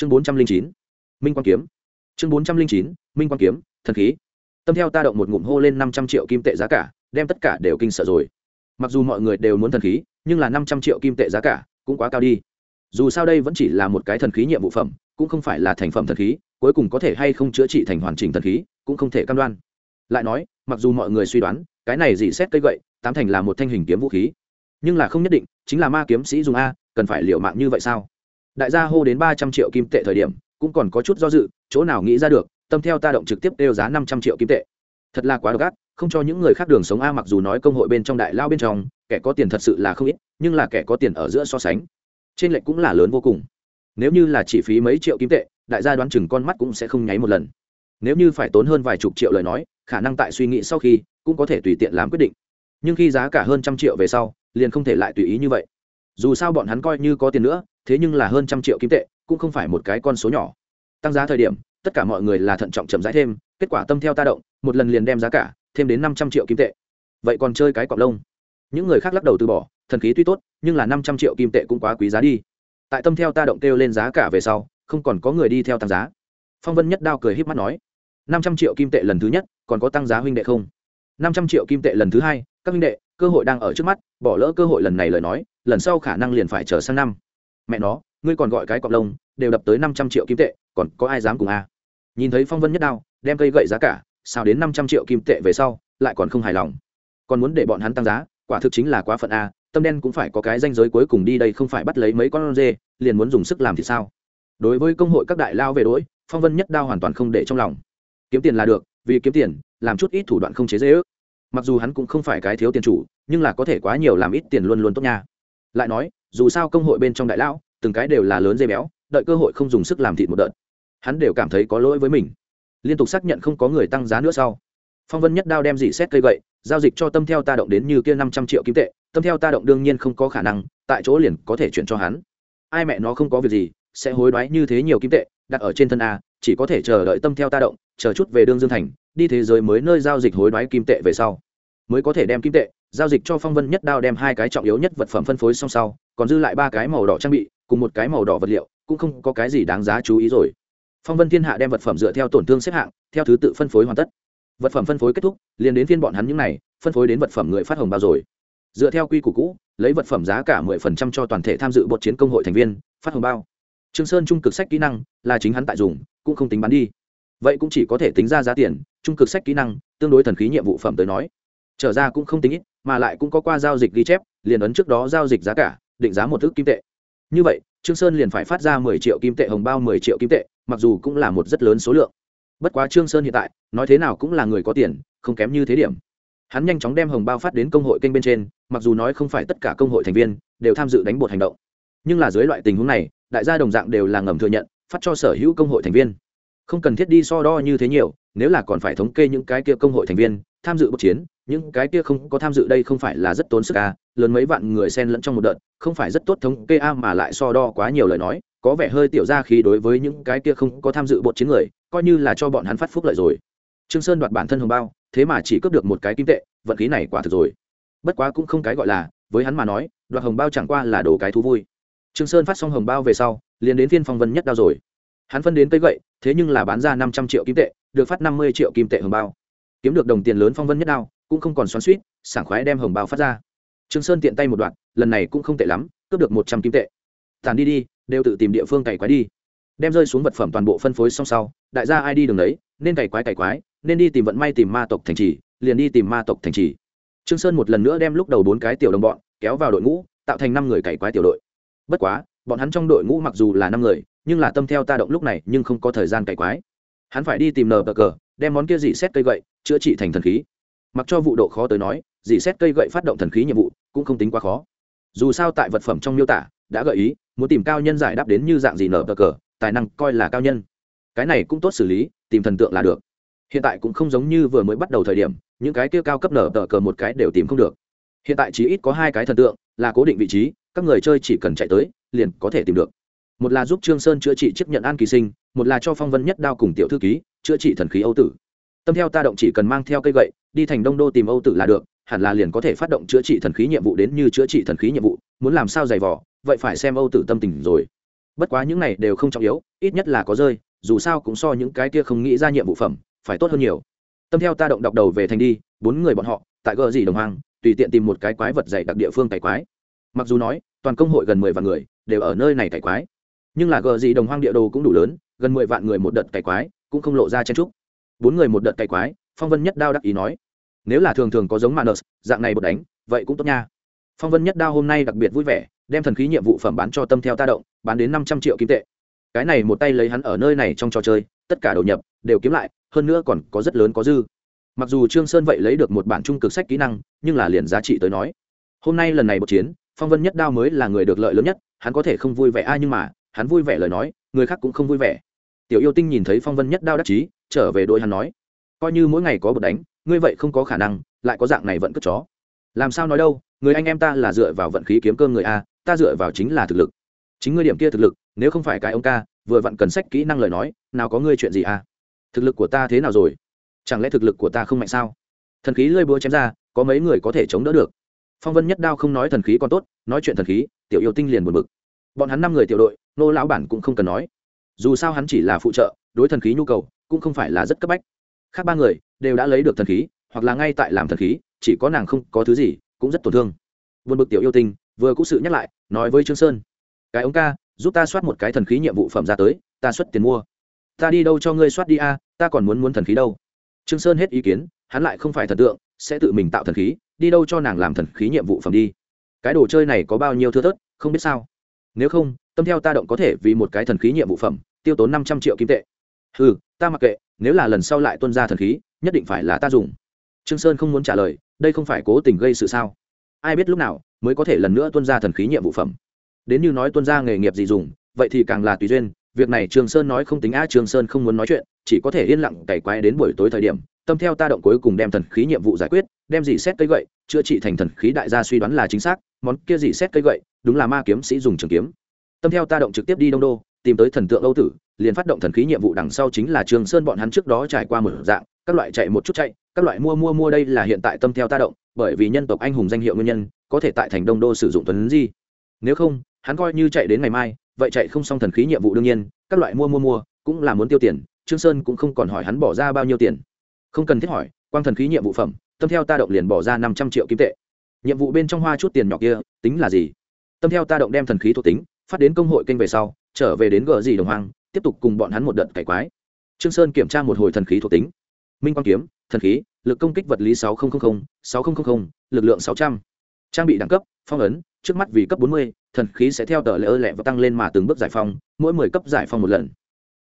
chương bốn trăm linh chín, minh quang kiếm. Chương bốn trăm linh chín, minh quang kiếm, thần khí. Tâm theo ta động một ngụm hô lên năm trăm triệu kim tệ giá cả, đem tất cả đều kinh sợ rồi. Mặc dù mọi người đều muốn thần khí, nhưng là năm trăm triệu kim tệ giá cả cũng quá cao đi. Dù sao đây vẫn chỉ là một cái thần khí nhiệm vụ phẩm, cũng không phải là thành phẩm thần khí, cuối cùng có thể hay không chữa trị thành hoàn chỉnh thần khí, cũng không thể cam đoan. Lại nói, mặc dù mọi người suy đoán, cái này dị xét cây gậy, tám thành là một thanh hình kiếm vũ khí. Nhưng là không nhất định, chính là ma kiếm sĩ dùng a, cần phải liệu mạng như vậy sao? Đại gia hô đến ba trăm triệu kim tệ thời điểm, cũng còn có chút do dự, chỗ nào nghĩ ra được, tâm theo ta động trực tiếp đeo giá năm trăm triệu kim tệ. Thật là quá độc ác, không cho những người khác đường sống a, mặc dù nói công hội bên trong đại lao bên trong, kẻ có tiền thật sự là không ít, nhưng là kẻ có tiền ở giữa so sánh, trên lệnh cũng là lớn vô cùng. Nếu như là chỉ phí mấy triệu kim tệ, đại gia đoán chừng con mắt cũng sẽ không nháy một lần. Nếu như phải tốn hơn vài chục triệu lời nói, khả năng tại suy nghĩ sau khi, cũng có thể tùy tiện làm quyết định. Nhưng khi giá cả hơn trăm triệu về sau, liền không thể lại tùy ý như vậy. Dù sao bọn hắn coi như có tiền nữa thế nhưng là hơn trăm triệu kim tệ, cũng không phải một cái con số nhỏ. Tăng giá thời điểm, tất cả mọi người là thận trọng chậm rãi thêm, kết quả tâm theo ta động, một lần liền đem giá cả thêm đến năm trăm triệu kim tệ. Vậy còn chơi cái cọc lông? Những người khác lắc đầu từ bỏ, thần khí tuy tốt, nhưng là năm trăm triệu kim tệ cũng quá quý giá đi. Tại tâm theo ta động kêu lên giá cả về sau, không còn có người đi theo tăng giá. Phong vân nhất đao cười h í p mắt nói, năm trăm triệu kim tệ lần thứ nhất, còn có tăng giá huynh đệ không? năm trăm triệu kim tệ lần thứ hai, các huynh đệ, cơ hội đang ở trước mắt, bỏ lỡ cơ hội lần này lời nói, lần sau khả năng liền phải chờ sang năm mẹ nó, ngươi còn gọi cái cọc lông, đều đập tới năm trăm triệu kim tệ, còn có ai dám cùng a? Nhìn thấy phong vân nhất đao, đem cây gậy giá cả sao đến năm trăm triệu kim tệ về sau, lại còn không hài lòng. Còn muốn để bọn hắn tăng giá, quả thực chính là quá phận a, tâm đen cũng phải có cái danh giới cuối cùng đi đây không phải bắt lấy mấy con dê liền muốn dùng sức làm thì sao? Đối với công hội các đại lao về đỗi phong vân nhất đao hoàn toàn không để trong lòng. Kiếm tiền là được, vì kiếm tiền, làm chút ít thủ đoạn không chế dễ ước. Mặc dù hắn cũng không phải cái thiếu tiền chủ, nhưng là có thể quá nhiều làm ít tiền luôn luôn tốt nha. Lại nói dù sao công hội bên trong đại lão, từng cái đều là lớn dây béo, đợi cơ hội không dùng sức làm thịt một đợt, hắn đều cảm thấy có lỗi với mình. Liên tục xác nhận không có người tăng giá nữa sau, phong vân nhất đao đem dị xét cây gậy, giao dịch cho tâm theo ta động đến như kia năm trăm triệu kim tệ, tâm theo ta động đương nhiên không có khả năng, tại chỗ liền có thể chuyển cho hắn. Ai mẹ nó không có việc gì, sẽ hối đoái như thế nhiều kim tệ, đặt ở trên thân a, chỉ có thể chờ đợi tâm theo ta động, chờ chút về đương dương thành, đi thế giới mới nơi giao dịch hối đoái kim tệ về sau. Mới có thể đem kim tệ, giao dịch cho phong vân nhất đao đem hai cái trọng yếu nhất vật phẩm phân phối song sau còn dư lại ba cái màu đỏ trang bị, cùng một cái màu đỏ vật liệu, cũng không có cái gì đáng giá chú ý rồi. Phong vân thiên hạ đem vật phẩm dựa theo tổn thương xếp hạng, theo thứ tự phân phối hoàn tất. Vật phẩm phân phối kết thúc, liền đến phiên bọn hắn những này, phân phối đến vật phẩm người phát hồng bao rồi. Dựa theo quy củ cũ, lấy vật phẩm giá cả mười phần trăm cho toàn thể tham dự bột chiến công hội thành viên, phát hồng bao. Trương sơn trung cực sách kỹ năng là chính hắn tại dùng, cũng không tính bán đi. Vậy cũng chỉ có thể tính ra giá tiền, trung cực sách kỹ năng, tương đối thần khí nhiệm vụ phẩm tới nói. Trở ra cũng không tính ít, mà lại cũng có qua giao dịch ghi chép, liền ấn trước đó giao dịch giá cả định giá một thước kim tệ. Như vậy, trương sơn liền phải phát ra mười triệu kim tệ hồng bao mười triệu kim tệ, mặc dù cũng là một rất lớn số lượng. Bất quá trương sơn hiện tại, nói thế nào cũng là người có tiền, không kém như thế điểm. Hắn nhanh chóng đem hồng bao phát đến công hội kênh bên trên, mặc dù nói không phải tất cả công hội thành viên, đều tham dự đánh bột hành động. Nhưng là dưới loại tình huống này, đại gia đồng dạng đều là ngầm thừa nhận, phát cho sở hữu công hội thành viên. Không cần thiết đi so đo như thế nhiều, nếu là còn phải thống kê những cái kia công hội thành viên, tham dự bột chiến, những cái kia không có tham dự đây không phải là rất tốn sức à? Lớn mấy vạn người xen lẫn trong một đợt, không phải rất tốt thống kê a mà lại so đo quá nhiều lời nói, có vẻ hơi tiểu ra khi đối với những cái kia không có tham dự bột chiến người, coi như là cho bọn hắn phát phúc lợi rồi. Trương sơn đoạt bản thân hồng bao, thế mà chỉ cướp được một cái kim tệ, vận khí này quả thực rồi. Bất quá cũng không cái gọi là, với hắn mà nói, đoạt hồng bao chẳng qua là đồ cái thú vui. Trương sơn phát xong hồng bao về sau, liền đến phiên phong vân nhất đao rồi. Hắn phân đến cây gậy, thế nhưng là bán ra năm trăm triệu kim tệ, được phát năm mươi triệu kim tệ hồng bao. Kiếm được đồng tiền lớn phong vân nhất đao, cũng không còn xoắn suýt sảng khoái đem hồng bao phát ra trương sơn tiện tay một đoạn, lần này cũng không tệ lắm, cướp được một trăm kim tệ. Tàn đi đi, đều tự tìm địa phương cày quái đi. Đem rơi xuống vật phẩm toàn bộ phân phối xong sau, đại gia ai đi đường đấy, nên cày quái cày quái, nên đi tìm vận may tìm ma tộc thành trì, liền đi tìm ma tộc thành trì. Trương sơn một lần nữa đem lúc đầu bốn cái tiểu đồng bọn, kéo vào đội ngũ, tạo thành năm người cày quái tiểu đội. Bất quá, bọn hắn trong đội ngũ mặc dù là năm người, nhưng là tâm theo ta động lúc này, nhưng không có thời gian cày quái. Hắn phải đi tìm nờ bờ cờ, đem món kia dị xét cây gậy, chữa trị thành thần khí. Mặc cho vụ độ khó tới nói dị xét cây gậy phát động thần khí nhiệm vụ cũng không tính quá khó. Dù sao tại vật phẩm trong miêu tả, đã gợi ý, muốn tìm cao nhân giải đáp đến như dạng gì nở bờ cờ, tài năng coi là cao nhân. Cái này cũng tốt xử lý, tìm thần tượng là được. Hiện tại cũng không giống như vừa mới bắt đầu thời điểm, những cái kia cao cấp nở bờ cờ một cái đều tìm không được. Hiện tại chỉ ít có hai cái thần tượng, là cố định vị trí, các người chơi chỉ cần chạy tới, liền có thể tìm được. Một là giúp trương sơn chữa trị chấp nhận an kỳ sinh, một là cho phong vân nhất đao cùng tiểu thư ký chữa trị thần khí âu tử. Tâm theo ta động chỉ cần mang theo cây gậy, đi thành đông đô tìm âu tử là được hẳn là liền có thể phát động chữa trị thần khí nhiệm vụ đến như chữa trị thần khí nhiệm vụ, muốn làm sao giày vỏ vậy phải xem âu tử tâm tình rồi. Bất quá những này đều không trọng yếu, ít nhất là có rơi, dù sao cũng so những cái kia không nghĩ ra nhiệm vụ phẩm, phải tốt hơn nhiều. Tâm theo ta động đọc đầu về thành đi, bốn người bọn họ, tại gờ gì đồng hoang, tùy tiện tìm một cái quái vật dày đặc địa phương cày quái. Mặc dù nói, toàn công hội gần mười vạn người, đều ở nơi này cày quái. Nhưng là gờ gì đồng hoang địa đồ cũng đủ lớn, gần mười vạn người một đợt cày quái, cũng không lộ ra chen trúc bốn người một đợt cày quái, phong vân nhất đao đắc ý nói nếu là thường thường có giống manus, dạng này bột đánh, vậy cũng tốt nha. Phong vân nhất đao hôm nay đặc biệt vui vẻ, đem thần khí nhiệm vụ phẩm bán cho tâm theo ta động, bán đến năm trăm triệu kim tệ. Cái này một tay lấy hắn ở nơi này trong trò chơi, tất cả đầu nhập đều kiếm lại, hơn nữa còn có rất lớn có dư. Mặc dù trương sơn vậy lấy được một bản trung cực sách kỹ năng, nhưng là liền giá trị tới nói. Hôm nay lần này một chiến, phong vân nhất đao mới là người được lợi lớn nhất, hắn có thể không vui vẻ ai nhưng mà, hắn vui vẻ lời nói, người khác cũng không vui vẻ. Tiểu yêu tinh nhìn thấy phong vân nhất đao đắc chí, trở về đội hắn nói, coi như mỗi ngày có bột đánh ngươi vậy không có khả năng, lại có dạng này vẫn cất chó. Làm sao nói đâu, người anh em ta là dựa vào vận khí kiếm cơm người a, ta dựa vào chính là thực lực. Chính ngươi điểm kia thực lực, nếu không phải cái ông ca, vừa vặn cần sách kỹ năng lời nói, nào có ngươi chuyện gì a? Thực lực của ta thế nào rồi? Chẳng lẽ thực lực của ta không mạnh sao? Thần khí lơi búa chém ra, có mấy người có thể chống đỡ được. Phong vân nhất đao không nói thần khí còn tốt, nói chuyện thần khí, tiểu yêu tinh liền buồn bực. Bọn hắn năm người tiểu đội, nô lão bản cũng không cần nói. Dù sao hắn chỉ là phụ trợ, đối thần khí nhu cầu, cũng không phải là rất cấp bách. Khác ba người đều đã lấy được thần khí, hoặc là ngay tại làm thần khí, chỉ có nàng không có thứ gì, cũng rất tổn thương. Vượt bực tiểu yêu tinh, vừa cũng sự nhắc lại, nói với trương sơn, cái ông ca, giúp ta soát một cái thần khí nhiệm vụ phẩm ra tới, ta xuất tiền mua. Ta đi đâu cho ngươi soát đi a, ta còn muốn muốn thần khí đâu. Trương sơn hết ý kiến, hắn lại không phải thần tượng, sẽ tự mình tạo thần khí, đi đâu cho nàng làm thần khí nhiệm vụ phẩm đi. Cái đồ chơi này có bao nhiêu thưa thớt, không biết sao. Nếu không, tâm theo ta động có thể vì một cái thần khí nhiệm vụ phẩm, tiêu tốn năm trăm triệu kim tệ. Ừ ta mặc kệ, nếu là lần sau lại tuân ra thần khí nhất định phải là ta dùng. Trương sơn không muốn trả lời, đây không phải cố tình gây sự sao? Ai biết lúc nào mới có thể lần nữa tuân ra thần khí nhiệm vụ phẩm? Đến như nói tuân ra nghề nghiệp gì dùng, vậy thì càng là tùy duyên. Việc này trường sơn nói không tính a trường sơn không muốn nói chuyện, chỉ có thể yên lặng cày quái đến buổi tối thời điểm, tâm theo ta động cuối cùng đem thần khí nhiệm vụ giải quyết, đem gì xét cây gậy, chữa trị thành thần khí đại gia suy đoán là chính xác, món kia gì xét cây gậy, đúng là ma kiếm sĩ dùng trường kiếm. Tâm theo ta động trực tiếp đi đông đô, tìm tới thần tượng âu tử, liền phát động thần khí nhiệm vụ đằng sau chính là trường sơn bọn hắn trước đó trải qua một dạng các loại chạy một chút chạy, các loại mua mua mua đây là hiện tại tâm theo ta động, bởi vì nhân tộc anh hùng danh hiệu nguyên nhân, có thể tại thành đông đô sử dụng tuấn di. Nếu không, hắn coi như chạy đến ngày mai, vậy chạy không xong thần khí nhiệm vụ đương nhiên, các loại mua mua mua cũng là muốn tiêu tiền, trương sơn cũng không còn hỏi hắn bỏ ra bao nhiêu tiền. Không cần thiết hỏi, quang thần khí nhiệm vụ phẩm, tâm theo ta động liền bỏ ra năm trăm triệu kim tệ. Nhiệm vụ bên trong hoa chút tiền nhỏ kia, tính là gì? Tâm theo ta động đem thần khí thuộc tính, phát đến công hội kênh về sau, trở về đến gờ gì đồng hoang, tiếp tục cùng bọn hắn một đợt cải quái. Trương sơn kiểm tra một hồi thần khí thuộc tính minh quang kiếm, thần khí, lực công kích vật lý sáu nghìn sáu nghìn lực lượng sáu trăm. Trang bị đẳng cấp, phong ấn, trước mắt vì cấp bốn mươi, thần khí sẽ theo tờ lễ ơ lẹ và tăng lên mà từng bước giải phong, mỗi mười cấp giải phong một lần.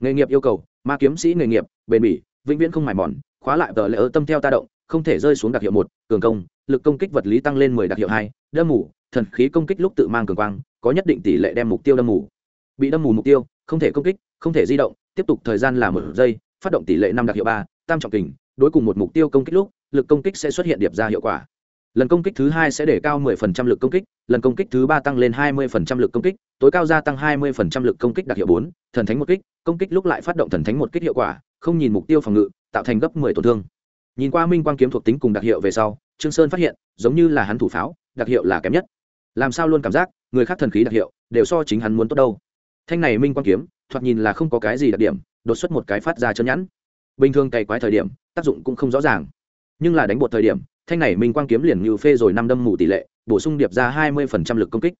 Nghề nghiệp yêu cầu, ma kiếm sĩ nghề nghiệp, bền bỉ, vĩnh viễn không mài mòn, khóa lại tờ lễ ơ tâm theo ta động, không thể rơi xuống đặc hiệu một, cường công, lực công kích vật lý tăng lên mười đặc hiệu hai, đâm mù, thần khí công kích lúc tự mang cường quang, có nhất định tỷ lệ đem mục tiêu đâm mù. Bị đâm mù mục tiêu, không thể công kích, không thể di động, tiếp tục thời gian là một giây, phát động tỷ lệ năm đặc hiệu ba tam trọng kình, đối cùng một mục tiêu công kích lúc, lực công kích sẽ xuất hiện điệp ra hiệu quả. Lần công kích thứ hai sẽ để cao 10% lực công kích, lần công kích thứ ba tăng lên 20% lực công kích, tối cao gia tăng 20% lực công kích đặc hiệu bốn, thần thánh một kích, công kích lúc lại phát động thần thánh một kích hiệu quả, không nhìn mục tiêu phòng ngự, tạo thành gấp 10 tổn thương. Nhìn qua minh quang kiếm thuộc tính cùng đặc hiệu về sau, trương sơn phát hiện, giống như là hắn thủ pháo, đặc hiệu là kém nhất. Làm sao luôn cảm giác, người khác thần khí đặc hiệu, đều so chính hắn muốn tốt đâu. Thanh này minh quang kiếm, thoạt nhìn là không có cái gì đặc điểm, đột xuất một cái phát ra chớn nhẵn bình thường cày quái thời điểm, tác dụng cũng không rõ ràng. Nhưng là đánh bột thời điểm, thanh này minh quang kiếm liền như phê rồi năm đâm mù tỷ lệ, bổ sung điệp ra hai mươi phần trăm lực công kích.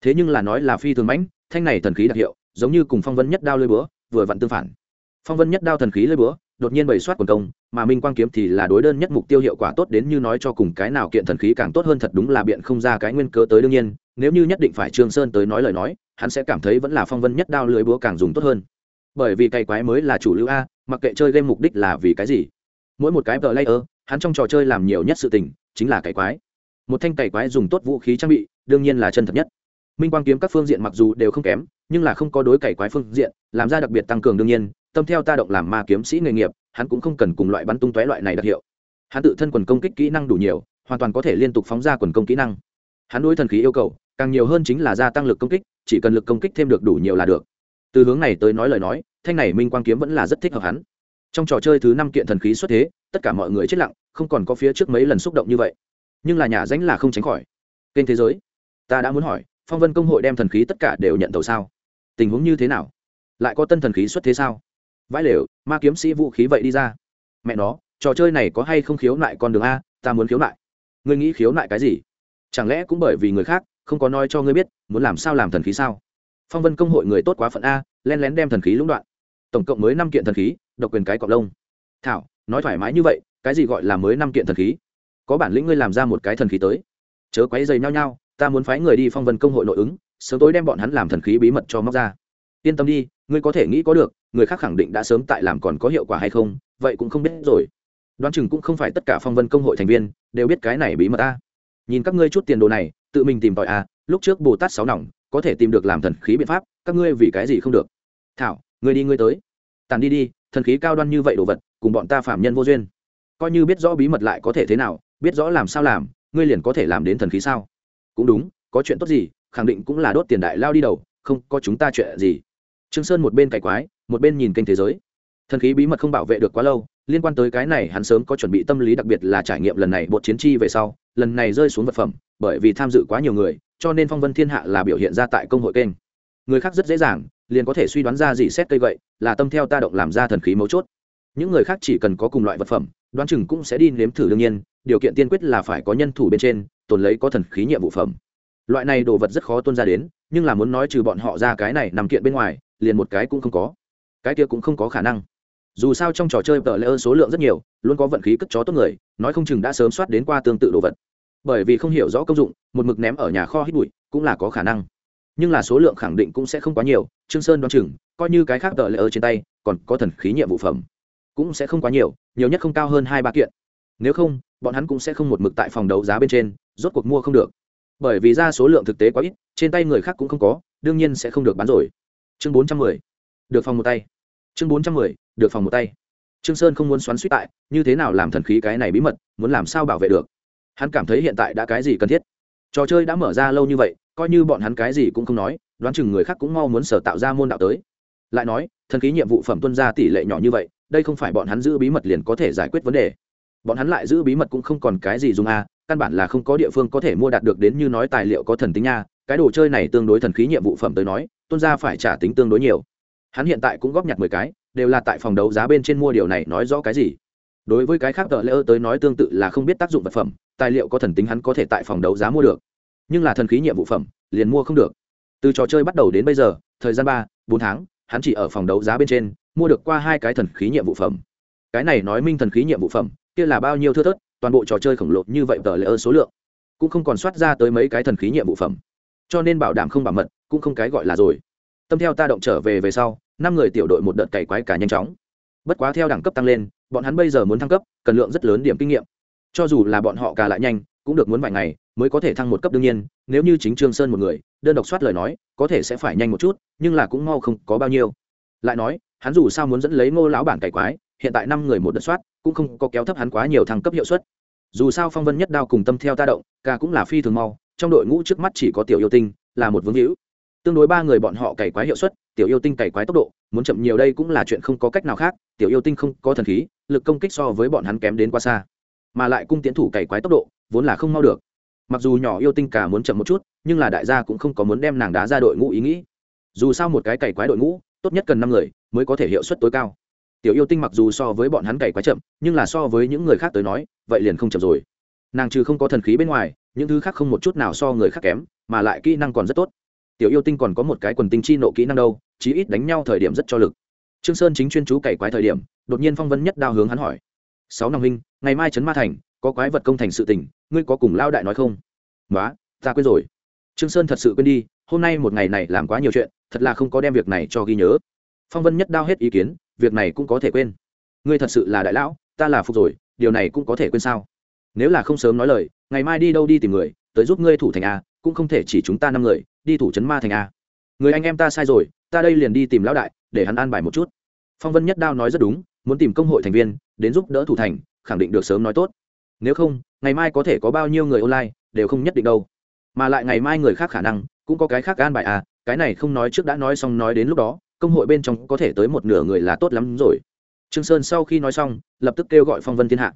Thế nhưng là nói là phi thường mãnh, thanh này thần khí đặc hiệu, giống như cùng phong vân nhất đao lơi búa, vừa vặn tương phản. Phong vân nhất đao thần khí lơi búa, đột nhiên bày soát quần công, mà minh quang kiếm thì là đối đơn nhất mục tiêu hiệu quả tốt đến như nói cho cùng cái nào kiện thần khí càng tốt hơn thật đúng là biện không ra cái nguyên cớ tới đương nhiên, nếu như nhất định phải trương sơn tới nói lời nói, hắn sẽ cảm thấy vẫn là phong vân nhất đao lưới búa càng dùng tốt hơn bởi vì cày quái mới là chủ lưu a, mặc kệ chơi game mục đích là vì cái gì. Mỗi một cái vờ layer hắn trong trò chơi làm nhiều nhất sự tình chính là cày quái. Một thanh cày quái dùng tốt vũ khí trang bị, đương nhiên là chân thật nhất. Minh quang kiếm các phương diện mặc dù đều không kém, nhưng là không có đối cày quái phương diện, làm ra đặc biệt tăng cường đương nhiên, tâm theo ta động làm ma kiếm sĩ nghề nghiệp, hắn cũng không cần cùng loại bắn tung tóe loại này đặc hiệu. Hắn tự thân quần công kích kỹ năng đủ nhiều, hoàn toàn có thể liên tục phóng ra quần công kỹ năng. Hắn đối thần khí yêu cầu, càng nhiều hơn chính là gia tăng lực công kích, chỉ cần lực công kích thêm được đủ nhiều là được từ hướng này tới nói lời nói, thanh này minh quang kiếm vẫn là rất thích hợp hắn. Trong trò chơi thứ năm kiện thần khí xuất thế, tất cả mọi người chết lặng, không còn có phía trước mấy lần xúc động như vậy. Nhưng là nhà ránh là không tránh khỏi. Kênh thế giới, ta đã muốn hỏi, phong vân công hội đem thần khí tất cả đều nhận tàu sao? Tình huống như thế nào? Lại có tân thần khí xuất thế sao? Vãi lều, ma kiếm sĩ vũ khí vậy đi ra. Mẹ nó, trò chơi này có hay không khiếu nại con đường a, ta muốn khiếu nại. Ngươi nghĩ khiếu nại cái gì? Chẳng lẽ cũng bởi vì người khác, không có nói cho ngươi biết, muốn làm sao làm thần khí sao? Phong vân công hội người tốt quá phận a, len lén đem thần khí lũng đoạn. Tổng cộng mới năm kiện thần khí, độc quyền cái cọc lông. Thảo, nói thoải mái như vậy, cái gì gọi là mới năm kiện thần khí? Có bản lĩnh ngươi làm ra một cái thần khí tới. Chớ quấy dày nhau nhau, ta muốn phái người đi phong vân công hội nội ứng, sớm tối đem bọn hắn làm thần khí bí mật cho móc ra. Yên tâm đi, ngươi có thể nghĩ có được, người khác khẳng định đã sớm tại làm còn có hiệu quả hay không, vậy cũng không biết rồi. Đoán chừng cũng không phải tất cả phong vân công hội thành viên đều biết cái này bí mật ta nhìn các ngươi chút tiền đồ này tự mình tìm tòi à lúc trước bồ tát sáu nòng, có thể tìm được làm thần khí biện pháp, các ngươi vì cái gì không được? Thảo người đi ngươi tới. Tàn đi đi, thần khí cao đoan như vậy đồ vật, cùng bọn ta phạm nhân vô duyên. Coi như biết rõ bí mật lại có thể thế nào, biết rõ làm sao làm, ngươi liền có thể làm đến thần khí sao? Cũng đúng, có chuyện tốt gì, khẳng định cũng là đốt tiền đại lao đi đầu, không có chúng ta chuyện gì. Trương sơn một bên cày quái, một bên nhìn kênh thế giới. Thần khí bí mật không bảo vệ được quá lâu, liên quan tới cái này hắn sớm có chuẩn bị tâm lý đặc biệt là trải nghiệm lần này bột chiến chi về sau lần này rơi xuống vật phẩm, bởi vì tham dự quá nhiều người, cho nên phong vân thiên hạ là biểu hiện ra tại công hội kênh. Người khác rất dễ dàng, liền có thể suy đoán ra gì xét cây gậy, là tâm theo ta động làm ra thần khí mấu chốt. Những người khác chỉ cần có cùng loại vật phẩm, đoán chừng cũng sẽ đi nếm thử đương nhiên, điều kiện tiên quyết là phải có nhân thủ bên trên, tồn lấy có thần khí nhiệm vụ phẩm. Loại này đồ vật rất khó tuân ra đến, nhưng là muốn nói trừ bọn họ ra cái này nằm kiện bên ngoài, liền một cái cũng không có. Cái kia cũng không có khả năng dù sao trong trò chơi tờ lễ ơn số lượng rất nhiều, luôn có vận khí cất chó tốt người, nói không chừng đã sớm soát đến qua tương tự đồ vật. Bởi vì không hiểu rõ công dụng, một mực ném ở nhà kho hít bụi, cũng là có khả năng. Nhưng là số lượng khẳng định cũng sẽ không quá nhiều, trương sơn đoán chừng, coi như cái khác tờ lễ ơn trên tay, còn có thần khí nhiệm vụ phẩm, cũng sẽ không quá nhiều nhiều nhất không cao hơn hai ba kiện. Nếu không, bọn hắn cũng sẽ không một mực tại phòng đấu giá bên trên, rốt cuộc mua không được. Bởi vì ra số lượng thực tế quá ít, trên tay người khác cũng không có, đương nhiên sẽ không được bán rồi. Chương bốn trăm mười. Được phòng một tay. Chương bốn trăm mười được phòng một tay. Trương sơn không muốn xoắn suýt tại như thế nào làm thần khí cái này bí mật muốn làm sao bảo vệ được? Hắn cảm thấy hiện tại đã cái gì cần thiết? Trò chơi đã mở ra lâu như vậy coi như bọn hắn cái gì cũng không nói đoán chừng người khác cũng mau muốn sở tạo ra môn đạo tới. Lại nói thần khí nhiệm vụ phẩm tuân ra tỷ lệ nhỏ như vậy đây không phải bọn hắn giữ bí mật liền có thể giải quyết vấn đề. Bọn hắn lại giữ bí mật cũng không còn cái gì dùng a à, căn bản là không có địa phương có thể mua đạt được đến như nói tài liệu có thần tính nha. Cái đồ chơi này tương đối thần khí nhiệm vụ phẩm tới nói tuân ra phải trả tính tương đối nhiều. Hắn hiện tại cũng góp nhặt mười cái đều là tại phòng đấu giá bên trên mua điều này nói rõ cái gì. Đối với cái khác tờ lễ ơ tới nói tương tự là không biết tác dụng vật phẩm, tài liệu có thần tính hắn có thể tại phòng đấu giá mua được. Nhưng là thần khí nhiệm vụ phẩm, liền mua không được. Từ trò chơi bắt đầu đến bây giờ, thời gian ba, bốn tháng, hắn chỉ ở phòng đấu giá bên trên, mua được qua hai cái thần khí nhiệm vụ phẩm. Cái này nói minh thần khí nhiệm vụ phẩm, kia là bao nhiêu thưa thớt, toàn bộ trò chơi khổng lồ như vậy tờ lễ ơ số lượng, cũng không còn soát ra tới mấy cái thần khí nhiệm vụ phẩm. Cho nên bảo đảm không bảo mật, cũng không cái gọi là rồi. Tâm theo ta động trở về về sau năm người tiểu đội một đợt cày quái cả nhanh chóng. Bất quá theo đẳng cấp tăng lên, bọn hắn bây giờ muốn thăng cấp, cần lượng rất lớn điểm kinh nghiệm. Cho dù là bọn họ cả lại nhanh, cũng được muốn vài ngày mới có thể thăng một cấp đương nhiên, nếu như chính trương sơn một người, đơn độc soát lời nói, có thể sẽ phải nhanh một chút, nhưng là cũng mau không có bao nhiêu. Lại nói, hắn dù sao muốn dẫn lấy ngô lão bản cày quái, hiện tại năm người một đợt soát, cũng không có kéo thấp hắn quá nhiều thăng cấp hiệu suất. Dù sao phong vân nhất đao cùng tâm theo ta động, ca cũng là phi thường mau, trong đội ngũ trước mắt chỉ có tiểu yêu tinh, là một vương hữu tương đối ba người bọn họ cày quái hiệu suất, tiểu yêu tinh cày quái tốc độ, muốn chậm nhiều đây cũng là chuyện không có cách nào khác, tiểu yêu tinh không có thần khí, lực công kích so với bọn hắn kém đến quá xa. Mà lại cung tiến thủ cày quái tốc độ, vốn là không mau được. Mặc dù nhỏ yêu tinh cả muốn chậm một chút, nhưng là đại gia cũng không có muốn đem nàng đá ra đội ngũ ý nghĩ. Dù sao một cái cày quái đội ngũ, tốt nhất cần năm người mới có thể hiệu suất tối cao. Tiểu yêu tinh mặc dù so với bọn hắn cày quái chậm, nhưng là so với những người khác tới nói, vậy liền không chậm rồi. Nàng trừ không có thần khí bên ngoài, những thứ khác không một chút nào so người khác kém, mà lại kỹ năng còn rất tốt tiểu yêu tinh còn có một cái quần tinh chi nộ kỹ năng đâu, chí ít đánh nhau thời điểm rất cho lực. Trương sơn chính chuyên chú cày quái thời điểm, đột nhiên phong vân nhất đao hướng hắn hỏi. Sáu năm huynh ngày mai trấn ma thành, có quái vật công thành sự tình, ngươi có cùng lao đại nói không? Nói ta quên rồi. Trương sơn thật sự quên đi, hôm nay một ngày này làm quá nhiều chuyện, thật là không có đem việc này cho ghi nhớ. Phong vân nhất đao hết ý kiến, việc này cũng có thể quên. Ngươi thật sự là đại lão, ta là phục rồi, điều này cũng có thể quên sao? Nếu là không sớm nói lời, ngày mai đi đâu đi tìm người, tới giúp ngươi thủ thành a, cũng không thể chỉ chúng ta năm người đi thủ trấn ma thành a. Người anh em ta sai rồi, ta đây liền đi tìm lão đại, để hắn an bài một chút. Phong vân nhất đao nói rất đúng, muốn tìm công hội thành viên, đến giúp đỡ thủ thành, khẳng định được sớm nói tốt. Nếu không, ngày mai có thể có bao nhiêu người online, đều không nhất định đâu. Mà lại ngày mai người khác khả năng, cũng có cái khác an bài à cái này không nói trước đã nói xong nói đến lúc đó, công hội bên trong có thể tới một nửa người là tốt lắm rồi. Trương sơn sau khi nói xong, lập tức kêu gọi phong vân thiên hạ.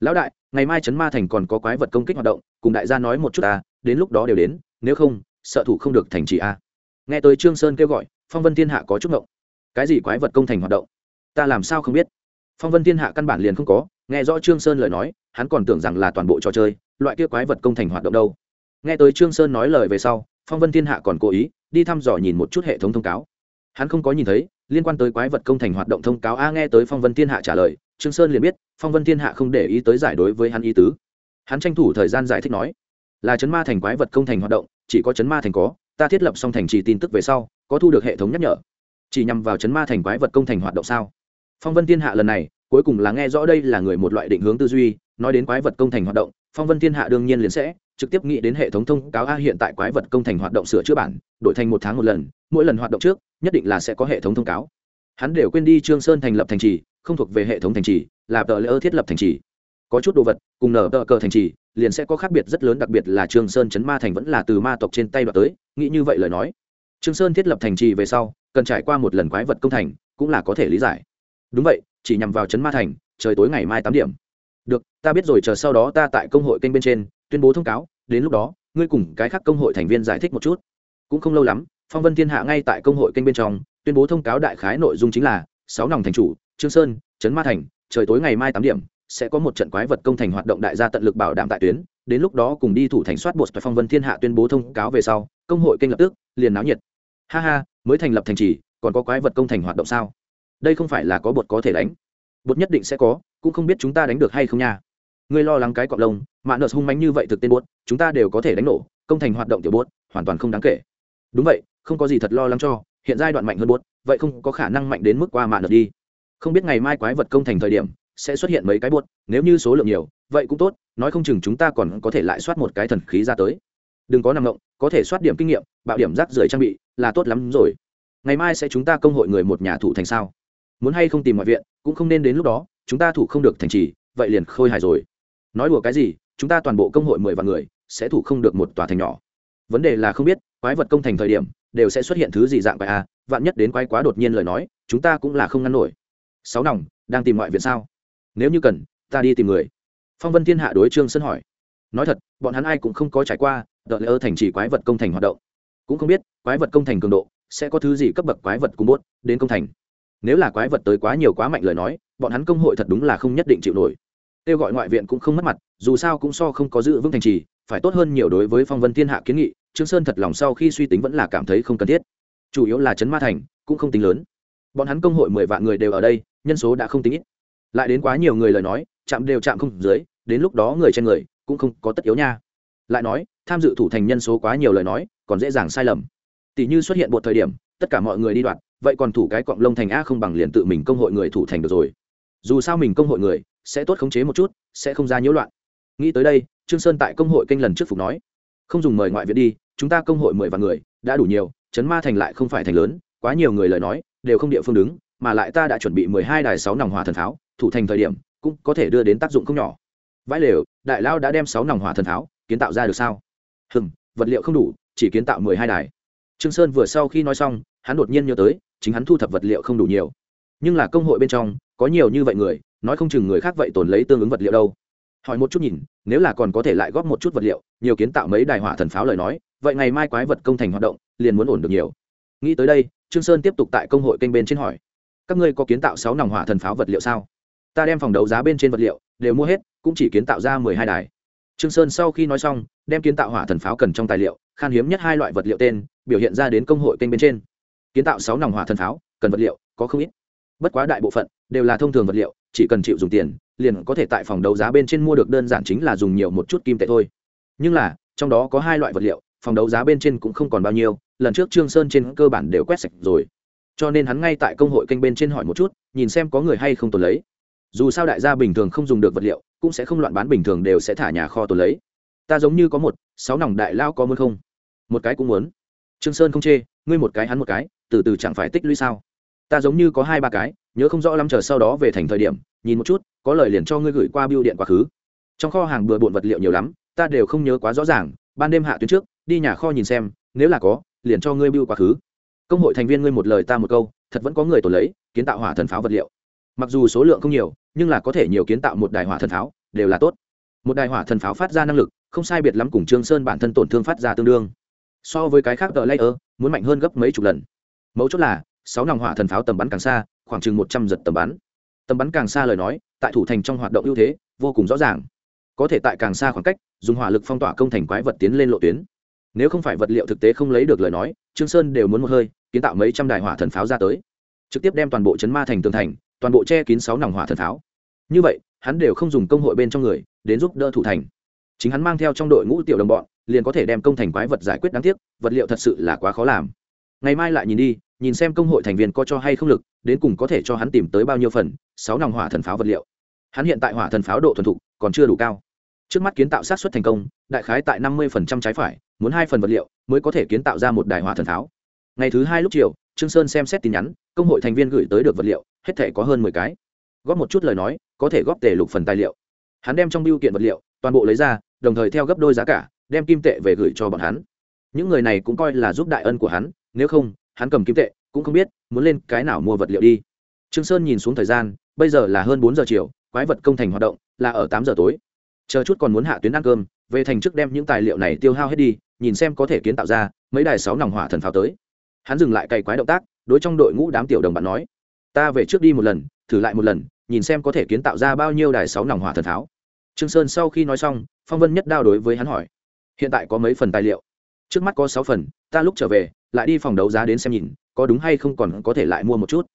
Lão đại, ngày mai trấn ma thành còn có quái vật công kích hoạt động, cùng đại gia nói một chút à đến lúc đó đều đến, nếu không sợ thủ không được thành trì a. Nghe tới trương sơn kêu gọi, phong vân thiên hạ có chút ngộng. Cái gì quái vật công thành hoạt động? Ta làm sao không biết? Phong vân thiên hạ căn bản liền không có, nghe rõ trương sơn lời nói, hắn còn tưởng rằng là toàn bộ trò chơi, loại kia quái vật công thành hoạt động đâu. Nghe tới trương sơn nói lời về sau, phong vân thiên hạ còn cố ý đi thăm dò nhìn một chút hệ thống thông cáo. Hắn không có nhìn thấy, liên quan tới quái vật công thành hoạt động thông cáo, a, nghe tới phong vân thiên hạ trả lời, trương sơn liền biết, phong vân thiên hạ không để ý tới giải đối với hắn ý tứ. Hắn tranh thủ thời gian giải thích nói là chấn ma thành quái vật công thành hoạt động, chỉ có chấn ma thành có, ta thiết lập xong thành trì tin tức về sau, có thu được hệ thống nhắc nhở. Chỉ nhằm vào chấn ma thành quái vật công thành hoạt động sao? Phong vân thiên hạ lần này, cuối cùng là nghe rõ đây là người một loại định hướng tư duy, nói đến quái vật công thành hoạt động, phong vân thiên hạ đương nhiên liền sẽ trực tiếp nghĩ đến hệ thống thông cáo, a, hiện tại quái vật công thành hoạt động sửa chữa bản, đổi thành một tháng một lần, mỗi lần hoạt động trước, nhất định là sẽ có hệ thống thông cáo. Hắn đều quên đi trương sơn thành lập thành trì, không thuộc về hệ thống thành trì, là tờ lễ thiết lập thành trì có chút đồ vật, cùng nở tờ cờ thành trì, liền sẽ có khác biệt rất lớn, đặc biệt là trương sơn chấn ma thành vẫn là từ ma tộc trên tay đoạt tới, nghĩ như vậy lời nói. Trương sơn thiết lập thành trì về sau, cần trải qua một lần quái vật công thành, cũng là có thể lý giải. Đúng vậy, chỉ nhằm vào chấn ma thành, trời tối ngày mai tám điểm. Được, ta biết rồi, chờ sau đó ta tại công hội kênh bên trên, tuyên bố thông cáo, đến lúc đó, ngươi cùng cái khác công hội thành viên giải thích một chút. Cũng không lâu lắm, phong vân thiên hạ ngay tại công hội kênh bên trong, tuyên bố thông cáo đại khái nội dung chính là, sáu nòng thành chủ trương sơn trấn ma thành, trời tối ngày mai tám điểm sẽ có một trận quái vật công thành hoạt động đại gia tận lực bảo đảm tại tuyến đến lúc đó cùng đi thủ thành soát bột phong vân thiên hạ tuyên bố thông cáo về sau công hội kênh lập tức liền náo nhiệt. Ha ha mới thành lập thành trì còn có quái vật công thành hoạt động sao? Đây không phải là có bột có thể đánh. Bột nhất định sẽ có cũng không biết chúng ta đánh được hay không nha. Ngươi lo lắng cái cọp lông mạ nợ hung mánh như vậy thực tên bột, chúng ta đều có thể đánh nổ công thành hoạt động tiểu bột hoàn toàn không đáng kể. Đúng vậy không có gì thật lo lắng cho hiện giai đoạn mạnh hơn bột, vậy không có khả năng mạnh đến mức qua mạ nợ đi. Không biết ngày mai quái vật công thành thời điểm sẽ xuất hiện mấy cái buốt, nếu như số lượng nhiều, vậy cũng tốt, nói không chừng chúng ta còn có thể lại soát một cái thần khí ra tới. Đừng có nằm động có thể soát điểm kinh nghiệm, bạo điểm rác rưởi trang bị là tốt lắm rồi. Ngày mai sẽ chúng ta công hội người một nhà thủ thành sao? Muốn hay không tìm ngoại viện, cũng không nên đến lúc đó, chúng ta thủ không được thành trì, vậy liền khôi hài rồi. Nói đùa cái gì, chúng ta toàn bộ công hội mười vạn người, sẽ thủ không được một tòa thành nhỏ. Vấn đề là không biết, quái vật công thành thời điểm, đều sẽ xuất hiện thứ gì dạng vậy à vạn nhất đến quái quá đột nhiên lời nói, chúng ta cũng là không ngăn nổi. Sáu nòng, đang tìm ngoại viện sao? Nếu như cần, ta đi tìm người. Phong vân thiên hạ đối trương Sơn hỏi. Nói thật, bọn hắn ai cũng không có trải qua đợi lỡ thành chỉ quái vật công thành hoạt động. Cũng không biết, quái vật công thành cường độ, sẽ có thứ gì cấp bậc quái vật cùng bốt đến công thành. Nếu là quái vật tới quá nhiều quá mạnh lời nói, bọn hắn công hội thật đúng là không nhất định chịu nổi. Kêu gọi ngoại viện cũng không mất mặt, dù sao cũng so không có giữ vững thành trì, phải tốt hơn nhiều đối với phong vân thiên hạ kiến nghị, trương sơn thật lòng sau khi suy tính vẫn là cảm thấy không cần thiết. Chủ yếu là chấn ma thành cũng không tính lớn. Bọn hắn công hội mười vạn người đều ở đây, nhân số đã không tính ít lại đến quá nhiều người lời nói, chạm đều chạm không dưới, đến lúc đó người trên người cũng không có tất yếu nha. Lại nói, tham dự thủ thành nhân số quá nhiều lời nói, còn dễ dàng sai lầm. Tỷ như xuất hiện một thời điểm, tất cả mọi người đi đoạt, vậy còn thủ cái cọng lông thành a không bằng liền tự mình công hội người thủ thành được rồi. Dù sao mình công hội người, sẽ tốt khống chế một chút, sẽ không ra nhiễu loạn. Nghĩ tới đây, trương sơn tại công hội kênh lần trước phục nói, không dùng mời ngoại viện đi, chúng ta công hội mười vạn người, đã đủ nhiều chấn ma thành lại không phải thành lớn, quá nhiều người lời nói, đều không địa phương đứng mà lại ta đã chuẩn bị mười hai đài sáu nòng hỏa thần tháo, thủ thành thời điểm, cũng có thể đưa đến tác dụng không nhỏ. Vãi lều, đại lao đã đem sáu nòng hỏa thần tháo, kiến tạo ra được sao? Hừng vật liệu không đủ, chỉ kiến tạo mười hai đài. Trương sơn vừa sau khi nói xong, hắn đột nhiên nhớ tới, chính hắn thu thập vật liệu không đủ nhiều. Nhưng là công hội bên trong, có nhiều như vậy người, nói không chừng người khác vậy tồn lấy tương ứng vật liệu đâu. Hỏi một chút nhìn, nếu là còn có thể lại góp một chút vật liệu, nhiều kiến tạo mấy đài hỏa thần pháo lời nói, vậy ngày mai quái vật công thành hoạt động, liền muốn ổn được nhiều. Nghĩ tới đây, trương sơn tiếp tục tại công hội kênh bên trên hỏi các ngươi có kiến tạo sáu nòng hỏa thần pháo vật liệu sao? Ta đem phòng đấu giá bên trên vật liệu, đều mua hết, cũng chỉ kiến tạo ra mười hai đài. Trương sơn sau khi nói xong, đem kiến tạo hỏa thần pháo cần trong tài liệu, khan hiếm nhất hai loại vật liệu tên, biểu hiện ra đến công hội kênh bên trên. Kiến tạo sáu nòng hỏa thần pháo, cần vật liệu, có không ít. Bất quá đại bộ phận, đều là thông thường vật liệu, chỉ cần chịu dùng tiền, liền có thể tại phòng đấu giá bên trên mua được đơn giản chính là dùng nhiều một chút kim tệ thôi. Nhưng là, trong đó có hai loại vật liệu, phòng đấu giá bên trên cũng không còn bao nhiêu, lần trước trương sơn trên cơ bản đều quét sạch rồi cho nên hắn ngay tại công hội kênh bên trên hỏi một chút, nhìn xem có người hay không tồn lấy. Dù sao đại gia bình thường không dùng được vật liệu, cũng sẽ không loạn bán bình thường đều sẽ thả nhà kho tồn lấy. Ta giống như có một, sáu nòng đại lao có muốn không? Một cái cũng muốn. Trương sơn không chê, ngươi một cái hắn một cái, từ từ chẳng phải tích lũy sao? Ta giống như có hai ba cái, nhớ không rõ lắm chờ sau đó về thành thời điểm, nhìn một chút, có lời liền cho ngươi gửi qua biêu điện quá khứ. Trong kho hàng bừa bộn vật liệu nhiều lắm, ta đều không nhớ quá rõ ràng, ban đêm hạ tuyến trước, đi nhà kho nhìn xem, nếu là có, liền cho ngươi biêu quá khứ công hội thành viên ngươi một lời ta một câu, thật vẫn có người tổ lấy, kiến tạo hỏa thần pháo vật liệu. Mặc dù số lượng không nhiều, nhưng là có thể nhiều kiến tạo một đài hỏa thần pháo, đều là tốt. Một đài hỏa thần pháo phát ra năng lực, không sai biệt lắm cùng trương sơn bản thân tổn thương phát ra tương đương. So với cái khác tờ layer, muốn mạnh hơn gấp mấy chục lần. Mấu chốt là, sáu nòng hỏa thần pháo tầm bắn càng xa, khoảng chừng một trăm giật tầm bắn. Tầm bắn càng xa lời nói, tại thủ thành trong hoạt động ưu thế, vô cùng rõ ràng. Có thể tại càng xa khoảng cách, dùng hỏa lực phong tỏa công thành quái vật tiến lên lộ tuyến nếu không phải vật liệu thực tế không lấy được lời nói, trương sơn đều muốn một hơi, kiến tạo mấy trăm đài hỏa thần pháo ra tới. Trực tiếp đem toàn bộ chấn ma thành tường thành, toàn bộ che kín sáu nòng hỏa thần pháo. Như vậy, hắn đều không dùng công hội bên trong người, đến giúp đỡ thủ thành. Chính hắn mang theo trong đội ngũ tiểu đồng bọn, liền có thể đem công thành quái vật giải quyết đáng tiếc, vật liệu thật sự là quá khó làm. Ngày mai lại nhìn đi, nhìn xem công hội thành viên có cho hay không lực, đến cùng có thể cho hắn tìm tới bao nhiêu phần, sáu nòng hỏa thần pháo vật liệu. Hắn hiện tại hỏa thần pháo độ thuần thục, còn chưa đủ cao trước mắt kiến tạo sát xuất thành công, đại khái tại năm mươi trái phải, muốn hai phần vật liệu mới có thể kiến tạo ra một đài hỏa thần tháo. ngày thứ hai lúc chiều, trương sơn xem xét tin nhắn, công hội thành viên gửi tới được vật liệu, hết thể có hơn mười cái. Góp một chút lời nói, có thể góp tề lục phần tài liệu. Hắn đem trong biêu kiện vật liệu, toàn bộ lấy ra, đồng thời theo gấp đôi giá cả, đem kim tệ về gửi cho bọn hắn. Những người này cũng coi là giúp đại ân của hắn, nếu không, hắn cầm kim tệ cũng không biết muốn lên cái nào mua vật liệu đi. Trương sơn nhìn xuống thời gian, bây giờ là hơn bốn giờ chiều, quái vật công thành hoạt động, là ở tám giờ tối chờ chút còn muốn hạ tuyến ăn cơm, về thành trước đem những tài liệu này tiêu hao hết đi, nhìn xem có thể kiến tạo ra mấy đài sáu nòng hỏa thần pháo tới. Hắn dừng lại cày quái động tác, đối trong đội ngũ đám tiểu đồng bạn nói, ta về trước đi một lần, thử lại một lần, nhìn xem có thể kiến tạo ra bao nhiêu đài sáu nòng hỏa thần pháo. Trương sơn sau khi nói xong, phong vân nhất đao đối với hắn hỏi, hiện tại có mấy phần tài liệu? Trước mắt có sáu phần, ta lúc trở về, lại đi phòng đấu giá đến xem nhìn, có đúng hay không còn có thể lại mua một chút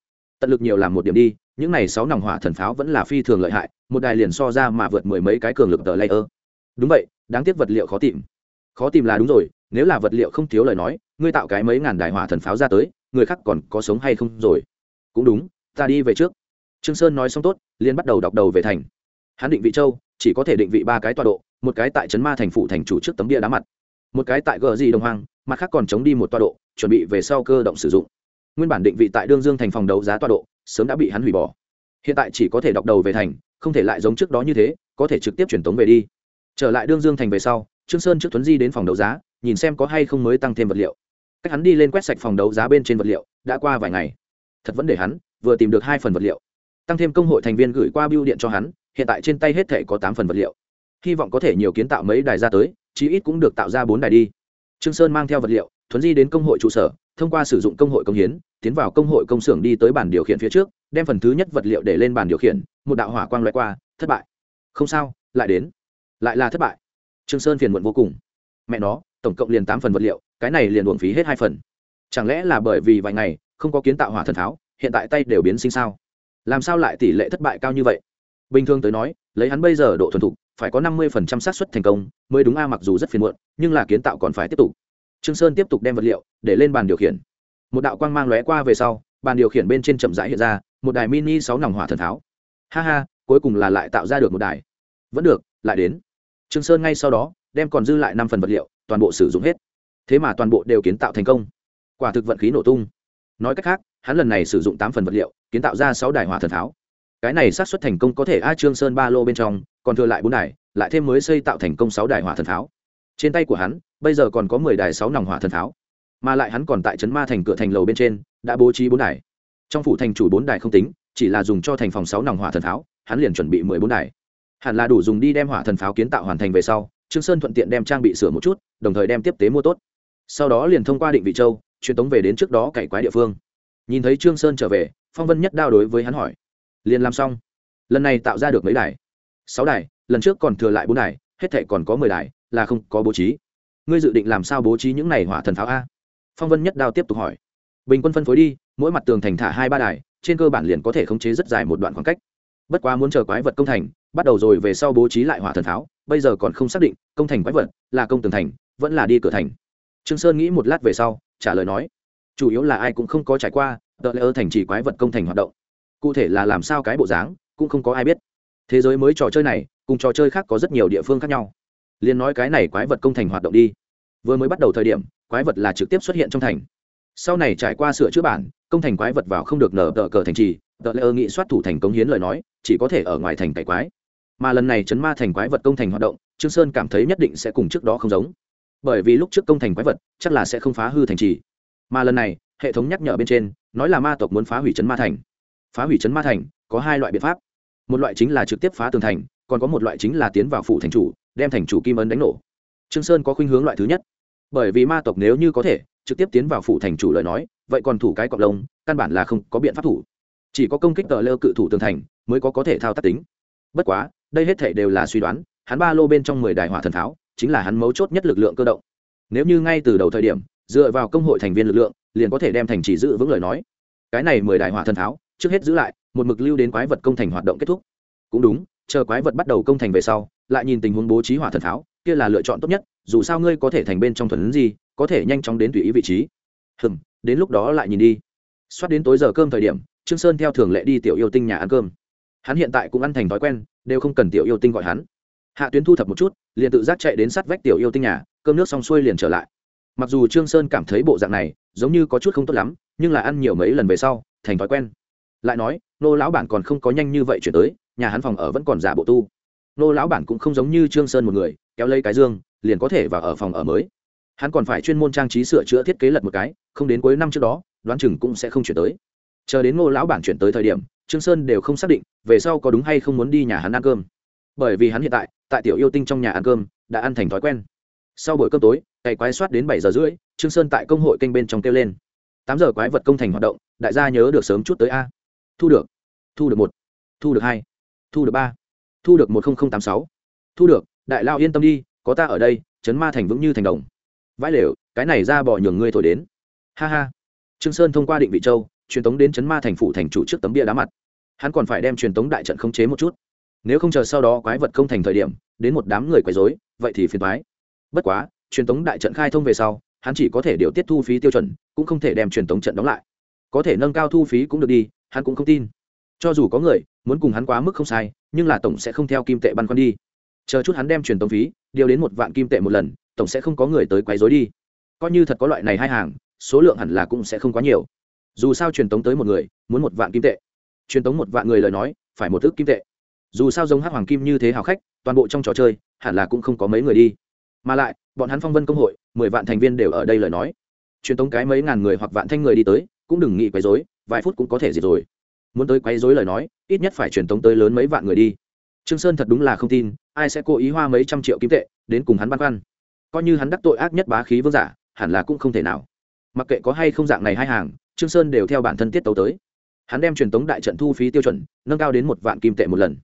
tận lực nhiều làm một điểm đi, những này sáu nòng hỏa thần pháo vẫn là phi thường lợi hại, một đài liền so ra mà vượt mười mấy cái cường lực tờ layer. Đúng vậy, đáng tiếc vật liệu khó tìm. Khó tìm là đúng rồi, nếu là vật liệu không thiếu lời nói, ngươi tạo cái mấy ngàn đài hỏa thần pháo ra tới, người khác còn có sống hay không rồi? Cũng đúng, ta đi về trước. Trương sơn nói xong tốt liên bắt đầu đọc đầu về thành. Hắn định vị châu, chỉ có thể định vị ba cái tọa độ, một cái tại trấn ma thành phủ thành chủ trước tấm bia đá mặt, một cái tại gờ gì đồng hoang, mặt khác còn chống đi một tọa độ, chuẩn bị về sau cơ động sử dụng nguyên bản định vị tại đương dương thành phòng đấu giá tọa độ, sớm đã bị hắn hủy bỏ. Hiện tại chỉ có thể đọc đầu về thành, không thể lại giống trước đó như thế, có thể trực tiếp truyền tống về đi. Trở lại đương dương thành về sau, trương sơn trước tuấn di đến phòng đấu giá, nhìn xem có hay không mới tăng thêm vật liệu. Cách hắn đi lên quét sạch phòng đấu giá bên trên vật liệu, đã qua vài ngày. Thật vẫn để hắn, vừa tìm được hai phần vật liệu. Tăng thêm công hội thành viên gửi qua bưu điện cho hắn, hiện tại trên tay hết thể có tám phần vật liệu. Hy vọng có thể nhiều kiến tạo mấy đài ra tới, chí ít cũng được tạo ra bốn đài đi. Trương sơn mang theo vật liệu thuấn di đến công hội trụ sở thông qua sử dụng công hội công hiến, tiến vào công hội công xưởng đi tới bàn điều khiển phía trước, đem phần thứ nhất vật liệu để lên bàn điều khiển, một đạo hỏa quang loại qua, thất bại. Không sao, lại đến. Lại là thất bại. Trương sơn phiền muộn vô cùng. Mẹ nó, tổng cộng liền tám phần vật liệu, cái này liền uổng phí hết hai phần. Chẳng lẽ là bởi vì vài ngày, không có kiến tạo hỏa thần tháo, hiện tại tay đều biến sinh sao? Làm sao lại tỷ lệ thất bại cao như vậy? Bình thường tới nói, lấy hắn bây giờ độ thuần thục, phải có năm mươi phần trăm xác suất thành công, mới đúng a, mặc dù rất phiền muộn, nhưng là kiến tạo còn phải tiếp tục trương sơn tiếp tục đem vật liệu để lên bàn điều khiển. Một đạo quang mang lóe qua về sau, bàn điều khiển bên trên chậm rãi hiện ra, một đài mini sáu nòng hỏa thần tháo. Ha ha, cuối cùng là lại tạo ra được một đài. Vẫn được, lại đến. Trương sơn ngay sau đó đem còn dư lại năm phần vật liệu, toàn bộ sử dụng hết. Thế mà toàn bộ đều kiến tạo thành công. Quả thực vận khí nổ tung. Nói cách khác, hắn lần này sử dụng tám phần vật liệu, kiến tạo ra sáu đài hỏa thần tháo. Cái này xác suất thành công có thể a trương sơn ba lô bên trong, còn thừa lại bốn đài, lại thêm mới xây tạo thành công sáu đài hỏa thần tháo trên tay của hắn, bây giờ còn có mười đài sáu nòng hỏa thần tháo mà lại hắn còn tại trấn ma thành cửa thành lầu bên trên, đã bố trí bốn đài. Trong phủ thành chủ bốn đài không tính, chỉ là dùng cho thành phòng sáu nòng hỏa thần tháo hắn liền chuẩn bị mười bốn đài. Hẳn là đủ dùng đi đem hỏa thần pháo kiến tạo hoàn thành về sau, trương sơn thuận tiện đem trang bị sửa một chút, đồng thời đem tiếp tế mua tốt. Sau đó liền thông qua định vị châu, truyền tống về đến trước đó cày quái địa phương. Nhìn thấy trương sơn trở về, phong vân nhất đao đối với hắn hỏi. Liền làm xong. Lần này tạo ra được mấy đài? Sáu đài, lần trước còn thừa lại bốn đài, hết thảy còn có mười đài là không có bố trí. Ngươi dự định làm sao bố trí những này hỏa thần pháo a? Phong vân nhất đao tiếp tục hỏi. Bình quân phân phối đi, mỗi mặt tường thành thả hai ba đài, trên cơ bản liền có thể khống chế rất dài một đoạn khoảng cách. Bất quá muốn chờ quái vật công thành, bắt đầu rồi về sau bố trí lại hỏa thần pháo, bây giờ còn không xác định, công thành quái vật là công tường thành, vẫn là đi cửa thành. Trương sơn nghĩ một lát về sau, trả lời nói. Chủ yếu là ai cũng không có trải qua, tờ lễ ơ thành chỉ quái vật công thành hoạt động. Cụ thể là làm sao cái bộ dáng, cũng không có ai biết. Thế giới mới trò chơi này, cùng trò chơi khác có rất nhiều địa phương khác nhau liền nói cái này quái vật công thành hoạt động đi. Vừa mới bắt đầu thời điểm, quái vật là trực tiếp xuất hiện trong thành. Sau này trải qua sửa chữa bản, công thành quái vật vào không được nở tờ cờ thành trì, tờ lễ ơ nghị soát thủ thành cống hiến lời nói, chỉ có thể ở ngoài thành cải quái. Mà lần này chấn ma thành quái vật công thành hoạt động, trương sơn cảm thấy nhất định sẽ cùng trước đó không giống. Bởi vì lúc trước công thành quái vật, chắc là sẽ không phá hư thành trì. Mà lần này, hệ thống nhắc nhở bên trên, nói là ma tộc muốn phá hủy chấn ma thành. Phá hủy chấn ma thành, có hai loại biện pháp. Một loại chính là trực tiếp phá tường thành, còn có một loại chính là tiến vào phủ thành chủ đem thành chủ kim ấn đánh nổ. Trương sơn có khuynh hướng loại thứ nhất. Bởi vì ma tộc nếu như có thể trực tiếp tiến vào phủ thành chủ lời nói, vậy còn thủ cái cọp lông, căn bản là không có biện pháp thủ. Chỉ có công kích tờ lơ cự thủ tường thành mới có có thể thao tác tính. Bất quá, đây hết thể đều là suy đoán, hắn ba lô bên trong mười đài hỏa thần tháo, chính là hắn mấu chốt nhất lực lượng cơ động. Nếu như ngay từ đầu thời điểm, dựa vào công hội thành viên lực lượng, liền có thể đem thành chỉ giữ vững lời nói. Cái này mười đài hỏa thần tháo, trước hết giữ lại, một mực lưu đến quái vật công thành hoạt động kết thúc. Cũng đúng, chờ quái vật bắt đầu công thành về sau lại nhìn tình huống bố trí hỏa thần pháo kia là lựa chọn tốt nhất, dù sao ngươi có thể thành bên trong thuần gì có thể nhanh chóng đến tùy ý vị trí. Hừm, đến lúc đó lại nhìn đi. Xoát đến tối giờ cơm thời điểm, trương sơn theo thường lệ đi tiểu yêu tinh nhà ăn cơm. Hắn hiện tại cũng ăn thành thói quen, đều không cần tiểu yêu tinh gọi hắn. Hạ tuyến thu thập một chút, liền tự giác chạy đến sát vách tiểu yêu tinh nhà, cơm nước xong xuôi liền trở lại. Mặc dù trương sơn cảm thấy bộ dạng này, giống như có chút không tốt lắm, nhưng là ăn nhiều mấy lần về sau, thành thói quen. Lại nói, nô lão bản còn không có nhanh như vậy chuyển tới, nhà hắn phòng ở vẫn còn giả bộ tu nô lão bản cũng không giống như trương sơn một người, kéo lấy cái dương, liền có thể vào ở phòng ở mới. Hắn còn phải chuyên môn trang trí sửa chữa thiết kế lật một cái, không đến cuối năm trước đó, đoán chừng cũng sẽ không chuyển tới. Chờ đến ngô lão bản chuyển tới thời điểm, trương sơn đều không xác định về sau có đúng hay không muốn đi nhà hắn ăn cơm. Bởi vì hắn hiện tại tại tiểu yêu tinh trong nhà ăn cơm, đã ăn thành thói quen. Sau buổi cơm tối, cày quái soát đến bảy giờ rưỡi, trương sơn tại công hội kênh bên trong kêu lên. Tám giờ quái vật công thành hoạt động, đại gia nhớ được sớm chút tới a. Thu được. Thu được một. Thu được hai. Thu được ba thu được một nghìn tám sáu. Thu được, đại lao yên tâm đi, có ta ở đây chấn ma thành vững như thành đồng. Vãi lều, cái này ra bỏ nhường ngươi thổi đến. Ha ha. Trương sơn thông qua định vị châu, truyền tống đến chấn ma thành phủ thành chủ trước tấm bia đá mặt. Hắn còn phải đem truyền tống đại trận khống chế một chút. Nếu không chờ sau đó quái vật công thành thời điểm, đến một đám người quấy rối, vậy thì phiền toái. Bất quá, truyền tống đại trận khai thông về sau, hắn chỉ có thể điều tiết thu phí tiêu chuẩn, cũng không thể đem truyền tống trận đóng lại. Có thể nâng cao thu phí cũng được đi, hắn cũng không tin cho dù có người muốn cùng hắn quá mức không sai, nhưng là tổng sẽ không theo kim tệ băn khoăn đi. Chờ chút hắn đem truyền tống phí điều đến một vạn kim tệ một lần, tổng sẽ không có người tới quấy rối đi. Coi như thật có loại này hai hàng, số lượng hẳn là cũng sẽ không quá nhiều. Dù sao truyền tống tới một người, muốn một vạn kim tệ. Truyền tống một vạn người lời nói, phải một ước kim tệ. Dù sao giống hắc hoàng kim như thế hào khách, toàn bộ trong trò chơi, hẳn là cũng không có mấy người đi. Mà lại, bọn hắn phong vân công hội, mười vạn thành viên đều ở đây lời nói. Truyền tống cái mấy ngàn người hoặc vạn thanh người đi tới, cũng đừng nghĩ quấy rối, vài phút cũng có thể diệt rồi muốn tới quấy rối lời nói, ít nhất phải truyền tống tới lớn mấy vạn người đi. Trương sơn thật đúng là không tin, ai sẽ cố ý hoa mấy trăm triệu kim tệ, đến cùng hắn băn khoăn. Coi như hắn đắc tội ác nhất bá khí vương giả, hẳn là cũng không thể nào. Mặc kệ có hay không dạng này hai hàng, trương sơn đều theo bản thân tiết tấu tới. Hắn đem truyền tống đại trận thu phí tiêu chuẩn, nâng cao đến một vạn kim tệ một lần.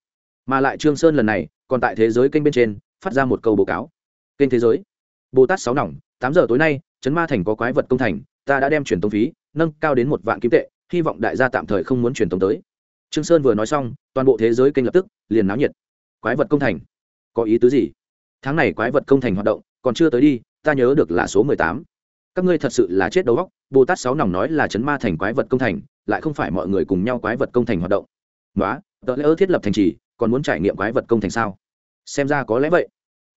Mà lại trương sơn lần này, còn tại thế giới kênh bên trên, phát ra một câu báo cáo. Kênh thế giới. Bồ tát sáu nòng, tám giờ tối nay, trấn ma thành có quái vật công thành, ta đã đem truyền tống phí, nâng cao đến một vạn kim tệ hy vọng đại gia tạm thời không muốn truyền tống tới. Trương sơn vừa nói xong, toàn bộ thế giới kênh lập tức liền náo nhiệt. Quái vật công thành. Có ý tứ gì? Tháng này quái vật công thành hoạt động, còn chưa tới đi, ta nhớ được là số mười tám. Các ngươi thật sự là chết đầu óc, bồ tát sáu nòng nói là chấn ma thành quái vật công thành, lại không phải mọi người cùng nhau quái vật công thành hoạt động. Nói tờ lễ ơ thiết lập thành trì, còn muốn trải nghiệm quái vật công thành sao? Xem ra có lẽ vậy.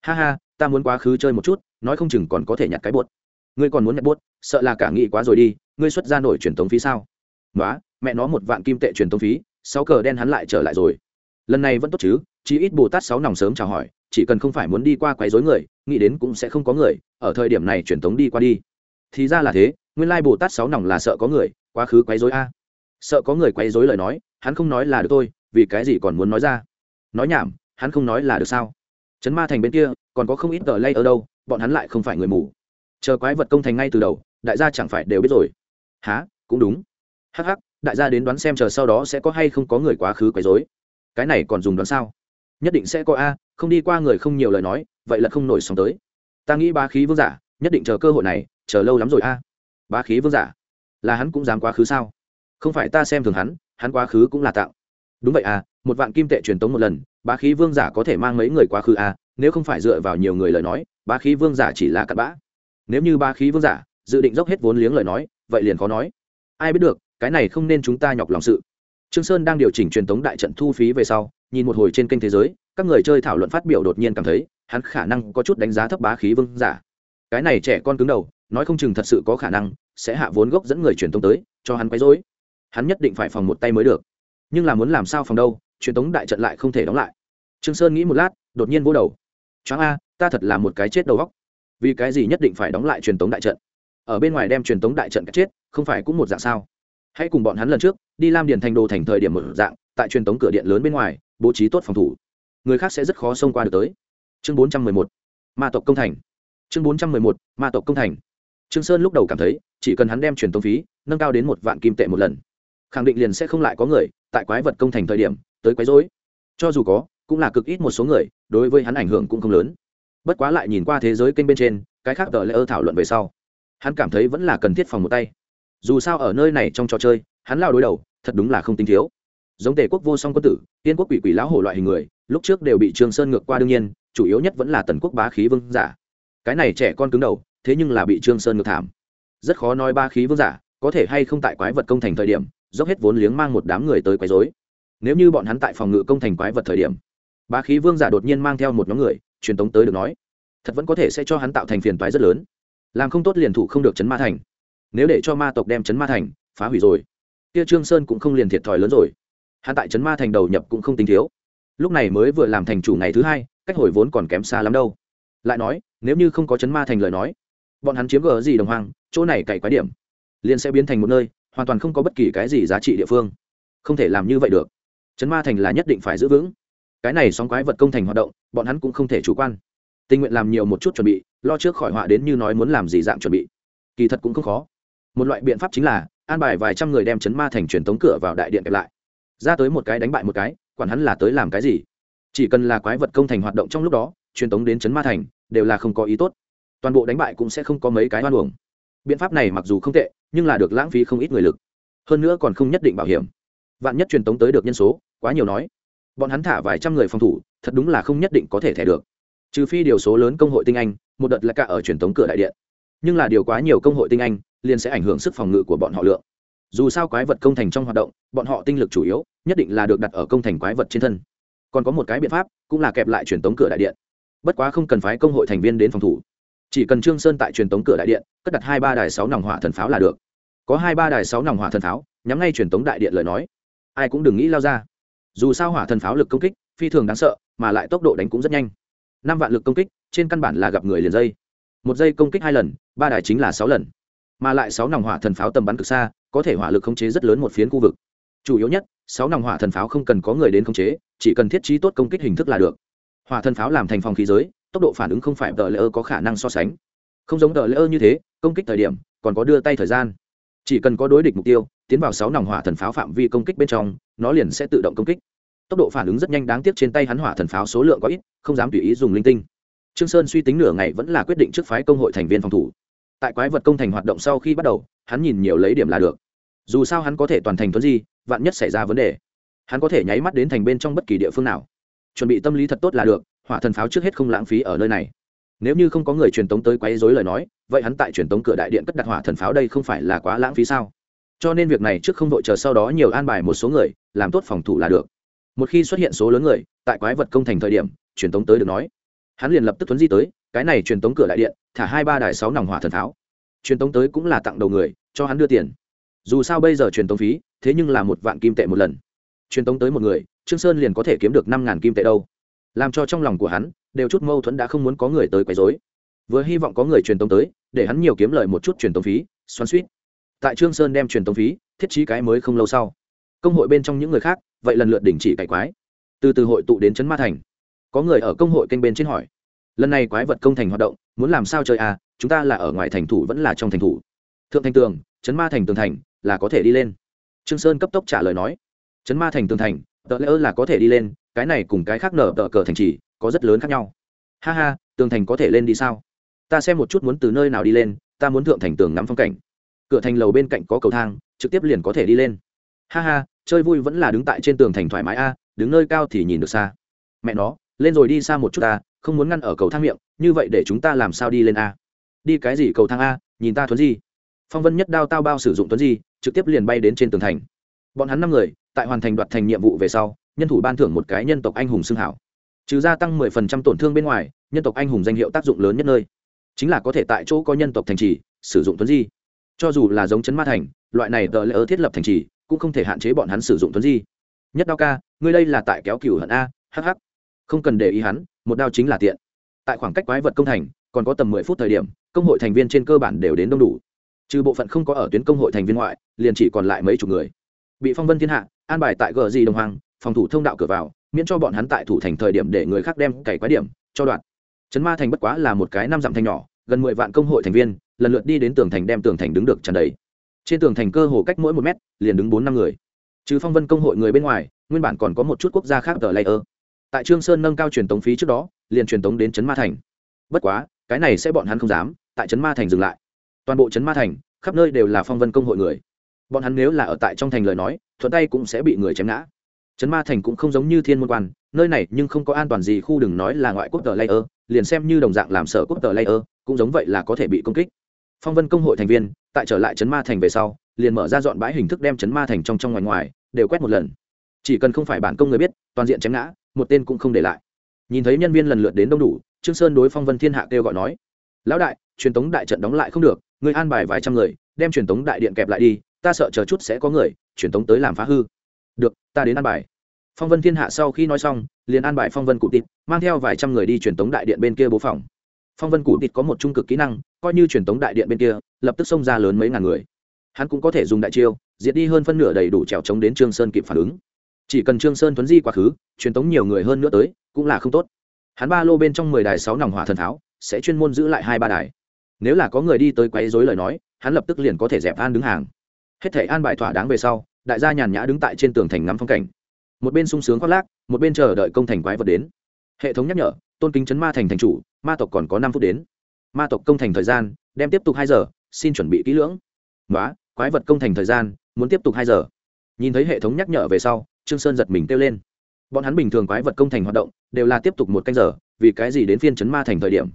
Ha ha, ta muốn quá khứ chơi một chút, nói không chừng còn có thể nhặt cái bột. Ngươi còn muốn nhặt bột, sợ là cả nghị quá rồi đi, ngươi xuất ra nổi truyền tống phí sao? Nói mẹ nó một vạn kim tệ truyền tống phí, sáu cờ đen hắn lại trở lại rồi. Lần này vẫn tốt chứ? Chí ít bồ tát sáu nòng sớm chào hỏi, chỉ cần không phải muốn đi qua quấy rối người, nghĩ đến cũng sẽ không có người, ở thời điểm này truyền tống đi qua đi. Thì ra là thế, nguyên lai bồ tát sáu nòng là sợ có người, quá khứ quấy dối a. Sợ có người quấy dối lời nói, hắn không nói là được tôi vì cái gì còn muốn nói ra? Nói nhảm, hắn không nói là được sao? Trấn ma thành bên kia, còn có không ít tờ lay ở đâu, bọn hắn lại không phải người mù. Chờ quái vật công thành ngay từ đầu, đại gia chẳng phải đều biết rồi. Há cũng đúng hắc hắc, đại gia đến đoán xem chờ sau đó sẽ có hay không có người quá khứ quấy dối cái này còn dùng đoán sao? Nhất định sẽ có a, không đi qua người không nhiều lời nói, vậy là không nổi sóng tới. Ta nghĩ ba khí vương giả, nhất định chờ cơ hội này, chờ lâu lắm rồi a. Bá khí vương giả, là hắn cũng dám quá khứ sao? Không phải ta xem thường hắn hắn quá khứ cũng là tạo. Đúng vậy à một vạn kim tệ truyền tống một lần, bá khí vương giả có thể mang mấy người quá khứ à nếu không phải dựa vào nhiều người lời nói, bá khí vương giả chỉ là cặn bã. Nếu như bá khí vương giả dự định dốc hết vốn liếng lời nói, vậy liền khó nói. Ai biết được cái này không nên chúng ta nhọc lòng sự. Trương sơn đang điều chỉnh truyền thống đại trận thu phí về sau, nhìn một hồi trên kênh thế giới, các người chơi thảo luận phát biểu đột nhiên cảm thấy, hắn khả năng có chút đánh giá thấp bá khí vương giả. Cái này trẻ con cứng đầu, nói không chừng thật sự có khả năng sẽ hạ vốn gốc dẫn người truyền thống tới, cho hắn quấy rối. Hắn nhất định phải phòng một tay mới được. Nhưng là muốn làm sao phòng đâu, truyền thống đại trận lại không thể đóng lại. Trương sơn nghĩ một lát, đột nhiên vô đầu. Choáng a, ta thật là một cái chết đầu góc vì cái gì nhất định phải đóng lại truyền thống đại trận? Ở bên ngoài đem truyền thống đại trận cái chết, không phải cũng một dạng sao? Hãy cùng bọn hắn lần trước, đi làm điện thành đồ thành thời điểm một dạng, tại truyền tống cửa điện lớn bên ngoài, bố trí tốt phòng thủ. Người khác sẽ rất khó xông qua được tới. Chương bốn trăm mười một, ma tộc công thành. Chương bốn trăm mười một, ma tộc công thành. Trương sơn lúc đầu cảm thấy, chỉ cần hắn đem truyền tống phí, nâng cao đến một vạn kim tệ một lần, khẳng định liền sẽ không lại có người, tại quái vật công thành thời điểm, tới quấy rối. Cho dù có, cũng là cực ít một số người, đối với hắn ảnh hưởng cũng không lớn. Bất quá lại nhìn qua thế giới kênh bên trên, cái khác tờ lễ ơ thảo luận về sau, hắn cảm thấy vẫn là cần thiết phòng một tay dù sao ở nơi này trong trò chơi, hắn lao đối đầu, thật đúng là không tinh thiếu. Giống tề quốc vô song quân tử, tiên quốc quỷ quỷ lão hổ loại hình người, lúc trước đều bị trương sơn ngược qua đương nhiên, chủ yếu nhất vẫn là tần quốc bá khí vương giả. Cái này trẻ con cứng đầu, thế nhưng là bị trương sơn ngược thảm. Rất khó nói ba khí vương giả, có thể hay không tại quái vật công thành thời điểm, dốc hết vốn liếng mang một đám người tới quấy rối. Nếu như bọn hắn tại phòng ngự công thành quái vật thời điểm, bá khí vương giả đột nhiên mang theo một nhóm người, truyền tống tới được nói, thật vẫn có thể sẽ cho hắn tạo thành phiền toái rất lớn. Làm không tốt liền thủ không được chấn ma thành nếu để cho ma tộc đem chấn ma thành, phá hủy rồi, kia trương sơn cũng không liền thiệt thòi lớn rồi. Hạ tại chấn ma thành đầu nhập cũng không tính thiếu. Lúc này mới vừa làm thành chủ ngày thứ hai, cách hồi vốn còn kém xa lắm đâu. Lại nói, nếu như không có chấn ma thành lời nói, bọn hắn chiếm gờ gì đồng hoang, chỗ này cày quái điểm, liền sẽ biến thành một nơi, hoàn toàn không có bất kỳ cái gì giá trị địa phương. Không thể làm như vậy được. Chấn ma thành là nhất định phải giữ vững. Cái này sóng quái vật công thành hoạt động, bọn hắn cũng không thể chủ quan. Tình nguyện làm nhiều một chút chuẩn bị, lo trước khỏi họa đến như nói muốn làm gì dạng chuẩn bị. Kỳ thật cũng không khó một loại biện pháp chính là an bài vài trăm người đem chấn ma thành truyền tống cửa vào đại điện kẹp lại. Ra tới một cái đánh bại một cái, quản hắn là tới làm cái gì. Chỉ cần là quái vật công thành hoạt động trong lúc đó, truyền tống đến chấn ma thành, đều là không có ý tốt. Toàn bộ đánh bại cũng sẽ không có mấy cái hoan uổng. Biện pháp này mặc dù không tệ, nhưng là được lãng phí không ít người lực. Hơn nữa còn không nhất định bảo hiểm. Vạn nhất truyền tống tới được nhân số, quá nhiều nói. Bọn hắn thả vài trăm người phòng thủ, thật đúng là không nhất định có thể thẻ được. Trừ phi điều số lớn công hội tinh anh, một đợt là cả ở truyền tống cửa đại điện. Nhưng là điều quá nhiều công hội tinh anh liền sẽ ảnh hưởng sức phòng ngự của bọn họ lượng. Dù sao quái vật công thành trong hoạt động, bọn họ tinh lực chủ yếu, nhất định là được đặt ở công thành quái vật trên thân. Còn có một cái biện pháp, cũng là kẹp lại truyền tống cửa đại điện. Bất quá không cần phái công hội thành viên đến phòng thủ. Chỉ cần trương sơn tại truyền tống cửa đại điện, cất đặt hai ba đài sáu nòng hỏa thần pháo là được. Có hai ba đài sáu nòng hỏa thần pháo, nhắm ngay truyền tống đại điện lời nói. Ai cũng đừng nghĩ lao ra. Dù sao hỏa thần pháo lực công kích, phi thường đáng sợ, mà lại tốc độ đánh cũng rất nhanh. Năm vạn lực công kích, trên căn bản là gặp người liền dây. Một giây công kích hai lần, ba đài chính là sáu lần mà lại sáu nòng hỏa thần pháo tầm bắn cực xa, có thể hỏa lực khống chế rất lớn một phiến khu vực. Chủ yếu nhất, sáu nòng hỏa thần pháo không cần có người đến khống chế, chỉ cần thiết trí tốt công kích hình thức là được. Hỏa thần pháo làm thành phòng khí giới, tốc độ phản ứng không phải tờ lỡ có khả năng so sánh. Không giống tờ lỡ như thế, công kích thời điểm, còn có đưa tay thời gian. Chỉ cần có đối địch mục tiêu, tiến vào sáu nòng hỏa thần pháo phạm vi công kích bên trong, nó liền sẽ tự động công kích. Tốc độ phản ứng rất nhanh đáng tiếc trên tay hắn hỏa thần pháo số lượng có ít, không dám tùy ý dùng linh tinh. Trương sơn suy tính nửa ngày vẫn là quyết định trước phái công hội thành viên phòng thủ tại quái vật công thành hoạt động sau khi bắt đầu, hắn nhìn nhiều lấy điểm là được. Dù sao hắn có thể toàn thành tuấn di, vạn nhất xảy ra vấn đề. Hắn có thể nháy mắt đến thành bên trong bất kỳ địa phương nào. Chuẩn bị tâm lý thật tốt là được, hỏa thần pháo trước hết không lãng phí ở nơi này. Nếu như không có người truyền tống tới quấy rối lời nói, vậy hắn tại truyền tống cửa đại điện cất đặt hỏa thần pháo đây không phải là quá lãng phí sao? Cho nên việc này trước không đội chờ sau đó nhiều an bài một số người, làm tốt phòng thủ là được. Một khi xuất hiện số lớn người, tại quái vật công thành thời điểm, truyền tống tới được nói, hắn liền lập tức thuấn di tới cái này truyền tống cửa đại điện, thả hai ba đài sáu nòng hỏa thần tháo. Truyền tống tới cũng là tặng đầu người, cho hắn đưa tiền. Dù sao bây giờ truyền tống phí, thế nhưng là một vạn kim tệ một lần. Truyền tống tới một người, trương sơn liền có thể kiếm được năm ngàn kim tệ đâu. Làm cho trong lòng của hắn, đều chút mâu thuẫn đã không muốn có người tới quấy rối. Vừa hy vọng có người truyền tống tới, để hắn nhiều kiếm lời một chút truyền tống phí, xoắn suýt tại trương sơn đem truyền tống phí, thiết trí cái mới không lâu sau. Công hội bên trong những người khác, vậy lần lượt đình chỉ cải quái. Từ từ hội tụ đến trấn ma thành. Có người ở công hội kênh bên trên hỏi lần này quái vật công thành hoạt động, muốn làm sao chơi à chúng ta là ở ngoài thành thủ vẫn là trong thành thủ. Thượng thành tường chấn ma thành tường thành, là có thể đi lên. Trương sơn cấp tốc trả lời nói. Chấn ma thành tường thành, tờ lễ là có thể đi lên, cái này cùng cái khác nở tờ cờ thành trì, có rất lớn khác nhau. Ha ha, tường thành có thể lên đi sao? Ta xem một chút muốn từ nơi nào đi lên, ta muốn thượng thành tường ngắm phong cảnh. Cửa thành lầu bên cạnh có cầu thang, trực tiếp liền có thể đi lên. Ha ha, chơi vui vẫn là đứng tại trên tường thành thoải mái a, đứng nơi cao thì nhìn được xa. Mẹ nó, lên rồi đi xa một chút ta không muốn ngăn ở cầu thang miệng, như vậy để chúng ta làm sao đi lên a? Đi cái gì cầu thang a? Nhìn ta thuấn di. Phong vân nhất đao tao bao sử dụng tuấn di, trực tiếp liền bay đến trên tường thành. Bọn hắn năm người, tại hoàn thành đoạt thành nhiệm vụ về sau, nhân thủ ban thưởng một cái nhân tộc anh hùng xưng hảo. Trừ gia tăng mười phần trăm tổn thương bên ngoài, nhân tộc anh hùng danh hiệu tác dụng lớn nhất nơi, chính là có thể tại chỗ có nhân tộc thành trì, sử dụng tuấn di. Cho dù là giống chấn ma thành, loại này tờ lỡ thiết lập thành trì, cũng không thể hạn chế bọn hắn sử dụng tuấn di. Nhất đao ca, ngươi đây là tại kéo cửu hận a hh không cần để ý hắn một đao chính là tiện. Tại khoảng cách quái vật công thành, còn có tầm mười phút thời điểm, công hội thành viên trên cơ bản đều đến đông đủ. Trừ bộ phận không có ở tuyến công hội thành viên ngoại, liền chỉ còn lại mấy chục người. Bị phong vân thiên hạ, an bài tại gờ gì đồng hoàng phòng thủ thông đạo cửa vào, miễn cho bọn hắn tại thủ thành thời điểm để người khác đem cày quái điểm, cho đoạn trấn ma thành bất quá là một cái năm dặm thành nhỏ, gần mười vạn công hội thành viên, lần lượt đi đến tường thành đem tường thành đứng được tràn đầy. Trên tường thành cơ hồ cách mỗi một mét, liền đứng bốn năm người. Trừ phong vân công hội người bên ngoài, nguyên bản còn có một chút quốc gia khác tờ layer tại trương sơn nâng cao truyền tống phí trước đó, liền truyền tống đến trấn ma thành. Bất quá, cái này sẽ bọn hắn không dám, tại trấn ma thành dừng lại. Toàn bộ trấn ma thành, khắp nơi đều là phong vân công hội người. Bọn hắn nếu là ở tại trong thành lời nói, thuận tay cũng sẽ bị người chém ngã. Trấn ma thành cũng không giống như thiên môn quan, nơi này nhưng không có an toàn gì, khu đừng nói là ngoại quốc tờ layer, liền xem như đồng dạng làm sở quốc tờ layer, cũng giống vậy là có thể bị công kích. Phong vân công hội thành viên, tại trở lại trấn ma thành về sau, liền mở ra dọn bãi hình thức đem trấn ma thành trong trong ngoài ngoài, đều quét một lần chỉ cần không phải bản công người biết, toàn diện chém ngã, một tên cũng không để lại. Nhìn thấy nhân viên lần lượt đến đông đủ, trương sơn đối phong vân thiên hạ kêu gọi nói, lão đại, truyền tống đại trận đóng lại không được, người an bài vài trăm người, đem truyền tống đại điện kẹp lại đi, ta sợ chờ chút sẽ có người, truyền tống tới làm phá hư. Được, ta đến an bài. Phong vân thiên hạ sau khi nói xong, liền an bài phong vân cụ tịt, mang theo vài trăm người đi truyền tống đại điện bên kia bố phòng. Phong vân cụ tịt có một trung cực kỹ năng, coi như truyền tống đại điện bên kia, lập tức xông ra lớn mấy ngàn người. Hắn cũng có thể dùng đại chiêu, diệt đi hơn phân nửa đầy đủ trèo chống đến trương sơn kịp phản ứng chỉ cần trương sơn tuấn di quá khứ, truyền tống nhiều người hơn nữa tới, cũng là không tốt. Hắn ba lô bên trong mười đài sáu nòng hỏa thần tháo, sẽ chuyên môn giữ lại hai ba đài. Nếu là có người đi tới quấy rối lời nói, hắn lập tức liền có thể dẹp an đứng hàng. Hết thể an bài thỏa đáng về sau, đại gia nhàn nhã đứng tại trên tường thành ngắm phong cảnh. Một bên sung sướng khoác lác, một bên chờ đợi công thành quái vật đến. Hệ thống nhắc nhở, tôn kính chấn ma thành thành chủ, ma tộc còn có năm phút đến. Ma tộc công thành thời gian, đem tiếp tục hai giờ, xin chuẩn bị kỹ lưỡng. Nói quái vật công thành thời gian, muốn tiếp tục hai giờ. Nhìn thấy hệ thống nhắc nhở về sau trương sơn giật mình kêu lên. Bọn hắn bình thường quái vật công thành hoạt động đều là tiếp tục một canh giờ vì cái gì đến phiên chấn ma thành thời điểm?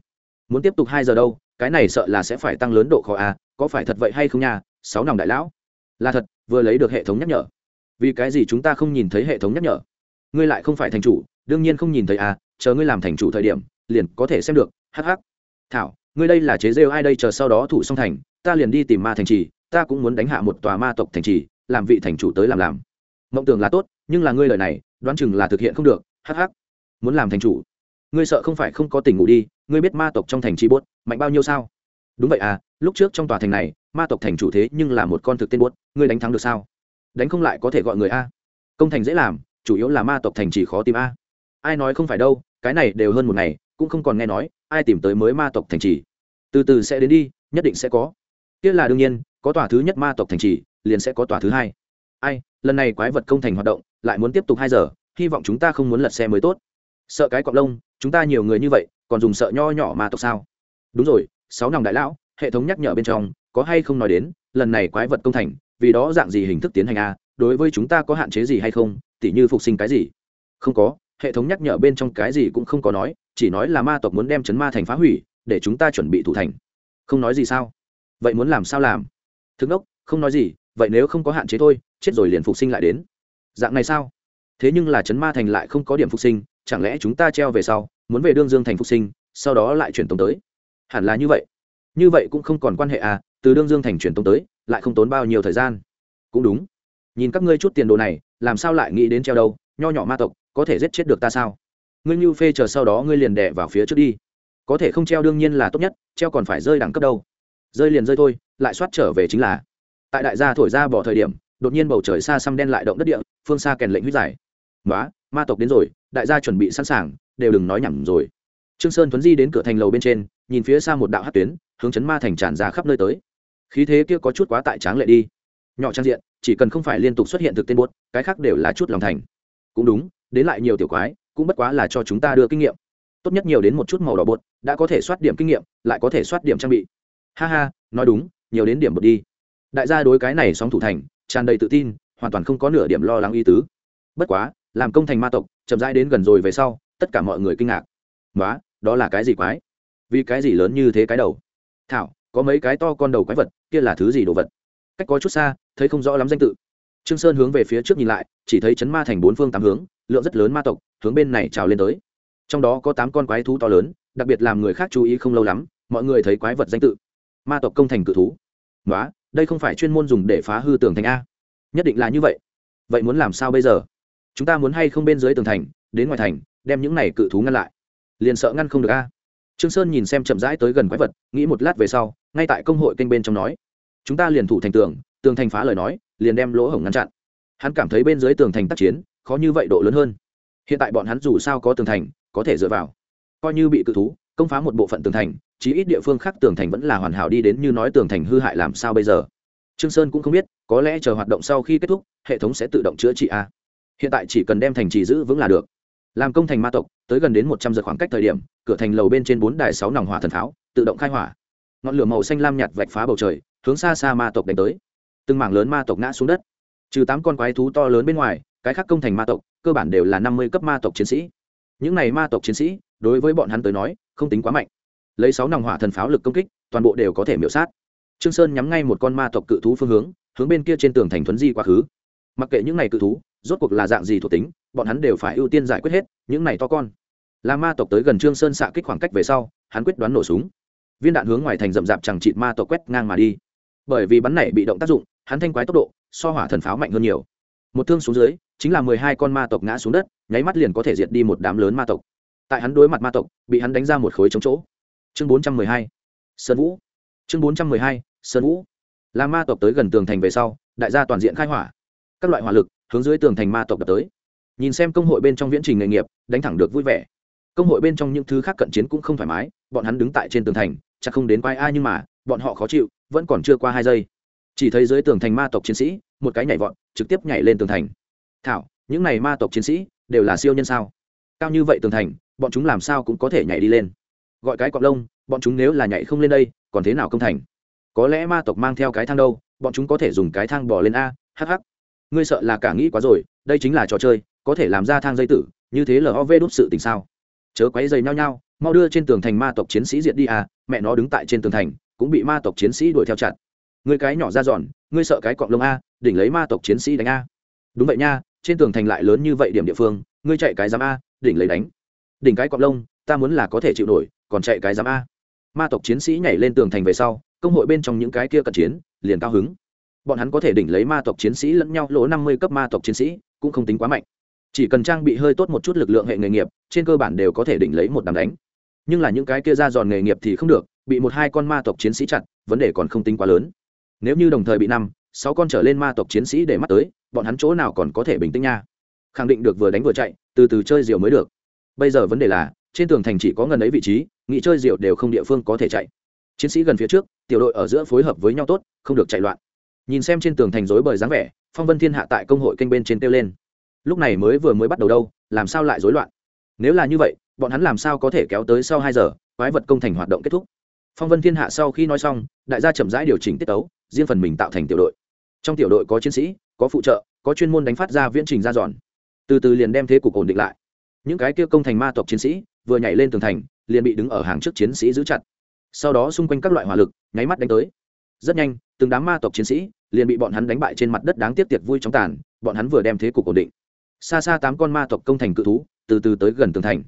Muốn tiếp tục hai giờ đâu cái này sợ là sẽ phải tăng lớn độ khó a à, có phải thật vậy hay không nha sáu nòng đại lão. Là thật vừa lấy được hệ thống nhắc nhở. Vì cái gì chúng ta không nhìn thấy hệ thống nhắc nhở? Ngươi lại không phải thành chủ đương nhiên không nhìn thấy à chờ ngươi làm thành chủ thời điểm liền có thể xem được hh thảo ngươi đây là chế rêu ai đây chờ sau đó thủ xong thành ta liền đi tìm ma thành trì ta cũng muốn đánh hạ một tòa ma tộc thành trì làm vị thành chủ tới làm làm. Mộng tưởng là tốt nhưng là ngươi lời này, đoán chừng là thực hiện không được hh muốn làm thành chủ. Ngươi sợ không phải không có tình ngủ đi, ngươi biết ma tộc trong thành trì bốt, mạnh bao nhiêu sao? Đúng vậy à lúc trước trong tòa thành này, ma tộc thành chủ thế nhưng là một con thực tên bốt, ngươi đánh thắng được sao? Đánh không lại có thể gọi người a. Công thành dễ làm, chủ yếu là ma tộc thành chỉ khó tìm a. Ai nói không phải đâu, cái này đều hơn một ngày, cũng không còn nghe nói, ai tìm tới mới ma tộc thành trì. Từ từ sẽ đến đi, nhất định sẽ có. Kia là đương nhiên, có tòa thứ nhất ma tộc thành trì, liền sẽ có tòa thứ hai ai, lần này quái vật công thành hoạt động, lại muốn tiếp tục hai giờ, hy vọng chúng ta không muốn lật xe mới tốt. Sợ cái cọp lông, chúng ta nhiều người như vậy, còn dùng sợ nho nhỏ mà tộc sao? Đúng rồi, sáu nòng đại lão, hệ thống nhắc nhở bên trong, có hay không nói đến, lần này quái vật công thành, vì đó dạng gì hình thức tiến hành a đối với chúng ta có hạn chế gì hay không? Tỉ như phục sinh cái gì? Không có, hệ thống nhắc nhở bên trong cái gì cũng không có nói, chỉ nói là ma tộc muốn đem chấn ma thành phá hủy, để chúng ta chuẩn bị thủ thành. Không nói gì sao? Vậy muốn làm sao làm? Thức ốc không nói gì, vậy nếu không có hạn chế thôi chết rồi liền phục sinh lại đến. Dạng này sao? Thế nhưng là chấn ma thành lại không có điểm phục sinh, chẳng lẽ chúng ta treo về sau, muốn về đương dương thành phục sinh, sau đó lại chuyển tống tới? Hẳn là như vậy. Như vậy cũng không còn quan hệ à từ đương dương thành chuyển tống tới, lại không tốn bao nhiêu thời gian. Cũng đúng. Nhìn các ngươi chút tiền đồ này, làm sao lại nghĩ đến treo đâu, nho nhỏ ma tộc, có thể giết chết được ta sao? Ngươi như phê chờ sau đó ngươi liền đẻ vào phía trước đi. Có thể không treo đương nhiên là tốt nhất, treo còn phải rơi đẳng cấp đâu. Rơi liền rơi thôi, lại soát trở về chính là. Tại đại gia thổi ra bỏ thời điểm đột nhiên bầu trời xa xăm đen lại động đất địa, phương xa kèn lệnh huyết giải. Nói ma tộc đến rồi, đại gia chuẩn bị sẵn sàng, đều đừng nói nhầm rồi. Trương sơn tuấn di đến cửa thành lầu bên trên, nhìn phía xa một đạo hát tuyến, hướng chấn ma thành tràn ra khắp nơi tới. Khí thế kia có chút quá tại tráng lệ đi. Nhỏ trang diện, chỉ cần không phải liên tục xuất hiện thực tên buốt, cái khác đều là chút lòng thành. Cũng đúng, đến lại nhiều tiểu quái, cũng bất quá là cho chúng ta đưa kinh nghiệm. Tốt nhất nhiều đến một chút màu đỏ bột, đã có thể soát điểm kinh nghiệm, lại có thể soát điểm trang bị. Ha ha, nói đúng, nhiều đến điểm bột đi. Đại gia đối cái này sóng thủ thành tràn đầy tự tin hoàn toàn không có nửa điểm lo lắng y tứ. Bất quá làm công thành ma tộc chậm rãi đến gần rồi về sau tất cả mọi người kinh ngạc. Quá, đó là cái gì quái? Vì cái gì lớn như thế cái đầu? Thảo có mấy cái to con đầu quái vật kia là thứ gì đồ vật? Cách có chút xa thấy không rõ lắm danh tự. Trương sơn hướng về phía trước nhìn lại chỉ thấy chấn ma thành bốn phương tám hướng lượng rất lớn ma tộc hướng bên này trào lên tới. Trong đó có tám con quái thú to lớn đặc biệt làm người khác chú ý không lâu lắm mọi người thấy quái vật danh tự. Ma tộc công thành cự thú. Nói đây không phải chuyên môn dùng để phá hư tường thành a. Nhất định là như vậy. Vậy muốn làm sao bây giờ? Chúng ta muốn hay không bên dưới tường thành, đến ngoài thành, đem những này cự thú ngăn lại? Liền sợ ngăn không được a. Trương sơn nhìn xem chậm rãi tới gần quái vật, nghĩ một lát về sau, ngay tại công hội kênh bên trong nói, chúng ta liền thủ thành tường tường thành phá lời nói, liền đem lỗ hổng ngăn chặn. Hắn cảm thấy bên dưới tường thành tác chiến, khó như vậy độ lớn hơn. Hiện tại bọn hắn dù sao có tường thành, có thể dựa vào. Coi như bị cự thú, công phá một bộ phận tường thành chí ít địa phương khác tường thành vẫn là hoàn hảo đi đến như nói tường thành hư hại làm sao bây giờ? Trương sơn cũng không biết, có lẽ chờ hoạt động sau khi kết thúc, hệ thống sẽ tự động chữa trị a. Hiện tại chỉ cần đem thành trì giữ vững là được. Làm công thành ma tộc, tới gần đến một trăm giờ khoảng cách thời điểm, cửa thành lầu bên trên bốn đài sáu nòng hỏa thần tháo tự động khai hỏa. Ngọn lửa màu xanh lam nhạt vạch phá bầu trời, hướng xa xa ma tộc đánh tới. Từng mảng lớn ma tộc ngã xuống đất. Trừ tám con quái thú to lớn bên ngoài, cái khác công thành ma tộc, cơ bản đều là năm mươi cấp ma tộc chiến sĩ. Những này ma tộc chiến sĩ, đối với bọn hắn tới nói, không tính quá mạnh lấy sáu nòng hỏa thần pháo lực công kích, toàn bộ đều có thể miễu sát. Trương sơn nhắm ngay một con ma tộc cự thú phương hướng hướng bên kia trên tường thành thuấn di quá khứ. Mặc kệ những này cự thú, rốt cuộc là dạng gì thuộc tính, bọn hắn đều phải ưu tiên giải quyết hết, những này to con. Là ma tộc tới gần trương sơn xạ kích khoảng cách về sau, hắn quyết đoán nổ súng. Viên đạn hướng ngoài thành rậm rạp chẳng chịt ma tộc quét ngang mà đi. Bởi vì bắn này bị động tác dụng, hắn thanh quái tốc độ, so hỏa thần pháo mạnh hơn nhiều. Một thương xuống dưới, chính là mười hai con ma tộc ngã xuống đất, nháy mắt liền có thể diệt đi một đám lớn ma tộc. Tại hắn đối mặt ma tộc, bị hắn đánh ra một khối chống chỗ chương bốn trăm mười hai, sơn vũ. Chương bốn trăm mười hai, sơn vũ. Là ma tộc tới gần tường thành về sau, đại gia toàn diện khai hỏa. Các loại hỏa lực hướng dưới tường thành ma tộc đập tới. Nhìn xem công hội bên trong viễn trình nghề nghiệp, đánh thẳng được vui vẻ. Công hội bên trong những thứ khác cận chiến cũng không thoải mái, bọn hắn đứng tại trên tường thành, chắc không đến quái ai nhưng mà, bọn họ khó chịu, vẫn còn chưa qua hai giây. Chỉ thấy dưới tường thành ma tộc chiến sĩ, một cái nhảy vọt, trực tiếp nhảy lên tường thành. Thảo, những này ma tộc chiến sĩ đều là siêu nhân sao? Cao như vậy tường thành, bọn chúng làm sao cũng có thể nhảy đi lên? Gọi cái cọp lông, bọn chúng nếu là nhảy không lên đây, còn thế nào công thành? Có lẽ ma tộc mang theo cái thang đâu, bọn chúng có thể dùng cái thang bỏ lên a hh ngươi sợ là cả nghĩ quá rồi, đây chính là trò chơi, có thể làm ra thang dây tử, như thế lov đốt sự tình sao? Chớ quấy dày nhau nhau, mau đưa trên tường thành ma tộc chiến sĩ diệt đi à mẹ nó đứng tại trên tường thành, cũng bị ma tộc chiến sĩ đuổi theo chặt. Ngươi cái nhỏ ra giòn, ngươi sợ cái cọng lông a, đỉnh lấy ma tộc chiến sĩ đánh a. Đúng vậy nha, trên tường thành lại lớn như vậy điểm địa phương, ngươi chạy cái giám a, đỉnh lấy đánh. Đỉnh cái cọng lông, ta muốn là có thể chịu nổi còn chạy cái giám a. Ma tộc chiến sĩ nhảy lên tường thành về sau, công hội bên trong những cái kia cận chiến, liền cao hứng. Bọn hắn có thể đỉnh lấy ma tộc chiến sĩ lẫn nhau lỗ năm mươi cấp ma tộc chiến sĩ, cũng không tính quá mạnh. Chỉ cần trang bị hơi tốt một chút lực lượng hệ nghề nghiệp, trên cơ bản đều có thể đỉnh lấy một đám đánh. Nhưng là những cái kia ra giòn nghề nghiệp thì không được, bị một hai con ma tộc chiến sĩ chặn, vấn đề còn không tính quá lớn. Nếu như đồng thời bị năm, sáu con trở lên ma tộc chiến sĩ để mắt tới, bọn hắn chỗ nào còn có thể bình tĩnh nha? Khẳng định được vừa đánh vừa chạy, từ từ chơi diều mới được. Bây giờ vấn đề là, trên tường thành chỉ có ngần ấy vị trí nghị chơi diều đều không địa phương có thể chạy. Chiến sĩ gần phía trước, tiểu đội ở giữa phối hợp với nhau tốt, không được chạy loạn. Nhìn xem trên tường thành rối bời dáng vẻ, phong vân thiên hạ tại công hội kênh bên trên kêu lên. Lúc này mới vừa mới bắt đầu đâu, làm sao lại rối loạn? Nếu là như vậy, bọn hắn làm sao có thể kéo tới sau hai giờ, quái vật công thành hoạt động kết thúc. Phong vân thiên hạ sau khi nói xong, đại gia chậm rãi điều chỉnh tiết tấu, riêng phần mình tạo thành tiểu đội. Trong tiểu đội có chiến sĩ, có phụ trợ, có chuyên môn đánh phát ra viễn trình ra dọn. Từ từ liền đem thế cục ổn định lại những cái kia công thành ma tộc chiến sĩ vừa nhảy lên tường thành, liền bị đứng ở hàng trước chiến sĩ giữ chặt. Sau đó xung quanh các loại hỏa lực, nháy mắt đánh tới. Rất nhanh, từng đám ma tộc chiến sĩ liền bị bọn hắn đánh bại trên mặt đất đáng tiếc tiệt vui trong tàn, bọn hắn vừa đem thế cục ổn định. Xa xa tám con ma tộc công thành cự thú từ từ tới gần tường thành.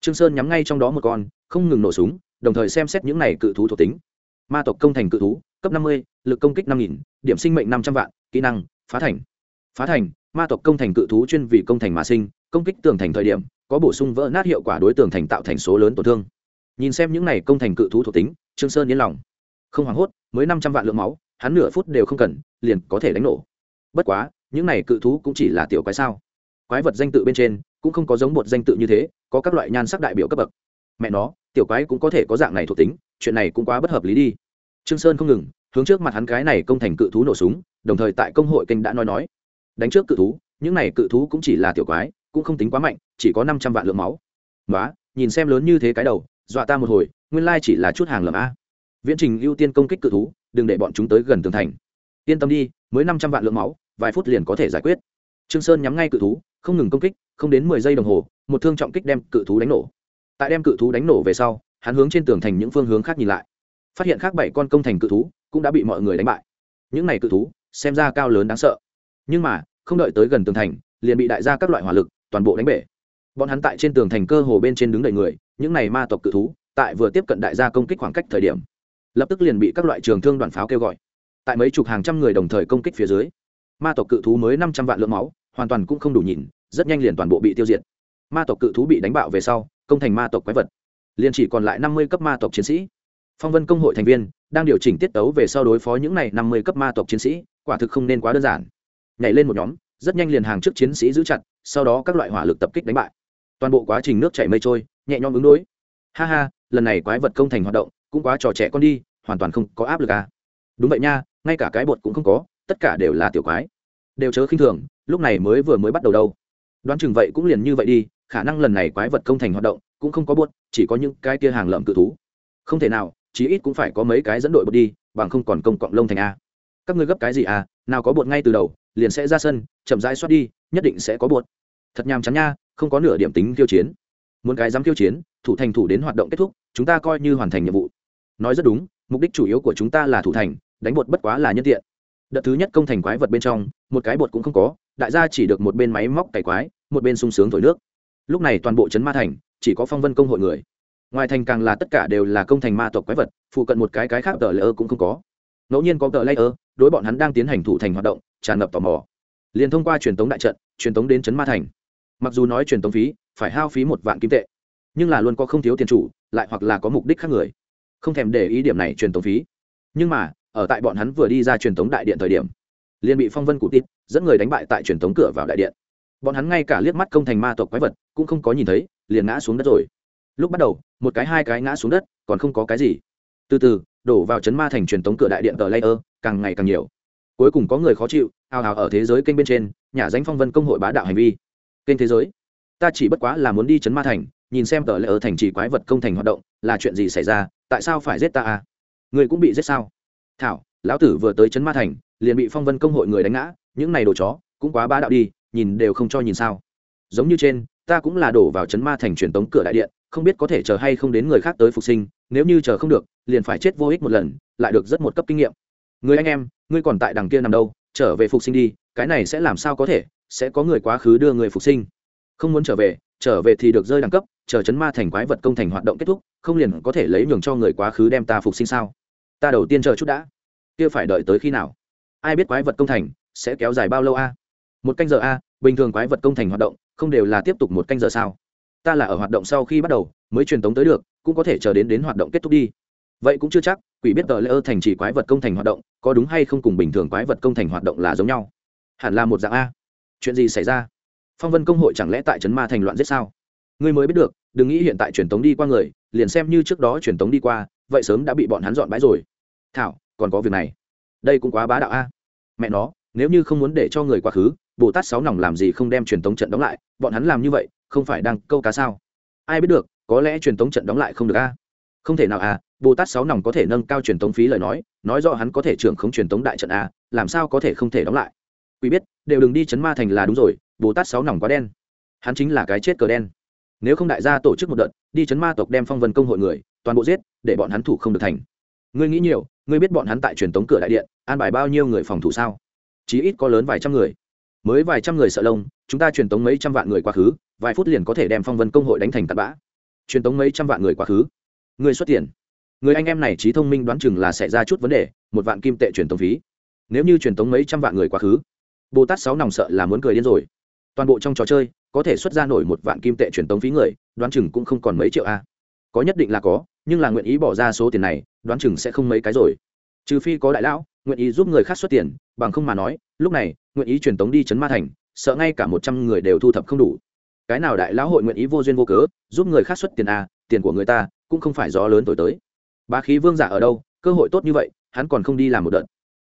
Trương sơn nhắm ngay trong đó một con, không ngừng nổ súng, đồng thời xem xét những này cự thú thuộc tính. Ma tộc công thành cự thú, cấp năm mươi, lực công kích năm nghìn, điểm sinh mệnh năm trăm vạn, kỹ năng, phá thành. Phá thành, ma tộc công thành cự thú chuyên vì công thành mà sinh, công kích tường thành thời điểm có bổ sung vỡ nát hiệu quả đối tượng thành tạo thành số lớn tổn thương. Nhìn xem những này công thành cự thú thuộc tính, trương sơn yên lòng. Không hoảng hốt, mới năm trăm vạn lượng máu, hắn nửa phút đều không cần, liền có thể đánh nổ. Bất quá, những này cự thú cũng chỉ là tiểu quái sao. Quái vật danh tự bên trên, cũng không có giống bột danh tự như thế, có các loại nhan sắc đại biểu cấp bậc. Mẹ nó, tiểu quái cũng có thể có dạng này thuộc tính, chuyện này cũng quá bất hợp lý đi. Trương sơn không ngừng, hướng trước mặt hắn cái này công thành cự thú nổ súng, đồng thời tại công hội kênh đã nói nói. Đánh trước cự thú, những này cự thú cũng chỉ là tiểu quái cũng không tính quá mạnh, chỉ có năm trăm vạn lượng máu. Nói nhìn xem lớn như thế cái đầu, dọa ta một hồi, nguyên lai chỉ là chút hàng lầm a. Viễn trình ưu tiên công kích cự thú, đừng để bọn chúng tới gần tường thành. Yên tâm đi, mới năm trăm vạn lượng máu, vài phút liền có thể giải quyết. Trương sơn nhắm ngay cự thú, không ngừng công kích, không đến mười giây đồng hồ, một thương trọng kích đem cự thú đánh nổ. Tại đem cự thú đánh nổ về sau, hắn hướng trên tường thành những phương hướng khác nhìn lại. Phát hiện khác bảy con công thành cự thú cũng đã bị mọi người đánh bại. Những này cự thú, xem ra cao lớn đáng sợ. Nhưng mà, không đợi tới gần tường thành, liền bị đại gia các loại hỏa lực toàn bộ đánh bể. Bọn hắn tại trên tường thành cơ hồ bên trên đứng đầy người, những này ma tộc cự thú, tại vừa tiếp cận đại gia công kích khoảng cách thời điểm, lập tức liền bị các loại trường thương đoàn pháo kêu gọi. Tại mấy chục hàng trăm người đồng thời công kích phía dưới, ma tộc cự thú mới năm trăm vạn lượng máu, hoàn toàn cũng không đủ nhìn rất nhanh liền toàn bộ bị tiêu diệt. Ma tộc cự thú bị đánh bạo về sau, công thành ma tộc quái vật. Liền chỉ còn lại năm mươi cấp ma tộc chiến sĩ. Phong vân công hội thành viên, đang điều chỉnh tiết tấu về sau đối phó những này năm mươi cấp ma tộc chiến sĩ, quả thực không nên quá đơn giản. Nhảy lên một nhóm rất nhanh liền hàng trước chiến sĩ giữ chặt, sau đó các loại hỏa lực tập kích đánh bại. Toàn bộ quá trình nước chảy mây trôi, nhẹ nhõm ứng đối. Ha ha, lần này quái vật công thành hoạt động, cũng quá trò trẻ con đi, hoàn toàn không có áp lực à. Đúng vậy nha, ngay cả cái bột cũng không có, tất cả đều là tiểu quái. Đều chớ khinh thường, lúc này mới vừa mới bắt đầu đâu. Đoán chừng vậy cũng liền như vậy đi, khả năng lần này quái vật công thành hoạt động, cũng không có bột, chỉ có những cái kia hàng lợm cự thú. Không thể nào, chí ít cũng phải có mấy cái dẫn đội bột đi, bằng không còn công cọng lông thành a. Các ngươi gấp cái gì à nào có bột ngay từ đầu liền sẽ ra sân, chậm rãi xoát đi, nhất định sẽ có buột thật nhàm chán nha, không có nửa điểm tính kiêu chiến. Muốn cái dám kiêu chiến, thủ thành thủ đến hoạt động kết thúc, chúng ta coi như hoàn thành nhiệm vụ. Nói rất đúng, mục đích chủ yếu của chúng ta là thủ thành, đánh bột bất quá là nhân tiện. Đợt thứ nhất công thành quái vật bên trong, một cái bột cũng không có, đại gia chỉ được một bên máy móc cày quái, một bên sung sướng thổi nước. Lúc này toàn bộ trấn ma thành, chỉ có phong vân công hội người. Ngoài thành càng là tất cả đều là công thành ma tộc quái vật, phụ cận một cái cái khác tờ lễ ơ cũng không có. Ngẫu nhiên có tờ lễ ơ đối bọn hắn đang tiến hành thủ thành hoạt động tràn ngập tò mò. Liền thông qua truyền tống đại trận, truyền tống đến trấn ma thành. Mặc dù nói truyền tống phí, phải hao phí một vạn kim tệ, nhưng là luôn có không thiếu tiền chủ, lại hoặc là có mục đích khác người. Không thèm để ý điểm này truyền tống phí. Nhưng mà, ở tại bọn hắn vừa đi ra truyền tống đại điện thời điểm, liền bị phong vân cụ tít, dẫn người đánh bại tại truyền tống cửa vào đại điện. Bọn hắn ngay cả liếc mắt công thành ma tộc quái vật, cũng không có nhìn thấy, liền ngã xuống đất rồi. Lúc bắt đầu, một cái hai cái ngã xuống đất, còn không có cái gì. Từ từ, đổ vào chấn ma thành truyền tống cửa đại điện tờ layer, càng ngày càng nhiều cuối cùng có người khó chịu ào ào ở thế giới kênh bên trên nhà danh phong vân công hội bá đạo hành vi. Kênh thế giới, ta chỉ bất quá là muốn đi chấn ma thành, nhìn xem tờ ở thành trì quái vật công thành hoạt động, là chuyện gì xảy ra, tại sao phải giết ta à? Người cũng bị giết sao? Thảo, lão tử vừa tới chấn ma thành, liền bị phong vân công hội người đánh ngã, những này đồ chó, cũng quá bá đạo đi, nhìn đều không cho nhìn sao. Giống như trên, ta cũng là đổ vào chấn ma thành truyền tống cửa đại điện, không biết có thể chờ hay không đến người khác tới phục sinh, nếu như chờ không được, liền phải chết vô ích một lần, lại được rất một cấp kinh nghiệm. Người anh em ngươi còn tại đằng kia nằm đâu, trở về phục sinh đi, cái này sẽ làm sao có thể, sẽ có người quá khứ đưa người phục sinh. Không muốn trở về trở về thì được rơi đẳng cấp, chờ chấn ma thành quái vật công thành hoạt động kết thúc, không liền có thể lấy nhường cho người quá khứ đem ta phục sinh sao? Ta đầu tiên chờ chút đã. Kia phải đợi tới khi nào? Ai biết quái vật công thành sẽ kéo dài bao lâu a? Một canh giờ a, bình thường quái vật công thành hoạt động không đều là tiếp tục một canh giờ sao? Ta là ở hoạt động sau khi bắt đầu mới truyền tống tới được, cũng có thể chờ đến đến hoạt động kết thúc đi. Vậy cũng chưa chắc quỷ biết tờ lễ ơ thành chỉ quái vật công thành hoạt động, có đúng hay không cùng bình thường quái vật công thành hoạt động là giống nhau? Hẳn là một dạng a. Chuyện gì xảy ra? Phong vân công hội chẳng lẽ tại trấn ma thành loạn giết sao? Ngươi mới biết được, đừng nghĩ hiện tại truyền tống đi qua người, liền xem như trước đó truyền tống đi qua, vậy sớm đã bị bọn hắn dọn bãi rồi. Thảo, còn có việc này. Đây cũng quá bá đạo a. Mẹ nó, nếu như không muốn để cho người quá khứ, bồ tát sáu nòng làm gì không đem truyền tống trận đóng lại? Bọn hắn làm như vậy, không phải đang câu cá sao? Ai biết được, có lẽ truyền tống trận đóng lại không được a không thể nào à bồ tát sáu nòng có thể nâng cao truyền tống phí lời nói nói rõ hắn có thể trưởng không truyền tống đại trận à, làm sao có thể không thể đóng lại? Quý biết đều đừng đi chấn ma thành là đúng rồi bồ tát sáu nòng quá đen. Hắn chính là cái chết cờ đen. Nếu không đại gia tổ chức một đợt đi chấn ma tộc đem phong vân công hội người toàn bộ giết để bọn hắn thủ không được thành. Ngươi nghĩ nhiều ngươi biết bọn hắn tại truyền tống cửa đại điện an bài bao nhiêu người phòng thủ sao? Chí ít có lớn vài trăm người. Mới vài trăm người sợ lông chúng ta truyền tống mấy trăm vạn người quá khứ vài phút liền có thể đem phong vân công hội đánh thành tạt bã. Truyền tống mấy trăm vạn người quá khứ người xuất tiền. Người anh em này trí thông minh đoán chừng là sẽ ra chút vấn đề, một vạn kim tệ truyền tống phí. Nếu như truyền tống mấy trăm vạn người quá khứ, bồ tát sáu nòng sợ là muốn cười điên rồi. Toàn bộ trong trò chơi, có thể xuất ra nổi một vạn kim tệ truyền tống phí người, đoán chừng cũng không còn mấy triệu a. Có nhất định là có, nhưng là nguyện ý bỏ ra số tiền này, đoán chừng sẽ không mấy cái rồi. Trừ phi có đại lão, nguyện ý giúp người khác xuất tiền, bằng không mà nói, lúc này, nguyện ý truyền tống đi chấn ma thành, sợ ngay cả một trăm người đều thu thập không đủ. Cái nào đại lão hội nguyện ý vô duyên vô cớ, giúp người khác xuất tiền a, tiền của người ta cũng không phải gió lớn thổi tới. Bá khí vương giả ở đâu? Cơ hội tốt như vậy, hắn còn không đi làm một đợt.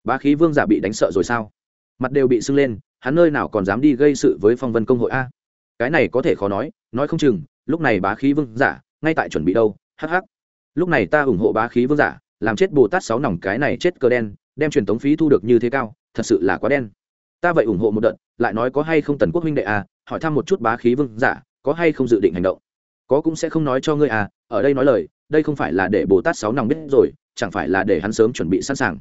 Bá khí vương giả bị đánh sợ rồi sao? Mặt đều bị sưng lên, hắn nơi nào còn dám đi gây sự với phong vân công hội a? Cái này có thể khó nói nói không chừng, lúc này bá khí vương giả, ngay tại chuẩn bị đâu hh lúc này ta ủng hộ bá khí vương giả, làm chết bồ tát sáu nòng cái này chết cơ đen, đem truyền tống phí thu được như thế cao, thật sự là quá đen. Ta vậy ủng hộ một đợt, lại nói có hay không tần quốc huynh đệ à hỏi thăm một chút bá khí vương giả, có hay không dự định hành động? Có cũng sẽ không nói cho ngươi à ở đây nói lời, đây không phải là để bồ tát sáu nòng biết rồi, chẳng phải là để hắn sớm chuẩn bị sẵn sàng.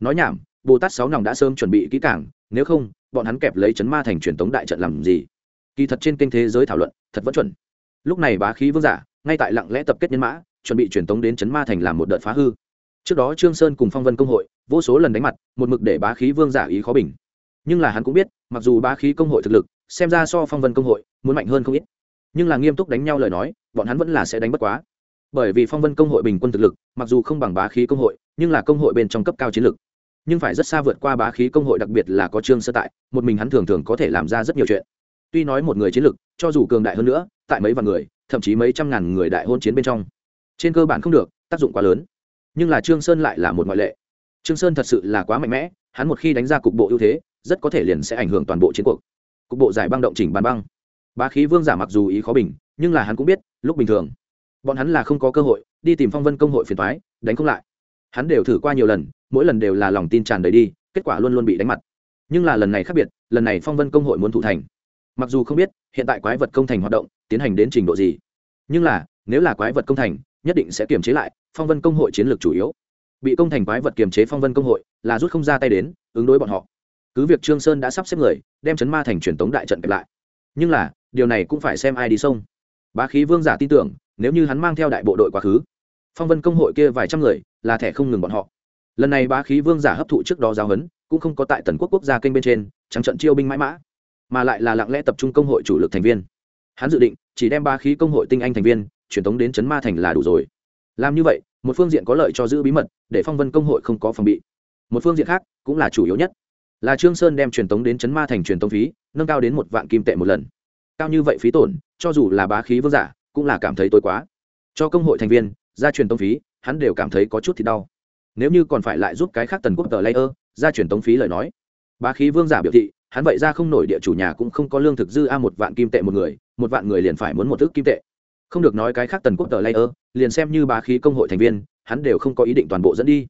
Nói nhảm, bồ tát sáu nòng đã sớm chuẩn bị kỹ càng, nếu không, bọn hắn kẹp lấy chấn ma thành truyền tống đại trận làm gì? Kỳ thật trên kênh thế giới thảo luận, thật vẫn chuẩn. Lúc này bá khí vương giả, ngay tại lặng lẽ tập kết nhân mã, chuẩn bị truyền tống đến chấn ma thành làm một đợt phá hư. Trước đó trương sơn cùng phong vân công hội, vô số lần đánh mặt, một mực để bá khí vương giả ý khó bình. Nhưng là hắn cũng biết, mặc dù bá khí công hội thực lực, xem ra so phong vân công hội, muốn mạnh hơn không ít. Nhưng là nghiêm túc đánh nhau lời nói bọn hắn vẫn là sẽ đánh bất quá. Bởi vì phong vân công hội bình quân thực lực, mặc dù không bằng bá khí công hội, nhưng là công hội bên trong cấp cao chiến lực. Nhưng phải rất xa vượt qua bá khí công hội đặc biệt là có trương sơ tại, một mình hắn thường thường có thể làm ra rất nhiều chuyện. Tuy nói một người chiến lực, cho dù cường đại hơn nữa, tại mấy vạn người, thậm chí mấy trăm ngàn người đại hôn chiến bên trong, trên cơ bản không được, tác dụng quá lớn. Nhưng là trương sơn lại là một ngoại lệ. Trương sơn thật sự là quá mạnh mẽ, hắn một khi đánh ra cục bộ ưu thế, rất có thể liền sẽ ảnh hưởng toàn bộ chiến cuộc. Cục bộ giải băng động chỉnh bàn băng. Bá khí vương giả mặc dù ý khó bình nhưng là hắn cũng biết, lúc bình thường, bọn hắn là không có cơ hội đi tìm phong vân công hội phiền thoái đánh không lại. Hắn đều thử qua nhiều lần, mỗi lần đều là lòng tin tràn đầy đi, kết quả luôn luôn bị đánh mặt. Nhưng là lần này khác biệt, lần này phong vân công hội muốn thủ thành. Mặc dù không biết, hiện tại quái vật công thành hoạt động, tiến hành đến trình độ gì, nhưng là, nếu là quái vật công thành, nhất định sẽ kiềm chế lại phong vân công hội chiến lược chủ yếu. Bị công thành quái vật kiềm chế phong vân công hội, là rút không ra tay đến, ứng đối bọn họ. Cứ việc trương sơn đã sắp xếp người, đem chấn ma thành truyền tống đại trận kẹp lại. Nhưng là, điều này cũng phải xem ai đi sông bá khí vương giả tin tưởng, nếu như hắn mang theo đại bộ đội quá khứ, phong vân công hội kia vài trăm người là thẻ không ngừng bọn họ. Lần này bá khí vương giả hấp thụ trước đó giáo huấn, cũng không có tại tần quốc quốc gia kênh bên trên, trắng trận chiêu binh mãi mã, mà lại là lặng lẽ tập trung công hội chủ lực thành viên. Hắn dự định, chỉ đem ba khí công hội tinh anh thành viên, truyền tống đến chấn ma thành là đủ rồi. Làm như vậy, một phương diện có lợi cho giữ bí mật, để phong vân công hội không có phòng bị. Một phương diện khác, cũng là chủ yếu nhất, là trương sơn đem truyền tống đến chấn ma thành truyền tống phí, nâng cao đến một vạn kim tệ một lần. Cao như vậy phí tổn cho dù là bá khí vương giả, cũng là cảm thấy tối quá. Cho công hội thành viên, gia truyền tống phí, hắn đều cảm thấy có chút thì đau. Nếu như còn phải lại giúp cái khác tần quốc tờ layer, gia truyền tống phí lời nói. Bá khí vương giả biểu thị, hắn vậy ra không nổi địa chủ nhà cũng không có lương thực dư a một vạn kim tệ một người, một vạn người liền phải muốn một ước kim tệ. Không được nói cái khác tần quốc tờ layer, liền xem như bá khí công hội thành viên, hắn đều không có ý định toàn bộ dẫn đi.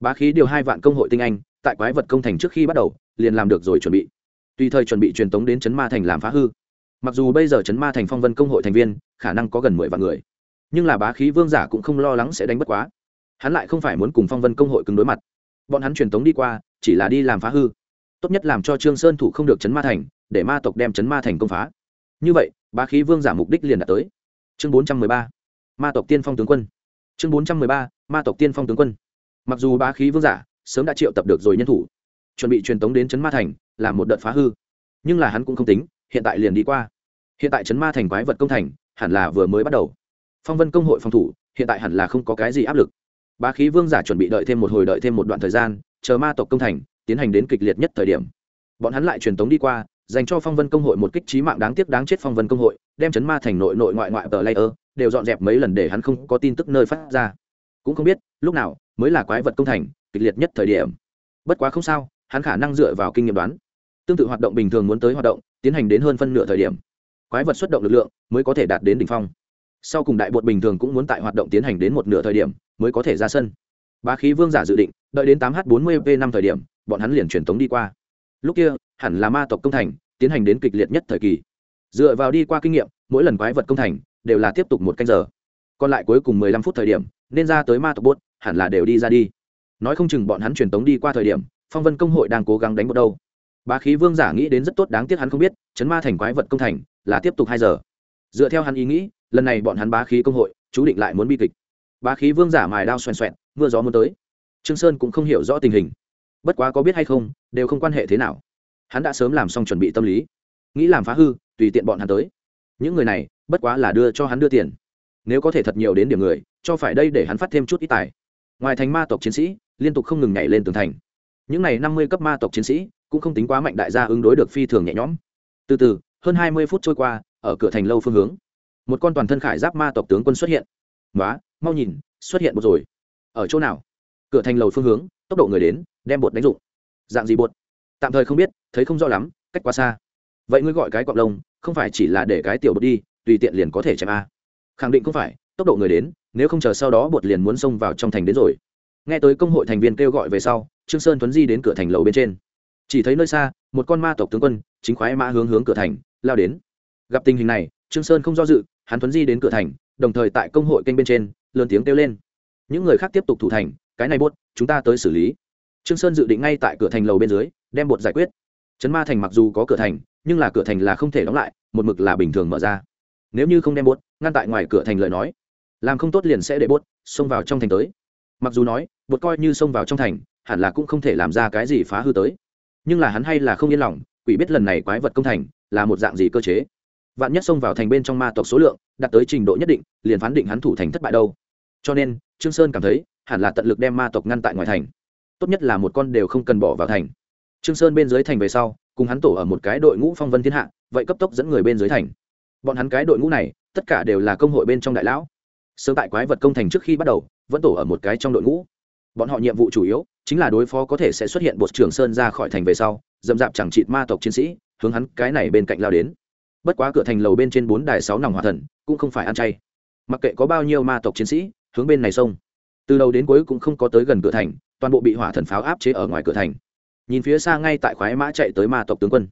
Bá khí điều hai vạn công hội tinh anh, tại quái vật công thành trước khi bắt đầu, liền làm được rồi chuẩn bị. Tùy thời chuẩn bị truyền tống đến chấn ma thành làm phá hư mặc dù bây giờ chấn ma thành phong vân công hội thành viên, khả năng có gần mười vạn người, nhưng là bá khí vương giả cũng không lo lắng sẽ đánh bất quá. Hắn lại không phải muốn cùng phong vân công hội cứng đối mặt. Bọn hắn truyền tống đi qua, chỉ là đi làm phá hư. Tốt nhất làm cho trương sơn thủ không được chấn ma thành, để ma tộc đem chấn ma thành công phá. Như vậy, bá khí vương giả mục đích liền đạt tới. Chương bốn trăm mười ba, ma tộc tiên phong tướng quân. Chương bốn trăm mười ba, ma tộc tiên phong tướng quân. Mặc dù bá khí vương giả sớm đã triệu tập được rồi nhân thủ, chuẩn bị truyền tống đến chấn ma thành, làm một đợt phá hư, nhưng là hắn cũng không tính hiện tại liền đi qua. Hiện tại chấn ma thành quái vật công thành, hẳn là vừa mới bắt đầu. Phong vân công hội phòng thủ, hiện tại hẳn là không có cái gì áp lực. Bá khí vương giả chuẩn bị đợi thêm một hồi đợi thêm một đoạn thời gian, chờ ma tộc công thành, tiến hành đến kịch liệt nhất thời điểm. Bọn hắn lại truyền tống đi qua, dành cho phong vân công hội một kích trí mạng đáng tiếc đáng chết phong vân công hội, đem chấn ma thành nội nội ngoại ngoại tờ layer, đều dọn dẹp mấy lần để hắn không có tin tức nơi phát ra. Cũng không biết, lúc nào mới là quái vật công thành, kịch liệt nhất thời điểm. Bất quá không sao, hắn khả năng dựa vào kinh nghiệm đoán. Tương tự hoạt động bình thường muốn tới hoạt động tiến hành đến hơn phân nửa thời điểm, quái vật xuất động lực lượng mới có thể đạt đến đỉnh phong. Sau cùng đại bột bình thường cũng muốn tại hoạt động tiến hành đến một nửa thời điểm mới có thể ra sân. Bá khí vương giả dự định, đợi đến tám h bốn mươi p năm thời điểm, bọn hắn liền truyền tống đi qua. Lúc kia, hẳn là ma tộc công thành, tiến hành đến kịch liệt nhất thời kỳ. Dựa vào đi qua kinh nghiệm, mỗi lần quái vật công thành đều là tiếp tục một canh giờ. Còn lại cuối cùng mười lăm phút thời điểm, nên ra tới ma tộc bốt hẳn là đều đi ra đi. Nói không chừng bọn hắn truyền tống đi qua thời điểm, phong vân công hội đang cố gắng đánh bột đâu bá khí vương giả nghĩ đến rất tốt đáng tiếc hắn không biết, chấn ma thành quái vật công thành, là tiếp tục hai giờ. Dựa theo hắn ý nghĩ, lần này bọn hắn bá khí công hội, chú định lại muốn bi kịch. Bá khí vương giả mài đao xoèn xoẹn, mưa gió muốn tới. Trương sơn cũng không hiểu rõ tình hình. Bất quá có biết hay không, đều không quan hệ thế nào. Hắn đã sớm làm xong chuẩn bị tâm lý. Nghĩ làm phá hư, tùy tiện bọn hắn tới. Những người này, bất quá là đưa cho hắn đưa tiền. Nếu có thể thật nhiều đến điểm người, cho phải đây để hắn phát thêm chút ít tài. Ngoài thành ma tộc chiến sĩ, liên tục không ngừng nhảy lên tường thành. Những này năm mươi cấp ma tộc chiến sĩ cũng không tính quá mạnh đại gia ứng đối được phi thường nhẹ nhõm. Từ từ, hơn hai mươi phút trôi qua, ở cửa thành lâu phương hướng, một con toàn thân khải giáp ma tộc tướng quân xuất hiện. Nói mau nhìn, xuất hiện một rồi. Ở chỗ nào? Cửa thành lầu phương hướng, tốc độ người đến, đem bột đánh dụng. Dạng gì bột? Tạm thời không biết, thấy không rõ lắm, cách quá xa. Vậy ngươi gọi cái cọng lông, không phải chỉ là để cái tiểu bột đi, tùy tiện liền có thể chém a. Khẳng định không phải, tốc độ người đến, nếu không chờ sau đó bột liền muốn xông vào trong thành đến rồi. Nghe tới công hội thành viên kêu gọi về sau, trương sơn tuấn di đến cửa thành lầu bên trên chỉ thấy nơi xa, một con ma tộc tướng quân, chính khoái mã hướng hướng cửa thành, lao đến. Gặp tình hình này, trương sơn không do dự, hắn thuấn di đến cửa thành, đồng thời tại công hội kênh bên trên, lớn tiếng kêu lên. Những người khác tiếp tục thủ thành, cái này bốt chúng ta tới xử lý. Trương sơn dự định ngay tại cửa thành lầu bên dưới, đem bột giải quyết. Trấn ma thành mặc dù có cửa thành, nhưng là cửa thành là không thể đóng lại, một mực là bình thường mở ra. Nếu như không đem bốt ngăn tại ngoài cửa thành lời nói, làm không tốt liền sẽ để bốt xông vào trong thành tới. Mặc dù nói bột coi như xông vào trong thành, hẳn là cũng không thể làm ra cái gì phá hư tới nhưng là hắn hay là không yên lòng, quỷ biết lần này quái vật công thành là một dạng gì cơ chế. Vạn nhất xông vào thành bên trong ma tộc số lượng đạt tới trình độ nhất định, liền phán định hắn thủ thành thất bại đâu. Cho nên, trương sơn cảm thấy hẳn là tận lực đem ma tộc ngăn tại ngoài thành. Tốt nhất là một con đều không cần bỏ vào thành. Trương sơn bên dưới thành về sau, cùng hắn tổ ở một cái đội ngũ phong vân thiên hạ, vậy cấp tốc dẫn người bên dưới thành. Bọn hắn cái đội ngũ này, tất cả đều là công hội bên trong đại lão. Sớm tại quái vật công thành trước khi bắt đầu, vẫn tổ ở một cái trong đội ngũ. Bọn họ nhiệm vụ chủ yếu chính là đối phó có thể sẽ xuất hiện bột trường sơn ra khỏi thành về sau, dậm dạp chẳng trịt ma tộc chiến sĩ, hướng hắn cái này bên cạnh lao đến. Bất quá cửa thành lầu bên trên bốn đài sáu nòng hỏa thần, cũng không phải ăn chay. Mặc kệ có bao nhiêu ma tộc chiến sĩ, hướng bên này sông. Từ đầu đến cuối cũng không có tới gần cửa thành, toàn bộ bị hỏa thần pháo áp chế ở ngoài cửa thành. Nhìn phía xa ngay tại khoái mã chạy tới ma tộc tướng quân.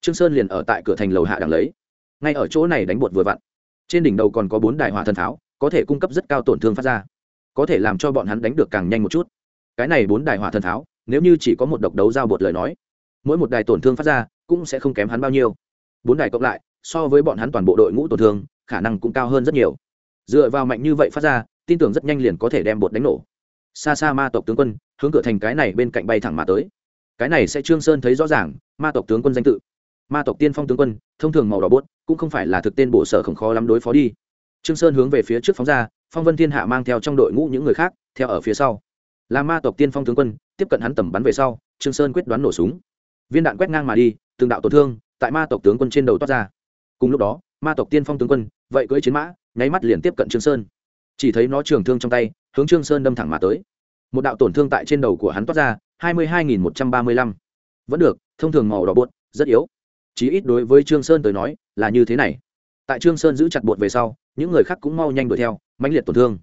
Trương sơn liền ở tại cửa thành lầu hạ đằng lấy. Ngay ở chỗ này đánh bột vừa vặn. Trên đỉnh đầu còn có bốn đài hỏa thần pháo, có thể cung cấp rất cao tổn thương phát ra. Có thể làm cho bọn hắn đánh được càng nhanh một chút cái này bốn đài hỏa thần tháo, nếu như chỉ có một độc đấu giao bột lời nói, mỗi một đài tổn thương phát ra cũng sẽ không kém hắn bao nhiêu. Bốn đài cộng lại, so với bọn hắn toàn bộ đội ngũ tổn thương, khả năng cũng cao hơn rất nhiều. Dựa vào mạnh như vậy phát ra, tin tưởng rất nhanh liền có thể đem bột đánh nổ. Xa xa ma tộc tướng quân, hướng cửa thành cái này bên cạnh bay thẳng mà tới. Cái này sẽ trương sơn thấy rõ ràng, ma tộc tướng quân danh tự. Ma tộc tiên phong tướng quân, thông thường màu đỏ bốt cũng không phải là thực tên bộ sở khổng khó lắm đối phó đi. Trương sơn hướng về phía trước phóng ra, phong vân thiên hạ mang theo trong đội ngũ những người khác, theo ở phía sau là ma tộc tiên phong tướng quân, tiếp cận hắn tầm bắn về sau, trương sơn quyết đoán nổ súng. Viên đạn quét ngang mà đi, từng đạo tổn thương tại ma tộc tướng quân trên đầu toát ra. Cùng lúc đó, ma tộc tiên phong tướng quân, vậy cưỡi chiến mã, nháy mắt liền tiếp cận trương sơn. Chỉ thấy nó trường thương trong tay, hướng trương sơn đâm thẳng mà tới. Một đạo tổn thương tại trên đầu của hắn toát ra, hai mươi hai nghìn một trăm ba mươi lăm. Vẫn được, thông thường màu đỏ bột, rất yếu. Chí ít đối với trương sơn tới nói, là như thế này. Tại trương sơn giữ chặt bột về sau, những người khác cũng mau nhanh đuổi theo, mãnh liệt tổn thương.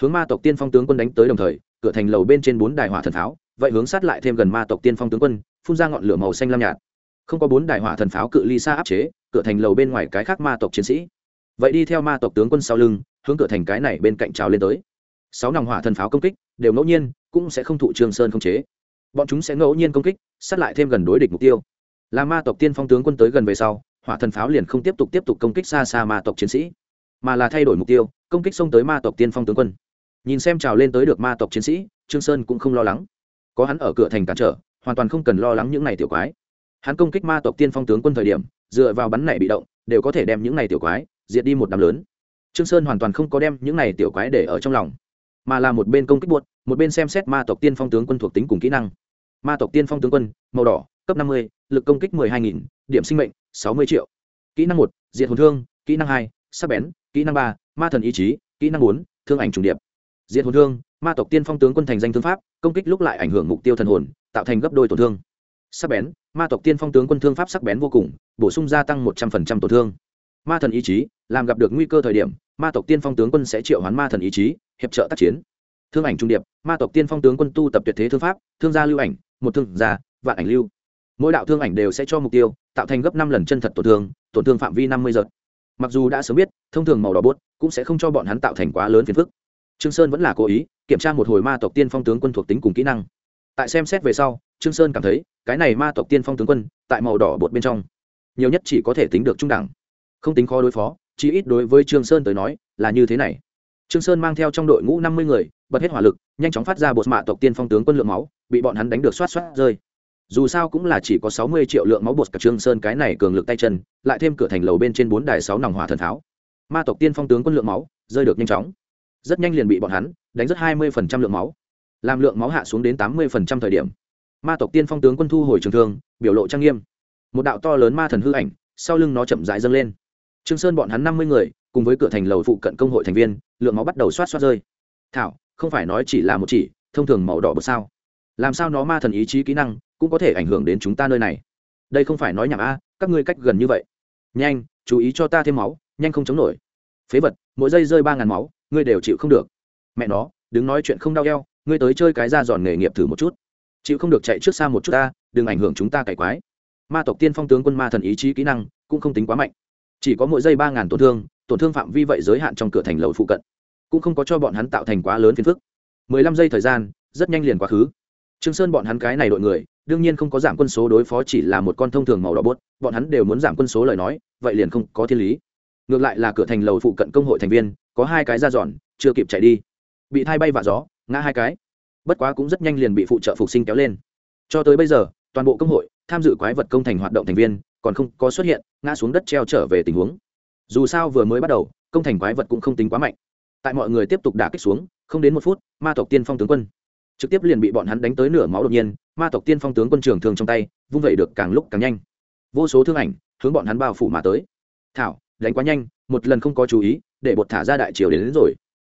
Hướng ma tộc tiên phong tướng quân đánh tới đồng thời cửa thành lầu bên trên bốn đài hỏa thần pháo, vậy hướng sát lại thêm gần ma tộc tiên phong tướng quân, phun ra ngọn lửa màu xanh lam nhạt. Không có bốn đài hỏa thần pháo cự ly xa áp chế, cửa thành lầu bên ngoài cái khác ma tộc chiến sĩ. Vậy đi theo ma tộc tướng quân sau lưng, hướng cửa thành cái này bên cạnh trào lên tới. Sáu nòng hỏa thần pháo công kích, đều ngẫu nhiên, cũng sẽ không thụ trường sơn không chế. Bọn chúng sẽ ngẫu nhiên công kích, sát lại thêm gần đối địch mục tiêu. Là ma tộc tiên phong tướng quân tới gần về sau, hỏa thần pháo liền không tiếp tục tiếp tục công kích xa xa ma tộc chiến sĩ, mà là thay đổi mục tiêu, công kích xông tới ma tộc tiên phong tướng quân nhìn xem trào lên tới được ma tộc chiến sĩ trương sơn cũng không lo lắng. Có hắn ở cửa thành cản trở hoàn toàn không cần lo lắng những này tiểu quái. Hắn công kích ma tộc tiên phong tướng quân thời điểm dựa vào bắn này bị động đều có thể đem những này tiểu quái diệt đi một đám lớn. Trương sơn hoàn toàn không có đem những này tiểu quái để ở trong lòng mà là một bên công kích buột, một bên xem xét ma tộc tiên phong tướng quân thuộc tính cùng kỹ năng. Ma tộc tiên phong tướng quân màu đỏ cấp năm mươi lực công kích mười hai nghìn điểm sinh mệnh sáu mươi triệu. Kỹ năng một diệt hồn thương kỹ năng hai sắc bén kỹ năng ba ma thần ý chí kỹ năng bốn thương ảnh trùng điệp diệt hồn thương, ma tộc tiên phong tướng quân thành danh thương pháp, công kích lúc lại ảnh hưởng mục tiêu thần hồn, tạo thành gấp đôi tổn thương. Sắc bén, ma tộc tiên phong tướng quân thương pháp sắc bén vô cùng, bổ sung gia tăng một trăm phần trăm tổn thương. Ma thần ý chí, làm gặp được nguy cơ thời điểm, ma tộc tiên phong tướng quân sẽ triệu hoán ma thần ý chí, hiệp trợ tác chiến. Thương ảnh trung điệp, ma tộc tiên phong tướng quân tu tập tuyệt thế thương pháp, thương gia lưu ảnh, một thương gia, vạn ảnh lưu. Mỗi đạo thương ảnh đều sẽ cho mục tiêu, tạo thành gấp năm lần chân thật tổn thương tổn thương phạm vi năm mươi giật. Mặc dù đã sớm biết, thông thường màu đỏ bốt cũng sẽ không cho bọn hắn tạo thành quá lớn phiền phức trương sơn vẫn là cố ý kiểm tra một hồi ma tộc tiên phong tướng quân thuộc tính cùng kỹ năng. Tại xem xét về sau, trương sơn cảm thấy, cái này ma tộc tiên phong tướng quân, tại màu đỏ bột bên trong, nhiều nhất chỉ có thể tính được trung đẳng. Không tính khó đối phó chỉ ít đối với trương sơn tới nói, là như thế này. Trương sơn mang theo trong đội ngũ năm mươi người, bật hết hỏa lực, nhanh chóng phát ra bột mạ tộc tiên phong tướng quân lượng máu, bị bọn hắn đánh được xoát xoát rơi. Dù sao cũng là chỉ có sáu mươi triệu lượng máu bột cả trương sơn cái này cường lực tay chân, lại thêm cửa thành lầu bên trên bốn đài sáu nòng hỏa thần tháo. Ma tộc tiên phong tướng quân lượng máu, rơi được nhanh chóng rất nhanh liền bị bọn hắn đánh rất hai mươi lượng máu, làm lượng máu hạ xuống đến tám mươi thời điểm. Ma tộc tiên phong tướng quân thu hồi trường thương, biểu lộ trang nghiêm. Một đạo to lớn ma thần hư ảnh, sau lưng nó chậm rãi dâng lên. Trương sơn bọn hắn năm mươi người, cùng với cửa thành lầu phụ cận công hội thành viên, lượng máu bắt đầu xoát xoát rơi. Thảo, không phải nói chỉ là một chỉ, thông thường màu đỏ bột sao? Làm sao nó ma thần ý chí kỹ năng cũng có thể ảnh hưởng đến chúng ta nơi này? Đây không phải nói nhảm a, các ngươi cách gần như vậy. Nhanh, chú ý cho ta thêm máu, nhanh không chống nổi. Phế vật mỗi giây rơi ba ngàn máu, ngươi đều chịu không được. Mẹ nó đứng nói chuyện không đau eo, ngươi tới chơi cái ra giòn nghề nghiệp thử một chút. Chịu không được chạy trước xa một chút ta, đừng ảnh hưởng chúng ta cải quái. Ma tộc tiên phong tướng quân ma thần ý chí kỹ năng cũng không tính quá mạnh. Chỉ có mỗi giây ba ngàn tổn thương tổn thương phạm vi vậy giới hạn trong cửa thành lầu phụ cận. Cũng không có cho bọn hắn tạo thành quá lớn phiền phức. Mười lăm giây thời gian, rất nhanh liền quá khứ. Trương sơn bọn hắn cái này đội người, đương nhiên không có giảm quân số đối phó chỉ là một con thông thường màu đỏ bốt, bọn hắn đều muốn giảm quân số lời nói, vậy liền không có thiên lý ngược lại là cửa thành lầu phụ cận công hội thành viên, có hai cái ra giòn chưa kịp chạy đi. Bị thai bay vạ gió, ngã hai cái. Bất quá cũng rất nhanh liền bị phụ trợ phục sinh kéo lên. Cho tới bây giờ, toàn bộ công hội, tham dự quái vật công thành hoạt động thành viên, còn không có xuất hiện, ngã xuống đất treo trở về tình huống. Dù sao vừa mới bắt đầu, công thành quái vật cũng không tính quá mạnh. Tại mọi người tiếp tục đả kích xuống, không đến một phút, ma tộc tiên phong tướng quân trực tiếp liền bị bọn hắn đánh tới nửa máu đột nhiên, ma tộc tiên phong tướng quân trường thường trong tay, vung vẩy được càng lúc càng nhanh. Vô số thương ảnh hướng bọn hắn bao phủ mà tới. Thảo đánh quá nhanh một lần không có chú ý để bột thả ra đại triều đến, đến rồi.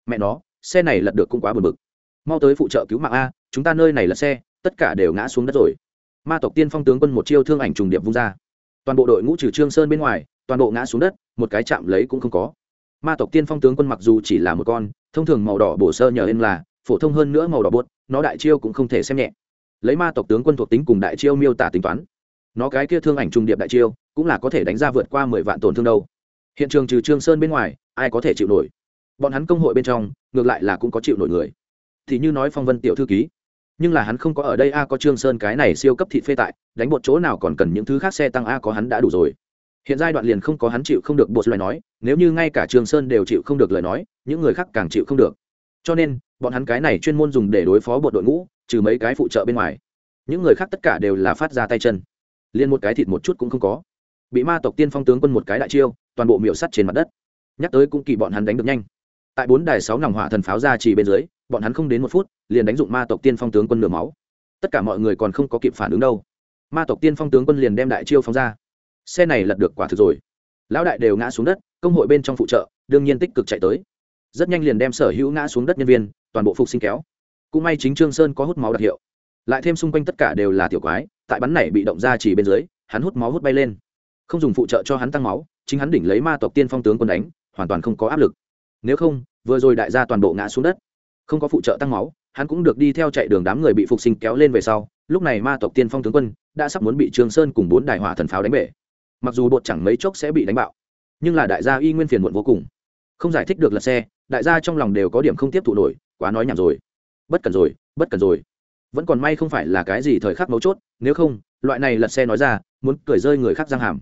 Mẹ nó xe này lật được cũng quá buồn bực. Mau tới phụ trợ cứu mạng a chúng ta nơi này là xe tất cả đều ngã xuống đất rồi. Ma tộc tiên phong tướng quân một chiêu thương ảnh trùng điệp vung ra. Toàn bộ đội ngũ trừ trương sơn bên ngoài toàn bộ ngã xuống đất một cái chạm lấy cũng không có. Ma tộc tiên phong tướng quân mặc dù chỉ là một con thông thường màu đỏ bổ sơ nhờ lên là phổ thông hơn nữa màu đỏ buốt nó đại chiêu cũng không thể xem nhẹ. Lấy ma tộc tướng quân thuộc tính cùng đại chiêu miêu tả tính toán nó cái kia thương ảnh trùng điệp đại chiêu cũng là có thể đánh ra vượt qua mười vạn tổn thương đâu hiện trường trừ trương sơn bên ngoài, ai có thể chịu nổi? Bọn hắn công hội bên trong, ngược lại là cũng có chịu nổi người. Thì như nói phong vân tiểu thư ký, nhưng là hắn không có ở đây, a có trương sơn cái này siêu cấp thị phê tại, đánh bột chỗ nào còn cần những thứ khác xe tăng, a có hắn đã đủ rồi. Hiện giai đoạn liền không có hắn chịu không được bột lời nói, nếu như ngay cả trương sơn đều chịu không được lời nói, những người khác càng chịu không được. Cho nên, bọn hắn cái này chuyên môn dùng để đối phó bột đội ngũ, trừ mấy cái phụ trợ bên ngoài, những người khác tất cả đều là phát ra tay chân. Liền một cái thịt một chút cũng không có bị ma tộc tiên phong tướng quân một cái đại chiêu, toàn bộ miểu sắt trên mặt đất. Nhắc tới cũng kỳ bọn hắn đánh được nhanh. Tại bốn đài sáu nòng hỏa thần pháo ra chỉ bên dưới, bọn hắn không đến một phút, liền đánh dụng ma tộc tiên phong tướng quân nửa máu. Tất cả mọi người còn không có kịp phản ứng đâu. Ma tộc tiên phong tướng quân liền đem đại chiêu phóng ra. Xe này lật được quả thực rồi. Lão đại đều ngã xuống đất, công hội bên trong phụ trợ, đương nhiên tích cực chạy tới. Rất nhanh liền đem sở hữu ngã xuống đất nhân viên, toàn bộ phục sinh kéo. Cũng may chính trương sơn có hút máu đặc hiệu. Lại thêm xung quanh tất cả đều là tiểu quái, tại bắn này bị động ra chỉ bên dưới, hắn hút máu hút bay lên không dùng phụ trợ cho hắn tăng máu, chính hắn đỉnh lấy ma tộc tiên phong tướng quân đánh, hoàn toàn không có áp lực. Nếu không, vừa rồi đại gia toàn bộ ngã xuống đất. Không có phụ trợ tăng máu, hắn cũng được đi theo chạy đường đám người bị phục sinh kéo lên về sau, lúc này ma tộc tiên phong tướng quân đã sắp muốn bị trường sơn cùng bốn đại hỏa thần pháo đánh bể. Mặc dù bột chẳng mấy chốc sẽ bị đánh bạo, nhưng là đại gia y nguyên phiền muộn vô cùng. Không giải thích được lật xe, đại gia trong lòng đều có điểm không tiếp thụ nổi, quá nói nhảm rồi. Bất cần rồi, bất cần rồi. Vẫn còn may không phải là cái gì thời khắc mấu chốt, nếu không, loại này lật xe nói ra, muốn cười rơi người khác giang hàm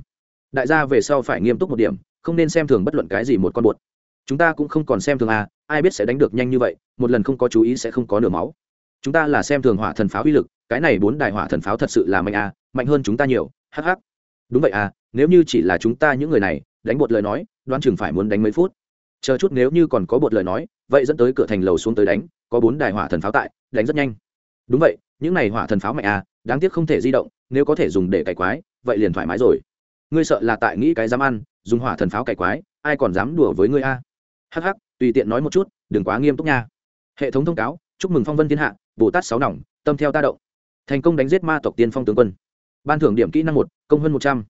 đại gia về sau phải nghiêm túc một điểm không nên xem thường bất luận cái gì một con bột chúng ta cũng không còn xem thường à ai biết sẽ đánh được nhanh như vậy một lần không có chú ý sẽ không có nửa máu. Chúng ta là xem thường hỏa thần pháo uy lực cái này bốn đại hỏa thần pháo thật sự là mạnh à mạnh hơn chúng ta nhiều Hắc hắc, đúng vậy à nếu như chỉ là chúng ta những người này đánh bột lời nói đoán chừng phải muốn đánh mấy phút. Chờ chút nếu như còn có bột lời nói vậy dẫn tới cửa thành lầu xuống tới đánh có bốn đài hỏa thần pháo tại đánh rất nhanh. Đúng vậy những này hỏa thần pháo mạnh à đáng tiếc không thể di động nếu có thể dùng để cày quái vậy liền thoải mái rồi ngươi sợ là tại nghĩ cái dám ăn, dùng hỏa thần pháo cày quái, ai còn dám đùa với ngươi a? Hh tùy tiện nói một chút, đừng quá nghiêm túc nha. Hệ thống thông cáo, chúc mừng phong vân thiên hạ, bồ tát sáu nòng, tâm theo ta động. Thành công đánh giết ma tộc tiên phong tướng quân. Ban thưởng điểm kỹ năng một, công hơn một trăm.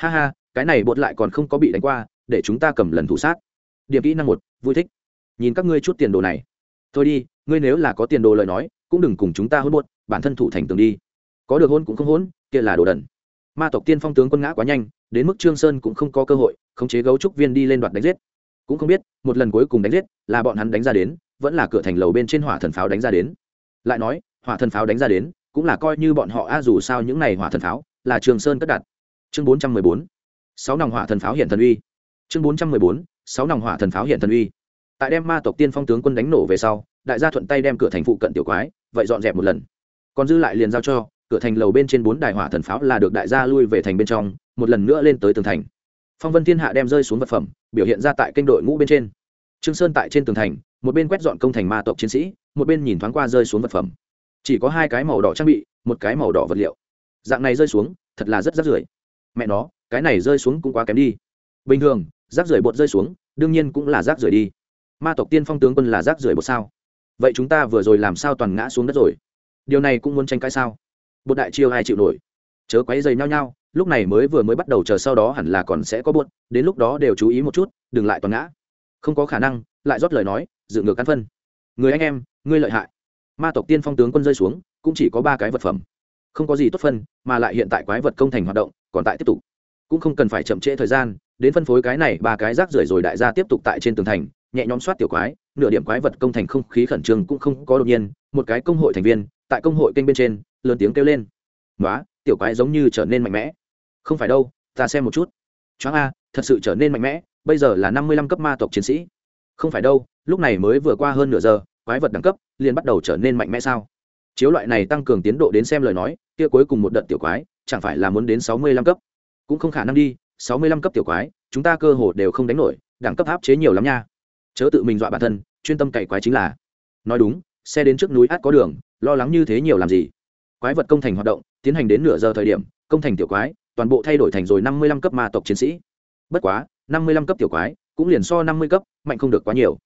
H a ha, cái này bột lại còn không có bị đánh qua, để chúng ta cầm lần thủ sát. Điểm kỹ năng một, vui thích. Nhìn các ngươi chút tiền đồ này. Thôi đi, ngươi nếu là có tiền đồ lời nói, cũng đừng cùng chúng ta hôn buốt bản thân thủ thành tường đi. Có được hôn cũng không hôn, kia là đồ đần. Ma tộc tiên phong tướng quân ngã quá nhanh đến mức trương sơn cũng không có cơ hội khống chế gấu trúc viên đi lên đoạt đánh giết. Cũng không biết, một lần cuối cùng đánh giết là bọn hắn đánh ra đến, vẫn là cửa thành lầu bên trên hỏa thần pháo đánh ra đến. Lại nói, hỏa thần pháo đánh ra đến, cũng là coi như bọn họ a dù sao những này hỏa thần pháo là trường sơn cất đặt. Chương bốn trăm mười bốn, sáu nòng hỏa thần pháo hiện thần uy. Chương bốn trăm mười bốn, sáu nòng hỏa thần pháo hiện thần uy. Tại đem ma tộc tiên phong tướng quân đánh nổ về sau, đại gia thuận tay đem cửa thành phụ cận tiểu quái, vậy dọn dẹp một lần. Còn dư lại liền giao cho cửa thành lầu bên trên bốn đài hỏa thần pháo là được đại gia lui về thành bên trong, một lần nữa lên tới tường thành. Phong vân thiên hạ đem rơi xuống vật phẩm, biểu hiện ra tại kênh đội ngũ bên trên. Trương sơn tại trên tường thành, một bên quét dọn công thành ma tộc chiến sĩ, một bên nhìn thoáng qua rơi xuống vật phẩm. Chỉ có hai cái màu đỏ trang bị, một cái màu đỏ vật liệu. Dạng này rơi xuống, thật là rất rác rưởi. Mẹ nó, cái này rơi xuống cũng quá kém đi. Bình thường, rác rưởi bột rơi xuống, đương nhiên cũng là rác rưởi đi. Ma tộc tiên phong tướng quân là rác rưởi bột sao? Vậy chúng ta vừa rồi làm sao toàn ngã xuống đất rồi? Điều này cũng muốn tranh cãi sao? Bột đại chiêu ai chịu nổi? Chớ quấy dày nhau nhau, lúc này mới vừa mới bắt đầu chờ sau đó hẳn là còn sẽ có buốt đến lúc đó đều chú ý một chút, đừng lại toàn ngã. Không có khả năng, lại rót lời nói dựng ngược căn phân. Người anh em, ngươi lợi hại. Ma tộc tiên phong tướng quân rơi xuống, cũng chỉ có ba cái vật phẩm. Không có gì tốt phân, mà lại hiện tại quái vật công thành hoạt động, còn tại tiếp tục. Cũng không cần phải chậm trễ thời gian, đến phân phối cái này, ba cái rác rưởi rồi đại gia tiếp tục tại trên tường thành, nhẹ nhõm soát tiểu quái, nửa điểm quái vật công thành không khí khẩn trương cũng không có đột nhiên, một cái công hội thành viên tại công hội kênh bên trên, lớn tiếng kêu lên. Nói tiểu quái giống như trở nên mạnh mẽ. Không phải đâu, ta xem một chút. Choáng a, thật sự trở nên mạnh mẽ, bây giờ là năm mươi lăm cấp ma tộc chiến sĩ. Không phải đâu, lúc này mới vừa qua hơn nửa giờ, quái vật đẳng cấp liền bắt đầu trở nên mạnh mẽ sao? Chiếu loại này tăng cường tiến độ đến xem lời nói, kia cuối cùng một đợt tiểu quái, chẳng phải là muốn đến sáu mươi lăm cấp? Cũng không khả năng đi, sáu mươi lăm cấp tiểu quái, chúng ta cơ hồ đều không đánh nổi, đẳng cấp áp chế nhiều lắm nha. Chớ tự mình dọa bản thân, chuyên tâm cày quái chính là. Nói đúng, xe đến trước núi át có đường lo lắng như thế nhiều làm gì? Quái vật công thành hoạt động, tiến hành đến nửa giờ thời điểm, công thành tiểu quái, toàn bộ thay đổi thành rồi năm mươi lăm cấp ma tộc chiến sĩ. Bất quá, năm mươi lăm cấp tiểu quái, cũng liền so năm mươi cấp, mạnh không được quá nhiều.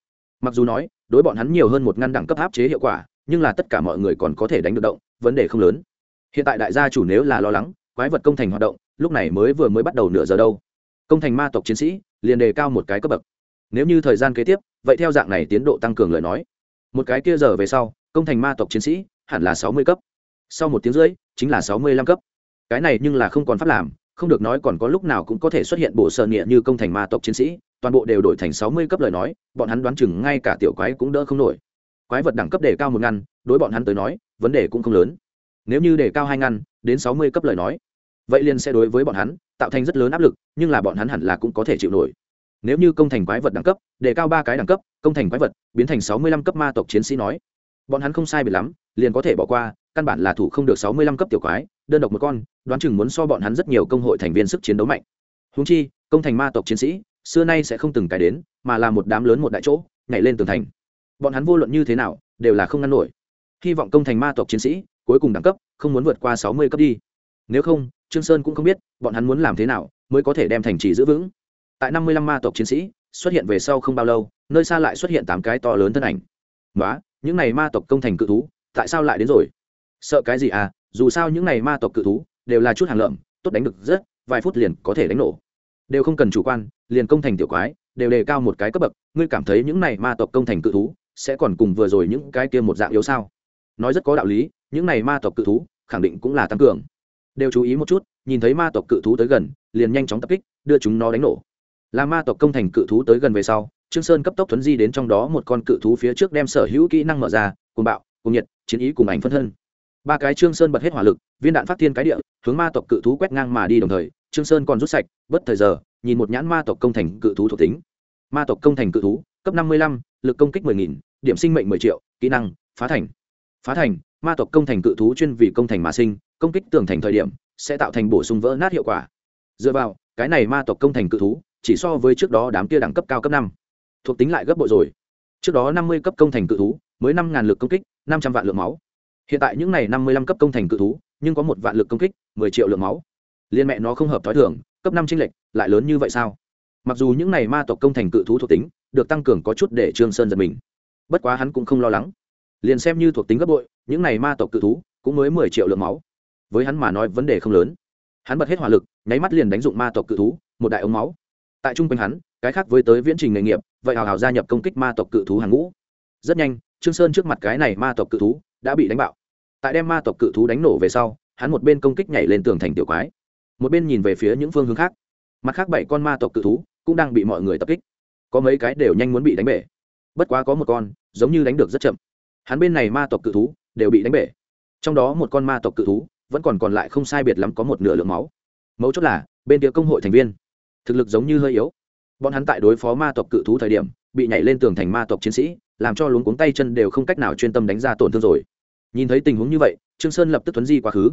Mặc dù nói, đối bọn hắn nhiều hơn một ngăn đẳng cấp áp chế hiệu quả, nhưng là tất cả mọi người còn có thể đánh được động, vấn đề không lớn. Hiện tại đại gia chủ nếu là lo lắng, quái vật công thành hoạt động, lúc này mới vừa mới bắt đầu nửa giờ đâu. Công thành ma tộc chiến sĩ, liền đề cao một cái cấp bậc. Nếu như thời gian kế tiếp, vậy theo dạng này tiến độ tăng cường lời nói. Một cái kia giờ về sau công thành ma tộc chiến sĩ, hẳn là sáu mươi cấp. Sau một tiếng rưỡi, chính là sáu mươi lăm cấp. Cái này nhưng là không còn pháp làm, không được nói còn có lúc nào cũng có thể xuất hiện bộ sợ nghĩa như công thành ma tộc chiến sĩ, toàn bộ đều đổi thành sáu mươi cấp lời nói, bọn hắn đoán chừng ngay cả tiểu quái cũng đỡ không nổi. Quái vật đẳng cấp đề cao một ngăn, đối bọn hắn tới nói, vấn đề cũng không lớn. Nếu như đề cao hai ngăn, đến sáu mươi cấp lời nói, vậy liền sẽ đối với bọn hắn tạo thành rất lớn áp lực, nhưng là bọn hắn hẳn là cũng có thể chịu nổi. Nếu như công thành quái vật đẳng cấp, đề cao ba cái đẳng cấp, công thành quái vật biến thành sáu mươi lăm cấp ma tộc chiến sĩ nói bọn hắn không sai bị lắm, liền có thể bỏ qua, căn bản là thủ không được sáu mươi lăm cấp tiểu quái, đơn độc một con, đoán chừng muốn so bọn hắn rất nhiều công hội thành viên sức chiến đấu mạnh. Húng chi, công thành ma tộc chiến sĩ, xưa nay sẽ không từng cái đến, mà là một đám lớn một đại chỗ, nhảy lên tường thành. Bọn hắn vô luận như thế nào, đều là không ngăn nổi. Hy vọng công thành ma tộc chiến sĩ, cuối cùng đẳng cấp, không muốn vượt qua sáu mươi cấp đi. Nếu không, trương sơn cũng không biết, bọn hắn muốn làm thế nào, mới có thể đem thành trì giữ vững. Tại năm mươi lăm ma tộc chiến sĩ, xuất hiện về sau không bao lâu, nơi xa lại xuất hiện tám cái to lớn thân ảnh. Nói những này ma tộc công thành cự thú, tại sao lại đến rồi? Sợ cái gì à? Dù sao những này ma tộc cự thú đều là chút hàng lợm, tốt đánh được rất, vài phút liền có thể đánh nổ. Đều không cần chủ quan, liền công thành tiểu quái, đều đề cao một cái cấp bậc. Ngươi cảm thấy những này ma tộc công thành cự thú sẽ còn cùng vừa rồi những cái kia một dạng yếu sao? Nói rất có đạo lý, những này ma tộc cự thú khẳng định cũng là tăng cường. Đều chú ý một chút, nhìn thấy ma tộc cự thú tới gần, liền nhanh chóng tập kích, đưa chúng nó đánh nổ. Là ma tộc công thành cự thú tới gần về sau trương sơn cấp tốc thuấn di đến trong đó một con cự thú phía trước đem sở hữu kỹ năng mở ra cùng bạo cùng nhiệt, chiến ý cùng ảnh phân thân. Ba cái trương sơn bật hết hỏa lực, viên đạn phát thiên cái địa, hướng ma tộc cự thú quét ngang mà đi đồng thời, trương sơn còn rút sạch, bất thời giờ, nhìn một nhãn ma tộc công thành cự thú thuộc tính. Ma tộc công thành cự thú, cấp năm mươi lăm, lực công kích mười nghìn, điểm sinh mệnh mười triệu, kỹ năng, phá thành. Phá thành, ma tộc công thành cự thú chuyên vì công thành mà sinh, công kích tường thành thời điểm, sẽ tạo thành bổ sung vỡ nát hiệu quả. Dựa vào, cái này ma tộc công thành cự thú, chỉ so với trước đó đám kia đẳng cấp cao cấp năm thuộc tính lại gấp bội rồi. Trước đó năm mươi cấp công thành cự thú, mới năm ngàn lực công kích, năm trăm vạn lượng máu. Hiện tại những này năm mươi lăm cấp công thành cự thú, nhưng có một vạn lực công kích, mười triệu lượng máu. Liên mẹ nó không hợp t h ó i cấp năm tranh lệch, lại lớn như vậy sao? Mặc dù những này ma tộc công thành cự thú thuộc tính, được tăng cường có chút để trương sơn giật mình. Bất quá hắn cũng không lo lắng. Liền xem như thuộc tính gấp bội, những này ma tộc cự thú cũng mới mười triệu lượng máu. Với hắn mà nói vấn đề không lớn. Hắn bật hết hỏa lực, nháy mắt liền đánh dụng ma tộc cự thú, một đại ống máu. Tại trung quanh hắn cái khác với tới viễn trình nghề nghiệp, vậy hào hào gia nhập công kích ma tộc cự thú hàng ngũ. Rất nhanh, trương sơn trước mặt cái này ma tộc cự thú đã bị đánh bạo. Tại đem ma tộc cự thú đánh nổ về sau, hắn một bên công kích nhảy lên tường thành tiểu quái, một bên nhìn về phía những phương hướng khác. Mặt khác bảy con ma tộc cự thú cũng đang bị mọi người tập kích. Có mấy cái đều nhanh muốn bị đánh bể. Bất quá có một con, giống như đánh được rất chậm. Hắn bên này ma tộc cự thú đều bị đánh bể. Trong đó một con ma tộc cự thú vẫn còn còn lại không sai biệt lắm có một nửa lượng máu. Mấu chốt là, bên kia công hội thành viên, thực lực giống như hơi yếu bọn hắn tại đối phó ma tộc cự thú thời điểm, bị nhảy lên tường thành ma tộc chiến sĩ, làm cho luống cuống tay chân đều không cách nào chuyên tâm đánh ra tổn thương rồi. Nhìn thấy tình huống như vậy, trương sơn lập tức tuấn di quá khứ.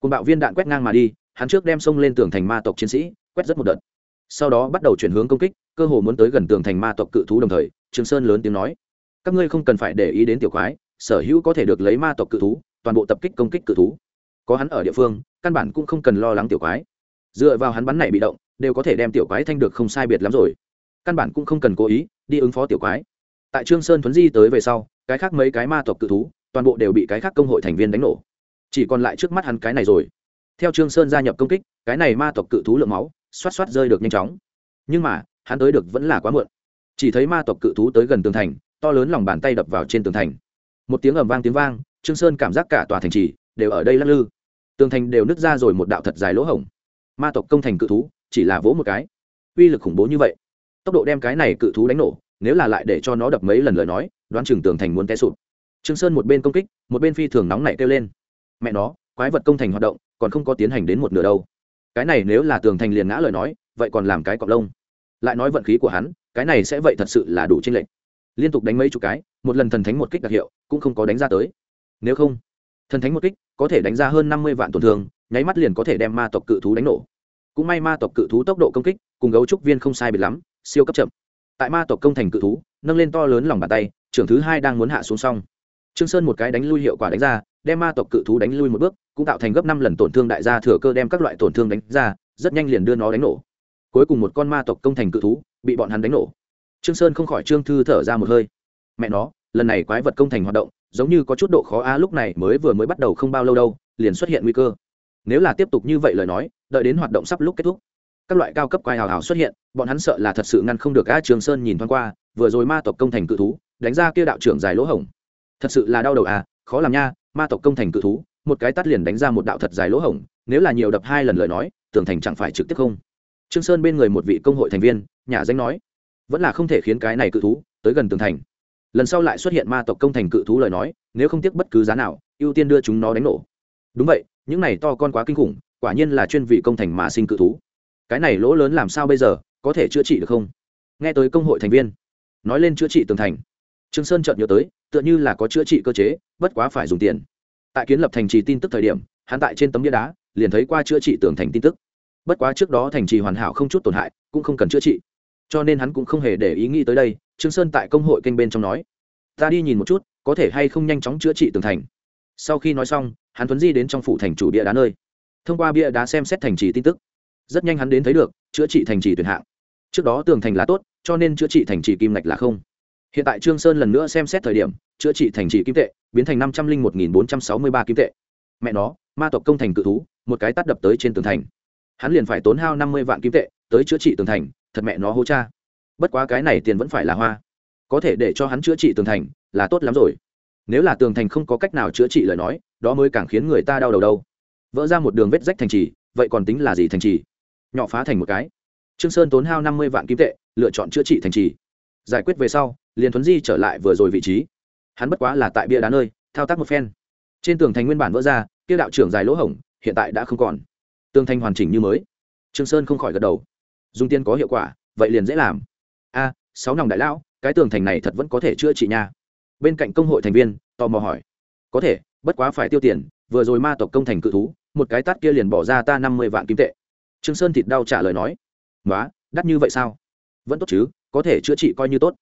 Cùng bạo viên đạn quét ngang mà đi, hắn trước đem sông lên tường thành ma tộc chiến sĩ, quét rất một đợt. Sau đó bắt đầu chuyển hướng công kích, cơ hồ muốn tới gần tường thành ma tộc cự thú đồng thời, trương sơn lớn tiếng nói, các ngươi không cần phải để ý đến tiểu quái, sở hữu có thể được lấy ma tộc cự thú, toàn bộ tập kích công kích cự thú. Có hắn ở địa phương, căn bản cũng không cần lo lắng tiểu quái. Dựa vào hắn bắn này bị động đều có thể đem tiểu quái thanh được không sai biệt lắm rồi. Căn bản cũng không cần cố ý đi ứng phó tiểu quái. Tại trương sơn thuấn di tới về sau, cái khác mấy cái ma tộc cự thú, toàn bộ đều bị cái khác công hội thành viên đánh nổ. Chỉ còn lại trước mắt hắn cái này rồi. Theo trương sơn gia nhập công kích, cái này ma tộc cự thú lượng máu, xoát xoát rơi được nhanh chóng. Nhưng mà, hắn tới được vẫn là quá muộn. Chỉ thấy ma tộc cự thú tới gần tường thành, to lớn lòng bàn tay đập vào trên tường thành. Một tiếng ầm vang tiếng vang, trương sơn cảm giác cả tòa thành trì đều ở đây lắc lư. Tường thành đều nứt ra rồi một đạo thật dài lỗ hổng. Ma tộc công thành cự thú chỉ là vỗ một cái. Uy lực khủng bố như vậy, tốc độ đem cái này cự thú đánh nổ, nếu là lại để cho nó đập mấy lần lời nói, đoán chừng tường thành muốn té sụp. Trương sơn một bên công kích, một bên phi thường nóng nảy kêu lên. Mẹ nó, quái vật công thành hoạt động, còn không có tiến hành đến một nửa đâu. Cái này nếu là tường thành liền ngã lời nói, vậy còn làm cái cọp lông. Lại nói vận khí của hắn, cái này sẽ vậy thật sự là đủ trên lệnh liên tục đánh mấy chục cái, một lần thần thánh một kích đặc hiệu, cũng không có đánh ra tới. Nếu không, thần thánh một kích có thể đánh ra hơn năm mươi vạn tổn thương, nháy mắt liền có thể đem ma tộc cự thú đánh nổ cũng may ma tộc cự thú tốc độ công kích, cùng gấu trúc viên không sai biệt lắm, siêu cấp chậm. Tại ma tộc công thành cự thú, nâng lên to lớn lòng bàn tay, trưởng thứ hai đang muốn hạ xuống xong. Trương sơn một cái đánh lui hiệu quả đánh ra, đem ma tộc cự thú đánh lui một bước, cũng tạo thành gấp năm lần tổn thương đại gia thừa cơ đem các loại tổn thương đánh ra, rất nhanh liền đưa nó đánh nổ. Cuối cùng một con ma tộc công thành cự thú bị bọn hắn đánh nổ. Trương sơn không khỏi trương thư thở ra một hơi. Mẹ nó, lần này quái vật công thành hoạt động, giống như có chút độ khó a, lúc này mới vừa mới bắt đầu không bao lâu đâu, liền xuất hiện nguy cơ. Nếu là tiếp tục như vậy lời nói đợi đến hoạt động sắp lúc kết thúc. Các loại cao cấp quái hào hào xuất hiện, bọn hắn sợ là thật sự ngăn không được a trường sơn nhìn thoáng qua, vừa rồi ma tộc công thành cự thú, đánh ra kia đạo trưởng dài lỗ hổng. Thật sự là đau đầu à khó làm nha, ma tộc công thành cự thú, một cái tắt liền đánh ra một đạo thật dài lỗ hổng, nếu là nhiều đập hai lần lời nói tưởng thành chẳng phải trực tiếp không? Trương sơn bên người một vị công hội thành viên, nhà danh nói, vẫn là không thể khiến cái này cự thú tới gần tường thành. Lần sau lại xuất hiện ma tộc công thành cự thú lời nói, nếu không tiếc bất cứ giá nào, ưu tiên đưa chúng nó đánh nổ. Đúng vậy, những này to con quá kinh khủng quả nhiên là chuyên vị công thành mà sinh cự thú. Cái này lỗ lớn làm sao bây giờ, có thể chữa trị được không? Nghe tới công hội thành viên, nói lên chữa trị tường thành. Trương sơn chợt nhớ tới, tựa như là có chữa trị cơ chế, bất quá phải dùng tiền. Tại kiến lập thành trì tin tức thời điểm, hắn tại trên tấm bia đá, liền thấy qua chữa trị tường thành tin tức. Bất quá trước đó thành trì hoàn hảo không chút tổn hại, cũng không cần chữa trị. Cho nên hắn cũng không hề để ý nghĩ tới đây, trương sơn tại công hội kênh bên trong nói, ta đi nhìn một chút, có thể hay không nhanh chóng chữa trị tường thành. Sau khi nói xong, hắn tuấn di đến trong phủ thành chủ bia đá nơi thông qua bia đá xem xét thành trì tin tức. Rất nhanh hắn đến thấy được, chữa trị thành trì tuyển hạng. Trước đó tường thành là tốt, cho nên chữa trị thành trì kim ngạch là không. Hiện tại trương sơn lần nữa xem xét thời điểm, chữa trị thành trì kim tệ, biến thành năm trăm linh một nghìn bốn trăm sáu mươi ba kim tệ. Mẹ nó, ma tộc công thành cự thú, một cái tắt đập tới trên tường thành. Hắn liền phải tốn hao năm mươi vạn kim tệ tới chữa trị tường thành, thật mẹ nó hô cha. Bất quá cái này tiền vẫn phải là hoa. Có thể để cho hắn chữa trị tường thành là tốt lắm rồi. Nếu là tường thành không có cách nào chữa trị lời nói, đó mới càng khiến người ta đau đầu đâu vỡ ra một đường vết rách thành trì, vậy còn tính là gì thành trì? Nhỏ phá thành một cái. Trương sơn tốn hao năm mươi vạn kim tệ, lựa chọn chữa trị thành trì. Giải quyết về sau, liền thuấn di trở lại vừa rồi vị trí. Hắn bất quá là tại bia đá nơi, thao tác một phen. Trên tường thành nguyên bản vỡ ra, kia đạo trưởng dài lỗ hổng, hiện tại đã không còn. Tường thành hoàn chỉnh như mới. Trương sơn không khỏi gật đầu. Dùng tiền có hiệu quả, vậy liền dễ làm. A, sáu nòng đại lão, cái tường thành này thật vẫn có thể chữa trị nha. Bên cạnh công hội thành viên, tò mò hỏi. Có thể, bất quá phải tiêu tiền, vừa rồi ma tộc công thành cự thú một cái tát kia liền bỏ ra ta năm mươi vạn kim tệ. Trương sơn thịt đau trả lời nói nói đắt như vậy sao? Vẫn tốt chứ, có thể chữa trị coi như tốt.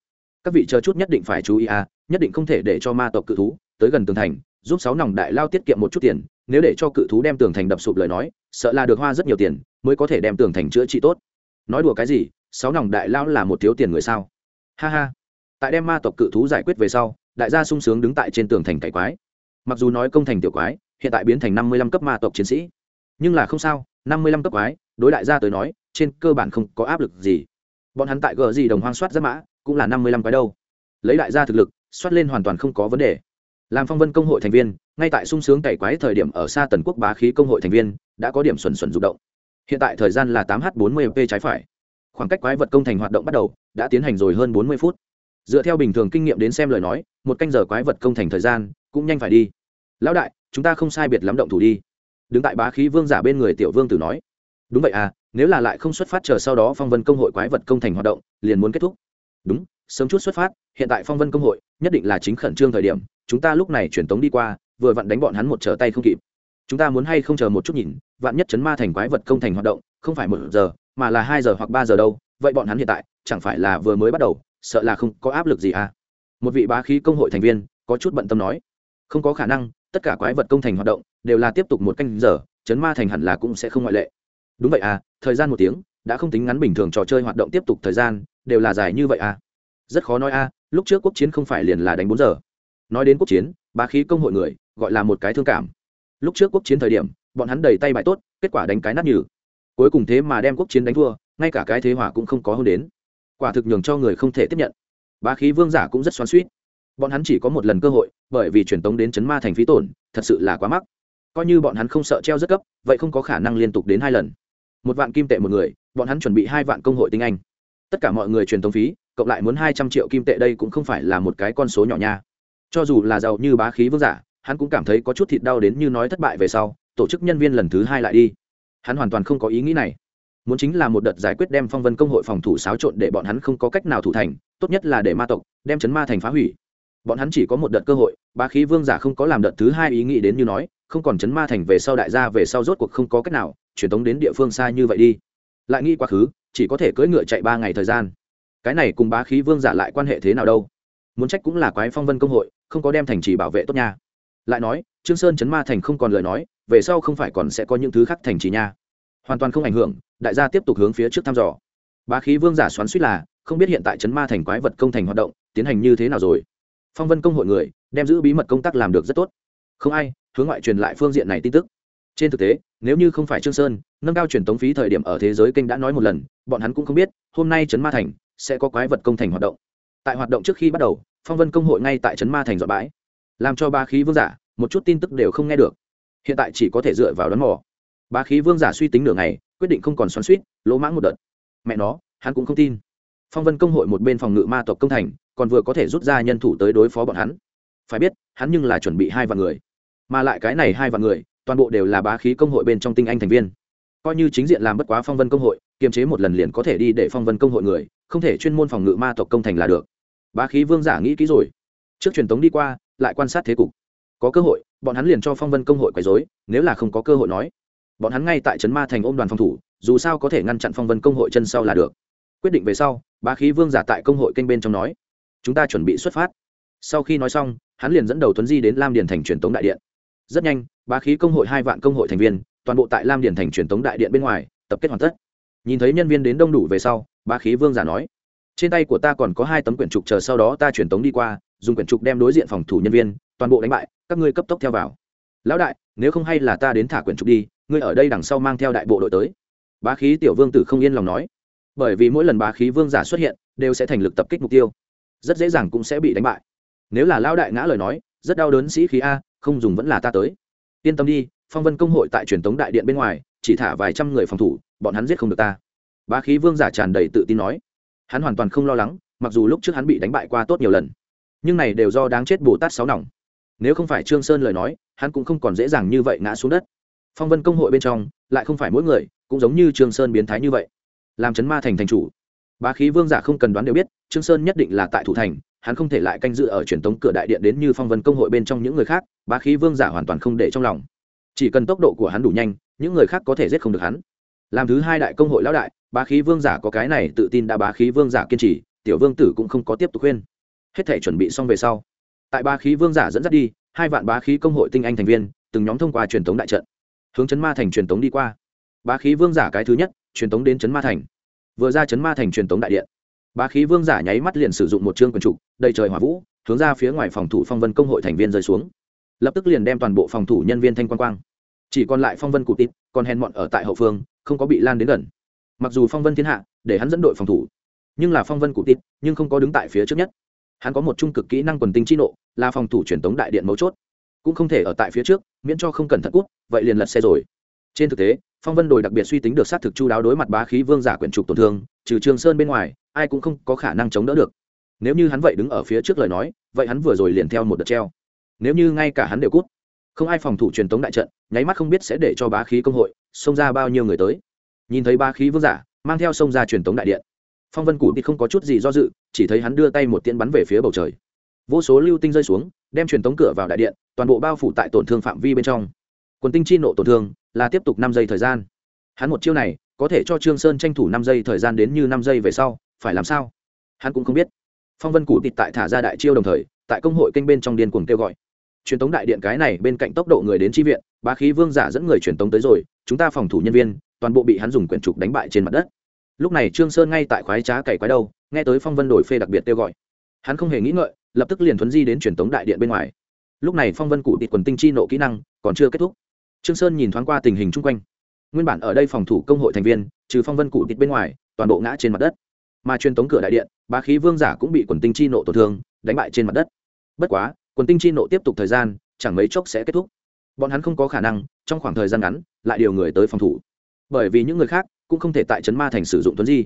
Các vị chờ chút nhất định phải chú ý à nhất định không thể để cho ma tộc cự thú tới gần tường thành, giúp sáu nòng đại lao tiết kiệm một chút tiền, nếu để cho cự thú đem tường thành đập sụp lời nói, sợ là được hoa rất nhiều tiền, mới có thể đem tường thành chữa trị tốt. Nói đùa cái gì, sáu nòng đại lao là một thiếu tiền người sao? Ha ha. Tại đem ma tộc cự thú giải quyết về sau, đại gia sung sướng đứng tại trên tường thành cải quái. Mặc dù nói công thành tiểu quái hiện tại biến thành năm mươi lăm cấp ma tộc chiến sĩ. Nhưng là không sao, năm mươi lăm cấp quái, đối đại gia tới nói, trên cơ bản không có áp lực gì. Bọn hắn tại gờ gì đồng hoang soát rất mã, cũng là năm mươi lăm quái đâu. Lấy đại gia thực lực, soát lên hoàn toàn không có vấn đề. Làm phong vân công hội thành viên, ngay tại sung sướng cày quái thời điểm ở xa tần quốc bá khí công hội thành viên, đã có điểm xuẩn xuẩn rụng động. Hiện tại thời gian là tám h bốn mươi p trái phải. Khoảng cách quái vật công thành hoạt động bắt đầu, đã tiến hành rồi hơn bốn mươi phút. Dựa theo bình thường kinh nghiệm đến xem lời nói, một canh giờ quái vật công thành thời gian, cũng nhanh phải đi. Lão đại chúng ta không sai biệt lắm động thủ đi. Đứng tại bá khí vương giả bên người tiểu vương tử nói. Đúng vậy à nếu là lại không xuất phát chờ sau đó phong vân công hội quái vật công thành hoạt động, liền muốn kết thúc. Đúng, sớm chút xuất phát, hiện tại phong vân công hội, nhất định là chính khẩn trương thời điểm, chúng ta lúc này truyền tống đi qua, vừa vặn đánh bọn hắn một trở tay không kịp. Chúng ta muốn hay không chờ một chút nhìn, vạn nhất chấn ma thành quái vật công thành hoạt động, không phải một giờ, mà là hai giờ hoặc ba giờ đâu, vậy bọn hắn hiện tại, chẳng phải là vừa mới bắt đầu, sợ là không có áp lực gì à. Một vị bá khí công hội thành viên, có chút bận tâm nói. Không có khả năng tất cả quái vật công thành hoạt động đều là tiếp tục một canh giờ, chấn ma thành hẳn là cũng sẽ không ngoại lệ. Đúng vậy à thời gian một tiếng, đã không tính ngắn bình thường trò chơi hoạt động tiếp tục thời gian, đều là dài như vậy à. Rất khó nói à lúc trước quốc chiến không phải liền là đánh bốn giờ. Nói đến quốc chiến, ba khí công hội người, gọi là một cái thương cảm. Lúc trước quốc chiến thời điểm, bọn hắn đầy tay bại tốt, kết quả đánh cái nát nhừ. Cuối cùng thế mà đem quốc chiến đánh thua, ngay cả cái thế hỏa cũng không có hôn đến. Quả thực nhường cho người không thể tiếp nhận. Ba khí vương giả cũng rất xoắn suýt bọn hắn chỉ có một lần cơ hội, bởi vì truyền tống đến chấn ma thành phí tổn, thật sự là quá mắc. Coi như bọn hắn không sợ treo rất cấp, vậy không có khả năng liên tục đến hai lần. Một vạn kim tệ một người, bọn hắn chuẩn bị hai vạn công hội tinh anh. Tất cả mọi người truyền tống phí, cộng lại muốn hai trăm triệu kim tệ đây cũng không phải là một cái con số nhỏ nha. Cho dù là giàu như bá khí vương giả, hắn cũng cảm thấy có chút thịt đau đến như nói thất bại về sau, tổ chức nhân viên lần thứ hai lại đi. Hắn hoàn toàn không có ý nghĩ này. Muốn chính là một đợt giải quyết đem phong vân công hội phòng thủ xáo trộn để bọn hắn không có cách nào thủ thành, tốt nhất là để ma tộc, đem chấn ma thành phá hủy bọn hắn chỉ có một đợt cơ hội, bá khí vương giả không có làm đợt thứ hai ý nghĩ đến như nói, không còn chấn ma thành về sau đại gia về sau rốt cuộc không có cách nào, truyền tống đến địa phương xa như vậy đi. Lại nghĩ quá khứ, chỉ có thể cưỡi ngựa chạy ba ngày thời gian. Cái này cùng bá khí vương giả lại quan hệ thế nào đâu? Muốn trách cũng là quái phong vân công hội, không có đem thành trì bảo vệ tốt nha. Lại nói, trương sơn chấn ma thành không còn lời nói, về sau không phải còn sẽ có những thứ khác thành trì nha. Hoàn toàn không ảnh hưởng, đại gia tiếp tục hướng phía trước thăm dò. Bá khí vương giả xoắn suýt là, không biết hiện tại chấn ma thành quái vật công thành hoạt động, tiến hành như thế nào rồi? Phong vân công hội người, đem giữ bí mật công tác làm được rất tốt. Không ai, hướng ngoại truyền lại phương diện này tin tức. Trên thực tế, nếu như không phải trương sơn, nâng cao truyền tống phí thời điểm ở thế giới kênh đã nói một lần, bọn hắn cũng không biết, hôm nay trấn ma thành sẽ có quái vật công thành hoạt động. Tại hoạt động trước khi bắt đầu, phong vân công hội ngay tại trấn ma thành dọn bãi. Làm cho ba khí vương giả, một chút tin tức đều không nghe được. Hiện tại chỉ có thể dựa vào đón mò. Ba khí vương giả suy tính nửa ngày, quyết định không còn xoắn suýt lỗ mãng một đợt. Mẹ nó, hắn cũng không tin. Phong vân công hội một bên phòng ngự ma tộc công thành còn vừa có thể rút ra nhân thủ tới đối phó bọn hắn. Phải biết, hắn nhưng là chuẩn bị hai vạn người. Mà lại cái này hai vạn người, toàn bộ đều là bá khí công hội bên trong tinh anh thành viên. Coi như chính diện làm bất quá phong vân công hội, kiềm chế một lần liền có thể đi để phong vân công hội người, không thể chuyên môn phòng ngự ma tộc công thành là được. Bá khí vương giả nghĩ kỹ rồi. Trước truyền tống đi qua, lại quan sát thế cục. Có cơ hội, bọn hắn liền cho phong vân công hội quấy dối nếu là không có cơ hội nói. Bọn hắn ngay tại trấn ma thành ôm đoàn phòng thủ, dù sao có thể ngăn chặn phong vân công hội chân sau là được. Quyết định về sau, bá khí vương giả tại công hội kênh bên trong nói chúng ta chuẩn bị xuất phát. Sau khi nói xong, hắn liền dẫn đầu tuấn di đến lam điền thành truyền tống đại điện. Rất nhanh, bá khí công hội hai vạn công hội thành viên, toàn bộ tại lam điền thành truyền tống đại điện bên ngoài, tập kết hoàn tất. Nhìn thấy nhân viên đến đông đủ về sau, bá khí vương giả nói, trên tay của ta còn có hai tấm quyển trục chờ sau đó ta truyền tống đi qua, dùng quyển trục đem đối diện phòng thủ nhân viên, toàn bộ đánh bại, các ngươi cấp tốc theo vào. Lão đại, nếu không hay là ta đến thả quyển trục đi, ngươi ở đây đằng sau mang theo đại bộ đội tới. Bá khí tiểu vương tử không yên lòng nói, bởi vì mỗi lần bá khí vương giả xuất hiện, đều sẽ thành lực tập kích mục tiêu rất dễ dàng cũng sẽ bị đánh bại. Nếu là lão đại ngã lời nói, rất đau đớn sĩ khí a, không dùng vẫn là ta tới. Yên tâm đi, phong vân công hội tại truyền tống đại điện bên ngoài, chỉ thả vài trăm người phòng thủ, bọn hắn giết không được ta. Bá khí vương giả tràn đầy tự tin nói. Hắn hoàn toàn không lo lắng, mặc dù lúc trước hắn bị đánh bại qua tốt nhiều lần, nhưng này đều do đáng chết bồ tát sáu nòng. Nếu không phải trương sơn lời nói, hắn cũng không còn dễ dàng như vậy ngã xuống đất. Phong vân công hội bên trong, lại không phải mỗi người, cũng giống như trương sơn biến thái như vậy. Làm chấn ma thành thành chủ bá khí vương giả không cần đoán đều biết, trương sơn nhất định là tại thủ thành, hắn không thể lại canh dự ở truyền tống cửa đại điện đến như phong vân công hội bên trong những người khác, bá khí vương giả hoàn toàn không để trong lòng. Chỉ cần tốc độ của hắn đủ nhanh, những người khác có thể giết không được hắn. Làm thứ hai đại công hội lão đại, bá khí vương giả có cái này tự tin đã bá khí vương giả kiên trì, tiểu vương tử cũng không có tiếp tục khuyên. Hết thể chuẩn bị xong về sau, tại bá khí vương giả dẫn dắt đi, hai vạn bá khí công hội tinh anh thành viên, từng nhóm thông qua truyền thống đại trận, hướng chấn ma thành truyền thống đi qua. Bá khí vương giả cái thứ nhất, truyền thống đến chấn ma thành vừa ra chấn ma thành truyền thống đại điện. Bá khí vương giả nháy mắt liền sử dụng một chương quần trục, đầy trời hỏa vũ, hướng ra phía ngoài phòng thủ phong vân công hội thành viên rơi xuống. Lập tức liền đem toàn bộ phòng thủ nhân viên thanh quan quang. Chỉ còn lại phong vân cụ tít, còn hèn mọn ở tại hậu phương, không có bị lan đến gần. Mặc dù phong vân thiên hạ, để hắn dẫn đội phòng thủ, nhưng là phong vân cụ tít, nhưng không có đứng tại phía trước nhất. Hắn có một trung cực kỹ năng quần tinh chi nộ, là phòng thủ truyền tống đại điện mấu chốt, cũng không thể ở tại phía trước, miễn cho không cẩn thận cút, vậy liền lật xe rồi. Trên thực tế phong vân đồi đặc biệt suy tính được xác thực chu đáo đối mặt bá khí vương giả quyển trục tổn thương, trừ trường sơn bên ngoài, ai cũng không có khả năng chống đỡ được. Nếu như hắn vậy đứng ở phía trước lời nói, vậy hắn vừa rồi liền theo một đợt treo. Nếu như ngay cả hắn đều cút, không ai phòng thủ truyền tống đại trận, nháy mắt không biết sẽ để cho bá khí công hội xông ra bao nhiêu người tới. Nhìn thấy bá khí vương giả, mang theo xông ra truyền tống đại điện, phong vân củ thì không có chút gì do dự, chỉ thấy hắn đưa tay một tiễn bắn về phía bầu trời. Vô số lưu tinh rơi xuống, đem truyền tống cửa vào đại điện, toàn bộ bao phủ tại tổn thương phạm vi bên trong quần tinh chi nộ tổn thương là tiếp tục năm giây thời gian. Hắn một chiêu này có thể cho trương sơn tranh thủ năm giây thời gian đến như năm giây về sau, phải làm sao? Hắn cũng không biết. Phong vân cụ tịt tại thả ra đại chiêu đồng thời, tại công hội kênh bên trong điên cuồng kêu gọi. Truyền tống đại điện cái này bên cạnh tốc độ người đến tri viện, bá khí vương giả dẫn người truyền tống tới rồi, chúng ta phòng thủ nhân viên, toàn bộ bị hắn dùng quyển trục đánh bại trên mặt đất. Lúc này trương sơn ngay tại khoái trá cày quái đâu, nghe tới phong vân đổi phê đặc biệt kêu gọi. Hắn không hề nghĩ ngợi, lập tức liền thuấn di đến truyền tống đại điện bên ngoài. Lúc này phong vân cụ tịt quần tinh chi nộ kỹ năng còn chưa kết thúc trương sơn nhìn thoáng qua tình hình chung quanh. Nguyên bản ở đây phòng thủ công hội thành viên, trừ phong vân cụ tịt bên ngoài, toàn bộ ngã trên mặt đất. Mà truyền tống cửa đại điện, bá khí vương giả cũng bị quần tinh chi nộ tổn thương, đánh bại trên mặt đất. Bất quá, quần tinh chi nộ tiếp tục thời gian, chẳng mấy chốc sẽ kết thúc. Bọn hắn không có khả năng, trong khoảng thời gian ngắn, lại điều người tới phòng thủ. Bởi vì những người khác cũng không thể tại trấn ma thành sử dụng tuấn di.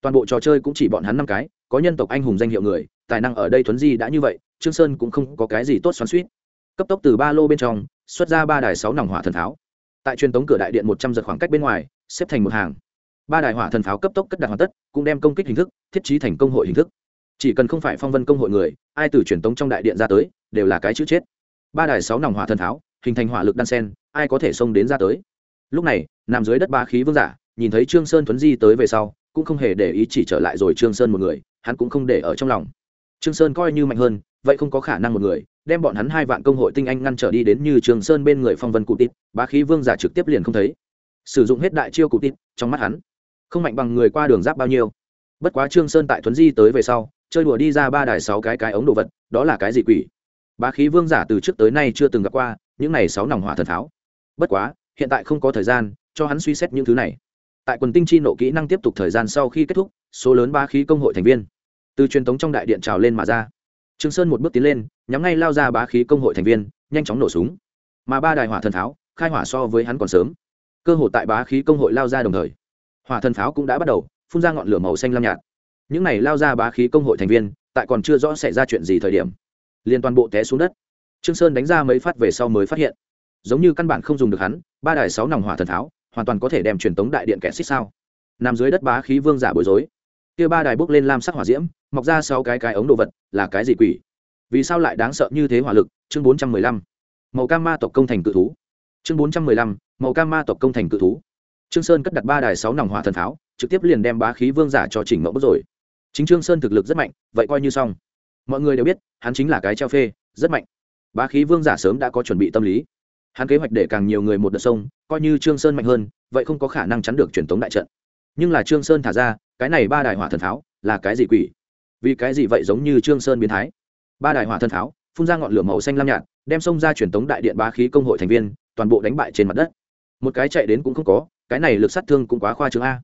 Toàn bộ trò chơi cũng chỉ bọn hắn năm cái, có nhân tộc anh hùng danh hiệu người, tài năng ở đây tuấn di đã như vậy, trương sơn cũng không có cái gì tốt xoắn suýt cấp tốc từ ba lô bên trong xuất ra ba đài sáu nòng hỏa thần pháo, tại truyền tống cửa đại điện một trăm giật khoảng cách bên ngoài xếp thành một hàng. Ba đài hỏa thần pháo cấp tốc cất đặt hoàn tất cũng đem công kích hình thức thiết trí thành công hội hình thức. Chỉ cần không phải phong vân công hội người ai từ truyền tống trong đại điện ra tới đều là cái chữ chết. Ba đài sáu nòng hỏa thần pháo hình thành hỏa lực đan sen ai có thể xông đến ra tới. Lúc này nằm dưới đất ba khí vương giả nhìn thấy trương sơn thuấn di tới về sau cũng không hề để ý chỉ trở lại rồi trương sơn một người hắn cũng không để ở trong lòng. Trương sơn coi như mạnh hơn vậy không có khả năng một người đem bọn hắn hai vạn công hội tinh anh ngăn trở đi đến như trương sơn bên người phong vân cụ tít, bá khí vương giả trực tiếp liền không thấy. Sử dụng hết đại chiêu cụ tít trong mắt hắn, không mạnh bằng người qua đường giáp bao nhiêu. Bất quá trương sơn tại thuấn di tới về sau, chơi đùa đi ra ba đài sáu cái cái ống đồ vật, đó là cái gì quỷ? Bá khí vương giả từ trước tới nay chưa từng gặp qua, những này sáu nòng hỏa thần tháo. Bất quá, hiện tại không có thời gian cho hắn suy xét những thứ này. Tại quần tinh chi nộ kỹ năng tiếp tục thời gian sau khi kết thúc, số lớn ba khí công hội thành viên từ truyền thống trong đại điện trào lên mà ra trương sơn một bước tiến lên, nhắm ngay lao ra bá khí công hội thành viên, nhanh chóng nổ súng. Mà ba đài hỏa thần pháo, khai hỏa so với hắn còn sớm. Cơ hội tại bá khí công hội lao ra đồng thời. Hỏa thần pháo cũng đã bắt đầu, phun ra ngọn lửa màu xanh lam nhạt. Những này lao ra bá khí công hội thành viên, tại còn chưa rõ xảy ra chuyện gì thời điểm, liền toàn bộ té xuống đất. Trương sơn đánh ra mấy phát về sau mới phát hiện, giống như căn bản không dùng được hắn, ba đài sáu nòng hỏa thần pháo, hoàn toàn có thể đem truyền tống đại điện kẻ xích sao. Nằm dưới đất bá khí vương giả bối rối kia ba đài bốc lên lam sắc hỏa diễm, mọc ra sáu cái cái ống đồ vật, là cái gì quỷ? Vì sao lại đáng sợ như thế hỏa lực? Chương bốn trăm mười lăm. Màu cam ma tộc công thành cự thú. Chương bốn trăm mười lăm. Màu cam ma tộc công thành cự thú. Trương sơn cất đặt ba đài sáu nòng hỏa thần pháo, trực tiếp liền đem bá khí vương giả cho chỉnh mẫu rồi. Chính trương sơn thực lực rất mạnh, vậy coi như xong. Mọi người đều biết, hắn chính là cái treo phê, rất mạnh. Bá khí vương giả sớm đã có chuẩn bị tâm lý. Hắn kế hoạch để càng nhiều người một đợt sông, coi như trương sơn mạnh hơn, vậy không có khả năng chắn được truyền thống đại trận. Nhưng là trương sơn thả ra cái này ba đài hỏa thần pháo là cái gì quỷ? Vì cái gì vậy giống như trương sơn biến thái? Ba đài hỏa thần pháo, phun ra ngọn lửa màu xanh lam nhạt, đem xông ra truyền tống đại điện bá khí công hội thành viên, toàn bộ đánh bại trên mặt đất. Một cái chạy đến cũng không có, cái này lực sát thương cũng quá khoa trương a.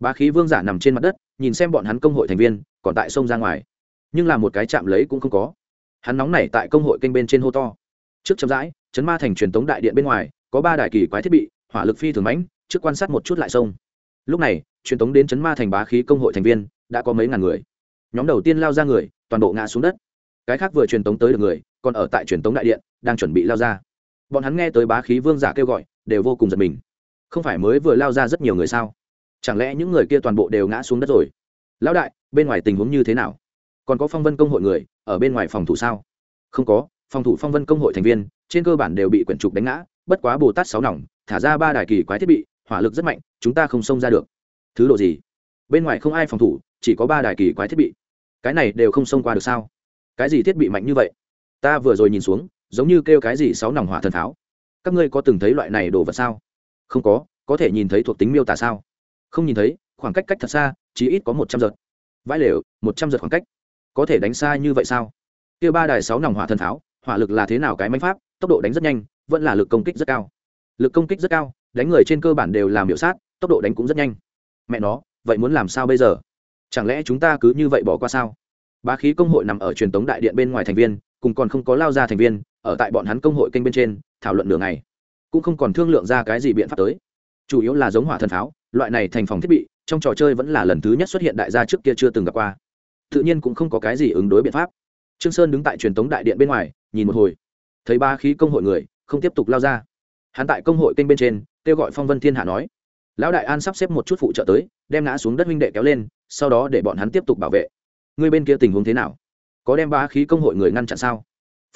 Bá khí vương giả nằm trên mặt đất, nhìn xem bọn hắn công hội thành viên, còn tại sông ra ngoài. Nhưng là một cái chạm lấy cũng không có. Hắn nóng nảy tại công hội kênh bên trên hô to. Trước chậm rãi, chấn ma thành truyền tống đại điện bên ngoài, có ba đại kỳ quái thiết bị, hỏa lực phi thường mãnh, trước quan sát một chút lại sông. Lúc này truyền tống đến chấn ma thành bá khí công hội thành viên, đã có mấy ngàn người. Nhóm đầu tiên lao ra người, toàn bộ ngã xuống đất. Cái khác vừa truyền tống tới được người, còn ở tại truyền tống đại điện, đang chuẩn bị lao ra. Bọn hắn nghe tới bá khí vương giả kêu gọi, đều vô cùng giật mình. Không phải mới vừa lao ra rất nhiều người sao? Chẳng lẽ những người kia toàn bộ đều ngã xuống đất rồi? Lão đại, bên ngoài tình huống như thế nào? Còn có phong vân công hội người, ở bên ngoài phòng thủ sao? Không có, phòng thủ phong vân công hội thành viên, trên cơ bản đều bị quyển trục đánh ngã, bất quá bồ tát sáu nòng, thả ra ba đài kỳ quái thiết bị, hỏa lực rất mạnh, chúng ta không xông ra được thứ độ gì? Bên ngoài không ai phòng thủ, chỉ có ba đài kỳ quái thiết bị. Cái này đều không xông qua được sao? Cái gì thiết bị mạnh như vậy? Ta vừa rồi nhìn xuống, giống như kêu cái gì sáu nòng hỏa thần tháo. Các ngươi có từng thấy loại này đồ vật sao? Không có có thể nhìn thấy thuộc tính miêu tả sao? Không nhìn thấy, khoảng cách cách thật xa, chỉ ít có một trăm giật. Vãi lều, một trăm giật khoảng cách. Có thể đánh xa như vậy sao? Kia ba đài sáu nòng hỏa thần tháo, hỏa lực là thế nào cái máy pháp, tốc độ đánh rất nhanh, vẫn là lực công kích rất cao. Lực công kích rất cao, đánh người trên cơ bản đều làm hiệu sát, tốc độ đánh cũng rất nhanh mẹ nó, vậy muốn làm sao bây giờ? Chẳng lẽ chúng ta cứ như vậy bỏ qua sao? Bá khí công hội nằm ở truyền tống đại điện bên ngoài thành viên, cùng còn không có lao ra thành viên, ở tại bọn hắn công hội kênh bên trên, thảo luận đường này cũng không còn thương lượng ra cái gì biện pháp tới. Chủ yếu là giống hỏa thần pháo, loại này thành phòng thiết bị, trong trò chơi vẫn là lần thứ nhất xuất hiện đại gia trước kia chưa từng gặp qua. Tự nhiên cũng không có cái gì ứng đối biện pháp. Trương sơn đứng tại truyền tống đại điện bên ngoài, nhìn một hồi. Thấy ba khí công hội người, không tiếp tục lao ra. Hắn tại công hội kênh bên trên, kêu gọi phong vân thiên hạ nói lão đại an sắp xếp một chút phụ trợ tới, đem ngã xuống đất huynh đệ kéo lên, sau đó để bọn hắn tiếp tục bảo vệ. Người bên kia tình huống thế nào? Có đem ba khí công hội người ngăn chặn sao?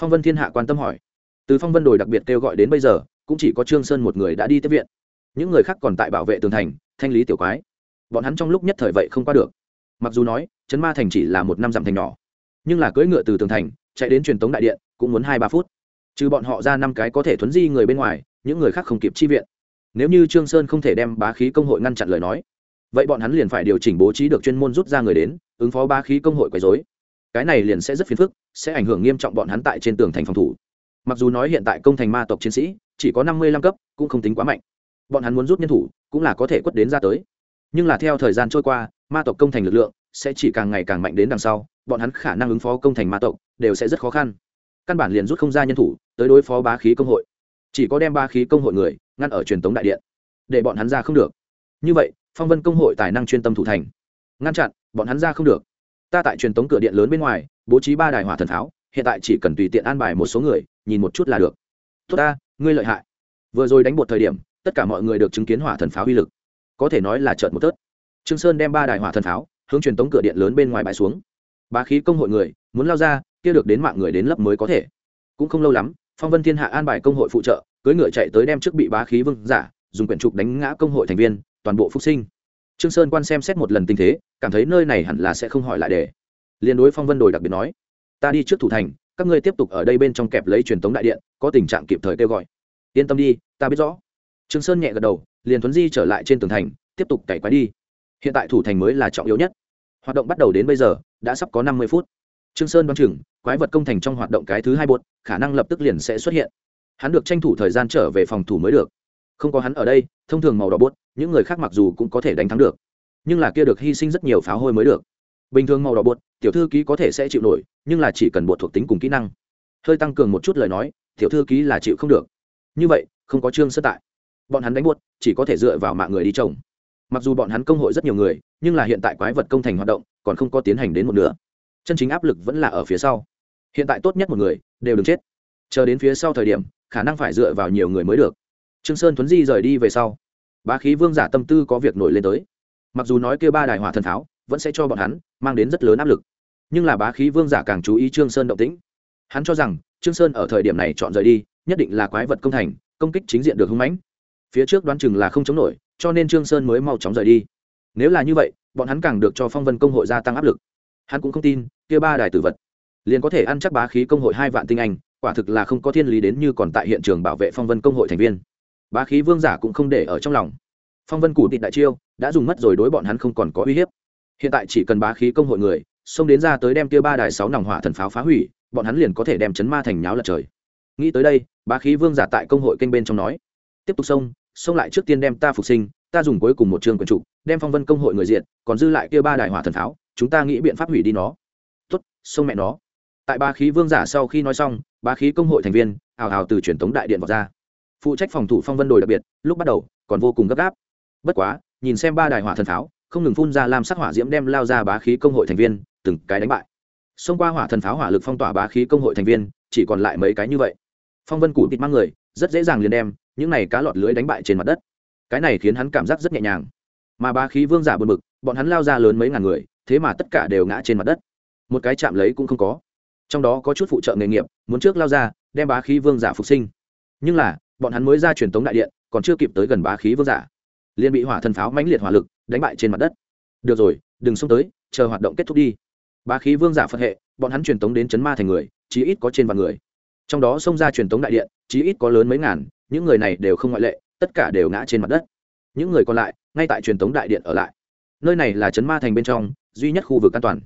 Phong vân thiên hạ quan tâm hỏi. Từ phong vân đồi đặc biệt kêu gọi đến bây giờ, cũng chỉ có trương sơn một người đã đi tiếp viện. Những người khác còn tại bảo vệ tường thành, thanh lý tiểu quái. Bọn hắn trong lúc nhất thời vậy không qua được. Mặc dù nói chấn ma thành chỉ là một năm dặm thành nhỏ, nhưng là cưỡi ngựa từ tường thành, chạy đến truyền tống đại điện, cũng muốn hai ba phút. Trừ bọn họ ra năm cái có thể thuấn di người bên ngoài, những người khác không kịp chi viện nếu như trương sơn không thể đem bá khí công hội ngăn chặn lời nói, vậy bọn hắn liền phải điều chỉnh bố trí được chuyên môn rút ra người đến, ứng phó bá khí công hội quấy rối. Cái này liền sẽ rất phiền phức, sẽ ảnh hưởng nghiêm trọng bọn hắn tại trên tường thành phòng thủ. Mặc dù nói hiện tại công thành ma tộc chiến sĩ, chỉ có năm mươi lăm cấp, cũng không tính quá mạnh. Bọn hắn muốn rút nhân thủ, cũng là có thể quất đến ra tới. Nhưng là theo thời gian trôi qua, ma tộc công thành lực lượng sẽ chỉ càng ngày càng mạnh đến đằng sau, bọn hắn khả năng ứng phó công thành ma tộc đều sẽ rất khó khăn. Căn bản liền rút không ra nhân thủ tới đối phó bá khí công hội. Chỉ có đem bá khí công hội người ngăn ở truyền tống đại điện. Để bọn hắn ra không được. Như vậy, phong vân công hội tài năng chuyên tâm thủ thành. Ngăn chặn, bọn hắn ra không được. Ta tại truyền tống cửa điện lớn bên ngoài, bố trí ba đài hỏa thần pháo hiện tại chỉ cần tùy tiện an bài một số người, nhìn một chút là được. Tốt ta, ngươi lợi hại. Vừa rồi đánh một thời điểm, tất cả mọi người được chứng kiến hỏa thần pháo uy lực. Có thể nói là trợn một tớt. Trương sơn đem ba đài hỏa thần pháo, hướng truyền tống cửa điện lớn bên ngoài bãi xuống. Ba khí công hội người, muốn lao ra, kia được đến mạng người đến lấp mới có thể. Cũng không lâu lắm phong vân thiên hạ an bài công hội phụ trợ, cưỡi ngựa chạy tới đem trước bị bá khí vương giả, dùng quyển trục đánh ngã công hội thành viên, toàn bộ phục sinh. Trương sơn quan xem xét một lần tình thế, cảm thấy nơi này hẳn là sẽ không hỏi lại để. Liên đối phong vân đồi đặc biệt nói, ta đi trước thủ thành, các ngươi tiếp tục ở đây bên trong kẹp lấy truyền tống đại điện, có tình trạng kịp thời kêu gọi. Yên tâm đi, ta biết rõ. Trương sơn nhẹ gật đầu, liền thuấn di trở lại trên tường thành, tiếp tục cày quái đi. Hiện tại thủ thành mới là trọng yếu nhất. Hoạt động bắt đầu đến bây giờ, đã sắp có năm mươi phút trương sơn đoán chừng, quái vật công thành trong hoạt động cái thứ hai bột, khả năng lập tức liền sẽ xuất hiện. Hắn được tranh thủ thời gian trở về phòng thủ mới được. Không có hắn ở đây, thông thường màu đỏ bột, những người khác mặc dù cũng có thể đánh thắng được. Nhưng là kia được hy sinh rất nhiều pháo hôi mới được. Bình thường màu đỏ bột, tiểu thư ký có thể sẽ chịu nổi, nhưng là chỉ cần bột thuộc tính cùng kỹ năng. Hơi tăng cường một chút lời nói, tiểu thư ký là chịu không được. Như vậy, không có trương sơ tại. Bọn hắn đánh buốt chỉ có thể dựa vào mạng người đi trồng. Mặc dù bọn hắn công hội rất nhiều người, nhưng là hiện tại quái vật công thành hoạt động, còn không có tiến hành đến một nửa chân chính áp lực vẫn là ở phía sau. Hiện tại tốt nhất một người, đều đừng chết. Chờ đến phía sau thời điểm, khả năng phải dựa vào nhiều người mới được. Trương sơn thuấn di rời đi về sau, bá khí vương giả tâm tư có việc nổi lên tới. Mặc dù nói kêu ba đài hỏa thần tháo, vẫn sẽ cho bọn hắn mang đến rất lớn áp lực. Nhưng là bá khí vương giả càng chú ý trương sơn động tĩnh. Hắn cho rằng, trương sơn ở thời điểm này chọn rời đi, nhất định là quái vật công thành, công kích chính diện được hung mãnh. Phía trước đoán chừng là không chống nổi, cho nên trương sơn mới mau chóng rời đi. Nếu là như vậy, bọn hắn càng được cho phong vân công hội gia tăng áp lực hắn cũng không tin, kia ba đài tử vật, liền có thể ăn chắc bá khí công hội hai vạn tinh anh, quả thực là không có thiên lý đến như còn tại hiện trường bảo vệ phong vân công hội thành viên. Bá khí vương giả cũng không để ở trong lòng. Phong vân củ tịt đại chiêu, đã dùng mất rồi đối bọn hắn không còn có uy hiếp. Hiện tại chỉ cần bá khí công hội người, xông đến ra tới đem kia ba đài sáu nòng hỏa thần pháo phá hủy, bọn hắn liền có thể đem chấn ma thành nháo lật trời. Nghĩ tới đây, bá khí vương giả tại công hội kênh bên trong nói, tiếp tục xông xông lại trước tiên đem ta phục sinh, ta dùng cuối cùng một chương quyền trục đem phong vân công hội người diện còn dư lại kia ba đài hỏa thần pháo chúng ta nghĩ biện pháp hủy đi nó. Tốt, xông mẹ nó. Tại ba khí vương giả sau khi nói xong ba khí công hội thành viên, hào hào từ truyền thống đại điện vào ra. Phụ trách phòng thủ phong vân đồi đặc biệt, lúc bắt đầu, còn vô cùng gấp gáp. Bất quá, nhìn xem ba đài hỏa thần pháo, không ngừng phun ra làm sắc hỏa diễm đem lao ra bá khí công hội thành viên, từng cái đánh bại. Xông qua hỏa thần pháo hỏa lực phong tỏa bá khí công hội thành viên, chỉ còn lại mấy cái như vậy. Phong vân củ thịt mang người, rất dễ dàng liền đem những này cá lọt lưới đánh bại trên mặt đất. Cái này khiến hắn cảm giác rất nhẹ nhàng. Mà bá khí vương giả bật mực bọn hắn lao ra lớn mấy ngàn người thế mà tất cả đều ngã trên mặt đất. Một cái chạm lấy cũng không có. Trong đó có chút phụ trợ nghề nghiệp, muốn trước lao ra, đem bá khí vương giả phục sinh. Nhưng là, bọn hắn mới ra truyền tống đại điện, còn chưa kịp tới gần bá khí vương giả. Liền bị hỏa thần pháo mãnh liệt hỏa lực, đánh bại trên mặt đất. Được rồi, đừng xông tới, chờ hoạt động kết thúc đi. Bá khí vương giả phật hệ, bọn hắn truyền tống đến chấn ma thành người, chí ít có trên vạn người. Trong đó xông ra truyền tống đại điện, chí ít có lớn mấy ngàn, những người này đều không ngoại lệ, tất cả đều ngã trên mặt đất. Những người còn lại, ngay tại truyền tống đại điện ở lại nơi này là chấn ma thành bên trong, duy nhất khu vực an toàn.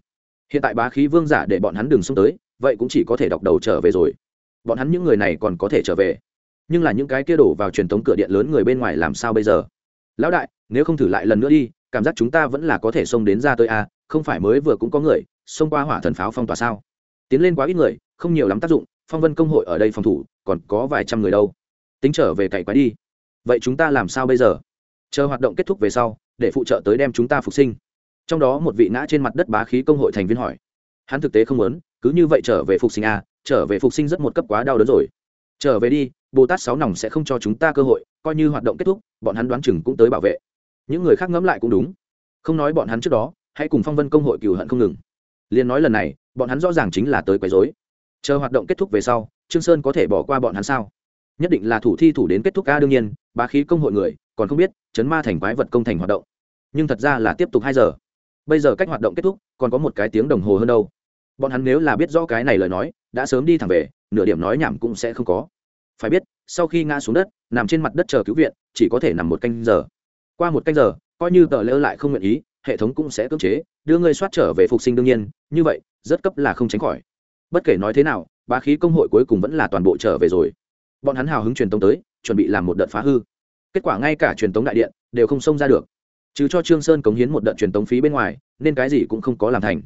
Hiện tại bá khí vương giả để bọn hắn đừng xông tới, vậy cũng chỉ có thể đọc đầu trở về rồi. Bọn hắn những người này còn có thể trở về. Nhưng là những cái kia đổ vào truyền thống cửa điện lớn người bên ngoài làm sao bây giờ? Lão đại, nếu không thử lại lần nữa đi, cảm giác chúng ta vẫn là có thể xông đến ra tới a không phải mới vừa cũng có người, xông qua hỏa thần pháo phong tỏa sao? Tiến lên quá ít người, không nhiều lắm tác dụng, phong vân công hội ở đây phòng thủ, còn có vài trăm người đâu. Tính trở về cậy quái đi. Vậy chúng ta làm sao bây giờ? Chờ hoạt động kết thúc về sau, để phụ trợ tới đem chúng ta phục sinh. Trong đó một vị ngã trên mặt đất bá khí công hội thành viên hỏi. Hắn thực tế không muốn, cứ như vậy trở về phục sinh à trở về phục sinh rất một cấp quá đau đớn rồi. Trở về đi, bồ tát sáu nòng sẽ không cho chúng ta cơ hội, coi như hoạt động kết thúc, bọn hắn đoán chừng cũng tới bảo vệ. Những người khác ngẫm lại cũng đúng. Không nói bọn hắn trước đó, hãy cùng phong vân công hội cừu hận không ngừng. Liền nói lần này, bọn hắn rõ ràng chính là tới quấy rối. Chờ hoạt động kết thúc về sau, trương sơn có thể bỏ qua bọn hắn sao? Nhất định là thủ thi thủ đến kết thúc ca đương nhiên, bá khí công hội người còn không biết chấn ma thành quái vật công thành hoạt động. Nhưng thật ra là tiếp tục hai giờ. Bây giờ cách hoạt động kết thúc, còn có một cái tiếng đồng hồ hơn đâu. Bọn hắn nếu là biết rõ cái này lời nói, đã sớm đi thẳng về, nửa điểm nói nhảm cũng sẽ không có. Phải biết, sau khi ngã xuống đất, nằm trên mặt đất chờ cứu viện, chỉ có thể nằm một canh giờ. Qua một canh giờ, coi như tờ lỡ lại không nguyện ý, hệ thống cũng sẽ cưỡng chế, đưa ngươi soát trở về phục sinh đương nhiên, như vậy, rất cấp là không tránh khỏi. Bất kể nói thế nào, bá khí công hội cuối cùng vẫn là toàn bộ trở về rồi. Bọn hắn hào hứng truyền tông tới, chuẩn bị làm một đợt phá hư kết quả ngay cả truyền tống đại điện đều không xông ra được. Trừ cho trương sơn cống hiến một đợt truyền tống phí bên ngoài, nên cái gì cũng không có làm thành.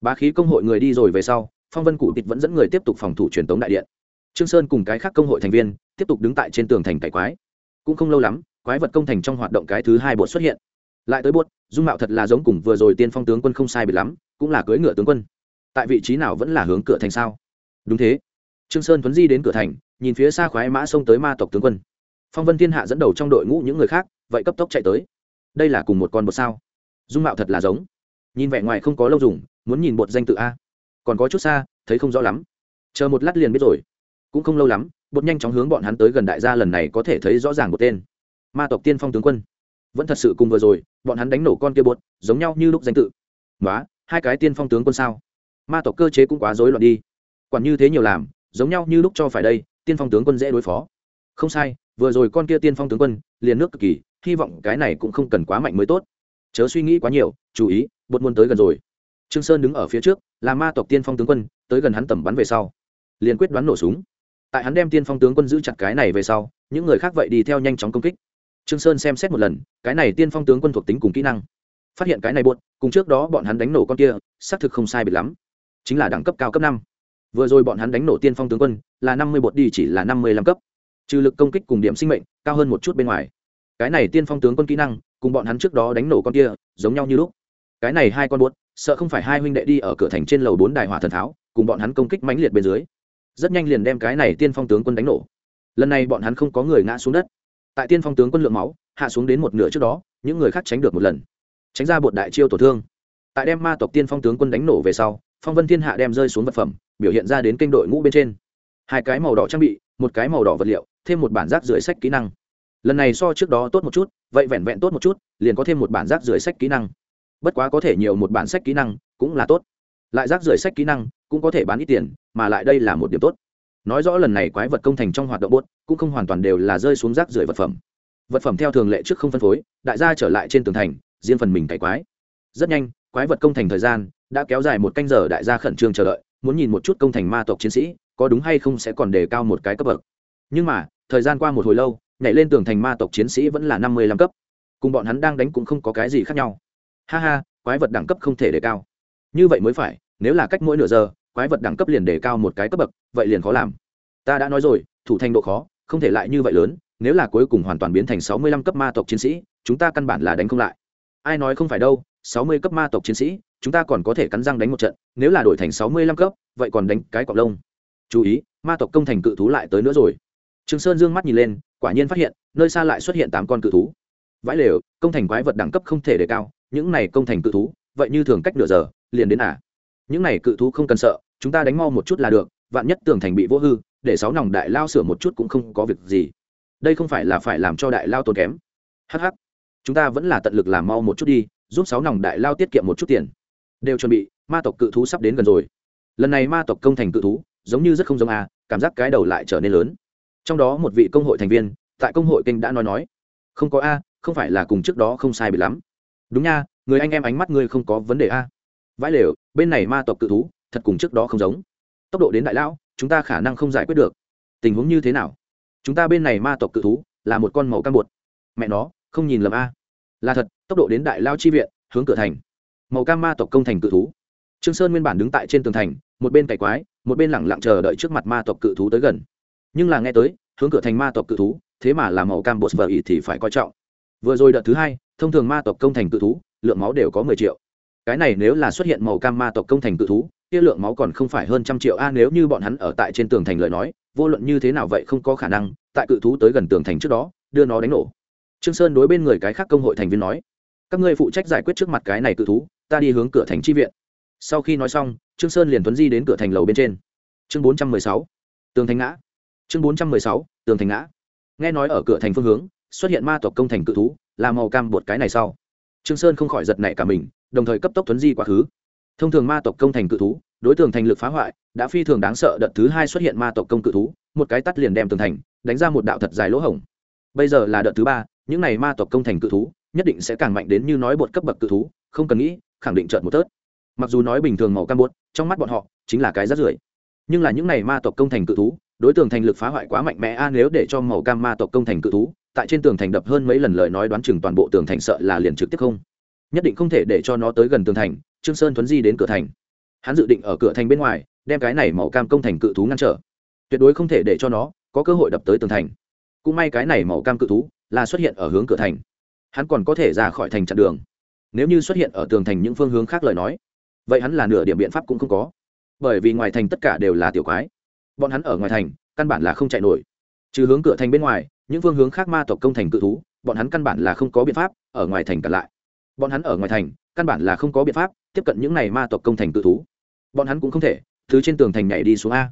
Bá khí công hội người đi rồi về sau, phong vân cụ tịch vẫn dẫn người tiếp tục phòng thủ truyền tống đại điện. Trương sơn cùng cái khác công hội thành viên tiếp tục đứng tại trên tường thành cải quái. Cũng không lâu lắm, quái vật công thành trong hoạt động cái thứ hai bột xuất hiện. Lại tới bột, dung mạo thật là giống cùng vừa rồi tiên phong tướng quân không sai biệt lắm, cũng là cưỡi ngựa tướng quân. Tại vị trí nào vẫn là hướng cửa thành sao? Đúng thế. Trương sơn tuấn di đến cửa thành, nhìn phía xa khoái mã xông tới ma tộc tướng quân phong vân thiên hạ dẫn đầu trong đội ngũ những người khác, vậy cấp tốc chạy tới. Đây là cùng một con bột sao? Dung mạo thật là giống. Nhìn vẻ ngoài không có lâu dùng, muốn nhìn bột danh tự a. Còn có chút xa, thấy không rõ lắm. Chờ một lát liền biết rồi. Cũng không lâu lắm, bột nhanh chóng hướng bọn hắn tới gần đại gia lần này có thể thấy rõ ràng một tên. Ma tộc tiên phong tướng quân. Vẫn thật sự cùng vừa rồi, bọn hắn đánh nổ con kia bột, giống nhau như lúc danh tự. Nói hai cái tiên phong tướng quân sao? Ma tộc cơ chế cũng quá rối loạn đi. Quản như thế nhiều làm, giống nhau như lúc cho phải đây, tiên phong tướng quân dễ đối phó. Không sai vừa rồi con kia tiên phong tướng quân, liền nước cực kỳ, hy vọng cái này cũng không cần quá mạnh mới tốt. Chớ suy nghĩ quá nhiều, chú ý bột muôn tới gần rồi. Trương sơn đứng ở phía trước, là ma tộc tiên phong tướng quân, tới gần hắn tầm bắn về sau. Liền quyết đoán nổ súng. Tại hắn đem tiên phong tướng quân giữ chặt cái này về sau, những người khác vậy đi theo nhanh chóng công kích. Trương sơn xem xét một lần, cái này tiên phong tướng quân thuộc tính cùng kỹ năng. Phát hiện cái này buốt, cùng trước đó bọn hắn đánh nổ con kia, xác thực không sai biệt lắm. Chính là đẳng cấp cao cấp năm. Vừa rồi bọn hắn đánh nổ tiên phong tướng quân, là năm mươi bột đi chỉ là năm mươi lăm cấp trừ lực công kích cùng điểm sinh mệnh, cao hơn một chút bên ngoài. Cái này tiên phong tướng quân kỹ năng, cùng bọn hắn trước đó đánh nổ con kia, giống nhau như lúc. Cái này hai con buốt, sợ không phải hai huynh đệ đi ở cửa thành trên lầu bốn đài hỏa thần tháo, cùng bọn hắn công kích mãnh liệt bên dưới. Rất nhanh liền đem cái này tiên phong tướng quân đánh nổ. Lần này bọn hắn không có người ngã xuống đất. Tại tiên phong tướng quân lượng máu, hạ xuống đến một nửa trước đó, những người khác tránh được một lần. Tránh ra bột đại chiêu tổn thương. Tại đem ma tộc tiên phong tướng quân đánh nổ về sau, phong vân thiên hạ đem rơi xuống vật phẩm, biểu hiện ra đến kênh đội ngũ bên trên hai cái màu đỏ trang bị, một cái màu đỏ vật liệu, thêm một bản rác rưởi sách kỹ năng. Lần này so trước đó tốt một chút, vậy vẹn vẹn tốt một chút, liền có thêm một bản rác rưởi sách kỹ năng. Bất quá có thể nhiều một bản sách kỹ năng cũng là tốt. Lại rác rưởi sách kỹ năng cũng có thể bán ít tiền, mà lại đây là một điểm tốt. Nói rõ lần này quái vật công thành trong hoạt động bốt cũng không hoàn toàn đều là rơi xuống rác rưởi vật phẩm. Vật phẩm theo thường lệ trước không phân phối, đại gia trở lại trên tường thành, riêng phần mình cày quái. Rất nhanh, quái vật công thành thời gian đã kéo dài một canh giờ đại gia khẩn trương chờ đợi, muốn nhìn một chút công thành ma tộc chiến sĩ có đúng hay không sẽ còn đề cao một cái cấp bậc. Nhưng mà, thời gian qua một hồi lâu, nhảy lên tường thành ma tộc chiến sĩ vẫn là năm mươi lăm cấp. Cùng bọn hắn đang đánh cũng không có cái gì khác nhau. Ha ha, quái vật đẳng cấp không thể đề cao. Như vậy mới phải, nếu là cách mỗi nửa giờ, quái vật đẳng cấp liền đề cao một cái cấp bậc, vậy liền khó làm. Ta đã nói rồi, thủ thành độ khó, không thể lại như vậy lớn, nếu là cuối cùng hoàn toàn biến thành sáu mươi lăm cấp ma tộc chiến sĩ, chúng ta căn bản là đánh không lại. Ai nói không phải đâu, sáu mươi cấp ma tộc chiến sĩ, chúng ta còn có thể cắn răng đánh một trận, nếu là đổi thành sáu mươi lăm cấp, vậy còn đánh cái cọc lông chú ý, ma tộc công thành cự thú lại tới nữa rồi. Trường sơn dương mắt nhìn lên, quả nhiên phát hiện, nơi xa lại xuất hiện tám con cự thú. Vãi lều, công thành quái vật đẳng cấp không thể đề cao, những này công thành cự thú, vậy như thường cách nửa giờ, liền đến à? Những này cự thú không cần sợ, chúng ta đánh mau một chút là được, vạn nhất tường thành bị vô hư, để sáu nòng đại lao sửa một chút cũng không có việc gì. Đây không phải là phải làm cho đại lao tốn kém. Hh chúng ta vẫn là tận lực làm mau một chút đi, giúp sáu nòng đại lao tiết kiệm một chút tiền. Đều chuẩn bị, ma tộc cự thú sắp đến gần rồi. Lần này ma tộc công thành cự thú giống như rất không giống à cảm giác cái đầu lại trở nên lớn. Trong đó một vị công hội thành viên, tại công hội kênh đã nói nói, không có a, không phải là cùng trước đó không sai bị lắm. Đúng nha, người anh em ánh mắt ngươi không có vấn đề a. Vãi lều, bên này ma tộc cự thú, thật cùng trước đó không giống. Tốc độ đến đại lão, chúng ta khả năng không giải quyết được. Tình huống như thế nào? Chúng ta bên này ma tộc cự thú, là một con màu cam bột. Mẹ nó, không nhìn lầm a. Là thật, tốc độ đến đại lao chi viện, hướng cửa thành. Màu cam ma tộc công thành cự thú. Trương sơn nguyên bản đứng tại trên tường thành một bên cày quái, một bên lẳng lặng chờ đợi trước mặt ma tộc cự thú tới gần. Nhưng là nghe tới, hướng cửa thành ma tộc cự thú, thế mà là màu cam bột vợ ý thì phải coi trọng. Vừa rồi đợt thứ hai, thông thường ma tộc công thành cự thú, lượng máu đều có mười triệu. Cái này nếu là xuất hiện màu cam ma tộc công thành cự thú, kia lượng máu còn không phải hơn trăm triệu a, nếu như bọn hắn ở tại trên tường thành lời nói, vô luận như thế nào vậy không có khả năng, tại cự thú tới gần tường thành trước đó, đưa nó đánh nổ. Trương sơn đối bên người cái khác công hội thành viên nói, các ngươi phụ trách giải quyết trước mặt cái này cự thú, ta đi hướng cửa thành chi viện. Sau khi nói xong trương sơn liền tuấn di đến cửa thành lầu bên trên. Chương bốn trăm mười sáu, tường thành ngã. Chương bốn trăm mười sáu, tường thành ngã. Nghe nói ở cửa thành phương hướng, xuất hiện ma tộc công thành cự thú, là màu cam bột cái này sau. Trương sơn không khỏi giật nảy cả mình, đồng thời cấp tốc tuấn di quá khứ. Thông thường ma tộc công thành cự thú, đối tượng thành lực phá hoại, đã phi thường đáng sợ đợt thứ hai xuất hiện ma tộc công cự thú, một cái tắt liền đem tường thành, đánh ra một đạo thật dài lỗ hổng. Bây giờ là đợt thứ ba, những này ma tộc công thành cự thú, nhất định sẽ càng mạnh đến như nói bột cấp bậc cự thú, không cần nghĩ, khẳng định trợn một tớt mặc dù nói bình thường màu cam buốt, trong mắt bọn họ chính là cái rất rưởi. Nhưng là những này ma tộc công thành cự thú, đối tượng thành lực phá hoại quá mạnh mẽ a, nếu để cho màu cam ma tộc công thành cự thú, tại trên tường thành đập hơn mấy lần lời nói đoán chừng toàn bộ tường thành sợ là liền trực tiếp không. Nhất định không thể để cho nó tới gần tường thành, trương sơn thuấn di đến cửa thành. Hắn dự định ở cửa thành bên ngoài, đem cái này màu cam công thành cự thú ngăn trở. Tuyệt đối không thể để cho nó có cơ hội đập tới tường thành. Cũng may cái này màu cam cự thú là xuất hiện ở hướng cửa thành. Hắn còn có thể ra khỏi thành chặn đường. Nếu như xuất hiện ở tường thành những phương hướng khác lời nói vậy hắn là nửa điểm biện pháp cũng không có. Bởi vì ngoài thành tất cả đều là tiểu quái. Bọn hắn ở ngoài thành, căn bản là không chạy nổi. Trừ hướng cửa thành bên ngoài, những phương hướng khác ma tộc công thành cự thú, bọn hắn căn bản là không có biện pháp ở ngoài thành cặn lại. Bọn hắn ở ngoài thành, căn bản là không có biện pháp tiếp cận những này ma tộc công thành cự thú. Bọn hắn cũng không thể thứ trên tường thành nhảy đi xuống a.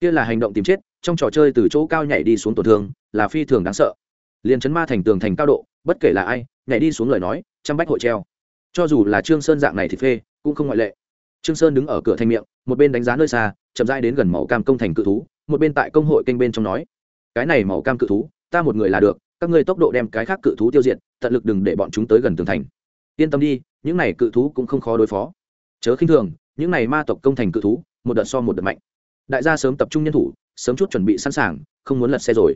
Kia là hành động tìm chết, trong trò chơi từ chỗ cao nhảy đi xuống tổn thương, là phi thường đáng sợ. Liền chấn ma thành tường thành cao độ, bất kể là ai, nhảy đi xuống lời nói, trăm bách hội treo. Cho dù là trương sơn dạng này thì phê cũng không ngoại lệ. Trương sơn đứng ở cửa thành miệng, một bên đánh giá nơi xa, chậm rãi đến gần màu cam công thành cự thú, một bên tại công hội kênh bên trong nói, cái này màu cam cự thú, ta một người là được, các ngươi tốc độ đem cái khác cự thú tiêu diệt, tận lực đừng để bọn chúng tới gần tường thành. Yên tâm đi, những này cự thú cũng không khó đối phó. Chớ khinh thường, những này ma tộc công thành cự thú, một đợt so một đợt mạnh. Đại gia sớm tập trung nhân thủ, sớm chút chuẩn bị sẵn sàng, không muốn lật xe rồi.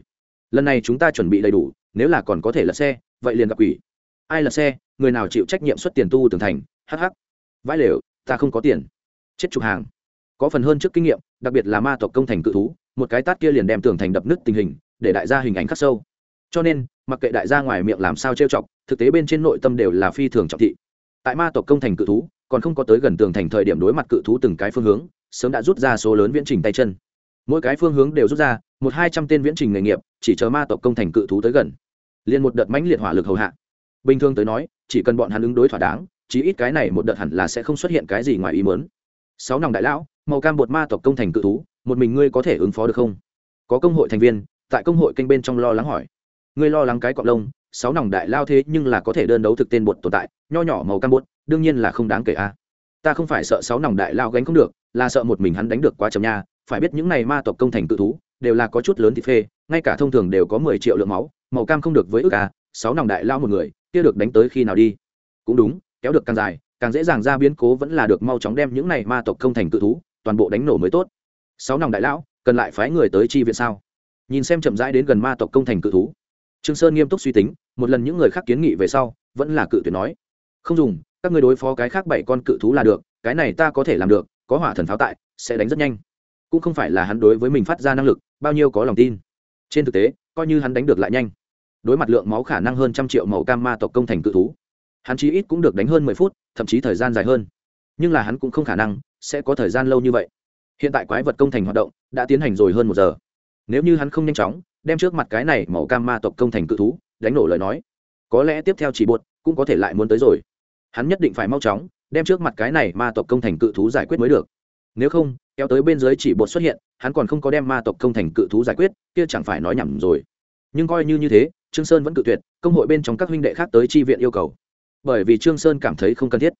Lần này chúng ta chuẩn bị đầy đủ, nếu là còn có thể lật xe, vậy liền gặp quỷ. Ai lật xe, người nào chịu trách nhiệm xuất tiền tu tường thành hh vãi lều, ta không có tiền. Chết chục hàng. Có phần hơn trước kinh nghiệm, đặc biệt là ma tộc công thành cự thú, một cái tát kia liền đem tường thành đập nứt tình hình, để đại gia hình ảnh khắc sâu. Cho nên, mặc kệ đại gia ngoài miệng làm sao trêu chọc, thực tế bên trên nội tâm đều là phi thường trọng thị. Tại ma tộc công thành cự thú, còn không có tới gần tường thành thời điểm đối mặt cự thú từng cái phương hướng, sớm đã rút ra số lớn viễn trình tay chân. Mỗi cái phương hướng đều rút ra, một hai trăm tên viễn trình nghề nghiệp, chỉ chờ ma tộc công thành cự thú tới gần. Liền một đợt mãnh liệt hỏa lực hầu hạ. Bình thường tới nói, chỉ cần bọn hắn ứng đối thỏa đáng chí ít cái này một đợt hẳn là sẽ không xuất hiện cái gì ngoài ý muốn. sáu nòng đại lão, màu cam bột ma tộc công thành cự thú, một mình ngươi có thể ứng phó được không? Có công hội thành viên, tại công hội kênh bên trong lo lắng hỏi. Ngươi lo lắng cái cọp lông, sáu nòng đại lao thế nhưng là có thể đơn đấu thực tên bột tồn tại, nho nhỏ màu cam bột, đương nhiên là không đáng kể a. Ta không phải sợ sáu nòng đại lao gánh không được, là sợ một mình hắn đánh được quá chậm nha, phải biết những này ma tộc công thành cự thú, đều là có chút lớn thịt phê, ngay cả thông thường đều có mười triệu lượng máu, màu cam không được với ước a, sáu nòng đại lao một người, kia được đánh tới khi nào đi? Cũng đúng kéo được càng dài, càng dễ dàng ra biến cố vẫn là được mau chóng đem những này ma tộc công thành cự thú, toàn bộ đánh nổ mới tốt. Sáu nòng đại lão, cần lại phái người tới chi viện sao? Nhìn xem chậm rãi đến gần ma tộc công thành cự thú. Trương sơn nghiêm túc suy tính, một lần những người khác kiến nghị về sau, vẫn là cự tuyệt nói. Không dùng, các người đối phó cái khác bảy con cự thú là được, cái này ta có thể làm được, có hỏa thần pháo tại, sẽ đánh rất nhanh. Cũng không phải là hắn đối với mình phát ra năng lực, bao nhiêu có lòng tin. Trên thực tế, coi như hắn đánh được lại nhanh. Đối mặt lượng máu khả năng hơn trăm triệu màu cam ma tộc công thành cự thú hắn chí ít cũng được đánh hơn mười phút, thậm chí thời gian dài hơn. Nhưng là hắn cũng không khả năng sẽ có thời gian lâu như vậy. Hiện tại quái vật công thành hoạt động đã tiến hành rồi hơn một giờ. Nếu như hắn không nhanh chóng đem trước mặt cái này màu cam ma tộc công thành cự thú đánh nổ lời nói, có lẽ tiếp theo chỉ buột cũng có thể lại muốn tới rồi. Hắn nhất định phải mau chóng đem trước mặt cái này ma tộc công thành cự thú giải quyết mới được. Nếu không, kéo tới bên dưới chỉ bột xuất hiện, hắn còn không có đem ma tộc công thành cự thú giải quyết, kia chẳng phải nói nhầm rồi. Nhưng coi như như thế, trương sơn vẫn cự tuyệt, công hội bên trong các huynh đệ khác tới chi viện yêu cầu bởi vì trương sơn cảm thấy không cần thiết.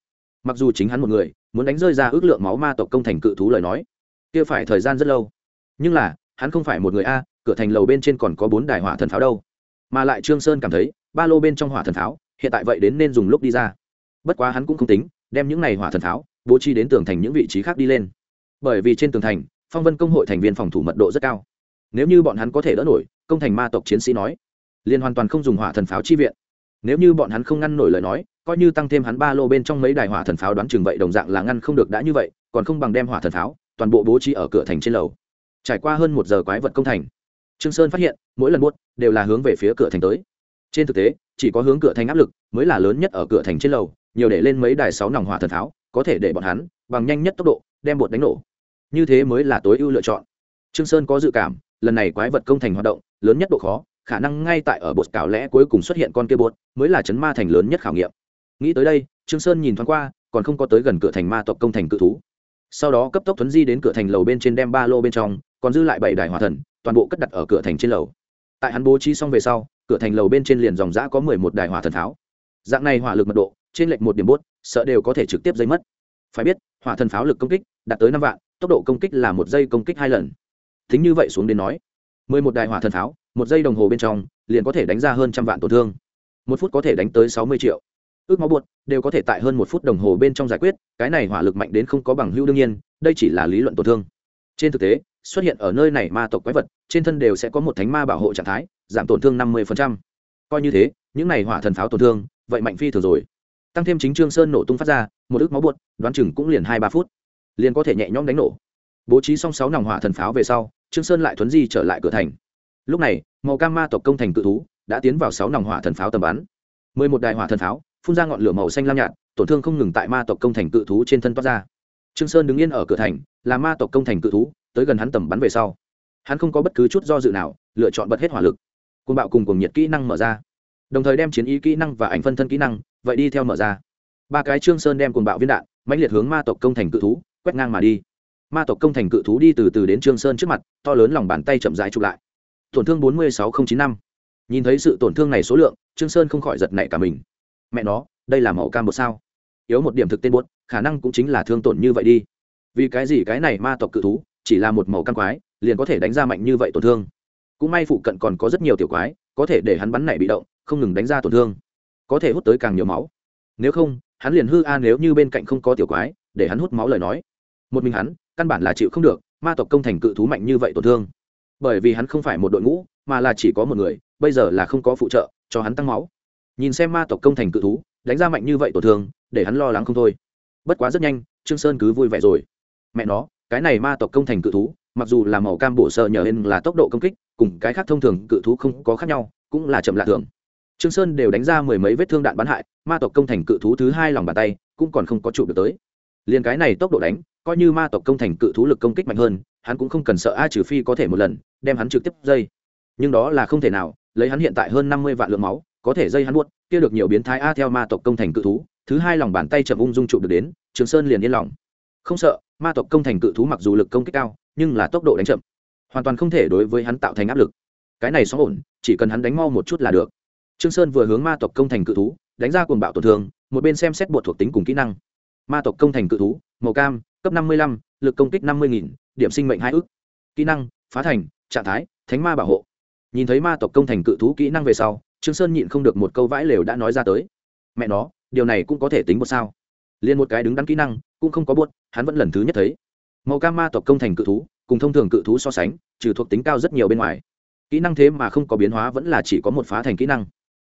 Mặc dù chính hắn một người, muốn đánh rơi ra ước lượng máu ma tộc công thành cự thú lời nói, kia phải thời gian rất lâu. Nhưng là, hắn không phải một người a, cửa thành lầu bên trên còn có bốn đài hỏa thần pháo đâu. Mà lại trương sơn cảm thấy, ba lô bên trong hỏa thần pháo, hiện tại vậy đến nên dùng lúc đi ra. Bất quá hắn cũng không tính, đem những này hỏa thần pháo, bố trí đến tường thành những vị trí khác đi lên. Bởi vì trên tường thành, phong vân công hội thành viên phòng thủ mật độ rất cao. Nếu như bọn hắn có thể đỡ nổi, công thành ma tộc chiến sĩ nói, liền hoàn toàn không dùng hỏa thần pháo chi viện nếu như bọn hắn không ngăn nổi lời nói, coi như tăng thêm hắn ba lô bên trong mấy đài hỏa thần pháo đoán chừng vậy, đồng dạng là ngăn không được đã như vậy, còn không bằng đem hỏa thần pháo, toàn bộ bố trí ở cửa thành trên lầu. Trải qua hơn một giờ quái vật công thành, trương sơn phát hiện, mỗi lần buốt, đều là hướng về phía cửa thành tới. Trên thực tế, chỉ có hướng cửa thành áp lực, mới là lớn nhất ở cửa thành trên lầu, nhiều để lên mấy đài sáu nòng hỏa thần pháo, có thể để bọn hắn, bằng nhanh nhất tốc độ, đem bột đánh nổ. Như thế mới là tối ưu lựa chọn. Trương sơn có dự cảm, lần này quái vật công thành hoạt động, lớn nhất độ khó khả năng ngay tại ở bột cào lẽ cuối cùng xuất hiện con kia bột, mới là chấn ma thành lớn nhất khảo nghiệm. Nghĩ tới đây, trương sơn nhìn thoáng qua, còn không có tới gần cửa thành ma tộc công thành cự thú. Sau đó cấp tốc tuấn di đến cửa thành lầu bên trên đem ba lô bên trong, còn dư lại bảy đài hỏa thần, toàn bộ cất đặt ở cửa thành trên lầu. Tại hắn bố trí xong về sau, cửa thành lầu bên trên liền dòng giã có mười một đài hỏa thần pháo. Dạng này hỏa lực mật độ, trên lệch một điểm bốt, sợ đều có thể trực tiếp dây mất. Phải biết, hỏa thần pháo lực công kích, đạt tới năm vạn, tốc độ công kích là một giây công kích hai lần. Thính như vậy xuống đến nói, mười một đài hỏa thần pháo một giây đồng hồ bên trong, liền có thể đánh ra hơn trăm vạn tổn thương. Một phút có thể đánh tới sáu mươi triệu. Ước máu buột đều có thể tại hơn một phút đồng hồ bên trong giải quyết, cái này hỏa lực mạnh đến không có bằng hữu đương nhiên, đây chỉ là lý luận tổn thương. Trên thực tế, xuất hiện ở nơi này ma tộc quái vật, trên thân đều sẽ có một thánh ma bảo hộ trạng thái, giảm tổn thương năm mươi coi như thế, những này hỏa thần pháo tổn thương, vậy mạnh phi thường rồi. Tăng thêm chính trương sơn nổ tung phát ra, một ước máu buột đoán chừng cũng liền hai ba phút. Liền có thể nhẹ nhõm đánh nổ. Bố trí xong sáu nòng hỏa thần pháo về sau, trương sơn lại thuấn di trở lại cửa thành lúc này, màu cam ma tộc công thành cự thú đã tiến vào sáu nòng hỏa thần pháo tầm bắn. Mười một đại hỏa thần pháo, phun ra ngọn lửa màu xanh lam nhạt, tổn thương không ngừng tại ma tộc công thành cự thú trên thân toát ra. Trương sơn đứng yên ở cửa thành, là ma tộc công thành cự thú, tới gần hắn tầm bắn về sau. Hắn không có bất cứ chút do dự nào, lựa chọn bật hết hỏa lực. Côn bạo cùng cùng nhiệt kỹ năng mở ra. Đồng thời đem chiến ý kỹ năng và ảnh phân thân kỹ năng, vậy đi theo mở ra. Ba cái trương sơn đem côn bạo viên đạn, mãnh liệt hướng ma tộc công thành cự thú, quét ngang mà đi. Ma tộc công thành cự thú đi từ từ đến trương sơn trước mặt, to lớn lòng bàn tay chậm rãi chụp lại tổn thương bốn mươi sáu nghìn chín năm. Nhìn thấy sự tổn thương này số lượng, trương sơn không khỏi giật nảy cả mình. Mẹ nó, đây là màu cam một sao? Yếu một điểm thực tên buốt khả năng cũng chính là thương tổn như vậy đi. Vì cái gì cái này ma tộc cự thú, chỉ là một màu cam quái, liền có thể đánh ra mạnh như vậy tổn thương? Cũng may phụ cận còn có rất nhiều tiểu quái, có thể để hắn bắn này bị động, không ngừng đánh ra tổn thương. Có thể hút tới càng nhiều máu. Nếu không, hắn liền hư a nếu như bên cạnh không có tiểu quái, để hắn hút máu lời nói. Một mình hắn, căn bản là chịu không được, ma tộc công thành cự thú mạnh như vậy tổn thương bởi vì hắn không phải một đội ngũ, mà là chỉ có một người, bây giờ là không có phụ trợ, cho hắn tăng máu. Nhìn xem ma tộc công thành cự thú, đánh ra mạnh như vậy tổn thương, để hắn lo lắng không thôi. Bất quá rất nhanh, trương sơn cứ vui vẻ rồi. Mẹ nó, cái này ma tộc công thành cự thú, mặc dù là màu cam bổ sợ nhờ hên là tốc độ công kích, cùng cái khác thông thường cự thú không có khác nhau, cũng là chậm lạ thường. Trương sơn đều đánh ra mười mấy vết thương đạn bắn hại, ma tộc công thành cự thú thứ hai lòng bàn tay, cũng còn không có trụ được tới. Liền cái này tốc độ đánh, coi như ma tộc công thành cự thú lực công kích mạnh hơn, hắn cũng không cần sợ a trừ phi có thể một lần đem hắn trực tiếp dây. Nhưng đó là không thể nào, lấy hắn hiện tại hơn năm mươi vạn lượng máu, có thể dây hắn buốt, kia được nhiều biến thái a theo ma tộc công thành cự thú, thứ hai lòng bàn tay chậm ung dung trụ được đến, trường sơn liền yên lòng. Không sợ, ma tộc công thành cự thú mặc dù lực công kích cao, nhưng là tốc độ đánh chậm, hoàn toàn không thể đối với hắn tạo thành áp lực. Cái này xóm ổn, chỉ cần hắn đánh mau một chút là được. Trương sơn vừa hướng ma tộc công thành cự thú, đánh ra cuồng bạo tổn thương, một bên xem xét bột thuộc tính cùng kỹ năng. Ma tộc công thành cự thú, màu cam, cấp năm mươi lăm, lực công kích năm mươi nghìn, điểm sinh mệnh hai ước kỹ năng, phá thành trạng thái, thánh ma bảo hộ. Nhìn thấy ma tộc công thành cự thú kỹ năng về sau, trương sơn nhịn không được một câu vãi lều đã nói ra tới. Mẹ nó, điều này cũng có thể tính một sao. Liền một cái đứng đắn kỹ năng, cũng không có buốt, hắn vẫn lần thứ nhất thấy. Màu cam ma tộc công thành cự thú, cùng thông thường cự thú so sánh, trừ thuộc tính cao rất nhiều bên ngoài. Kỹ năng thế mà không có biến hóa vẫn là chỉ có một phá thành kỹ năng.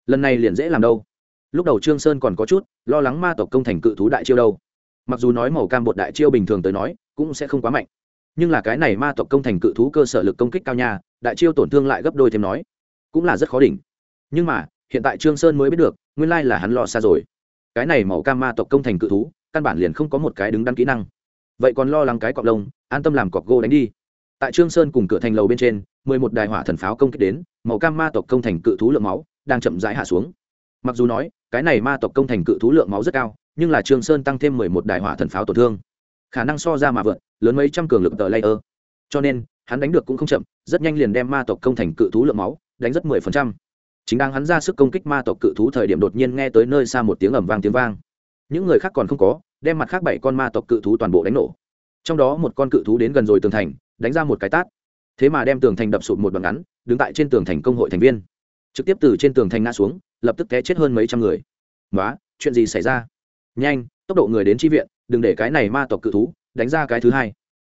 Lần này liền dễ làm đâu. Lúc đầu trương sơn còn có chút lo lắng ma tộc công thành cự thú đại chiêu đâu. Mặc dù nói màu cam bột đại chiêu bình thường tới nói, cũng sẽ không quá mạnh nhưng là cái này ma tộc công thành cự thú cơ sở lực công kích cao nha, đại chiêu tổn thương lại gấp đôi thêm nói. Cũng là rất khó đỉnh. Nhưng mà, hiện tại trương sơn mới biết được, nguyên lai là hắn lo xa rồi. Cái này màu cam ma tộc công thành cự thú, căn bản liền không có một cái đứng đắn kỹ năng. Vậy còn lo lắng cái cọp lông, an tâm làm cọp gô đánh đi. Tại trương sơn cùng cửa thành lầu bên trên, mười một đài hỏa thần pháo công kích đến, màu cam ma tộc công thành cự thú lượng máu đang chậm rãi hạ xuống. Mặc dù nói, cái này ma tộc công thành cự thú lượng máu rất cao, nhưng là trương sơn tăng thêm mười một đài hỏa thần pháo tổn thương. Khả năng so ra mà vượt lớn mấy trăm cường lực tờ layer. Cho nên, hắn đánh được cũng không chậm, rất nhanh liền đem ma tộc công thành cự thú lượng máu, đánh rất mười phần trăm. Chính đang hắn ra sức công kích ma tộc cự thú thời điểm đột nhiên nghe tới nơi xa một tiếng ầm vang tiếng vang. Những người khác còn không có, đem mặt khác bảy con ma tộc cự thú toàn bộ đánh nổ. Trong đó một con cự thú đến gần rồi tường thành, đánh ra một cái tát. Thế mà đem tường thành đập sụt một đoạn ngắn, đứng tại trên tường thành công hội thành viên. Trực tiếp từ trên tường thành ngã xuống, lập tức té chết hơn mấy trăm người. Nói chuyện gì xảy ra? Nhanh, tốc độ người đến tri viện, đừng để cái này ma tộc cự thú đánh ra cái thứ hai.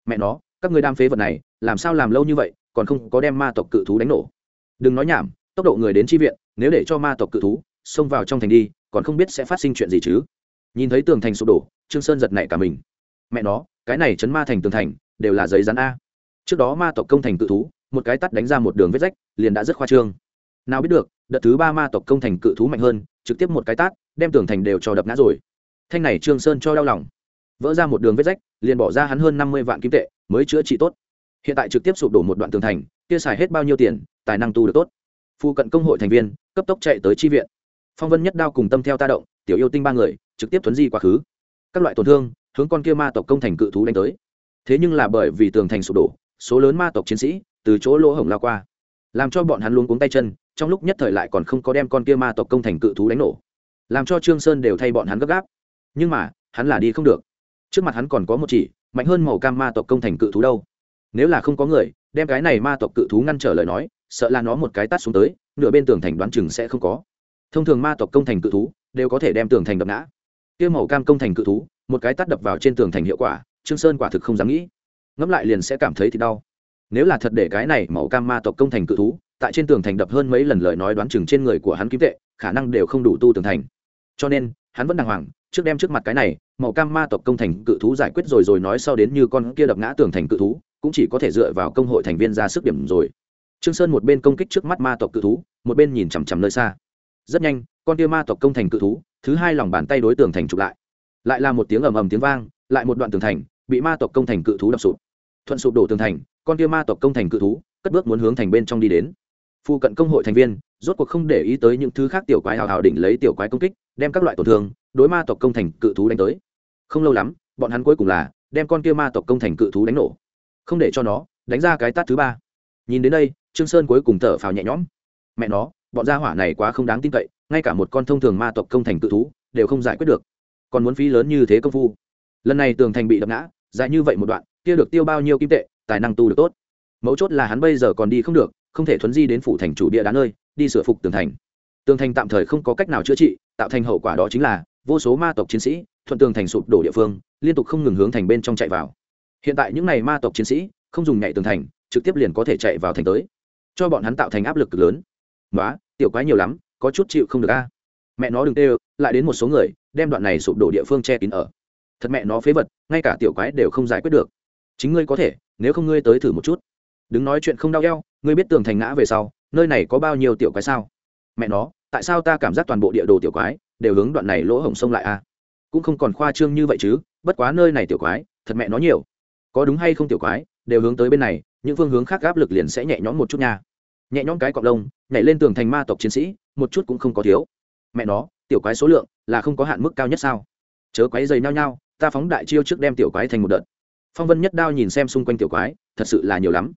Mẹ nó, các người đam phế vật này, làm sao làm lâu như vậy, còn không có đem ma tộc cự thú đánh nổ. Đừng nói nhảm, tốc độ người đến tri viện, nếu để cho ma tộc cự thú xông vào trong thành đi, còn không biết sẽ phát sinh chuyện gì chứ. Nhìn thấy tường thành sụp đổ, trương sơn giật nảy cả mình. Mẹ nó, cái này chấn ma thành tường thành, đều là giấy rắn a. Trước đó ma tộc công thành cự thú, một cái tắt đánh ra một đường vết rách, liền đã rất khoa trương. Nào biết được, đợt thứ ba ma tộc công thành cự thú mạnh hơn, trực tiếp một cái tát, đem tường thành đều cho đập ngã rồi. Thanh này trương sơn cho đau lòng vỡ ra một đường vết rách, liền bỏ ra hắn hơn năm mươi vạn kim tệ, mới chữa trị tốt. Hiện tại trực tiếp sụp đổ một đoạn tường thành, kia xài hết bao nhiêu tiền, tài năng tu được tốt. Phu cận công hội thành viên, cấp tốc chạy tới chi viện. Phong vân nhất đao cùng tâm theo ta động, tiểu yêu tinh ba người, trực tiếp thuấn di quá khứ. Các loại tổn thương, hướng con kia ma tộc công thành cự thú đánh tới. Thế nhưng là bởi vì tường thành sụp đổ, số lớn ma tộc chiến sĩ từ chỗ lỗ hổng lao qua, làm cho bọn hắn luôn cuống tay chân, trong lúc nhất thời lại còn không có đem con kia ma tộc công thành cự thú đánh nổ. Làm cho trương sơn đều thay bọn hắn gấp gáp. Nhưng mà, hắn là đi không được trước mặt hắn còn có một chỉ, mạnh hơn màu cam ma tộc công thành cự thú đâu. Nếu là không có người, đem cái này ma tộc cự thú ngăn trở lời nói, sợ là nó một cái tát xuống tới, nửa bên tường thành đoán chừng sẽ không có. Thông thường ma tộc công thành cự thú đều có thể đem tường thành đập ngã. Kia màu cam công thành cự thú, một cái tát đập vào trên tường thành hiệu quả, trương sơn quả thực không dám nghĩ. Ngẫm lại liền sẽ cảm thấy thì đau. Nếu là thật để cái này màu cam ma tộc công thành cự thú, tại trên tường thành đập hơn mấy lần lời nói đoán chừng trên người của hắn kim tệ, khả năng đều không đủ tu tường thành. Cho nên hắn vẫn đàng hoàng, trước đem trước mặt cái này, màu cam ma tộc công thành cự thú giải quyết rồi rồi nói sau đến như con kia đập ngã tường thành cự thú, cũng chỉ có thể dựa vào công hội thành viên ra sức điểm rồi. Trương sơn một bên công kích trước mắt ma tộc cự thú, một bên nhìn chằm chằm nơi xa. Rất nhanh, con kia ma tộc công thành cự thú, thứ hai lòng bàn tay đối tường thành chụp lại. Lại là một tiếng ầm ầm tiếng vang, lại một đoạn tường thành bị ma tộc công thành cự thú đập sụp. Thuận sụp đổ tường thành, con kia ma tộc công thành cự thú cất bước muốn hướng thành bên trong đi đến phụ cận công hội thành viên, rốt cuộc không để ý tới những thứ khác tiểu quái hào hào đỉnh lấy tiểu quái công kích, đem các loại tổn thương, đối ma tộc công thành cự thú đánh tới. Không lâu lắm, bọn hắn cuối cùng là đem con kia ma tộc công thành cự thú đánh nổ. Không để cho nó, đánh ra cái tát thứ ba. Nhìn đến đây, trương sơn cuối cùng thở phào nhẹ nhõm. Mẹ nó, bọn gia hỏa này quá không đáng tin cậy, ngay cả một con thông thường ma tộc công thành cự thú đều không giải quyết được. Còn muốn phí lớn như thế công phu. Lần này tường thành bị đập ngã, dài như vậy một đoạn, kia được tiêu bao nhiêu kim tệ, tài năng tu được tốt. Mấu chốt là hắn bây giờ còn đi không được không thể thuấn di đến phủ thành chủ địa đá nơi, đi sửa phục tường thành. Tường thành tạm thời không có cách nào chữa trị, tạo thành hậu quả đó chính là, vô số ma tộc chiến sĩ, thuận tường thành sụp đổ địa phương, liên tục không ngừng hướng thành bên trong chạy vào. Hiện tại những n à y ma tộc chiến sĩ, không dùng nhảy tường thành, trực tiếp liền có thể chạy vào thành tới. Cho bọn hắn tạo thành áp lực cực lớn. Nói tiểu quái nhiều lắm, có chút chịu không được a. Mẹ nó đừng tê lại đến một số người, đem đoạn này sụp đổ địa phương che kín ở. Thật mẹ nó phế vật, ngay cả tiểu quái đều không giải quyết được. Chính ngươi có thể, nếu không ngươi tới thử một chút. Đừng nói chuyện không đau eo ngươi biết tường thành ngã về sau, nơi này có bao nhiêu tiểu quái sao? Mẹ nó, tại sao ta cảm giác toàn bộ địa đồ tiểu quái đều hướng đoạn này lỗ hổng sông lại a cũng không còn khoa trương như vậy chứ, bất quá nơi này tiểu quái, thật mẹ nó nhiều. Có đúng hay không tiểu quái, đều hướng tới bên này, những phương hướng khác áp lực liền sẽ nhẹ nhõm một chút nha. Nhẹ nhõm cái cọc lông, nhảy lên tường thành ma tộc chiến sĩ, một chút cũng không có thiếu. Mẹ nó, tiểu quái số lượng là không có hạn mức cao nhất sao? Chớ quái dày nhau nhau, ta phóng đại chiêu trước đem tiểu quái thành một đợt. Phong vân nhất đao nhìn xem xung quanh tiểu quái, thật sự là nhiều lắm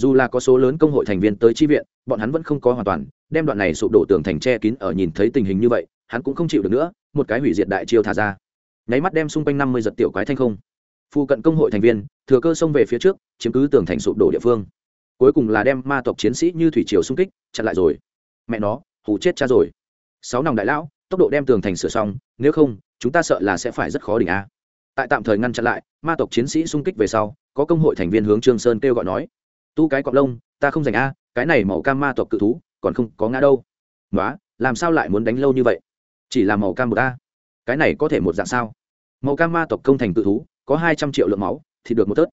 dù là có số lớn công hội thành viên tới chi viện, bọn hắn vẫn không có hoàn toàn, đem đoạn này sụp đổ tường thành che kín ở nhìn thấy tình hình như vậy, hắn cũng không chịu được nữa, một cái hủy diệt đại chiêu thả ra. Nháy mắt đem xung quanh năm mươi giật tiểu quái thanh không. Phụ cận công hội thành viên, thừa cơ xông về phía trước, chiếm cứ tường thành sụp đổ địa phương. Cuối cùng là đem ma tộc chiến sĩ như thủy triều xung kích, chặn lại rồi. Mẹ nó, hù chết cha rồi. Sáu nòng đại lão, tốc độ đem tường thành sửa xong, nếu không, chúng ta sợ là sẽ phải rất khó đỉnh a. Tại tạm thời ngăn chặn lại, ma tộc chiến sĩ xung kích về sau, có công hội thành viên hướng trương sơn kêu gọi nói tu cái cọp lông, ta không giành a, cái này màu cam ma tộc cự thú, còn không có ngã đâu. Nói làm sao lại muốn đánh lâu như vậy? Chỉ là màu cam một a. Cái này có thể một dạng sao? Màu cam ma tộc công thành cự thú, có hai trăm triệu lượng máu, thì được một tớt.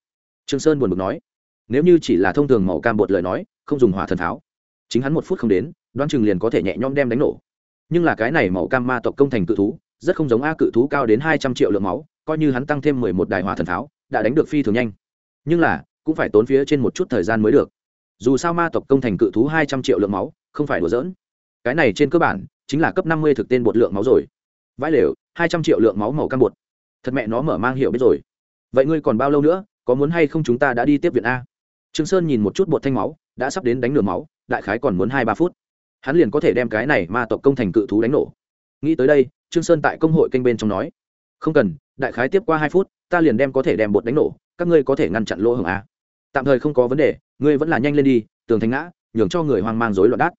Trương sơn buồn bực nói. Nếu như chỉ là thông thường màu cam bột lời nói, không dùng hỏa thần tháo. Chính hắn một phút không đến, đoán chừng liền có thể nhẹ nhõm đem đánh nổ. Nhưng là cái này màu cam ma tộc công thành cự thú, rất không giống a cự thú cao đến hai trăm triệu lượng máu, coi như hắn tăng thêm mười một đài hỏa thần tháo, đã đánh được phi thường nhanh. Nhưng là cũng phải tốn phía trên một chút thời gian mới được. Dù sao ma tộc công thành cự thú hai trăm triệu lượng máu, không phải đùa giỡn. Cái này trên cơ bản chính là cấp năm mươi thực tên bột lượng máu rồi. Vãi lều, hai trăm triệu lượng máu màu cam bột. Thật mẹ nó mở mang hiểu biết rồi. Vậy ngươi còn bao lâu nữa, có muốn hay không chúng ta đã đi tiếp viện a? Trương sơn nhìn một chút bột thanh máu, đã sắp đến đánh nửa máu, đại khái còn muốn hai ba phút. Hắn liền có thể đem cái này ma tộc công thành cự thú đánh nổ. Nghĩ tới đây, trương sơn tại công hội kênh bên trong nói, không cần, đại khái tiếp qua hai phút, ta liền đem có thể đem bột đánh nổ, các ngươi có thể ngăn chặn lỗ hổng a tạm thời không có vấn đề, ngươi vẫn là nhanh lên đi, tường thành ngã, nhường cho người hoang mang rối loạn đát.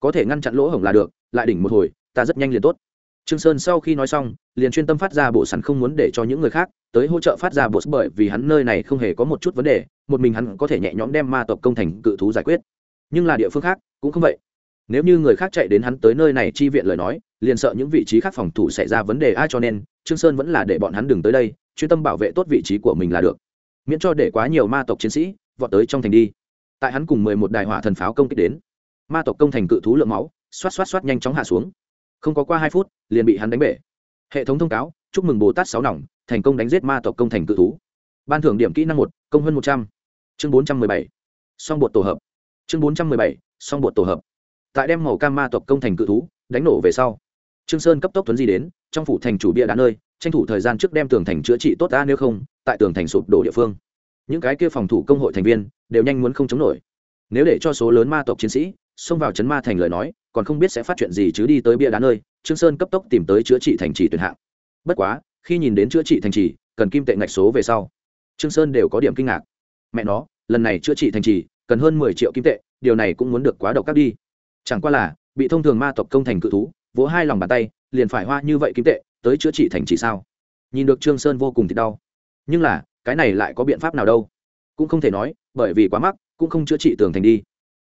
Có thể ngăn chặn lỗ hổng là được, lại đỉnh một hồi, ta rất nhanh liền tốt. Trương sơn sau khi nói xong, liền chuyên tâm phát ra bộ sẵn không muốn để cho những người khác tới hỗ trợ phát ra bộ bởi vì hắn nơi này không hề có một chút vấn đề, một mình hắn có thể nhẹ nhõm đem ma tộc công thành cự thú giải quyết. Nhưng là địa phương khác cũng không vậy. Nếu như người khác chạy đến hắn tới nơi này chi viện lời nói, liền sợ những vị trí khác phòng thủ xảy ra vấn đề ai cho nên trương sơn vẫn là để bọn hắn đừng tới đây, chuyên tâm bảo vệ tốt vị trí của mình là được miễn cho để quá nhiều ma tộc chiến sĩ vọt tới trong thành đi. Tại hắn cùng mười một đại hỏa thần pháo công kích đến, ma tộc công thành cự thú lượng máu, xoát xoát xoát nhanh chóng hạ xuống. Không có qua hai phút, liền bị hắn đánh bể. Hệ thống thông cáo, chúc mừng bồ tát sáu nòng, thành công đánh giết ma tộc công thành cự thú. Ban thưởng điểm kỹ năng một, công hơn một trăm. Chương bốn trăm mười bảy. Song bột tổ hợp. Chương bốn trăm mười bảy, song bột tổ hợp. Tại đem màu cam ma tộc công thành cự thú, đánh nổ về sau, trương sơn cấp tốc tuấn di đến, trong phủ thành chủ bia đá nơi tranh thủ thời gian trước đem tường thành chữa trị tốt ta nếu không, tại tường thành sụp đổ địa phương. Những cái kia phòng thủ công hội thành viên đều nhanh muốn không chống nổi. Nếu để cho số lớn ma tộc chiến sĩ xông vào chấn ma thành lời nói, còn không biết sẽ phát chuyện gì chứ đi tới bia đá nơi, trương sơn cấp tốc tìm tới chữa trị thành trì tuyển hạng. Bất quá, khi nhìn đến chữa trị thành trì, cần kim tệ ngạch số về sau, trương sơn đều có điểm kinh ngạc. Mẹ nó, lần này chữa trị thành trì, cần hơn mười triệu kim tệ, điều này cũng muốn được quá độc các đi. Chẳng qua là, bị thông thường ma tộc công thành cự thú, vỗ hai lòng bàn tay, liền phải hoa như vậy kim tệ tới chữa trị thành trì sao? Nhìn được trương sơn vô cùng thì đau. Nhưng là, cái này lại có biện pháp nào đâu? Cũng không thể nói, bởi vì quá mắc, cũng không chữa trị tường thành đi.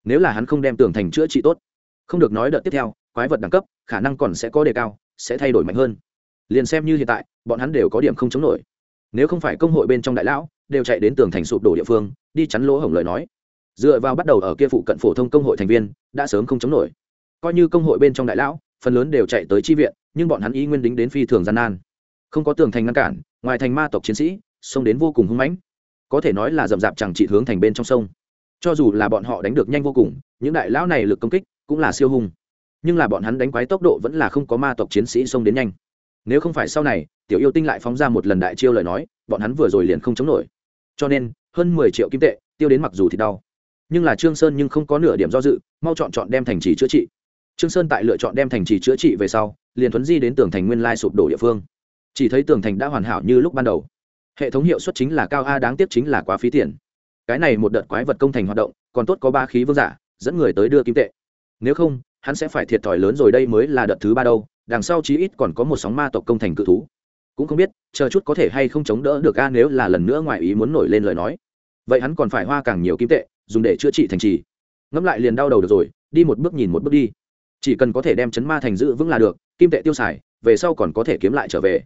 Nếu là hắn không đem tường thành chữa trị tốt, không được nói đợt tiếp theo, quái vật đẳng cấp, khả năng còn sẽ có đề cao, sẽ thay đổi mạnh hơn. Liền xem như hiện tại, bọn hắn đều có điểm không chống nổi. Nếu không phải công hội bên trong đại lão, đều chạy đến tường thành sụp đổ địa phương, đi chắn lỗ hổng lời nói. Dựa vào bắt đầu ở kia phụ cận phổ thông công hội thành viên, đã sớm không chống nổi. Coi như công hội bên trong đại lão, phần lớn đều chạy tới chi viện nhưng bọn hắn ý nguyên đính đến phi thường gian nan. Không có tường thành ngăn cản, ngoài thành ma tộc chiến sĩ xông đến vô cùng hung mãnh. Có thể nói là rậm rạp chẳng trị hướng thành bên trong sông. Cho dù là bọn họ đánh được nhanh vô cùng, những đại lão này lực công kích cũng là siêu hung. Nhưng là bọn hắn đánh quái tốc độ vẫn là không có ma tộc chiến sĩ xông đến nhanh. Nếu không phải sau này, tiểu yêu tinh lại phóng ra một lần đại chiêu lời nói, bọn hắn vừa rồi liền không chống nổi. Cho nên, hơn mười triệu kim tệ, tiêu đến mặc dù thì đau. Nhưng là trương sơn nhưng không có nửa điểm do dự, mau chọn chọn đem thành trì chữa trị. Trương sơn tại lựa chọn đem thành trì chữa trị về sau liền thuấn di đến tường thành nguyên lai sụp đổ địa phương. Chỉ thấy tường thành đã hoàn hảo như lúc ban đầu. Hệ thống hiệu suất chính là cao a, đáng tiếc chính là quá phí tiền. Cái này một đợt quái vật công thành hoạt động, còn tốt có ba khí vương giả, dẫn người tới đưa kim tệ. Nếu không, hắn sẽ phải thiệt thòi lớn rồi, đây mới là đợt thứ ba đâu, đằng sau chí ít còn có một sóng ma tộc công thành cự thú. Cũng không biết, chờ chút có thể hay không chống đỡ được a, nếu là lần nữa ngoài ý muốn nổi lên lời nói. Vậy hắn còn phải hoa càng nhiều kim tệ, dùng để chữa trị thành trì. Ngẫm lại liền đau đầu được rồi, đi một bước nhìn một bước đi. Chỉ cần có thể đem chấn ma thành giữ vững là được kim tệ tiêu xài, về sau còn có thể kiếm lại trở về.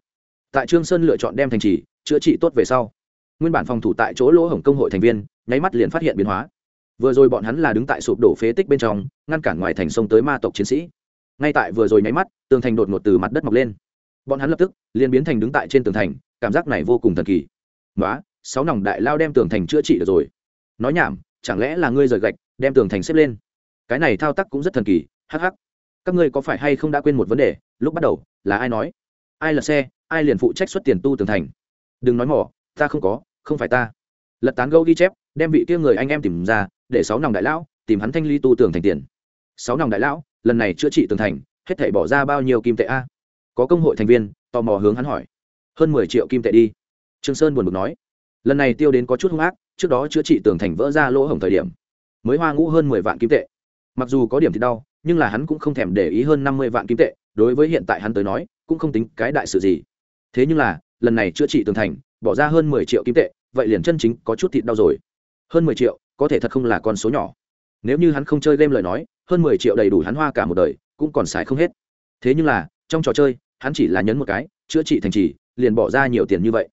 Tại trương sơn lựa chọn đem thành trì, chữa trị tốt về sau, nguyên bản phòng thủ tại chỗ lỗ hổng công hội thành viên, nháy mắt liền phát hiện biến hóa. Vừa rồi bọn hắn là đứng tại sụp đổ phế tích bên trong, ngăn cản ngoài thành sông tới ma tộc chiến sĩ. Ngay tại vừa rồi nháy mắt, tường thành đột ngột từ mặt đất mọc lên. Bọn hắn lập tức liền biến thành đứng tại trên tường thành, cảm giác này vô cùng thần kỳ. Nói sáu nòng đại lao đem tường thành chữa trị được rồi. Nói nhảm, chẳng lẽ là ngươi rời gạch, đem tường thành xếp lên? Cái này thao tác cũng rất thần kỳ, hắc hắc các ngươi có phải hay không đã quên một vấn đề, lúc bắt đầu, là ai nói? Ai là xe, ai liền phụ trách xuất tiền tu tường thành? Đừng nói mỏ, ta không có, không phải ta. Lật tán gâu ghi chép, đem vị kia người anh em tìm ra, để sáu nòng đại lão, tìm hắn thanh ly tu tường thành tiền. Sáu nòng đại lão, lần này chữa trị tường thành, hết thể bỏ ra bao nhiêu kim tệ a? Có công hội thành viên, tò mò hướng hắn hỏi. Hơn mười triệu kim tệ đi. Trương sơn buồn bực nói. Lần này tiêu đến có chút hung ác, trước đó chữa trị tường thành vỡ ra lỗ hổng thời điểm, mới hoa ngũ hơn mười vạn kim tệ. Mặc dù có điểm thì đau nhưng là hắn cũng không thèm để ý hơn năm mươi vạn kim tệ, đối với hiện tại hắn tới nói, cũng không tính cái đại sự gì. Thế nhưng là, lần này chữa trị tường thành, bỏ ra hơn mười triệu kim tệ, vậy liền chân chính có chút thịt đau rồi. Hơn mười triệu, có thể thật không là con số nhỏ. Nếu như hắn không chơi game lời nói, hơn mười triệu đầy đủ hắn hoa cả một đời, cũng còn xài không hết. Thế nhưng là, trong trò chơi, hắn chỉ là nhấn một cái, chữa trị thành trì, liền bỏ ra nhiều tiền như vậy.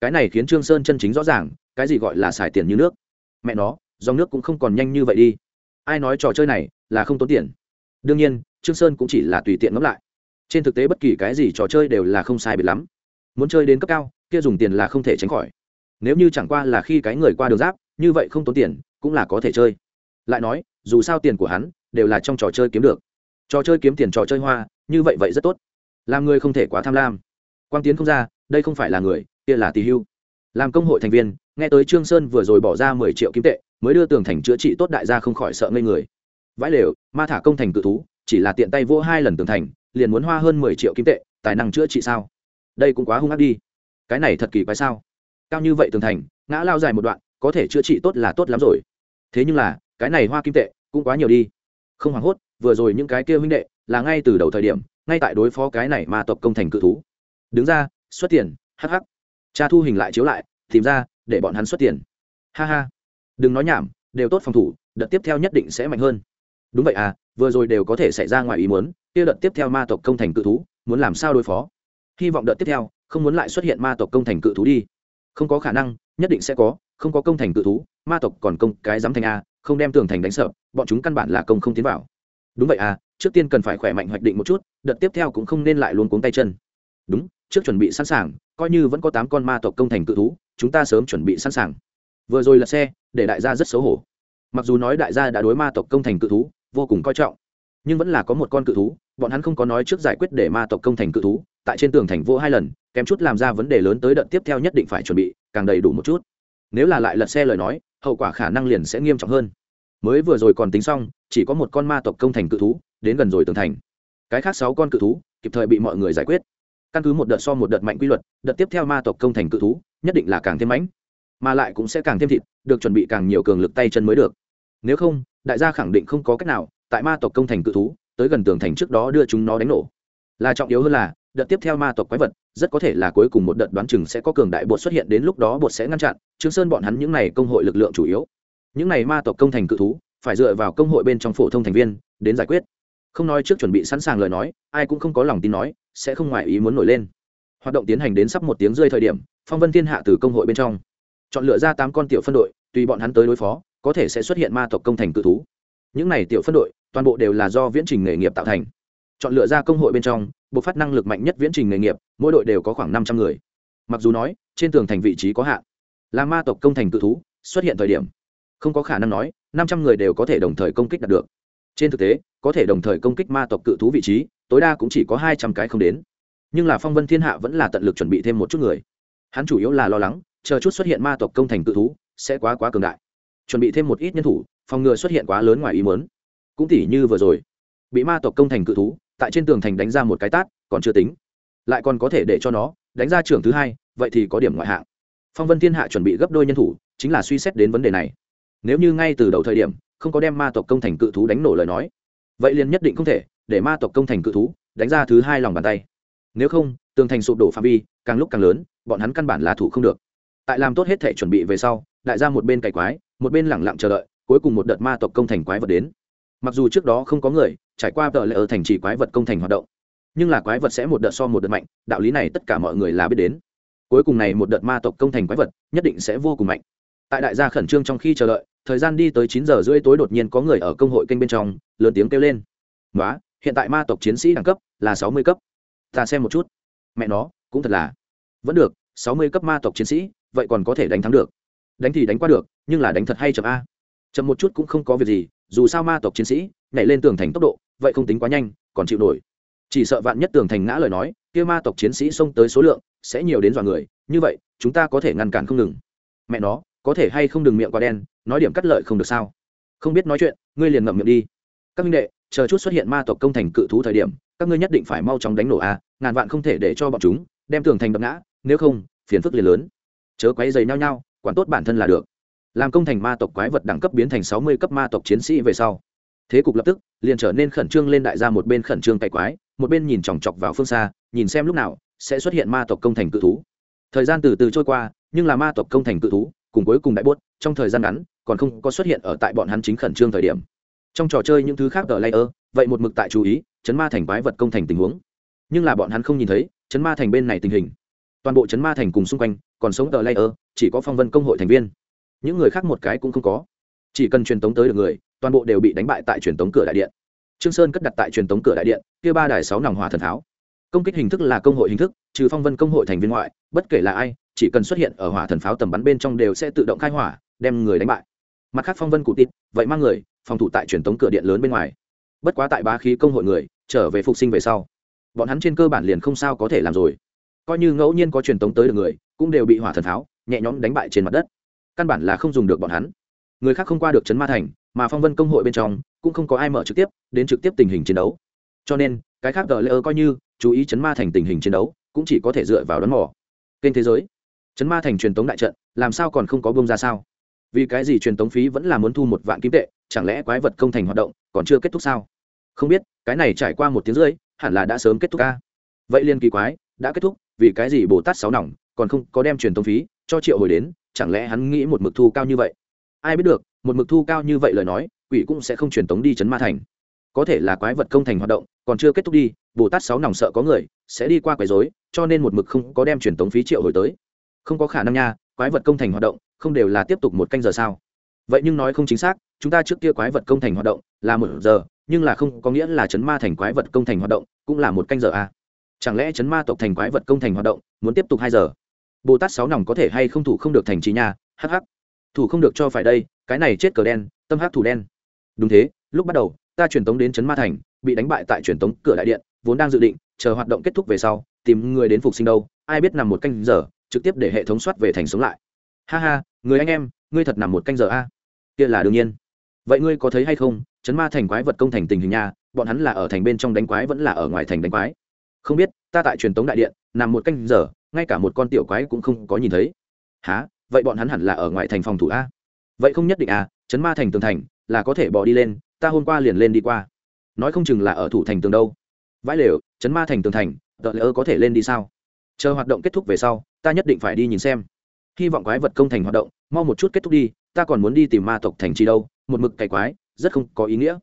Cái này khiến trương sơn chân chính rõ ràng, cái gì gọi là xài tiền như nước. Mẹ nó, dòng nước cũng không còn nhanh như vậy đi. Ai nói trò chơi này là không tốn tiền? Đương nhiên, trương sơn cũng chỉ là tùy tiện ngẫm lại. Trên thực tế bất kỳ cái gì trò chơi đều là không sai biệt lắm. Muốn chơi đến cấp cao, kia dùng tiền là không thể tránh khỏi. Nếu như chẳng qua là khi cái người qua đường giáp, như vậy không tốn tiền, cũng là có thể chơi. Lại nói, dù sao tiền của hắn đều là trong trò chơi kiếm được. Trò chơi kiếm tiền, trò chơi hoa, như vậy vậy rất tốt. Làm người không thể quá tham lam. Quang tiến không ra, đây không phải là người, kia là tỷ hưu. Làm công hội thành viên, nghe tới trương sơn vừa rồi bỏ ra mười triệu kim tệ, mới đưa tường thành chữa trị tốt đại gia không khỏi sợ ngây người vãi lều, ma thả công thành cự thú, chỉ là tiện tay vỗ hai lần tường thành, liền muốn hoa hơn mười triệu kim tệ, tài năng chữa trị sao? Đây cũng quá hung ác đi. Cái này thật kỳ quái sao? Cao như vậy tường thành, ngã lao dài một đoạn, có thể chữa trị tốt là tốt lắm rồi. Thế nhưng là, cái này hoa kim tệ, cũng quá nhiều đi. Không hoảng hốt, vừa rồi những cái kia huynh đệ, là ngay từ đầu thời điểm, ngay tại đối phó cái này ma tộc công thành cự thú. Đứng ra, xuất tiền hh cha thu hình lại chiếu lại, tìm ra, để bọn hắn xuất tiền. Ha ha. Đừng nói nhảm, đều tốt phòng thủ, đợt tiếp theo nhất định sẽ mạnh hơn đúng vậy à vừa rồi đều có thể xảy ra ngoài ý muốn, kia đợt tiếp theo ma tộc công thành cự thú, muốn làm sao đối phó? Hy vọng đợt tiếp theo, không muốn lại xuất hiện ma tộc công thành cự thú đi. Không có khả năng, nhất định sẽ có, không có công thành cự thú, ma tộc còn công cái dám thành a, không đem tường thành đánh sợ, bọn chúng căn bản là công không tiến vào. Đúng vậy à trước tiên cần phải khỏe mạnh hoạch định một chút, đợt tiếp theo cũng không nên lại luôn cuống tay chân. Đúng, trước chuẩn bị sẵn sàng, coi như vẫn có tám con ma tộc công thành cự thú, chúng ta sớm chuẩn bị sẵn sàng. Vừa rồi là xe, để đại gia rất xấu hổ. Mặc dù nói đại gia đã đối ma tộc công thành cự thú vô cùng coi trọng. Nhưng vẫn là có một con cự thú, bọn hắn không có nói trước giải quyết để ma tộc công thành cự thú, tại trên tường thành vô hai lần, kém chút làm ra vấn đề lớn tới đợt tiếp theo nhất định phải chuẩn bị, càng đầy đủ một chút. Nếu là lại lật xe lời nói, hậu quả khả năng liền sẽ nghiêm trọng hơn. Mới vừa rồi còn tính xong, chỉ có một con ma tộc công thành cự thú, đến gần rồi tường thành. Cái khác sáu con cự thú, kịp thời bị mọi người giải quyết. Căn cứ một đợt so một đợt mạnh quy luật, đợt tiếp theo ma tộc công thành cự thú, nhất định là càng thêm mãnh, mà lại cũng sẽ càng thêm thịt, được chuẩn bị càng nhiều cường lực tay chân mới được nếu không, đại gia khẳng định không có cách nào tại ma tộc công thành cự thú, tới gần tường thành trước đó đưa chúng nó đánh nổ. Là trọng yếu hơn là, đợt tiếp theo ma tộc quái vật rất có thể là cuối cùng một đợt đoán chừng sẽ có cường đại bột xuất hiện đến lúc đó bột sẽ ngăn chặn, trương sơn bọn hắn những này công hội lực lượng chủ yếu. Những này ma tộc công thành cự thú phải dựa vào công hội bên trong phổ thông thành viên đến giải quyết. Không nói trước chuẩn bị sẵn sàng lời nói, ai cũng không có lòng tin nói, sẽ không ngoại ý muốn nổi lên. Hoạt động tiến hành đến sắp một tiếng rơi thời điểm, phong vân thiên hạ từ công hội bên trong chọn lựa ra tám con tiểu phân đội tùy bọn hắn tới đối phó, có thể sẽ xuất hiện ma tộc công thành cự thú. Những này tiểu phân đội, toàn bộ đều là do viễn trình nghề nghiệp tạo thành. Chọn lựa ra công hội bên trong bộ phát năng lực mạnh nhất viễn trình nghề nghiệp, mỗi đội đều có khoảng năm trăm người. Mặc dù nói, trên tường thành vị trí có hạn, là ma tộc công thành cự thú, xuất hiện thời điểm, không có khả năng nói, năm trăm người đều có thể đồng thời công kích đạt được. Trên thực tế, có thể đồng thời công kích ma tộc cự thú vị trí, tối đa cũng chỉ có hai trăm cái không đến. Nhưng là phong vân thiên hạ vẫn là tận lực chuẩn bị thêm một chút người. Hắn chủ yếu là lo lắng, chờ chút xuất hiện ma tộc công thành cự thú sẽ quá quá cường đại. Chuẩn bị thêm một ít nhân thủ, phòng ngừa xuất hiện quá lớn ngoài ý muốn. Cũng tỉ như vừa rồi, bị ma tộc công thành cự thú, tại trên tường thành đánh ra một cái tát, còn chưa tính. Lại còn có thể để cho nó đánh ra trưởng thứ hai, vậy thì có điểm ngoại hạng. Phong vân thiên hạ chuẩn bị gấp đôi nhân thủ, chính là suy xét đến vấn đề này. Nếu như ngay từ đầu thời điểm, không có đem ma tộc công thành cự thú đánh nổ lời nói, vậy liền nhất định không thể để ma tộc công thành cự thú đánh ra thứ hai lòng bàn tay. Nếu không, tường thành sụp đổ phạm vi, càng lúc càng lớn, bọn hắn căn bản là thủ không được. Tại làm tốt hết thể chuẩn bị về sau đại gia một bên cày quái, một bên lẳng lặng chờ đợi, cuối cùng một đợt ma tộc công thành quái vật đến. Mặc dù trước đó không có người, trải qua tờ lệ ở thành trì quái vật công thành hoạt động, nhưng là quái vật sẽ một đợt so một đợt mạnh, đạo lý này tất cả mọi người là biết đến. Cuối cùng này một đợt ma tộc công thành quái vật nhất định sẽ vô cùng mạnh. Tại đại gia khẩn trương trong khi chờ đợi, thời gian đi tới chín giờ rưỡi tối đột nhiên có người ở công hội kênh bên trong, lớn tiếng kêu lên. Nói hiện tại ma tộc chiến sĩ đẳng cấp là sáu mươi cấp. Ta xem một chút. Mẹ nó, cũng thật là. Vẫn được, sáu mươi cấp ma tộc chiến sĩ, vậy còn có thể đánh thắng được đánh thì đánh qua được, nhưng là đánh thật hay chậm a. Chậm một chút cũng không có việc gì, dù sao ma tộc chiến sĩ, nhảy lên tường thành tốc độ, vậy không tính quá nhanh, còn chịu nổi. Chỉ sợ vạn nhất tường thành ngã lời nói, kia ma tộc chiến sĩ xông tới số lượng, sẽ nhiều đến dọa người, như vậy, chúng ta có thể ngăn cản không ngừng. Mẹ nó, có thể hay không đừng miệng quá đen, nói điểm cắt lợi không được sao? Không biết nói chuyện, ngươi liền ngậm miệng đi. Các minh đệ, chờ chút xuất hiện ma tộc công thành cự thú thời điểm, các ngươi nhất định phải mau chóng đánh nổ a, ngàn vạn không thể để cho bọn chúng, đem tường thành đập ngã, nếu không, phiền phức liền lớn. Chớ quấy dày nhau nhau quản tốt bản thân là được. Làm công thành ma tộc quái vật đẳng cấp biến thành sáu mươi cấp ma tộc chiến sĩ về sau. Thế cục lập tức liền trở nên khẩn trương lên đại gia một bên khẩn trương cày quái, một bên nhìn chòng chọc vào phương xa, nhìn xem lúc nào sẽ xuất hiện ma tộc công thành cự thú. Thời gian từ từ trôi qua, nhưng là ma tộc công thành cự thú cùng cuối cùng đại bốt, trong thời gian ngắn còn không có xuất hiện ở tại bọn hắn chính khẩn trương thời điểm. Trong trò chơi những thứ khác ở layer, vậy một mực tại chú ý chấn ma thành quái vật công thành tình huống. Nhưng là bọn hắn không nhìn thấy chấn ma thành bên này tình hình. Toàn bộ chấn ma thành cùng xung quanh còn sống tờ layer, chỉ có phong vân công hội thành viên. Những người khác một cái cũng không có. Chỉ cần truyền tống tới được người, toàn bộ đều bị đánh bại tại truyền tống cửa đại điện. Trương sơn cất đặt tại truyền tống cửa đại điện, kia ba đài sáu nòng hỏa thần tháo. Công kích hình thức là công hội hình thức, trừ phong vân công hội thành viên ngoại, bất kể là ai, chỉ cần xuất hiện ở hỏa thần pháo tầm bắn bên trong đều sẽ tự động khai hỏa, đem người đánh bại. Mặt khác phong vân cụ tít vậy mang người, phòng thủ tại truyền tống cửa điện lớn bên ngoài. Bất quá tại bá khí công hội người, trở về phục sinh về sau. Bọn hắn trên cơ bản liền không sao có thể làm rồi coi như ngẫu nhiên có truyền tống tới được người, cũng đều bị hỏa thần tháo nhẹ nhõm đánh bại trên mặt đất. Căn bản là không dùng được bọn hắn. Người khác không qua được chấn ma thành, mà phong vân công hội bên trong, cũng không có ai mở trực tiếp, đến trực tiếp tình hình chiến đấu. Cho nên, cái khác tờ lễ ơ coi như, chú ý chấn ma thành tình hình chiến đấu, cũng chỉ có thể dựa vào đón mỏ kênh thế giới, chấn ma thành truyền tống đại trận, làm sao còn không có bông ra sao? Vì cái gì truyền tống phí vẫn là muốn thu một vạn kim tệ, chẳng lẽ quái vật công thành hoạt động, còn chưa kết thúc sao? Không biết, cái này trải qua một tiếng rưỡi, hẳn là đã sớm kết thúc ca. Vậy liên kỳ quái, đã kết thúc vì cái gì bồ tát sáu nòng còn không có đem truyền tống phí cho triệu hồi đến, chẳng lẽ hắn nghĩ một mực thu cao như vậy? Ai biết được, một mực thu cao như vậy lời nói, quỷ cũng sẽ không truyền tống đi chấn ma thành. Có thể là quái vật công thành hoạt động, còn chưa kết thúc đi, bồ tát sáu nòng sợ có người, sẽ đi qua quấy dối cho nên một mực không có đem truyền tống phí triệu hồi tới. Không có khả năng nha, quái vật công thành hoạt động, không đều là tiếp tục một canh giờ sao? Vậy nhưng nói không chính xác, chúng ta trước kia quái vật công thành hoạt động là một giờ, nhưng là không có nghĩa là chấn ma thành quái vật công thành hoạt động cũng là một canh giờ à chẳng lẽ chấn ma tộc thành quái vật công thành hoạt động, muốn tiếp tục hai giờ? Bồ tát sáu nòng có thể hay không thủ không được thành trí nhà hh thủ không được cho phải đây, cái này chết cờ đen, tâm hắc thủ đen. Đúng thế, lúc bắt đầu, ta truyền tống đến trấn ma thành, bị đánh bại tại truyền tống cửa đại điện, vốn đang dự định, chờ hoạt động kết thúc về sau, tìm người đến phục sinh đâu, ai biết nằm một canh giờ, trực tiếp để hệ thống soát về thành sống lại. Ha ha, người anh em, ngươi thật nằm một canh giờ a? Kia là đương nhiên. Vậy ngươi có thấy hay không, chấn ma thành quái vật công thành tình hình nha, bọn hắn là ở thành bên trong đánh quái vẫn là ở ngoài thành đánh quái? Không biết, ta tại truyền tống đại điện, nằm một canh giờ, ngay cả một con tiểu quái cũng không có nhìn thấy. Há vậy bọn hắn hẳn là ở ngoài thành phòng thủ a. Vậy không nhất định à chấn ma thành tường thành, là có thể bỏ đi lên, ta hôm qua liền lên đi qua. Nói không chừng là ở thủ thành tường đâu. Vãi lều, chấn ma thành tường thành, tờ lỡ có thể lên đi sao? Chờ hoạt động kết thúc về sau, ta nhất định phải đi nhìn xem. Hy vọng quái vật công thành hoạt động, mau một chút kết thúc đi, ta còn muốn đi tìm ma tộc thành trì đâu, một mực cày quái, rất không có ý nghĩa.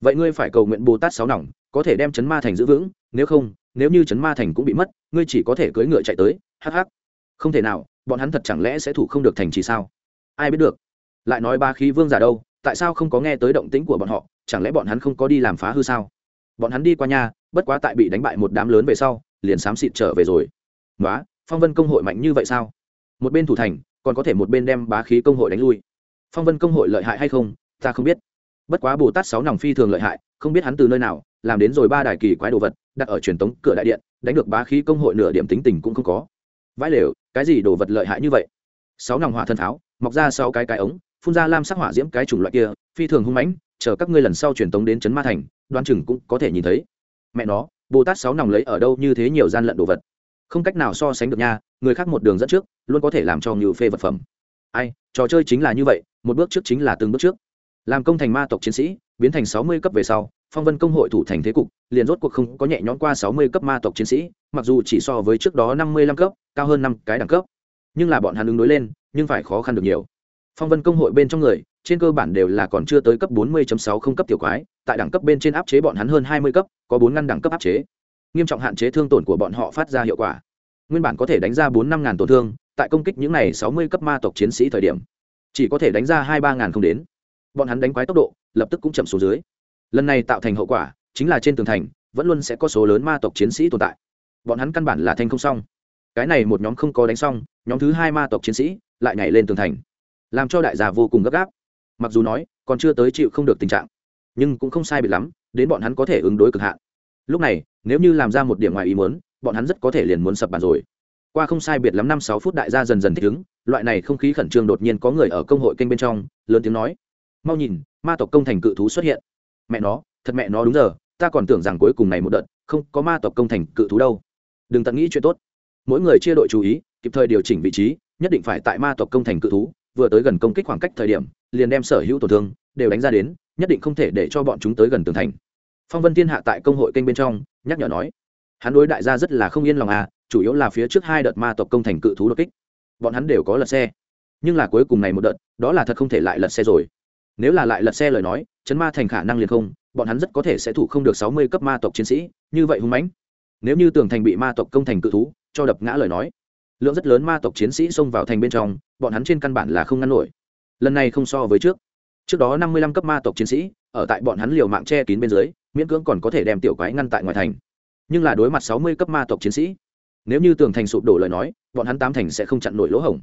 Vậy ngươi phải cầu nguyện bồ tát sáu nòng, có thể đem chấn ma thành giữ vững, nếu không nếu như chấn ma thành cũng bị mất ngươi chỉ có thể cưỡi ngựa chạy tới Hắc hắc, không thể nào bọn hắn thật chẳng lẽ sẽ thủ không được thành trì sao? Ai biết được. Lại nói ba khí vương giả đâu tại sao không có nghe tới động tĩnh của bọn họ chẳng lẽ bọn hắn không có đi làm phá hư sao? Bọn hắn đi qua nhà bất quá tại bị đánh bại một đám lớn về sau liền xám xịt trở về rồi. Nói phong vân công hội mạnh như vậy sao? Một bên thủ thành còn có thể một bên đem bá khí công hội đánh lui. Phong vân công hội lợi hại hay không ta không biết. Bất quá bồ tát sáu nòng phi thường lợi hại không biết hắn từ nơi nào làm đến rồi ba đài kỳ quái đồ vật đặt ở truyền tống cửa đại điện, đánh được bá khí công hội nửa điểm tính tình cũng không có. Vãi lều, cái gì đồ vật lợi hại như vậy? Sáu nòng hỏa thân tháo mọc ra sáu cái cái ống, phun ra lam sắc hỏa diễm cái chủng loại kia, phi thường hung mãnh, chờ các ngươi lần sau truyền tống đến trấn ma thành, đoan chừng cũng có thể nhìn thấy. Mẹ nó, bồ tát sáu nòng lấy ở đâu như thế nhiều gian lận đồ vật? Không cách nào so sánh được nha, người khác một đường dẫn trước, luôn có thể làm cho nhiều phê vật phẩm. Ai, trò chơi chính là như vậy, một bước trước chính là từng bước trước. Làm công thành ma tộc chiến sĩ, biến thành sáu mươi cấp về sau phong vân công hội thủ thành thế cục, liền rốt cuộc không có nhẹ nhõm qua sáu mươi cấp ma tộc chiến sĩ, mặc dù chỉ so với trước đó năm mươi lăm cấp, cao hơn năm cái đẳng cấp. Nhưng là bọn hắn ứng đối lên, nhưng phải khó khăn được nhiều. Phong vân công hội bên trong người, trên cơ bản đều là còn chưa tới cấp 40.60 cấp tiểu quái, tại đẳng cấp bên trên áp chế bọn hắn hơn 20 cấp, có bốn ngăn đẳng cấp áp chế. Nghiêm trọng hạn chế thương tổn của bọn họ phát ra hiệu quả. Nguyên bản có thể đánh ra bốn năm ngàn tổn thương, tại công kích những này 60 cấp ma tộc chiến sĩ thời điểm, chỉ có thể đánh ra hai ba ngàn không đến. Bọn hắn đánh quái tốc độ, lập tức cũng chậm xuống dưới lần này tạo thành hậu quả chính là trên tường thành, vẫn luôn sẽ có số lớn ma tộc chiến sĩ tồn tại. Bọn hắn căn bản là thanh không xong. Cái này một nhóm không có đánh xong, nhóm thứ hai ma tộc chiến sĩ lại nhảy lên tường thành, làm cho đại gia vô cùng gấp gáp. Mặc dù nói, còn chưa tới chịu không được tình trạng, nhưng cũng không sai bị lắm, đến bọn hắn có thể ứng đối cực hạn. Lúc này, nếu như làm ra một điểm ngoài ý muốn, bọn hắn rất có thể liền muốn sập bàn rồi. Qua không sai biệt lắm năm sáu phút đại gia dần dần thích ứng, loại này không khí khẩn trương đột nhiên có người ở công hội kênh bên trong, lớn tiếng nói. Mau nhìn, ma tộc công thành cự thú xuất hiện mẹ nó, thật mẹ nó đúng giờ, ta còn tưởng rằng cuối cùng này một đợt, không có ma tộc công thành cự thú đâu. Đừng tận nghĩ chuyện tốt. Mỗi người chia đội chú ý, kịp thời điều chỉnh vị trí, nhất định phải tại ma tộc công thành cự thú, vừa tới gần công kích khoảng cách thời điểm, liền đem sở hữu tổn thương, đều đánh ra đến, nhất định không thể để cho bọn chúng tới gần tường thành. Phong vân thiên hạ tại công hội kênh bên trong, nhắc nhở nói, hắn đối đại gia rất là không yên lòng à chủ yếu là phía trước hai đợt ma tộc công thành cự thú đột kích. Bọn hắn đều có lật xe. Nhưng là cuối cùng này một đợt, đó là thật không thể lại lật xe rồi. Nếu là lại lật xe lời nói chấn ma thành khả năng liền không, bọn hắn rất có thể sẽ thủ không được sáu mươi cấp ma tộc chiến sĩ, như vậy hung mãnh. Nếu như tường thành bị ma tộc công thành cự thú, cho đập ngã lời nói, lượng rất lớn ma tộc chiến sĩ xông vào thành bên trong, bọn hắn trên căn bản là không ngăn nổi. Lần này không so với trước. Trước đó năm mươi lăm cấp ma tộc chiến sĩ, ở tại bọn hắn liều mạng che kín bên dưới, miễn cưỡng còn có thể đem tiểu quái ngăn tại ngoài thành. Nhưng là đối mặt sáu mươi cấp ma tộc chiến sĩ, nếu như tường thành sụp đổ lời nói, bọn hắn tám thành sẽ không chặn nổi lỗ hổng.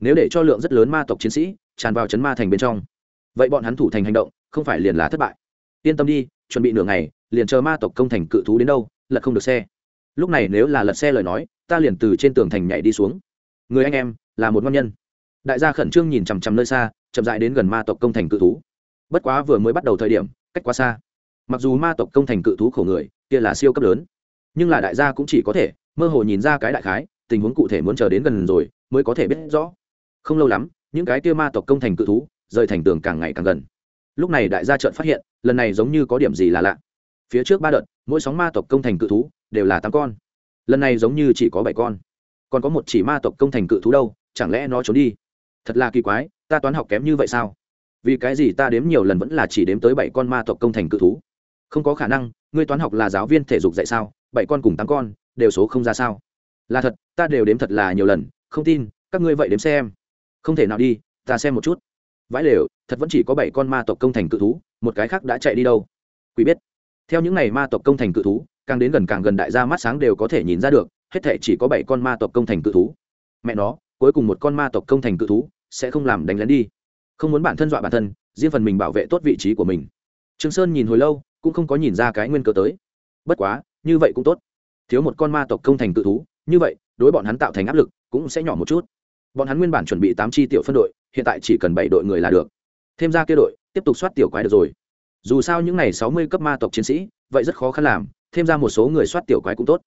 Nếu để cho lượng rất lớn ma tộc chiến sĩ tràn vào chấn ma thành bên trong, vậy bọn hắn thủ thành hành động không phải liền là thất bại. Yên tâm đi, chuẩn bị nửa ngày, liền chờ ma tộc công thành cự thú đến đâu, lật không được xe. Lúc này nếu là lật xe lời nói, ta liền từ trên tường thành nhảy đi xuống. Người anh em, là một ngon nhân. Đại gia khẩn trương nhìn chằm chằm nơi xa, chậm dại đến gần ma tộc công thành cự thú. Bất quá vừa mới bắt đầu thời điểm, cách quá xa. Mặc dù ma tộc công thành cự thú khổ người, kia là siêu cấp lớn. Nhưng là đại gia cũng chỉ có thể, mơ hồ nhìn ra cái đại khái, tình huống cụ thể muốn chờ đến gần rồi, mới có thể biết rõ. Không lâu lắm, những cái kia ma tộc công thành cự thú, rời thành tường càng ngày càng gần lúc này đại gia trợn phát hiện, lần này giống như có điểm gì là lạ. Phía trước ba đợt, mỗi sóng ma tộc công thành cự thú, đều là tám con. Lần này giống như chỉ có bảy con. Còn có một chỉ ma tộc công thành cự thú đâu, chẳng lẽ nó trốn đi? Thật là kỳ quái, ta toán học kém như vậy sao? Vì cái gì ta đếm nhiều lần vẫn là chỉ đếm tới bảy con ma tộc công thành cự thú? Không có khả năng, ngươi toán học là giáo viên thể dục dạy sao? Bảy con cùng tám con, đều số không ra sao? Là thật, ta đều đếm thật là nhiều lần, không tin, các ngươi vậy đếm xem. Không thể nào đi, ta xem một chút vãi lều, thật vẫn chỉ có bảy con ma tộc công thành cự thú, một cái khác đã chạy đi đâu? Quý biết. Theo những ngày ma tộc công thành cự thú, càng đến gần càng gần đại gia mắt sáng đều có thể nhìn ra được, hết thể chỉ có bảy con ma tộc công thành cự thú. Mẹ nó, cuối cùng một con ma tộc công thành cự thú sẽ không làm đánh lén đi. Không muốn bản thân dọa bản thân, riêng phần mình bảo vệ tốt vị trí của mình. Trương sơn nhìn hồi lâu, cũng không có nhìn ra cái nguyên cơ tới. Bất quá, như vậy cũng tốt. Thiếu một con ma tộc công thành cự thú, như vậy, đối bọn hắn tạo thành áp lực cũng sẽ nhỏ một chút. Bọn hắn nguyên bản chuẩn bị tám chi tiểu phân đội hiện tại chỉ cần bảy đội người là được. Thêm ra kia đội, tiếp tục soát tiểu quái được rồi. Dù sao những n à y sáu mươi cấp ma tộc chiến sĩ, vậy rất khó khăn làm, thêm ra một số người soát tiểu quái cũng tốt.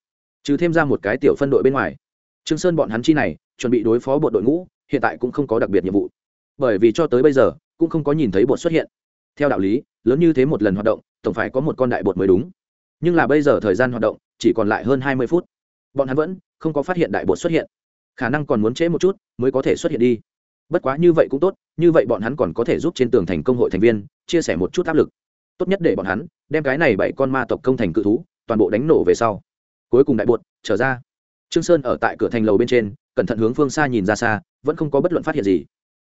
Trừ thêm ra một cái tiểu phân đội bên ngoài. Trương sơn bọn hắn chi này, chuẩn bị đối phó bộ đội ngũ, hiện tại cũng không có đặc biệt nhiệm vụ. Bởi vì cho tới bây giờ, cũng không có nhìn thấy bột xuất hiện. Theo đạo lý, lớn như thế một lần hoạt động, tổng phải có một con đại bột mới đúng. Nhưng là bây giờ thời gian hoạt động, chỉ còn lại hơn hai mươi phút. Bọn hắn vẫn không có phát hiện đại bột xuất hiện. Khả năng còn muốn trễ một chút, mới có thể xuất hiện đi bất quá như vậy cũng tốt, như vậy bọn hắn còn có thể giúp trên tường thành công hội thành viên, chia sẻ một chút áp lực. Tốt nhất để bọn hắn đem cái này bảy con ma tộc công thành cự thú, toàn bộ đánh nổ về sau. Cuối cùng đại bột trở ra. Trương sơn ở tại cửa thành lầu bên trên, cẩn thận hướng phương xa nhìn ra xa, vẫn không có bất luận phát hiện gì.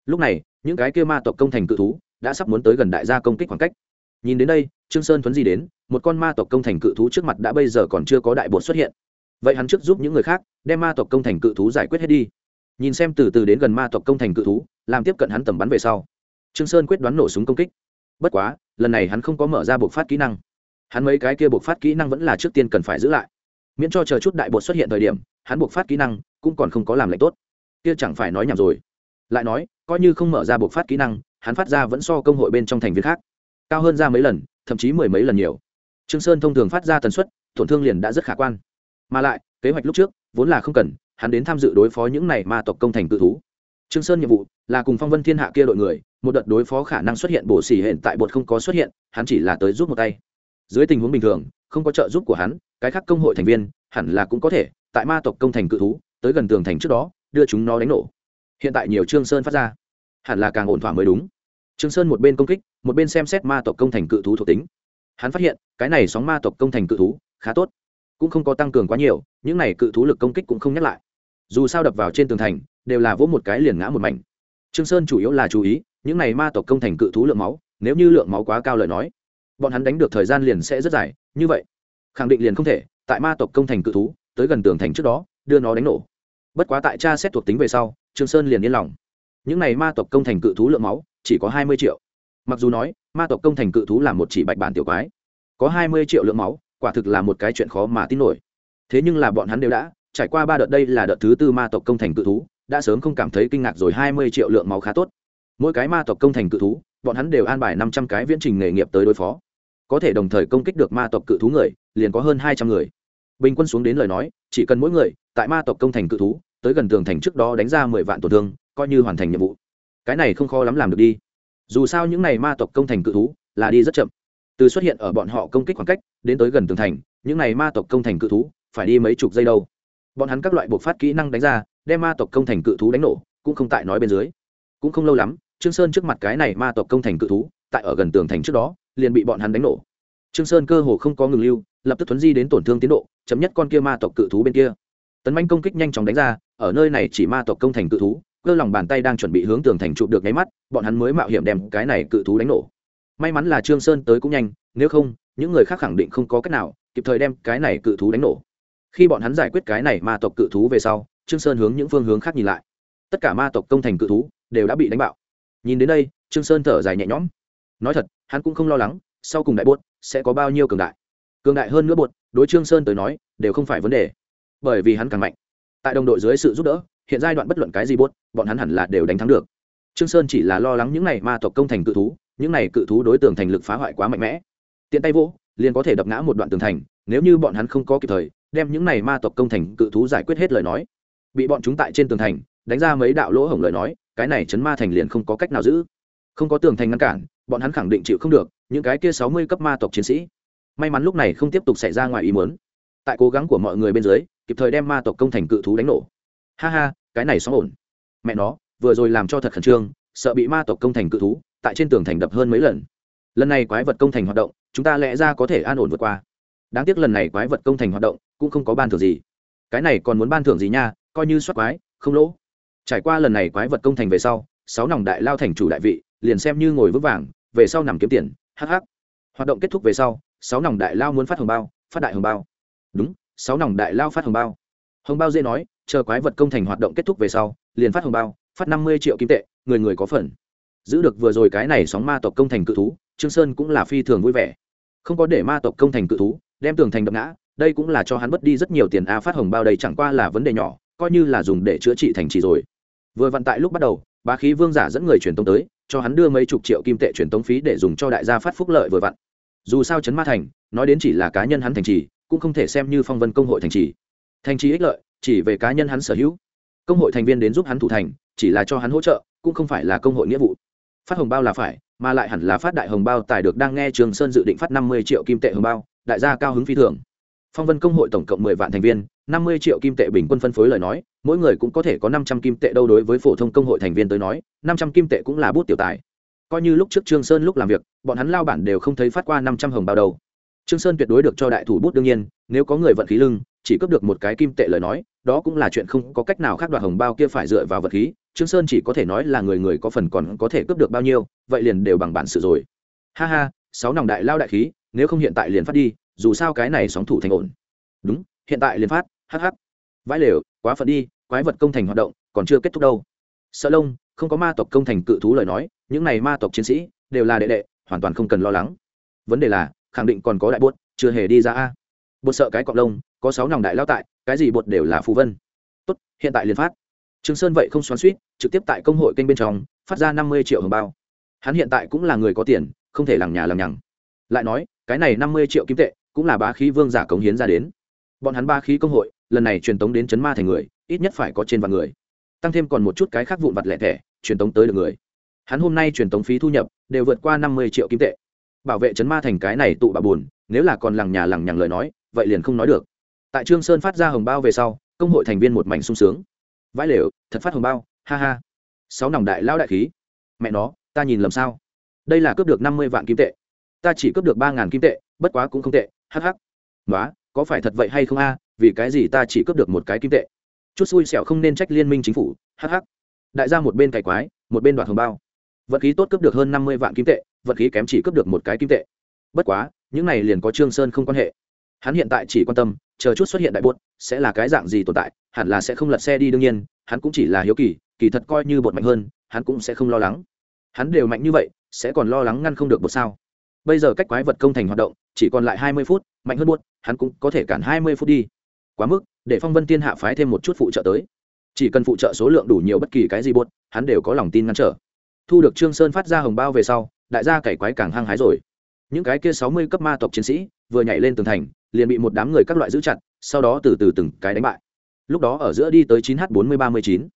Lúc này, những cái kia ma tộc công thành cự thú đã sắp muốn tới gần đại gia công kích khoảng cách. Nhìn đến đây, trương sơn thuấn gì đến, một con ma tộc công thành cự thú trước mặt đã bây giờ còn chưa có đại bột xuất hiện. Vậy hắn trước giúp những người khác, đem ma tộc công thành cự thú giải quyết hết đi nhìn xem từ từ đến gần ma tộc công thành cự thú, làm tiếp cận hắn tầm bắn về sau. Trương sơn quyết đoán nổ súng công kích. Bất quá, lần này hắn không có mở ra buộc phát kỹ năng. Hắn mấy cái kia buộc phát kỹ năng vẫn là trước tiên cần phải giữ lại. Miễn cho chờ chút đại bột xuất hiện thời điểm, hắn buộc phát kỹ năng cũng còn không có làm lệnh tốt. Kia chẳng phải nói nhảm rồi. Lại nói, coi như không mở ra buộc phát kỹ năng, hắn phát ra vẫn so công hội bên trong thành viên khác. Cao hơn ra mấy lần, thậm chí mười mấy lần nhiều. Trương sơn thông thường phát ra tần suất, tổn thương liền đã rất khả quan. Mà lại, kế hoạch lúc trước vốn là không cần hắn đến tham dự đối phó những này ma tộc công thành tự thú. Trương sơn nhiệm vụ là cùng phong vân thiên hạ kia đội người, một đợt đối phó khả năng xuất hiện bổ xỉ hiện tại bột không có xuất hiện, hắn chỉ là tới giúp một tay. Dưới tình huống bình thường, không có trợ giúp của hắn, cái khác công hội thành viên hẳn là cũng có thể, tại ma tộc công thành cự thú, tới gần tường thành trước đó, đưa chúng nó đánh nổ. Hiện tại nhiều trương sơn phát ra, hẳn là càng ổn thỏa mới đúng. Trương sơn một bên công kích, một bên xem xét ma tộc công thành cự thú thuộc tính. Hắn phát hiện, cái này sóng ma tộc công thành cự thú, khá tốt. Cũng không có tăng cường quá nhiều, những này cự thú lực công kích cũng không nhắc lại dù sao đập vào trên tường thành, đều là vỗ một cái liền ngã một mảnh. Trương sơn chủ yếu là chú ý, những này ma tộc công thành cự thú lượng máu, nếu như lượng máu quá cao lời nói, bọn hắn đánh được thời gian liền sẽ rất dài, như vậy, khẳng định liền không thể, tại ma tộc công thành cự thú, tới gần tường thành trước đó, đưa nó đánh nổ. Bất quá tại cha xét thuộc tính về sau, trương sơn liền yên lòng. Những này ma tộc công thành cự thú lượng máu, chỉ có hai mươi triệu. Mặc dù nói, ma tộc công thành cự thú là một chỉ bạch bản tiểu quái, có hai mươi triệu lượng máu, quả thực là một cái chuyện khó mà tin nổi. Thế nhưng là bọn hắn đều đã trải qua ba đợt đây là đợt thứ tư ma tộc công thành cự thú, đã sớm không cảm thấy kinh ngạc rồi, hai mươi triệu lượng máu khá tốt. Mỗi cái ma tộc công thành cự thú, bọn hắn đều an bài năm trăm cái viễn trình nghề nghiệp tới đối phó. Có thể đồng thời công kích được ma tộc cự thú người, liền có hơn hai trăm người. Bình quân xuống đến lời nói, chỉ cần mỗi người, tại ma tộc công thành cự thú, tới gần tường thành trước đó đánh ra mười vạn tổn thương, coi như hoàn thành nhiệm vụ. Cái này không khó lắm làm được đi. Dù sao những n à y ma tộc công thành cự thú, là đi rất chậm. Từ xuất hiện ở bọn họ công kích khoảng cách, đến tới gần tường thành, những n à y ma tộc công thành cự thú, phải đi mấy chục giây đâu bọn hắn các loại buộc phát kỹ năng đánh ra, đem ma tộc công thành cự thú đánh nổ, cũng không tại nói bên dưới. Cũng không lâu lắm, trương sơn trước mặt cái này ma tộc công thành cự thú, tại ở gần tường thành trước đó, liền bị bọn hắn đánh nổ. Trương sơn cơ hồ không có ngừng lưu, lập tức thuấn di đến tổn thương tiến độ, chấm nhất con kia ma tộc cự thú bên kia. Tấn manh công kích nhanh chóng đánh ra, ở nơi này chỉ ma tộc công thành cự thú, cơ lòng bàn tay đang chuẩn bị hướng tường thành chụp được nháy mắt, bọn hắn mới mạo hiểm đem cái này cự thú đánh nổ. May mắn là trương sơn tới cũng nhanh, nếu không, những người khác khẳng định không có cách nào kịp thời đem cái này cự thú đánh nổ khi bọn hắn giải quyết cái này ma tộc cự thú về sau, trương sơn hướng những phương hướng khác nhìn lại. Tất cả ma tộc công thành cự thú đều đã bị đánh bạo. Nhìn đến đây, trương sơn thở dài nhẹ nhõm. Nói thật, hắn cũng không lo lắng, sau cùng đại bốt sẽ có bao nhiêu cường đại. Cường đại hơn nữa bột, đối trương sơn tới nói, đều không phải vấn đề. Bởi vì hắn càng mạnh. Tại đồng đội dưới sự giúp đỡ, hiện giai đoạn bất luận cái gì bốt bọn hắn hẳn là đều đánh thắng được. Trương sơn chỉ là lo lắng những này ma tộc công thành cự thú, những này cự thú đối tượng thành lực phá hoại quá mạnh mẽ. Tiện tay vỗ, liền có thể đập ngã một đoạn tường thành, nếu như bọn hắn không có kịp thời đem những này ma tộc công thành cự thú giải quyết hết lời nói. Bị bọn chúng tại trên tường thành, đánh ra mấy đạo lỗ hổng lời nói, cái này chấn ma thành liền không có cách nào giữ. Không có tường thành ngăn cản, bọn hắn khẳng định chịu không được, những cái kia sáu mươi cấp ma tộc chiến sĩ. May mắn lúc này không tiếp tục xảy ra ngoài ý muốn. Tại cố gắng của mọi người bên dưới, kịp thời đem ma tộc công thành cự thú đánh nổ. Ha ha, cái này xóm ổn. Mẹ nó, vừa rồi làm cho thật khẩn trương, sợ bị ma tộc công thành cự thú tại trên tường thành đập hơn mấy lần. Lần này quái vật công thành hoạt động, chúng ta lẽ ra có thể an ổn vượt qua. Đáng tiếc lần này quái vật công thành hoạt động cũng không có ban thưởng gì. Cái này còn muốn ban thưởng gì nha, coi như soát quái, không lỗ. Trải qua lần này quái vật công thành về sau, sáu nòng đại lao thành chủ đại vị, liền xem như ngồi vững vàng, về sau nằm kiếm tiền hh hoạt động kết thúc về sau, sáu nòng đại lao muốn phát hồng bao, phát đại hồng bao. Đúng, sáu nòng đại lao phát hồng bao. Hồng bao dễ nói, chờ quái vật công thành hoạt động kết thúc về sau, liền phát hồng bao, phát năm mươi triệu kim tệ, người người có phần. Giữ được vừa rồi cái này sóng ma tộc công thành cự thú, trương sơn cũng là phi thường vui vẻ. Không có để ma tộc công thành cự thú, đem tường thành đập ngã đây cũng là cho hắn mất đi rất nhiều tiền a phát hồng bao đây chẳng qua là vấn đề nhỏ, coi như là dùng để chữa trị thành trì rồi. Vừa vận tại lúc bắt đầu, bá khí vương giả dẫn người truyền tống tới, cho hắn đưa mấy chục triệu kim tệ truyền tống phí để dùng cho đại gia phát phúc lợi vừa vặn. Dù sao chấn ma thành, nói đến chỉ là cá nhân hắn thành trì, cũng không thể xem như phong vân công hội thành trì. Thành trì ích lợi, chỉ về cá nhân hắn sở hữu. Công hội thành viên đến giúp hắn thủ thành, chỉ là cho hắn hỗ trợ, cũng không phải là công hội nghĩa vụ. Phát hồng bao là phải, mà lại hẳn là phát đại hồng bao tài được đang nghe trường sơn dự định phát năm mươi triệu kim tệ hồng bao, đại gia cao hứng phi thường phong vân công hội tổng cộng mười vạn thành viên, năm mươi triệu kim tệ bình quân phân phối lời nói, mỗi người cũng có thể có năm trăm kim tệ đâu đối với phổ thông công hội thành viên tới nói, năm trăm kim tệ cũng là bút tiểu tài. Coi như lúc trước trương sơn lúc làm việc, bọn hắn lao bản đều không thấy phát qua năm trăm hồng bao đầu trương sơn tuyệt đối được cho đại thủ bút đương nhiên, nếu có người vận khí lưng, chỉ cướp được một cái kim tệ lời nói, đó cũng là chuyện không có cách nào khác đoạt hồng bao kia phải dựa vào vật khí, trương sơn chỉ có thể nói là người người có phần còn có thể cướp được bao nhiêu, vậy liền đều bằng bản sự rồi. Ha ha, sáu nòng đại lao đại khí, nếu không hiện tại liền phát đi dù sao cái này sóng thủ thành ổn. Đúng, hiện tại liền phát hh vãi lều, quá phận đi, quái vật công thành hoạt động, còn chưa kết thúc đâu. Sợ lông, không có ma tộc công thành cự thú lời nói, những này ma tộc chiến sĩ đều là đệ đệ, hoàn toàn không cần lo lắng. Vấn đề là, khẳng định còn có đại bột, chưa hề đi ra a. Bột sợ cái cọc lông, có sáu nòng đại lao tại, cái gì bột đều là phù vân. Tốt, hiện tại liền phát. Trương sơn vậy không xoắn suýt trực tiếp tại công hội kênh bên trong, phát ra năm mươi triệu hồng bao. Hắn hiện tại cũng là người có tiền, không thể lằng nhà lằng nhằng. Lại nói, cái này năm mươi triệu kim tệ cũng là bá khí vương giả cống hiến ra đến. Bọn hắn ba khí công hội, lần này truyền tống đến chấn ma thành người, ít nhất phải có trên vạn người. Tăng thêm còn một chút cái khác vụn vặt lẻ thẻ, truyền tống tới được người. Hắn hôm nay truyền tống phí thu nhập, đều vượt qua năm mươi triệu kim tệ. Bảo vệ chấn ma thành cái này tụ bà buồn, nếu là còn lằng nhà lằng nhằng lời nói, vậy liền không nói được. Tại trương sơn phát ra hồng bao về sau, công hội thành viên một mảnh sung sướng. Vãi lều, thật phát hồng bao, ha ha. Sáu nòng đại lao đại khí. Mẹ nó, ta nhìn lầm sao? Đây là cướp được năm mươi vạn kim tệ. Ta chỉ cướp được ba ngàn kim tệ, bất quá cũng không tệ. Hắc Hắc, nói có phải thật vậy hay không a? Vì cái gì ta chỉ cướp được một cái kim tệ? Chút xui xẻo không nên trách liên minh chính phủ Hắc Hắc, đại gia một bên cày quái một bên đoạt hồng bao. Vận khí tốt cướp được hơn năm mươi vạn kim tệ vận khí kém chỉ cướp được một cái kim tệ. Bất quá những này liền có trương sơn không quan hệ. Hắn hiện tại chỉ quan tâm chờ chút xuất hiện đại bột sẽ là cái dạng gì tồn tại hẳn là sẽ không lật xe đi đương nhiên hắn cũng chỉ là hiếu kỳ kỳ thật coi như bột mạnh hơn hắn cũng sẽ không lo lắng. Hắn đều mạnh như vậy sẽ còn lo lắng ngăn không được bột sao? Bây giờ cách quái vật công thành hoạt động, chỉ còn lại hai mươi phút, mạnh hơn buốt, hắn cũng có thể cản hai mươi phút đi. Quá mức, để phong vân tiên hạ phái thêm một chút phụ trợ tới. Chỉ cần phụ trợ số lượng đủ nhiều bất kỳ cái gì buốt, hắn đều có lòng tin ngăn trở. Thu được trương sơn phát ra hồng bao về sau, đại gia cày quái càng hăng hái rồi. Những cái kia sáu mươi cấp ma tộc chiến sĩ, vừa nhảy lên tường thành, liền bị một đám người các loại giữ chặt, sau đó từ từ từng cái đánh bại. Lúc đó ở giữa đi tới chín h bốn mươi ba mươi chín.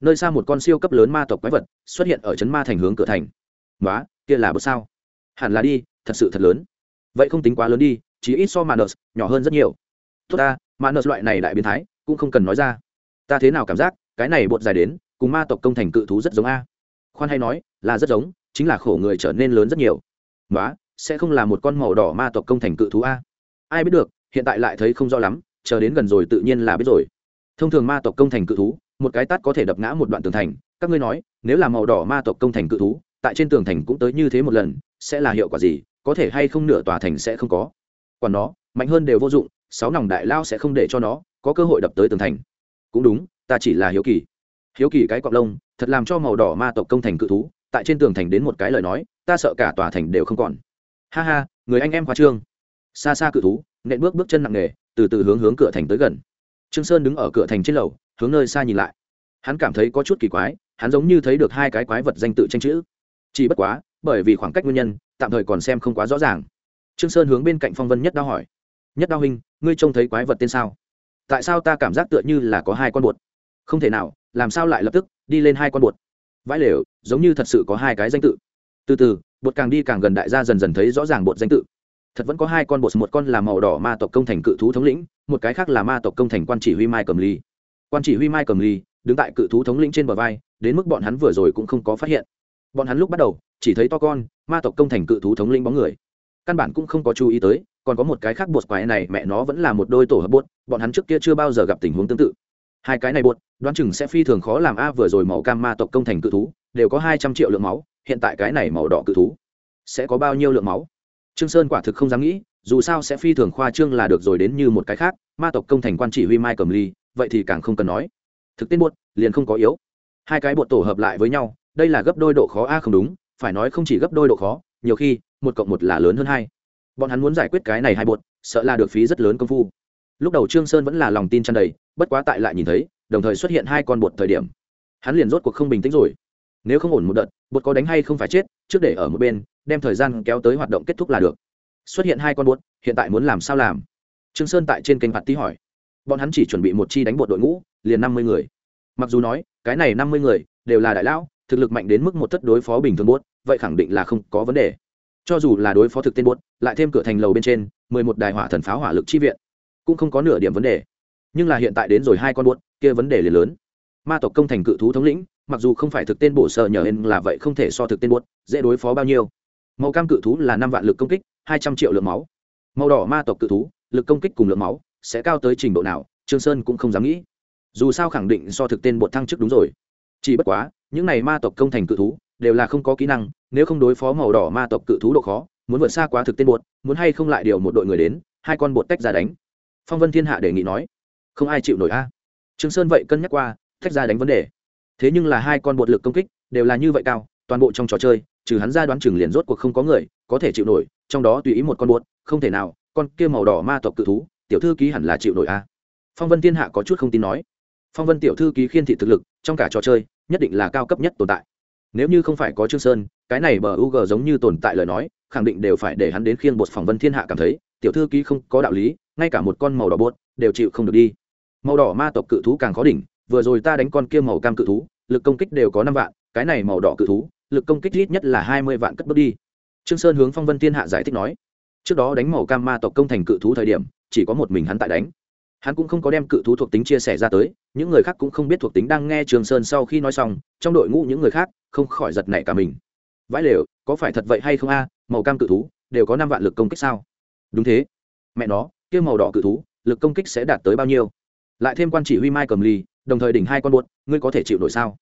Nơi xa một con siêu cấp lớn ma tộc quái vật xuất hiện ở trấn ma thành hướng cửa thành. Nói kia là bớt sao? Hẳn là đi thật sự thật lớn. Vậy không tính quá lớn đi, chỉ ít so manus nhỏ hơn rất nhiều. Tốt ta, manus loại này đại biến thái, cũng không cần nói ra. Ta thế nào cảm giác, cái này bột dài đến, cùng ma tộc công thành cự thú rất giống a. Khoan hay nói, là rất giống, chính là khổ người trở nên lớn rất nhiều. Nói sẽ không là một con màu đỏ ma tộc công thành cự thú a. Ai biết được, hiện tại lại thấy không rõ lắm, chờ đến gần rồi tự nhiên là biết rồi. Thông thường ma tộc công thành cự thú, một cái tát có thể đập ngã một đoạn tường thành. Các ngươi nói, nếu là màu đỏ ma tộc công thành cự thú, tại trên tường thành cũng tới như thế một lần, sẽ là hiệu quả gì? Có thể hay không nửa tòa thành sẽ không có. Còn nó, mạnh hơn đều vô dụng, sáu nòng đại lao sẽ không để cho nó có cơ hội đập tới tường thành. Cũng đúng, ta chỉ là hiếu kỳ. Hiếu kỳ cái cọc lông, thật làm cho màu đỏ ma tộc công thành cự thú, tại trên tường thành đến một cái lời nói, ta sợ cả tòa thành đều không còn. Ha ha, người anh em khoa trương. Xa xa cự thú, nện bước bước chân nặng nề, từ từ hướng hướng cửa thành tới gần. Trương sơn đứng ở cửa thành trên lầu, hướng nơi xa nhìn lại. Hắn cảm thấy có chút kỳ quái, hắn giống như thấy được hai cái quái vật danh tự tranh chữ. Chỉ bất quá, bởi vì khoảng cách nguyên nhân tạm thời còn xem không quá rõ ràng. Trương sơn hướng bên cạnh phong vân nhất đao hỏi, nhất đao huynh, ngươi trông thấy quái vật tên sao? Tại sao ta cảm giác tựa như là có hai con bột không thể nào, làm sao lại lập tức đi lên hai con bột vãi lều, giống như thật sự có hai cái danh tự. Từ từ bột càng đi càng gần đại gia dần dần thấy rõ ràng bột danh tự. Thật vẫn có hai con bột một con là màu đỏ ma tộc công thành cự thú thống lĩnh, một cái khác là ma tộc công thành quan chỉ huy mai cầm ly quan chỉ huy mai cầm ly đứng tại cự thú thống lĩnh trên bờ vai, đến mức bọn hắn vừa rồi cũng không có phát hiện bọn hắn lúc bắt đầu, chỉ thấy to con, ma tộc công thành cự thú thống linh bóng người. Căn bản cũng không có chú ý tới, còn có một cái khác bột quái này, mẹ nó vẫn là một đôi tổ hợp bột, bọn hắn trước kia chưa bao giờ gặp tình huống tương tự. Hai cái này bột, đoán chừng sẽ phi thường khó làm a, vừa rồi màu cam ma tộc công thành cự thú, đều có hai trăm triệu lượng máu, hiện tại cái này màu đỏ cự thú, sẽ có bao nhiêu lượng máu? Trương sơn quả thực không dám nghĩ, dù sao sẽ phi thường khoa trương là được rồi đến như một cái khác, ma tộc công thành quan chỉ huy mai cầm ly, vậy thì càng không cần nói. Thực tiên bột, liền không có yếu. Hai cái bột tổ hợp lại với nhau đây là gấp đôi độ khó a không đúng, phải nói không chỉ gấp đôi độ khó, nhiều khi, một cộng một là lớn hơn hai. Bọn hắn muốn giải quyết cái này hai bột sợ là được phí rất lớn công phu. Lúc đầu trương sơn vẫn là lòng tin tràn đầy, bất quá tại lại nhìn thấy, đồng thời xuất hiện hai con bột thời điểm. Hắn liền rốt cuộc không bình tĩnh rồi. Nếu không ổn một đợt bột có đánh hay không phải chết, trước để ở một bên, đem thời gian kéo tới hoạt động kết thúc là được. Xuất hiện hai con bột hiện tại muốn làm sao làm? Trương sơn tại trên kênh phạt tí hỏi. Bọn hắn chỉ chuẩn bị một chi đánh bột đội ngũ, liền năm mươi người. Mặc dù nói, cái này năm mươi người, đều là đại lão thực lực mạnh đến mức một thất đối phó bình thường buốt, vậy khẳng định là không có vấn đề. Cho dù là đối phó thực tên buốt, lại thêm cửa thành lầu bên trên, mười một đài hỏa thần pháo hỏa lực chi viện, cũng không có nửa điểm vấn đề. Nhưng là hiện tại đến rồi hai con buốt, kia vấn đề liền lớn. Ma tộc công thành cự thú thống lĩnh, mặc dù không phải thực tên bổ sợ nhờ hên là vậy không thể so thực tên buốt, dễ đối phó bao nhiêu. Màu cam cự thú là năm vạn lực công kích, hai trăm triệu lượng máu. Màu đỏ ma tộc cự thú, lực công kích cùng lượng máu, sẽ cao tới trình độ nào, trương sơn cũng không dám nghĩ. Dù sao khẳng định so thực tên bột thăng chức đúng rồi. Chỉ bất quá những này ma tộc công thành cự thú, đều là không có kỹ năng, nếu không đối phó màu đỏ ma tộc cự thú độ khó, muốn vượt xa quá thực tên bột, muốn hay không lại điều một đội người đến, hai con bột tách ra đánh. Phong vân thiên hạ đề nghị nói, không ai chịu nổi a. Trương sơn vậy cân nhắc qua, tách ra đánh vấn đề. Thế nhưng là hai con bột lực công kích, đều là như vậy cao, toàn bộ trong trò chơi, trừ hắn ra đoán chừng liền rốt cuộc không có người có thể chịu nổi, trong đó tùy ý một con bột, không thể nào, con kia màu đỏ ma tộc cự thú, tiểu thư ký hẳn là chịu nổi a. Phong vân thiên hạ có chút không tin nói. Phong vân tiểu thư ký khiên thị thực lực, trong cả trò chơi nhất định là cao cấp nhất tồn tại. Nếu như không phải có trương sơn, cái này bờ u g giống như tồn tại lời nói, khẳng định đều phải để hắn đến khiên bột phỏng vân thiên hạ cảm thấy, tiểu thư ký không có đạo lý, ngay cả một con màu đỏ bột đều chịu không được đi. Màu đỏ ma tộc cự thú càng khó đỉnh, vừa rồi ta đánh con kia màu cam cự thú, lực công kích đều có năm vạn, cái này màu đỏ cự thú, lực công kích ít nhất là hai mươi vạn cất bước đi. Trương sơn hướng phong vân thiên hạ giải thích nói, trước đó đánh màu cam ma tộc công thành cự thú thời điểm, chỉ có một mình hắn tại đánh hắn cũng không có đem cự thú thuộc tính chia sẻ ra tới, những người khác cũng không biết thuộc tính đang nghe trường sơn sau khi nói xong, trong đội ngũ những người khác không khỏi giật nảy cả mình. Vãi lều, có phải thật vậy hay không a? Màu cam cự thú, đều có năm vạn lực công kích sao? Đúng thế. Mẹ nó, kia màu đỏ cự thú, lực công kích sẽ đạt tới bao nhiêu? Lại thêm quan chỉ huy mai cầm ly đồng thời đỉnh hai con bột ngươi có thể chịu nổi sao?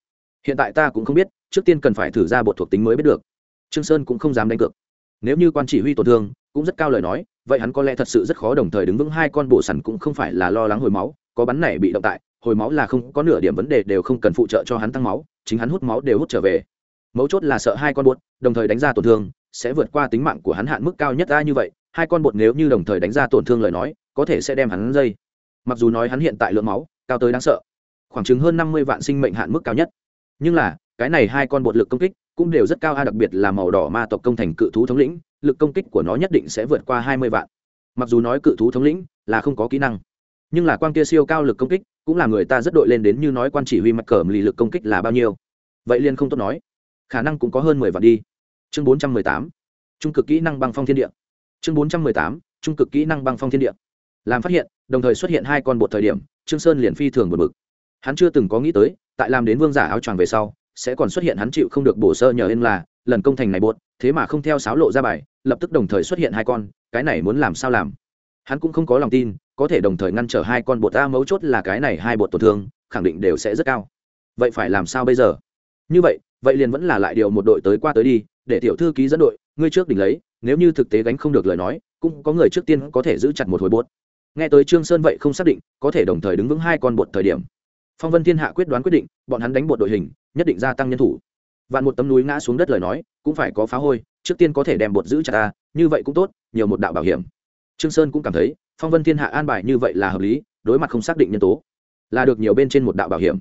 Hiện tại ta cũng không biết, trước tiên cần phải thử ra bột thuộc tính mới biết được. Trương sơn cũng không dám đánh cược. Nếu như quan chỉ huy tổn thương, cũng rất cao lời nói vậy hắn có lẽ thật sự rất khó đồng thời đứng vững hai con bổ sẵn cũng không phải là lo lắng hồi máu, có bắn này bị động tại, hồi máu là không có nửa điểm vấn đề đều không cần phụ trợ cho hắn tăng máu, chính hắn hút máu đều hút trở về. Mấu chốt là sợ hai con bột, đồng thời đánh ra tổn thương, sẽ vượt qua tính mạng của hắn hạn mức cao nhất ra như vậy, hai con bột nếu như đồng thời đánh ra tổn thương lời nói, có thể sẽ đem hắn dây. Mặc dù nói hắn hiện tại lượng máu, cao tới đáng sợ, khoảng chừng hơn năm mươi vạn sinh mệnh hạn mức cao nhất. Nhưng là, cái này hai con bột lực công kích cũng đều rất cao a, đặc biệt là màu đỏ ma tộc công thành cự thú thống lĩnh lực công kích của nó nhất định sẽ vượt qua hai mươi vạn. Mặc dù nói cự thú thống lĩnh là không có kỹ năng, nhưng là quan kia siêu cao lực công kích cũng là người ta rất đội lên đến như nói quan chỉ huy mặt cờ lì lực công kích là bao nhiêu. Vậy liền không tốt nói. Khả năng cũng có hơn mười vạn đi. Chương bốn trăm mười tám, trung cực kỹ năng băng phong thiên địa. Chương bốn trăm mười tám, trung cực kỹ năng băng phong thiên địa. Làm phát hiện, đồng thời xuất hiện hai con bột thời điểm, trương sơn liền phi thường một mực hắn chưa từng có nghĩ tới, tại làm đến vương giả áo choàng về sau, sẽ còn xuất hiện hắn chịu không được bổ sơ nhờ ên là, lần công thành này bột, thế mà không theo sáo lộ ra bài lập tức đồng thời xuất hiện hai con, cái này muốn làm sao làm? Hắn cũng không có lòng tin, có thể đồng thời ngăn trở hai con bột ta mấu chốt là cái này hai bột tổn thương, khẳng định đều sẽ rất cao. Vậy phải làm sao bây giờ? Như vậy vậy liền vẫn là lại điều một đội tới qua tới đi, để tiểu thư ký dẫn đội, ngươi trước đỉnh lấy, nếu như thực tế gánh không được lời nói, cũng có người trước tiên có thể giữ chặt một hồi bột. Nghe tới trương sơn vậy không xác định, có thể đồng thời đứng vững hai con bột thời điểm. Phong vân thiên hạ quyết đoán quyết định, bọn hắn đánh bột đội hình, nhất định gia tăng nhân thủ. Vạn một tấm núi ngã xuống đất lời nói, cũng phải có phá hôi trước tiên có thể đem bột giữ chặt ta, như vậy cũng tốt, nhiều một đạo bảo hiểm. Trương sơn cũng cảm thấy, phong vân thiên hạ an bài như vậy là hợp lý, đối mặt không xác định nhân tố, là được nhiều bên trên một đạo bảo hiểm.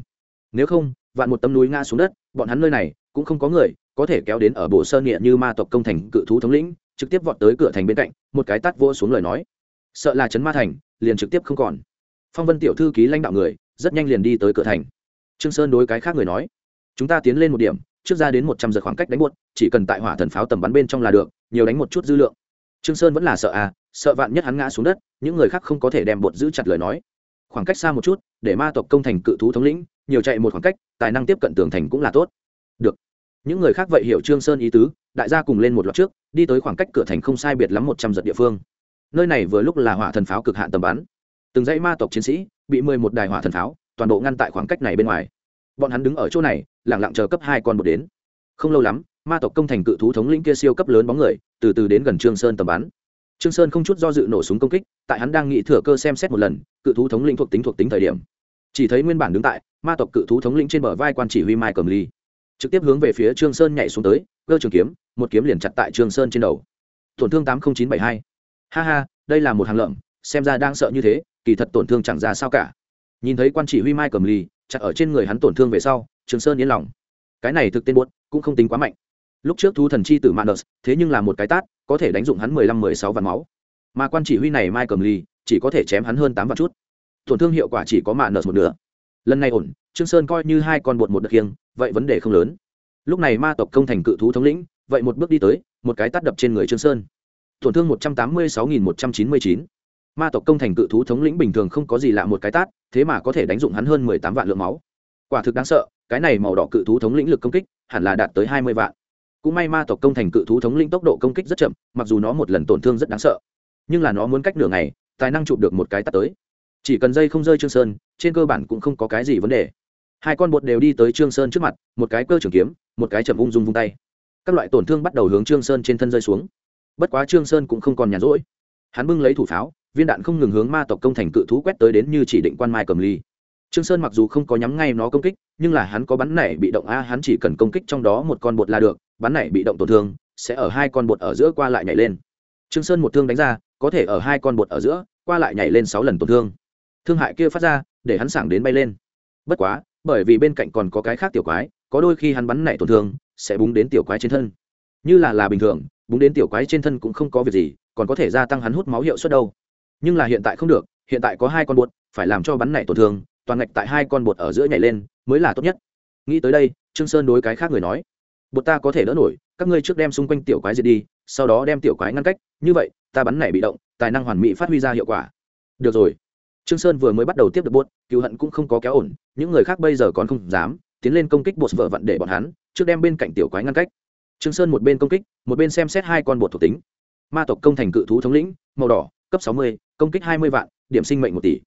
Nếu không, vạn một tấm núi ngã xuống đất, bọn hắn nơi này, cũng không có người có thể kéo đến ở bộ sơn địa như ma tộc công thành cự thú thống lĩnh, trực tiếp vọt tới cửa thành bên cạnh, một cái tát vô xuống lời nói. Sợ là chấn ma thành, liền trực tiếp không còn. Phong vân tiểu thư ký lãnh đạo người, rất nhanh liền đi tới cửa thành. Trương sơn đối cái khác người nói, chúng ta tiến lên một điểm trước ra đến một trăm giờ khoảng cách đánh buốt, chỉ cần tại hỏa thần pháo tầm bắn bên trong là được, nhiều đánh một chút dư lượng. Trương sơn vẫn là sợ à sợ vạn nhất hắn ngã xuống đất, những người khác không có thể đem bột giữ chặt lời nói. Khoảng cách xa một chút, để ma tộc công thành cự thú thống lĩnh, nhiều chạy một khoảng cách, tài năng tiếp cận tường thành cũng là tốt. Được. Những người khác vậy hiểu trương sơn ý tứ, đại gia cùng lên một loạt trước, đi tới khoảng cách cửa thành không sai biệt lắm một trăm giật địa phương. Nơi này vừa lúc là hỏa thần pháo cực hạn tầm bắn. Từng dãy ma tộc chiến sĩ, bị mười một đài hỏa thần pháo, toàn bộ ngăn tại khoảng cách này bên ngoài bọn hắn đứng ở chỗ này lẳng lặng chờ cấp hai con một đến. Không lâu lắm, ma tộc công thành cự thú thống lĩnh kia siêu cấp lớn bóng người, từ từ đến gần trương sơn tầm bắn. Trương sơn không chút do dự nổ súng công kích, tại hắn đang nghĩ thừa cơ xem xét một lần, cự thú thống lĩnh thuộc tính thuộc tính thời điểm. Chỉ thấy nguyên bản đứng tại, ma tộc cự thú thống lĩnh trên bờ vai quan chỉ huy mai cầm ly. Trực tiếp hướng về phía trương sơn nhảy xuống tới, cơ trường kiếm, một kiếm liền chặt tại trương sơn trên đầu. Tổn thương tám nghìn chín bảy hai. Ha ha, đây là một hàng lợm, xem ra đang sợ như thế, kỳ thật tổn thương chẳng ra sao cả. Nhìn thấy quan chỉ huy mai cầm ly chặt ở trên người hắn tổn thương về sau, trường sơn yên lòng. Cái này thực tên buốt, cũng không tính quá mạnh. Lúc trước thu thần chi tử manus, thế nhưng là một cái tát, có thể đánh dụng hắn mười lăm mười sáu vạn máu. Mà quan chỉ huy này mai cầm ly chỉ có thể chém hắn hơn tám vạn chút. Tổn thương hiệu quả chỉ có manus một nửa. Lần này ổn trương sơn coi như hai con bột một đợt kiêng, vậy vấn đề không lớn. Lúc này ma tộc công thành cự thú thống lĩnh, vậy một bước đi tới, một cái tát đập trên người trương sơn. Tổn thương một trăm tám mươi sáu nghìn một trăm chín mươi chín ma tộc công thành cự thú thống lĩnh bình thường không có gì lạ một cái tát, thế mà có thể đánh dụng hắn hơn mười tám vạn lượng máu. Quả thực đáng sợ, cái này màu đỏ cự thú thống lĩnh lực công kích, hẳn là đạt tới hai mươi vạn. Cũng may ma tộc công thành cự thú thống lĩnh tốc độ công kích rất chậm, mặc dù nó một lần tổn thương rất đáng sợ, nhưng là nó muốn cách nửa ngày, tài năng chụp được một cái tắt tới. Chỉ cần dây không rơi trương sơn, trên cơ bản cũng không có cái gì vấn đề. Hai con bột đều đi tới trương sơn trước mặt, một cái cơ trưởng kiếm, một cái chậm ung dung vung tay. Các loại tổn thương bắt đầu hướng trương sơn trên thân rơi xuống. Bất quá trương sơn cũng không còn nhàn rỗi. Hắn bưng lấy thủ pháo viên đạn không ngừng hướng ma tộc công thành cự thú quét tới đến như chỉ định quan mai cầm ly. Trương sơn mặc dù không có nhắm ngay nó công kích, nhưng là hắn có bắn này bị động, a, hắn chỉ cần công kích trong đó một con bột là được, bắn này bị động tổn thương, sẽ ở hai con bột ở giữa qua lại nhảy lên. Trương sơn một thương đánh ra, có thể ở hai con bột ở giữa, qua lại nhảy lên sáu lần tổn thương. Thương hại kia phát ra, để hắn sảng đến bay lên. Bất quá, bởi vì bên cạnh còn có cái khác tiểu quái, có đôi khi hắn bắn này tổn thương, sẽ búng đến tiểu quái trên thân. Như là là bình thường, búng đến tiểu quái trên thân cũng không có việc gì, còn có thể gia tăng hắn hút máu hiệu suất đâu nhưng là hiện tại không được, hiện tại có hai con bột, phải làm cho bắn này tổn thương, toàn ngạch tại hai con bột ở giữa nhảy lên, mới là tốt nhất. Nghĩ tới đây, trương sơn đối cái khác người nói, bột ta có thể đỡ nổi, các ngươi trước đem xung quanh tiểu quái diệt đi, sau đó đem tiểu quái ngăn cách, như vậy, ta bắn này bị động, tài năng hoàn mỹ phát huy ra hiệu quả. Được rồi. Trương sơn vừa mới bắt đầu tiếp được bột, cứu hận cũng không có kéo ổn, những người khác bây giờ còn không dám, tiến lên công kích bột vợ vặn để bọn hắn, trước đem bên cạnh tiểu quái ngăn cách. Trương sơn một bên công kích, một bên xem xét hai con bột thuộc tính. Ma tộc công thành cự thú thống lĩnh, màu đỏ, cấp sáu mươi công kích hai mươi vạn, điểm sinh mệnh một tỷ.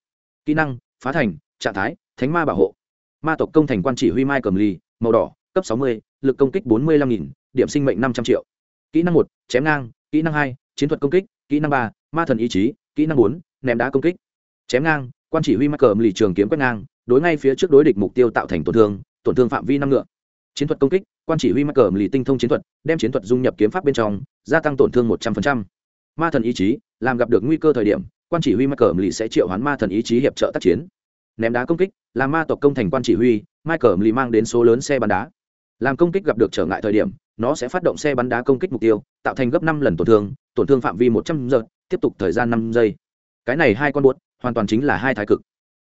Kỹ năng, phá thành, trạng thái, thánh ma bảo hộ. Ma tộc công thành quan chỉ huy mai cầm ly, màu đỏ, cấp sáu mươi, lực công kích bốn mươi lăm nghìn, điểm sinh mệnh năm trăm triệu. Kỹ năng một, chém ngang. Kỹ năng hai, chiến thuật công kích. Kỹ năng ba, ma thần ý chí. Kỹ năng bốn, ném đá công kích. Chém ngang, quan chỉ huy mắc cờ lì trường kiếm quét ngang, đối ngay phía trước đối địch mục tiêu tạo thành tổn thương tổn thương phạm vi năm ngựa. Chiến thuật công kích, quan chỉ huy mắc cờ lì tinh thông chiến thuật, đem chiến thuật dung nhập kiếm pháp bên trong, gia tăng tổn thương một trăm linh ma thần ý chí, làm gặp được nguy cơ thời điểm quan chỉ huy michael cờ lì sẽ triệu hoán ma thần ý chí hiệp trợ tác chiến. Ném đá công kích là ma tộc công thành quan chỉ huy, michael lì mang đến số lớn xe bắn đá. Làm công kích gặp được trở ngại thời điểm, nó sẽ phát động xe bắn đá công kích mục tiêu, tạo thành gấp năm lần tổn thương tổn thương phạm vi một trăm giờ, tiếp tục thời gian năm giây. Cái này hai con buốt, hoàn toàn chính là hai thái cực.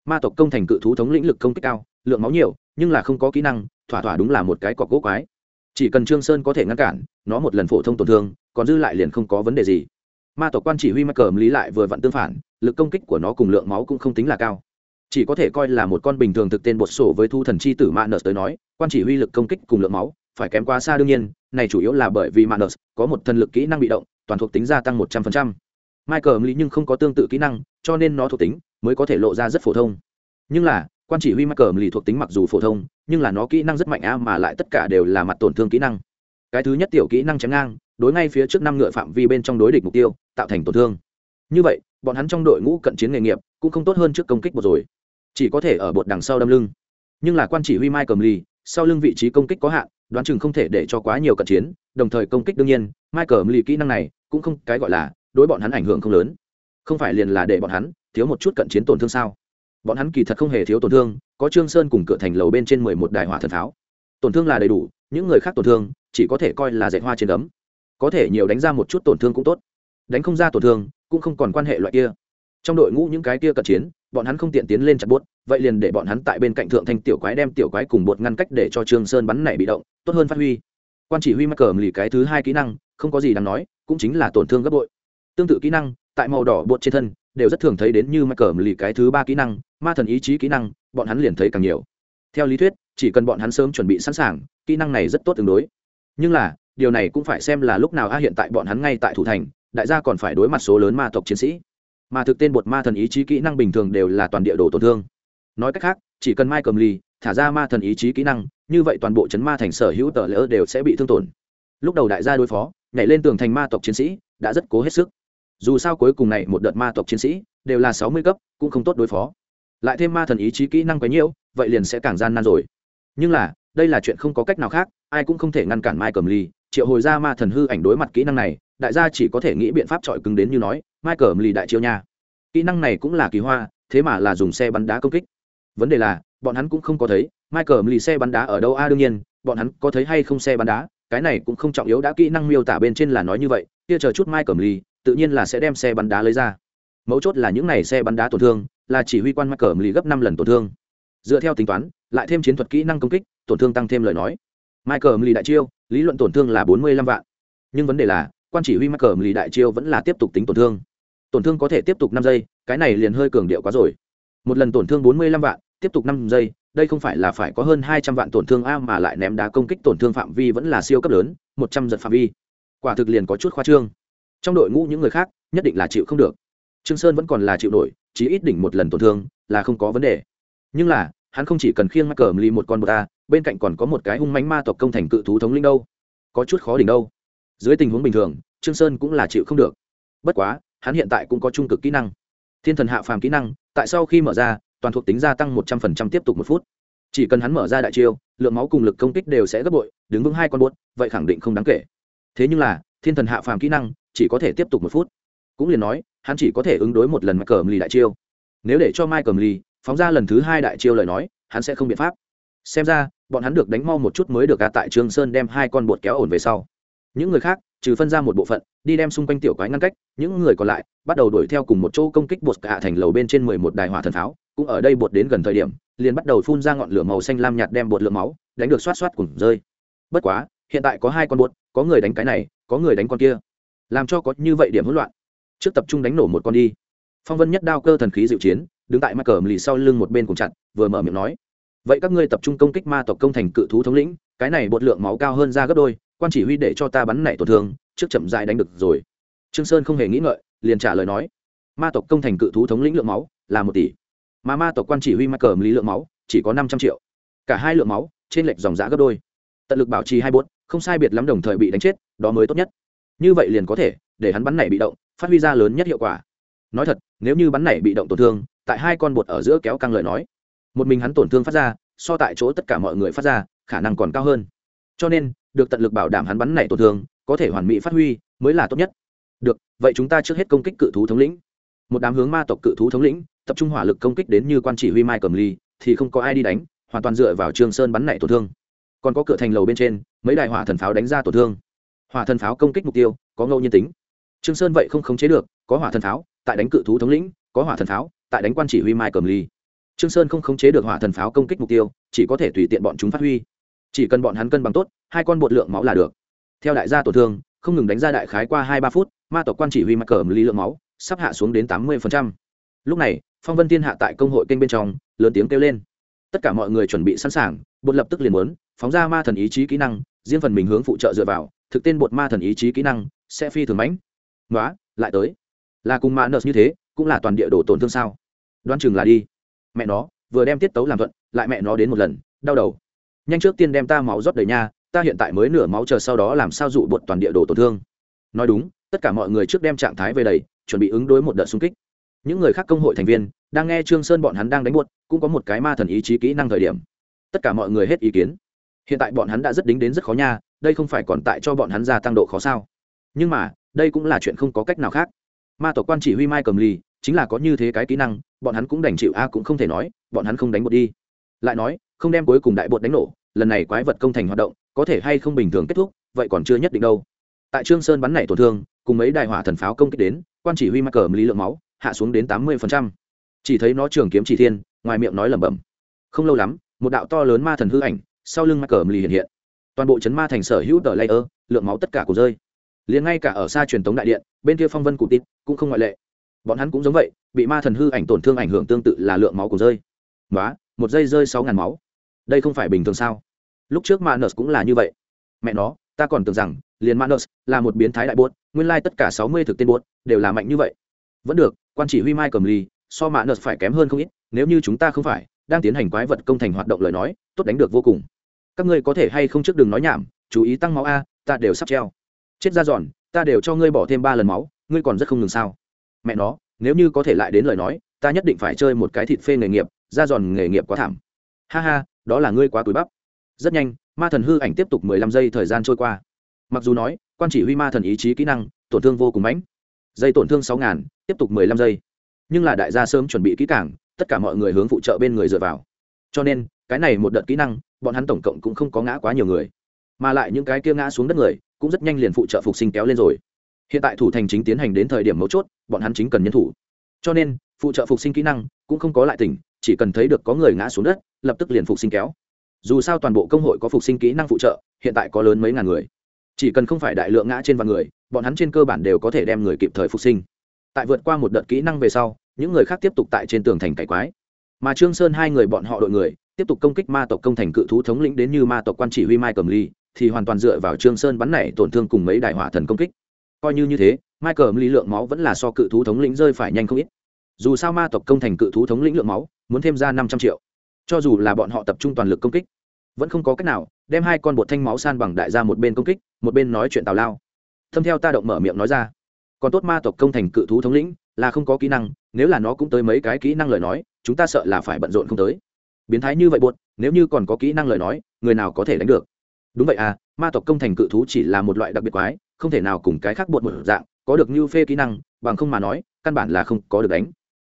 Ma tộc công thành cự thú thống lĩnh lực công kích cao, lượng máu nhiều, nhưng là không có kỹ năng, thỏa thỏa đúng là một cái cọc gỗ quái. Chỉ cần trương sơn có thể ngăn cản, nó một lần phổ thông tổn thương, còn dư lại liền không có vấn đề gì ma tộc quan chỉ huy mắc cờ lý lại vừa vặn tương phản lực công kích của nó cùng lượng máu cũng không tính là cao chỉ có thể coi là một con bình thường thực tên bột sổ với thu thần chi tử Manus tới nói, quan chỉ huy lực công kích cùng lượng máu, phải kém quá xa đương nhiên, này chủ yếu là bởi vì Manus có một thần lực kỹ năng bị động, toàn thuộc tính gia tăng 100%. Michael Lý nhưng không có tương tự kỹ năng, cho nên nó thuộc tính mới có thể lộ ra rất phổ thông. Nhưng là, quan chỉ huy Michael Lý thuộc tính mặc dù phổ thông, nhưng là nó kỹ năng rất mạnh a mà lại tất cả đều là mặt tổn thương kỹ năng. Cái thứ nhất tiểu kỹ năng chém ngang, đối ngay phía trước năm ngựa phạm vi bên trong đối địch mục tiêu, tạo thành tổn thương. Như vậy, bọn hắn trong đội ngũ cận chiến nghề nghiệp cũng không tốt hơn trước công kích một rồi. Chỉ có thể ở bột đằng sau đâm lưng. Nhưng là quan chỉ huy mai cầm ly sau lưng vị trí công kích có hạn đoán chừng không thể để cho quá nhiều cận chiến đồng thời công kích đương nhiên mai cầm ly kỹ năng này cũng không cái gọi là đối bọn hắn ảnh hưởng không lớn. Không phải liền là để bọn hắn thiếu một chút cận chiến tổn thương sao? Bọn hắn kỳ thật không hề thiếu tổn thương có trương sơn cùng cửa thành lầu bên trên mười một đài hỏa thần pháo. Tổn thương là đầy đủ những người khác tổn thương chỉ có thể coi là dạy hoa trên đấm có thể nhiều đánh ra một chút tổn thương cũng tốt. Đánh không ra tổn thương, cũng không còn quan hệ loại kia. Trong đội ngũ những cái kia cận chiến, bọn hắn không tiện tiến lên chặt bốt vậy liền để bọn hắn tại bên cạnh thượng thanh tiểu quái đem tiểu quái cùng bột ngăn cách để cho trương sơn bắn này bị động, tốt hơn phát huy. Quan chỉ huy mắc cờ lì cái thứ hai kỹ năng, không có gì đáng nói, cũng chính là tổn thương gấp bội. Tương tự kỹ năng, tại màu đỏ bột trên thân, đều rất thường thấy đến như mắc cờ lì cái thứ ba kỹ năng, ma thần ý chí kỹ năng, bọn hắn liền thấy càng nhiều. Theo lý thuyết, chỉ cần bọn hắn sớm chuẩn bị sẵn sàng, kỹ năng này rất tốt tương đối. Nhưng là điều này cũng phải xem là lúc nào a hiện tại bọn hắn ngay tại thủ thành, đại gia còn phải đối mặt số lớn ma tộc chiến sĩ. Mà thực tên bột ma thần ý chí kỹ năng bình thường đều là toàn địa đồ tổn thương. Nói cách khác, chỉ cần mai cầm ly thả ra ma thần ý chí kỹ năng, như vậy toàn bộ chấn ma thành sở hữu tờ lỡ đều sẽ bị thương tổn. Lúc đầu đại gia đối phó, nhảy lên tường thành ma tộc chiến sĩ đã rất cố hết sức. Dù sao cuối cùng này một đợt ma tộc chiến sĩ đều là sáu mươi cấp, cũng không tốt đối phó. Lại thêm ma thần ý chí kỹ năng quấy nhiễu vậy liền sẽ càng gian nan rồi. Nhưng là, đây là chuyện không có cách nào khác, ai cũng không thể ngăn cản mai cầm ly triệu hồi ra ma thần hư ảnh đối mặt kỹ năng này, đại gia chỉ có thể nghĩ biện pháp trọi cứng đến như nói mai cờ lì đại chiêu nha. Kỹ năng này cũng là kỳ hoa, thế mà là dùng xe bắn đá công kích. Vấn đề là, bọn hắn cũng không có thấy mai cờ lì xe bắn đá ở đâu? A, đương nhiên, bọn hắn có thấy hay không xe bắn đá? Cái này cũng không trọng yếu, đã kỹ năng miêu tả bên trên là nói như vậy, kia chờ chút mai cờ lì tự nhiên là sẽ đem xe bắn đá lấy ra. Mấu chốt là những này xe bắn đá tổn thương, là chỉ huy quan michael lì gấp năm lần tổn thương. Dựa theo tính toán, lại thêm chiến thuật kỹ năng công kích, tổn thương tăng thêm lời nói. Michael lì đại chiêu lý luận tổn thương là bốn mươi lăm vạn. Nhưng vấn đề là, quan chỉ huy mắc cờ lì đại chiêu vẫn là tiếp tục tính tổn thương. Tổn thương có thể tiếp tục năm giây, cái này liền hơi cường điệu quá rồi. Một lần tổn thương bốn mươi lăm vạn, tiếp tục năm giây, đây không phải là phải có hơn hai trăm vạn tổn thương a mà lại ném đá công kích tổn thương phạm vi vẫn là siêu cấp lớn, một trăm giật phạm vi. Quả thực liền có chút khoa trương. Trong đội ngũ những người khác, nhất định là chịu không được. Trương sơn vẫn còn là chịu nổi, chỉ ít đỉnh một lần tổn thương là không có vấn đề. Nhưng là, hắn không chỉ cần khiêng mắc cờ lì một con bột ta bên cạnh còn có một cái hung mánh ma tộc công thành cự thú thống linh đâu. Có chút khó đỉnh đâu. Dưới tình huống bình thường, trương sơn cũng là chịu không được. Bất quá, hắn hiện tại cũng có trung cực kỹ năng. Thiên thần hạ phàm kỹ năng, tại sau khi mở ra, toàn thuộc tính gia tăng một trăm phần trăm tiếp tục một phút. Chỉ cần hắn mở ra đại chiêu, lượng máu cùng lực công kích đều sẽ gấp bội, đứng vững hai con buốt, vậy khẳng định không đáng kể. Thế nhưng là, thiên thần hạ phàm kỹ năng, chỉ có thể tiếp tục một phút. Cũng liền nói, hắn chỉ có thể ứng đối một lần mắc cờ lì đại chiêu. Nếu để cho mai cờ lì phóng ra lần thứ hai đại chiêu lời nói, hắn sẽ không biện pháp xem ra, bọn hắn được đánh mau một chút mới được gạt tại trương sơn đem hai con bột kéo ổn về sau. Những người khác, trừ phân ra một bộ phận, đi đem xung quanh tiểu quái ngăn cách, những người còn lại bắt đầu đuổi theo cùng một chỗ công kích bột cả thành lầu bên trên mười một đài hỏa thần pháo. Cũng ở đây bột đến gần thời điểm, liền bắt đầu phun ra ngọn lửa màu xanh lam nhạt đem bột lượng máu đánh được xoát xoát cùng rơi. Bất quá, hiện tại có hai con bột, có người đánh cái này, có người đánh con kia. Làm cho có như vậy điểm hỗn loạn. Trước tập trung đánh nổ một con đi. Phong vân nhất đao cơ thần khí dịu chiến, đứng tại mắc cờ lì sau lưng một bên cùng chặt, vừa mở miệng nói vậy các ngươi tập trung công kích ma tộc công thành cự thú thống lĩnh, cái này bột lượng máu cao hơn ra gấp đôi, quan chỉ huy để cho ta bắn nảy tổn thương, trước chậm dài đánh được rồi. Trương sơn không hề nghĩ ngợi, liền trả lời nói, ma tộc công thành cự thú thống lĩnh lượng máu là một tỷ, mà ma tộc quan chỉ huy ma cờ lý lượng máu chỉ có năm trăm triệu. Cả hai lượng máu trên lệch dòng giã gấp đôi. Tận lực bảo trì hai bốt không sai biệt lắm đồng thời bị đánh chết, đó mới tốt nhất. Như vậy liền có thể để hắn bắn nảy bị động, phát huy ra lớn nhất hiệu quả. Nói thật, nếu như bắn nảy bị động tổn thương, tại hai con bột ở giữa kéo căng lời nói một mình hắn tổn thương phát ra, so tại chỗ tất cả mọi người phát ra, khả năng còn cao hơn. Cho nên, được tận lực bảo đảm hắn bắn này tổn thương, có thể hoàn mỹ phát huy, mới là tốt nhất. Được, vậy chúng ta trước hết công kích cự thú thống lĩnh. Một đám hướng ma tộc cự thú thống lĩnh, tập trung hỏa lực công kích đến như quan chỉ huy mai cầm ly, thì không có ai đi đánh, hoàn toàn dựa vào trường sơn bắn nảy tổn thương. Còn có cửa thành lầu bên trên, mấy đại hỏa thần pháo đánh ra tổn thương. Hỏa thần pháo công kích mục tiêu, có ngẫu nhiên tính. Trương sơn vậy không khống chế được, có hỏa thần pháo, tại đánh cự thú thống lĩnh, có hỏa thần pháo, tại đánh quan chỉ huy mai cầm ly trương sơn không khống chế được hỏa thần pháo công kích mục tiêu, chỉ có thể tùy tiện bọn chúng phát huy. Chỉ cần bọn hắn cân bằng tốt, hai con bột lượng máu là được. Theo đại gia tổn thương, không ngừng đánh ra đại khái qua hai ba phút, ma tộc quan chỉ huy mặt cờ ly lượng máu, sắp hạ xuống đến tám mươi lúc này, phong vân thiên hạ tại công hội kênh bên trong, lớn tiếng kêu lên. Tất cả mọi người chuẩn bị sẵn sàng, bột lập tức liền muốn phóng ra ma thần ý chí kỹ năng, riêng phần mình hướng phụ trợ dựa vào, thực tên bột ma thần ý chí kỹ năng sẽ phi thường mãnh nói lại tới. Là cùng ma nợ như thế, cũng là toàn địa đồ tổn thương sao? Đoan chừng là đi mẹ nó, vừa đem tiết tấu làm thuận, lại mẹ nó đến một lần, đau đầu. Nhanh trước tiên đem ta máu rót đầy nha, ta hiện tại mới nửa máu chờ sau đó làm sao dụ bột toàn địa đồ tổn thương. Nói đúng, tất cả mọi người trước đem trạng thái về đầy, chuẩn bị ứng đối một đợt xung kích. Những người khác công hội thành viên, đang nghe trương sơn bọn hắn đang đánh buốt, cũng có một cái ma thần ý chí kỹ năng thời điểm. Tất cả mọi người hết ý kiến. Hiện tại bọn hắn đã rất đính đến rất khó nha, đây không phải còn tại cho bọn hắn gia tăng độ khó sao. Nhưng mà, đây cũng là chuyện không có cách nào khác. Ma tộc quan chỉ huy mai cầm ly chính là có như thế cái kỹ năng, bọn hắn cũng đành chịu, a, cũng không thể nói, bọn hắn không đánh bột đi. Lại nói, không đem cuối cùng đại bột đánh nổ, lần này quái vật công thành hoạt động, có thể hay không bình thường kết thúc, vậy còn chưa nhất định đâu. Tại trương sơn bắn này tổn thương, cùng mấy đại hỏa thần pháo công kích đến, quan chỉ huy mắc cờ lý lượng máu, hạ xuống đến tám mươi chỉ thấy nó trường kiếm chỉ thiên, ngoài miệng nói lẩm bẩm. Không lâu lắm, một đạo to lớn ma thần hư ảnh, sau lưng mắc cờ lì hiện hiện. Toàn bộ chấn ma thành sở hữu tờ layer, lượng máu tất cả của rơi. Liền ngay cả ở xa truyền thống đại điện, bên kia phong vân cụ tít cũng không ngoại lệ bọn hắn cũng giống vậy, bị ma thần hư ảnh tổn thương ảnh hưởng tương tự là lượng máu của rơi. Nói một giây rơi sáu ngàn máu. Đây không phải bình thường sao? Lúc trước manus cũng là như vậy. Mẹ nó, ta còn tưởng rằng, liền manus là một biến thái đại buốt, nguyên lai tất cả sáu mươi thực tên buốt đều là mạnh như vậy. Vẫn được, quan chỉ huy mai cầm ly so manus phải kém hơn không ít, nếu như chúng ta không phải, đang tiến hành quái vật công thành hoạt động lời nói, tốt đánh được vô cùng. Các ngươi có thể hay không trước đừng nói nhảm, chú ý tăng máu a, ta đều sắp treo. Chết ra giòn, ta đều cho ngươi bỏ thêm ba lần máu, ngươi còn rất không ngừng sao? Mẹ nó, nếu như có thể lại đến lời nói, ta nhất định phải chơi một cái thịt phê nghề nghiệp, ra giòn nghề nghiệp quá thảm. Ha ha, đó là ngươi quá túi bắp. Rất nhanh, ma thần hư ảnh tiếp tục mười lăm giây thời gian trôi qua. Mặc dù nói, quan chỉ huy ma thần ý chí kỹ năng, tổn thương vô cùng mãnh. Dây tổn thương sáu ngàn, tiếp tục mười lăm giây. Nhưng là đại gia sớm chuẩn bị kỹ cảng tất cả mọi người hướng phụ trợ bên người dựa vào. Cho nên, cái này một đợt kỹ năng, bọn hắn tổng cộng cũng không có ngã quá nhiều người. Mà lại những cái kia ngã xuống đất người, cũng rất nhanh liền phụ trợ phục sinh kéo lên rồi hiện tại thủ thành chính tiến hành đến thời điểm mấu chốt, bọn hắn chính cần nhân thủ. Cho nên, phụ trợ phục sinh kỹ năng cũng không có lại tỉnh, chỉ cần thấy được có người ngã xuống đất, lập tức liền phục sinh kéo. Dù sao toàn bộ công hội có phục sinh kỹ năng phụ trợ, hiện tại có lớn mấy ngàn người. Chỉ cần không phải đại lượng ngã trên vạn người, bọn hắn trên cơ bản đều có thể đem người kịp thời phục sinh. Tại vượt qua một đợt kỹ năng về sau, những người khác tiếp tục tại trên tường thành cải quái. Mà trương sơn hai người bọn họ đội người, tiếp tục công kích ma tộc công thành cự thú thống lĩnh đến như ma tộc quan chỉ huy mai cầm ly, thì hoàn toàn dựa vào trương sơn bắn này tổn thương cùng mấy đại hỏa thần công kích coi như như thế, Michael lý lượng máu vẫn là so cự thú thống lĩnh rơi phải nhanh không ít. Dù sao ma tộc công thành cự thú thống lĩnh lượng máu, muốn thêm ra năm trăm triệu. Cho dù là bọn họ tập trung toàn lực công kích, vẫn không có cách nào đem hai con bột thanh máu san bằng đại ra một bên công kích, một bên nói chuyện tào lao. Thâm theo ta động mở miệng nói ra, còn tốt ma tộc công thành cự thú thống lĩnh là không có kỹ năng, nếu là nó cũng tới mấy cái kỹ năng lời nói, chúng ta sợ là phải bận rộn không tới. Biến thái như vậy buột nếu như còn có kỹ năng lời nói, người nào có thể đánh được? Đúng vậy à ma tộc công thành cự thú chỉ là một loại đặc biệt quái không thể nào cùng cái khác bột một dạng, có được như phê kỹ năng, bằng không mà nói, căn bản là không có được đánh.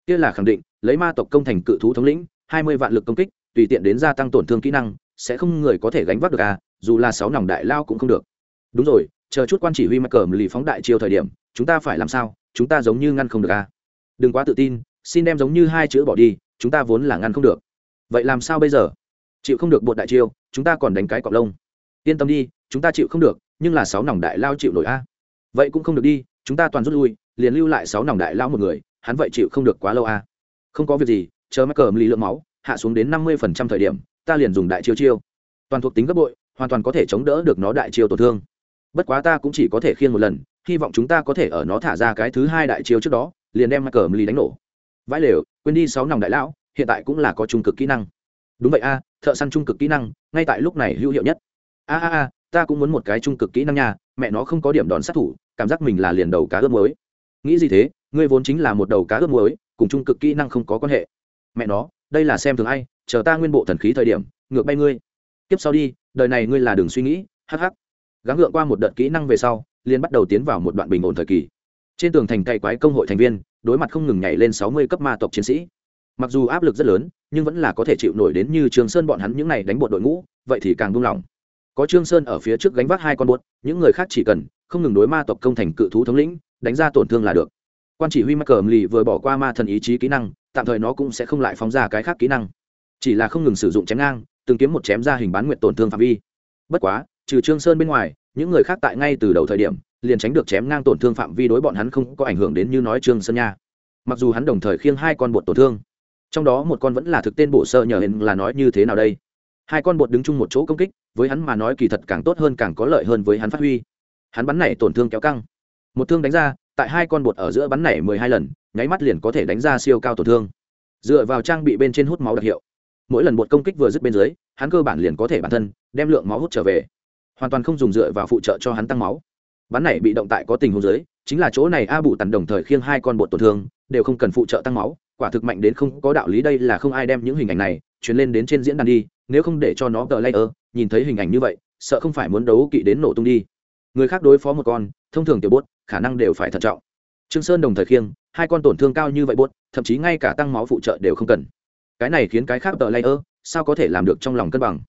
Kia là khẳng định, lấy ma tộc công thành cự thú thống lĩnh, hai mươi vạn lực công kích, tùy tiện đến gia tăng tổn thương kỹ năng, sẽ không người có thể gánh vác được à dù là sáu nòng đại lao cũng không được. Đúng rồi, chờ chút quan chỉ huy mắc cờ lì phóng đại chiều thời điểm, chúng ta phải làm sao, chúng ta giống như ngăn không được à. Đừng quá tự tin, xin đem giống như hai chữ bỏ đi, chúng ta vốn là ngăn không được. Vậy làm sao bây giờ? Chịu không được bột đại chiêu, chúng ta còn đánh cái cọc lông. Yên tâm đi, chúng ta chịu không được nhưng là sáu nòng đại lao chịu nổi a. Vậy cũng không được đi, chúng ta toàn rút lui, liền lưu lại sáu nòng đại lao một người, hắn vậy chịu không được quá lâu à. không có việc gì, chờ mắc cờ lý lượng máu, hạ xuống đến năm mươi phần trăm thời điểm, ta liền dùng đại chiêu chiêu. Toàn thuộc tính gấp bội, hoàn toàn có thể chống đỡ được nó đại chiêu tổn thương. Bất quá ta cũng chỉ có thể khiêng một lần, hy vọng chúng ta có thể ở nó thả ra cái thứ hai đại chiêu trước đó, liền đem mắc cờ lý đánh nổ. Vãi lều, quên đi sáu nòng đại lão hiện tại cũng là có trung cực kỹ năng. Đúng vậy a, thợ săn trung cực kỹ năng, ngay tại lúc này hữu hiệu nhất. A a a ta cũng muốn một cái trung cực kỹ năng nha, mẹ nó không có điểm đòn sát thủ, cảm giác mình là liền đầu cá ướp muối. Nghĩ gì thế, ngươi vốn chính là một đầu cá ướp muối, cùng trung cực kỹ năng không có quan hệ. Mẹ nó, đây là xem thường ai, chờ ta nguyên bộ thần khí thời điểm, ngược bay ngươi. Tiếp sau đi, đời này ngươi là đừng suy nghĩ hh gắng ngượng qua một đợt kỹ năng về sau liên bắt đầu tiến vào một đoạn bình ổn thời kỳ. Trên tường thành cày quái công hội thành viên, đối mặt không ngừng nhảy lên sáu mươi cấp ma tộc chiến sĩ. Mặc dù áp lực rất lớn, nhưng vẫn là có thể chịu nổi đến như trường sơn bọn hắn những n à y đánh bộ đội ngũ, vậy thì càng buông lỏng có trương sơn ở phía trước gánh vác hai con buốt, những người khác chỉ cần không ngừng đối ma tộc công thành cự thú thống lĩnh, đánh ra tổn thương là được. Quan chỉ huy mắc cờm lì vừa bỏ qua ma thần ý chí kỹ năng, tạm thời nó cũng sẽ không lại phóng ra cái khác kỹ năng. Chỉ là không ngừng sử dụng chém ngang, từng kiếm một chém ra hình bán nguyện tổn thương phạm vi. Bất quá, trừ trương sơn bên ngoài, những người khác tại ngay từ đầu thời điểm, liền tránh được chém ngang tổn thương phạm vi đối bọn hắn không có ảnh hưởng đến như nói trương sơn nha. Mặc dù hắn đồng thời khiêng hai con bột tổn thương, trong đó một con vẫn là thực tên bổ sơ nhờ hình là nói như thế nào đây? Hai con bột đứng chung một chỗ công kích với hắn mà nói kỳ thật càng tốt hơn càng có lợi hơn với hắn phát huy. Hắn bắn này tổn thương kéo căng. Một thương đánh ra, tại hai con bột ở giữa bắn này mười hai lần, nháy mắt liền có thể đánh ra siêu cao tổn thương. Dựa vào trang bị bên trên hút máu đặc hiệu. Mỗi lần bột công kích vừa dứt bên dưới, hắn cơ bản liền có thể bản thân đem lượng máu hút trở về. Hoàn toàn không dùng dựa vào phụ trợ cho hắn tăng máu. Bắn này bị động tại có tình huống dưới, chính là chỗ này a bù tằn đồng thời khiêng hai con bột tổn thương, đều không cần phụ trợ tăng máu, quả thực mạnh đến không có đạo lý, đây là không ai đem những hình ảnh này truyền lên đến trên diễn đàn đi nếu không để cho nó tờ layer, nhìn thấy hình ảnh như vậy, sợ không phải muốn đấu kỵ đến nổ tung đi. Người khác đối phó một con, thông thường tiểu bốt, khả năng đều phải thận trọng. Trương sơn đồng thời khiêng, hai con tổn thương cao như vậy bốt, thậm chí ngay cả tăng máu phụ trợ đều không cần. Cái này khiến cái khác tờ layer, sao có thể làm được trong lòng cân bằng?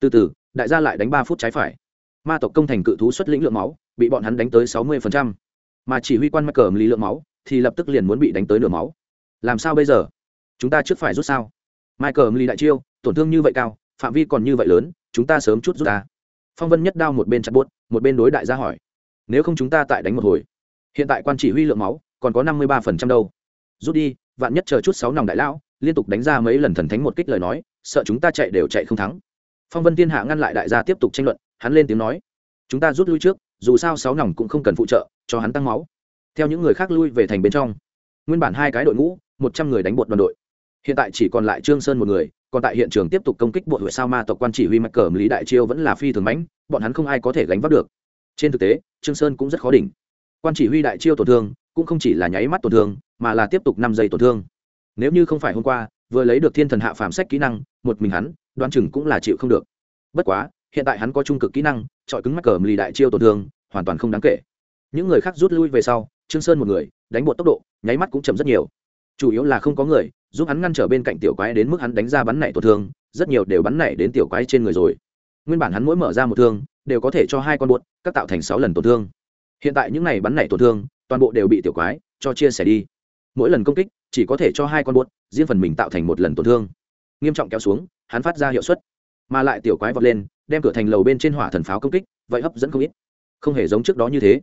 Từ từ, đại gia lại đánh ba phút trái phải. Ma tộc công thành cự thú xuất lĩnh lượng máu, bị bọn hắn đánh tới sáu mươi mà chỉ huy quan mắc cờ lý lượng máu, thì lập tức liền muốn bị đánh tới nửa máu. Làm sao bây giờ? Chúng ta trước phải rút sao? Michael lee đại chiêu, tổn thương như vậy cao phạm vi còn như vậy lớn, chúng ta sớm chút rút ra. phong vân nhất đao một bên chặt bốt một bên đối đại gia hỏi. Nếu không chúng ta tại đánh một hồi. Hiện tại quan chỉ huy lượng máu, còn có năm mươi ba phần trăm đâu. Rút đi, vạn nhất chờ chút sáu nòng đại lão, liên tục đánh ra mấy lần thần thánh một kích lời nói, sợ chúng ta chạy đều chạy không thắng. Phong vân thiên hạ ngăn lại đại gia tiếp tục tranh luận, hắn lên tiếng nói. Chúng ta rút lui trước, dù sao sáu nòng cũng không cần phụ trợ, cho hắn tăng máu. Theo những người khác lui về thành bên trong. Nguyên bản hai cái đội ngũ, một trăm người đánh bột đoàn đội. Hiện tại chỉ còn lại trương sơn một người còn tại hiện trường tiếp tục công kích bộ hội sao ma tộc quan chỉ huy mạch cờ lý đại chiêu vẫn là phi thường mãnh, bọn hắn không ai có thể gánh vác được. Trên thực tế, trương sơn cũng rất khó đỉnh. Quan chỉ huy đại chiêu tổn thương, cũng không chỉ là nháy mắt tổn thương, mà là tiếp tục năm giây tổn thương. Nếu như không phải hôm qua, vừa lấy được thiên thần hạ phàm sách kỹ năng, một mình hắn đoan chừng cũng là chịu không được. Bất quá, hiện tại hắn có trung cực kỹ năng trọi cứng mắc cờ lì đại chiêu tổn thương, hoàn toàn không đáng kể. Những người khác rút lui về sau, trương sơn một người, đánh bột tốc độ, nháy mắt cũng chậm rất nhiều. Chủ yếu là không có người giúp hắn ngăn trở bên cạnh tiểu quái đến mức hắn đánh ra bắn nảy tổn thương, rất nhiều đều bắn nảy đến tiểu quái trên người rồi. Nguyên bản hắn mỗi mở ra một thương, đều có thể cho hai con buột, các tạo thành sáu lần tổn thương. Hiện tại những này bắn nảy tổn thương, toàn bộ đều bị tiểu quái cho chia sẻ đi. Mỗi lần công kích, chỉ có thể cho hai con buột, riêng phần mình tạo thành một lần tổn thương. Nghiêm trọng kéo xuống, hắn phát ra hiệu suất. Mà lại tiểu quái vọt lên, đem cửa thành lầu bên trên hỏa thần pháo công kích, vậy hấp dẫn không ít. Không hề giống trước đó như thế.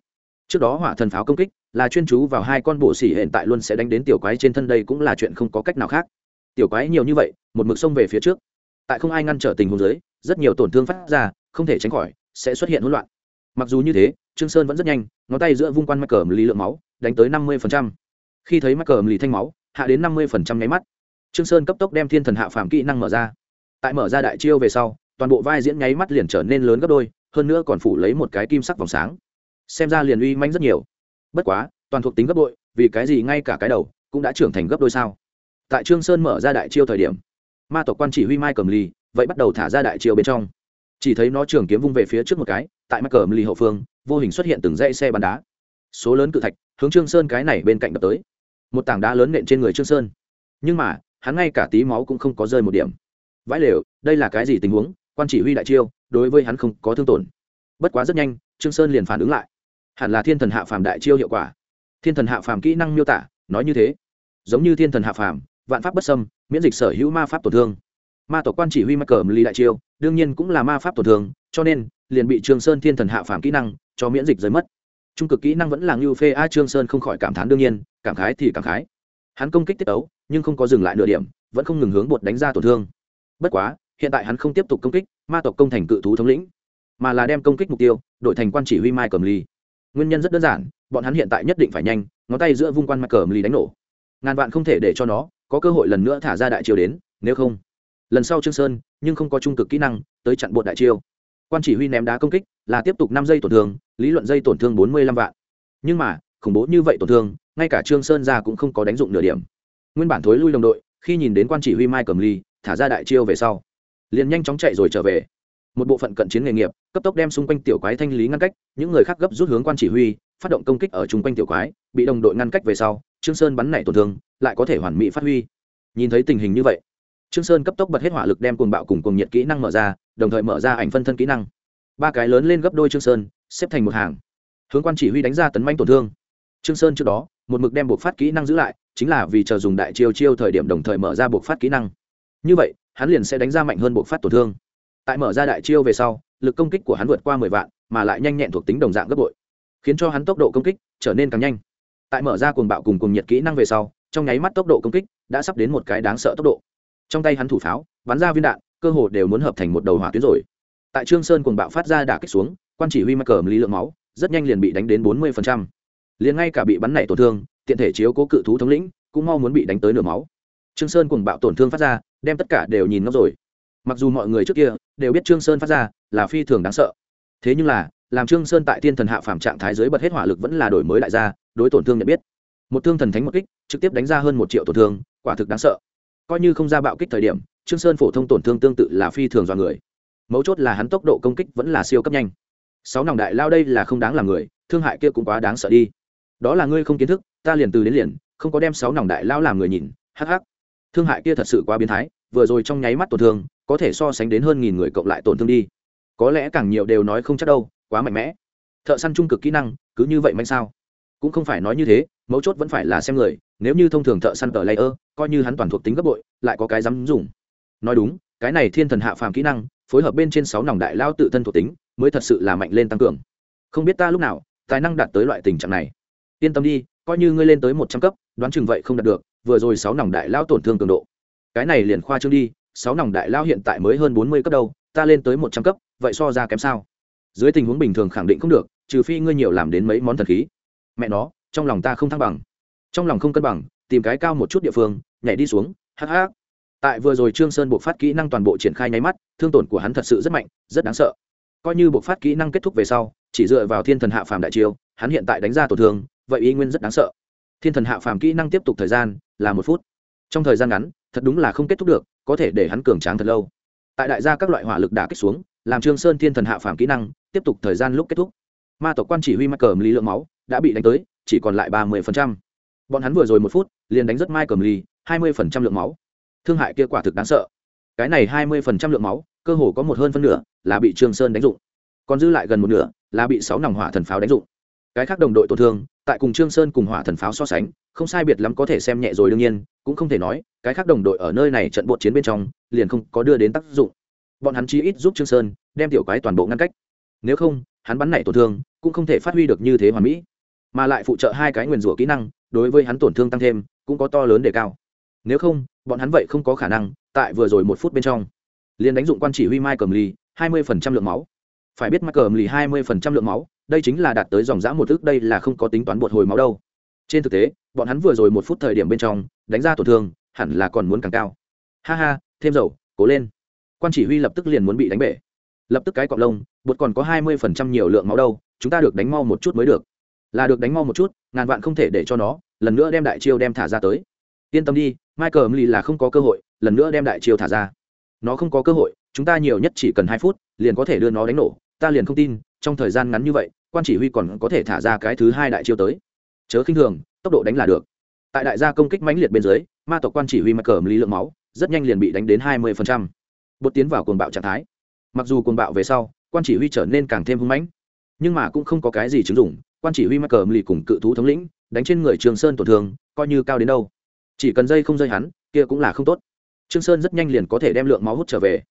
Trước đó hỏa thần pháo công kích là chuyên chú vào hai con bộ xỉ hiện tại luôn sẽ đánh đến tiểu quái trên thân đây cũng là chuyện không có cách nào khác. Tiểu quái nhiều như vậy, một mực sông về phía trước. Tại không ai ngăn trở tình huống dưới, rất nhiều tổn thương phát ra, không thể tránh khỏi, sẽ xuất hiện hỗn loạn. Mặc dù như thế, trương sơn vẫn rất nhanh, ngón tay giữa vung quan mắc cờ lì lượng máu, đánh tới năm mươi khi thấy mắc cờ lì thanh máu, hạ đến năm mươi nháy mắt. Trương sơn cấp tốc đem thiên thần hạ phàm kỹ năng mở ra. Tại mở ra đại chiêu về sau, toàn bộ vai diễn nháy mắt liền trở nên lớn gấp đôi, hơn nữa còn phủ lấy một cái kim sắc vòng sáng. Xem ra liền uy manh rất nhiều bất quá, toàn thuộc tính gấp bội, vì cái gì ngay cả cái đầu cũng đã trưởng thành gấp đôi sao? Tại trương sơn mở ra đại chiêu thời điểm, ma tộc quan chỉ huy mai cầm ly vậy bắt đầu thả ra đại chiêu bên trong. Chỉ thấy nó trường kiếm vung về phía trước một cái, tại mai cầm ly hậu phương, vô hình xuất hiện từng dãy xe bắn đá. Số lớn cự thạch hướng trương sơn cái này bên cạnh đập tới. Một tảng đá lớn nện trên người trương sơn. Nhưng mà, hắn ngay cả tí máu cũng không có rơi một điểm. Vãi lều, đây là cái gì tình huống? Quan chỉ huy đại chiêu, đối với hắn không có thương tổn. Bất quá rất nhanh, trương sơn liền phản ứng lại hẳn là thiên thần hạ phàm đại chiêu hiệu quả. Thiên thần hạ phàm kỹ năng miêu tả, nói như thế. Giống như thiên thần hạ phàm, vạn pháp bất xâm, miễn dịch sở hữu ma pháp tổn thương. Ma tổ quan chỉ huy mắc cờ ly đại chiêu, đương nhiên cũng là ma pháp tổn thương, cho nên, liền bị trường sơn thiên thần hạ phàm kỹ năng cho miễn dịch rơi mất. Trung cực kỹ năng vẫn là ngưu phê a trương sơn không khỏi cảm thán đương nhiên, cảm khái thì cảm khái. Hắn công kích tiết ấu nhưng không có dừng lại nửa điểm, vẫn không ngừng hướng bột đánh ra tổn thương. Bất quá, hiện tại hắn không tiếp tục công kích, ma tộc công thành cự thú thống lĩnh, mà là đem công kích mục tiêu, đổi thành quan chỉ huy mai cầm ly nguyên nhân rất đơn giản, bọn hắn hiện tại nhất định phải nhanh, ngón tay giữa vung quan mặt cờ ly đánh nổ. Ngàn vạn không thể để cho nó có cơ hội lần nữa thả ra đại chiêu đến, nếu không, lần sau trương sơn, nhưng không có trung cực kỹ năng, tới chặn bột đại chiêu. Quan chỉ huy ném đá công kích là tiếp tục năm giây tổn thương, lý luận dây tổn thương bốn mươi lăm vạn. Nhưng mà, khủng bố như vậy tổn thương, ngay cả trương sơn ra cũng không có đánh dụng nửa điểm. Nguyên bản thối lui đồng đội, khi nhìn đến quan chỉ huy mai cầm ly thả ra đại chiêu về sau, liền nhanh chóng chạy rồi trở về một bộ phận cận chiến nghề nghiệp, cấp tốc đem xung quanh tiểu quái thanh lý ngăn cách, những người khác gấp rút hướng quan chỉ huy, phát động công kích ở chung quanh tiểu quái, bị đồng đội ngăn cách về sau, trương sơn bắn nảy tổn thương, lại có thể hoàn mỹ phát huy. Nhìn thấy tình hình như vậy, trương sơn cấp tốc bật hết hỏa lực đem cuồng bạo cùng cuồng nhiệt kỹ năng mở ra, đồng thời mở ra ảnh phân thân kỹ năng. Ba cái lớn lên gấp đôi trương sơn, xếp thành một hàng. Hướng quan chỉ huy đánh ra tấn manh tổn thương. Trương sơn trước đó, một mực đem buộc phát kỹ năng giữ lại, chính là vì chờ dùng đại chiêu chiêu thời điểm đồng thời mở ra buộc phát kỹ năng. Như vậy, hắn liền sẽ đánh ra mạnh hơn buộc phát tổn thương tại mở ra đại chiêu về sau, lực công kích của hắn vượt qua mười vạn, mà lại nhanh nhẹn thuộc tính đồng dạng gấp bội, khiến cho hắn tốc độ công kích trở nên càng nhanh. Tại mở ra cuồng bạo cùng cùng nhiệt kỹ năng về sau, trong nháy mắt tốc độ công kích đã sắp đến một cái đáng sợ tốc độ. Trong tay hắn thủ pháo, bắn ra viên đạn, cơ hồ đều muốn hợp thành một đầu hỏa tuyến rồi. Tại trương sơn cuồng bạo phát ra đả kích xuống, quan chỉ huy mắc cờ lý lượng máu, rất nhanh liền bị đánh đến bốn mươi liền ngay cả bị bắn nảy tổn thương, tiện thể chiếu cố cự thú thống lĩnh, cũng mau muốn bị đánh tới nửa máu. Trương sơn cuồng bạo tổn thương phát ra, đem tất cả đều nhìn ngốc rồi mặc dù mọi người trước kia đều biết trương sơn phát ra là phi thường đáng sợ, thế nhưng là, làm trương sơn tại thiên thần hạ phàm trạng thái dưới bật hết hỏa lực vẫn là đổi mới đại gia đối tổn thương nhận biết. Một thương thần thánh một kích, trực tiếp đánh ra hơn một triệu tổn thương, quả thực đáng sợ. Coi như không ra bạo kích thời điểm, trương sơn phổ thông tổn thương tương tự là phi thường do người. Mấu chốt là hắn tốc độ công kích vẫn là siêu cấp nhanh. Sáu nòng đại lao đây là không đáng làm người, thương hại kia cũng quá đáng sợ đi. Đó là ngươi không kiến thức, ta liền từ đến liền, không có đem sáu nòng đại lao làm người nhìn, hắc hắc. Thương hại kia thật sự quá biến thái, vừa rồi trong nháy mắt tổn thương có thể so sánh đến hơn nghìn người cộng lại tổn thương đi. Có lẽ càng nhiều đều nói không chắc đâu, quá mạnh mẽ. Thợ săn trung cực kỹ năng, cứ như vậy mạnh sao? Cũng không phải nói như thế, mấu chốt vẫn phải là xem người, nếu như thông thường thợ săn tờ layer, coi như hắn toàn thuộc tính gấp bội, lại có cái dám dùng. Nói đúng, cái này thiên thần hạ phàm kỹ năng, phối hợp bên trên sáu nòng đại lao tự thân thuộc tính, mới thật sự là mạnh lên tăng cường. Không biết ta lúc nào, tài năng đạt tới loại tình trạng này. Yên tâm đi, coi như ngươi lên tới một trăm cấp, đoán chừng vậy không đạt được, vừa rồi sáu nòng đại lao tổn thương cường độ. Cái này liền khoa trương đi sáu nòng đại lao hiện tại mới hơn bốn mươi cấp đâu, ta lên tới một trăm cấp, vậy so ra kém sao? Dưới tình huống bình thường khẳng định không được, trừ phi ngươi nhiều làm đến mấy món thần khí. Mẹ nó, trong lòng ta không thăng bằng. Trong lòng không cân bằng, tìm cái cao một chút địa phương, nhảy đi xuống, hắc hắc. Tại vừa rồi trương sơn buộc phát kỹ năng toàn bộ triển khai nháy mắt, thương tổn của hắn thật sự rất mạnh, rất đáng sợ. Coi như buộc phát kỹ năng kết thúc về sau, chỉ dựa vào thiên thần hạ phàm đại chiêu, hắn hiện tại đánh ra tổn thương, vậy ý nguyên rất đáng sợ. Thiên thần hạ phàm kỹ năng tiếp tục thời gian là một phút. Trong thời gian ngắn, thật đúng là không kết thúc được có thể để hắn cường tráng thật lâu. Tại đại gia các loại hỏa lực đã kích xuống, làm trương sơn thiên thần hạ phàm kỹ năng, tiếp tục thời gian lúc kết thúc. Ma tộc quan chỉ huy mắc cờm lý lượng máu đã bị đánh tới, chỉ còn lại ba mươi bọn hắn vừa rồi một phút, liền đánh rất mai cờm ly hai mươi lượng máu. Thương hại kia quả thực đáng sợ. Cái này hai mươi lượng máu, cơ hồ có một hơn phân nửa là bị trương sơn đánh dụng. Còn dư lại gần một nửa là bị sáu nòng hỏa thần pháo đánh dụng. Cái khác đồng đội tổn thương tại cùng trương sơn cùng hỏa thần pháo so sánh, không sai biệt lắm có thể xem nhẹ rồi đương nhiên, cũng không thể nói, cái khác đồng đội ở nơi này trận bộ chiến bên trong, liền không có đưa đến tác dụng. Bọn hắn chí ít giúp trương sơn, đem tiểu quái toàn bộ ngăn cách. Nếu không, hắn bắn này tổn thương, cũng không thể phát huy được như thế hoàn mỹ. Mà lại phụ trợ hai cái nguyền rủa kỹ năng, đối với hắn tổn thương tăng thêm, cũng có to lớn để cao. Nếu không, bọn hắn vậy không có khả năng, tại vừa rồi một phút bên trong, liền đánh dụng quan chỉ huy mai cầm lì hai mươi phần trăm lượng máu. Phải biết mai cầm lì hai mươi phần trăm lượng máu đây chính là đạt tới dòng giã một ước, đây là không có tính toán bột hồi máu đâu. Trên thực tế, bọn hắn vừa rồi một phút thời điểm bên trong, đánh ra tổn thương, hẳn là còn muốn càng cao. Ha ha, thêm dầu, cố lên. Quan chỉ huy lập tức liền muốn bị đánh bể. Lập tức cái cọp lông, bột còn có hai mươi phần trăm nhiều lượng máu đâu, chúng ta được đánh mau một chút mới được. Là được đánh mau một chút, ngàn vạn không thể để cho nó, lần nữa đem đại chiêu đem thả ra tới. Yên tâm đi, michael mli là không có cơ hội, lần nữa đem đại chiêu thả ra. Nó không có cơ hội, chúng ta nhiều nhất chỉ cần hai phút, liền có thể đưa nó đánh nổ, ta liền không tin trong thời gian ngắn như vậy, quan chỉ huy còn có thể thả ra cái thứ hai đại chiêu tới. Chớ khinh thường, tốc độ đánh là được. Tại đại gia công kích mãnh liệt bên dưới, ma tộc quan chỉ huy mắc cờ lý lượng máu, rất nhanh liền bị đánh đến hai mươi bột tiến vào cuồng bạo trạng thái. Mặc dù cuồng bạo về sau, quan chỉ huy trở nên càng thêm hung mãnh, nhưng mà cũng không có cái gì chứng dụng, quan chỉ huy mắc cờ lì cùng cự thú thống lĩnh, đánh trên người trường sơn tổn thương, coi như cao đến đâu. Chỉ cần dây không dây hắn, kia cũng là không tốt. Trương sơn rất nhanh liền có thể đem lượng máu hút trở về.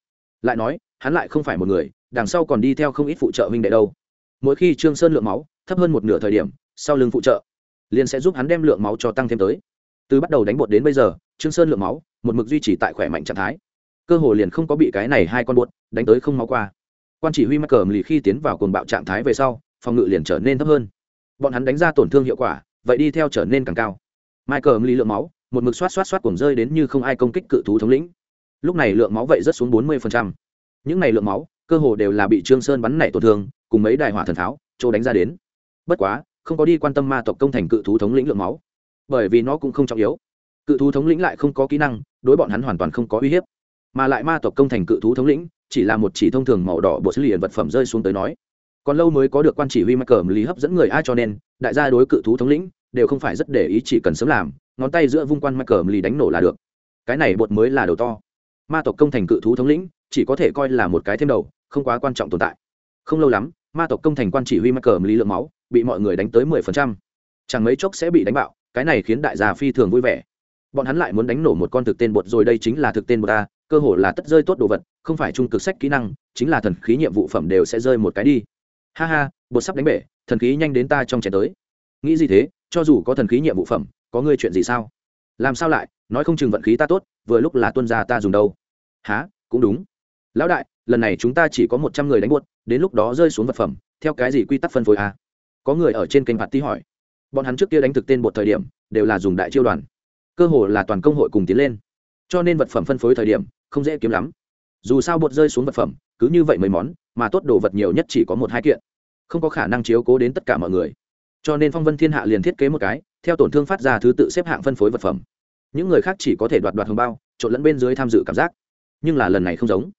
Lại nói, hắn lại không phải một người đằng sau còn đi theo không ít phụ trợ huynh đệ đâu. Mỗi khi trương sơn lượng máu, thấp hơn một nửa thời điểm, sau lưng phụ trợ, liền sẽ giúp hắn đem lượng máu cho tăng thêm tới. Từ bắt đầu đánh bột đến bây giờ, trương sơn lượng máu, một mực duy trì tại khỏe mạnh trạng thái. Cơ hồ liền không có bị cái này hai con bột đánh tới không máu qua. Quan chỉ huy mắc cờm lì khi tiến vào cuồng bạo trạng thái về sau, phòng ngự liền trở nên thấp hơn. Bọn hắn đánh ra tổn thương hiệu quả, vậy đi theo trở nên càng cao. Michael lì lượng máu, một mực xoát xoát xoát cuồng rơi đến như không ai công kích cự thú thống lĩnh. Lúc này lượng máu vậy rất xuống bốn mươi những này lượng máu cơ hồ đều là bị trương sơn bắn nảy tổn thương, cùng mấy đài hỏa thần tháo chỗ đánh ra đến. Bất quá, không có đi quan tâm ma tộc công thành cự thú thống lĩnh lượng máu, bởi vì nó cũng không trọng yếu. Cự thú thống lĩnh lại không có kỹ năng, đối bọn hắn hoàn toàn không có uy hiếp. Mà lại ma tộc công thành cự thú thống lĩnh, chỉ là một chỉ thông thường màu đỏ bộ sứ liền vật phẩm rơi xuống tới nói. Còn lâu mới có được quan chỉ huy mắc cẩm lý hấp dẫn người ai cho nên, đại gia đối cự thú thống lĩnh đều không phải rất để ý, chỉ cần sớm làm, ngón tay giữa vung quan mắc cẩm lý đánh nổ là được. Cái này bột mới là đầu to. Ma tộc công thành cự thú thống lĩnh, chỉ có thể coi là một cái thêm đầu không quá quan trọng tồn tại. Không lâu lắm, ma tộc công thành quan chỉ huy mắc cờ lý lượng máu, bị mọi người đánh tới mười phần trăm. Chẳng mấy chốc sẽ bị đánh bạo, cái này khiến đại gia phi thường vui vẻ. Bọn hắn lại muốn đánh nổ một con thực tên bột rồi, đây chính là thực tên bột a, cơ hồ là tất rơi tốt đồ vật, không phải trung cực sách kỹ năng, chính là thần khí nhiệm vụ phẩm đều sẽ rơi một cái đi. Ha ha, bột sắp đánh bể, thần khí nhanh đến ta trong chén tới. Nghĩ gì thế, cho dù có thần khí nhiệm vụ phẩm, có ngươi chuyện gì sao? Làm sao lại, nói không chừng vận khí ta tốt, vừa lúc là tuân gia ta dùng đâu. Há cũng đúng. Lão đại lần này chúng ta chỉ có một trăm người đánh buốt, đến lúc đó rơi xuống vật phẩm, theo cái gì quy tắc phân phối à? có người ở trên kênh phạt tí hỏi. Bọn hắn trước kia đánh thực tên một thời điểm, đều là dùng đại chiêu đoàn. Cơ hồ là toàn công hội cùng tiến lên. Cho nên vật phẩm phân phối thời điểm, không dễ kiếm lắm. Dù sao bột rơi xuống vật phẩm, cứ như vậy mấy món, mà tốt đồ vật nhiều nhất chỉ có một hai kiện. Không có khả năng chiếu cố đến tất cả mọi người. Cho nên phong vân thiên hạ liền thiết kế một cái, theo tổn thương phát ra thứ tự xếp hạng phân phối vật phẩm. Những người khác chỉ có thể đoạt đoạt hồng bao, trộn lẫn bên dưới tham dự cảm giác. Nhưng là lần này không giống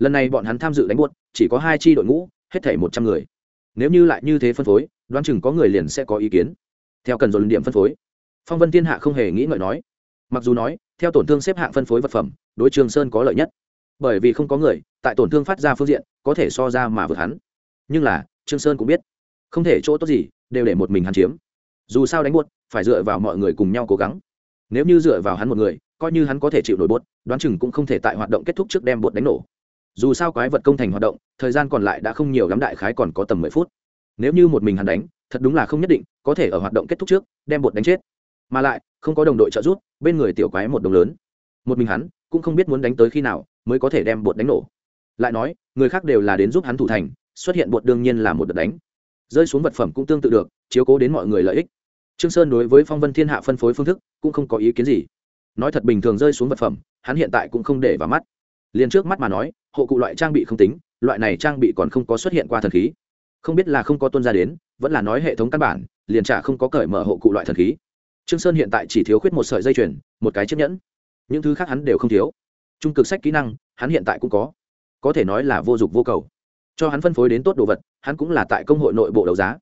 lần này bọn hắn tham dự đánh buốt, chỉ có hai chi đội ngũ, hết thể một trăm người. Nếu như lại như thế phân phối, đoán chừng có người liền sẽ có ý kiến. Theo cần dồn điểm phân phối, phong vân thiên hạ không hề nghĩ ngợi nói. Mặc dù nói, theo tổn thương xếp hạng phân phối vật phẩm, đối trường sơn có lợi nhất. Bởi vì không có người, tại tổn thương phát ra phương diện, có thể so ra mà vượt hắn. Nhưng là trương sơn cũng biết, không thể chỗ tốt gì, đều để một mình hắn chiếm. Dù sao đánh buốt, phải dựa vào mọi người cùng nhau cố gắng. Nếu như dựa vào hắn một người, coi như hắn có thể chịu nổi bốt đoán chừng cũng không thể tại hoạt động kết thúc trước đem bột đánh nổ dù sao quái vật công thành hoạt động, thời gian còn lại đã không nhiều lắm, đại khái còn có tầm mười phút. Nếu như một mình hắn đánh, thật đúng là không nhất định, có thể ở hoạt động kết thúc trước, đem bột đánh chết. Mà lại, không có đồng đội trợ giúp, bên người tiểu quái một đồng lớn. Một mình hắn, cũng không biết muốn đánh tới khi nào, mới có thể đem bột đánh nổ. Lại nói, người khác đều là đến giúp hắn thủ thành, xuất hiện bột đương nhiên là một đợt đánh. Rơi xuống vật phẩm cũng tương tự được, chiếu cố đến mọi người lợi ích. Trương sơn đối với phong vân thiên hạ phân phối phương thức cũng không có ý kiến gì. Nói thật bình thường rơi xuống vật phẩm, hắn hiện tại cũng không để vào mắt liền trước mắt mà nói, hộ cụ loại trang bị không tính, loại này trang bị còn không có xuất hiện qua thần khí. Không biết là không có tuân ra đến, vẫn là nói hệ thống căn bản, liền trả không có cởi mở hộ cụ loại thần khí. Trương sơn hiện tại chỉ thiếu khuyết một sợi dây chuyền, một cái chiếc nhẫn. Những thứ khác hắn đều không thiếu. Trung cực sách kỹ năng, hắn hiện tại cũng có. Có thể nói là vô dụng vô cầu. Cho hắn phân phối đến tốt đồ vật, hắn cũng là tại công hội nội bộ đấu giá.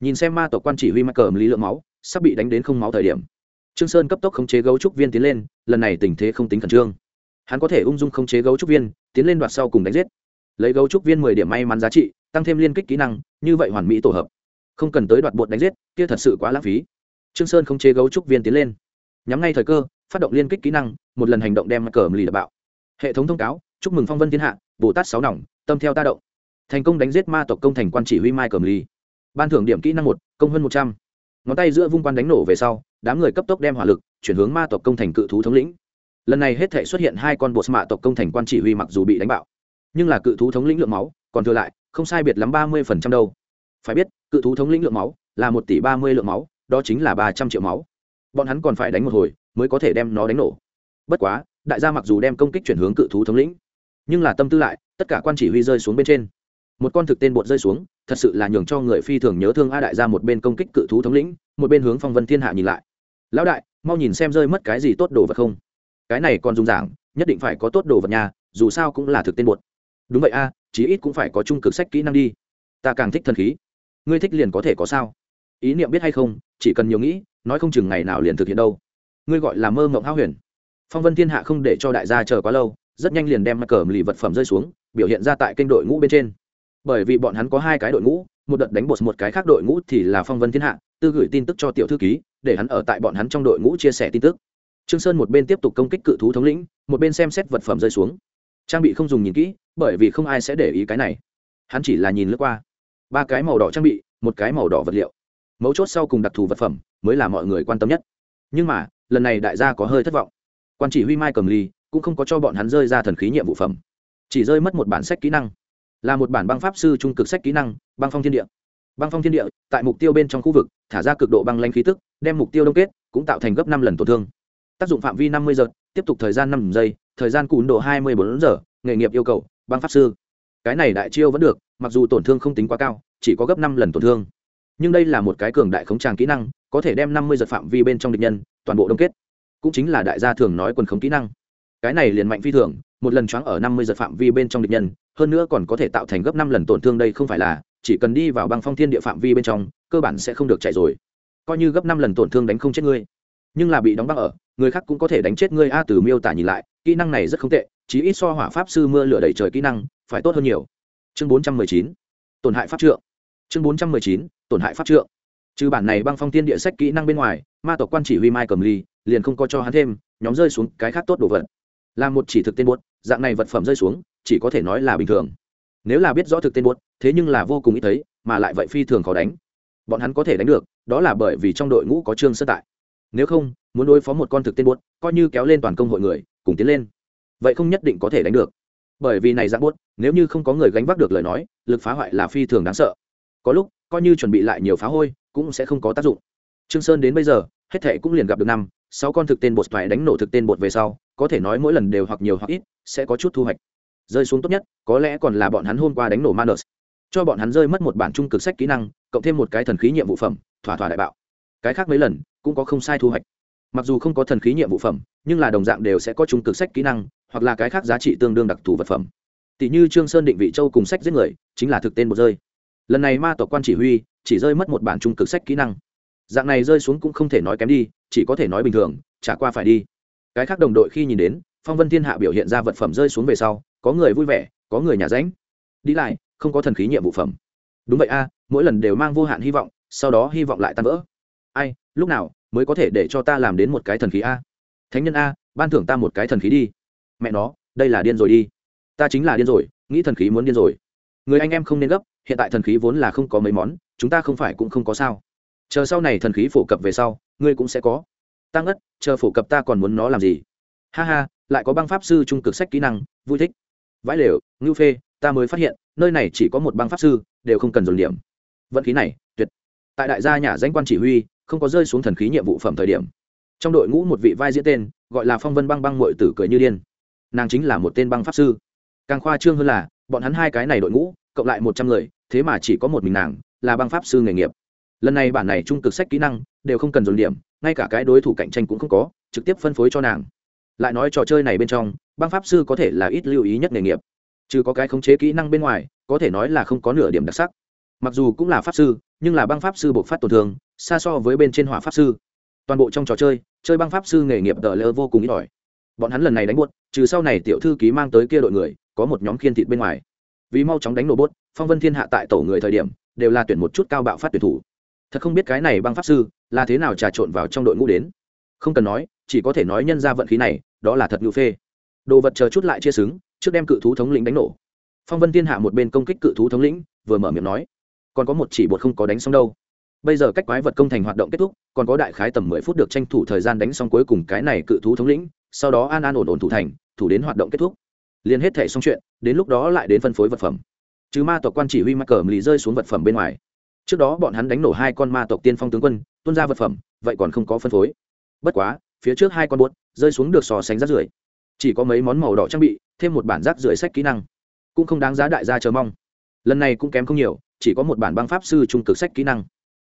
Nhìn xem ma tộc quan chỉ huy mắc cờm lý lượng máu, sắp bị đánh đến không máu thời điểm. Trương sơn cấp tốc khống chế gấu trúc viên tiến lên, lần này tình thế không tính khẩn trương hắn có thể ung dung khống chế gấu trúc viên, tiến lên đoạt sau cùng đánh giết. Lấy gấu trúc viên mười điểm may mắn giá trị, tăng thêm liên kích kỹ năng, như vậy hoàn mỹ tổ hợp. Không cần tới đoạt bột đánh giết, kia thật sự quá lãng phí. Trương sơn khống chế gấu trúc viên tiến lên. Nhắm ngay thời cơ, phát động liên kích kỹ năng, một lần hành động đem cờ lì đập bạo. Hệ thống thông cáo, chúc mừng phong vân thiên hạ, bồ tát sáu nòng, tâm theo ta động. Thành công đánh giết ma tộc công thành quan chỉ huy mai cờ lì. Ban thưởng điểm kỹ năng một, công hơn một trăm. Ngón tay giữa vung quan đánh nổ về sau, đám người cấp tốc đem hỏa lực, chuyển hướng ma tộc công thành cự thú thống lĩnh lần này hết thể xuất hiện hai con bộ mạ tộc công thành quan chỉ huy mặc dù bị đánh bạo, nhưng là cự thú thống lĩnh lượng máu còn thừa lại, không sai biệt lắm ba mươi phần trăm đâu. Phải biết, cự thú thống lĩnh lượng máu là một tỷ ba mươi lượng máu, đó chính là ba trăm triệu máu. Bọn hắn còn phải đánh một hồi mới có thể đem nó đánh nổ. Bất quá, đại gia mặc dù đem công kích chuyển hướng cự thú thống lĩnh, nhưng là tâm tư lại, tất cả quan chỉ huy rơi xuống bên trên. Một con thực tên bột rơi xuống, thật sự là nhường cho người phi thường nhớ thương a đại gia một bên công kích cự thú thống lĩnh, một bên hướng phong vân thiên hạ nhìn lại. Lão đại, mau nhìn xem rơi mất cái gì tốt đồ vật không? Cái này còn dùng giảng, nhất định phải có tốt đồ vật nhà dù sao cũng là thực tên bột. Đúng vậy a, chí ít cũng phải có trung cực sách kỹ năng đi. Ta càng thích thần khí. Ngươi thích liền có thể có sao? Ý niệm biết hay không, chỉ cần nhiều nghĩ, nói không chừng ngày nào liền thực hiện đâu. Ngươi gọi là mơ mộng hao huyền. Phong vân thiên hạ không để cho đại gia chờ quá lâu, rất nhanh liền đem mặt cờ lì vật phẩm rơi xuống, biểu hiện ra tại kênh đội ngũ bên trên. Bởi vì bọn hắn có hai cái đội ngũ, một đợt đánh bột một cái khác đội ngũ thì là phong vân thiên hạ, tư gửi tin tức cho tiểu thư ký, để hắn ở tại bọn hắn trong đội ngũ chia sẻ tin tức trương sơn một bên tiếp tục công kích cự thú thống lĩnh, một bên xem xét vật phẩm rơi xuống. Trang bị không dùng nhìn kỹ, bởi vì không ai sẽ để ý cái này. Hắn chỉ là nhìn lướt qua. Ba cái màu đỏ trang bị, một cái màu đỏ vật liệu. Mấu chốt sau cùng đặc thù vật phẩm mới là mọi người quan tâm nhất. Nhưng mà, lần này đại gia có hơi thất vọng. Quan chỉ huy mai cầm ly cũng không có cho bọn hắn rơi ra thần khí nhiệm vụ phẩm. Chỉ rơi mất một bản sách kỹ năng. Là một bản băng pháp sư trung cực sách kỹ năng, băng phong thiên địa. Băng phong thiên địa, tại mục tiêu bên trong khu vực, thả ra cực độ băng lanh khí tức, đem mục tiêu đông kết, cũng tạo thành gấp năm lần tổn thương tác dụng phạm vi năm mươi giờ, tiếp tục thời gian năm giây, thời gian cún độ hai mươi bốn giờ, nghề nghiệp yêu cầu, băng pháp sư. Cái này đại chiêu vẫn được, mặc dù tổn thương không tính quá cao, chỉ có gấp năm lần tổn thương. Nhưng đây là một cái cường đại khống tràng kỹ năng, có thể đem năm mươi giật phạm vi bên trong địch nhân, toàn bộ đông kết. Cũng chính là đại gia thường nói quần khống kỹ năng. Cái này liền mạnh phi thường, một lần choáng ở năm mươi giật phạm vi bên trong địch nhân, hơn nữa còn có thể tạo thành gấp năm lần tổn thương đây không phải là, chỉ cần đi vào băng phong thiên địa phạm vi bên trong, cơ bản sẽ không được chạy rồi. Coi như gấp năm lần tổn thương đánh không chết ngươi nhưng là bị đóng băng ở, người khác cũng có thể đánh chết ngươi. A từ miêu tả nhìn lại, kỹ năng này rất không tệ, chí ít so hỏa pháp sư mưa lửa đầy trời kỹ năng, phải tốt hơn nhiều. Chương bốn trăm mười chín, tổn hại pháp trượng. Chương bốn trăm mười chín, tổn hại pháp trượng. Trừ bản này băng phong tiên địa sách kỹ năng bên ngoài, ma tộc quan chỉ huy mai cầm ly liền không có cho hắn thêm, nhóm rơi xuống cái khác tốt đồ vật. Là một chỉ thực tên buốt, dạng này vật phẩm rơi xuống, chỉ có thể nói là bình thường. Nếu là biết rõ thực tên buốt, thế nhưng là vô cùng ít thấy, mà lại vậy phi thường khó đánh. Bọn hắn có thể đánh được, đó là bởi vì trong đội ngũ có trương sơ tại nếu không, muốn đối phó một con thực tên buốt, coi như kéo lên toàn công hội người, cùng tiến lên. Vậy không nhất định có thể đánh được. Bởi vì này dạng buốt, nếu như không có người gánh vác được lời nói, lực phá hoại là phi thường đáng sợ. Có lúc, coi như chuẩn bị lại nhiều phá hôi, cũng sẽ không có tác dụng. Trương sơn đến bây giờ, hết thệ cũng liền gặp được năm, sáu con thực tên bột phải đánh nổ thực tên bột về sau, có thể nói mỗi lần đều hoặc nhiều hoặc ít, sẽ có chút thu hoạch. Rơi xuống tốt nhất, có lẽ còn là bọn hắn hôm qua đánh nổ manus. Cho bọn hắn rơi mất một bản trung cực sách kỹ năng, cộng thêm một cái thần khí nhiệm vụ phẩm, thỏa thỏa đại bạo. Cái khác mấy lần cũng có không sai thu hoạch. Mặc dù không có thần khí nhiệm vụ phẩm, nhưng là đồng dạng đều sẽ có trung cực sách kỹ năng, hoặc là cái khác giá trị tương đương đặc thù vật phẩm. Tỷ như trương sơn định vị châu cùng sách giết người, chính là thực tên một rơi. Lần này ma tộc quan chỉ huy, chỉ rơi mất một bản trung cực sách kỹ năng. Dạng này rơi xuống cũng không thể nói kém đi, chỉ có thể nói bình thường, trả qua phải đi. Cái khác đồng đội khi nhìn đến, phong vân thiên hạ biểu hiện ra vật phẩm rơi xuống về sau, có người vui vẻ, có người nhà ránh. Đi lại, không có thần khí nhiệm vụ phẩm. Đúng vậy a, mỗi lần đều mang vô hạn hy vọng, sau đó hy vọng lại tan vỡ ai, lúc nào mới có thể để cho ta làm đến một cái thần khí a? Thánh nhân a, ban thưởng ta một cái thần khí đi. Mẹ nó, đây là điên rồi đi. Ta chính là điên rồi, nghĩ thần khí muốn điên rồi. Người anh em không nên gấp, hiện tại thần khí vốn là không có mấy món, chúng ta không phải cũng không có sao. Chờ sau này thần khí phổ cập về sau, ngươi cũng sẽ có. Tăng ất chờ phổ cập ta còn muốn nó làm gì? Ha ha, lại có băng pháp sư trung cực sách kỹ năng, vui thích. Vãi lều, ngưu phê, ta mới phát hiện, nơi này chỉ có một băng pháp sư, đều không cần dồn điểm. Vận khí này, tuyệt. Tại đại gia nhà danh quan chỉ huy không có rơi xuống thần khí nhiệm vụ phẩm thời điểm. Trong đội ngũ một vị vai diễn tên, gọi là phong vân băng băng mội tử cười như điên. Nàng chính là một tên băng pháp sư. Càng khoa trương hơn là, bọn hắn hai cái này đội ngũ, cộng lại một trăm người, thế mà chỉ có một mình nàng, là băng pháp sư nghề nghiệp. Lần này bản này trung cực sách kỹ năng, đều không cần dồn điểm, ngay cả cái đối thủ cạnh tranh cũng không có, trực tiếp phân phối cho nàng. Lại nói trò chơi này bên trong, băng pháp sư có thể là ít lưu ý nhất nghề nghiệp. Chứ có cái khống chế kỹ năng bên ngoài, có thể nói là không có nửa điểm đặc sắc. Mặc dù cũng là pháp sư, nhưng là băng pháp sư buộc phát tổn thương xa so với bên trên hỏa pháp sư. Toàn bộ trong trò chơi chơi băng pháp sư nghề nghiệp tờ lơ vô cùng ít ỏi. Bọn hắn lần này đánh buốt, trừ sau này tiểu thư ký mang tới kia đội người, có một nhóm khiên thịt bên ngoài. Vì mau chóng đánh nổ bốt phong vân thiên hạ tại tổ người thời điểm, đều là tuyển một chút cao bạo phát tuyển thủ. Thật không biết cái này băng pháp sư, là thế nào trà trộn vào trong đội ngũ đến. Không cần nói, chỉ có thể nói nhân ra vận khí này, đó là thật ngự phê. Đồ vật chờ chút lại chia xứng, trước đem cự thú thống lĩnh đánh nổ. Phong vân thiên hạ một bên công kích cự thú thống lĩnh, vừa mở miệng nói, còn có một chỉ bột không có đánh xong đâu bây giờ cách quái vật công thành hoạt động kết thúc, còn có đại khái tầm mười phút được tranh thủ thời gian đánh xong cuối cùng cái này cự thú thống lĩnh, sau đó an an ổn ổn thủ thành, thủ đến hoạt động kết thúc. Liền hết thể xong chuyện, đến lúc đó lại đến phân phối vật phẩm. Chứ ma tộc quan chỉ huy mắc cờ lì rơi xuống vật phẩm bên ngoài. Trước đó bọn hắn đánh nổ hai con ma tộc tiên phong tướng quân tuân ra vật phẩm, vậy còn không có phân phối. Bất quá, phía trước hai con buốt rơi xuống được sò sánh rác rưởi. Chỉ có mấy món màu đỏ trang bị, thêm một bản rác rưởi sách kỹ năng. Cũng không đáng giá đại gia chờ mong. Lần này cũng kém không nhiều, chỉ có một bản băng pháp sư trung cực sách kỹ năng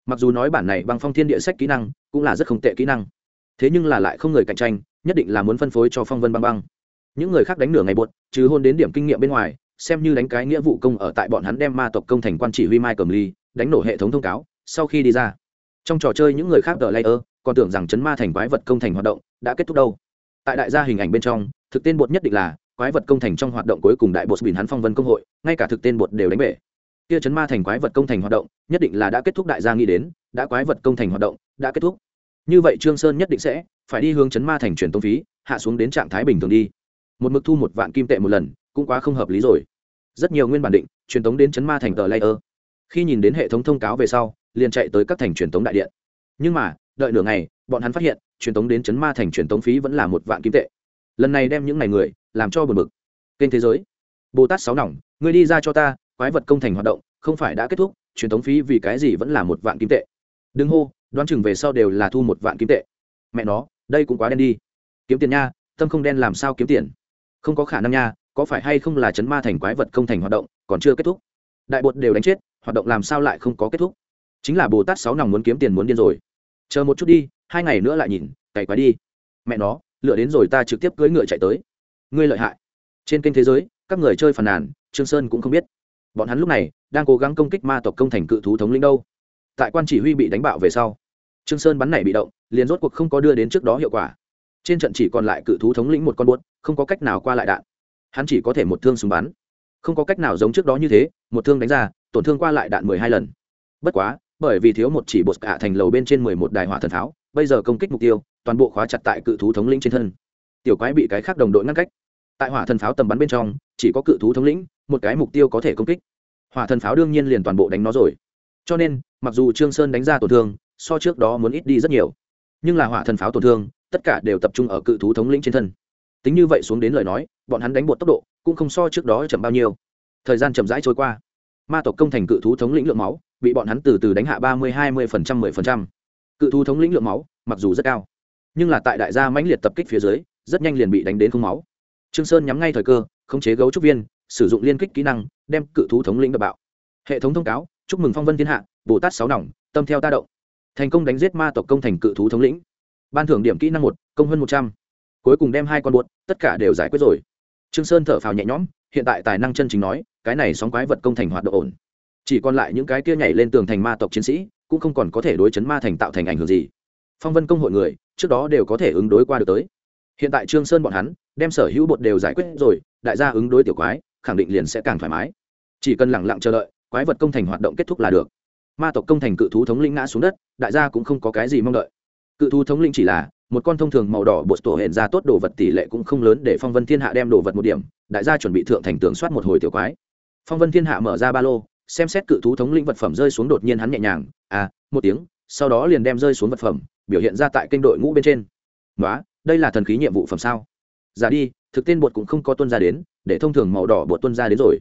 mặc dù nói bản này bằng phong thiên địa sách kỹ năng cũng là rất không tệ kỹ năng, thế nhưng là lại không người cạnh tranh, nhất định là muốn phân phối cho phong vân băng băng. Những người khác đánh nửa ngày bột chứ hôn đến điểm kinh nghiệm bên ngoài, xem như đánh cái nghĩa vụ công ở tại bọn hắn đem ma tộc công thành quan chỉ huy mai cầm ly, đánh nổ hệ thống thông cáo, sau khi đi ra. Trong trò chơi những người khác đợi layer, còn tưởng rằng chấn ma thành quái vật công thành hoạt động đã kết thúc đâu. Tại đại gia hình ảnh bên trong, thực tên bột nhất định là quái vật công thành trong hoạt động cuối cùng đại bột bình hắn phong vân công hội, ngay cả thực tên bột đều đánh bể kia chấn ma thành quái vật công thành hoạt động, nhất định là đã kết thúc đại gia nghĩ đến, đã quái vật công thành hoạt động, đã kết thúc. Như vậy trương sơn nhất định sẽ phải đi hướng chấn ma thành chuyển tông phí, hạ xuống đến trạng thái bình thường đi. Một mực thu một vạn kim tệ một lần, cũng quá không hợp lý rồi. Rất nhiều nguyên bản định, truyền tống đến chấn ma thành tờ layer. Khi nhìn đến hệ thống thông cáo về sau, liền chạy tới các thành truyền tống đại điện. Nhưng mà, đợi nửa ngày, bọn hắn phát hiện, truyền tống đến chấn ma thành truyền tống phí vẫn là một vạn kim tệ. Lần này đem những ngày người, làm cho buồn bực. Kênh thế giới. Bồ tát sáu nòng người đi ra cho ta quái vật công thành hoạt động, không phải đã kết thúc, truyền thống phí vì cái gì vẫn là một vạn kim tệ. Đừng hô, đoán chừng về sau đều là thu một vạn kim tệ. Mẹ nó, đây cũng quá đen đi. Kiếm tiền nha, tâm không đen làm sao kiếm tiền? Không có khả năng nha, có phải hay không là chấn ma thành quái vật công thành hoạt động, còn chưa kết thúc? Đại bột đều đánh chết, hoạt động làm sao lại không có kết thúc? Chính là bồ tát sáu nòng muốn kiếm tiền muốn điên rồi. Chờ một chút đi, hai ngày nữa lại nhìn, cày quái đi. Mẹ nó, lựa đến rồi ta trực tiếp cưỡi ngựa chạy tới. Ngươi lợi hại. Trên kênh thế giới, các người chơi phàn nàn, trương sơn cũng không biết bọn hắn lúc này đang cố gắng công kích ma tộc công thành cự thú thống lĩnh đâu. Tại quan chỉ huy bị đánh bạo về sau trương sơn bắn này bị động liền rốt cuộc không có đưa đến trước đó hiệu quả. Trên trận chỉ còn lại cự thú thống lĩnh một con buốt không có cách nào qua lại đạn. Hắn chỉ có thể một thương súng bắn. Không có cách nào giống trước đó như thế một thương đánh ra tổn thương qua lại đạn mười hai lần. Bất quá bởi vì thiếu một chỉ bột cả thành lầu bên trên mười một đài hỏa thần tháo, bây giờ công kích mục tiêu toàn bộ khóa chặt tại cự thú thống lĩnh trên thân. Tiểu quái bị cái khác đồng đội ngăn cách. Tại hỏa thần pháo tầm bắn bên trong chỉ có cự thú thống lĩnh một cái mục tiêu có thể công kích. Hỏa thần pháo đương nhiên liền toàn bộ đánh nó rồi. Cho nên, mặc dù trương sơn đánh ra tổn thương, so trước đó muốn ít đi rất nhiều. Nhưng là hỏa thần pháo tổn thương, tất cả đều tập trung ở cự thú thống lĩnh trên thân. Tính như vậy xuống đến lời nói, bọn hắn đánh bột tốc độ, cũng không so trước đó chậm bao nhiêu. Thời gian chậm rãi trôi qua. Ma tộc công thành cự thú thống lĩnh lượng máu, bị bọn hắn từ từ đánh hạ ba mươi, hai mươi phần trăm, mười phần trăm. Cự thú thống lĩnh lượng máu, mặc dù rất cao, nhưng là tại đại gia mãnh liệt tập kích phía dưới, rất nhanh liền bị đánh đến không máu. Trương sơn nhắm ngay thời cơ, khống chế gấu trúc viên sử dụng liên kích kỹ năng, đem cự thú thống lĩnh đập bạo. Hệ thống thông cáo, chúc mừng phong vân thiên hạ, bồ tát sáu nòng, tâm theo ta động. Thành công đánh giết ma tộc công thành cự thú thống lĩnh. Ban thưởng điểm kỹ năng một, công hơn một trăm. Cuối cùng đem hai con buốt tất cả đều giải quyết rồi. Trương sơn thở phào nhẹ nhõm, hiện tại tài năng chân chính nói, cái này sóng quái vật công thành hoạt động ổn. Chỉ còn lại những cái kia nhảy lên tường thành ma tộc chiến sĩ, cũng không còn có thể đối chấn ma thành tạo thành ảnh hưởng gì. Phong vân công hội người, trước đó đều có thể ứng đối qua được tới. Hiện tại trương sơn bọn hắn, đem sở hữu bột đều giải quyết rồi, đại gia ứng đối tiểu quái khẳng định liền sẽ càng thoải mái. Chỉ cần lặng lặng chờ đợi, quái vật công thành hoạt động kết thúc là được. Ma tộc công thành cự thú thống lĩnh ngã xuống đất, đại gia cũng không có cái gì mong đợi. Cự thú thống lĩnh chỉ là một con thông thường màu đỏ bột tổ hiện ra tốt đồ vật tỷ lệ cũng không lớn để phong vân thiên hạ đem đồ vật một điểm, đại gia chuẩn bị thượng thành tường soát một hồi tiểu quái. Phong vân thiên hạ mở ra ba lô, xem xét cự thú thống lĩnh vật phẩm rơi xuống đột nhiên hắn nhẹ nhàng à một tiếng, sau đó liền đem rơi xuống vật phẩm, biểu hiện ra tại kênh đội ngũ bên trên. Đó đây là thần khí nhiệm vụ phẩm sao? Giả đi thực tên bột cũng không có tuân ra đến, để thông thường màu đỏ bột tuân ra đến rồi.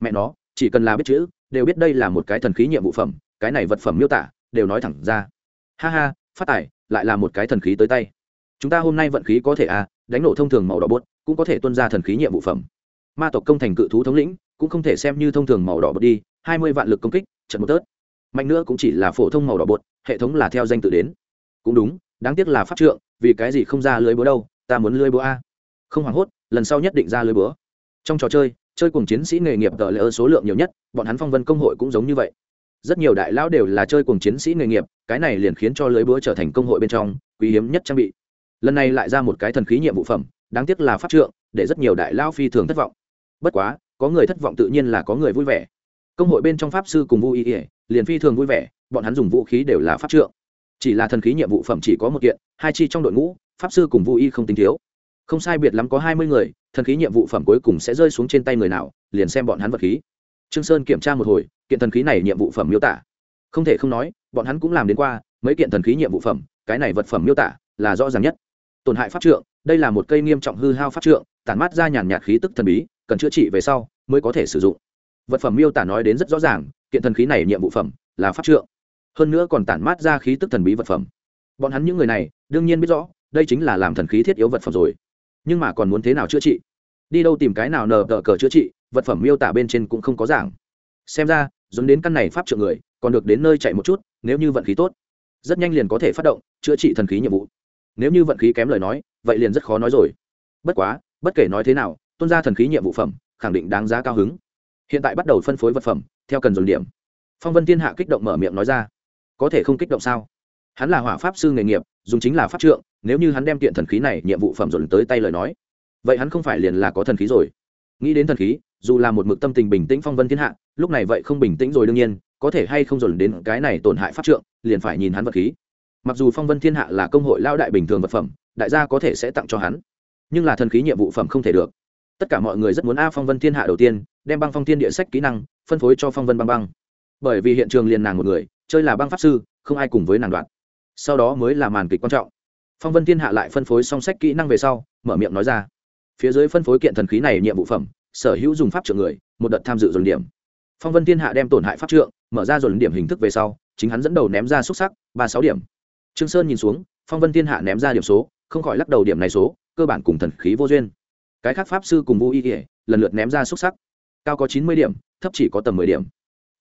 Mẹ nó, chỉ cần là biết chữ, đều biết đây là một cái thần khí nhiệm vụ phẩm, cái này vật phẩm miêu tả, đều nói thẳng ra. Ha ha, phát tài, lại là một cái thần khí tới tay. Chúng ta hôm nay vận khí có thể à đánh nổ thông thường màu đỏ bột, cũng có thể tuân ra thần khí nhiệm vụ phẩm. Ma tộc công thành cự thú thống lĩnh, cũng không thể xem như thông thường màu đỏ bột đi, hai mươi vạn lực công kích, trận một tớt. Mạnh nữa cũng chỉ là phổ thông màu đỏ bột, hệ thống là theo danh tự đến. Cũng đúng, đáng tiếc là pháp trượng, vì cái gì không ra lưới búa đâu, ta muốn lưới búa a không hoảng hốt, lần sau nhất định ra lưới búa. Trong trò chơi chơi cùng chiến sĩ nghề nghiệp tờ lỡ số lượng nhiều nhất, bọn hắn phong vân công hội cũng giống như vậy. Rất nhiều đại lão đều là chơi cùng chiến sĩ nghề nghiệp, cái này liền khiến cho lưới búa trở thành công hội bên trong quý hiếm nhất trang bị. Lần này lại ra một cái thần khí nhiệm vụ phẩm, đáng tiếc là pháp trượng, để rất nhiều đại lão phi thường thất vọng. Bất quá, có người thất vọng tự nhiên là có người vui vẻ. Công hội bên trong pháp sư cùng vui ỉa liền phi thường vui vẻ, bọn hắn dùng vũ khí đều là pháp trượng. Chỉ là thần khí nhiệm vụ phẩm chỉ có một kiện, hai chi trong đội ngũ, pháp sư cùng vui y không tính thiếu không sai biệt lắm có hai mươi người, thần khí nhiệm vụ phẩm cuối cùng sẽ rơi xuống trên tay người nào, liền xem bọn hắn vật khí. Trương sơn kiểm tra một hồi, kiện thần khí này nhiệm vụ phẩm miêu tả. Không thể không nói, bọn hắn cũng làm đến qua, mấy kiện thần khí nhiệm vụ phẩm, cái này vật phẩm miêu tả là rõ ràng nhất. Tổn hại pháp trượng, đây là một cây nghiêm trọng hư hao pháp trượng, tản mát ra nhàn nhạt khí tức thần bí, cần chữa trị về sau mới có thể sử dụng. Vật phẩm miêu tả nói đến rất rõ ràng, kiện thần khí này nhiệm vụ phẩm là pháp trượng. Hơn nữa còn tản mát ra khí tức thần bí vật phẩm. Bọn hắn những người này, đương nhiên biết rõ, đây chính là làm thần khí thiết yếu vật phẩm rồi nhưng mà còn muốn thế nào chữa trị? Đi đâu tìm cái nào nờ đỡ cờ chữa trị, vật phẩm miêu tả bên trên cũng không có giảng. Xem ra dồn đến căn này pháp trượng người, còn được đến nơi chạy một chút, nếu như vận khí tốt, rất nhanh liền có thể phát động, chữa trị thần khí nhiệm vụ. Nếu như vận khí kém lời nói, vậy liền rất khó nói rồi. Bất quá, bất kể nói thế nào tôn ra thần khí nhiệm vụ phẩm, khẳng định đáng giá cao hứng. Hiện tại bắt đầu phân phối vật phẩm, theo cần dồn điểm. Phong vân thiên hạ kích động mở miệng nói ra. Có thể không kích động sao? Hắn là hỏa pháp sư nghề nghiệp, dùng chính là pháp trượng nếu như hắn đem kiện thần khí này nhiệm vụ phẩm dồn tới tay lời nói, vậy hắn không phải liền là có thần khí rồi. Nghĩ đến thần khí, dù là một mực tâm tình bình tĩnh phong vân thiên hạ, lúc này vậy không bình tĩnh rồi đương nhiên, có thể hay không dồn đến cái này tổn hại pháp trượng, liền phải nhìn hắn vật khí. Mặc dù phong vân thiên hạ là công hội lao đại bình thường vật phẩm, đại gia có thể sẽ tặng cho hắn, nhưng là thần khí nhiệm vụ phẩm không thể được. Tất cả mọi người rất muốn a phong vân thiên hạ đầu tiên, đem băng phong thiên địa sách kỹ năng, phân phối cho phong vân băng băng. Bởi vì hiện trường liền nàng một người, chơi là băng pháp sư, không ai cùng với nàng đoạn. Sau đó mới là màn kịch quan trọng phong vân thiên hạ lại phân phối song sách kỹ năng về sau, mở miệng nói ra. Phía dưới phân phối kiện thần khí này nhiệm vụ phẩm, sở hữu dùng pháp trượng người, một đợt tham dự dồn điểm. Phong vân thiên hạ đem tổn hại pháp trượng mở ra dồn điểm hình thức về sau, chính hắn dẫn đầu ném ra xúc sắc, ba sáu điểm. Trương sơn nhìn xuống, phong vân thiên hạ ném ra điểm số, không khỏi lắc đầu điểm này số, cơ bản cùng thần khí vô duyên. Cái khác pháp sư cùng vô y kể lần lượt ném ra xúc sắc. Cao có chín mươi điểm, thấp chỉ có tầm mười điểm.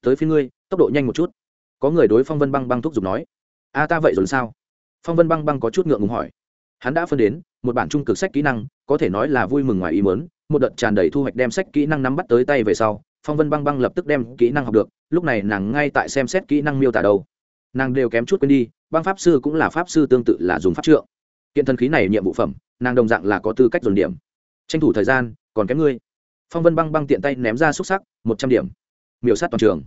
Tới phía ngươi, tốc độ nhanh một chút. Có người đối phong vân băng băng thúc giục nói, a ta vậy rồi sao? Phong vân băng băng có chút ngượng ngùng hỏi. Hắn đã phân đến, một bản trung cực sách kỹ năng, có thể nói là vui mừng ngoài ý mớn một đợt tràn đầy thu hoạch đem sách kỹ năng nắm bắt tới tay về sau, phong vân băng băng lập tức đem kỹ năng học được, lúc này nàng ngay tại xem xét kỹ năng miêu tả đâu. Nàng đều kém chút quên đi, băng pháp sư cũng là pháp sư tương tự là dùng pháp trượng. Kiện thần khí này nhiệm vụ phẩm, nàng đồng dạng là có tư cách dồn điểm. Tranh thủ thời gian, còn kém ngươi. Phong vân băng băng tiện tay ném ra xúc sắc, một trăm điểm. Miểu sát toàn trường.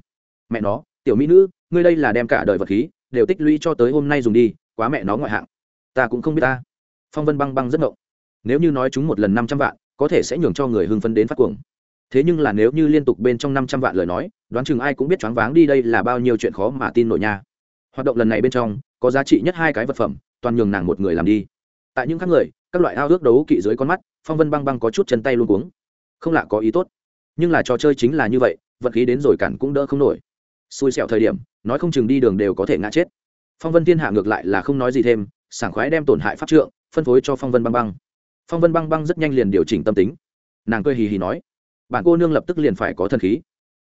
Mẹ nó, tiểu mỹ nữ, ngươi đây là đem cả đời vật khí, đều tích lũy cho tới hôm nay dùng đi quá mẹ nó ngoại hạng. Ta cũng không biết ta. Phong vân băng băng rất ngộng. Nếu như nói chúng một lần năm trăm vạn, có thể sẽ nhường cho người hưng phấn đến phát cuồng. Thế nhưng là nếu như liên tục bên trong năm trăm vạn lời nói, đoán chừng ai cũng biết choáng váng đi đây là bao nhiêu chuyện khó mà tin nổi nha. Hoạt động lần này bên trong, có giá trị nhất hai cái vật phẩm, toàn nhường nàng một người làm đi. Tại những khác người, các loại ao ước đấu kỵ dưới con mắt, phong vân băng băng có chút chân tay luôn cuống. Không lạ có ý tốt. Nhưng là trò chơi chính là như vậy, vật khí đến rồi cản cũng đỡ không nổi. Xui xẹo thời điểm, nói không chừng đi đường đều có thể ngã chết phong vân thiên hạ ngược lại là không nói gì thêm, sảng khoái đem tổn hại pháp trượng, phân phối cho phong vân băng băng. Phong vân băng băng rất nhanh liền điều chỉnh tâm tính. Nàng cười hì hì nói bạn cô nương lập tức liền phải có thần khí.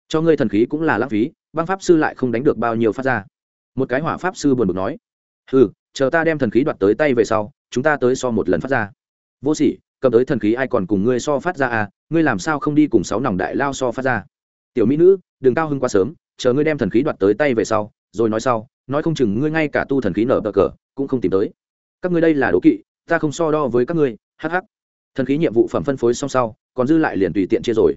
Cho ngươi thần khí cũng là lãng phí, băng pháp sư lại không đánh được bao nhiêu phát ra. Một cái hỏa pháp sư buồn bực nói ừ chờ ta đem thần khí đoạt tới tay về sau, chúng ta tới so một lần phát ra. Vô sỉ, cầm tới thần khí ai còn cùng ngươi so phát ra à ngươi làm sao không đi cùng sáu nòng đại lao so phát ra? Tiểu mỹ nữ, đừng cao hưng quá sớm, chờ ngươi đem thần khí đoạt tới tay về sau, rồi nói sau nói không chừng ngươi ngay cả tu thần khí nở bờ cờ cũng không tìm tới. Các ngươi đây là đố kỵ, ta không so đo với các ngươi hh thần khí nhiệm vụ phẩm phân phối xong sau, còn dư lại liền tùy tiện chia rồi.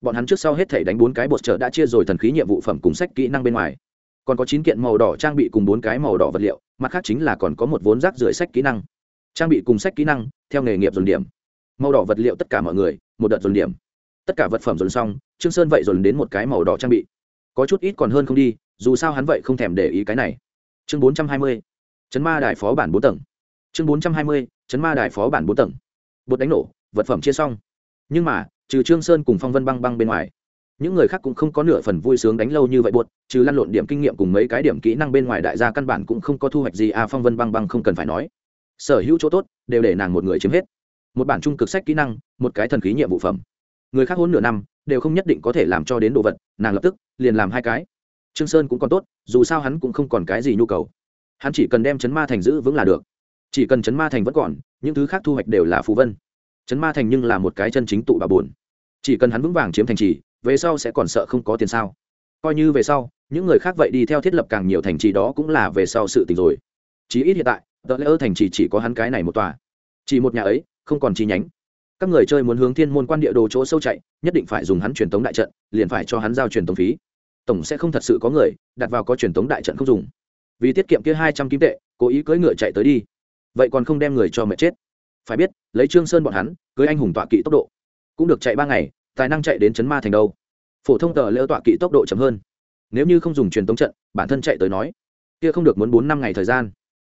Bọn hắn trước sau hết thể đánh bốn cái bột trợ đã chia rồi thần khí nhiệm vụ phẩm cùng sách kỹ năng bên ngoài. Còn có chín kiện màu đỏ trang bị cùng bốn cái màu đỏ vật liệu, mặt khác chính là còn có một vốn rác rưởi sách kỹ năng. Trang bị cùng sách kỹ năng, theo nghề nghiệp dồn điểm. Màu đỏ vật liệu tất cả mọi người, một đợt dồn điểm. Tất cả vật phẩm dồn xong, trương sơn vậy dồn đến một cái màu đỏ trang bị. Có chút ít còn hơn không đi dù sao hắn vậy không thèm để ý cái này. Chương bốn trăm hai mươi, chấn ma Đài phó bản bốn tầng. Chương bốn trăm hai mươi, chấn ma Đài phó bản bốn tầng. Bột đánh nổ, vật phẩm chia xong. Nhưng mà, trừ trương sơn cùng phong vân băng băng bên ngoài, những người khác cũng không có nửa phần vui sướng đánh lâu như vậy buột trừ lăn lộn điểm kinh nghiệm cùng mấy cái điểm kỹ năng bên ngoài đại gia căn bản cũng không có thu hoạch gì. À phong vân băng băng không cần phải nói. Sở hữu chỗ tốt, đều để nàng một người chiếm hết. Một bản trung cực sách kỹ năng, một cái thần khí nhiệm vụ phẩm. Người khác hôn nửa năm, đều không nhất định có thể làm cho đến đồ vật, nàng lập tức liền làm hai cái trương sơn cũng còn tốt, dù sao hắn cũng không còn cái gì nhu cầu. Hắn chỉ cần đem chấn ma thành giữ vững là được. Chỉ cần chấn ma thành vẫn còn, những thứ khác thu hoạch đều là phù vân. Chấn ma thành nhưng là một cái chân chính tụ bà buồn. Chỉ cần hắn vững vàng chiếm thành trì, về sau sẽ còn sợ không có tiền sao. Coi như về sau, những người khác vậy đi theo thiết lập càng nhiều thành trì đó cũng là về sau sự tình rồi. Chí ít hiện tại, tờ lễ ơ thành trì chỉ có hắn cái này một tòa. Chỉ một nhà ấy, không còn chi nhánh. Các người chơi muốn hướng thiên môn quan địa đồ chỗ sâu chạy, nhất định phải dùng hắn truyền tống đại trận, liền phải cho hắn giao truyền tống phí tổng sẽ không thật sự có người đặt vào có truyền tống đại trận không dùng. Vì tiết kiệm kia hai trăm kim tệ, cố ý cưỡi ngựa chạy tới đi. Vậy còn không đem người cho mệt chết. Phải biết, lấy trương sơn bọn hắn cưới anh hùng tọa kỵ tốc độ, cũng được chạy ba ngày, tài năng chạy đến chấn ma thành đâu. Phổ thông tờ lỡ tọa kỵ tốc độ chậm hơn. Nếu như không dùng truyền tống trận, bản thân chạy tới nói, kia không được muốn bốn năm ngày thời gian.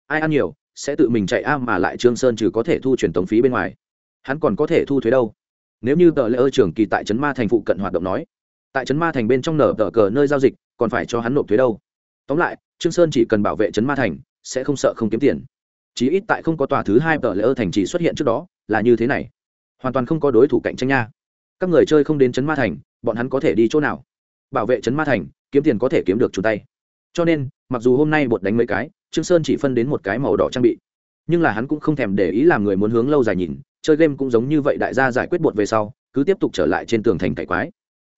Ai ăn nhiều, sẽ tự mình chạy a mà lại trương sơn trừ có thể thu truyền tống phí bên ngoài. Hắn còn có thể thu thuế đâu. Nếu như tờ lỡ trưởng kỳ tại trấn ma thành phụ cận hoạt động nói tại trấn ma thành bên trong nở tờ cờ nơi giao dịch, còn phải cho hắn nộp thuế đâu. Tóm lại, trương sơn chỉ cần bảo vệ trấn ma thành, sẽ không sợ không kiếm tiền. Chí ít tại không có tòa thứ hai tờ ơ thành trì xuất hiện trước đó, là như thế này. Hoàn toàn không có đối thủ cạnh tranh nha. Các người chơi không đến trấn ma thành, bọn hắn có thể đi chỗ nào? Bảo vệ trấn ma thành, kiếm tiền có thể kiếm được chủ tay. Cho nên, mặc dù hôm nay bột đánh mấy cái, trương sơn chỉ phân đến một cái màu đỏ trang bị. Nhưng là hắn cũng không thèm để ý làm người muốn hướng lâu dài nhìn, chơi game cũng giống như vậy đại gia giải quyết bột về sau, cứ tiếp tục trở lại trên tường thành cải quái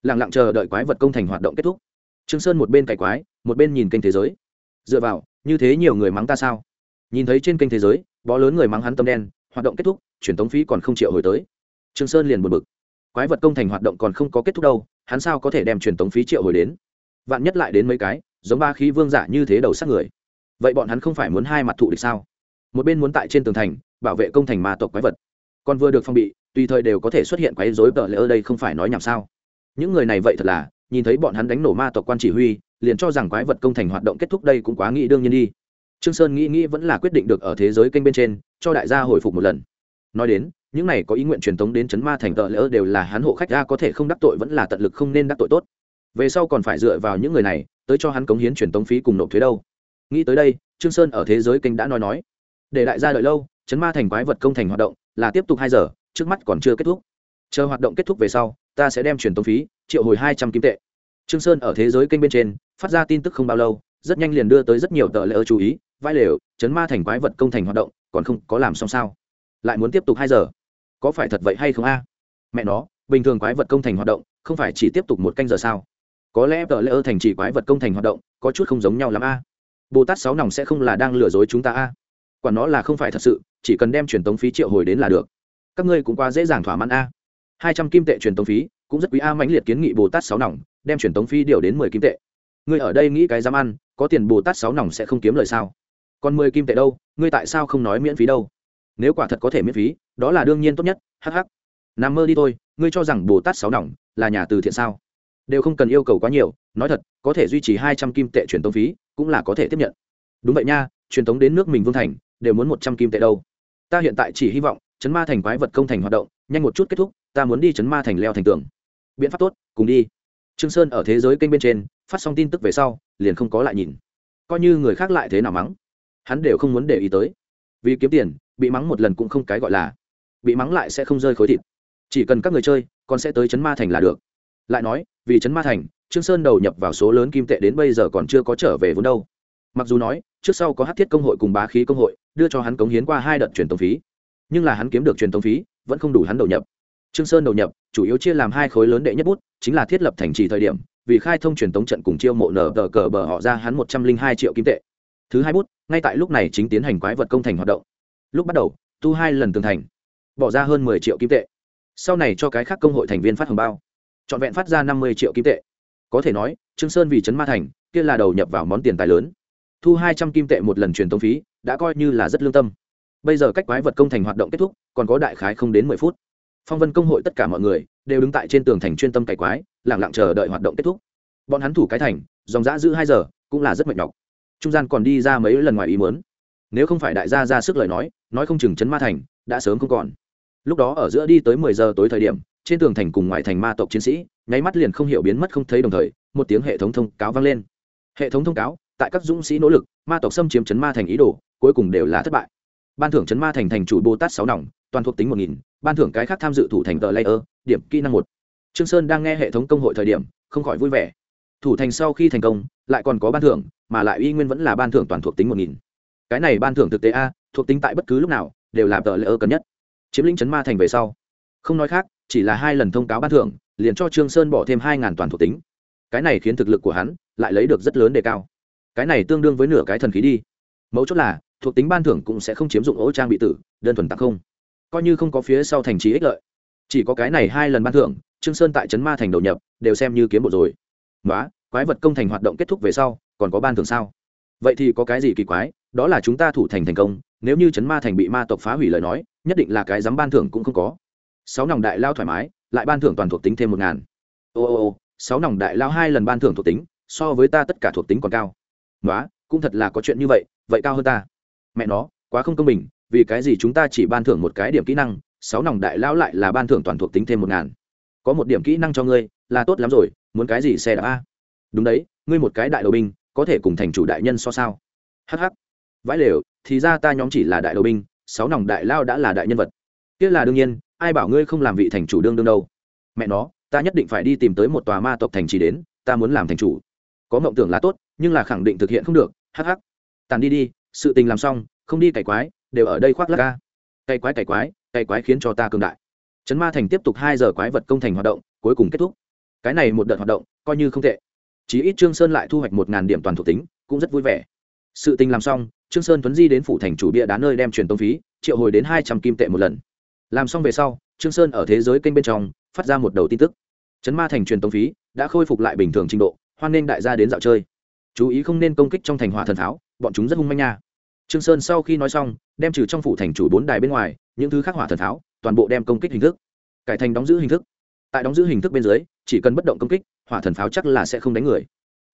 lặng lặng chờ đợi quái vật công thành hoạt động kết thúc. Trương sơn một bên cày quái, một bên nhìn kênh thế giới. Dựa vào, như thế nhiều người mắng ta sao? Nhìn thấy trên kênh thế giới, bó lớn người mắng hắn tâm đen, hoạt động kết thúc, truyền tống phí còn không triệu hồi tới. Trương sơn liền buồn bực. Quái vật công thành hoạt động còn không có kết thúc đâu, hắn sao có thể đem truyền tống phí triệu hồi đến? Vạn nhất lại đến mấy cái, giống ba khí vương giả như thế đầu sát người. Vậy bọn hắn không phải muốn hai mặt thụ địch sao? Một bên muốn tại trên tường thành, bảo vệ công thành ma tộc quái vật. Còn vừa được phong bị, tùy thời đều có thể xuất hiện quái rối tợ lỡ đây không phải nói nhảm sao? Những người này vậy thật là, nhìn thấy bọn hắn đánh nổ ma tộc quan chỉ huy, liền cho rằng quái vật công thành hoạt động kết thúc đây cũng quá nghĩ đương nhiên đi. Trương sơn nghĩ nghĩ vẫn là quyết định được ở thế giới kênh bên trên, cho đại gia hồi phục một lần. Nói đến, những này có ý nguyện truyền tống đến chấn ma thành tợ lỡ đều là hắn hộ khách ra có thể không đắc tội vẫn là tận lực không nên đắc tội tốt. Về sau còn phải dựa vào những người này, tới cho hắn cống hiến truyền tống phí cùng nộp thuế đâu. Nghĩ tới đây, trương sơn ở thế giới kênh đã nói nói. Để đại gia đợi lâu, chấn ma thành quái vật công thành hoạt động là tiếp tục hai giờ, trước mắt còn chưa kết thúc. Chờ hoạt động kết thúc về sau ta sẽ đem truyền tống phí, triệu hồi hai trăm kim tệ. Trương sơn ở thế giới kênh bên trên, phát ra tin tức không bao lâu, rất nhanh liền đưa tới rất nhiều tờ lỡ chú ý vai lều, chấn ma thành quái vật công thành hoạt động, còn không có làm xong sao? Lại muốn tiếp tục hai giờ? Có phải thật vậy hay không a? Mẹ nó, bình thường quái vật công thành hoạt động, không phải chỉ tiếp tục một canh giờ sao? Có lẽ tờ ở thành chỉ quái vật công thành hoạt động, có chút không giống nhau lắm a. Bồ tát sáu nòng sẽ không là đang lừa dối chúng ta a. Quả nó là không phải thật sự, chỉ cần đem truyền tống phí triệu hồi đến là được. Các ngươi cũng quá dễ dàng thỏa mãn a hai trăm kim tệ truyền tống phí, cũng rất quý a mãnh liệt kiến nghị bồ tát sáu nòng, đem truyền tống phí điều đến mười kim tệ. Ngươi ở đây nghĩ cái dám ăn, có tiền bồ tát sáu nòng sẽ không kiếm lời sao? Còn mười kim tệ đâu, ngươi tại sao không nói miễn phí đâu? Nếu quả thật có thể miễn phí, đó là đương nhiên tốt nhất hh nằm mơ đi thôi, ngươi cho rằng bồ tát sáu nòng là nhà từ thiện sao? Đều không cần yêu cầu quá nhiều, nói thật, có thể duy trì hai trăm kim tệ truyền tống phí, cũng là có thể tiếp nhận. Đúng vậy nha, truyền tống đến nước mình vương thành, đều muốn một trăm kim tệ đâu. Ta hiện tại chỉ hy vọng chấn ma thành quái vật công thành hoạt động, nhanh một chút kết thúc ta muốn đi chấn ma thành leo thành tường. Biện pháp tốt, cùng đi. Trương sơn ở thế giới kênh bên trên, phát xong tin tức về sau, liền không có lại nhìn. Coi như người khác lại thế nào mắng, hắn đều không muốn để ý tới. Vì kiếm tiền, bị mắng một lần cũng không cái gọi là, bị mắng lại sẽ không rơi khối thịt. Chỉ cần các người chơi, còn sẽ tới chấn ma thành là được. Lại nói, vì chấn ma thành, trương sơn đầu nhập vào số lớn kim tệ đến bây giờ còn chưa có trở về vốn đâu. Mặc dù nói, trước sau có hát thiết công hội cùng bá khí công hội, đưa cho hắn cống hiến qua hai đợt truyền tống phí. Nhưng là hắn kiếm được truyền tống phí, vẫn không đủ hắn đầu nhập trương sơn đầu nhập, chủ yếu chia làm hai khối lớn đệ nhất bút, chính là thiết lập thành trì thời điểm, vì khai thông truyền tống trận cùng chiêu mộ nở tờ cờ bờ họ ra hắn một trăm linh hai triệu kim tệ. Thứ hai bút, ngay tại lúc này chính tiến hành quái vật công thành hoạt động. Lúc bắt đầu, tu hai lần tường thành, bỏ ra hơn mười triệu kim tệ. Sau này cho cái khác công hội thành viên phát hồng bao. Trọn vẹn phát ra năm mươi triệu kim tệ. Có thể nói, trương sơn vì trấn ma thành, kia là đầu nhập vào món tiền tài lớn. Thu hai trăm kim tệ một lần truyền tống phí, đã coi như là rất lương tâm. Bây giờ cách quái vật công thành hoạt động kết thúc, còn có đại khái không đến mười phút phong vân công hội tất cả mọi người đều đứng tại trên tường thành chuyên tâm cày quái lẳng lặng chờ đợi hoạt động kết thúc. Bọn hắn thủ cái thành, dòng giã giữ hai giờ, cũng là rất mệt nhọc. Trung gian còn đi ra mấy lần ngoài ý muốn. Nếu không phải đại gia ra sức lời nói nói không chừng chấn ma thành đã sớm không còn. Lúc đó ở giữa đi tới mười giờ tối thời điểm, trên tường thành cùng ngoại thành ma tộc chiến sĩ, nháy mắt liền không hiểu biến mất không thấy đồng thời, một tiếng hệ thống thông cáo vang lên. Hệ thống thông cáo, tại các dũng sĩ nỗ lực, ma tộc xâm chiếm chấn ma thành ý đồ, cuối cùng đều là thất bại. Ban thưởng chấn ma thành thành chủ bồ tát sáu nòng, toàn thuộc tính một nghìn ban thưởng cái khác tham dự thủ thành tờ layer, điểm kỹ năng một. Trương sơn đang nghe hệ thống công hội thời điểm, không khỏi vui vẻ. Thủ thành sau khi thành công, lại còn có ban thưởng, mà lại uy nguyên vẫn là ban thưởng toàn thuộc tính một nghìn. Cái này ban thưởng thực tế a, thuộc tính tại bất cứ lúc nào, đều là tờ layer cần nhất. Chiếm lĩnh chấn ma thành về sau. Không nói khác, chỉ là hai lần thông cáo ban thưởng, liền cho trương sơn bỏ thêm hai ngàn toàn thuộc tính. Cái này khiến thực lực của hắn lại lấy được rất lớn đề cao. Cái này tương đương với nửa cái thần khí đi. Mấu chốt là, thuộc tính ban thưởng cũng sẽ không chiếm dụng ố trang bị tử, đơn thuần tặng không coi như không có phía sau thành trí ích lợi. Chỉ có cái này hai lần ban thưởng, trương sơn tại trấn ma thành đầu nhập, đều xem như kiếm bộ rồi. Nói quái vật công thành hoạt động kết thúc về sau, còn có ban thưởng sao? Vậy thì có cái gì kỳ quái? Đó là chúng ta thủ thành thành công, nếu như trấn ma thành bị ma tộc phá hủy lời nói, nhất định là cái dám ban thưởng cũng không có. Sáu nòng đại lao thoải mái, lại ban thưởng toàn thuộc tính thêm một ngàn. Ô ô ô, sáu nòng đại lao hai lần ban thưởng thuộc tính, so với ta tất cả thuộc tính còn cao. Nói cũng thật là có chuyện như vậy vậy cao hơn ta. Mẹ nó, quá không công bình vì cái gì chúng ta chỉ ban thưởng một cái điểm kỹ năng, sáu nòng đại lão lại là ban thưởng toàn thuộc tính thêm một ngàn. Có một điểm kỹ năng cho ngươi, là tốt lắm rồi, muốn cái gì xe đã a? Đúng đấy, ngươi một cái đại đầu binh, có thể cùng thành chủ đại nhân so sao? Hh vãi lều, thì ra ta nhóm chỉ là đại đầu binh, sáu nòng đại lao đã là đại nhân vật. Kia là đương nhiên, ai bảo ngươi không làm vị thành chủ đương đương đâu? Mẹ nó, ta nhất định phải đi tìm tới một tòa ma tộc thành trì đến, ta muốn làm thành chủ. Có mộng tưởng là tốt, nhưng là khẳng định thực hiện không được hh tàn đi đi, sự tình làm xong, không đi cày quái đều ở đây khoác lắc ca. Cày quái cày quái cày quái khiến cho ta cường đại. Trấn ma thành tiếp tục hai giờ quái vật công thành hoạt động, cuối cùng kết thúc. Cái này một đợt hoạt động, coi như không tệ. Chí ít trương sơn lại thu hoạch một ngàn điểm toàn thuộc tính, cũng rất vui vẻ. Sự tình làm xong, trương sơn tuấn di đến phủ thành chủ bia đá nơi đem truyền tông phí, triệu hồi đến hai trăm kim tệ một lần. Làm xong về sau, trương sơn ở thế giới kênh bên trong, phát ra một đầu tin tức. Trấn ma thành truyền tông phí đã khôi phục lại bình thường trình độ, hoan nên đại gia đến dạo chơi. Chú ý không nên công kích trong thành hỏa thần pháo bọn chúng rất hung manh nha trương sơn sau khi nói xong, đem trừ trong phủ thành chủ bốn đài bên ngoài, những thứ khác hỏa thần pháo toàn bộ đem công kích hình thức. Cải thành đóng giữ hình thức. Tại đóng giữ hình thức bên dưới, chỉ cần bất động công kích, hỏa thần pháo chắc là sẽ không đánh người.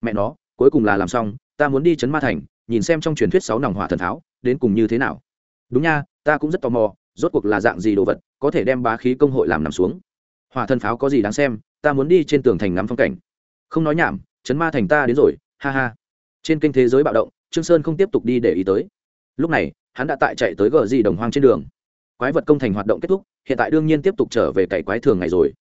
Mẹ nó, cuối cùng là làm xong, ta muốn đi chấn ma thành, nhìn xem trong truyền thuyết sáu nòng hỏa thần tháo, đến cùng như thế nào. Đúng nha, ta cũng rất tò mò, rốt cuộc là dạng gì đồ vật, có thể đem bá khí công hội làm nằm xuống. Hỏa thần pháo có gì đáng xem, ta muốn đi trên tường thành ngắm phong cảnh. Không nói nhảm, chấn ma thành ta đến rồi, ha ha. Trên kênh thế giới bạo động, trương sơn không tiếp tục đi để ý tới lúc này, hắn đã tại chạy tới gờ gì đồng hoang trên đường. Quái vật công thành hoạt động kết thúc, hiện tại đương nhiên tiếp tục trở về cày quái thường ngày rồi.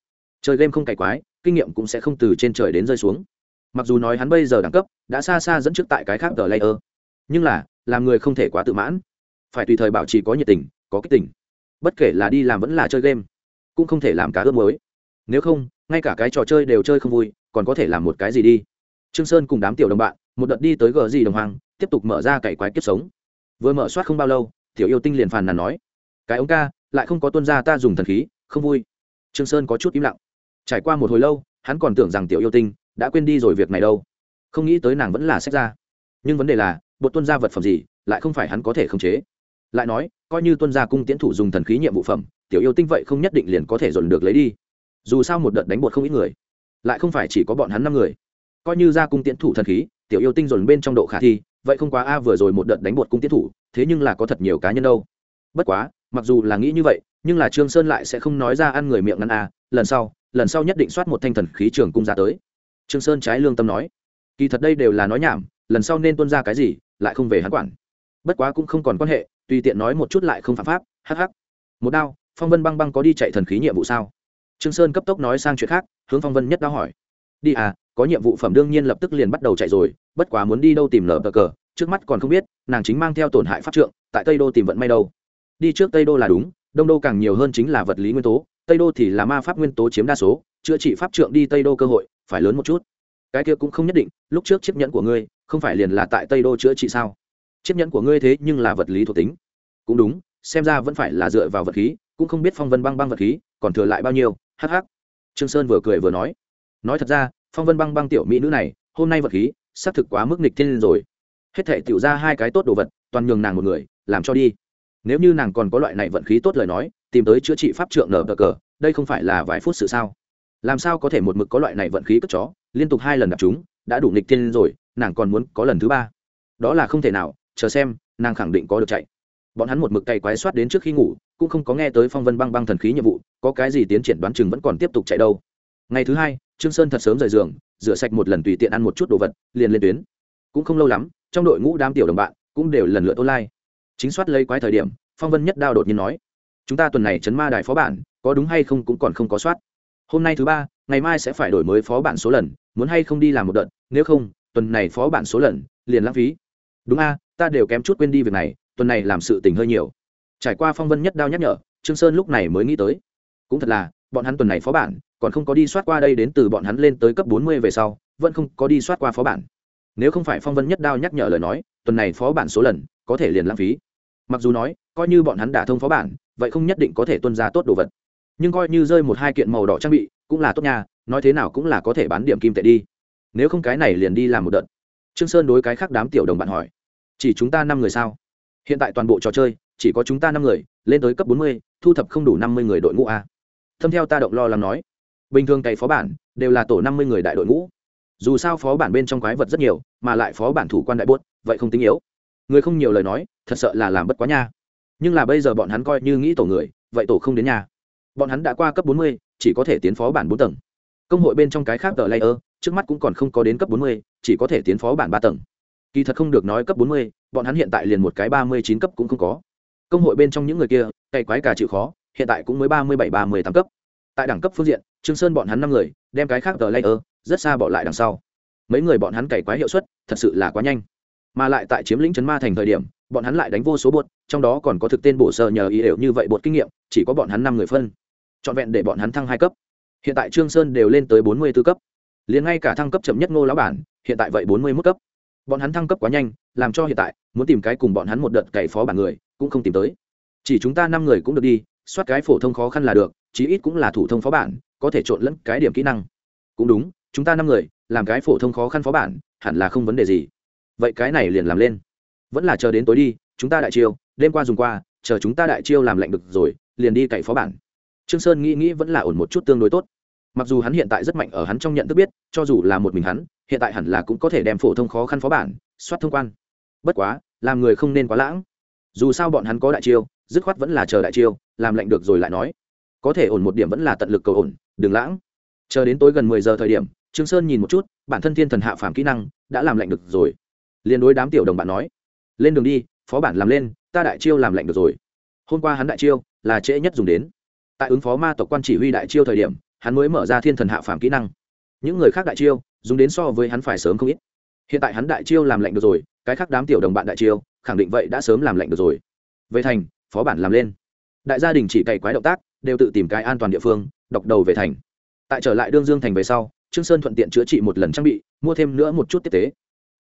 Chơi game không cày quái, kinh nghiệm cũng sẽ không từ trên trời đến rơi xuống. Mặc dù nói hắn bây giờ đẳng cấp đã xa xa dẫn trước tại cái khác tờ layer, nhưng là, làm người không thể quá tự mãn. Phải tùy thời bảo trì có nhiệt tình, có kích tình. Bất kể là đi làm vẫn là chơi game, cũng không thể làm cá ướp mới nếu không, ngay cả cái trò chơi đều chơi không vui, còn có thể làm một cái gì đi. Trương sơn cùng đám tiểu đồng bạn, một đợt đi tới gờ gì đồng hoàng tiếp tục mở ra cày quái kiếp sống vừa mở soát không bao lâu, tiểu yêu tinh liền phàn nàn nói, cái ống ca, lại không có tuân ra ta dùng thần khí, không vui. Trương sơn có chút im lặng. Trải qua một hồi lâu, hắn còn tưởng rằng tiểu yêu tinh đã quên đi rồi việc này đâu. Không nghĩ tới nàng vẫn là sách ra. Nhưng vấn đề là, bột tuân ra vật phẩm gì, lại không phải hắn có thể khống chế. Lại nói, coi như tuân ra cung tiễn thủ dùng thần khí nhiệm vụ phẩm, tiểu yêu tinh vậy không nhất định liền có thể dồn được lấy đi. Dù sao một đợt đánh bột không ít người, lại không phải chỉ có bọn hắn năm người. Coi như ra cung tiễn thủ thần khí, tiểu yêu tinh dồn bên trong độ khả thi vậy không quá a vừa rồi một đợt đánh bột cung tiết thủ, thế nhưng là có thật nhiều cá nhân đâu. Bất quá, mặc dù là nghĩ như vậy, nhưng là trương sơn lại sẽ không nói ra ăn người miệng ngăn a, lần sau lần sau nhất định soát một thanh thần khí trường cung ra tới. Trương sơn trái lương tâm nói, kỳ thật đây đều là nói nhảm, lần sau nên tuân ra cái gì, lại không về hắn quản. Bất quá cũng không còn quan hệ, tùy tiện nói một chút lại không phạm pháp, hắc hắc. Một đao, phong vân băng băng có đi chạy thần khí nhiệm vụ sao? Trương sơn cấp tốc nói sang chuyện khác, hướng phong vân nhất đao hỏi. Đi à có nhiệm vụ phẩm đương nhiên lập tức liền bắt đầu chạy rồi, bất quá muốn đi đâu tìm lờ bờ cờ, trước mắt còn không biết, nàng chính mang theo tổn hại pháp trượng, tại tây đô tìm vận may đâu. Đi trước tây đô là đúng, đông đô càng nhiều hơn chính là vật lý nguyên tố, tây đô thì là ma pháp nguyên tố chiếm đa số, chữa trị pháp trượng đi tây đô cơ hội, phải lớn một chút. Cái kia cũng không nhất định, lúc trước chiếc nhẫn của ngươi, không phải liền là tại tây đô chữa trị sao? Chiếc nhẫn của ngươi thế nhưng là vật lý thuộc tính. Cũng đúng, xem ra vẫn phải là dựa vào vật khí, cũng không biết phong vân băng băng vật khí, còn thừa lại bao nhiêu hh trương sơn vừa cười vừa nói. Nói thật ra phong vân băng băng tiểu mỹ nữ này, hôm nay vật khí, xác thực quá mức nghịch thiên rồi. Hết thể tiểu ra hai cái tốt đồ vật, toàn nhường nàng một người, làm cho đi. Nếu như nàng còn có loại này vận khí tốt lời nói, tìm tới chữa trị pháp trượng nở bờ cờ, đây không phải là vài phút sự sao? Làm sao có thể một mực có loại này vận khí cất chó, liên tục hai lần gặp chúng, đã đủ nghịch thiên rồi, nàng còn muốn có lần thứ ba. Đó là không thể nào, chờ xem, nàng khẳng định có được chạy. Bọn hắn một mực cày quái soát đến trước khi ngủ, cũng không có nghe tới phong vân băng băng thần khí nhiệm vụ, có cái gì tiến triển đoán chừng vẫn còn tiếp tục chạy đâu. Ngày thứ hai trương sơn thật sớm rời giường, rửa sạch một lần tùy tiện ăn một chút đồ vật, liền lên tuyến. Cũng không lâu lắm, trong đội ngũ đám tiểu đồng bạn cũng đều lần lượt online. Chính soát lấy quái thời điểm, phong vân nhất đao đột nhiên nói, chúng ta tuần này chấn ma đài phó bản, có đúng hay không cũng còn không có soát. Hôm nay thứ ba, ngày mai sẽ phải đổi mới phó bản số lần, muốn hay không đi làm một đợt, nếu không, tuần này phó bản số lần, liền lãng phí. Đúng a, ta đều kém chút quên đi việc này, tuần này làm sự tình hơi nhiều. Trải qua phong vân nhất đao nhắc nhở, trương sơn lúc này mới nghĩ tới. Cũng thật là bọn hắn tuần này phó bản, còn không có đi soát qua đây đến từ bọn hắn lên tới cấp bốn mươi về sau, vẫn không có đi soát qua phó bản. Nếu không phải phong vân nhất đao nhắc nhở lời nói, tuần này phó bản số lần, có thể liền lãng phí. Mặc dù nói, coi như bọn hắn đả thông phó bản, vậy không nhất định có thể tuân ra tốt đồ vật. Nhưng coi như rơi một hai kiện màu đỏ trang bị, cũng là tốt nha, nói thế nào cũng là có thể bán điểm kim tệ đi. Nếu không cái này liền đi làm một đợt. Trương sơn đối cái khác đám tiểu đồng bạn hỏi, chỉ chúng ta năm người sao? Hiện tại toàn bộ trò chơi, chỉ có chúng ta năm người, lên tới cấp bốn mươi, thu thập không đủ năm mươi người đội ngũ a thâm theo ta động lo lắng nói. Bình thường cày phó bản đều là tổ năm mươi người đại đội ngũ. Dù sao phó bản bên trong quái vật rất nhiều, mà lại phó bản thủ quan đại bốt vậy không tính yếu. Người không nhiều lời nói, thật sợ là làm bất quá nha. Nhưng là bây giờ bọn hắn coi như nghĩ tổ người, vậy tổ không đến nhà. Bọn hắn đã qua cấp bốn mươi, chỉ có thể tiến phó bản bốn tầng. Công hội bên trong cái khác tờ layer, trước mắt cũng còn không có đến cấp bốn mươi, chỉ có thể tiến phó bản ba tầng. Kỳ thật không được nói cấp bốn mươi, bọn hắn hiện tại liền một cái ba mươi chín cấp cũng không có. Công hội bên trong những người kia, cày quái cả chịu khó hiện tại cũng mới ba mươi bảy, ba mươi tám cấp. Tại đẳng cấp phương diện, trương sơn bọn hắn năm người, đem cái khác tờ layer, rất xa bỏ lại đằng sau. Mấy người bọn hắn cày quái hiệu suất, thật sự là quá nhanh. Mà lại tại chiếm lĩnh chấn ma thành thời điểm, bọn hắn lại đánh vô số bột, trong đó còn có thực tên bổ sơ nhờ ý đều như vậy bột kinh nghiệm, chỉ có bọn hắn năm người phân. Trọn vẹn để bọn hắn thăng hai cấp. Hiện tại trương sơn đều lên tới bốn mươi 44 cấp. Liền ngay cả thăng cấp chậm nhất ngô lão bản, hiện tại vậy bốn mươi 41 cấp. Bọn hắn thăng cấp quá nhanh, làm cho hiện tại, muốn tìm cái cùng bọn hắn một đợt cày phó bản người, cũng không tìm tới. Chỉ chúng ta năm người cũng được đi soát cái phổ thông khó khăn là được, chí ít cũng là thủ thông phó bản, có thể trộn lẫn cái điểm kỹ năng. Cũng đúng, chúng ta năm người, làm cái phổ thông khó khăn phó bản, hẳn là không vấn đề gì. Vậy cái này liền làm lên. Vẫn là chờ đến tối đi, chúng ta đại chiêu, đêm qua dùng qua, chờ chúng ta đại chiêu làm lạnh được rồi, liền đi cậy phó bản. Trương sơn nghĩ nghĩ vẫn là ổn một chút tương đối tốt. Mặc dù hắn hiện tại rất mạnh ở hắn trong nhận thức biết, cho dù là một mình hắn, hiện tại hẳn là cũng có thể đem phổ thông khó khăn phó bản, soát thông quan. Bất quá, làm người không nên quá lãng. Dù sao bọn hắn có đại chiêu, dứt khoát vẫn là chờ đại chiêu làm lạnh được rồi lại nói. Có thể ổn một điểm vẫn là tận lực cầu ổn, đừng lãng. Chờ đến tối gần mười giờ thời điểm, trương sơn nhìn một chút, bản thân thiên thần hạ phàm kỹ năng đã làm lạnh được rồi. Liền đối đám tiểu đồng bạn nói, lên đường đi, phó bản làm lên, ta đại chiêu làm lạnh được rồi. Hôm qua hắn đại chiêu là trễ nhất dùng đến. Tại ứng phó ma tộc quan chỉ huy đại chiêu thời điểm, hắn mới mở ra thiên thần hạ phàm kỹ năng. Những người khác đại chiêu dùng đến so với hắn phải sớm không ít. Hiện tại hắn đại chiêu làm lạnh được rồi, cái khác đám tiểu đồng bạn đại chiêu khẳng định vậy đã sớm làm lạnh được rồi. Về thành, phó bản làm lên đại gia đình chỉ cày quái động tác, đều tự tìm cái an toàn địa phương, đọc đầu về thành. Tại trở lại đương dương thành về sau, trương sơn thuận tiện chữa trị một lần trang bị, mua thêm nữa một chút tiếp tế.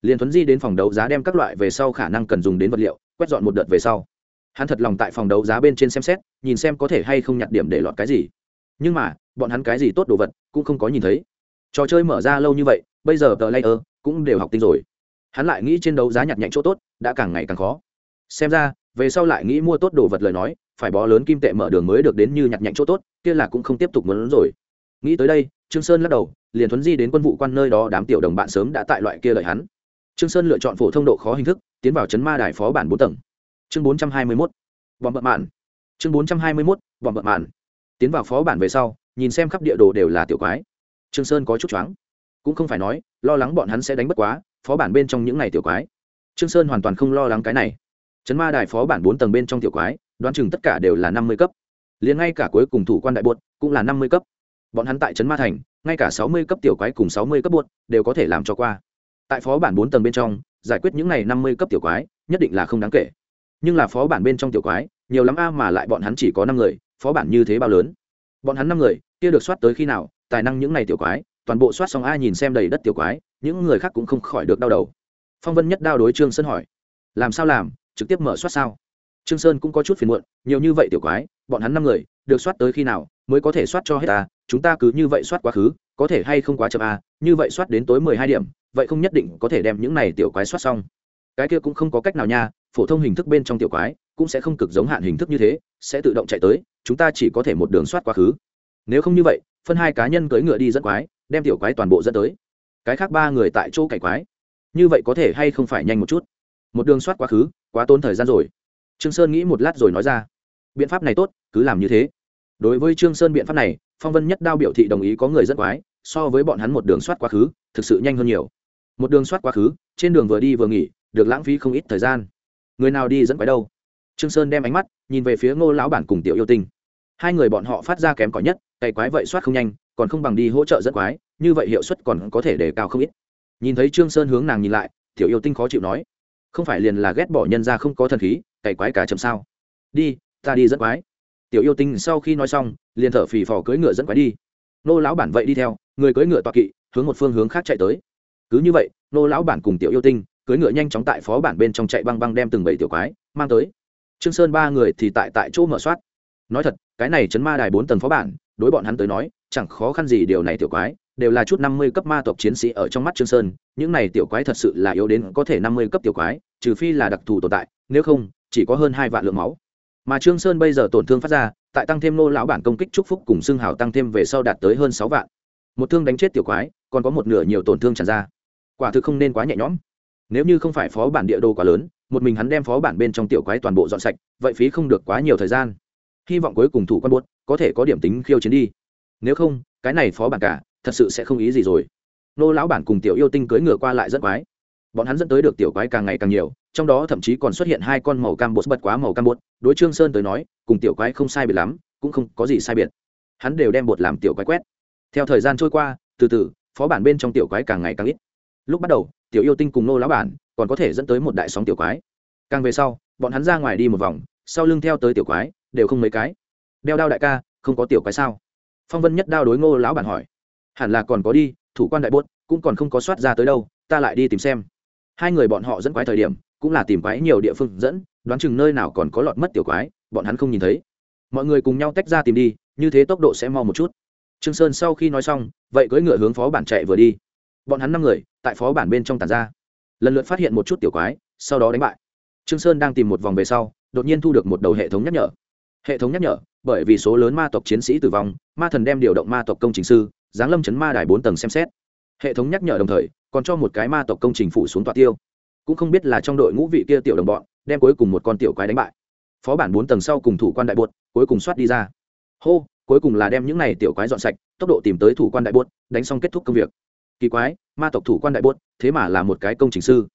Liền thuấn di đến phòng đấu giá đem các loại về sau khả năng cần dùng đến vật liệu, quét dọn một đợt về sau. Hắn thật lòng tại phòng đấu giá bên trên xem xét, nhìn xem có thể hay không nhặt điểm để lọt cái gì. Nhưng mà, bọn hắn cái gì tốt đồ vật, cũng không có nhìn thấy. Trò chơi mở ra lâu như vậy, bây giờ tờ layer cũng đều học tinh rồi. Hắn lại nghĩ trên đấu giá nhặt nhạnh chỗ tốt, đã càng ngày càng khó. Xem ra, về sau lại nghĩ mua tốt đồ vật lời nói phải bó lớn kim tệ mở đường mới được đến như nhặt nhạnh chỗ tốt, kia là cũng không tiếp tục muốn rồi. Nghĩ tới đây, trương sơn lắc đầu, liền thuấn di đến quân vụ quan nơi đó đám tiểu đồng bạn sớm đã tại loại kia lợi hắn. Trương sơn lựa chọn phổ thông độ khó hình thức, tiến vào chấn ma đài phó bản bốn tầng. Chương bốn trăm hai mươi 421. vòng bợ mạn. Chương bốn trăm hai mươi 421. vòng bợ mạn. Tiến vào phó bản về sau, nhìn xem khắp địa đồ đều là tiểu quái. Trương sơn có chút choáng. Cũng không phải nói, lo lắng bọn hắn sẽ đánh bất quá, phó bản bên trong những này tiểu quái. Trương sơn hoàn toàn không lo lắng cái này. Chấn ma đài phó bản bốn tầng bên trong tiểu quái đoán chừng tất cả đều là năm mươi cấp. Liền ngay cả cuối cùng thủ quan đại buột cũng là năm mươi cấp. Bọn hắn tại trấn ma thành, ngay cả sáu mươi cấp tiểu quái cùng sáu mươi cấp buột đều có thể làm cho qua. Tại phó bản bốn tầng bên trong, giải quyết những này năm mươi cấp tiểu quái, nhất định là không đáng kể. Nhưng là phó bản bên trong tiểu quái, nhiều lắm a mà lại bọn hắn chỉ có năm người, phó bản như thế bao lớn? Bọn hắn năm người, kia được soát tới khi nào, tài năng những này tiểu quái, toàn bộ soát xong a nhìn xem đầy đất tiểu quái, những người khác cũng không khỏi được đau đầu. Phong vân nhất đao đối trương sơn hỏi, làm sao làm? Trực tiếp mở soát sao? Trương sơn cũng có chút phiền muộn, nhiều như vậy tiểu quái, bọn hắn năm người, được soát tới khi nào mới có thể soát cho hết ta chúng ta cứ như vậy soát quá khứ, có thể hay không quá chậm à? như vậy soát đến tối mười hai điểm, vậy không nhất định có thể đem những này tiểu quái soát xong. Cái kia cũng không có cách nào nha, phổ thông hình thức bên trong tiểu quái cũng sẽ không cực giống hạn hình thức như thế, sẽ tự động chạy tới, chúng ta chỉ có thể một đường soát quá khứ. Nếu không như vậy, phân hai cá nhân cưỡi ngựa đi dẫn quái, đem tiểu quái toàn bộ dẫn tới. Cái khác ba người tại chỗ cày quái. Như vậy có thể hay không phải nhanh một chút? Một đường soát quá khứ, quá tốn thời gian rồi trương sơn nghĩ một lát rồi nói ra, biện pháp này tốt, cứ làm như thế. Đối với trương sơn biện pháp này, phong vân nhất đao biểu thị đồng ý có người dẫn quái, so với bọn hắn một đường soát quá khứ, thực sự nhanh hơn nhiều. Một đường soát quá khứ, trên đường vừa đi vừa nghỉ, được lãng phí không ít thời gian. Người nào đi dẫn quái đâu? Trương sơn đem ánh mắt nhìn về phía ngô lão bản cùng tiểu yêu tinh. Hai người bọn họ phát ra kém cỏi nhất, cày quái vậy soát không nhanh, còn không bằng đi hỗ trợ dẫn quái, như vậy hiệu suất còn có thể đề cao không ít. Nhìn thấy trương sơn hướng nàng nhìn lại, tiểu yêu tinh khó chịu nói, không phải liền là ghét bỏ nhân ra không có thần khí cày quái cả chậm sao. Đi, ta đi dẫn quái. Tiểu yêu tinh sau khi nói xong, liền thở phì phò cưỡi ngựa dẫn quái đi. Nô lão bản vậy đi theo, người cưỡi ngựa toạc kỵ, hướng một phương hướng khác chạy tới. Cứ như vậy, nô lão bản cùng tiểu yêu tinh, cưỡi ngựa nhanh chóng tại phó bản bên trong chạy băng băng đem từng bảy tiểu quái mang tới. Trương sơn ba người thì tại tại chỗ mở soát. Nói thật, cái này chấn ma đài bốn tầng phó bản, đối bọn hắn tới nói, chẳng khó khăn gì điều này tiểu quái, đều là chút năm mươi cấp ma tộc chiến sĩ ở trong mắt trương sơn, những này tiểu quái thật sự là yếu đến có thể năm mươi cấp tiểu quái, trừ phi là đặc thù tồn tại, nếu không chỉ có hơn hai vạn lượng máu. Mà trương sơn bây giờ tổn thương phát ra, tại tăng thêm nô lão bản công kích chúc phúc cùng xương hào tăng thêm về sau đạt tới hơn sáu vạn. Một thương đánh chết tiểu quái, còn có một nửa nhiều tổn thương tràn ra. Quả thực không nên quá nhẹ nhõm. Nếu như không phải phó bản địa đồ quá lớn, một mình hắn đem phó bản bên trong tiểu quái toàn bộ dọn sạch, vậy phí không được quá nhiều thời gian. Hy vọng cuối cùng thủ quan buốt, có thể có điểm tính khiêu chiến đi. Nếu không, cái này phó bản cả, thật sự sẽ không ý gì rồi. Nô lão bản cùng tiểu yêu tinh cưỡi ngựa qua lại rất quái. Bọn hắn dẫn tới được tiểu quái càng ngày càng nhiều trong đó thậm chí còn xuất hiện hai con màu cam bột bật quá màu cam bột. Đối trương sơn tới nói, cùng tiểu quái không sai biệt lắm, cũng không có gì sai biệt. Hắn đều đem bột làm tiểu quái quét. Theo thời gian trôi qua, từ từ, phó bản bên trong tiểu quái càng ngày càng ít. Lúc bắt đầu, tiểu yêu tinh cùng nô lão bản còn có thể dẫn tới một đại sóng tiểu quái. Càng về sau, bọn hắn ra ngoài đi một vòng, sau lưng theo tới tiểu quái, đều không mấy cái. Đeo đao đại ca, không có tiểu quái sao? Phong vân nhất đao đối ngô lão bản hỏi. Hẳn là còn có đi, thủ quan đại bốt cũng còn không có soát ra tới đâu, ta lại đi tìm xem. Hai người bọn họ dẫn quái thời điểm cũng là tìm quái nhiều địa phương dẫn, đoán chừng nơi nào còn có lọt mất tiểu quái, bọn hắn không nhìn thấy. Mọi người cùng nhau tách ra tìm đi, như thế tốc độ sẽ mau một chút. Trương sơn sau khi nói xong, vậy cưỡi ngựa hướng phó bản chạy vừa đi. Bọn hắn năm người, tại phó bản bên trong tàn ra. Lần lượt phát hiện một chút tiểu quái, sau đó đánh bại. Trương sơn đang tìm một vòng về sau, đột nhiên thu được một đầu hệ thống nhắc nhở. Hệ thống nhắc nhở, bởi vì số lớn ma tộc chiến sĩ tử vong, ma thần đem điều động ma tộc công trình sư, giáng lâm chấn ma đài bốn tầng xem xét. Hệ thống nhắc nhở đồng thời, còn cho một cái ma tộc công trình phủ xuống tọa tiêu cũng không biết là trong đội ngũ vị kia tiểu đồng bọn, đem cuối cùng một con tiểu quái đánh bại. Phó bản bốn tầng sau cùng thủ quan đại bột cuối cùng soát đi ra. Hô, cuối cùng là đem những này tiểu quái dọn sạch, tốc độ tìm tới thủ quan đại bột đánh xong kết thúc công việc. Kỳ quái, ma tộc thủ quan đại bột thế mà là một cái công trình sư.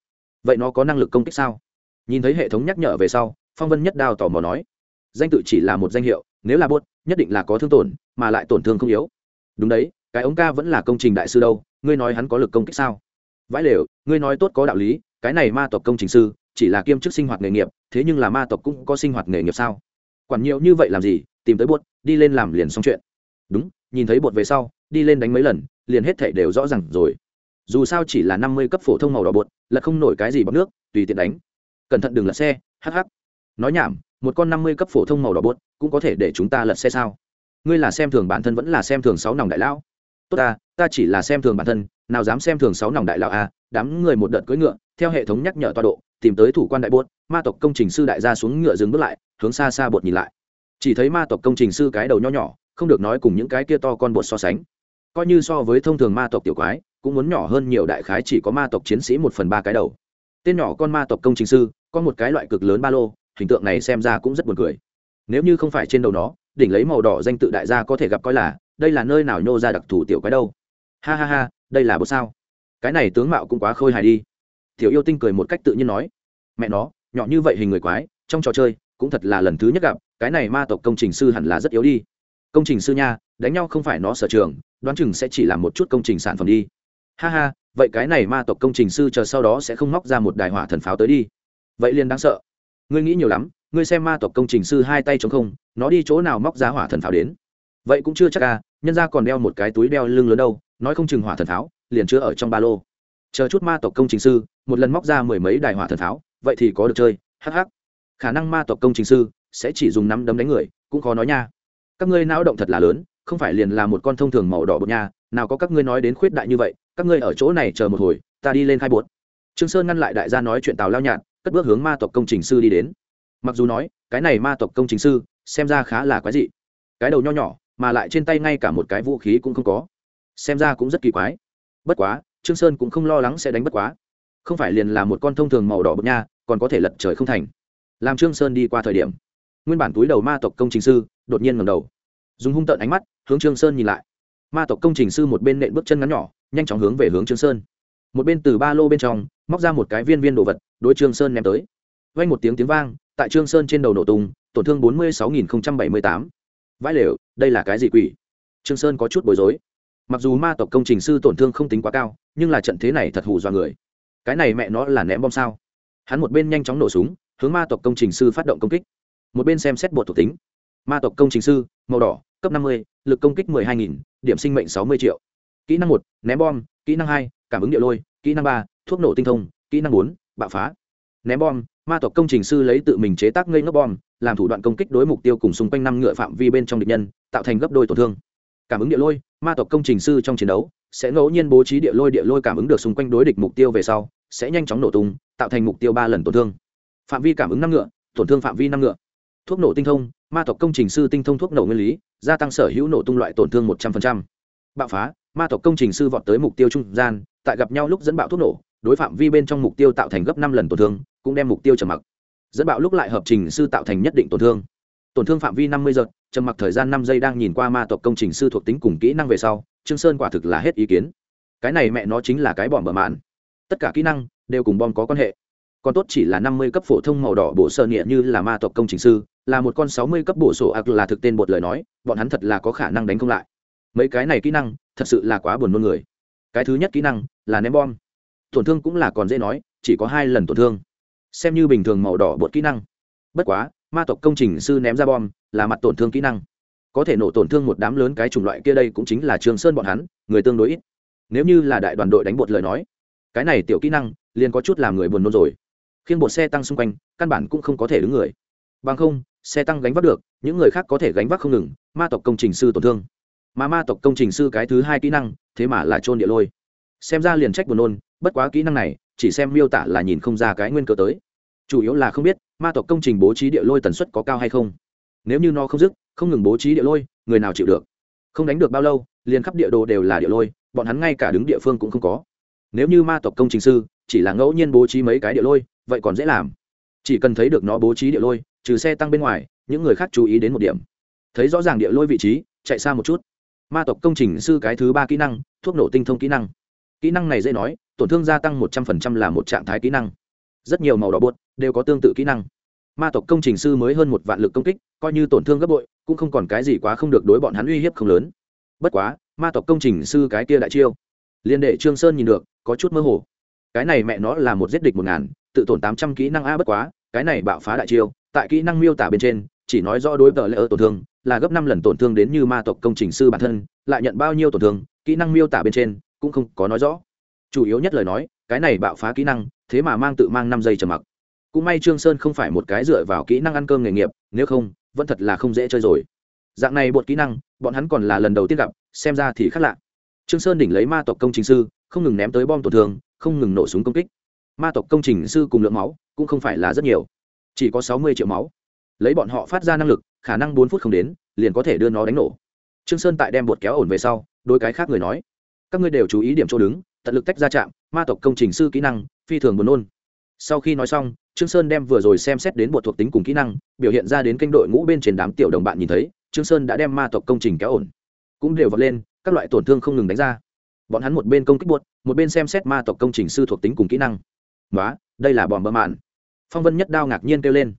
Vậy nó có năng lực công kích sao? Nhìn thấy hệ thống nhắc nhở về sau, phong vân nhất đao tò mò nói. Danh tự chỉ là một danh hiệu, nếu là bột nhất định là có thương tổn, mà lại tổn thương không yếu. Đúng đấy, cái ống ca vẫn là công trình đại sư đâu, ngươi nói hắn có lực công kích sao? Vãi lều, ngươi nói tốt có đạo lý cái này ma tộc công trình sư chỉ là kiêm chức sinh hoạt nghề nghiệp, thế nhưng là ma tộc cũng có sinh hoạt nghề nghiệp sao? Quản nhiều như vậy làm gì? Tìm tới bột, đi lên làm liền xong chuyện. Đúng, nhìn thấy bột về sau, đi lên đánh mấy lần, liền hết thể đều rõ r à n g rồi. Dù sao chỉ là năm mươi cấp phổ thông màu đỏ bột, là không nổi cái gì bọc nước, tùy tiện đánh. Cẩn thận đừng lật xe hh nói nhảm, một con năm mươi cấp phổ thông màu đỏ bột cũng có thể để chúng ta lật xe sao? Ngươi là xem thường bản thân vẫn là xem thường sáu nòng đại lão? Tốt ta ta chỉ là xem thường bản thân, nào dám xem thường sáu nòng đại lão à? Đám người một đợt cưỡi ngựa theo hệ thống nhắc nhở tọa độ, tìm tới thủ quan đại bốt ma tộc công trình sư đại gia xuống ngựa dừng bước lại, hướng xa xa bột nhìn lại. Chỉ thấy ma tộc công trình sư cái đầu nho nhỏ, không được nói cùng những cái kia to con bột so sánh. Coi như so với thông thường ma tộc tiểu quái, cũng muốn nhỏ hơn nhiều đại khái chỉ có ma tộc chiến sĩ một phần ba cái đầu. Tên nhỏ con ma tộc công trình sư, có một cái loại cực lớn ba lô, hình tượng này xem ra cũng rất buồn cười. Nếu như không phải trên đầu nó, đỉnh lấy màu đỏ danh tự đại gia có thể gặp coi là, đây là nơi nào nhô ra đặc thù tiểu quái đâu. Ha ha ha, đây là bột sao? Cái này tướng mạo cũng quá khôi hài đi tiểu yêu tinh cười một cách tự nhiên nói, mẹ nó, nhỏ như vậy hình người quái, trong trò chơi cũng thật là lần thứ nhất gặp, cái này ma tộc công trình sư hẳn là rất yếu đi. Công trình sư nha, đánh nhau không phải nó sở trường, đoán chừng sẽ chỉ là một chút công trình sản phẩm đi. Ha ha, vậy cái này ma tộc công trình sư chờ sau đó sẽ không móc ra một đài hỏa thần pháo tới đi. Vậy liền đáng sợ. Ngươi nghĩ nhiều lắm, ngươi xem ma tộc công trình sư hai tay chống không, nó đi chỗ nào móc ra hỏa thần pháo đến? Vậy cũng chưa chắc à nhân ra còn đeo một cái túi đeo lưng lớn đâu, nói không chừng hỏa thần pháo liền chứa ở trong ba lô. Chờ chút ma tộc công trình sư một lần móc ra mười mấy đài hỏa thần pháo, vậy thì có được chơi, hắc hắc. Khả năng ma tộc công trình sư sẽ chỉ dùng nắm đấm đánh người, cũng khó nói nha. Các ngươi não động thật là lớn, không phải liền là một con thông thường màu đỏ bột nha, nào có các ngươi nói đến khuyết đại như vậy, các ngươi ở chỗ này chờ một hồi, ta đi lên khai bột. Trương sơn ngăn lại đại gia nói chuyện tào lao nhạt, cất bước hướng ma tộc công trình sư đi đến. Mặc dù nói, cái này ma tộc công trình sư, xem ra khá là quái dị. Cái đầu nho nhỏ, mà lại trên tay ngay cả một cái vũ khí cũng không có. Xem ra cũng rất kỳ quái. Bất quá, trương sơn cũng không lo lắng sẽ đánh bất quá không phải liền là một con thông thường màu đỏ bậc nha, còn có thể lật trời không thành. Làm trương sơn đi qua thời điểm, nguyên bản túi đầu ma tộc công trình sư đột nhiên ngẩng đầu. Dùng hung tợn ánh mắt, hướng trương sơn nhìn lại. Ma tộc công trình sư một bên nện bước chân ngắn nhỏ, nhanh chóng hướng về hướng trương sơn. Một bên từ ba lô bên trong, móc ra một cái viên viên đồ vật, đối trương sơn ném tới. Vang một tiếng tiếng vang, tại trương sơn trên đầu nổ tung, tổn thương bốn mươi sáu nghìn bảy mươi tám. Vãi lều, đây là cái gì quỷ? Trương sơn có chút bối rối. Mặc dù ma tộc công trình sư tổn thương không tính quá cao, nhưng là trận thế này thật hù dọa người cái này mẹ nó là ném bom sao? Hắn một bên nhanh chóng nổ súng, hướng ma tộc công trình sư phát động công kích. Một bên xem xét bột thuộc tính. Ma tộc công trình sư, màu đỏ, cấp năm mươi, lực công kích mười hai nghìn, điểm sinh mệnh sáu mươi triệu. Kỹ năng một, ném bom. Kỹ năng hai, cảm ứng địa lôi. Kỹ năng ba, thuốc nổ tinh thông. Kỹ năng bốn, bạo phá. Ném bom. Ma tộc công trình sư lấy tự mình chế tác ngây ngốc bom, làm thủ đoạn công kích đối mục tiêu cùng xung quanh năm ngựa phạm vi bên trong địch nhân, tạo thành gấp đôi tổn thương. Cảm ứng địa lôi. Ma tộc công trình sư trong chiến đấu sẽ ngẫu nhiên bố trí địa lôi địa lôi cảm ứng được xung quanh đối địch mục tiêu về sau sẽ nhanh chóng nổ tung, tạo thành mục tiêu ba lần tổn thương. Phạm vi cảm ứng năm ngựa, tổn thương phạm vi năm ngựa. Thuốc nổ tinh thông, ma tộc công trình sư tinh thông thuốc nổ nguyên lý, gia tăng sở hữu nổ tung loại tổn thương một trăm linh bạo phá, ma tộc công trình sư vọt tới mục tiêu trung gian, tại gặp nhau lúc dẫn bạo thuốc nổ, đối phạm vi bên trong mục tiêu tạo thành gấp năm lần tổn thương, cũng đem mục tiêu trầm mặc. Dẫn bạo lúc lại hợp trình sư tạo thành nhất định tổn thương. Tổn thương phạm vi năm mươi giật, trầm mặc thời gian năm giây đang nhìn qua ma tộc công trình sư thuộc tính cùng kỹ năng về sau, trương sơn quả thực là hết ý kiến. Cái này mẹ nó chính là cái bom bở mạn tất cả kỹ năng đều cùng bom có quan hệ. Còn tốt chỉ là năm mươi cấp phổ thông màu đỏ bổ sơ nghĩa như là ma tộc công trình sư, là một con sáu mươi cấp bổ sổ ạc là thực tên bột lời nói, bọn hắn thật là có khả năng đánh không lại. Mấy cái này kỹ năng thật sự là quá buồn nôn người. Cái thứ nhất kỹ năng là ném bom. Tổn thương cũng là còn dễ nói, chỉ có hai lần tổn thương. Xem như bình thường màu đỏ bột kỹ năng. Bất quá, ma tộc công trình sư ném ra bom là mặt tổn thương kỹ năng. Có thể nổ tổn thương một đám lớn cái chủng loại kia đây cũng chính là trường sơn bọn hắn, người tương đối ít. Nếu như là đại đoàn đội đánh bột lời nói cái này tiểu kỹ năng liền có chút làm người buồn nôn rồi. Khiêng bột xe tăng xung quanh, căn bản cũng không có thể đứng người. Bằng không, xe tăng gánh vác được, những người khác có thể gánh vác không ngừng, ma tộc công trình sư tổn thương. Mà ma tộc công trình sư cái thứ hai kỹ năng, thế mà là trôn địa lôi. Xem ra liền trách buồn nôn, bất quá kỹ năng này, chỉ xem miêu tả là nhìn không ra cái nguyên cơ tới. Chủ yếu là không biết, ma tộc công trình bố trí địa lôi tần suất có cao hay không. Nếu như nó không dứt, không ngừng bố trí địa lôi, người nào chịu được? Không đánh được bao lâu, liền khắp địa đồ đều là địa lôi, bọn hắn ngay cả đứng địa phương cũng không có nếu như ma tộc công trình sư chỉ là ngẫu nhiên bố trí mấy cái địa lôi, vậy còn dễ làm. Chỉ cần thấy được nó bố trí địa lôi, trừ xe tăng bên ngoài, những người khác chú ý đến một điểm. Thấy rõ ràng địa lôi vị trí, chạy xa một chút. Ma tộc công trình sư cái thứ ba kỹ năng, thuốc nổ tinh thông kỹ năng. Kỹ năng này dễ nói, tổn thương gia tăng một trăm phần trăm là một trạng thái kỹ năng. Rất nhiều màu đỏ bột đều có tương tự kỹ năng. Ma tộc công trình sư mới hơn một vạn lực công kích, coi như tổn thương gấp bội, cũng không còn cái gì quá không được đối bọn hắn uy hiếp không lớn. Bất quá, ma tộc công trình sư cái kia đại chiêu, liên đệ trương sơn nhìn được có chút mơ hồ. Cái này mẹ nó là một giết địch một ngàn, tự tổn tám trăm kỹ năng a bất quá, cái này bạo phá đại chiêu, tại kỹ năng miêu tả bên trên, chỉ nói rõ đối tờ lễ ở tổn thương, là gấp năm lần tổn thương đến như ma tộc công trình sư bản thân, lại nhận bao nhiêu tổn thương, kỹ năng miêu tả bên trên, cũng không có nói rõ. Chủ yếu nhất lời nói, cái này bạo phá kỹ năng, thế mà mang tự mang năm giây trầm mặc. Cũng may trương sơn không phải một cái dựa vào kỹ năng ăn cơm nghề nghiệp, nếu không, vẫn thật là không dễ chơi rồi. Dạng này bột kỹ năng, bọn hắn còn là lần đầu tiên gặp, xem ra thì khác lạ. Trương sơn đỉnh lấy ma tộc công trình sư không ngừng ném tới bom tổn thương, không ngừng nổ súng công kích. Ma tộc công trình sư cùng lượng máu cũng không phải là rất nhiều. Chỉ có sáu mươi triệu máu. Lấy bọn họ phát ra năng lực, khả năng bốn phút không đến, liền có thể đưa nó đánh nổ. Trương sơn tại đem bột kéo ổn về sau đôi cái khác người nói, các ngươi đều chú ý điểm chỗ đứng, tận lực tách ra chạm ma tộc công trình sư kỹ năng, phi thường buồn nôn. Sau khi nói xong, trương sơn đem vừa rồi xem xét đến bột thuộc tính cùng kỹ năng, biểu hiện ra đến kênh đội ngũ bên trên đám tiểu đồng bạn nhìn thấy, trương sơn đã đem ma tộc công trình kéo ổn. Cũng đều vọt lên, các loại tổn thương không ngừng đánh ra bọn hắn một bên công kích buốt, một bên xem xét ma tộc công trình sư thuộc tính cùng kỹ năng. Nói đây là bom bơ mạn. Phong vân nhất đao ngạc nhiên kêu lên.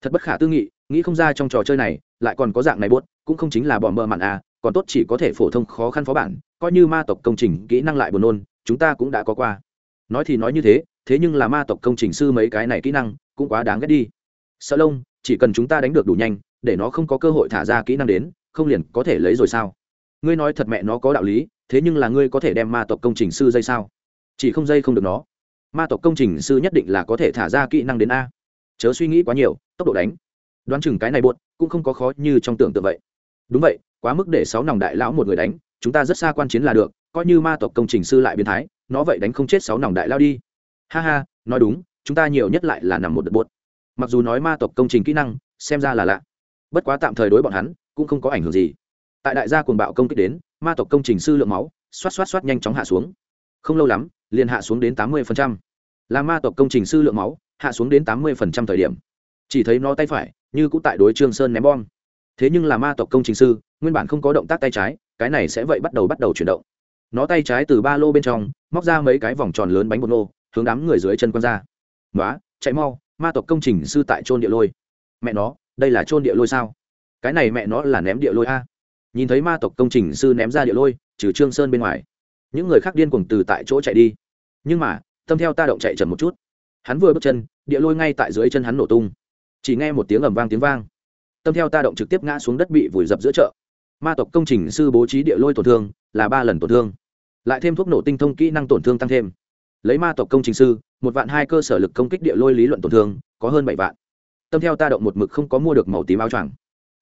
Thật bất khả tư nghị, nghĩ không ra trong trò chơi này, lại còn có dạng này buốt, cũng không chính là bom bơ mạn à còn tốt chỉ có thể phổ thông khó khăn phó bản, coi như ma tộc công trình kỹ năng lại buồn nôn, chúng ta cũng đã có qua. Nói thì nói như thế thế nhưng là ma tộc công trình sư mấy cái này kỹ năng, cũng quá đáng ghét đi. Sợ lông, chỉ cần chúng ta đánh được đủ nhanh, để nó không có cơ hội thả ra kỹ năng đến, không liền có thể lấy rồi sao? Ngươi nói thật mẹ nó có đạo lý thế nhưng là ngươi có thể đem ma tộc công trình sư dây sao? Chỉ không dây không được nó. Ma tộc công trình sư nhất định là có thể thả ra kỹ năng đến a. Chớ suy nghĩ quá nhiều, tốc độ đánh. Đoán chừng cái này buồn cũng không có khó như trong tưởng tượng vậy. Đúng vậy, quá mức để sáu nòng đại lão một người đánh, chúng ta rất xa quan chiến là được, coi như ma tộc công trình sư lại biến thái, nó vậy đánh không chết sáu nòng đại lao đi. Ha ha, nói đúng, chúng ta nhiều nhất lại là nằm một đợt buồn. mặc dù nói ma tộc công trình kỹ năng, xem ra là lạ. Bất quá tạm thời đối bọn hắn, cũng không có ảnh hưởng gì. Tại đại gia cuồng bạo công kích đến ma tộc công trình sư lượng máu, xoát xoát xoát nhanh chóng hạ xuống. Không lâu lắm, liền hạ xuống đến tám mươi là ma tộc công trình sư lượng máu, hạ xuống đến tám mươi thời điểm. Chỉ thấy nó tay phải, như cũ tại đối trương sơn ném bom. Thế nhưng là ma tộc công trình sư, nguyên bản không có động tác tay trái, cái này sẽ vậy bắt đầu bắt đầu chuyển động. Nó tay trái từ ba lô bên trong, móc ra mấy cái vòng tròn lớn bánh bột nô, hướng đám người dưới chân quăng ra. Nói chạy mau, ma tộc công trình sư tại trôn địa lôi. Mẹ nó, đây là trôn địa lôi sao? Cái này mẹ nó là ném địa lôi a nhìn thấy ma tộc công trình sư ném ra địa lôi, trừ trương sơn bên ngoài, những người khác điên cuồng từ tại chỗ chạy đi. Nhưng mà, tâm theo ta động chạy chậm một chút. Hắn vừa bước chân, địa lôi ngay tại dưới chân hắn nổ tung. Chỉ nghe một tiếng ầm vang tiếng vang. Tâm theo ta động trực tiếp ngã xuống đất bị vùi dập giữa chợ. Ma tộc công trình sư bố trí địa lôi tổn thương, là ba lần tổn thương. Lại thêm thuốc nổ tinh thông kỹ năng tổn thương tăng thêm. Lấy ma tộc công trình sư, một vạn hai cơ sở lực công kích địa lôi lý luận tổn thương, có hơn bảy vạn. Tâm theo ta động một mực không có mua được màu tím áo choàng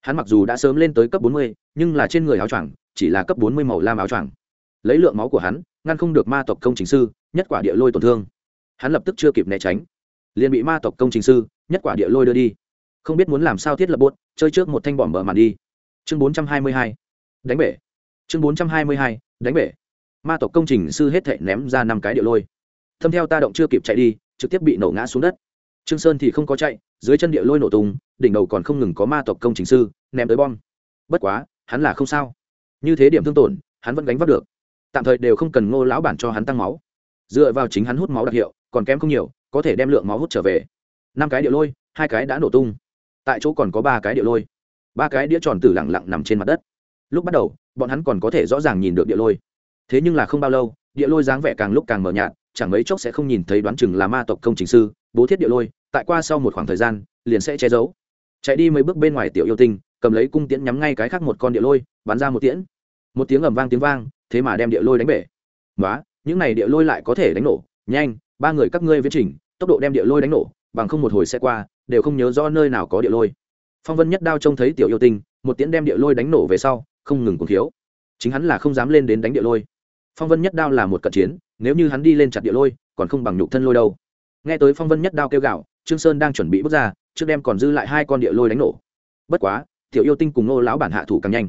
hắn mặc dù đã sớm lên tới cấp bốn mươi, nhưng là trên người áo choàng chỉ là cấp bốn mươi màu lam áo choàng. Lấy lượng máu của hắn, ngăn không được ma tộc công trình sư, nhất quả địa lôi tổn thương. Hắn lập tức chưa kịp né tránh. Liền bị ma tộc công trình sư, nhất quả địa lôi đưa đi. Không biết muốn làm sao thiết lập bốt, chơi trước một thanh bỏm bờ màn đi. Chương bốn trăm hai mươi hai. Đánh bể. Chương bốn trăm hai mươi hai. Đánh bể. Ma tộc công trình sư hết thể ném ra năm cái địa lôi. Thâm theo ta động chưa kịp chạy đi, trực tiếp bị nổ ngã xuống đất. Trương sơn thì không có chạy dưới chân địa lôi nổ tung, đỉnh đầu còn không ngừng có ma tộc công trình sư, ném tới bom. Bất quá, hắn là không sao. Như thế điểm thương tổn, hắn vẫn gánh vác được. Tạm thời đều không cần ngô lão bản cho hắn tăng máu. Dựa vào chính hắn hút máu đặc hiệu, còn kém không nhiều, có thể đem lượng máu hút trở về. Năm cái địa lôi, hai cái đã nổ tung. Tại chỗ còn có ba cái địa lôi. Ba cái đĩa tròn tử lẳng lặng nằm trên mặt đất. Lúc bắt đầu, bọn hắn còn có thể rõ ràng nhìn được địa lôi. Thế nhưng là không bao lâu, địa lôi dáng vẻ càng lúc càng mờ nhạt, chẳng mấy chốc sẽ không nhìn thấy đoán chừng là ma tộc công trình sư, bố thiết địa lôi tại qua sau một khoảng thời gian, liền sẽ che giấu. Chạy đi mấy bước bên ngoài tiểu yêu tinh, cầm lấy cung tiễn nhắm ngay cái khác một con địa lôi, bắn ra một tiễn. Một tiếng ầm vang tiếng vang, thế mà đem địa lôi đánh bể. Nói những này địa lôi lại có thể đánh nổ. Nhanh, ba người các ngươi viễn trình, tốc độ đem địa lôi đánh nổ, bằng không một hồi xe qua, đều không nhớ rõ nơi nào có địa lôi. Phong vân nhất đao trông thấy tiểu yêu tinh, một tiễn đem địa lôi đánh nổ về sau, không ngừng cùng thiếu chính hắn là không dám lên đến đánh địa lôi. Phong vân nhất đao là một cận chiến, nếu như hắn đi lên chặt địa lôi, còn không bằng nhục thân lôi đâu. Nghe tới phong vân nhất đao kêu gạo trương sơn đang chuẩn bị bước ra, trước đem còn dư lại hai con địa lôi đánh nổ. Bất quá, tiểu yêu tinh cùng nô lão bản hạ thủ càng nhanh.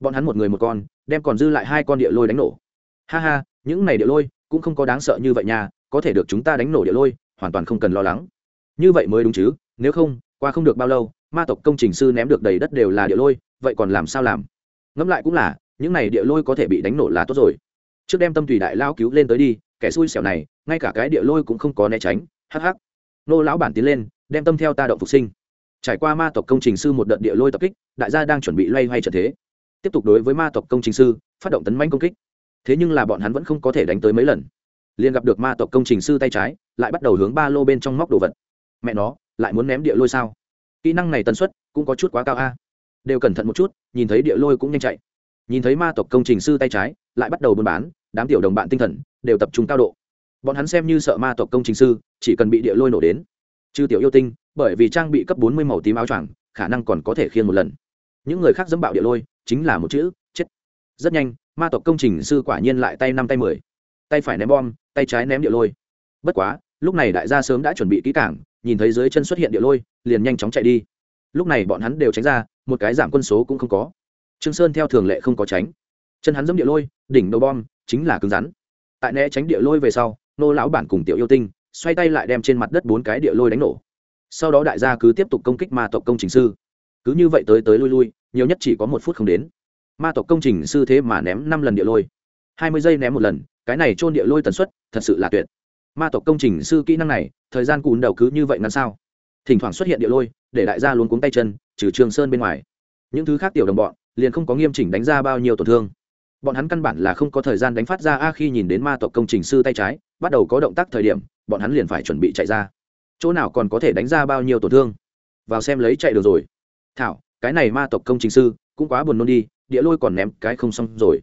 Bọn hắn một người một con, đem còn dư lại hai con địa lôi đánh nổ. Ha ha, những này địa lôi cũng không có đáng sợ như vậy nha, có thể được chúng ta đánh nổ địa lôi, hoàn toàn không cần lo lắng. Như vậy mới đúng chứ, nếu không, qua không được bao lâu, ma tộc công trình sư ném được đầy đất đều là địa lôi, vậy còn làm sao làm? Ngẫm lại cũng là, những này địa lôi có thể bị đánh nổ là tốt rồi. Trước đem tâm tùy đại lao cứu lên tới đi, kẻ xui xẻo này, ngay cả cái địa lôi cũng không có né tránh, hắc hắc nô lão bản tiến lên, đem tâm theo ta động phục sinh. Trải qua ma tộc công trình sư một đợt địa lôi tập kích, đại gia đang chuẩn bị loay hoay trở thế. Tiếp tục đối với ma tộc công trình sư, phát động tấn manh công kích. Thế nhưng là bọn hắn vẫn không có thể đánh tới mấy lần. Liền gặp được ma tộc công trình sư tay trái, lại bắt đầu hướng ba lô bên trong móc đồ vật. Mẹ nó, lại muốn ném địa lôi sao? Kỹ năng này tần suất cũng có chút quá cao a. Đều cẩn thận một chút, nhìn thấy địa lôi cũng nhanh chạy. Nhìn thấy ma tộc công trình sư tay trái, lại bắt đầu buôn bán, đám tiểu đồng bạn tinh thần đều tập trung cao độ. Bọn hắn xem như sợ ma tộc công trình sư chỉ cần bị địa lôi nổ đến. Chư tiểu yêu tinh, bởi vì trang bị cấp bốn mươi màu tím áo choàng, khả năng còn có thể khiên một lần. Những người khác dẫm bạo địa lôi, chính là một chữ, chết. Rất nhanh, ma tộc công trình sư quả nhiên lại tay năm tay mười. Tay phải ném bom, tay trái ném địa lôi. Bất quá, lúc này đại gia sớm đã chuẩn bị kỹ cảng nhìn thấy dưới chân xuất hiện địa lôi, liền nhanh chóng chạy đi. Lúc này bọn hắn đều tránh ra, một cái giảm quân số cũng không có. Trương sơn theo thường lệ không có tránh. Chân hắn dẫm địa lôi, đỉnh đầu bom, chính là cứng rắn. Tại né tránh địa lôi về sau, nô lão bản cùng tiểu yêu tinh xoay tay lại đem trên mặt đất bốn cái địa lôi đánh nổ. Sau đó đại gia cứ tiếp tục công kích ma tộc công trình sư. Cứ như vậy tới tới lui lui, nhiều nhất chỉ có một phút không đến. Ma tộc công trình sư thế mà ném năm lần địa lôi. Hai mươi giây ném một lần, cái này trôn địa lôi tần suất, thật sự là tuyệt. Ma tộc công trình sư kỹ năng này, thời gian cùn đầu cứ như vậy ngắn sao? Thỉnh thoảng xuất hiện địa lôi, để đại gia luôn cuống tay chân, trừ trường sơn bên ngoài. Những thứ khác tiểu đồng bọn, liền không có nghiêm chỉnh đánh ra bao nhiêu tổn thương. Bọn hắn căn bản là không có thời gian đánh phát ra a khi nhìn đến ma tộc công trình sư tay trái, bắt đầu có động tác thời điểm bọn hắn liền phải chuẩn bị chạy ra. Chỗ nào còn có thể đánh ra bao nhiêu tổn thương? Vào xem lấy chạy được rồi. Thảo, cái này ma tộc công trình sư, cũng quá buồn nôn đi, địa lôi còn ném cái không xong rồi.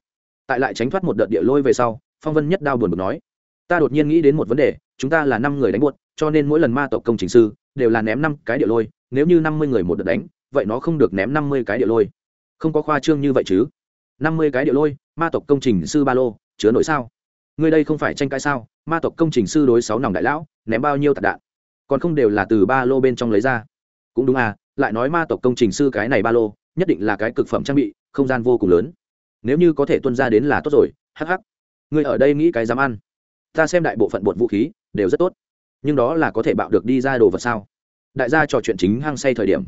Tại lại tránh thoát một đợt địa lôi về sau, phong vân nhất đao buồn bực nói, ta đột nhiên nghĩ đến một vấn đề, chúng ta là năm người đánh buốt, cho nên mỗi lần ma tộc công trình sư đều là ném năm cái địa lôi, nếu như năm mươi người một đợt đánh, vậy nó không được ném năm mươi cái địa lôi. Không có khoa trương như vậy chứ. Năm mươi cái địa lôi, ma tộc công trình sư ba lô, chứa nổi sao? Người đây không phải tranh cãi sao? Ma tộc công trình sư đối sáu nòng đại lão, ném bao nhiêu tạc đạn? Còn không đều là từ ba lô bên trong lấy ra. Cũng đúng à lại nói ma tộc công trình sư cái này ba lô, nhất định là cái cực phẩm trang bị, không gian vô cùng lớn. Nếu như có thể tuân ra đến là tốt rồi hh người ở đây nghĩ cái dám ăn. Ta xem đại bộ phận bột vũ khí, đều rất tốt. Nhưng đó là có thể bạo được đi ra đồ vật sao? Đại gia trò chuyện chính hăng say thời điểm.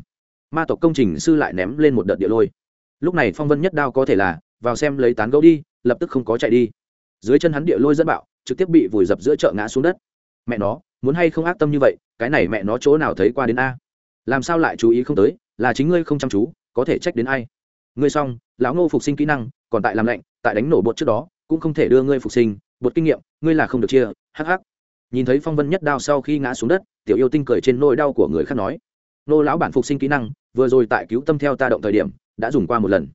Ma tộc công trình sư lại ném lên một đợt địa lôi. Lúc này phong vân nhất đao có thể là, vào xem lấy tán gấu đi, lập tức không có chạy đi dưới chân hắn địa lôi dẫn bạo, trực tiếp bị vùi dập giữa chợ ngã xuống đất. Mẹ nó, muốn hay không ác tâm như vậy, cái này mẹ nó chỗ nào thấy qua đến a? Làm sao lại chú ý không tới, là chính ngươi không chăm chú, có thể trách đến ai? Ngươi xong, lão ngô phục sinh kỹ năng, còn tại làm lạnh, tại đánh nổ bột trước đó, cũng không thể đưa ngươi phục sinh, bột kinh nghiệm, ngươi là không được chia, hắc hắc. Nhìn thấy phong vân nhất đao sau khi ngã xuống đất, tiểu yêu tinh cười trên nỗi đau của người khác nói, nô lão bản phục sinh kỹ năng, vừa rồi tại cứu tâm theo ta động thời điểm, đã dùng qua một lần.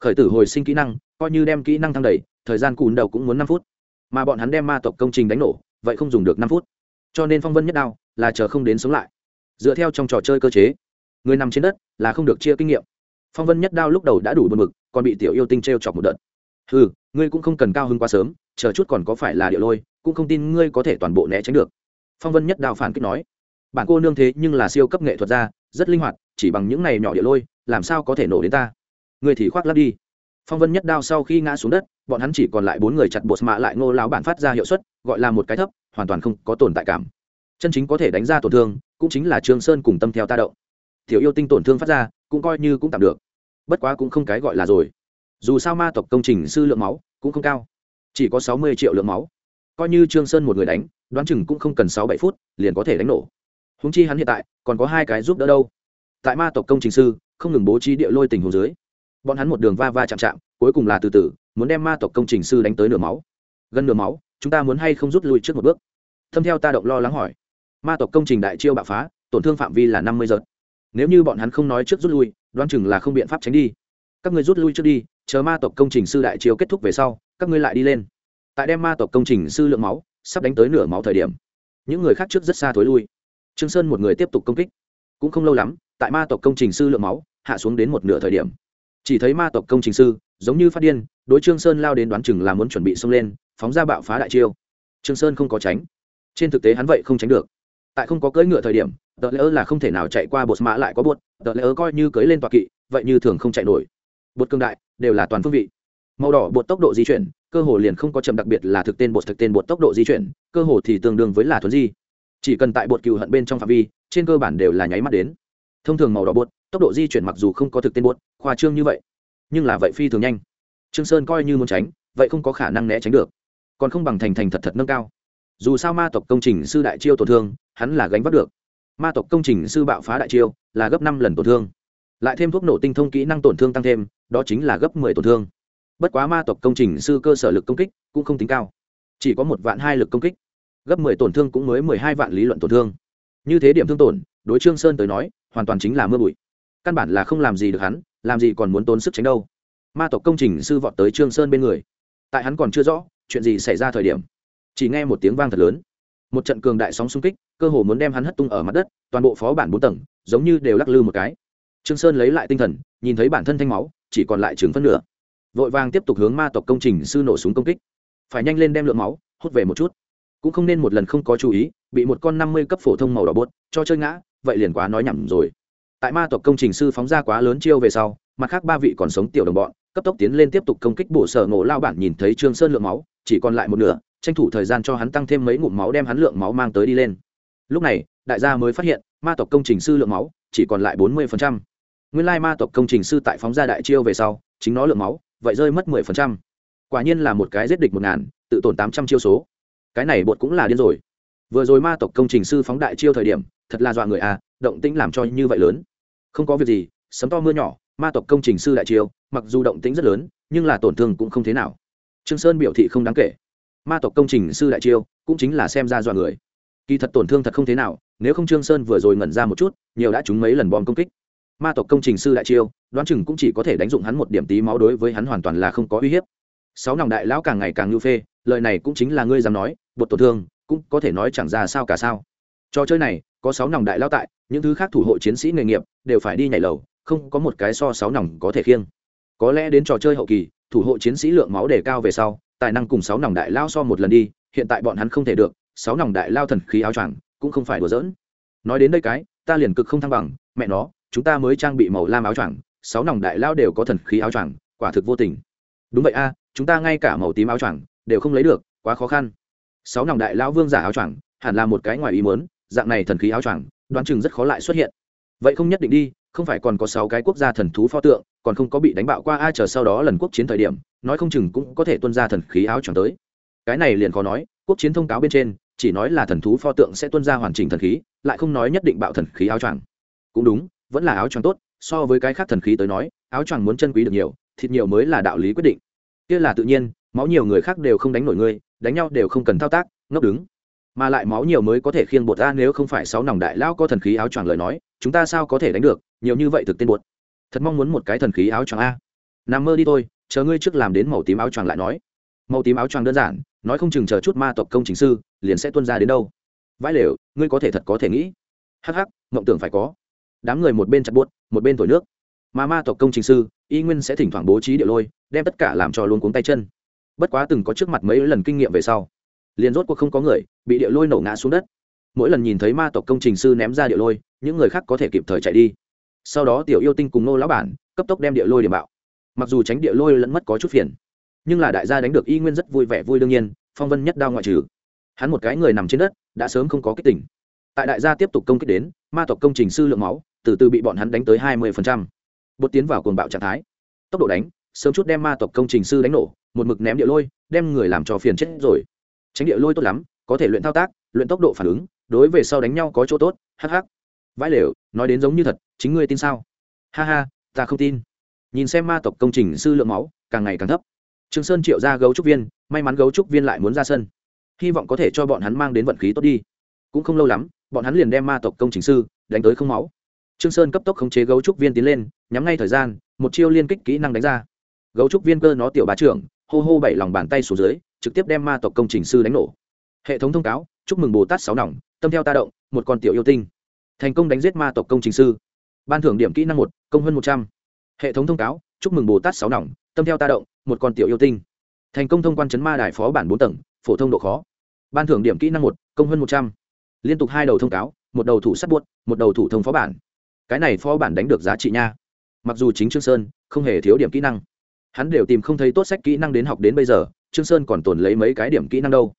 Khởi tử hồi sinh kỹ năng, coi như đem kỹ năng thăng đầy thời gian cùn đầu cũng muốn năm phút. Mà bọn hắn đem ma tộc công trình đánh nổ vậy không dùng được năm phút. Cho nên phong vân nhất đao là chờ không đến sống lại. Dựa theo trong trò chơi cơ chế người nằm trên đất là không được chia kinh nghiệm. Phong vân nhất đao lúc đầu đã đủ buồn mực còn bị tiểu yêu tinh t r e o chọc một đợt. Ừ ngươi cũng không cần cao hơn quá sớm chờ chút còn có phải là điệu lôi cũng không tin ngươi có thể toàn bộ né tránh được. Phong vân nhất đao phản kích nói bạn cô nương thế nhưng là siêu cấp nghệ thuật gia, rất linh hoạt chỉ bằng những này nhỏ địa lôi làm sao có thể nổ đến ta? Ngươi thì khoác lắp đi phong vân nhất đao sau khi ngã xuống đất, bọn hắn chỉ còn lại bốn người chặt bột mạ lại ngô lão bản phát ra hiệu suất, gọi là một cái thấp, hoàn toàn không có tồn tại cảm. Chân chính có thể đánh ra tổn thương, cũng chính là trương sơn cùng tâm theo ta động. Tiểu yêu tinh tổn thương phát ra, cũng coi như cũng tạm được. Bất quá cũng không cái gọi là rồi. Dù sao ma tộc công trình sư lượng máu, cũng không cao. Chỉ có sáu mươi triệu lượng máu. Coi như trương sơn một người đánh, đoán chừng cũng không cần sáu bảy phút, liền có thể đánh nổ. Húng chi hắn hiện tại, còn có hai cái giúp đỡ đâu. Tại ma tộc công trình sư, không ngừng bố trí địa lôi tình hồ dưới bọn hắn một đường va va chạm chạm, cuối cùng là từ từ, muốn đem ma tộc công trình sư đánh tới nửa máu. Gần nửa máu, chúng ta muốn hay không rút lui trước một bước? Thâm theo ta động lo lắng hỏi. Ma tộc công trình đại chiêu bạo phá, tổn thương phạm vi là năm mươi giật. Nếu như bọn hắn không nói trước rút lui, đoán chừng là không biện pháp tránh đi. Các người rút lui trước đi, chờ ma tộc công trình sư đại chiêu kết thúc về sau, các ngươi lại đi lên. Tại đem ma tộc công trình sư lượng máu, sắp đánh tới nửa máu thời điểm, những người khác trước rất xa thối lui. Trương sơn một người tiếp tục công kích. Cũng không lâu lắm, tại ma tộc công trình sư lượng máu, hạ xuống đến một nửa thời điểm chỉ thấy ma tộc công trình sư, giống như phát điên, đối trương sơn lao đến đoán chừng là muốn chuẩn bị xông lên, phóng ra bạo phá đại chiêu. Trương sơn không có tránh. Trên thực tế hắn vậy không tránh được. Tại không có cưỡi ngựa thời điểm, tờ lỡ là không thể nào chạy qua bột mã lại có bột, tờ lỡ coi như cưỡi lên tọa kỵ, vậy như thường không chạy nổi. Bột cương đại, đều là toàn phương vị. Màu đỏ bột tốc độ di chuyển, cơ hồ liền không có chậm đặc biệt là thực tên bột thực tên bột tốc độ di chuyển, cơ hồ thì tương đương với là thuấn di. Chỉ cần tại bột cừu hận bên trong phạm vi, trên cơ bản đều là nháy mắt đến. Thông thường màu đỏ bột tốc độ di chuyển mặc dù không có thực tên buốt, khoa trương như vậy, nhưng là vậy phi thường nhanh. Trương sơn coi như muốn tránh, vậy không có khả năng né tránh được. Còn không bằng thành thành thật thật nâng cao. Dù sao ma tộc công trình sư đại chiêu tổn thương, hắn là gánh vác được. Ma tộc công trình sư bạo phá đại chiêu, là gấp năm lần tổn thương. Lại thêm thuốc nổ tinh thông kỹ năng tổn thương tăng thêm, đó chính là gấp mười tổn thương. Bất quá ma tộc công trình sư cơ sở lực công kích cũng không tính cao. Chỉ có một vạn hai lực công kích. Gấp mười tổn thương cũng mới mười hai vạn lý luận tổn thương. Như thế điểm thương tổn, đối trương sơn tới nói, hoàn toàn chính là mưa bụi căn bản là không làm gì được hắn, làm gì còn muốn tốn sức tránh đâu. Ma tộc công trình sư vọt tới trương sơn bên người. Tại hắn còn chưa rõ chuyện gì xảy ra thời điểm, chỉ nghe một tiếng vang thật lớn. Một trận cường đại sóng xung kích, cơ hồ muốn đem hắn hất tung ở mặt đất, toàn bộ phó bản bốn tầng, giống như đều lắc lư một cái. Trương sơn lấy lại tinh thần, nhìn thấy bản thân thanh máu, chỉ còn lại chừng phân nửa. Vội vàng tiếp tục hướng ma tộc công trình sư nổ súng công kích. Phải nhanh lên đem lượng máu, hút về một chút. Cũng không nên một lần không có chú ý, bị một con năm mươi cấp phổ thông màu đỏ bốt cho chơi ngã, vậy liền quá nói nhầm rồi tại ma tộc công trình sư phóng ra quá lớn chiêu về sau, mặt khác ba vị còn sống tiểu đồng bọn, cấp tốc tiến lên tiếp tục công kích bổ sở ngộ lao bản nhìn thấy trương sơn lượng máu, chỉ còn lại một nửa, tranh thủ thời gian cho hắn tăng thêm mấy ngụm máu đem hắn lượng máu mang tới đi lên. Lúc này, đại gia mới phát hiện, ma tộc công trình sư lượng máu chỉ còn lại bốn mươi nguyên lai ma tộc công trình sư tại phóng ra đại chiêu về sau, chính nó lượng máu vậy rơi mất mười phần trăm. Quả nhiên là một cái giết địch một ngàn, tự tổn tám trăm chiêu số. Cái này bột cũng là điên rồi. Vừa rồi ma tộc công trình sư phóng đại chiêu thời điểm, thật là dọa người à động tĩnh làm cho như vậy lớn không có việc gì, sấm to mưa nhỏ, ma tộc công trình sư đại chiêu mặc dù động tĩnh rất lớn, nhưng là tổn thương cũng không thế nào. Trương sơn biểu thị không đáng kể. Ma tộc công trình sư đại chiêu cũng chính là xem ra dọa người. Kỳ thật tổn thương thật không thế nào, nếu không trương sơn vừa rồi ngẩn ra một chút, nhiều đã trúng mấy lần bom công kích. Ma tộc công trình sư đại chiêu đoán chừng cũng chỉ có thể đánh dụng hắn một điểm tí máu đối với hắn hoàn toàn là không có uy hiếp. Sáu nòng đại lão càng ngày càng ngưu phê, lời này cũng chính là ngươi dám nói, bột tổn thương, cũng có thể nói chẳng ra sao cả sao. Trò chơi này có sáu nòng đại lao tại, những thứ khác thủ hộ chiến sĩ nghề nghiệp đều phải đi nhảy lầu, không có một cái so sáu nòng có thể khiêng. Có lẽ đến trò chơi hậu kỳ, thủ hộ chiến sĩ lượng máu đề cao về sau, tài năng cùng sáu nòng đại lao so một lần đi, hiện tại bọn hắn không thể được, sáu nòng đại lao thần khí áo choàng cũng không phải đùa giỡn. Nói đến đây cái, ta liền cực không thăng bằng, mẹ nó, chúng ta mới trang bị màu lam áo choàng, sáu nòng đại lao đều có thần khí áo choàng, quả thực vô tình. Đúng vậy a, chúng ta ngay cả màu tím áo choàng đều không lấy được, quá khó khăn. Sáu nòng đại lao vương giả áo choàng, hẳn là một cái ngoài ý muốn dạng này thần khí áo choàng, đoán chừng rất khó lại xuất hiện. Vậy không nhất định đi, không phải còn có sáu cái quốc gia thần thú pho tượng, còn không có bị đánh bạo qua ai chờ sau đó lần quốc chiến thời điểm, nói không chừng cũng có thể tuân ra thần khí áo choàng tới. Cái này liền khó nói, quốc chiến thông cáo bên trên, chỉ nói là thần thú pho tượng sẽ tuân ra hoàn chỉnh thần khí, lại không nói nhất định bạo thần khí áo choàng. Cũng đúng, vẫn là áo choàng tốt, so với cái khác thần khí tới nói, áo choàng muốn chân quý được nhiều, thịt nhiều mới là đạo lý quyết định. Kia là tự nhiên, máu nhiều người khác đều không đánh nổi ngươi, đánh nhau đều không cần thao tác, ngốc đứng mà lại máu nhiều mới có thể khiêng bột ra nếu không phải sáu nòng đại lão có thần khí áo choàng lời nói, chúng ta sao có thể đánh được, nhiều như vậy thực tên bột. Thật mong muốn một cái thần khí áo choàng a. Nằm mơ đi thôi, chờ ngươi trước làm đến màu tím áo choàng lại nói. Màu tím áo choàng đơn giản, nói không chừng chờ chút ma tộc công chính sư, liền sẽ tuân ra đến đâu. Vãi lều, ngươi có thể thật có thể nghĩ. Hắc hắc, mộng tưởng phải có. Đám người một bên chặt buốt một bên thổi nước. Mà ma tộc công chính sư, y nguyên sẽ thỉnh thoảng bố trí địa lôi, đem tất cả làm cho luôn cuống tay chân. Bất quá từng có trước mặt mấy lần kinh nghiệm về sau liền rốt cuộc không có người, bị địa lôi nổ ngã xuống đất. Mỗi lần nhìn thấy ma tộc công trình sư ném ra địa lôi, những người khác có thể kịp thời chạy đi. Sau đó tiểu yêu tinh cùng nô lão bản cấp tốc đem địa lôi điểm bạo. Mặc dù tránh địa lôi lẫn mất có chút phiền, nhưng là đại gia đánh được y nguyên rất vui vẻ vui đương nhiên, phong vân nhất đao ngoại trừ. Hắn một cái người nằm trên đất, đã sớm không có kích tỉnh tại đại gia tiếp tục công kích đến, ma tộc công trình sư lượng máu, từ từ bị bọn hắn đánh tới hai mươi bột tiến vào cuồng bạo trạng thái. Tốc độ đánh, sớm chút đem ma tộc công trình sư đánh nổ, một mực ném địa lôi, đem người làm cho phiền chết rồi tránh địa lôi tốt lắm có thể luyện thao tác luyện tốc độ phản ứng đối về sau đánh nhau có chỗ tốt hắc hắc, vãi lều nói đến giống như thật chính ngươi tin sao? Ha ha ta không tin. Nhìn xem ma tộc công trình sư lượng máu càng ngày càng thấp. Trường sơn triệu ra gấu trúc viên may mắn gấu trúc viên lại muốn ra sân. Hy vọng có thể cho bọn hắn mang đến vận khí tốt đi. Cũng không lâu lắm bọn hắn liền đem ma tộc công trình sư đánh tới không máu. Trương sơn cấp tốc khống chế gấu trúc viên tiến lên nhắm ngay thời gian một chiêu liên kích kỹ năng đánh ra. Gấu trúc viên cơ nó tiểu bá trưởng hô hô bảy lòng bàn tay xuống dưới trực tiếp đem ma tộc công trình sư đánh nổ. Hệ thống thông cáo, chúc mừng bồ tát sáu nòng, tâm theo ta động, một con tiểu yêu tinh. Thành công đánh giết ma tộc công trình sư. Ban thưởng điểm kỹ năng một, công hơn một trăm. Hệ thống thông cáo, chúc mừng bồ tát sáu nòng, tâm theo ta động, một con tiểu yêu tinh. Thành công thông quan chấn ma đài phó bản bốn tầng, phổ thông độ khó. Ban thưởng điểm kỹ năng một, công hơn một trăm. Liên tục hai đầu thông cáo, một đầu thủ sắt buốt một đầu thủ thông phó bản. Cái này phó bản đánh được giá trị nha. Mặc dù chính trương sơn không hề thiếu điểm kỹ năng, hắn đều tìm không thấy tốt sách kỹ năng đến học đến bây giờ trương sơn còn tồn lấy mấy cái điểm kỹ năng đâu.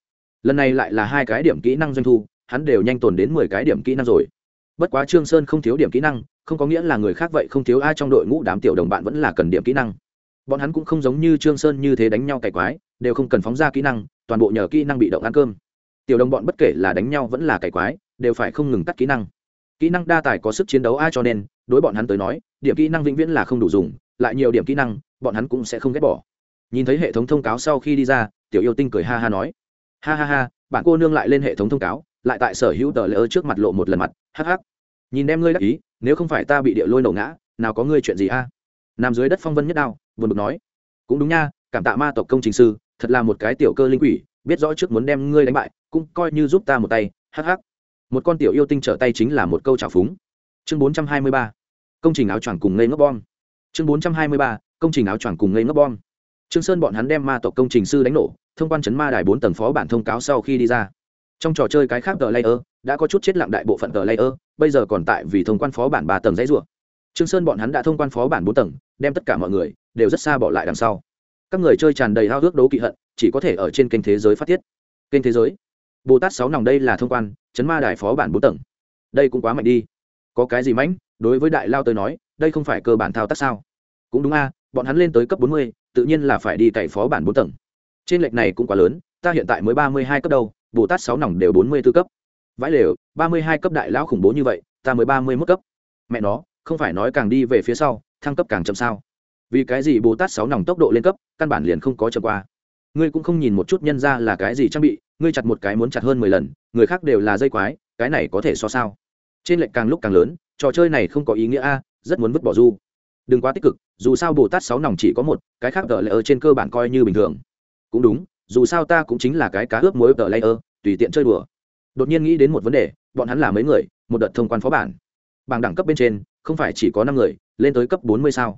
Lần này lại là hai cái điểm kỹ năng doanh thu, hắn đều nhanh tồn đến mười cái điểm kỹ năng rồi. Bất quá trương sơn không thiếu điểm kỹ năng, không có nghĩa là người khác vậy không thiếu ai trong đội ngũ đám tiểu đồng bạn vẫn là cần điểm kỹ năng. Bọn hắn cũng không giống như trương sơn như thế đánh nhau cày quái, đều không cần phóng ra kỹ năng, toàn bộ nhờ kỹ năng bị động ăn cơm. Tiểu đồng bọn bất kể là đánh nhau vẫn là cày quái, đều phải không ngừng tắt kỹ năng. Kỹ năng đa tài có sức chiến đấu ai cho nên, đối bọn hắn tới nói, điểm kỹ năng vĩnh viễn là không đủ dùng, lại nhiều điểm kỹ năng, bọn hắn cũng sẽ không ghét bỏ nhìn thấy hệ thống thông cáo sau khi đi ra tiểu yêu tinh cười ha ha nói. Ha ha ha bạn cô nương lại lên hệ thống thông cáo lại tại sở hữu tờ lỡ trước mặt lộ một lần mặt hắc hắc, nhìn em ngươi đắc ý nếu không phải ta bị địa lôi nổ ngã nào có ngươi chuyện gì a? Nằm dưới đất phong vân nhất đao vượt bực nói. Cũng đúng nha cảm tạ ma tộc công trình sư thật là một cái tiểu cơ linh quỷ biết rõ trước muốn đem ngươi đánh bại cũng coi như giúp ta một tay hắc hắc, một con tiểu yêu tinh trở tay chính là một câu trào phúng. Chương bốn trăm hai mươi ba. Công trình áo choàng cùng ngây ngốc bom. Chương bốn trăm hai mươi ba. Công trình áo choàng cùng ngây ngốc bom trương sơn bọn hắn đem ma tộc công trình sư đánh nổ, thông quan chấn ma đài bốn tầng phó bản thông cáo sau khi đi ra. Trong trò chơi cái khác tờ layer, đã có chút chết lặng đại bộ phận tờ layer, bây giờ còn tại vì thông quan phó bản ba tầng dãy rùa trương sơn bọn hắn đã thông quan phó bản bốn tầng, đem tất cả mọi người đều rất xa bỏ lại đằng sau. Các người chơi tràn đầy hao ước đấu kỵ hận, chỉ có thể ở trên kênh thế giới phát tiết. Kênh thế giới? Bồ tát sáu nòng đây là thông quan, chấn ma đài phó bản bốn tầng. Đây cũng quá mạnh đi. Có cái gì mãnh đối với đại lao tới nói, đây không phải cơ bản thao tác sao? Cũng đúng a, bọn hắn lên tới cấp bốn mươi tự nhiên là phải đi cày phó bản bốn tầng. Trên lệch này cũng quá lớn, ta hiện tại mới ba mươi hai cấp đâu bồ tát sáu nòng đều bốn mươi b ố cấp. Vãi lều, ba mươi hai cấp đại lão khủng bố như vậy, ta mới ba mươi mốt cấp. Mẹ nó, không phải nói càng đi về phía sau, thăng cấp càng chậm sao? Vì cái gì bồ tát sáu nòng tốc độ lên cấp, căn bản liền không có chậm qua. Ngươi cũng không nhìn một chút nhân ra là cái gì trang bị, ngươi chặt một cái muốn chặt hơn mười lần, người khác đều là dây quái, cái này có thể so sao? Trên lệnh càng lúc càng lớn, trò chơi này không có ý nghĩa a, rất muốn vứt bỏ du đừng quá tích cực, dù sao bồ tát sáu nòng chỉ có một, cái khác tờ lễ ơ trên cơ bản coi như bình thường. Cũng đúng, dù sao ta cũng chính là cái cá ướp muối tờ lễ ơ, tùy tiện chơi đùa. Đột nhiên nghĩ đến một vấn đề, bọn hắn là mấy người, một đợt thông quan phó bản. Bảng đẳng cấp bên trên, không phải chỉ có năm người, lên tới cấp bốn mươi sao?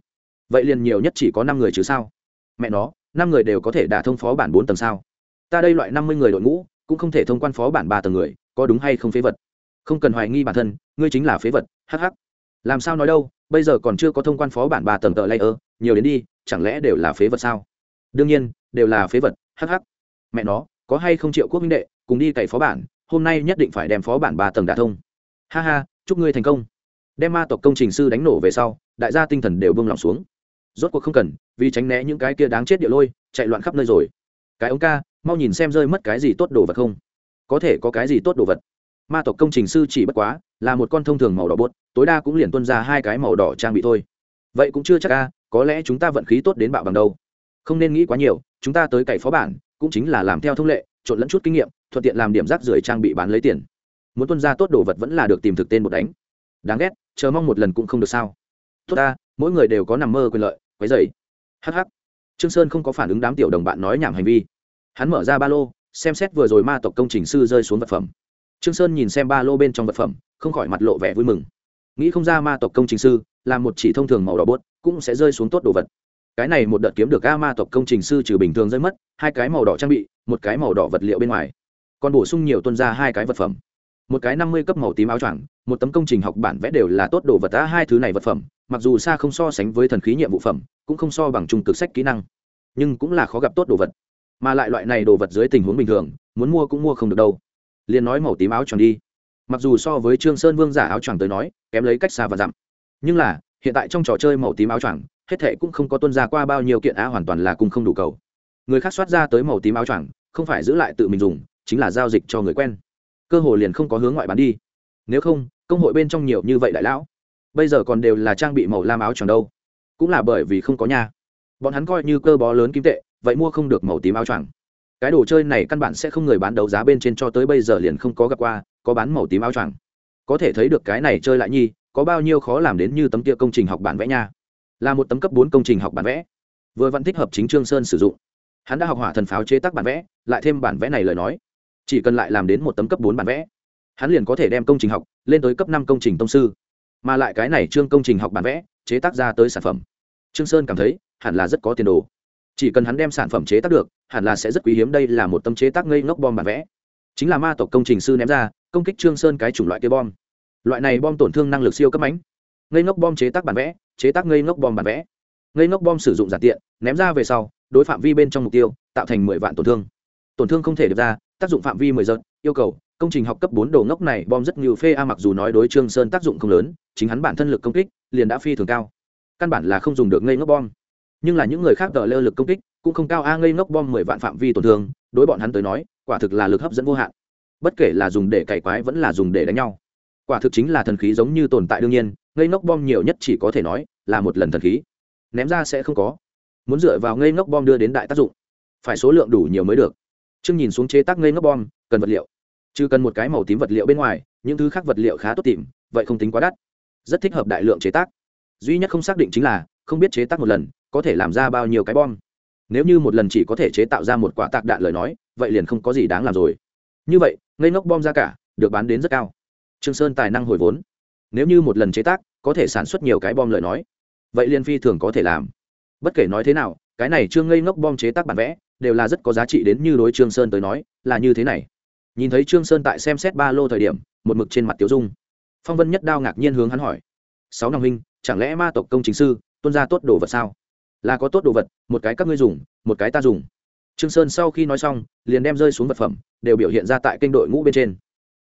Vậy liền nhiều nhất chỉ có năm người chứ sao? Mẹ nó, năm người đều có thể đả thông phó bản bốn tầng sao? Ta đây loại năm mươi người đội ngũ, cũng không thể thông quan phó bản ba tầng người, có đúng hay không phế vật? Không cần hoài nghi bản thân, ngươi chính là phế vật hh làm sao nói đâu? Bây giờ còn chưa có thông quan phó bản ba tầng tờ layer nhiều đến đi, chẳng lẽ đều là phế vật sao? Đương nhiên, đều là phế vật hh mẹ nó, có hay không triệu quốc minh đệ, cùng đi cày phó bản, hôm nay nhất định phải đem phó bản ba tầng đả thông. Ha ha, chúc ngươi thành công. Đem ma tộc công trình sư đánh nổ về sau, đại gia tinh thần đều bông lòng xuống. Rốt cuộc không cần, vì tránh né những cái kia đáng chết địa lôi, chạy loạn khắp nơi rồi. Cái ống ca, mau nhìn xem rơi mất cái gì tốt đồ vật không? Có thể có cái gì tốt đồ vật? Ma tộc công trình sư chỉ bất quá, là một con thông thường màu đỏ bốt tối đa cũng liền tuân ra hai cái màu đỏ trang bị thôi. Vậy cũng chưa chắc ca có lẽ chúng ta vận khí tốt đến bạo bằng đâu. Không nên nghĩ quá nhiều, chúng ta tới cày phó bản, cũng chính là làm theo thông lệ, trộn lẫn chút kinh nghiệm, thuận tiện làm điểm rác rưởi trang bị bán lấy tiền. Muốn tuân ra tốt đồ vật vẫn là được tìm thực tên một đánh. Đáng ghét, chờ mong một lần cũng không được sao. Tốt ta, mỗi người đều có nằm mơ quyền lợi, quấy dày hh trương sơn không có phản ứng đám tiểu đồng bạn nói nhảm hành vi. Hắn mở ra ba lô, xem xét vừa rồi ma tộc công trình sư rơi xuống vật phẩm trương sơn nhìn xem ba lô bên trong vật phẩm, không khỏi mặt lộ vẻ vui mừng. Nghĩ không ra ma tộc công trình sư là một chỉ thông thường màu đỏ bốt, cũng sẽ rơi xuống tốt đồ vật. Cái này một đợt kiếm được ga ma tộc công trình sư trừ bình thường rơi mất, hai cái màu đỏ trang bị, một cái màu đỏ vật liệu bên ngoài. Còn bổ sung nhiều tuân ra hai cái vật phẩm. Một cái năm mươi cấp màu tím áo choàng, một tấm công trình học bản vẽ đều là tốt đồ vật đã hai thứ này vật phẩm, mặc dù xa không so sánh với thần khí nhiệm vụ phẩm, cũng không so bằng trung cực sách kỹ năng, nhưng cũng là khó gặp tốt đồ vật. Mà lại loại này đồ vật dưới tình huống bình thường, muốn mua cũng mua không được đâu liền nói màu tím áo choàng đi. Mặc dù so với trương sơn vương giả áo choàng tới nói, kém lấy cách xa và dặm. Nhưng là, hiện tại trong trò chơi màu tím áo choàng, hết thệ cũng không có tuân ra qua bao nhiêu kiện á hoàn toàn là cùng không đủ cầu. Người khác soát ra tới màu tím áo choàng, không phải giữ lại tự mình dùng, chính là giao dịch cho người quen. Cơ hội liền không có hướng ngoại bán đi. Nếu không, công hội bên trong nhiều như vậy đại lão, bây giờ còn đều là trang bị màu lam áo choàng đâu. Cũng là bởi vì không có nhà. Bọn hắn coi như cơ bó lớn kim tệ, vậy mua không được màu tím áo choàng cái đồ chơi này căn bản sẽ không người bán đấu giá bên trên cho tới bây giờ liền không có gặp qua, có bán màu tím áo choàng. Có thể thấy được cái này chơi lại nhi, có bao nhiêu khó làm đến như tấm kia công trình học bản vẽ nha. Là một tấm cấp bốn công trình học bản vẽ. Vừa vẫn thích hợp chính trương sơn sử dụng. Hắn đã học hỏa thần pháo chế tác bản vẽ, lại thêm bản vẽ này lời nói. Chỉ cần lại làm đến một tấm cấp bốn bản vẽ, hắn liền có thể đem công trình học lên tới cấp năm công trình tông sư. Mà lại cái này trương công trình học bản vẽ, chế tác ra tới sản phẩm. Trương sơn cảm thấy, hẳn là rất có tiền đồ chỉ cần hắn đem sản phẩm chế tác được, hẳn là sẽ rất quý hiếm. Đây là một tâm chế tác ngây ngốc bom bản vẽ. Chính là ma tộc công trình sư ném ra, công kích trương sơn cái chủng loại kia bom. Loại này bom tổn thương năng lực siêu cấp ánh ngây ngốc bom chế tác bản vẽ, chế tác ngây ngốc bom bản vẽ. Ngây ngốc bom sử dụng giản tiện, ném ra về sau, đối phạm vi bên trong mục tiêu, tạo thành mười vạn tổn thương. Tổn thương không thể được ra, tác dụng phạm vi mười giật, yêu cầu, công trình học cấp bốn đồ ngốc này bom rất nhiều phê a, mặc dù nói đối trương sơn tác dụng không lớn, chính hắn bản thân lực công kích, liền đã phi thường cao. Căn bản là không dùng được ngây ngốc bom nhưng là những người khác tờ lơ lực công kích, cũng không cao a ngây ngốc bom mười vạn phạm vi tổn thương, đối bọn hắn tới nói, quả thực là lực hấp dẫn vô hạn. Bất kể là dùng để cày quái vẫn là dùng để đánh nhau. Quả thực chính là thần khí giống như tồn tại đương nhiên, ngây ngốc bom nhiều nhất chỉ có thể nói là một lần thần khí. Ném ra sẽ không có. Muốn dựa vào ngây ngốc bom đưa đến đại tác dụng. Phải số lượng đủ nhiều mới được. Chương nhìn xuống chế tác ngây ngốc bom, cần vật liệu. Chứ cần một cái màu tím vật liệu bên ngoài, những thứ khác vật liệu khá tốt tìm, vậy không tính quá đắt. Rất thích hợp đại lượng chế tác. Duy nhất không xác định chính là, không biết chế tác một lần có thể làm ra bao nhiêu cái bom. Nếu như một lần chỉ có thể chế tạo ra một quả tạc đạn lời nói, vậy liền không có gì đáng làm rồi. Như vậy, ngây ngốc bom ra cả, được bán đến rất cao. Trương sơn tài năng hồi vốn. Nếu như một lần chế tác, có thể sản xuất nhiều cái bom lời nói, vậy liên phi thường có thể làm. Bất kể nói thế nào, cái này trương ngây ngốc bom chế tác bản vẽ, đều là rất có giá trị đến như đối trương sơn tới nói, là như thế này. Nhìn thấy trương sơn tại xem xét ba lô thời điểm, một mực trên mặt tiểu dung. Phong vân nhất đao ngạc nhiên hướng hắn hỏi, sáu năm huynh, chẳng lẽ ma tộc công chính sư, tuân ra tốt đồ vật sao? Là có tốt đồ vật, một cái các ngươi dùng, một cái ta dùng. Trương sơn sau khi nói xong, liền đem rơi xuống vật phẩm, đều biểu hiện ra tại kênh đội ngũ bên trên.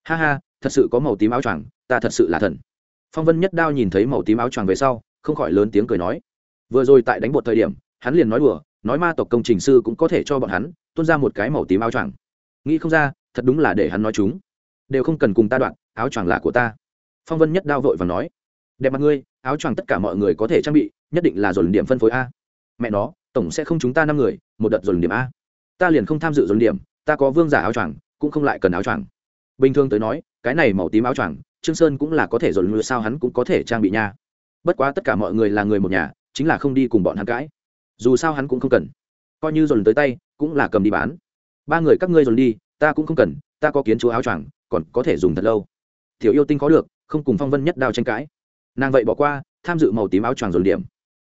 Ha ha, thật sự có màu tím áo choàng, ta thật sự là thần. Phong vân nhất đao nhìn thấy màu tím áo choàng về sau, không khỏi lớn tiếng cười nói. Vừa rồi tại đánh bột thời điểm, hắn liền nói đùa, nói ma tộc công trình sư cũng có thể cho bọn hắn tuôn ra một cái màu tím áo choàng. Nghĩ không ra, thật đúng là để hắn nói chúng. Đều không cần cùng ta đoạn, áo choàng là của ta. Phong vân nhất đao vội và nói. Đẹp mặt ngươi, áo choàng tất cả mọi người có thể trang bị, nhất định là dồn điểm phân phối a mẹ nó, tổng sẽ không chúng ta năm người, một đợt dồn điểm a. Ta liền không tham dự dồn điểm, ta có vương giả áo choàng, cũng không lại cần áo choàng. Bình thường tới nói, cái này màu tím áo choàng, trương sơn cũng là có thể dồn lừa sao hắn cũng có thể trang bị nha. Bất quá tất cả mọi người là người một nhà, chính là không đi cùng bọn hắn cãi. Dù sao hắn cũng không cần. Coi như dồn tới tay, cũng là cầm đi bán. Ba người các ngươi dồn đi, ta cũng không cần, ta có kiến chúa áo choàng, còn có thể dùng thật lâu. Tiểu yêu tinh có được, không cùng phong vân nhất đao tranh cãi. Nàng vậy bỏ qua, tham dự màu tím áo choàng dồn điểm.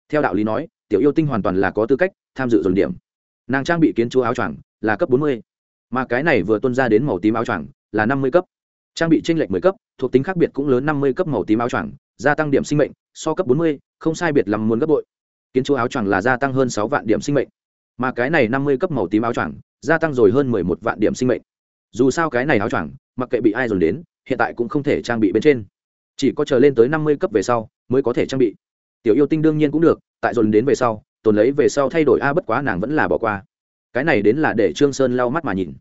Theo đạo lý nói tiểu yêu tinh hoàn toàn là có tư cách tham dự dồn điểm. Nàng trang bị kiến chúa áo choàng là cấp bốn mươi, mà cái này vừa tuân ra đến màu tím áo choàng là năm mươi cấp. Trang bị tranh lệch mười cấp, thuộc tính khác biệt cũng lớn năm mươi cấp màu tím áo choàng, gia tăng điểm sinh mệnh, so cấp bốn mươi, không sai biệt làm muốn gấp bội. Kiến chúa áo choàng là gia tăng hơn sáu vạn điểm sinh mệnh, mà cái này năm mươi cấp màu tím áo choàng, gia tăng rồi hơn mười một vạn điểm sinh mệnh. Dù sao cái này áo choàng, mặc kệ bị ai dồn đến, hiện tại cũng không thể trang bị bên trên. Chỉ có chờ lên tới năm mươi cấp về sau mới có thể trang bị tiểu yêu tinh đương nhiên cũng được, tại dồn đến về sau, tồn lấy về sau thay đổi, a, bất quá nàng vẫn là bỏ qua. Cái này đến là để trương sơn lau mắt mà nhìn.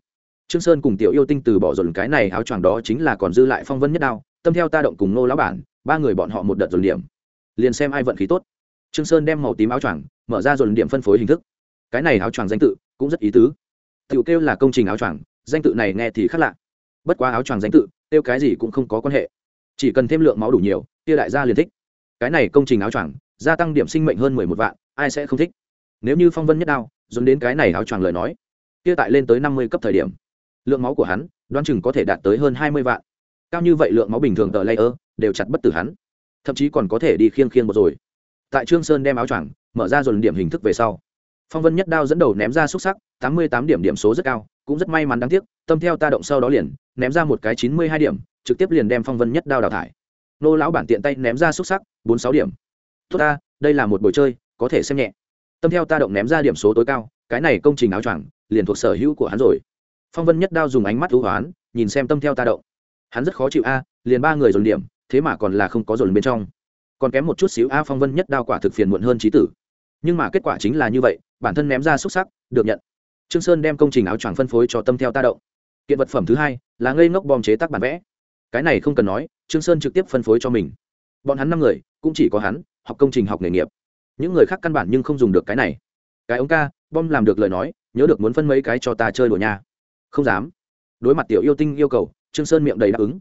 Trương sơn cùng tiểu yêu tinh từ bỏ dồn cái này áo choàng đó chính là còn dư lại phong vân nhất đao, tâm theo ta động cùng nô lão bản, ba người bọn họ một đợt dồn điểm. Liền xem ai vận khí tốt. Trương sơn đem màu tím áo choàng, mở ra dồn điểm phân phối hình thức. Cái này áo choàng danh tự cũng rất ý tứ. Tiểu kêu là công trình áo choàng, danh tự này nghe thì khác lạ. Bất quá áo choàng danh tự tiêu cái gì cũng không có quan hệ. Chỉ cần thêm lượng máu đủ nhiều, kia đại gia liền thích cái này công trình áo choàng gia tăng điểm sinh mệnh hơn mười một vạn, ai sẽ không thích? Nếu như phong vân nhất đao dồn đến cái này áo choàng lời nói, kia tại lên tới năm mươi cấp thời điểm, lượng máu của hắn đoan chừng có thể đạt tới hơn hai mươi vạn. Cao như vậy lượng máu bình thường tờ layer đều chặt bất tử hắn, thậm chí còn có thể đi khiêng khiêng một rồi. Tại trương sơn đem áo choàng mở ra dồn điểm hình thức về sau, phong vân nhất đao dẫn đầu ném ra xúc sắc, tám mươi tám điểm điểm số rất cao, cũng rất may mắn đáng tiếc, tâm theo ta động sau đó liền, ném ra một cái chín mươi hai điểm, trực tiếp liền đem phong vân nhất đao đào thải nô lão bản tiện tay ném ra xúc sắc, bốn sáu điểm. Tốt ta, đây là một buổi chơi, có thể xem nhẹ. Tâm theo ta động ném ra điểm số tối cao, cái này công trình áo choàng, liền thuộc sở hữu của hắn rồi. Phong vân nhất đao dùng ánh mắt thú hoán, nhìn xem tâm theo ta động. Hắn rất khó chịu a, liền ba người dồn điểm, thế mà còn là không có dồn bên trong. Còn kém một chút xíu a, phong vân nhất đao quả thực phiền muộn hơn trí tử. Nhưng mà kết quả chính là như vậy, bản thân ném ra xúc sắc, được nhận. Trương sơn đem công trình áo choàng phân phối cho tâm theo ta động. Kiện vật phẩm thứ hai là ngây ngốc bom chế tác bản vẽ cái này không cần nói, trương sơn trực tiếp phân phối cho mình. Bọn hắn năm người, cũng chỉ có hắn, học công trình, học nghề nghiệp. Những người khác căn bản nhưng không dùng được cái này. Cái ống ca, bom làm được lời nói, nhớ được muốn phân mấy cái cho ta chơi đùa nha. Không dám. Đối mặt tiểu yêu tinh yêu cầu, trương sơn miệng đầy đáp ứng.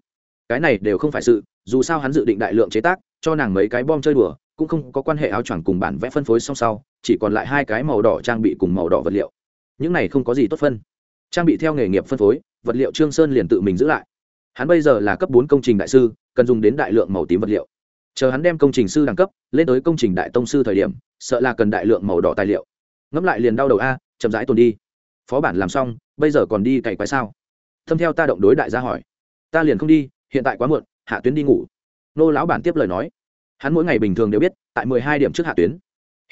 Cái này đều không phải sự, dù sao hắn dự định đại lượng chế tác, cho nàng mấy cái bom chơi đùa, cũng không có quan hệ áo choàng cùng bản vẽ phân phối song sau, chỉ còn lại hai cái màu đỏ trang bị cùng màu đỏ vật liệu. Những này không có gì tốt phân. Trang bị theo nghề nghiệp phân phối, vật liệu trương sơn liền tự mình giữ lại hắn bây giờ là cấp bốn công trình đại sư, cần dùng đến đại lượng màu tím vật liệu. Chờ hắn đem công trình sư đẳng cấp lên tới công trình đại tông sư thời điểm, sợ là cần đại lượng màu đỏ tài liệu. Ngẫm lại liền đau đầu a, chậm rãi tồn đi. Phó bản làm xong, bây giờ còn đi cày quái sao? Thâm theo ta động đối đại gia hỏi. Ta liền không đi, hiện tại quá muộn, hạ tuyến đi ngủ. Nô lão bản tiếp lời nói. Hắn mỗi ngày bình thường đều biết, tại mười hai điểm trước hạ tuyến.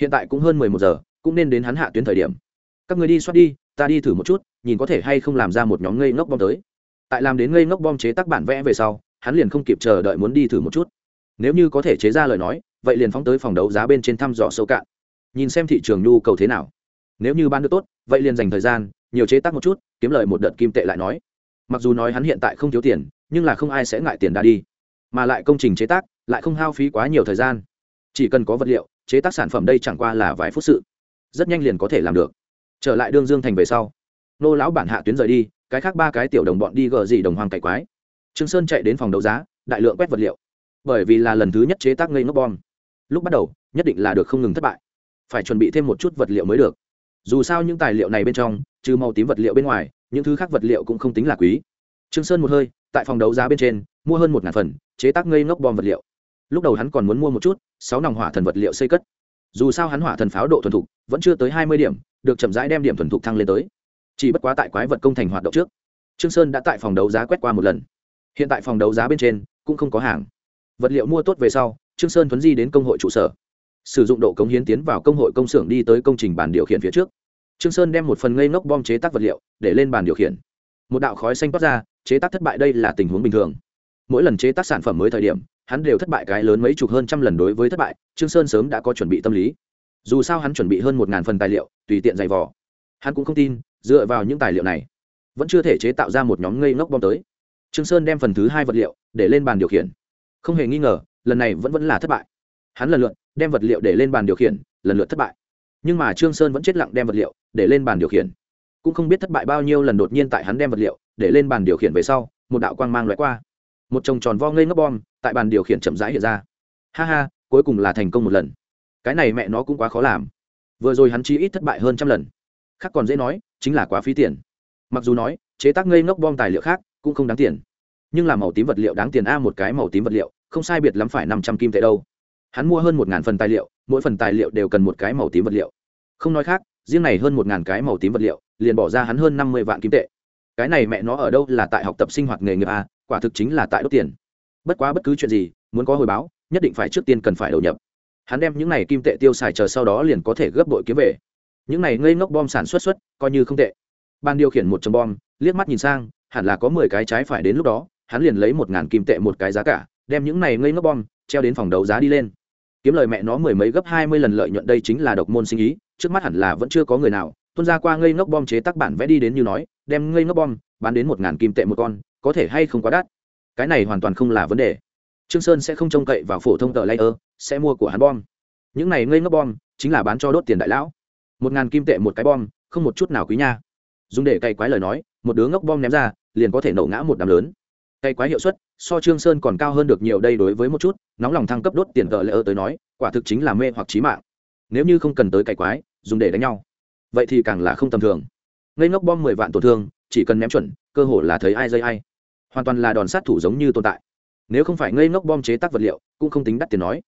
Hiện tại cũng hơn mười một giờ, cũng nên đến hắn hạ tuyến thời điểm. Các người đi soát đi, ta đi thử một chút, nhìn có thể hay không làm ra một nhóm ngây ngốc bom tới tại làm đến ngây ngốc bom chế tác bản vẽ về sau, hắn liền không kịp chờ đợi muốn đi thử một chút. Nếu như có thể chế ra lời nói, vậy liền phóng tới phòng đấu giá bên trên thăm dò sâu cạn. Nhìn xem thị trường nhu cầu thế nào. Nếu như bán được tốt, vậy liền dành thời gian, nhiều chế tác một chút, kiếm lời một đợt kim tệ lại nói. Mặc dù nói hắn hiện tại không thiếu tiền, nhưng là không ai sẽ ngại tiền đã đi. Mà lại công trình chế tác, lại không hao phí quá nhiều thời gian. Chỉ cần có vật liệu, chế tác sản phẩm đây chẳng qua là vài phút sự. Rất nhanh liền có thể làm được. Trở lại đương dương thành về sau, nô lão bản hạ tuyến rời đi cái khác ba cái tiểu đồng bọn đi gờ gì đồng hoàng cải quái. Trương sơn chạy đến phòng đấu giá, đại lượng quét vật liệu. Bởi vì là lần thứ nhất chế tác ngây ngốc bom. Lúc bắt đầu, nhất định là được không ngừng thất bại. Phải chuẩn bị thêm một chút vật liệu mới được. Dù sao những tài liệu này bên trong, trừ màu tím vật liệu bên ngoài, những thứ khác vật liệu cũng không tính là quý. Trương sơn một hơi, tại phòng đấu giá bên trên, mua hơn một ngàn phần, chế tác ngây ngốc bom vật liệu. Lúc đầu hắn còn muốn mua một chút, sáu nòng hỏa thần vật liệu xây cất. Dù sao hắn hỏa thần pháo độ thuần thục, vẫn chưa tới hai mươi điểm, được chậm rãi đem điểm thuần thục thăng lên tới chỉ bất quá tại quái vật công thành hoạt động trước, trương sơn đã tại phòng đấu giá quét qua một lần. Hiện tại phòng đấu giá bên trên cũng không có hàng. Vật liệu mua tốt về sau, trương sơn thuấn di đến công hội trụ sở. Sử dụng độ cống hiến tiến vào công hội công xưởng đi tới công trình bàn điều khiển phía trước. Trương sơn đem một phần ngây ngốc bom chế tác vật liệu để lên bàn điều khiển. Một đạo khói xanh toát ra, chế tác thất bại đây là tình huống bình thường. Mỗi lần chế tác sản phẩm mới thời điểm, hắn đều thất bại cái lớn mấy chục hơn trăm lần đối với thất bại, trương sơn sớm đã có chuẩn bị tâm lý. Dù sao hắn chuẩn bị hơn một ngàn phần tài liệu, tùy tiện giày vò. Hắn cũng không tin dựa vào những tài liệu này, vẫn chưa thể chế tạo ra một nhóm ngây ngốc bom tới. Trương sơn đem phần thứ hai vật liệu để lên bàn điều khiển. Không hề nghi ngờ, lần này vẫn vẫn là thất bại. Hắn lần lượt đem vật liệu để lên bàn điều khiển, lần lượt thất bại. Nhưng mà trương sơn vẫn chết lặng đem vật liệu để lên bàn điều khiển. Cũng không biết thất bại bao nhiêu lần đột nhiên tại hắn đem vật liệu để lên bàn điều khiển về sau, một đạo quang mang loại qua. Một chồng tròn vo ngây ngốc bom tại bàn điều khiển chậm rãi hiện ra. Ha ha, cuối cùng là thành công một lần. Cái này mẹ nó cũng quá khó làm. Vừa rồi hắn chi ít thất bại hơn trăm lần. Khác còn dễ nói chính là quá phí tiền. Mặc dù nói, chế tác ngây ngốc bom tài liệu khác cũng không đáng tiền. Nhưng là màu tím vật liệu đáng tiền a một cái màu tím vật liệu, không sai biệt lắm phải năm trăm kim tệ đâu. Hắn mua hơn một ngàn phần tài liệu, mỗi phần tài liệu đều cần một cái màu tím vật liệu. Không nói khác, riêng này hơn một ngàn cái màu tím vật liệu, liền bỏ ra hắn hơn năm mươi vạn kim tệ. Cái này mẹ nó ở đâu là tại học tập sinh hoạt nghề nghiệp a, quả thực chính là tại đốt tiền. Bất quá bất cứ chuyện gì, muốn có hồi báo, nhất định phải trước tiên cần phải đầu nhập. Hắn đem những này kim tệ tiêu xài chờ sau đó liền có thể gấp bội kiếm về những này ngây ngốc bom sản xuất xuất, coi như không tệ. Ban điều khiển một chồng bom, liếc mắt nhìn sang, hẳn là có mười cái trái phải đến lúc đó, hắn liền lấy một ngàn kim tệ một cái giá cả, đem những này ngây ngốc bom, treo đến phòng đấu giá đi lên. Kiếm lời mẹ nó mười mấy gấp hai mươi lần lợi nhuận đây chính là độc môn sinh ý, trước mắt hẳn là vẫn chưa có người nào tuân ra qua ngây ngốc bom chế tác bản vẽ đi đến như nói, đem ngây ngốc bom, bán đến một ngàn kim tệ một con, có thể hay không quá đắt? Cái này hoàn toàn không là vấn đề. Trương sơn sẽ không trông cậy vào phổ thông tờ layer, sẽ mua của hắn bom. Những này ngây ngốc bom, chính là bán cho đốt tiền đại lão một ngàn kim tệ một cái bom, không một chút nào quý nha. Dùng để cày quái lời nói, một đứa ngốc bom ném ra, liền có thể nổ ngã một đám lớn. Cày quái hiệu suất, so trương sơn còn cao hơn được nhiều đây đối với một chút, nóng lòng thăng cấp đốt tiền tờ layer tới nói, quả thực chính là mê hoặc chí mạng. Nếu như không cần tới cày quái, dùng để đánh nhau, vậy thì càng là không tầm thường. Ngây ngốc bom mười vạn tổn thương, chỉ cần ném chuẩn, cơ hội là thấy ai dây ai. Hoàn toàn là đòn sát thủ giống như tồn tại. Nếu không phải ngây ngốc bom chế tác vật liệu, cũng không tính đắt tiền nói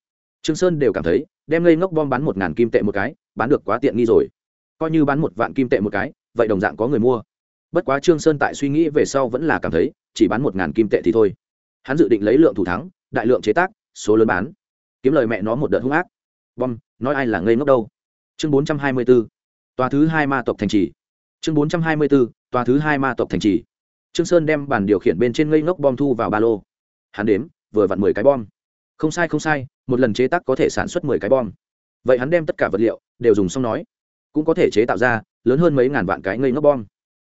trương sơn đều cảm thấy, đem ngây ngốc bom bán một ngàn kim tệ một cái, bán được quá tiện nghi rồi. Coi như bán một vạn kim tệ một cái, vậy đồng dạng có người mua. Bất quá trương sơn tại suy nghĩ về sau vẫn là cảm thấy, chỉ bán một ngàn kim tệ thì thôi. Hắn dự định lấy lượng thủ thắng, đại lượng chế tác, số lớn bán. Kiếm lời mẹ nó một đợt hung ác. Bom, nói ai là ngây ngốc đâu. Chương bốn trăm hai mươi 424 tòa thứ hai ma tộc thành trì. Chương bốn trăm hai mươi 424 tòa thứ hai ma tộc thành trì. Trương sơn đem bàn điều khiển bên trên ngây ngốc bom thu vào ba lô. Hắn đếm, vừa vặn mười cái bom không sai không sai, một lần chế tác có thể sản xuất mười cái bom. Vậy hắn đem tất cả vật liệu đều dùng xong nói. Cũng có thể chế tạo ra lớn hơn mấy ngàn vạn cái ngây ngốc bom.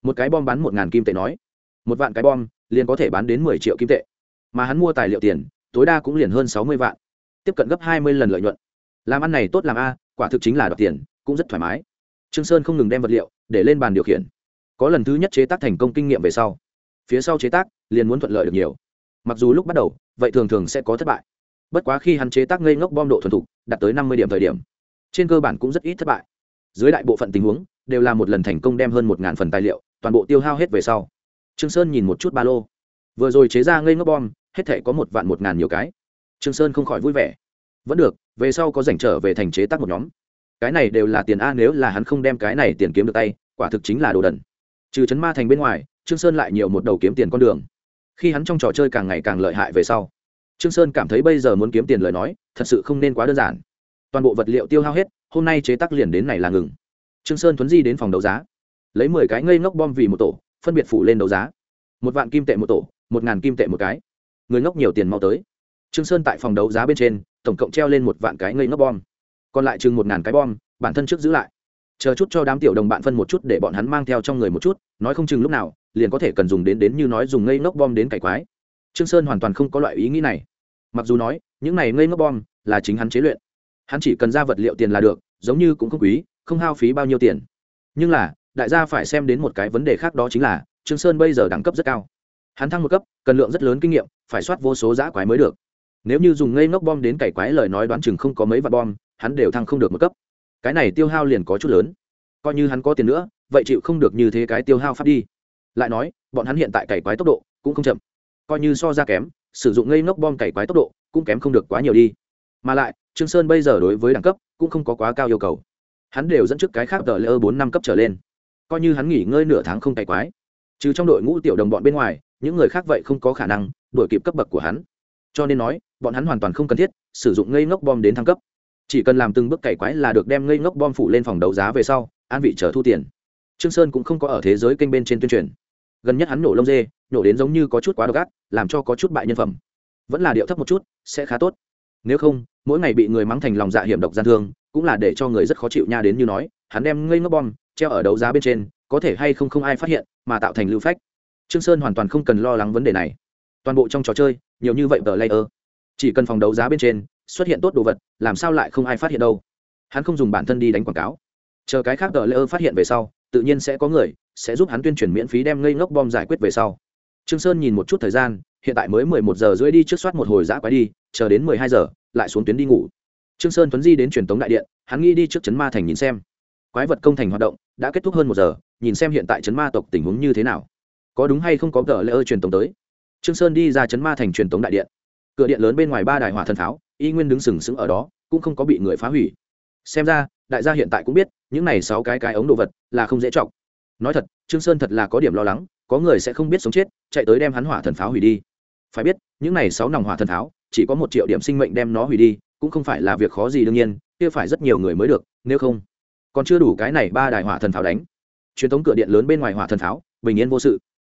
Một cái bom bán một ngàn kim tệ nói. Một vạn cái bom liền có thể bán đến mười triệu kim tệ. Mà hắn mua tài liệu tiền, tối đa cũng liền hơn sáu mươi vạn. Tiếp cận gấp hai mươi lần lợi nhuận. Làm ăn này tốt làm a, quả thực chính là đoạt tiền, cũng rất thoải mái. Trương sơn không ngừng đem vật liệu để lên bàn điều khiển. Có lần thứ nhất chế tác thành công kinh nghiệm về sau, phía sau chế tác liền muốn thuận lợi được nhiều. Mặc dù lúc bắt đầu, vậy thường thường sẽ có thất bại bất quá khi hắn chế tác ngây ngốc bom độ thuần thục, đạt tới năm mươi điểm thời điểm, trên cơ bản cũng rất ít thất bại. Dưới đại bộ phận tình huống, đều là một lần thành công đem hơn một ngàn phần tài liệu, toàn bộ tiêu hao hết về sau. Trương sơn nhìn một chút ba lô. Vừa rồi chế ra ngây ngốc bom, hết thể có một vạn một ngàn nhiều cái. Trương sơn không khỏi vui vẻ. Vẫn được, về sau có dành trở về thành chế tác một nhóm. Cái này đều là tiền a nếu là hắn không đem cái này tiền kiếm được tay, quả thực chính là đồ đần. Trừ chấn ma thành bên ngoài, trương sơn lại nhiều một đầu kiếm tiền con đường. Khi hắn trong trò chơi càng ngày càng lợi hại về sau trương sơn cảm thấy bây giờ muốn kiếm tiền lời nói, thật sự không nên quá đơn giản. Toàn bộ vật liệu tiêu hao hết, hôm nay chế tác liền đến này là ngừng. Trương sơn thuấn di đến phòng đấu giá. Lấy mười cái ngây ngốc bom vì một tổ, phân biệt phủ lên đấu giá. Một vạn kim tệ một tổ, một ngàn kim tệ một cái. Người ngốc nhiều tiền mau tới. Trương sơn tại phòng đấu giá bên trên, tổng cộng treo lên một vạn cái ngây ngốc bom. Còn lại chừng một ngàn cái bom, bản thân trước giữ lại. Chờ chút cho đám tiểu đồng bạn phân một chút để bọn hắn mang theo trong người một chút, nói không chừng lúc nào, liền có thể cần dùng đến đến như nói dùng ngây ngốc bom đến cải quái trương sơn hoàn toàn không có loại ý nghĩ này. Mặc dù nói, những này ngây ngốc bom là chính hắn chế luyện. Hắn chỉ cần ra vật liệu tiền là được, giống như cũng không quý, không hao phí bao nhiêu tiền. Nhưng là, đại gia phải xem đến một cái vấn đề khác đó chính là, trương sơn bây giờ đẳng cấp rất cao. Hắn thăng một cấp, cần lượng rất lớn kinh nghiệm, phải soát vô số giã quái mới được. Nếu như dùng ngây ngốc bom đến cày quái lời nói đoán chừng không có mấy vạn bom, hắn đều thăng không được một cấp. Cái này tiêu hao liền có chút lớn. Coi như hắn có tiền nữa, vậy chịu không được như thế cái tiêu hao phát đi. Lại nói, bọn hắn hiện tại cày quái tốc độ cũng không chậm coi như so ra kém, sử dụng ngây ngốc bom cày quái tốc độ cũng kém không được quá nhiều đi. Mà lại, trương sơn bây giờ đối với đẳng cấp cũng không có quá cao yêu cầu. Hắn đều dẫn trước cái khác tờ lơ bốn năm cấp trở lên. Coi như hắn nghỉ ngơi nửa tháng không cày quái. Trừ trong đội ngũ tiểu đồng bọn bên ngoài, những người khác vậy không có khả năng đuổi kịp cấp bậc của hắn. Cho nên nói, bọn hắn hoàn toàn không cần thiết sử dụng ngây ngốc bom đến thăng cấp. Chỉ cần làm từng bước cày quái là được đem ngây ngốc bom phủ lên phòng đấu giá về sau, an vị chờ thu tiền. Trương sơn cũng không có ở thế giới kênh bên trên tuyên truyền. Gần nhất hắn nổ lông dê nhổ đến giống như có chút quá độc ác, làm cho có chút bại nhân phẩm. Vẫn là điệu thấp một chút, sẽ khá tốt. Nếu không, mỗi ngày bị người mắng thành lòng dạ hiểm độc gian thương, cũng là để cho người rất khó chịu nha đến như nói, hắn đem ngây ngốc bom, treo ở đấu giá bên trên, có thể hay không không ai phát hiện, mà tạo thành lưu phách. Trương sơn hoàn toàn không cần lo lắng vấn đề này. Toàn bộ trong trò chơi, nhiều như vậy tờ layer. Chỉ cần phòng đấu giá bên trên, xuất hiện tốt đồ vật, làm sao lại không ai phát hiện đâu. Hắn không dùng bản thân đi đánh quảng cáo. Chờ cái khác tờ layer phát hiện về sau, tự nhiên sẽ có người sẽ giúp hắn tuyên truyền miễn phí đem ngây ngốc bom giải quyết về sau trương sơn nhìn một chút thời gian, hiện tại mới mười một giờ rưỡi đi trước soát một hồi giã quái đi, chờ đến mười hai giờ, lại xuống tuyến đi ngủ. Trương sơn tuấn di đến truyền tống đại điện, hắn nghĩ đi trước chấn ma thành nhìn xem. Quái vật công thành hoạt động, đã kết thúc hơn một giờ, nhìn xem hiện tại chấn ma tộc tình huống như thế nào. Có đúng hay không có cờ lễ ơi truyền tống tới? Trương sơn đi ra chấn ma thành truyền tống đại điện. Cửa điện lớn bên ngoài ba đài hỏa thần pháo, y nguyên đứng sừng sững ở đó, cũng không có bị người phá hủy. Xem ra, đại gia hiện tại cũng biết, những này sáu cái cái ống đồ vật là không dễ trọng nói thật, trương sơn thật là có điểm lo lắng có người sẽ không biết sống chết, chạy tới đem hắn hỏa thần pháo hủy đi. Phải biết, những này sáu nòng hỏa thần pháo, chỉ có một triệu điểm sinh mệnh đem nó hủy đi, cũng không phải là việc khó gì đương nhiên, kia phải rất nhiều người mới được, nếu không, còn chưa đủ cái này ba đài hỏa thần pháo đánh. Truyền thống cửa điện lớn bên ngoài hỏa thần pháo, bình yên vô sự.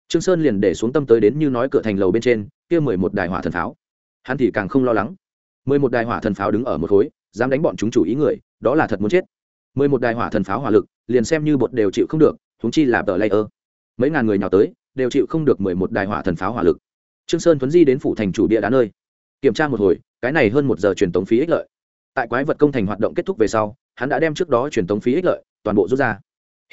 Trương sơn liền để xuống tâm tới đến như nói cửa thành lầu bên trên, kia mười một đài hỏa thần pháo. Hắn thì càng không lo lắng. Mười một đài hỏa thần pháo đứng ở một khối, dám đánh bọn chúng chủ ý người, đó là thật muốn chết. Mười một đài hỏa thần pháo hỏa lực, liền xem như bột đều chịu không được chúng chi là tờ ơ mấy ngàn người nhào tới, đều chịu không được mười một đài hỏa thần pháo hỏa lực. Trương sơn thuấn di đến phủ thành chủ địa đá nơi. Kiểm tra một hồi, cái này hơn một giờ truyền tống phí ích lợi. Tại quái vật công thành hoạt động kết thúc về sau, hắn đã đem trước đó truyền tống phí ích lợi, toàn bộ rút ra.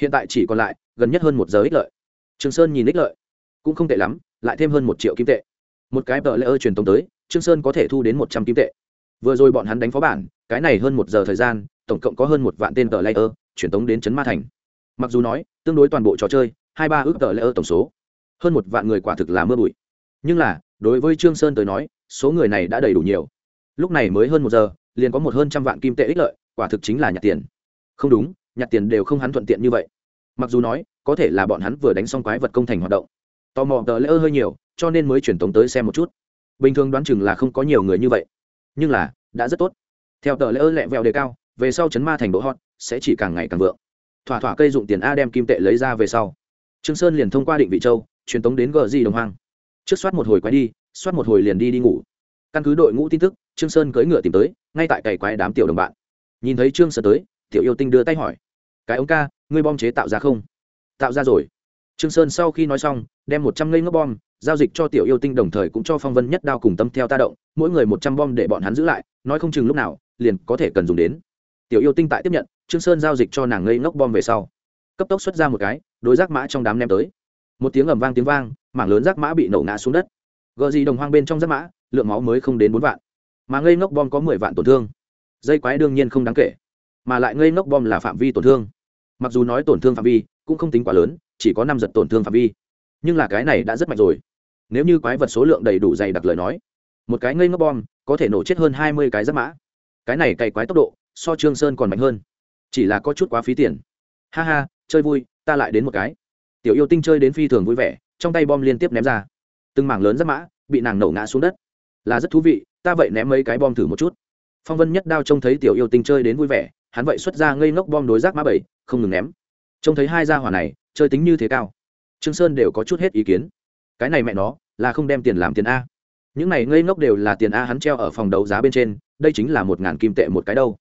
Hiện tại chỉ còn lại, gần nhất hơn một giờ ích lợi. Trương sơn nhìn ích lợi. Cũng không tệ lắm, lại thêm hơn một triệu kim tệ. Một cái vợ lẽ ơ truyền tống tới, trương sơn có thể thu đến một trăm kim tệ. Vừa rồi bọn hắn đánh phó bản, cái này hơn một giờ thời gian, tổng cộng có hơn một vạn tên tờ Layer truyền tống đến chấn ma thành. Mặc dù nói, tương đối toàn bộ trò chơi hai ba ước tờ lễ ơ tổng số. Hơn một vạn người quả thực là mưa bụi. Nhưng là, đối với trương sơn tới nói, số người này đã đầy đủ nhiều. Lúc này mới hơn một giờ, liền có một hơn trăm vạn kim tệ ích lợi, quả thực chính là nhặt tiền. Không đúng, nhặt tiền đều không hắn thuận tiện như vậy. Mặc dù nói, có thể là bọn hắn vừa đánh xong quái vật công thành hoạt động. Tò mò tờ lễ ơ hơi nhiều, cho nên mới chuyển tống tới xem một chút. Bình thường đoán chừng là không có nhiều người như vậy. Nhưng là, đã rất tốt. Theo tờ lễ ơ lẹ vẹo đề cao, về sau chấn ma thành độ hot, sẽ chỉ càng ngày càng vượng. Thỏa thỏa cây dụng tiền a đem kim tệ lấy ra về sau trương sơn liền thông qua định vị châu, truyền tống đến gờ di đồng hoang. Trước soát một hồi quái đi, soát một hồi liền đi đi ngủ. Căn cứ đội ngũ tin tức, trương sơn cưỡi ngựa tìm tới, ngay tại cày quái đám tiểu đồng bạn. Nhìn thấy trương sơn tới, tiểu yêu tinh đưa tay hỏi. Cái ống ca, ngươi bom chế tạo ra không? Tạo ra rồi. Trương sơn sau khi nói xong, đem một trăm ngây ngốc bom giao dịch cho tiểu yêu tinh đồng thời cũng cho phong vân nhất đao cùng tâm theo ta động, mỗi người một trăm bom để bọn hắn giữ lại, nói không chừng lúc nào, liền có thể cần dùng đến. Tiểu yêu tinh tại tiếp nhận, trương sơn giao dịch cho nàng ngây ngốc bom về sau cấp tốc xuất ra một cái, đối giác mã trong đám ném tới. Một tiếng ầm vang tiếng vang, mảng lớn giác mã bị nổ ngã xuống đất. Gờ gì đồng hoang bên trong giác mã, lượng máu mới không đến bốn vạn. Mà ngây ngốc bom có mười vạn tổn thương. Dây quái đương nhiên không đáng kể, mà lại ngây ngốc bom là phạm vi tổn thương. Mặc dù nói tổn thương phạm vi, cũng không tính quá lớn, chỉ có năm giật tổn thương phạm vi. Nhưng là cái này đã rất mạnh rồi. Nếu như quái vật số lượng đầy đủ dày đặc lời nói, một cái ngây ngốc bom có thể nổ chết hơn hai mươi cái giáp mã. Cái này cày quái tốc độ, so trương sơn còn mạnh hơn. Chỉ là có chút quá phí tiền. Ha ha chơi vui, ta lại đến một cái. Tiểu yêu tinh chơi đến phi thường vui vẻ, trong tay bom liên tiếp ném ra. Từng mảng lớn giáp mã, bị nàng nổ ngã xuống đất. Là rất thú vị, ta vậy ném mấy cái bom thử một chút. Phong vân nhất đao trông thấy tiểu yêu tinh chơi đến vui vẻ, hắn vậy xuất ra ngây ngốc bom đối giác mã bảy, không ngừng ném. Trông thấy hai gia hỏa này, chơi tính như thế cao. Trương sơn đều có chút hết ý kiến. Cái này mẹ nó, là không đem tiền làm tiền a. Những này ngây ngốc đều là tiền a hắn treo ở phòng đấu giá bên trên, đây chính là một ngàn kim tệ một cái đâu.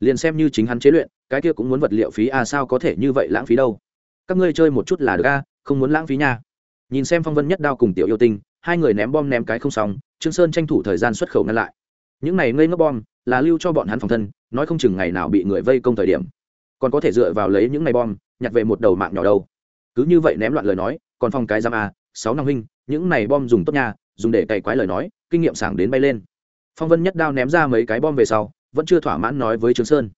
Liền xem như chính hắn chế luyện cái kia cũng muốn vật liệu phí à sao có thể như vậy lãng phí đâu? Các ngươi chơi một chút là được a không muốn lãng phí nha. Nhìn xem phong vân nhất đao cùng tiểu yêu tinh, hai người ném bom ném cái không xong, trương sơn tranh thủ thời gian xuất khẩu ngăn lại. Những này ngây ngốc bom, là lưu cho bọn hắn phòng thân, nói không chừng ngày nào bị người vây công thời điểm. Còn có thể dựa vào lấy những này bom, nhặt về một đầu mạng nhỏ đâu. Cứ như vậy ném loạn lời nói, còn phong cái giam a sáu năm huynh, những này bom dùng tốt nha, dùng để cày quái lời nói, kinh nghiệm sảng đến bay lên. Phong vân nhất đao ném ra mấy cái bom về sau, vẫn chưa thỏa mãn nói với trương sơn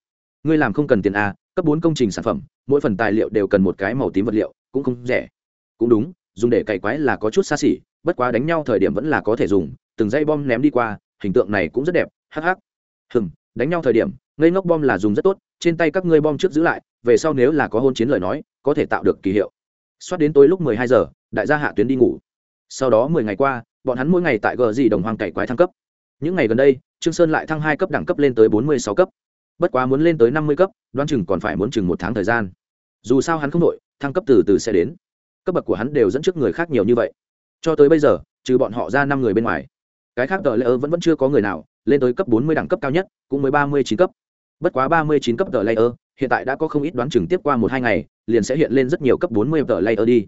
ngươi làm không cần tiền a, cấp bốn công trình sản phẩm, mỗi phần tài liệu đều cần một cái màu tím vật liệu, cũng không rẻ. Cũng đúng, dùng để cày quái là có chút xa xỉ, bất quá đánh nhau thời điểm vẫn là có thể dùng, từng dây bom ném đi qua, hình tượng này cũng rất đẹp, hắc hắc. Hừm, đánh nhau thời điểm, ngây ngốc bom là dùng rất tốt, trên tay các ngươi bom trước giữ lại, về sau nếu là có hôn chiến lời nói, có thể tạo được kỳ hiệu. Soát đến tối lúc mười hai giờ, đại gia hạ tuyến đi ngủ. Sau đó mười ngày qua, bọn hắn mỗi ngày tại gờ gì đồng hoàng cày quái thăng cấp. Những ngày gần đây, trương sơn lại thăng hai cấp đẳng cấp lên tới bốn mươi sáu cấp bất quá muốn lên tới năm mươi cấp, đoán chừng còn phải muốn chừng một tháng thời gian. Dù sao hắn không đội, thăng cấp từ từ sẽ đến. Cấp bậc của hắn đều dẫn trước người khác nhiều như vậy. Cho tới bây giờ, trừ bọn họ ra năm người bên ngoài, cái khác tờ lễ ơ vẫn vẫn chưa có người nào lên tới cấp bốn mươi đẳng cấp cao nhất, cũng mới ba mươi chín cấp. Bất quá ba mươi chín cấp tờ layer hiện tại đã có không ít đoán chừng tiếp qua một hai ngày, liền sẽ hiện lên rất nhiều cấp bốn mươi tờ layer đi.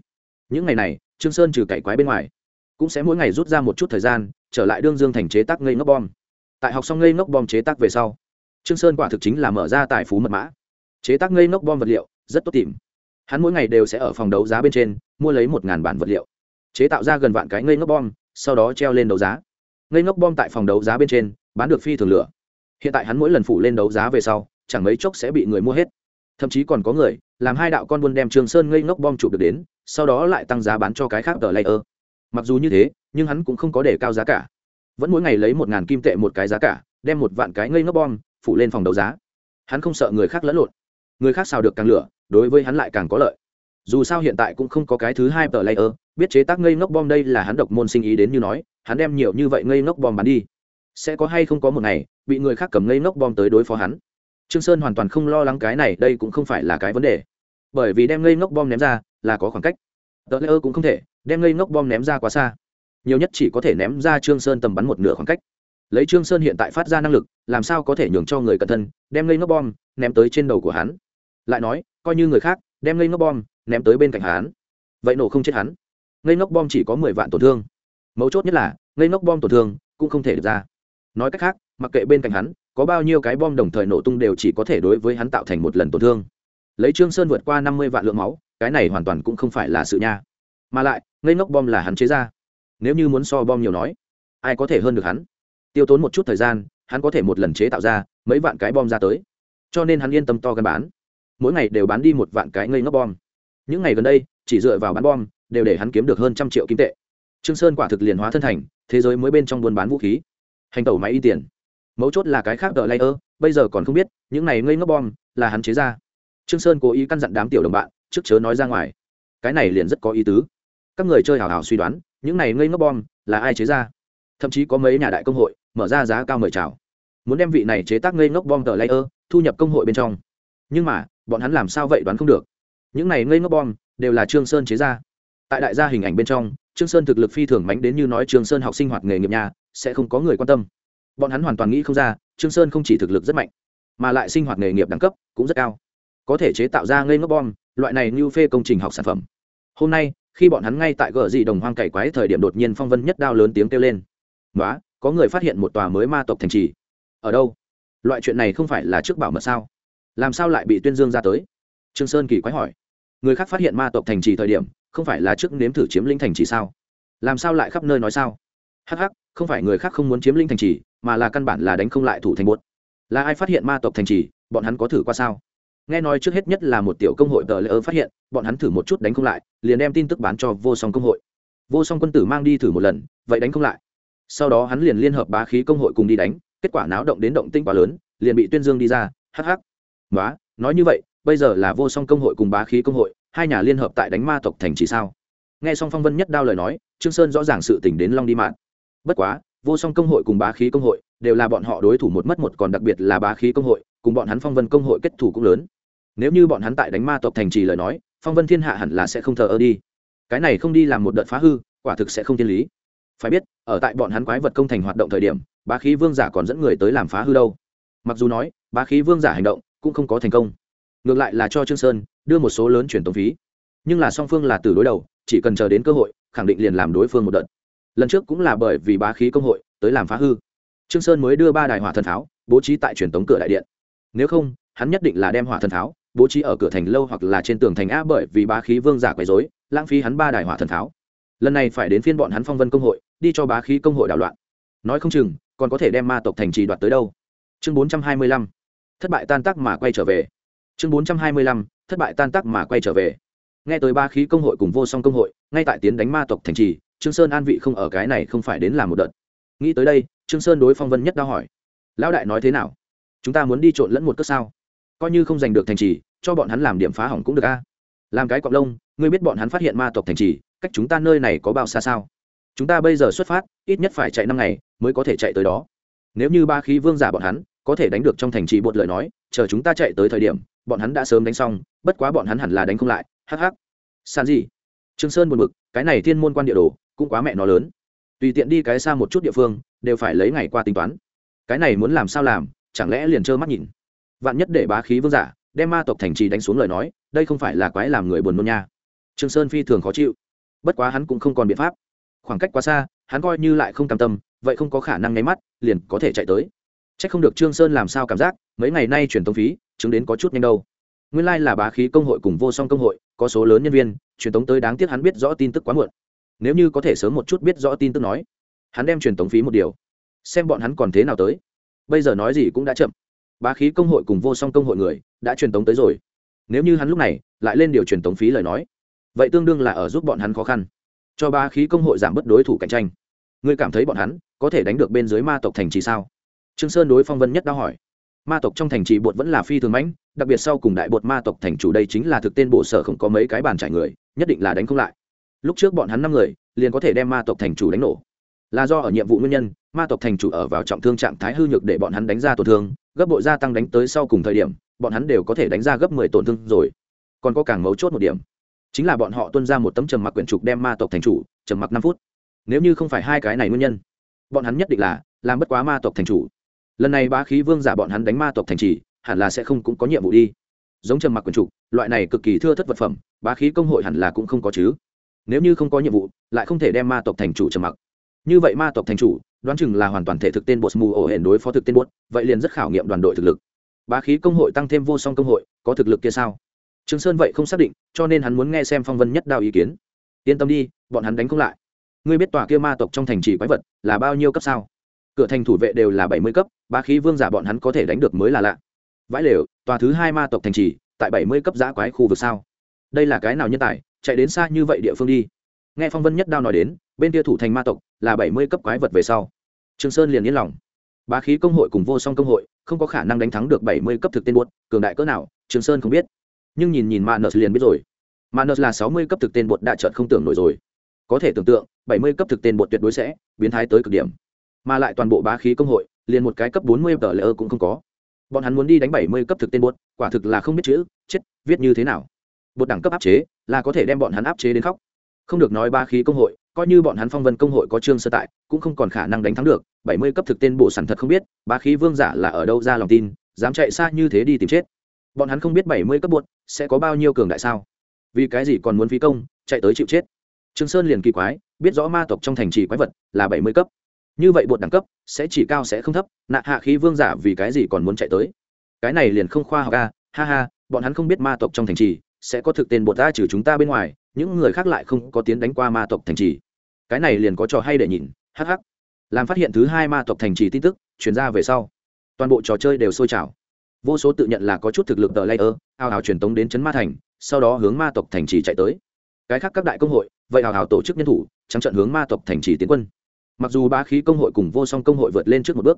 Những ngày này, trương sơn trừ cải quái bên ngoài, cũng sẽ mỗi ngày rút ra một chút thời gian, trở lại đương dương thành chế tác ngây ngốc bom. Tại học xong ngây ngốc bom chế tác về sau trương sơn quả thực chính là mở ra tài phú mật mã. Chế tác ngây ngốc bom vật liệu, rất tốt tìm. Hắn mỗi ngày đều sẽ ở phòng đấu giá bên trên, mua lấy một ngàn bản vật liệu. Chế tạo ra gần vạn cái ngây ngốc bom, sau đó treo lên đấu giá. Ngây ngốc bom tại phòng đấu giá bên trên, bán được phi thường lửa. Hiện tại hắn mỗi lần phủ lên đấu giá về sau, chẳng mấy chốc sẽ bị người mua hết. Thậm chí còn có người, làm hai đạo con buôn đem trường sơn ngây ngốc bom chụp được đến, sau đó lại tăng giá bán cho cái khác tờ layer. Mặc dù như thế, nhưng hắn cũng không có để cao giá cả. Vẫn mỗi ngày lấy một ngàn kim tệ một cái giá cả, đem một vạn cái ngây ngốc bom Phụ lên phòng đấu giá. Hắn không sợ người khác lẫn lộn. Người khác xào được càng lửa, đối với hắn lại càng có lợi. Dù sao hiện tại cũng không có cái thứ hai tờ layer biết chế tác ngây ngốc bom đây là hắn độc môn sinh ý đến như nói, hắn đem nhiều như vậy ngây ngốc bom bắn đi. Sẽ có hay không có một ngày, bị người khác cầm ngây ngốc bom tới đối phó hắn. Trương sơn hoàn toàn không lo lắng cái này, đây cũng không phải là cái vấn đề. Bởi vì đem ngây ngốc bom ném ra là có khoảng cách. Tờ layer cũng không thể đem ngây ngốc bom ném ra quá xa. Nhiều nhất chỉ có thể ném ra trương sơn tầm bắn một nửa khoảng cách lấy trương sơn hiện tại phát ra năng lực, làm sao có thể nhường cho người cẩn thân đem ngây ngốc bom ném tới trên đầu của hắn? Lại nói, coi như người khác, đem ngây ngốc bom ném tới bên cạnh hắn. Vậy nổ không chết hắn. Ngây ngốc bom chỉ có mười vạn tổn thương. Mấu chốt nhất là, ngây ngốc bom tổn thương cũng không thể được ra. Nói cách khác, mặc kệ bên cạnh hắn, có bao nhiêu cái bom đồng thời nổ tung đều chỉ có thể đối với hắn tạo thành một lần tổn thương. Lấy trương sơn vượt qua năm mươi vạn lượng máu, cái này hoàn toàn cũng không phải là sự nha. Mà lại, ngây ngốc bom là hắn chế ra. Nếu như muốn so bom nhiều nói, ai có thể hơn được hắn? Tiêu tốn một chút thời gian, hắn có thể một lần chế tạo ra mấy vạn cái bom ra tới. Cho nên hắn yên tâm to gần bán. Mỗi ngày đều bán đi một vạn cái ngây ngốc bom. Những ngày gần đây, chỉ dựa vào bán bom, đều để hắn kiếm được hơn trăm triệu kim tệ. Trương sơn quả thực liền hóa thân thành thế giới mới bên trong buôn bán vũ khí. Hành tẩu máy in tiền. Mấu chốt là cái khác đợi layer, bây giờ còn không biết, những này ngây ngốc bom là hắn chế ra. Trương sơn cố ý căn dặn đám tiểu đồng bạn, trước chớ nói ra ngoài. Cái này liền rất có ý tứ. Các người chơi hào hào suy đoán, những này ngây ngốc bom là ai chế ra? Thậm chí có mấy nhà đại công hội mở ra giá cao mời chào. Muốn đem vị này chế tác ngây ngốc bom tờ layer thu nhập công hội bên trong. Nhưng mà, bọn hắn làm sao vậy đoán không được. Những này ngây ngốc bom đều là trương sơn chế ra. Tại đại gia hình ảnh bên trong, trương sơn thực lực phi thường mánh đến như nói trương sơn học sinh hoạt nghề nghiệp nhà, sẽ không có người quan tâm. Bọn hắn hoàn toàn nghĩ không ra, trương sơn không chỉ thực lực rất mạnh, mà lại sinh hoạt nghề nghiệp đẳng cấp cũng rất cao. Có thể chế tạo ra ngây ngốc bom, loại này như phê công trình học sản phẩm. Hôm nay, khi bọn hắn ngay tại gờ dị đồng hoang cày quái thời điểm đột nhiên phong vân nhất đao lớn tiếng kêu lên. Nói có người phát hiện một tòa mới ma tộc thành trì. Ở đâu? Loại chuyện này không phải là trước bảo mật sao? Làm sao lại bị tuyên dương ra tới? Trương sơn kỳ quái hỏi. Người khác phát hiện ma tộc thành trì thời điểm, không phải là trước nếm thử chiếm lĩnh thành trì sao? Làm sao lại khắp nơi nói sao? Hắc hắc, không phải người khác không muốn chiếm lĩnh thành trì, mà là căn bản là đánh không lại thủ thành bột là ai phát hiện ma tộc thành trì? Bọn hắn có thử qua sao? Nghe nói trước hết nhất là một tiểu công hội tờ lễ ơ phát hiện, bọn hắn thử một chút đánh không lại, liền đem tin tức bán cho vô song công hội. Vô song quân tử mang đi thử một lần, vậy đánh không lại sau đó hắn liền liên hợp bá khí công hội cùng đi đánh kết quả náo động đến động tinh quá lớn liền bị tuyên dương đi ra Hắc hắc, nói nói như vậy bây giờ là vô song công hội cùng bá khí công hội hai nhà liên hợp tại đánh ma tộc thành chỉ sao? Nghe xong phong vân nhất đao lời nói trương sơn rõ ràng sự tình đến long đi mạn. bất quá vô song công hội cùng bá khí công hội đều là bọn họ đối thủ một mất một còn đặc biệt là bá khí công hội cùng bọn hắn phong vân công hội kết thủ cũng lớn. Nếu như bọn hắn tại đánh ma tộc thành trì lời nói phong vân thiên hạ hẳn là sẽ không thờ ơ đi. Cái này không đi làm một đợt phá hư quả thực sẽ không thiên lý phải biết, ở tại bọn hắn quái vật công thành hoạt động thời điểm, bá khí vương giả còn dẫn người tới làm phá hư đâu. Mặc dù nói, bá khí vương giả hành động cũng không có thành công. Ngược lại là cho trương sơn đưa một số lớn chuyển tống phí. Nhưng là song phương là từ đối đầu, chỉ cần chờ đến cơ hội, khẳng định liền làm đối phương một đợt. Lần trước cũng là bởi vì bá khí công hội tới làm phá hư. Trương sơn mới đưa ba đài hỏa thần tháo, bố trí tại truyền tống cửa đại điện. Nếu không, hắn nhất định là đem hỏa thần tháo bố trí ở cửa thành lâu hoặc là trên tường thành a bởi vì bá khí vương giả quấy rối, lãng phí hắn ba đài hỏa thần tháo lần này phải đến phiên bọn hắn phong vân công hội, đi cho bá khí công hội đảo loạn. Nói không chừng, còn có thể đem ma tộc thành trì đoạt tới đâu. Chương bốn trăm hai mươi lăm, thất bại tan tác mà quay trở về. Chương bốn trăm hai mươi lăm, thất bại tan tác mà quay trở về. Nghe tới ba khí công hội cùng vô song công hội, ngay tại tiến đánh ma tộc thành trì, trương sơn an vị không ở cái này không phải đến làm một đợt. Nghĩ tới đây, trương sơn đối phong vân nhất đau hỏi. Lão đại nói thế nào? Chúng ta muốn đi trộn lẫn một cất sao? Coi như không giành được thành trì, cho bọn hắn làm điểm phá hỏng cũng được a. Làm cái cọc lông, ngươi biết bọn hắn phát hiện ma tộc thành trì cách chúng ta nơi này có bao xa sao? Chúng ta bây giờ xuất phát, ít nhất phải chạy năm ngày mới có thể chạy tới đó. Nếu như ba khí vương giả bọn hắn có thể đánh được trong thành trì bột lời nói, chờ chúng ta chạy tới thời điểm, bọn hắn đã sớm đánh xong, bất quá bọn hắn hẳn là đánh không lại. Hh san gì trương sơn buồn bực, cái này thiên môn quan địa đồ cũng quá mẹ nó lớn. Tùy tiện đi cái xa một chút địa phương, đều phải lấy ngày qua tính toán. Cái này muốn làm sao làm, chẳng lẽ liền trơ mắt nhìn? Vạn nhất để bá khí vương giả đem ma tộc thành trì đánh xuống lời nói, đây không phải là quái làm người buồn nôn nha. Trương sơn phi thường khó chịu bất quá hắn cũng không còn biện pháp. Khoảng cách quá xa, hắn coi như lại không cam tâm, vậy không có khả năng nháy mắt, liền có thể chạy tới. C h ắ c không được trương sơn làm sao cảm giác, mấy ngày nay truyền tống phí, chứng đến có chút nhanh đâu. Nguyên lai là bá khí công hội cùng vô song công hội, có số lớn nhân viên truyền tống tới đáng tiếc hắn biết rõ tin tức quá muộn. Nếu như có thể sớm một chút biết rõ tin tức nói, hắn đem truyền tống phí một điều. Xem bọn hắn còn thế nào tới. Bây giờ nói gì cũng đã chậm. Bá khí công hội cùng vô song công hội người, đã truyền tống tới rồi. Nếu như hắn lúc này, lại lên điều truyền tống phí lời nói vậy tương đương là ở giúp bọn hắn khó khăn. Cho ba khí công hội giảm bớt đối thủ cạnh tranh. Ngươi cảm thấy bọn hắn có thể đánh được bên dưới ma tộc thành trì sao? Trương sơn đối phong vân nhất đã hỏi. Ma tộc trong thành trì bột vẫn là phi thường mãnh, đặc biệt sau cùng đại bột ma tộc thành chủ đây chính là thực tên bộ sở không có mấy cái bàn trải người, nhất định là đánh không lại. Lúc trước bọn hắn năm người, liền có thể đem ma tộc thành chủ đánh nổ. Là do ở nhiệm vụ nguyên nhân, ma tộc thành chủ ở vào trọng thương trạng thái hư nhược để bọn hắn đánh ra tổn thương, gấp bội gia tăng đánh tới sau cùng thời điểm, bọn hắn đều có thể đánh ra gấp mười tổn thương rồi. Còn có càng mấu chốt một điểm chính là bọn họ tuân ra một tấm trầm mặc quyển trục đem ma tộc thành chủ, trầm mặc năm phút. Nếu như không phải hai cái này nguyên nhân, bọn hắn nhất định là làm bất quá ma tộc thành chủ. Lần này bá khí vương giả bọn hắn đánh ma tộc thành trì, hẳn là sẽ không cũng có nhiệm vụ đi. Giống trầm mặc quyển trục, loại này cực kỳ thưa thất vật phẩm, bá khí công hội hẳn là cũng không có chứ. Nếu như không có nhiệm vụ, lại không thể đem ma tộc thành chủ trầm mặc. Như vậy ma tộc thành chủ, đoán chừng là hoàn toàn thể thực tên bột mù ổ hển đối phó thực tên bột, vậy liền rất khảo nghiệm đoàn đội thực lực. Bá khí công hội tăng thêm vô song công hội, có thực lực kia sao? Trương sơn vậy không xác định, cho nên hắn muốn nghe xem phong vân nhất đao ý kiến. Yên tâm đi, bọn hắn đánh không lại. Ngươi biết tòa kia ma tộc trong thành trì quái vật là bao nhiêu cấp sao? Cửa thành thủ vệ đều là bảy mươi cấp ba khí vương giả bọn hắn có thể đánh được mới là lạ. Vãi lều, tòa thứ hai ma tộc thành trì, tại bảy mươi cấp giã quái khu vực sao? Đây là cái nào nhân tài, chạy đến xa như vậy địa phương đi? Nghe phong vân nhất đao nói đến, bên kia thủ thành ma tộc là bảy mươi cấp quái vật về sau. Trương sơn liền yên lòng. Bá khí công hội cùng vô song công hội, không có khả năng đánh thắng được bảy mươi cấp thực tên buốt, cường đại cỡ nào, trương sơn không biết nhưng nhìn nhìn Manus liền biết rồi. Manus là sáu mươi cấp thực tên bột đã chợt không tưởng nổi rồi. Có thể tưởng tượng, bảy mươi cấp thực tên bột tuyệt đối sẽ biến thái tới cực điểm. Mà lại toàn bộ bá khí công hội, liền một cái cấp bốn mươi tờ lệ cũng không có. Bọn hắn muốn đi đánh bảy mươi cấp thực tên bột, quả thực là không biết chữ, chết, viết như thế nào. Bột đẳng cấp áp chế, là có thể đem bọn hắn áp chế đến khóc. Không được nói bá khí công hội, coi như bọn hắn phong vân công hội có trương sơ tại, cũng không còn khả năng đánh thắng được. Bảy mươi cấp thực tên bộ sản thật không biết, bá khí vương giả là ở đâu ra lòng tin, dám chạy xa như thế đi tìm chết bọn hắn không biết bảy mươi cấp bột sẽ có bao nhiêu cường đại sao? Vì cái gì còn muốn phí công, chạy tới chịu chết? Trương sơn liền kỳ quái, biết rõ ma tộc trong thành trì quái vật là bảy mươi cấp. Như vậy bột đẳng cấp sẽ chỉ cao sẽ không thấp, nạ hạ khí vương giả vì cái gì còn muốn chạy tới? Cái này liền không khoa học a ha ha, bọn hắn không biết ma tộc trong thành trì sẽ có thực tên bột ta trừ chúng ta bên ngoài, những người khác lại không có tiến đánh qua ma tộc thành trì. Cái này liền có trò hay để nhìn hh làm phát hiện thứ hai ma tộc thành trì tin tức chuyển ra về sau, toàn bộ trò chơi đều sôi trào vô số tự nhận là có chút thực lực tờ layer ào ào truyền tống đến chấn ma thành, sau đó hướng ma tộc thành trì chạy tới. Cái khác các đại công hội, vậy ào ào tổ chức nhân thủ, trắng trận hướng ma tộc thành trì tiến quân. Mặc dù ba khí công hội cùng vô song công hội vượt lên trước một bước,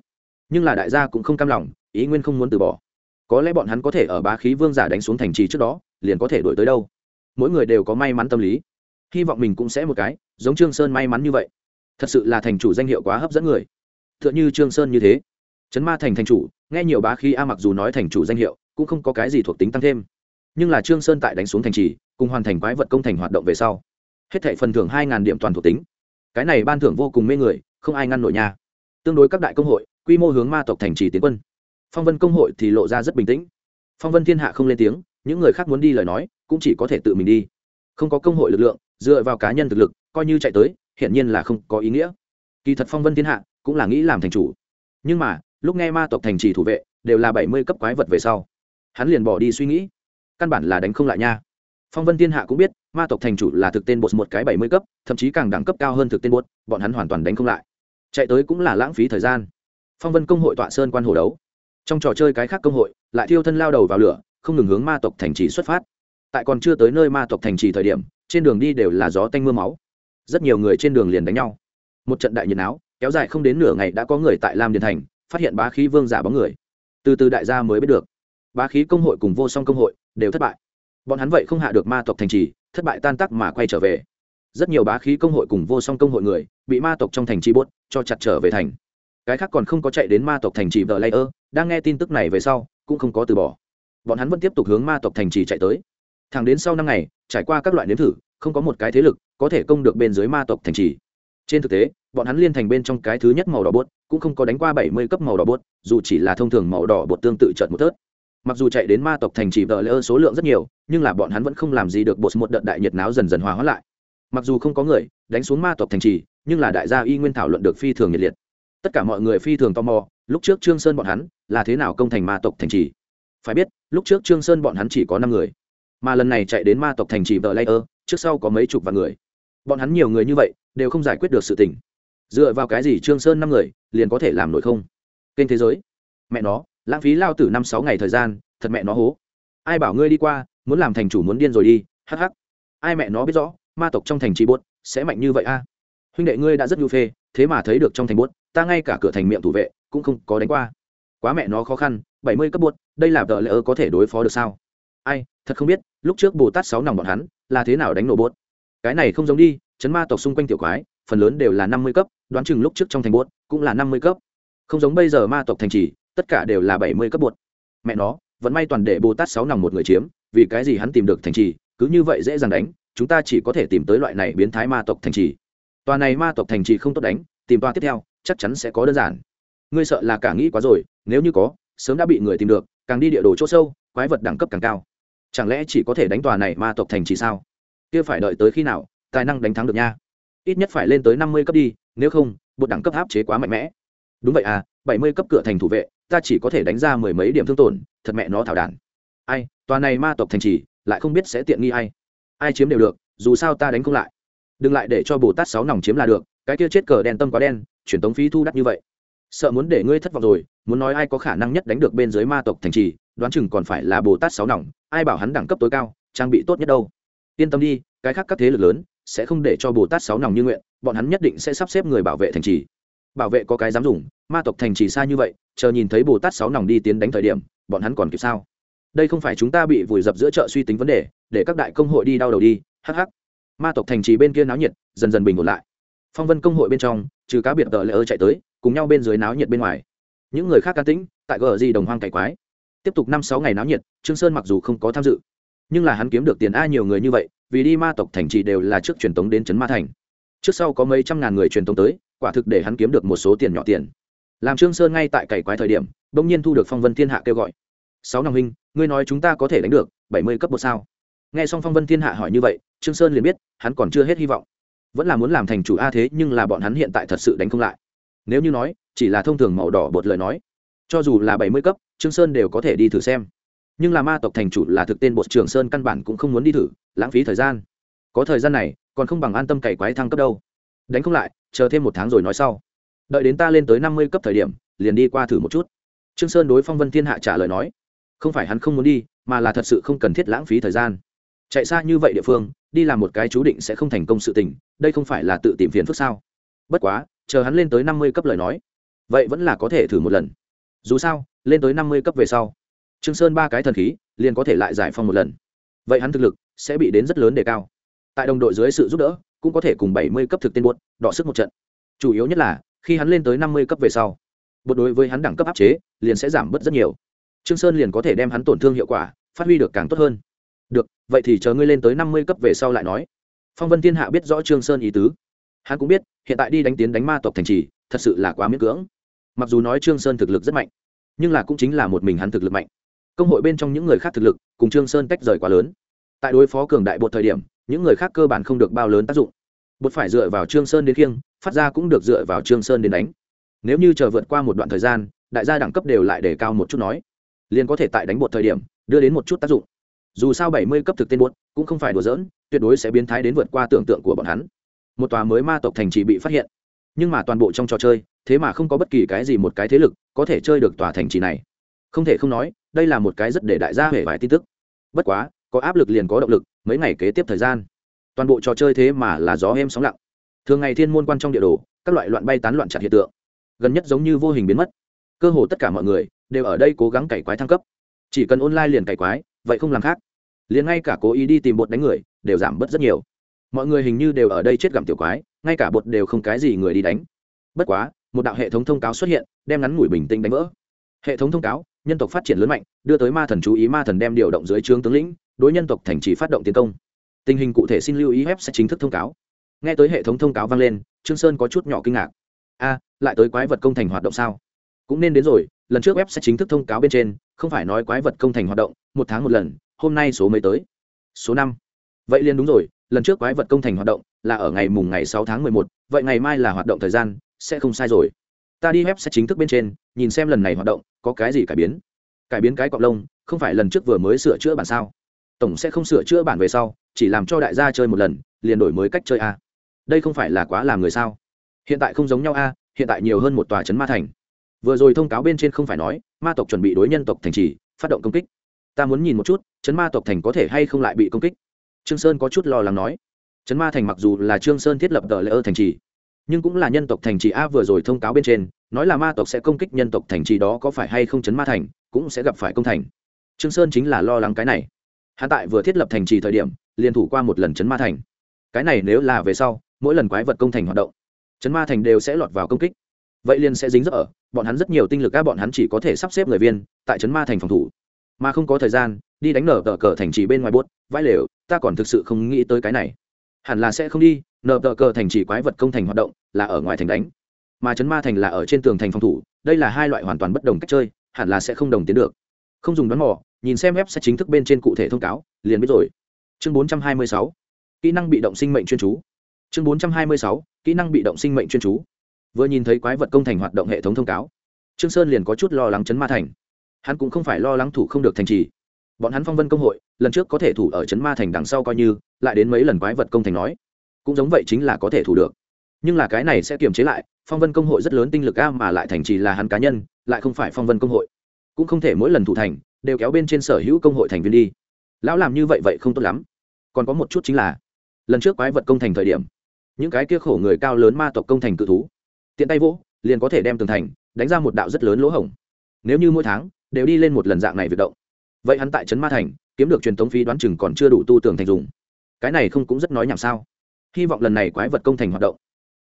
nhưng là đại gia cũng không cam lòng, ý nguyên không muốn từ bỏ. Có lẽ bọn hắn có thể ở bá khí vương giả đánh xuống thành trì trước đó, liền có thể đổi tới đâu. Mỗi người đều có may mắn tâm lý. Hy vọng mình cũng sẽ một cái, giống trương sơn may mắn như vậy. Thật sự là thành chủ danh hiệu quá hấp dẫn người. T h ư ợ n h ư trương sơn như thế. Trấn ma thành thành chủ nghe nhiều bá khí a mặc dù nói thành chủ danh hiệu, cũng không có cái gì thuộc tính tăng thêm. Nhưng là trương sơn tại đánh xuống thành trì, cùng hoàn thành quái vật công thành hoạt động về sau, hết thảy phần thưởng hai ngàn điểm toàn thuộc tính. Cái này ban thưởng vô cùng mê người, không ai ngăn nổi nhà tương đối các đại công hội, quy mô hướng ma tộc thành trì tiến quân. Phong vân công hội thì lộ ra rất bình tĩnh. Phong vân thiên hạ không lên tiếng, những người khác muốn đi lời nói, cũng chỉ có thể tự mình đi. Không có công hội lực lượng, dựa vào cá nhân thực lực, coi như chạy tới, hiển nhiên là không có ý nghĩa. Kỳ thật phong vân thiên hạ cũng là nghĩ làm thành chủ. Nhưng mà lúc nghe ma tộc thành trì thủ vệ, đều là bảy mươi cấp quái vật về sau. Hắn liền bỏ đi suy nghĩ. Căn bản là đánh không lại nha. Phong vân thiên hạ cũng biết, ma tộc thành chủ là thực tên bột một cái bảy mươi cấp, thậm chí càng đẳng cấp cao hơn thực tên bột, bọn hắn hoàn toàn đánh không lại. Chạy tới cũng là lãng phí thời gian. Phong vân công hội tọa sơn quan hồ đấu. Trong trò chơi cái khác công hội, lại thiêu thân lao đầu vào lửa, không ngừng hướng ma tộc thành trì xuất phát. Tại còn chưa tới nơi ma tộc thành trì thời điểm, trên đường đi đều là gió tanh m ư a máu. Rất nhiều người trên đường liền đánh nhau. Một trận đại nhiệt áo kéo dài không đến nửa ngày đã có người tại lam điền thành phát hiện bá khí vương giả bóng người. Từ từ đại gia mới biết được, bá khí công hội cùng vô song công hội đều thất bại. Bọn hắn vậy không hạ được ma tộc thành trì, thất bại tan tắc mà quay trở về. Rất nhiều bá khí công hội cùng vô song công hội người bị ma tộc trong thành trì buốt, cho chặt trở về thành. Cái khác còn không có chạy đến ma tộc thành trì vợ lây ơ đang nghe tin tức này về sau, cũng không có từ bỏ. Bọn hắn vẫn tiếp tục hướng ma tộc thành trì chạy tới. Thẳng đến sau năm ngày, trải qua các loại nếm thử, không có một cái thế lực có thể công được bên dưới ma tộc thành trì trên thực tế, bọn hắn liên thành bên trong cái thứ nhất màu đỏ bốt cũng không có đánh qua bảy mươi cấp màu đỏ bốt dù chỉ là thông thường màu đỏ bột tương tự trợt một tớt mặc dù chạy đến ma tộc thành trì vợ lỡ số lượng rất nhiều, nhưng là bọn hắn vẫn không làm gì được bột một đợt đại nhiệt náo dần dần hòa hóa lại. Mặc dù không có người đánh xuống ma tộc thành trì, nhưng là đại gia y nguyên thảo luận được phi thường nhiệt liệt. Tất cả mọi người phi thường tò mò, lúc trước trương sơn bọn hắn là thế nào công thành ma tộc thành trì? Phải biết, lúc trước trương sơn bọn hắn chỉ có năm người, mà lần này chạy đến ma tộc thành trì vợ lây ơ, trước sau có mấy chục vạn người. Bọn hắn nhiều người như vậy đều không giải quyết được sự tình. Dựa vào cái gì trương sơn năm người liền có thể làm nổi không? Kênh thế giới. Mẹ nó, lãng phí lao tử năm sáu ngày thời gian, thật mẹ nó hố. Ai bảo ngươi đi qua, muốn làm thành chủ muốn điên rồi đi, hắc hắc. Ai mẹ nó biết rõ, ma tộc trong thành trì buốt sẽ mạnh như vậy a? Huynh đệ ngươi đã rất nhu phê, thế mà thấy được trong thành buốt, ta ngay cả cửa thành miệng thủ vệ cũng không có đánh qua. Quá mẹ nó khó khăn, bảy mươi cấp buốt, đây là tờ lỡ có thể đối phó được sao? Ai, thật không biết, lúc trước bồ tát sáu nòng bọn hắn là thế nào đánh nổ buốt? Cái này không giống đi, chấn ma tộc xung quanh tiểu quái, phần lớn đều là năm mươi cấp, đoán chừng lúc trước trong thành buốt cũng là năm mươi cấp. Không giống bây giờ ma tộc thành trì, tất cả đều là bảy mươi cấp bột mẹ nó, vẫn may toàn để bồ tát sáu nòng một người chiếm, vì cái gì hắn tìm được thành trì, cứ như vậy dễ dàng đánh, chúng ta chỉ có thể tìm tới loại này biến thái ma tộc thành trì. Tòa này ma tộc thành trì không tốt đánh, tìm toa tiếp theo, chắc chắn sẽ có đơn giản. Ngươi sợ là cả nghĩ quá rồi, nếu như có, sớm đã bị người tìm được, càng đi địa đồ chỗ sâu, quái vật đẳng cấp càng cao. Chẳng lẽ chỉ có thể đánh tòa này ma tộc thành trì sao? Kia phải đợi tới khi nào, tài năng đánh thắng được nha. Ít nhất phải lên tới năm mươi cấp đi, nếu không, bột đẳng cấp áp chế quá mạnh mẽ. Đúng vậy à bảy mươi cấp cửa thành thủ vệ, ta chỉ có thể đánh ra mười mấy điểm thương tổn, thật mẹ nó thảo đản. Ai, tòa này ma tộc thành trì, lại không biết sẽ tiện nghi ai. Ai chiếm đều được, dù sao ta đánh không lại. Đừng lại để cho bồ tát sáu nòng chiếm là được, cái kia chết cờ đen tâm quá đen, chuyển tống phí thu đắt như vậy. Sợ muốn để ngươi thất vọng rồi, muốn nói ai có khả năng nhất đánh được bên dưới ma tộc thành trì, đoán chừng còn phải là bồ tát sáu nòng, ai bảo hắn đẳng cấp tối cao, trang bị tốt nhất đâu yên tâm đi, cái khác các thế lực lớn sẽ không để cho bồ tát sáu nòng như nguyện, bọn hắn nhất định sẽ sắp xếp người bảo vệ thành trì. Bảo vệ có cái dám dùng, ma tộc thành trì xa như vậy, chờ nhìn thấy bồ tát sáu nòng đi tiến đánh thời điểm, bọn hắn còn kịp sao? Đây không phải chúng ta bị vùi dập giữa chợ suy tính vấn đề, để các đại công hội đi đau đầu đi hh ma tộc thành trì bên kia náo nhiệt, dần dần bình ổn lại. Phong vân công hội bên trong, trừ cá biệt tờ lỡ chạy tới, cùng nhau bên dưới náo nhiệt bên ngoài. Những người khác can tĩnh, tại gờ gì đồng hoang cải quái. Tiếp tục năm sáu ngày náo nhiệt, trương sơn mặc dù không có tham dự nhưng là hắn kiếm được tiền a nhiều người như vậy, vì đi ma tộc thành trì đều là trước truyền tống đến trấn ma thành. Trước sau có mấy trăm ngàn người truyền tống tới, quả thực để hắn kiếm được một số tiền nhỏ tiền. Làm trương sơn ngay tại cày quái thời điểm, bỗng nhiên thu được phong vân thiên hạ kêu gọi. Sáu năm huynh, ngươi nói chúng ta có thể đánh được bảy mươi cấp một sao? Nghe xong phong vân thiên hạ hỏi như vậy, trương sơn liền biết, hắn còn chưa hết hy vọng. Vẫn là muốn làm thành chủ a thế, nhưng là bọn hắn hiện tại thật sự đánh không lại. Nếu như nói, chỉ là thông thường màu đỏ bột lời nói, cho dù là bảy mươi cấp, trương sơn đều có thể đi thử xem nhưng là ma tộc thành chủ là thực tên bột trường sơn căn bản cũng không muốn đi thử, lãng phí thời gian. Có thời gian này, còn không bằng an tâm cày quái thăng cấp đâu. Đánh không lại, chờ thêm một tháng rồi nói sau. Đợi đến ta lên tới năm mươi cấp thời điểm, liền đi qua thử một chút. Trương sơn đối phong vân thiên hạ trả lời nói, không phải hắn không muốn đi, mà là thật sự không cần thiết lãng phí thời gian. Chạy xa như vậy địa phương, đi làm một cái chú định sẽ không thành công sự tình, đây không phải là tự tìm phiền phức sao? Bất quá, chờ hắn lên tới năm mươi cấp lời nói, vậy vẫn là có thể thử một lần. Dù sao, lên tới năm mươi cấp về sau trương sơn ba cái thần khí, liền có thể lại giải phong một lần. Vậy hắn thực lực sẽ bị đến rất lớn đề cao. Tại đồng đội dưới sự giúp đỡ, cũng có thể cùng bảy mươi cấp thực tên buốt, đọ sức một trận. Chủ yếu nhất là, khi hắn lên tới năm mươi cấp về sau bột đối với hắn đẳng cấp áp chế, liền sẽ giảm bớt rất nhiều. Trương sơn liền có thể đem hắn tổn thương hiệu quả, phát huy được càng tốt hơn. Được, vậy thì chờ ngươi lên tới năm mươi cấp về sau lại nói. Phong vân thiên hạ biết rõ trương sơn ý tứ. Hắn cũng biết, hiện tại đi đánh tiến đánh ma tộc thành trì, thật sự là quá miễn cưỡng. Mặc dù nói trương sơn thực lực rất mạnh, nhưng là cũng chính là một mình hắn thực lực mạnh công hội bên trong những người khác thực lực cùng trương sơn tách rời quá lớn. Tại đối phó cường đại bột thời điểm, những người khác cơ bản không được bao lớn tác dụng. Bột phải dựa vào trương sơn đến khiêng, phát ra cũng được dựa vào trương sơn đến đánh. Nếu như chờ vượt qua một đoạn thời gian, đại gia đẳng cấp đều lại để cao một chút nói, liền có thể tại đánh bột thời điểm, đưa đến một chút tác dụng. Dù sao bảy mươi cấp thực tên bột cũng không phải đùa giỡn, tuyệt đối sẽ biến thái đến vượt qua tưởng tượng của bọn hắn. Một tòa mới ma tộc thành trì bị phát hiện. Nhưng mà toàn bộ trong trò chơi, thế mà không có bất kỳ cái gì một cái thế lực có thể chơi được tòa thành trì này không thể không nói, đây là một cái rất để đại gia hể vài tin tức. Bất quá, có áp lực liền có động lực, mấy ngày kế tiếp thời gian. Toàn bộ trò chơi thế mà là gió êm sóng lặng. Thường ngày thiên môn quan trong địa đồ, các loại loạn bay tán loạn chặt hiện tượng. Gần nhất giống như vô hình biến mất. Cơ hồ tất cả mọi người đều ở đây cố gắng cày quái thăng cấp. Chỉ cần online liền cày quái, vậy không làm khác. Liền ngay cả cố ý đi tìm bột đánh người, đều giảm bớt rất nhiều. Mọi người hình như đều ở đây chết gặm tiểu quái, ngay cả bột đều không cái gì người đi đánh. Bất quá, một đạo hệ thống thông cáo xuất hiện, đem ngắn ngủi bình tĩnh đánh vỡ. Hệ thống thông cáo nhân tộc phát triển lớn mạnh, đưa tới ma thần chú ý, ma thần đem điều động dưới trướng tướng lĩnh, đối nhân tộc thành trì phát động tiến công. Tình hình cụ thể xin lưu ý, web sẽ chính thức thông cáo. Nghe tới hệ thống thông cáo vang lên, trương sơn có chút nhỏ kinh ngạc. A, lại tới quái vật công thành hoạt động sao? Cũng nên đến rồi, lần trước web sẽ chính thức thông cáo bên trên, không phải nói quái vật công thành hoạt động, một tháng một lần, hôm nay số mấy tới? Số năm. Vậy liền đúng rồi, lần trước quái vật công thành hoạt động là ở ngày mùng ngày sáu tháng mười một, vậy ngày mai là hoạt động thời gian, sẽ không sai rồi ta đi web sẽ chính thức bên trên, nhìn xem lần này hoạt động, có cái gì cải biến. Cải biến cái cọc lông, không phải lần trước vừa mới sửa chữa bản sao? Tổng sẽ không sửa chữa bản về sau, chỉ làm cho đại gia chơi một lần, liền đổi mới cách chơi a. Đây không phải là quá làm người sao? Hiện tại không giống nhau a, hiện tại nhiều hơn một tòa trấn ma thành. Vừa rồi thông cáo bên trên không phải nói, ma tộc chuẩn bị đối nhân tộc thành trì, phát động công kích. Ta muốn nhìn một chút trấn ma tộc thành có thể hay không lại bị công kích. Trương sơn có chút lo lắng nói. Trấn ma thành mặc dù là trương sơn thiết lập tờ lễ ơ thành trì nhưng cũng là nhân tộc thành trì a vừa rồi thông cáo bên trên, nói là ma tộc sẽ công kích nhân tộc thành trì đó có phải hay không chấn ma thành, cũng sẽ gặp phải công thành. Trương sơn chính là lo lắng cái này. Hạ tại vừa thiết lập thành trì thời điểm, liên thủ qua một lần chấn ma thành. Cái này nếu là về sau, mỗi lần quái vật công thành hoạt động, chấn ma thành đều sẽ lọt vào công kích. Vậy liền sẽ dính dấp ở, bọn hắn rất nhiều tinh lực các bọn hắn chỉ có thể sắp xếp người viên, tại chấn ma thành phòng thủ. Mà không có thời gian, đi đánh nở tờ cờ thành trì bên ngoài buốt, vãi lều, ta còn thực sự không nghĩ tới cái này. Hẳn là sẽ không đi nợ tờ cờ thành trì quái vật công thành hoạt động là ở ngoài thành đánh. Mà chấn ma thành là ở trên tường thành phòng thủ, đây là hai loại hoàn toàn bất đồng cách chơi, hẳn là sẽ không đồng tiến được. Không dùng đoán mò, nhìn xem web sẽ chính thức bên trên cụ thể thông cáo, liền biết rồi. Chương 426 kỹ năng bị động sinh mệnh chuyên chú. Chương 426 kỹ năng bị động sinh mệnh chuyên chú. Vừa nhìn thấy quái vật công thành hoạt động hệ thống thông cáo, trương sơn liền có chút lo lắng chấn ma thành. Hắn cũng không phải lo lắng thủ không được thành trì. Bọn hắn phong vân công hội, lần trước có thể thủ ở chấn ma thành đằng sau coi như, lại đến mấy lần quái vật công thành nói cũng giống vậy chính là có thể thủ được. Nhưng là cái này sẽ kiềm chế lại, phong vân công hội rất lớn tinh lực a mà lại thành trì là hắn cá nhân, lại không phải phong vân công hội. Cũng không thể mỗi lần thủ thành, đều kéo bên trên sở hữu công hội thành viên đi. Lão làm như vậy vậy không tốt lắm. Còn có một chút chính là, lần trước quái vật công thành thời điểm, những cái kia khổ người cao lớn ma tộc công thành cự thú, tiện tay vỗ, liền có thể đem tường thành đánh ra một đạo rất lớn lỗ hổng. Nếu như mỗi tháng, đều đi lên một lần dạng này việc động, vậy hắn tại trấn ma thành, kiếm được truyền thống phí đoán chừng còn chưa đủ tu tường thành dùng. Cái này không cũng rất nói nhảm sao? Hy vọng lần này quái vật công thành hoạt động.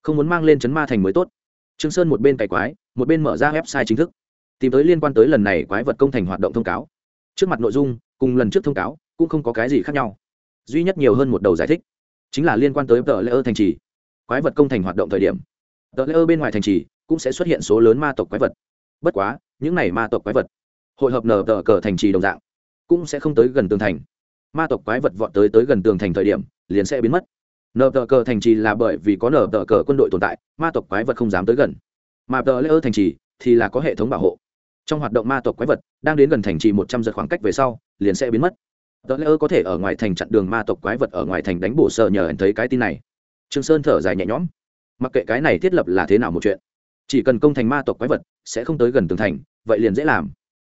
Không muốn mang lên chấn ma thành mới tốt. Trương sơn một bên cày quái, một bên mở ra website chính thức. Tìm tới liên quan tới lần này quái vật công thành hoạt động thông cáo. Trước mặt nội dung, cùng lần trước thông cáo, cũng không có cái gì khác nhau. Duy nhất nhiều hơn một đầu giải thích, chính là liên quan tới tờ lễ ơ thành trì. Quái vật công thành hoạt động thời điểm tờ lễ ơ bên ngoài thành trì cũng sẽ xuất hiện số lớn ma tộc quái vật. Bất quá, những này ma tộc quái vật, hội hợp nở tờ cờ thành trì đồng dạng, cũng sẽ không tới gần tường thành. Ma tộc quái vật vọt tới tới gần tường thành thời điểm, liền sẽ biến mất nở tờ cờ thành trì là bởi vì có nở tờ cờ quân đội tồn tại, ma tộc quái vật không dám tới gần. Mà tờ lễ ơ thành trì thì là có hệ thống bảo hộ. Trong hoạt động ma tộc quái vật, đang đến gần thành trì một trăm giật khoảng cách về sau, liền sẽ biến mất. Tờ lễ ơ có thể ở ngoài thành chặn đường ma tộc quái vật ở ngoài thành đánh bổ sợ nhờ anh thấy cái tin này. Trương sơn thở dài nhẹ nhõm. Mặc kệ cái này thiết lập là thế nào một chuyện, chỉ cần công thành ma tộc quái vật sẽ không tới gần tường thành, vậy liền dễ làm.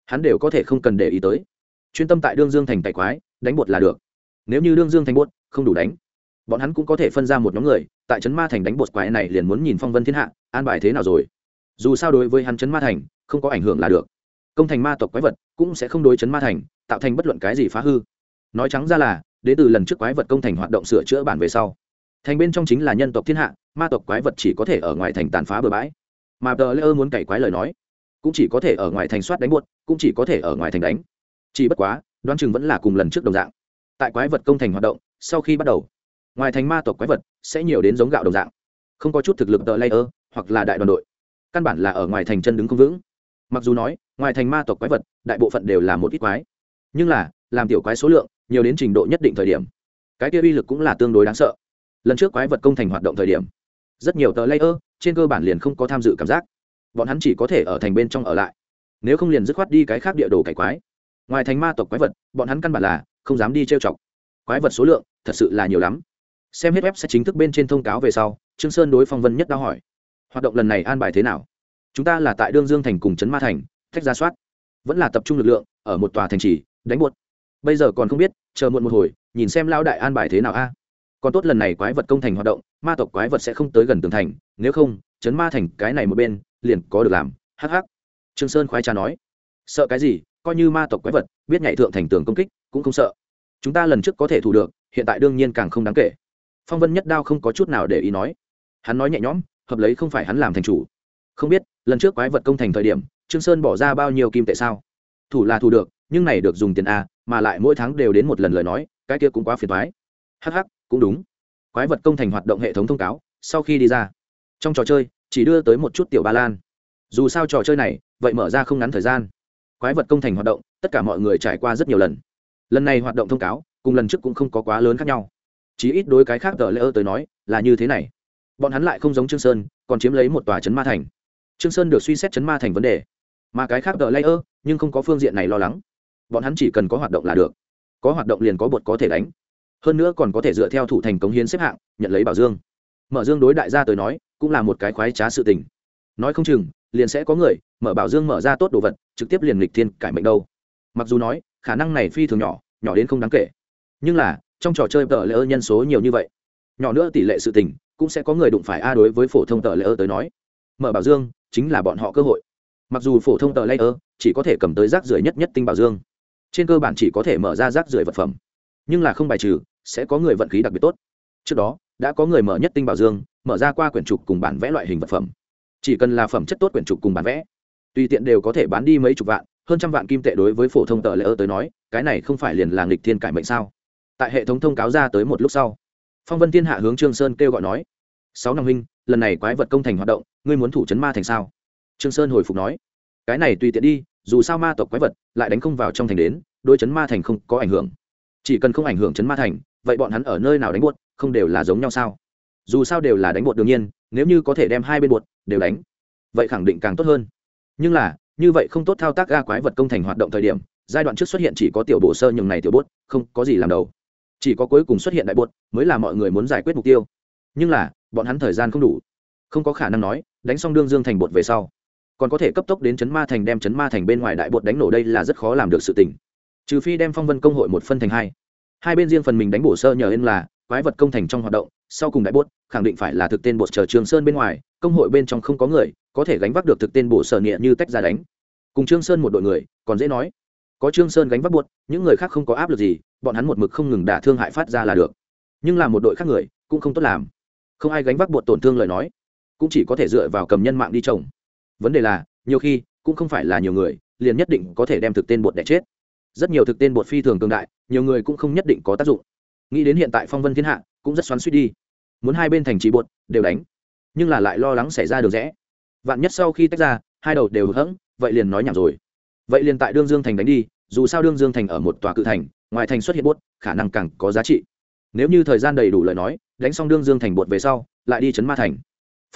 Hắn đều có thể không cần để ý tới. Chuyên tâm tại đương dương thành tài quái, đánh bột là được. Nếu như đương dương thành bột, không đủ đánh bọn hắn cũng có thể phân ra một nhóm người, tại trấn ma thành đánh bột quái này liền muốn nhìn phong vân thiên hạ, an bài thế nào rồi? Dù sao đối với hắn trấn ma thành, không có ảnh hưởng là được. Công thành ma tộc quái vật cũng sẽ không đối trấn ma thành tạo thành bất luận cái gì phá hư. Nói trắng ra là, đến từ lần trước quái vật công thành hoạt động sửa chữa bản về sau, thành bên trong chính là nhân tộc thiên hạ, ma tộc quái vật chỉ có thể ở ngoài thành tàn phá bừa bãi. Mà tờ lễ ơ muốn cày quái lời nói, cũng chỉ có thể ở ngoài thành soát đánh buốt cũng chỉ có thể ở ngoài thành đánh. Chỉ bất quá, đoán chừng vẫn là cùng lần trước đồng dạng. Tại quái vật công thành hoạt động, sau khi bắt đầu ngoài thành ma tộc quái vật sẽ nhiều đến giống gạo đồng dạng. Không có chút thực lực tờ layer hoặc là đại đoàn đội. Căn bản là ở ngoài thành chân đứng không vững. Mặc dù nói, ngoài thành ma tộc quái vật, đại bộ phận đều là một ít quái. Nhưng là, làm tiểu quái số lượng, nhiều đến trình độ nhất định thời điểm. Cái kia uy lực cũng là tương đối đáng sợ. Lần trước quái vật công thành hoạt động thời điểm, rất nhiều tờ layer trên cơ bản liền không có tham dự cảm giác. Bọn hắn chỉ có thể ở thành bên trong ở lại. Nếu không liền dứt khoát đi cái khác địa đồ cải quái. Ngoài thành ma tộc quái vật, bọn hắn căn bản là không dám đi trêu chọc. Quái vật số lượng thật sự là nhiều lắm xem hết web sẽ chính thức bên trên thông cáo về sau, trương sơn đối phong vân nhất đã hỏi, hoạt động lần này an bài thế nào? Chúng ta là tại đương dương thành cùng trấn ma thành, thách ra soát. Vẫn là tập trung lực lượng, ở một tòa thành trì, đánh buốt bây giờ còn không biết, chờ muộn một hồi, nhìn xem lao đại an bài thế nào a. Còn tốt lần này quái vật công thành hoạt động, ma tộc quái vật sẽ không tới gần tường thành, nếu không chấn ma thành cái này một bên, liền có được làm hh trương sơn khoái trà nói, sợ cái gì, coi như ma tộc quái vật, biết nhảy thượng thành tường công kích, cũng không sợ. Chúng ta lần trước có thể thủ được, hiện tại đương nhiên càng không đáng kể phong vân nhất đao không có chút nào để ý nói. Hắn nói nhẹ nhõm, hợp lấy không phải hắn làm thành chủ. Không biết, lần trước quái vật công thành thời điểm, trương sơn bỏ ra bao nhiêu kim tệ sao? Thủ là thủ được, nhưng này được dùng tiền a, mà lại mỗi tháng đều đến một lần lời nói, cái kia cũng quá phiền toái. Hh cũng đúng. Quái vật công thành hoạt động hệ thống thông cáo, sau khi đi ra. Trong trò chơi, chỉ đưa tới một chút tiểu ba lan. Dù sao trò chơi này, vậy mở ra không ngắn thời gian. Quái vật công thành hoạt động, tất cả mọi người trải qua rất nhiều lần. Lần này hoạt động thông cáo, cùng lần trước cũng không có quá lớn khác nhau chí ít đối cái khác tờ lễ ơ tới nói, là như thế này. Bọn hắn lại không giống trương sơn, còn chiếm lấy một tòa chấn ma thành. Trương sơn được suy xét chấn ma thành vấn đề. Mà cái khác tờ lễ ơ, nhưng không có phương diện này lo lắng. Bọn hắn chỉ cần có hoạt động là được. Có hoạt động liền có bột có thể đánh. Hơn nữa còn có thể dựa theo thủ thành cống hiến xếp hạng, nhận lấy bảo dương. Mở dương đối đại gia tới nói, cũng là một cái khoái trá sự tình. Nói không chừng, liền sẽ có người mở bảo dương mở ra tốt đồ vật, trực tiếp liền lịch thiên cải mệnh đâu. Mặc dù nói, khả năng này phi thường nhỏ nhỏ đến không đáng kể. Nhưng là trong trò chơi tờ lễ ơ nhân số nhiều như vậy. Nhỏ nữa tỷ lệ sự tình, cũng sẽ có người đụng phải a đối với phổ thông tờ lễ ơ tới nói. Mở bảo dương, chính là bọn họ cơ hội. Mặc dù phổ thông tờ lễ ơ chỉ có thể cầm tới rác rưởi nhất nhất tinh bảo dương, trên cơ bản chỉ có thể mở ra rác rưởi vật phẩm. Nhưng là không bài trừ, sẽ có người vận khí đặc biệt tốt. Trước đó, đã có người mở nhất tinh bảo dương, mở ra qua quyển trục cùng bản vẽ loại hình vật phẩm. Chỉ cần là phẩm chất tốt quyển trục cùng bản vẽ, tùy tiện đều có thể bán đi mấy chục vạn, hơn trăm vạn kim tệ đối với phổ thông tờ lễ ơ tới nói, cái này không phải liền là nghịch thiên cải mệnh sao? Tại hệ thống thông cáo ra tới một lúc sau, phong vân thiên hạ hướng trương sơn kêu gọi nói, sáu năm huynh, lần này quái vật công thành hoạt động, ngươi muốn thủ chấn ma thành sao? Trương sơn hồi phục nói, cái này tùy tiện đi, dù sao ma tộc quái vật lại đánh không vào trong thành đến đôi chấn ma thành không có ảnh hưởng. Chỉ cần không ảnh hưởng chấn ma thành, vậy bọn hắn ở nơi nào đánh buột không đều là giống nhau sao? Dù sao đều là đánh buột đương nhiên, nếu như có thể đem hai bên buột đều đánh, vậy khẳng định càng tốt hơn. Nhưng là, như vậy không tốt thao tác ga quái vật công thành hoạt động thời điểm, giai đoạn trước xuất hiện chỉ có tiểu bộ sơ nhường này tiểu bốt, không có gì làm đầu chỉ có cuối cùng xuất hiện đại bột mới là mọi người muốn giải quyết mục tiêu. Nhưng là, bọn hắn thời gian không đủ. Không có khả năng nói, đánh xong đương dương thành bột về sau, còn có thể cấp tốc đến chấn ma thành đem chấn ma thành bên ngoài đại bột đánh nổ đây là rất khó làm được sự tình. Trừ phi đem phong vân công hội một phân thành hai. Hai bên riêng phần mình đánh bổ sơ nhờ lên là, quái vật công thành trong hoạt động, sau cùng đại bột, khẳng định phải là thực tên bột chờ trường sơn bên ngoài, công hội bên trong không có người, có thể gánh vác được thực tên bổ sở nghĩa như tách ra đánh. Cùng trương sơn một đội người, còn dễ nói có trương sơn gánh vác buốt những người khác không có áp lực gì, bọn hắn một mực không ngừng đả thương hại phát ra là được. Nhưng là một đội khác người, cũng không tốt làm. Không ai gánh vác buộc tổn thương lời nói, cũng chỉ có thể dựa vào cầm nhân mạng đi trồng vấn đề là, nhiều khi, cũng không phải là nhiều người, liền nhất định có thể đem thực tên bột để chết. Rất nhiều thực tên bột phi thường cường đại, nhiều người cũng không nhất định có tác dụng. Nghĩ đến hiện tại phong vân thiên hạ, cũng rất xoắn suýt đi. Muốn hai bên thành trì bột đều đánh. Nhưng là lại lo lắng xảy ra đường rẽ. Vạn nhất sau khi tách ra, hai đầu đều hững, vậy liền nói nhảm rồi vậy liền tại đương dương thành đánh đi, dù sao đương dương thành ở một tòa cự thành, ngoài thành xuất hiện bột khả năng càng có giá trị. Nếu như thời gian đầy đủ lời nói, đánh xong đương dương thành bột về sau, lại đi chấn ma thành.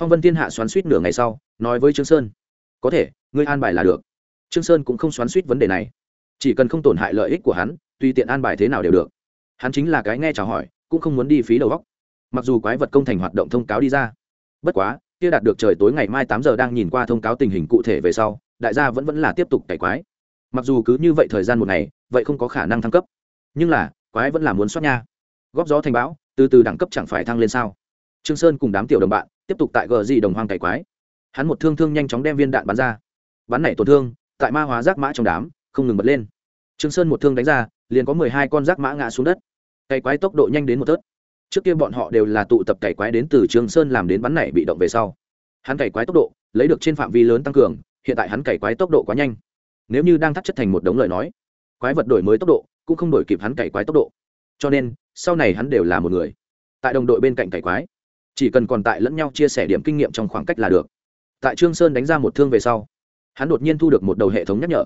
Phong vân thiên hạ xoắn suýt nửa ngày sau, nói với trương sơn, có thể, ngươi an bài là được. Trương sơn cũng không xoắn suýt vấn đề này. Chỉ cần không tổn hại lợi ích của hắn, tùy tiện an bài thế nào đều được. Hắn chính là cái nghe chào hỏi, cũng không muốn đi phí đầu góc mặc dù quái vật công thành hoạt động thông cáo đi ra, bất quá, kia đạt được trời tối ngày mai tám giờ đang nhìn qua thông cáo tình hình cụ thể về sau đại gia vẫn vẫn là tiếp tục cải quái. Mặc dù cứ như vậy thời gian một ngày, vậy không có khả năng thăng cấp. Nhưng là, quái vẫn là muốn soát nha. Góp gió thành bão, từ từ đẳng cấp chẳng phải thăng lên sao? Trương sơn cùng đám tiểu đồng bạn tiếp tục tại gờ gì đồng hoang cải quái. Hắn một thương thương nhanh chóng đem viên đạn bắn ra. Bắn nảy tổn thương, tại ma hóa rác mã trong đám, không ngừng bật lên. Trương sơn một thương đánh ra, liền có mười hai con rác mã ngã xuống đất. Cày quái tốc độ nhanh đến một tớt trước kia bọn họ đều là tụ tập cày quái đến từ trương sơn làm đến bắn này bị động về sau. Hắn cày quái tốc độ, lấy được trên phạm vi lớn tăng cường hiện tại hắn cày quái tốc độ quá nhanh. Nếu như đang thắt chất thành một đống lời nói, quái vật đổi mới tốc độ cũng không đổi kịp hắn cày quái tốc độ. Cho nên, sau này hắn đều là một người. Tại đồng đội bên cạnh cày quái, chỉ cần còn tại lẫn nhau chia sẻ điểm kinh nghiệm trong khoảng cách là được. Tại trương sơn đánh ra một thương về sau, hắn đột nhiên thu được một đầu hệ thống nhắc nhở.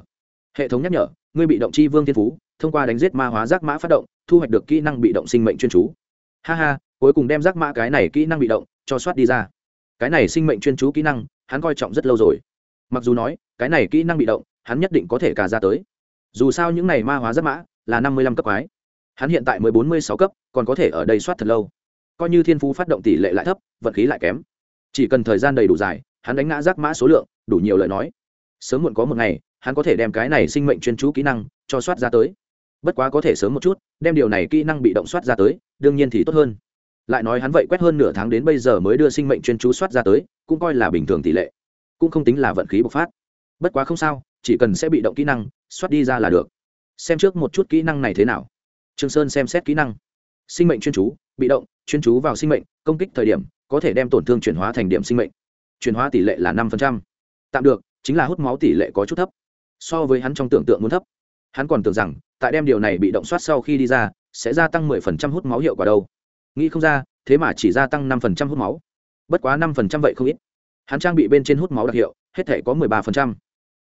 Hệ thống nhắc nhở, ngươi bị động chi vương thiên phú, thông qua đánh giết ma hóa giác mã phát động, thu hoạch được kỹ năng bị động sinh mệnh chuyên chú. Ha ha, cuối cùng đem giác mã cái này kỹ năng bị động cho soát đi ra. Cái này sinh mệnh chuyên chú kỹ năng, hắn coi trọng rất lâu rồi mặc dù nói, cái này kỹ năng bị động, hắn nhất định có thể cả ra tới. Dù sao những này ma hóa giáp mã là năm mươi lăm cấp quái. Hắn hiện tại mới bốn mươi sáu cấp, còn có thể ở đây soát thật lâu. Coi như thiên phú phát động tỷ lệ lại thấp, vận khí lại kém. Chỉ cần thời gian đầy đủ dài, hắn đánh ngã giáp mã số lượng, đủ nhiều lời nói. Sớm muộn có một ngày, hắn có thể đem cái này sinh mệnh chuyên chú kỹ năng cho soát ra tới. Bất quá có thể sớm một chút, đem điều này kỹ năng bị động soát ra tới, đương nhiên thì tốt hơn. Lại nói hắn vậy quét hơn nửa tháng đến bây giờ mới đưa sinh mệnh chuyên chú soát ra tới, cũng coi là bình thường tỷ lệ cũng không tính là vận khí bộc phát. Bất quá không sao, chỉ cần sẽ bị động kỹ năng, xoát đi ra là được. Xem trước một chút kỹ năng này thế nào. Trương sơn xem xét kỹ năng. Sinh mệnh chuyên chú, bị động, chuyên chú vào sinh mệnh, công kích thời điểm, có thể đem tổn thương chuyển hóa thành điểm sinh mệnh. Chuyển hóa tỷ lệ là năm tạm được, chính là hút máu tỷ lệ có chút thấp. So với hắn trong tưởng tượng muốn thấp. Hắn còn tưởng rằng, tại đem điều này bị động soát sau khi đi ra, sẽ gia tăng 10% hút máu hiệu quả đâu. Nghĩ không ra, thế mà chỉ gia tăng 5% hút máu. Bất quá 5% vậy không ít hắn trang bị bên trên hút máu đặc hiệu, hết thể có 13%.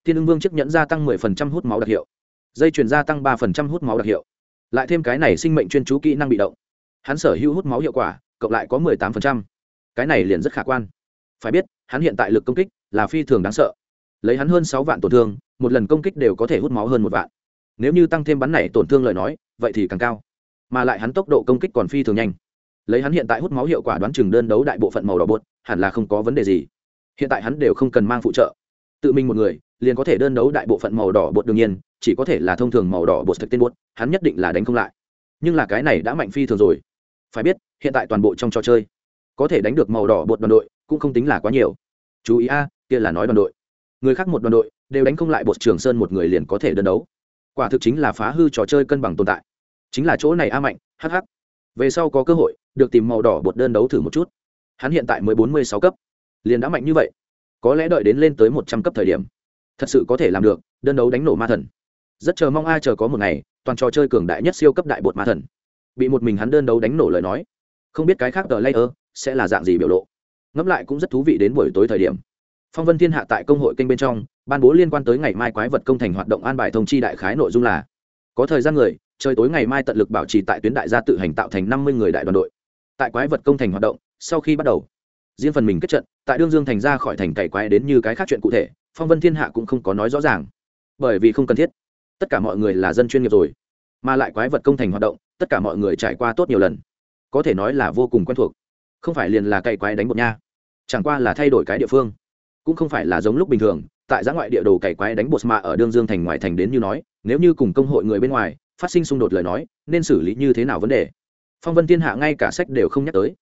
thiên ưng vương chiếc nhẫn gia tăng 10% hút máu đặc hiệu. Dây chuyền gia tăng 3% hút máu đặc hiệu. Lại thêm cái này sinh mệnh chuyên chú kỹ năng bị động. Hắn sở hữu hút máu hiệu quả, cộng lại có 18%. cái này liền rất khả quan. Phải biết, hắn hiện tại lực công kích là phi thường đáng sợ. Lấy hắn hơn sáu vạn tổn thương, một lần công kích đều có thể hút máu hơn một vạn. Nếu như tăng thêm bắn này tổn thương lời nói, vậy thì càng cao. Mà lại hắn tốc độ công kích còn phi thường nhanh. Lấy hắn hiện tại hút máu hiệu quả đoán chừng đơn đấu đại bộ phận màu đỏ bột, hẳn là không có vấn đề gì hiện tại hắn đều không cần mang phụ trợ. Tự mình một người, liền có thể đơn đấu đại bộ phận màu đỏ bột đương nhiên, chỉ có thể là thông thường màu đỏ bột thực tên bột, hắn nhất định là đánh không lại. Nhưng là cái này đã mạnh phi thường rồi. Phải biết, hiện tại toàn bộ trong trò chơi, có thể đánh được màu đỏ bột đoàn đội, cũng không tính là quá nhiều. Chú ý a, kia là nói đoàn đội. Người khác một đoàn đội, đều đánh không lại bột trường sơn một người liền có thể đơn đấu. Quả thực chính là phá hư trò chơi cân bằng tồn tại. Chính là chỗ này a mạnh hh về sau có cơ hội, được tìm màu đỏ bột đơn đấu thử một chút. Hắn hiện tại mới bốn mươi sáu cấp liền đã mạnh như vậy. Có lẽ đợi đến lên tới một trăm cấp thời điểm, thật sự có thể làm được, đơn đấu đánh nổ ma thần. Rất chờ mong ai chờ có một ngày, toàn trò chơi cường đại nhất siêu cấp đại bột ma thần. Bị một mình hắn đơn đấu đánh nổ lời nói, không biết cái khác tờ layer sẽ là dạng gì biểu lộ. Ngẫm lại cũng rất thú vị đến buổi tối thời điểm. Phong vân thiên hạ tại công hội kênh bên trong, ban bố liên quan tới ngày mai quái vật công thành hoạt động an bài thông chi đại khái nội dung là, có thời gian người, trời tối ngày mai tận lực bảo trì tại tuyến đại gia tự hành tạo thành năm mươi người đại đoàn đội. Tại quái vật công thành hoạt động, sau khi bắt đầu, riêng phần mình kết trận tại đương dương thành ra khỏi thành cày quái đến như cái khác chuyện cụ thể, phong vân thiên hạ cũng không có nói rõ ràng. Bởi vì không cần thiết. Tất cả mọi người là dân chuyên nghiệp rồi, mà lại quái vật công thành hoạt động, tất cả mọi người trải qua tốt nhiều lần. Có thể nói là vô cùng quen thuộc. Không phải liền là cày quái đánh một nha. Chẳng qua là thay đổi cái địa phương. Cũng không phải là giống lúc bình thường, tại giã ngoại địa đồ cày quái đánh bột mà ở đương dương thành ngoại thành đến như nói, nếu như cùng công hội người bên ngoài, phát sinh xung đột lời nói, nên xử lý như thế nào vấn đề? Phong vân thiên hạ ngay cả sách đều không nhắc tới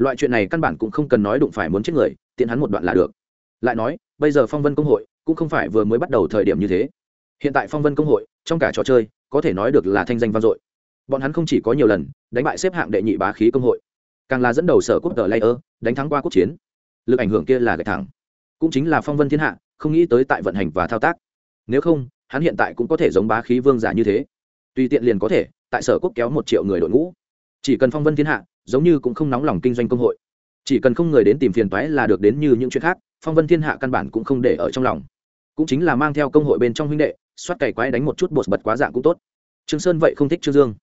loại chuyện này căn bản cũng không cần nói đụng phải muốn chết người, tiện hắn một đoạn là được. Lại nói, bây giờ phong vân công hội cũng không phải vừa mới bắt đầu thời điểm như thế. Hiện tại phong vân công hội, trong cả trò chơi, có thể nói được là thanh danh vang dội. Bọn hắn không chỉ có nhiều lần đánh bại xếp hạng đệ nhị bá khí công hội, càng là dẫn đầu sở quốc tờ layer, đánh thắng qua quốc chiến. Lực ảnh hưởng kia là gạch thẳng. Cũng chính là phong vân thiên hạ, không nghĩ tới tại vận hành và thao tác. Nếu không, hắn hiện tại cũng có thể giống bá khí vương giả như thế. Tùy tiện liền có thể, tại sở quốc kéo một triệu người đội ngũ. Chỉ cần phong vân thiên hạ giống như cũng không nóng lòng kinh doanh công hội. Chỉ cần không người đến tìm phiền toái là được đến như những chuyện khác, phong vân thiên hạ căn bản cũng không để ở trong lòng. Cũng chính là mang theo công hội bên trong huynh đệ xoát cày quái đánh một chút bột bật quá dạng cũng tốt. Trương sơn vậy không thích trương dương.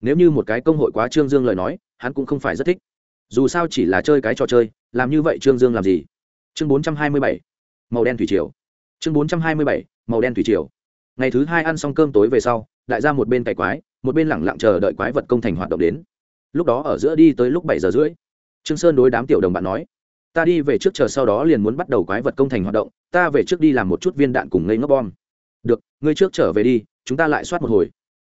Nếu như một cái công hội quá trương dương lời nói, hắn cũng không phải rất thích. Dù sao chỉ là chơi cái trò chơi, làm như vậy trương dương làm gì? Chương bốn trăm hai mươi bảy, màu đen thủy triều. Chương bốn trăm hai mươi bảy, màu đen thủy triều. Ngày thứ hai ăn xong cơm tối về sau, đại gia một bên cày quái, một bên lẳng lặng chờ đợi quái vật công thành hoạt động đến lúc đó ở giữa đi tới lúc bảy giờ rưỡi. Trương sơn đối đám tiểu đồng bạn nói, ta đi về trước chờ sau đó liền muốn bắt đầu quái vật công thành hoạt động, ta về trước đi làm một chút viên đạn cùng ngây ngốc bom. Được, ngươi trước trở về đi, chúng ta lại soát một hồi.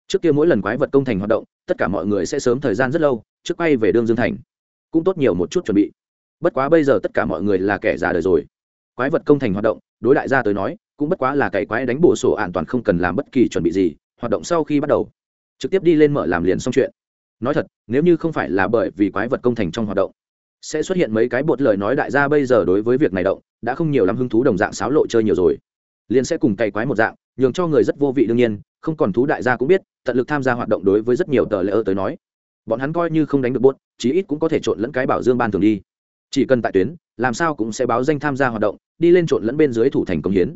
Trước kia mỗi lần quái vật công thành hoạt động, tất cả mọi người sẽ sớm thời gian rất lâu, trước quay về đương dương thành. Cũng tốt nhiều một chút chuẩn bị. Bất quá bây giờ tất cả mọi người là kẻ già đời rồi. Quái vật công thành hoạt động, đối đại gia tới nói, cũng bất quá là cày quái đánh bổ sổ an toàn không cần làm bất kỳ chuẩn bị gì, hoạt động sau khi bắt đầu. Trực tiếp đi lên mở làm liền xong chuyện nói thật, nếu như không phải là bởi vì quái vật công thành trong hoạt động, sẽ xuất hiện mấy cái bột lời nói đại gia bây giờ đối với việc này động, đã không nhiều lắm hứng thú đồng dạng xáo lộ chơi nhiều rồi. Liền sẽ cùng cày quái một dạng, nhường cho người rất vô vị đương nhiên, không còn thú đại gia cũng biết, tận lực tham gia hoạt động đối với rất nhiều tờ lễ ơ tới nói. Bọn hắn coi như không đánh được bốt chí ít cũng có thể trộn lẫn cái bảo dương ban thường đi. Chỉ cần tại tuyến, làm sao cũng sẽ báo danh tham gia hoạt động, đi lên trộn lẫn bên dưới thủ thành công hiến.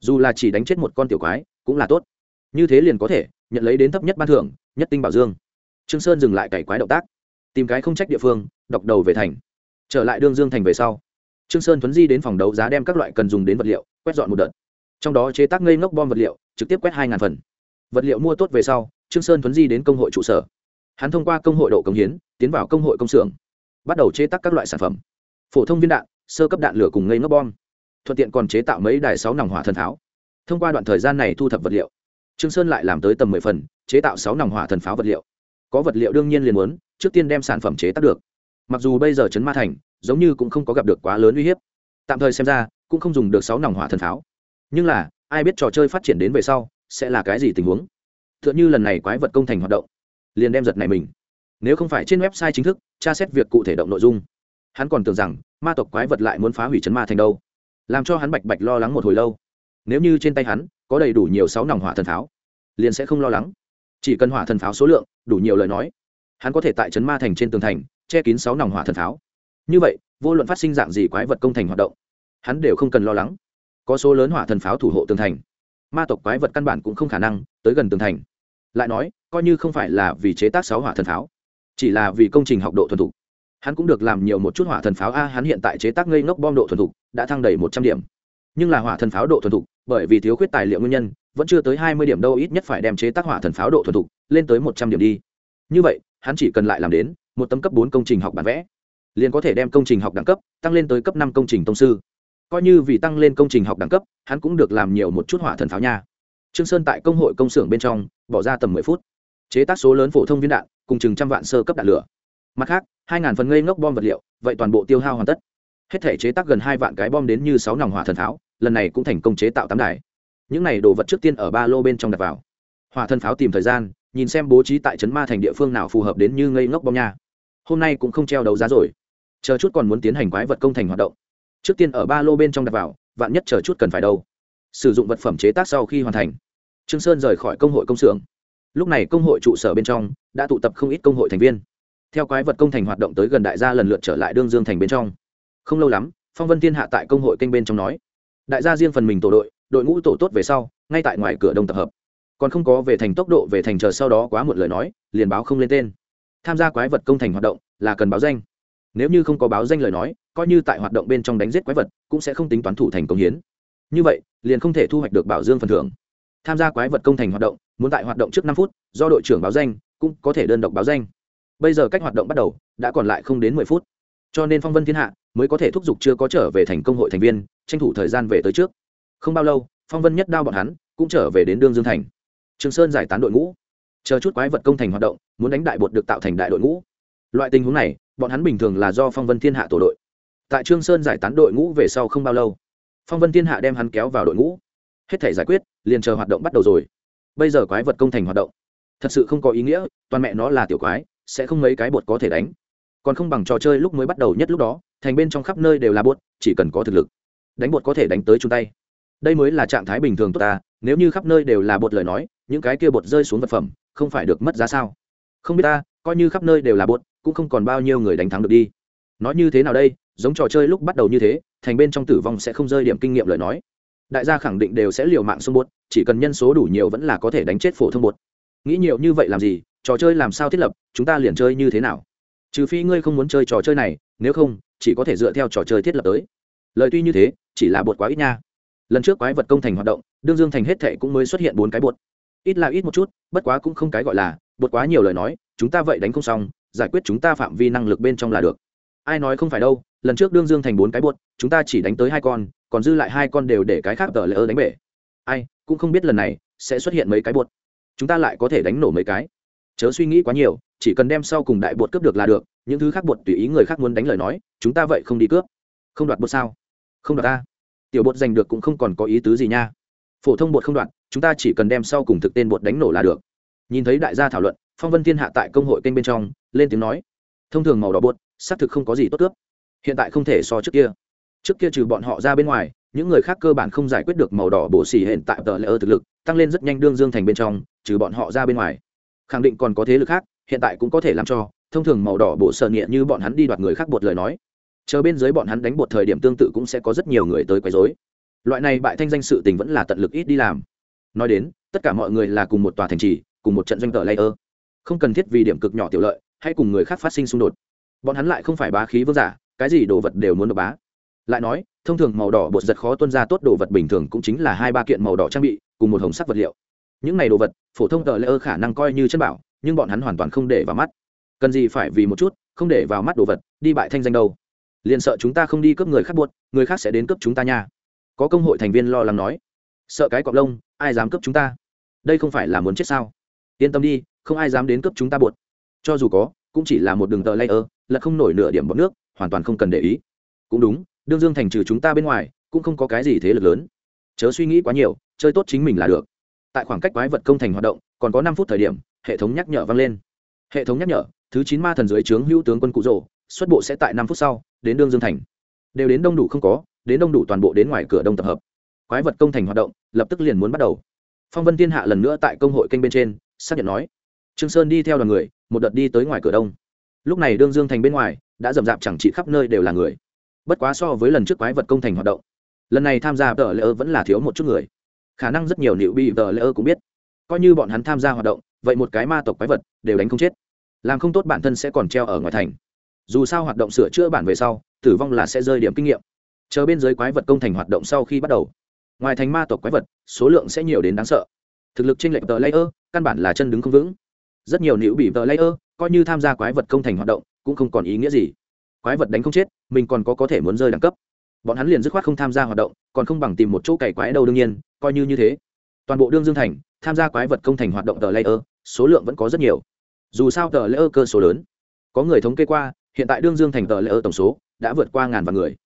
Dù là chỉ đánh chết một con tiểu quái, cũng là tốt. Như thế liền có thể, nhận lấy đến thấp nhất ban thưởng, nhất tinh bảo dương trương sơn dừng lại cày quái động tác. Tìm cái không trách địa phương, đọc đầu về thành. Trở lại đương dương thành về sau, trương sơn thuấn di đến phòng đấu giá đem các loại cần dùng đến vật liệu, quét dọn một đợt. Trong đó chế tác ngây ngốc bom vật liệu, trực tiếp quét hai phần. Vật liệu mua tốt về sau, trương sơn thuấn di đến công hội trụ sở. Hắn thông qua công hội độ công hiến, tiến vào công hội công xưởng, bắt đầu chế tác các loại sản phẩm. Phổ thông viên đạn, sơ cấp đạn lửa cùng ngây ngốc bom. Thuận tiện còn chế tạo mấy đài sáu nòng hỏa thần pháo thông qua đoạn thời gian này thu thập vật liệu, trương sơn lại làm tới tầm mười phần, chế tạo sáu nòng hỏa thần pháo vật liệu có vật liệu đương nhiên liền muốn, trước tiên đem sản phẩm chế tác được. Mặc dù bây giờ trấn ma thành giống như cũng không có gặp được quá lớn uy hiếp, tạm thời xem ra cũng không dùng được sáu nòng hỏa thần pháo. Nhưng là, ai biết trò chơi phát triển đến về sau sẽ là cái gì tình huống? T h ư ợ n h ư lần này quái vật công thành hoạt động, liền đem giật này mình. Nếu không phải trên website chính thức tra xét việc cụ thể động nội dung, hắn còn tưởng rằng ma tộc quái vật lại muốn phá hủy chấn ma thành đâu, làm cho hắn bạch bạch lo lắng một hồi lâu. Nếu như trên tay hắn có đầy đủ nhiều sáu nòng hỏa thần pháo, liền sẽ không lo lắng chỉ cần hỏa thần pháo số lượng, đủ nhiều lời nói. Hắn có thể tại chấn ma thành trên tường thành, che kín sáu nòng hỏa thần pháo. Như vậy, vô luận phát sinh dạng gì quái vật công thành hoạt động, hắn đều không cần lo lắng. Có số lớn hỏa thần pháo thủ hộ tường thành. Ma tộc quái vật căn bản cũng không khả năng tới gần tường thành. Lại nói, coi như không phải là vì chế tác sáu hỏa thần pháo, chỉ là vì công trình học độ thuần thục. Hắn cũng được làm nhiều một chút hỏa thần pháo. A, hắn hiện tại chế tác ngây ngốc bom độ thuần thục, đã thăng đầy một trăm điểm. Nhưng là hỏa thần pháo độ thuần thục, bởi vì thiếu khuyết tài liệu nguyên nhân vẫn chưa tới hai mươi điểm đâu, ít nhất phải đem chế tác hỏa thần pháo độ thuần thục lên tới một trăm điểm đi. Như vậy, hắn chỉ cần lại làm đến một tấm cấp bốn công trình học bản vẽ, liền có thể đem công trình học đẳng cấp tăng lên tới cấp năm công trình tông sư. Coi như vì tăng lên công trình học đẳng cấp, hắn cũng được làm nhiều một chút hỏa thần pháo nha. Trương sơn tại công hội công xưởng bên trong bỏ ra tầm mười phút. Chế tác số lớn phổ thông viên đạn, cùng chừng trăm vạn sơ cấp đạn lửa. Mặt khác, hai ngàn phần ngây ngốc bom vật liệu, vậy toàn bộ tiêu hao hoàn tất. Hết thể chế tác gần hai vạn cái bom đến như sáu nòng hỏa thần pháo, lần này cũng thành công chế tạo tám đài những này đồ vật trước tiên ở ba lô bên trong đặt vào. Hỏa thân pháo tìm thời gian, nhìn xem bố trí tại trấn ma thành địa phương nào phù hợp đến như ngây ngốc bom nha. Hôm nay cũng không treo đấu giá rồi. Chờ chút còn muốn tiến hành quái vật công thành hoạt động. Trước tiên ở ba lô bên trong đặt vào, vạn nhất chờ chút cần phải đâu. Sử dụng vật phẩm chế tác sau khi hoàn thành. Trương sơn rời khỏi công hội công xưởng. Lúc này công hội trụ sở bên trong đã tụ tập không ít công hội thành viên. Theo quái vật công thành hoạt động tới gần đại gia lần lượt trở lại đương dương thành bên trong. Không lâu lắm, phong vân thiên hạ tại công hội kênh bên trong nói. Đại gia riêng phần mình tổ đội đội ngũ tổ tốt về sau, ngay tại ngoài cửa đông tập hợp. Còn không có về thành tốc độ về thành chờ sau đó quá một lời nói, liền báo không lên tên. Tham gia quái vật công thành hoạt động là cần báo danh. Nếu như không có báo danh lời nói, coi như tại hoạt động bên trong đánh giết quái vật, cũng sẽ không tính toán thủ thành công hiến. Như vậy, liền không thể thu hoạch được bảo dương phần thưởng. Tham gia quái vật công thành hoạt động, muốn tại hoạt động trước năm phút, do đội trưởng báo danh, cũng có thể đơn độc báo danh. Bây giờ cách hoạt động bắt đầu, đã còn lại không đến mười phút. Cho nên phong vân thiên hạ mới có thể thúc giục chưa có trở về thành công hội thành viên, tranh thủ thời gian về tới trước không bao lâu, phong vân nhất đao bọn hắn cũng trở về đến đương dương thành. Trường sơn giải tán đội ngũ, chờ chút quái vật công thành hoạt động, muốn đánh đại bột được tạo thành đại đội ngũ. Loại tình huống này, bọn hắn bình thường là do phong vân thiên hạ tổ đội. Tại trương sơn giải tán đội ngũ về sau không bao lâu, phong vân thiên hạ đem hắn kéo vào đội ngũ. Hết thể giải quyết, liền chờ hoạt động bắt đầu rồi. Bây giờ quái vật công thành hoạt động, thật sự không có ý nghĩa, toàn mẹ nó là tiểu quái, sẽ không mấy cái bột có thể đánh. Còn không bằng trò chơi lúc mới bắt đầu nhất lúc đó, thành bên trong khắp nơi đều là bột, chỉ cần có thực lực, đánh bột có thể đánh tới chung tay đây mới là trạng thái bình thường tốt ta, nếu như khắp nơi đều là bột lời nói, những cái kia bột rơi xuống vật phẩm, không phải được mất giá sao? Không biết ta, coi như khắp nơi đều là bột, cũng không còn bao nhiêu người đánh thắng được đi. Nói như thế nào đây, giống trò chơi lúc bắt đầu như thế, thành bên trong tử vong sẽ không rơi điểm kinh nghiệm lời nói. Đại gia khẳng định đều sẽ liều mạng xung bột, chỉ cần nhân số đủ nhiều vẫn là có thể đánh chết phổ thông bột. Nghĩ nhiều như vậy làm gì, trò chơi làm sao thiết lập, chúng ta liền chơi như thế nào? Trừ phi ngươi không muốn chơi trò chơi này, nếu không, chỉ có thể dựa theo trò chơi thiết lập tới. Lời tuy như thế, chỉ là bột quá ít nha lần trước quái vật công thành hoạt động đương dương thành hết thệ cũng mới xuất hiện bốn cái bột. Ít là ít một chút bất quá cũng không cái gọi là bột quá nhiều lời nói chúng ta vậy đánh không xong giải quyết chúng ta phạm vi năng lực bên trong là được. Ai nói không phải đâu lần trước đương dương thành bốn cái bột, chúng ta chỉ đánh tới hai con còn dư lại hai con đều để cái khác tờ lỡ đánh bể. Ai cũng không biết lần này sẽ xuất hiện mấy cái bột, chúng ta lại có thể đánh nổ mấy cái. Chớ suy nghĩ quá nhiều chỉ cần đem sau cùng đại bột cướp được là được những thứ khác bột tùy ý người khác muốn đánh lời nói chúng ta vậy không đi cướp. Không đoạt bột sao? Không đoạt ta tiểu bột giành được cũng không còn có ý tứ gì nha. Phổ thông bột không đoạn, chúng ta chỉ cần đem sau cùng thực tên bột đánh nổ là được. Nhìn thấy đại gia thảo luận phong vân thiên hạ tại công hội kênh bên trong lên tiếng nói thông thường màu đỏ bột xác thực không có gì tốt cướp. Hiện tại không thể so trước kia. Trước kia trừ bọn họ ra bên ngoài những người khác cơ bản không giải quyết được màu đỏ bổ xỉ hiện tại tờ lễ ơ thực lực tăng lên rất nhanh đương dương thành bên trong trừ bọn họ ra bên ngoài. Khẳng định còn có thế lực khác hiện tại cũng có thể làm cho. Thông thường màu đỏ bộ sợ nghĩa như bọn hắn đi đoạt người khác bột lời nói chờ bên dưới bọn hắn đánh bột thời điểm tương tự cũng sẽ có rất nhiều người tới quấy rối. Loại này bại thanh danh sự tình vẫn là tận lực ít đi làm. Nói đến, tất cả mọi người là cùng một tòa thành trì, cùng một trận doanh tờ layer. Không cần thiết vì điểm cực nhỏ tiểu lợi, hay cùng người khác phát sinh xung đột. Bọn hắn lại không phải bá khí vương giả, cái gì đồ vật đều muốn độc bá. Lại nói, thông thường màu đỏ bột giật khó tuân ra tốt đồ vật bình thường cũng chính là hai ba kiện màu đỏ trang bị, cùng một hồng sắc vật liệu. Những này đồ vật, phổ thông tờ lễ khả năng coi như chân bảo, nhưng bọn hắn hoàn toàn không để vào mắt. Cần gì phải vì một chút, không để vào mắt đồ vật, đi bại thanh danh đâu liền sợ chúng ta không đi cướp người khác buốt, người khác sẽ đến cướp chúng ta nha. Có công hội thành viên lo lắng nói, sợ cái cọp lông, ai dám cướp chúng ta? Đây không phải là muốn chết sao? Yên tâm đi, không ai dám đến cướp chúng ta buột cho dù có, cũng chỉ là một đường tờ layer, là không nổi nửa điểm bọc nước, hoàn toàn không cần để ý. Cũng đúng, đương dương thành trừ chúng ta bên ngoài, cũng không có cái gì thế lực lớn. Chớ suy nghĩ quá nhiều, chơi tốt chính mình là được. Tại khoảng cách quái vật công thành hoạt động, còn có năm phút thời điểm, hệ thống nhắc nhở vang lên. Hệ thống nhắc nhở, thứ chín ma thần dưới trướng hữu tướng quân cụ rồ, xuất bộ sẽ tại năm phút sau đến đương dương thành. Đều đến đông đủ không có, đến đông đủ toàn bộ đến ngoài cửa đông tập hợp. Quái vật công thành hoạt động, lập tức liền muốn bắt đầu. Phong vân thiên hạ lần nữa tại công hội kênh bên trên, xác nhận nói. Trương sơn đi theo đoàn người, một đợt đi tới ngoài cửa đông. Lúc này đương dương thành bên ngoài, đã rầm rạp chẳng trị khắp nơi đều là người. Bất quá so với lần trước quái vật công thành hoạt động, lần này tham gia tờ lễ ơ vẫn là thiếu một chút người. Khả năng rất nhiều liệu bị tờ lễ ơ cũng biết. Coi như bọn hắn tham gia hoạt động, vậy một cái ma tộc quái vật đều đánh không chết. Làm không tốt bản thân sẽ còn treo ở ngoài thành dù sao hoạt động sửa chữa bản về sau, tử vong là sẽ rơi điểm kinh nghiệm. Chờ bên dưới quái vật công thành hoạt động sau khi bắt đầu. Ngoài thành ma tộc quái vật, số lượng sẽ nhiều đến đáng sợ. Thực lực trên lệnh tờ layer, căn bản là chân đứng không vững. Rất nhiều nữ bị tờ layer, coi như tham gia quái vật công thành hoạt động, cũng không còn ý nghĩa gì. Quái vật đánh không chết, mình còn có có thể muốn rơi đẳng cấp. Bọn hắn liền dứt khoát không tham gia hoạt động, còn không bằng tìm một chỗ cày quái đâu đương nhiên, coi như như thế. Toàn bộ đương dương thành, tham gia quái vật công thành hoạt động tờ layer, số lượng vẫn có rất nhiều. Dù sao tờ layer cơ số lớn. Có người thống kê qua hiện tại đương dương thành tờ layer tổng số đã vượt qua ngàn vạn người.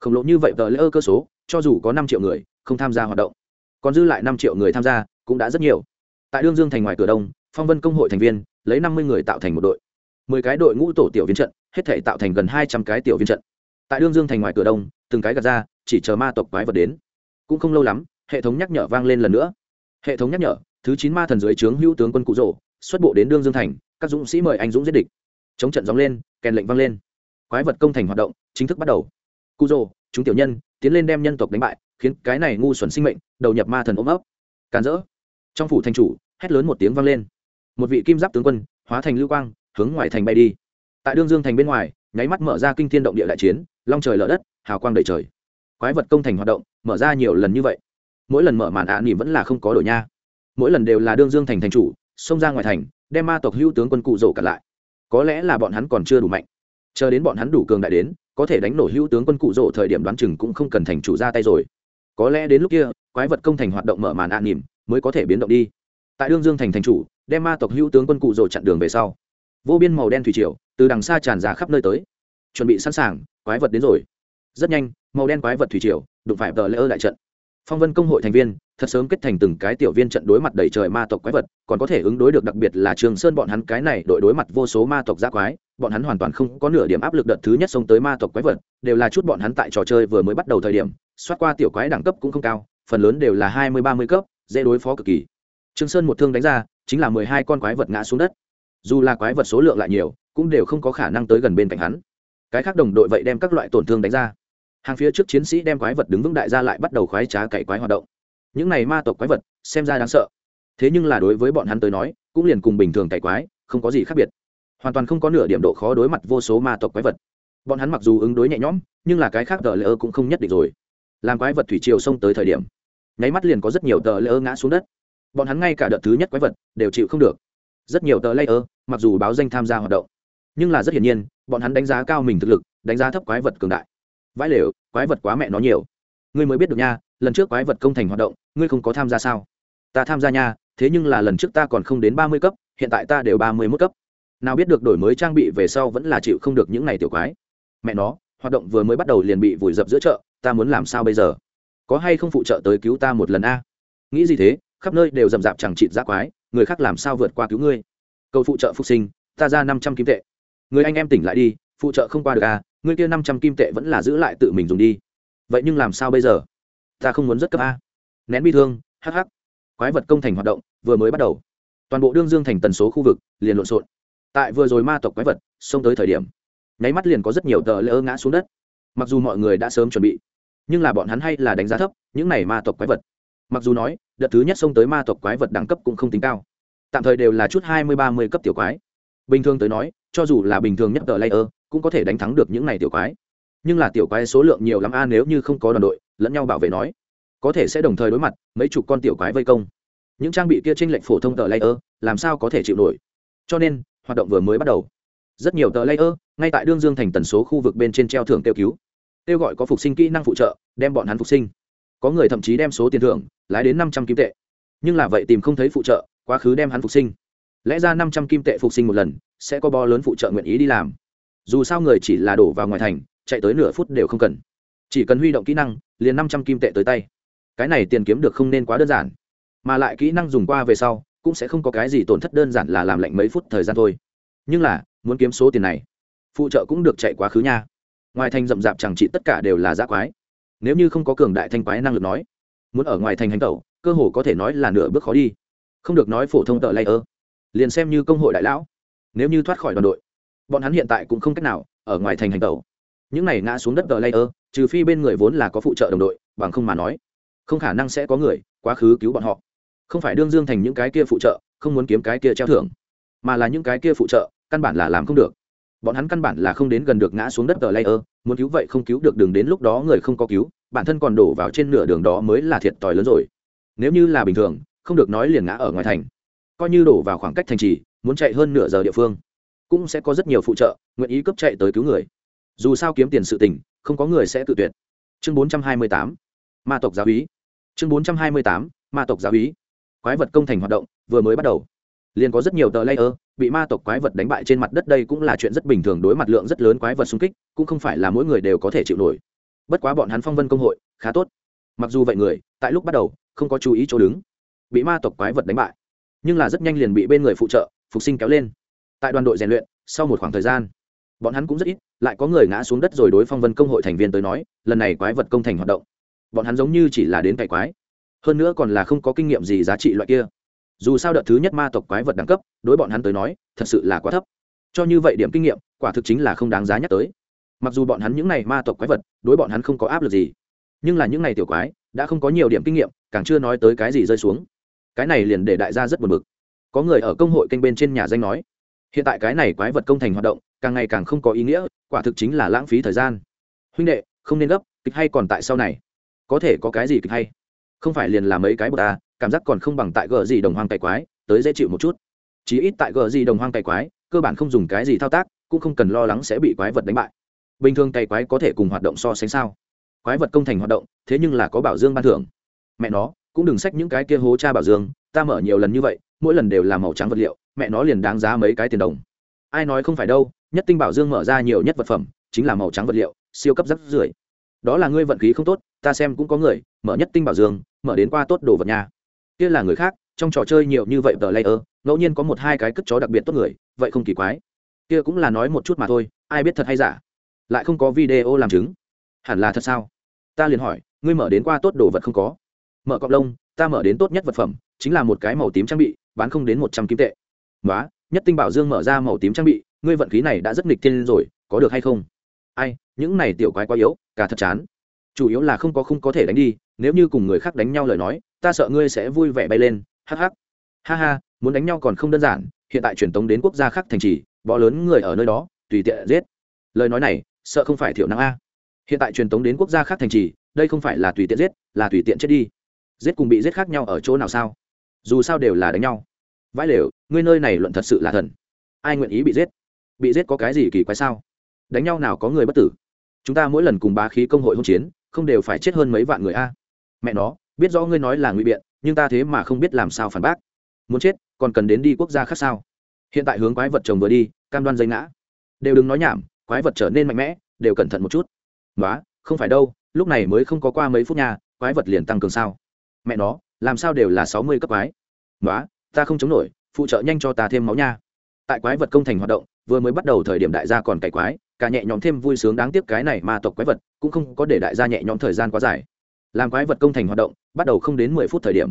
Khổng lồ như vậy tờ layer cơ số, cho dù có năm triệu người, không tham gia hoạt động. Còn dư lại năm triệu người tham gia cũng đã rất nhiều. Tại đương dương thành ngoài cửa đông, phong vân công hội thành viên lấy năm mươi người tạo thành một đội. mười cái đội ngũ tổ tiểu viên trận, hết thể tạo thành gần hai trăm cái tiểu viên trận. Tại đương dương thành ngoài cửa đông, từng cái gạt ra, chỉ chờ ma tộc quái vật đến. Cũng không lâu lắm, hệ thống nhắc nhở vang lên lần nữa. Hệ thống nhắc nhở, thứ chín ma thần dưới trướng hữu tướng quân cụ rỗ, xuất bộ đến đương dương thành, các dũng sĩ mời anh dũng giết địch chống trận gióng lên, kèn lệnh vang lên. Quái vật công thành hoạt động, chính thức bắt đầu. Cu dô chúng tiểu nhân, tiến lên đem nhân tộc đánh bại, khiến cái này ngu xuẩn sinh mệnh, đầu nhập ma thần ôm ấp. Càn rỡ. Trong phủ thành chủ, hét lớn một tiếng vang lên. Một vị kim giáp tướng quân, hóa thành lưu quang, hướng ngoài thành bay đi. Tại đương dương thành bên ngoài, nháy mắt mở ra kinh thiên động địa đại chiến, long trời lở đất, hào quang đầy trời. Quái vật công thành hoạt động, mở ra nhiều lần như vậy. Mỗi lần mở màn ạ à nỉ vẫn là không có đổi nha. Mỗi lần đều là đương dương thành thành chủ, xông ra ngoài thành, đem ma tộc hữu tướng quân cụ rổ cặn lại có lẽ là bọn hắn còn chưa đủ mạnh. Chờ đến bọn hắn đủ cường đại đến, có thể đánh nổ hữu tướng quân cụ rộ thời điểm đoán chừng cũng không cần thành chủ ra tay rồi. Có lẽ đến lúc kia, quái vật công thành hoạt động mở màn an nỉm, mới có thể biến động đi. Tại đương dương thành thành chủ, đem ma tộc hữu tướng quân cụ rộ chặn đường về sau. Vô biên màu đen thủy triều, từ đằng xa tràn ra khắp nơi tới. Chuẩn bị sẵn sàng, quái vật đến rồi. Rất nhanh, màu đen quái vật thủy triều, đụng phải tờ lễ ơ đại trận. Phong vân công hội thành viên thật sớm kết thành từng cái tiểu viên trận đối mặt đầy trời ma tộc quái vật, còn có thể ứng đối được đặc biệt là trường sơn bọn hắn cái này đội đối mặt vô số ma tộc giác quái, bọn hắn hoàn toàn không có nửa điểm áp lực đợt thứ nhất xông tới ma tộc quái vật, đều là chút bọn hắn tại trò chơi vừa mới bắt đầu thời điểm xoát qua tiểu quái đẳng cấp cũng không cao, phần lớn đều là hai mươi, ba mươi cấp, dễ đối phó cực kỳ. Trương sơn một thương đánh ra, chính là mười hai con quái vật ngã xuống đất. Dù là quái vật số lượng lại nhiều, cũng đều không có khả năng tới gần bên cạnh hắn. Cái khác đồng đội vậy đem các loại tổn thương đánh ra. Hàng phía trước chiến sĩ đem quái vật đứng vững đại ra lại bắt đầu khoái trá cày quái hoạt động những này ma tộc quái vật, xem ra đáng sợ. Thế nhưng là đối với bọn hắn tới nói, cũng liền cùng bình thường cày quái, không có gì khác biệt. Hoàn toàn không có nửa điểm độ khó đối mặt vô số ma tộc quái vật. Bọn hắn mặc dù ứng đối nhẹ nhõm, nhưng là cái khác tờ lỡ cũng không nhất định rồi. Làm quái vật thủy triều xông tới thời điểm, nháy mắt liền có rất nhiều tờ lỡ ngã xuống đất. Bọn hắn ngay cả đợt thứ nhất quái vật đều chịu không được. Rất nhiều tờ layer mặc dù báo danh tham gia hoạt động, nhưng là rất hiển nhiên, bọn hắn đánh giá cao mình thực lực, đánh giá thấp quái vật cường đại. Vãi lều, quái vật quá mẹ nó nhiều. Ngươi mới biết được nha lần trước quái vật công thành hoạt động, ngươi không có tham gia sao? Ta tham gia nha, thế nhưng là lần trước ta còn không đến ba mươi cấp, hiện tại ta đều ba mươi mốt cấp. Nào biết được đổi mới trang bị về sau vẫn là chịu không được những n à y tiểu quái. Mẹ nó, hoạt động vừa mới bắt đầu liền bị vùi dập giữa chợ, ta muốn làm sao bây giờ? Có hay không phụ trợ tới cứu ta một lần a? Nghĩ gì thế, khắp nơi đều rầm rạp chẳng chịt giác quái, người khác làm sao vượt qua cứu ngươi? Cầu phụ trợ phục sinh, ta ra năm trăm kim tệ. Người anh em tỉnh lại đi, phụ trợ không qua được à ngươi kia năm trăm kim tệ vẫn là giữ lại tự mình dùng đi. Vậy nhưng làm sao bây giờ? Ta không muốn rất cấp a. Nén bi thương hh quái vật công thành hoạt động, vừa mới bắt đầu. Toàn bộ đương dương thành tần số khu vực liền lộn xộn. Tại vừa rồi ma tộc quái vật xông tới thời điểm, nháy mắt liền có rất nhiều tờ lỡ ngã xuống đất. Mặc dù mọi người đã sớm chuẩn bị, nhưng là bọn hắn hay là đánh giá thấp những này ma tộc quái vật. Mặc dù nói, đợt thứ nhất xông tới ma tộc quái vật đẳng cấp cũng không tính cao. Tạm thời đều là chút hai mươi, ba mươi cấp tiểu quái. Bình thường tới nói, cho dù là bình thường nhất tờ layer, cũng có thể đánh thắng được những này tiểu quái nhưng là tiểu quái số lượng nhiều lắm a, nếu như không có đoàn đội, lẫn nhau bảo vệ nói, có thể sẽ đồng thời đối mặt mấy chục con tiểu quái vây công. Những trang bị kia tranh lệch phổ thông tờ layer, làm sao có thể chịu nổi? Cho nên, hoạt động vừa mới bắt đầu. Rất nhiều tờ layer, ngay tại đương dương thành tần số khu vực bên trên treo thưởng kêu cứu. Kêu gọi có phục sinh kỹ năng phụ trợ, đem bọn hắn phục sinh. Có người thậm chí đem số tiền thưởng lái đến năm trăm kim tệ. Nhưng là vậy tìm không thấy phụ trợ, quá khứ đem hắn phục sinh. Lẽ ra năm trăm kim tệ phục sinh một lần, sẽ có bo lớn phụ trợ nguyện ý đi làm. Dù sao người chỉ là đổ vào ngoài thành chạy tới nửa phút đều không cần. Chỉ cần huy động kỹ năng, liền năm trăm kim tệ tới tay. Cái này tiền kiếm được không nên quá đơn giản. Mà lại kỹ năng dùng qua về sau, cũng sẽ không có cái gì tổn thất đơn giản là làm lạnh mấy phút thời gian thôi. Nhưng là, muốn kiếm số tiền này, phụ trợ cũng được chạy quá khứ nha. Ngoài thành rậm rạp chẳng trị tất cả đều là giác quái. Nếu như không có cường đại thanh quái năng lực nói, muốn ở ngoài thành hành tẩu, cơ hồ có thể nói là nửa bước khó đi. Không được nói phổ thông tợ lay ơ. Liền xem như công hội đại lão, nếu như thoát khỏi đoàn đội, bọn hắn hiện tại cũng không cách nào ở ngoài thành hành tẩu những này ngã xuống đất tờ layer, trừ phi bên người vốn là có phụ trợ đồng đội bằng không mà nói không khả năng sẽ có người quá khứ cứu bọn họ. Không phải đương dương thành những cái kia phụ trợ không muốn kiếm cái kia treo thưởng mà là những cái kia phụ trợ căn bản là làm không được. Bọn hắn căn bản là không đến gần được ngã xuống đất tờ layer muốn cứu vậy không cứu được đường đến lúc đó người không có cứu bản thân còn đổ vào trên nửa đường đó mới là thiệt tòi lớn rồi. Nếu như là bình thường không được nói liền ngã ở ngoài thành. Coi như đổ vào khoảng cách thành trì muốn chạy hơn nửa giờ địa phương cũng sẽ có rất nhiều phụ trợ nguyện ý cấp chạy tới cứu người dù sao kiếm tiền sự tình không có người sẽ tự tuyệt. Chương 428, ma tộc giáo úy chương 428, ma tộc giáo úy quái vật công thành hoạt động vừa mới bắt đầu. Liền có rất nhiều tờ layer bị ma tộc quái vật đánh bại trên mặt đất đây cũng là chuyện rất bình thường đối mặt lượng rất lớn quái vật xung kích cũng không phải là mỗi người đều có thể chịu nổi. Bất quá bọn hắn phong vân công hội khá tốt. Mặc dù vậy người tại lúc bắt đầu không có chú ý chỗ đứng. Bị ma tộc quái vật đánh bại. Nhưng là rất nhanh liền bị bên người phụ trợ phục sinh kéo lên. Tại đoàn đội rèn luyện sau một khoảng thời gian bọn hắn cũng rất ít, lại có người ngã xuống đất rồi đối phong vân công hội thành viên tới nói, lần này quái vật công thành hoạt động. Bọn hắn giống như chỉ là đến cày quái. Hơn nữa còn là không có kinh nghiệm gì giá trị loại kia. Dù sao đợt thứ nhất ma tộc quái vật đẳng cấp, đối bọn hắn tới nói, thật sự là quá thấp. Cho như vậy điểm kinh nghiệm, quả thực chính là không đáng giá nhắc tới. Mặc dù bọn hắn những n à y ma tộc quái vật, đối bọn hắn không có áp lực gì, nhưng là những n à y tiểu quái, đã không có nhiều điểm kinh nghiệm, càng chưa nói tới cái gì rơi xuống. Cái này liền để đại gia rất buồn bực. Có người ở công hội kênh bên trên nhà danh nói, hiện tại cái này quái vật công thành hoạt động càng ngày càng không có ý nghĩa, quả thực chính là lãng phí thời gian. Huynh đệ, không nên gấp, kịch hay còn tại sau này. Có thể có cái gì kịch hay? Không phải liền là mấy cái bờ ta à, cảm giác còn không bằng tại gờ gì đồng hoang cày quái, tới dễ chịu một chút. Chí ít tại gờ gì đồng hoang cày quái, cơ bản không dùng cái gì thao tác, cũng không cần lo lắng sẽ bị quái vật đánh bại. Bình thường cày quái có thể cùng hoạt động so sánh sao? Quái vật công thành hoạt động, thế nhưng là có bảo dương ban thưởng. Mẹ nó, cũng đừng xách những cái kia hố cha bảo dương, ta mở nhiều lần như vậy, mỗi lần đều là màu trắng vật liệu, mẹ nó liền đáng giá mấy cái tiền đồng ai nói không phải đâu, nhất tinh bảo dương mở ra nhiều nhất vật phẩm, chính là màu trắng vật liệu, siêu cấp rất rưởi. Đó là ngươi vận khí không tốt, ta xem cũng có người, mở nhất tinh bảo dương, mở đến qua tốt đồ vật nhà kia là người khác, trong trò chơi nhiều như vậy tờ layer, ngẫu nhiên có một hai cái cất chó đặc biệt tốt người, vậy không kỳ quái. Kia cũng là nói một chút mà thôi, ai biết thật hay giả. Lại không có video làm chứng. Hẳn là thật sao? Ta liền hỏi, ngươi mở đến qua tốt đồ vật không có? Mở cọc lông, ta mở đến tốt nhất vật phẩm, chính là một cái màu tím trang bị, bán không đến một trăm kim tệ. Nói nhất tinh bảo dương mở ra màu tím trang bị, ngươi vận khí này đã rất nghịch thiên rồi, có được hay không? Ai, những này tiểu quái quá yếu, cả thật chán. Chủ yếu là không có không có thể đánh đi, nếu như cùng người khác đánh nhau lời nói, ta sợ ngươi sẽ vui vẻ bay lên, hắc hắc. Ha ha, muốn đánh nhau còn không đơn giản, hiện tại truyền tống đến quốc gia khác thành trì, bó lớn người ở nơi đó, tùy tiện giết. Lời nói này, sợ không phải thiểu năng a. Hiện tại truyền tống đến quốc gia khác thành trì, đây không phải là tùy tiện giết, là tùy tiện chết đi. Giết cùng bị giết khác nhau ở chỗ nào sao? Dù sao đều là đánh nhau vãi lều, ngươi nơi này luận thật sự là thần. Ai nguyện ý bị giết? Bị giết có cái gì kỳ quái sao? Đánh nhau nào có người bất tử? Chúng ta mỗi lần cùng bá khí công hội hỗn chiến, không đều phải chết hơn mấy vạn người a? Mẹ nó, biết rõ ngươi nói là ngụy biện, nhưng ta thế mà không biết làm sao phản bác. Muốn chết, còn cần đến đi quốc gia khác sao? Hiện tại hướng quái vật chồng vừa đi, cam đoan dây ngã. Đều đừng nói nhảm, quái vật trở nên mạnh mẽ, đều cẩn thận một chút. Nói không phải đâu, lúc này mới không có qua mấy phút nhà quái vật liền tăng cường sao? Mẹ nó, làm sao đều là sáu mươi cấp quái? Nói ta không chống nổi, phụ trợ nhanh cho ta thêm máu nha. Tại quái vật công thành hoạt động, vừa mới bắt đầu thời điểm đại gia còn cày quái, cả nhẹ nhõm thêm vui sướng đáng tiếc cái này ma tộc quái vật, cũng không có để đại gia nhẹ nhõm thời gian quá dài. Làm quái vật công thành hoạt động, bắt đầu không đến mười phút thời điểm.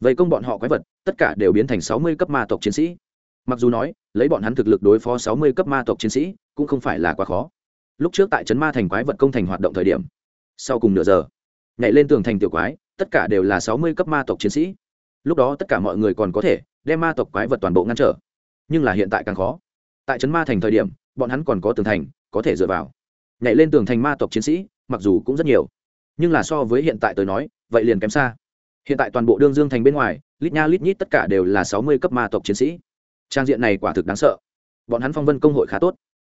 Vậy công bọn họ quái vật, tất cả đều biến thành sáu mươi cấp ma tộc chiến sĩ. Mặc dù nói, lấy bọn hắn thực lực đối phó sáu mươi cấp ma tộc chiến sĩ, cũng không phải là quá khó. Lúc trước tại trấn ma thành quái vật công thành hoạt động thời điểm, sau cùng nửa giờ, nhảy lên tường thành tiểu quái, tất cả đều là sáu mươi cấp ma tộc chiến sĩ lúc đó tất cả mọi người còn có thể đem ma tộc quái vật toàn bộ ngăn trở. Nhưng là hiện tại càng khó. Tại trấn ma thành thời điểm, bọn hắn còn có tường thành, có thể dựa vào. Nhảy lên tường thành ma tộc chiến sĩ, mặc dù cũng rất nhiều. Nhưng là so với hiện tại tới nói, vậy liền kém xa. Hiện tại toàn bộ đương dương thành bên ngoài, lít nha lít nhít tất cả đều là sáu mươi cấp ma tộc chiến sĩ. Trang diện này quả thực đáng sợ. Bọn hắn phong vân công hội khá tốt.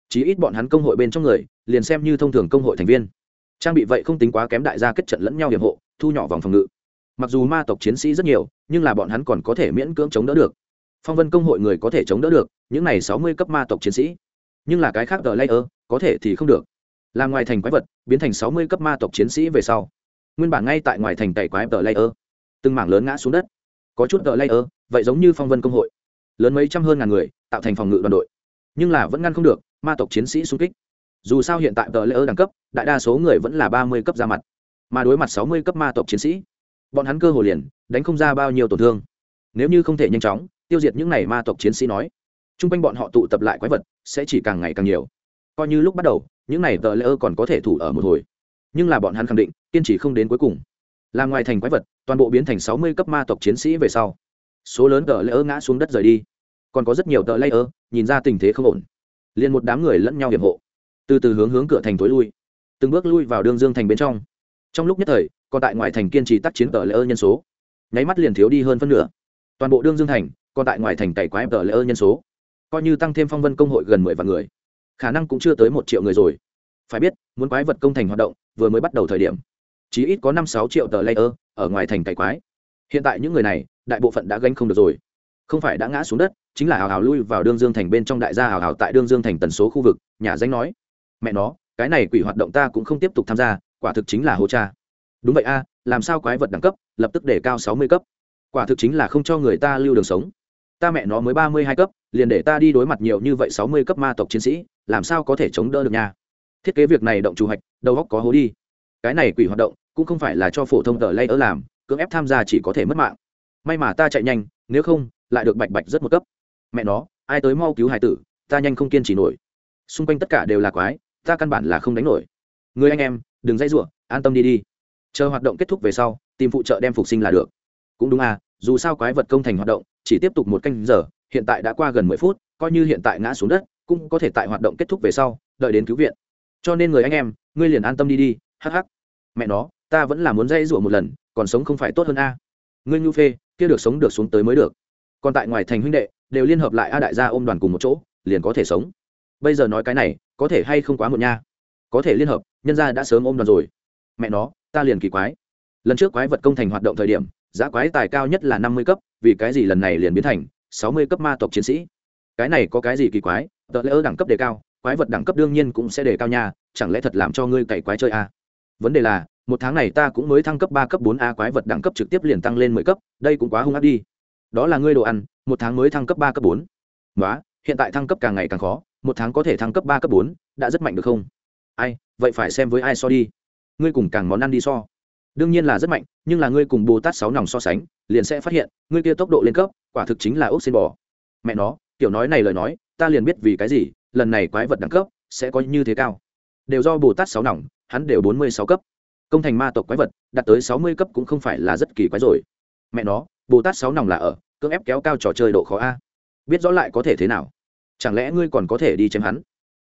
Chí ít bọn hắn công hội bên trong người, liền xem như thông thường công hội thành viên. Trang bị vậy không tính quá kém đại gia kết trận lẫn nhau hiểm hộ, thu nhỏ vòng phòng ngự mặc dù ma tộc chiến sĩ rất nhiều, nhưng là bọn hắn còn có thể miễn cưỡng chống đỡ được. Phong vân công hội người có thể chống đỡ được, những này sáu mươi cấp ma tộc chiến sĩ. Nhưng là cái khác tờ layer, có thể thì không được. Là ngoài thành quái vật, biến thành sáu mươi cấp ma tộc chiến sĩ về sau. Nguyên bản ngay tại ngoài thành tẩy quái tờ layer. Từng mảng lớn ngã xuống đất. Có chút tờ layer, vậy giống như phong vân công hội. Lớn mấy trăm hơn ngàn người, tạo thành phòng ngự đoàn đội. Nhưng là vẫn ngăn không được, ma tộc chiến sĩ xung kích. Dù sao hiện tại tờ layer đẳng cấp, đại đa số người vẫn là ba mươi cấp ra mặt. Mà đối mặt sáu mươi cấp ma tộc chiến sĩ bọn hắn cơ hồ liền đánh không ra bao nhiêu tổn thương. Nếu như không thể nhanh chóng tiêu diệt những n à y ma tộc chiến sĩ nói t r u n g quanh bọn họ tụ tập lại quái vật sẽ chỉ càng ngày càng nhiều. Coi như lúc bắt đầu, những n à y tờ lễ ơ còn có thể thủ ở một hồi. Nhưng là bọn hắn khẳng định kiên trì không đến cuối cùng. Là ngoài thành quái vật, toàn bộ biến thành sáu mươi cấp ma tộc chiến sĩ về sau, số lớn tờ lễ ơ ngã xuống đất rời đi. Còn có rất nhiều tờ lễ ơ, nhìn ra tình thế không ổn. Liền một đám người lẫn nhau hiểm hộ. Từ từ hướng hướng cửa thành tối lui. Từng bước lui vào đương dương thành bên trong trong lúc nhất thời, còn tại ngoài thành kiên trì tác chiến tờ lễ ơ nhân số. Nháy mắt liền thiếu đi hơn phân nửa. Toàn bộ đương dương thành, còn tại ngoài thành cày quái tờ lễ ơ nhân số. Coi như tăng thêm phong vân công hội gần mười vạn người, khả năng cũng chưa tới một triệu người rồi. Phải biết, muốn quái vật công thành hoạt động, vừa mới bắt đầu thời điểm. Chỉ ít có năm sáu triệu tờ lễ ơ ở ngoài thành cày quái. Hiện tại những người này, đại bộ phận đã gánh không được rồi. Không phải đã ngã xuống đất, chính là hào hào lui vào đương dương thành bên trong đại gia hào hào tại đương dương thành tần số khu vực, nhà danh nói, mẹ nó, cái này quỷ hoạt động ta cũng không tiếp tục tham gia quả thực chính là hô cha. Đúng vậy a, làm sao quái vật đẳng cấp, lập tức để cao sáu mươi cấp. Quả thực chính là không cho người ta lưu đường sống. Ta mẹ nó mới ba mươi hai cấp, liền để ta đi đối mặt nhiều như vậy sáu mươi cấp ma tộc chiến sĩ, làm sao có thể chống đỡ được nha? Thiết kế việc này động chủ hạch, đầu góc có hố đi. Cái này quỷ hoạt động, cũng không phải là cho phổ thông tờ lay ở làm, cưỡng ép tham gia chỉ có thể mất mạng. May mà ta chạy nhanh, nếu không, lại được bạch bạch rất một cấp. Mẹ nó, ai tới mau cứu hải tử, ta nhanh không kiên trì nổi. Xung quanh tất cả đều là quái, ta căn bản là không đánh nổi. Người anh em đừng dây rủa an tâm đi đi. Chờ hoạt động kết thúc về sau tìm phụ trợ đem phục sinh là được. Cũng đúng à dù sao quái vật công thành hoạt động chỉ tiếp tục một canh giờ hiện tại đã qua gần mười phút coi như hiện tại ngã xuống đất cũng có thể tại hoạt động kết thúc về sau đợi đến cứu viện. Cho nên người anh em ngươi liền an tâm đi đi Hắc hắc, mẹ nó ta vẫn là muốn dây rủa một lần còn sống không phải tốt hơn a. Ngươi nhu phê kia được sống được xuống tới mới được. Còn tại ngoài thành huynh đệ đều liên hợp lại a đại gia ôm đoàn cùng một chỗ liền có thể sống. Bây giờ nói cái này có thể hay không quá muộn nha. Có thể liên hợp nhân gia đã sớm ôm đoàn rồi. Mẹ nó, ta liền kỳ quái. Lần trước quái vật công thành hoạt động thời điểm, giá quái tài cao nhất là năm mươi cấp, vì cái gì lần này liền biến thành sáu mươi cấp ma tộc chiến sĩ? Cái này có cái gì kỳ quái? Tờ lễ ơ đẳng cấp đề cao, quái vật đẳng cấp đương nhiên cũng sẽ đề cao nha, chẳng lẽ thật làm cho ngươi cày quái chơi à? vấn đề là, một tháng này ta cũng mới thăng cấp ba, cấp bốn a quái vật đẳng cấp trực tiếp liền tăng lên mười cấp, đây cũng quá hung ác đi. Đó là ngươi đồ ăn, một tháng mới thăng cấp ba, cấp bốn. Nói hiện tại thăng cấp càng ngày càng khó, một tháng có thể thăng cấp ba, cấp bốn, đã rất mạnh được không? Ai, vậy phải xem với ai so đi. Ngươi cùng càng món ăn đi so. Đương nhiên là rất mạnh, nhưng là ngươi cùng bồ tát sáu nòng so sánh, liền sẽ phát hiện, ngươi kia tốc độ lên cấp, quả thực chính là ốc xin bò. Mẹ nó kiểu nói này lời nói, ta liền biết vì cái gì, lần này quái vật đẳng cấp sẽ có như thế cao. Đều do bồ tát sáu nòng, hắn đều bốn mươi sáu cấp. Công thành ma tộc quái vật, đạt tới sáu mươi cấp cũng không phải là rất kỳ quái rồi. Mẹ nó, bồ tát sáu nòng là ở, cưỡng ép kéo cao trò chơi độ khó a. Biết rõ lại có thể thế nào? Chẳng lẽ ngươi còn có thể đi chém hắn?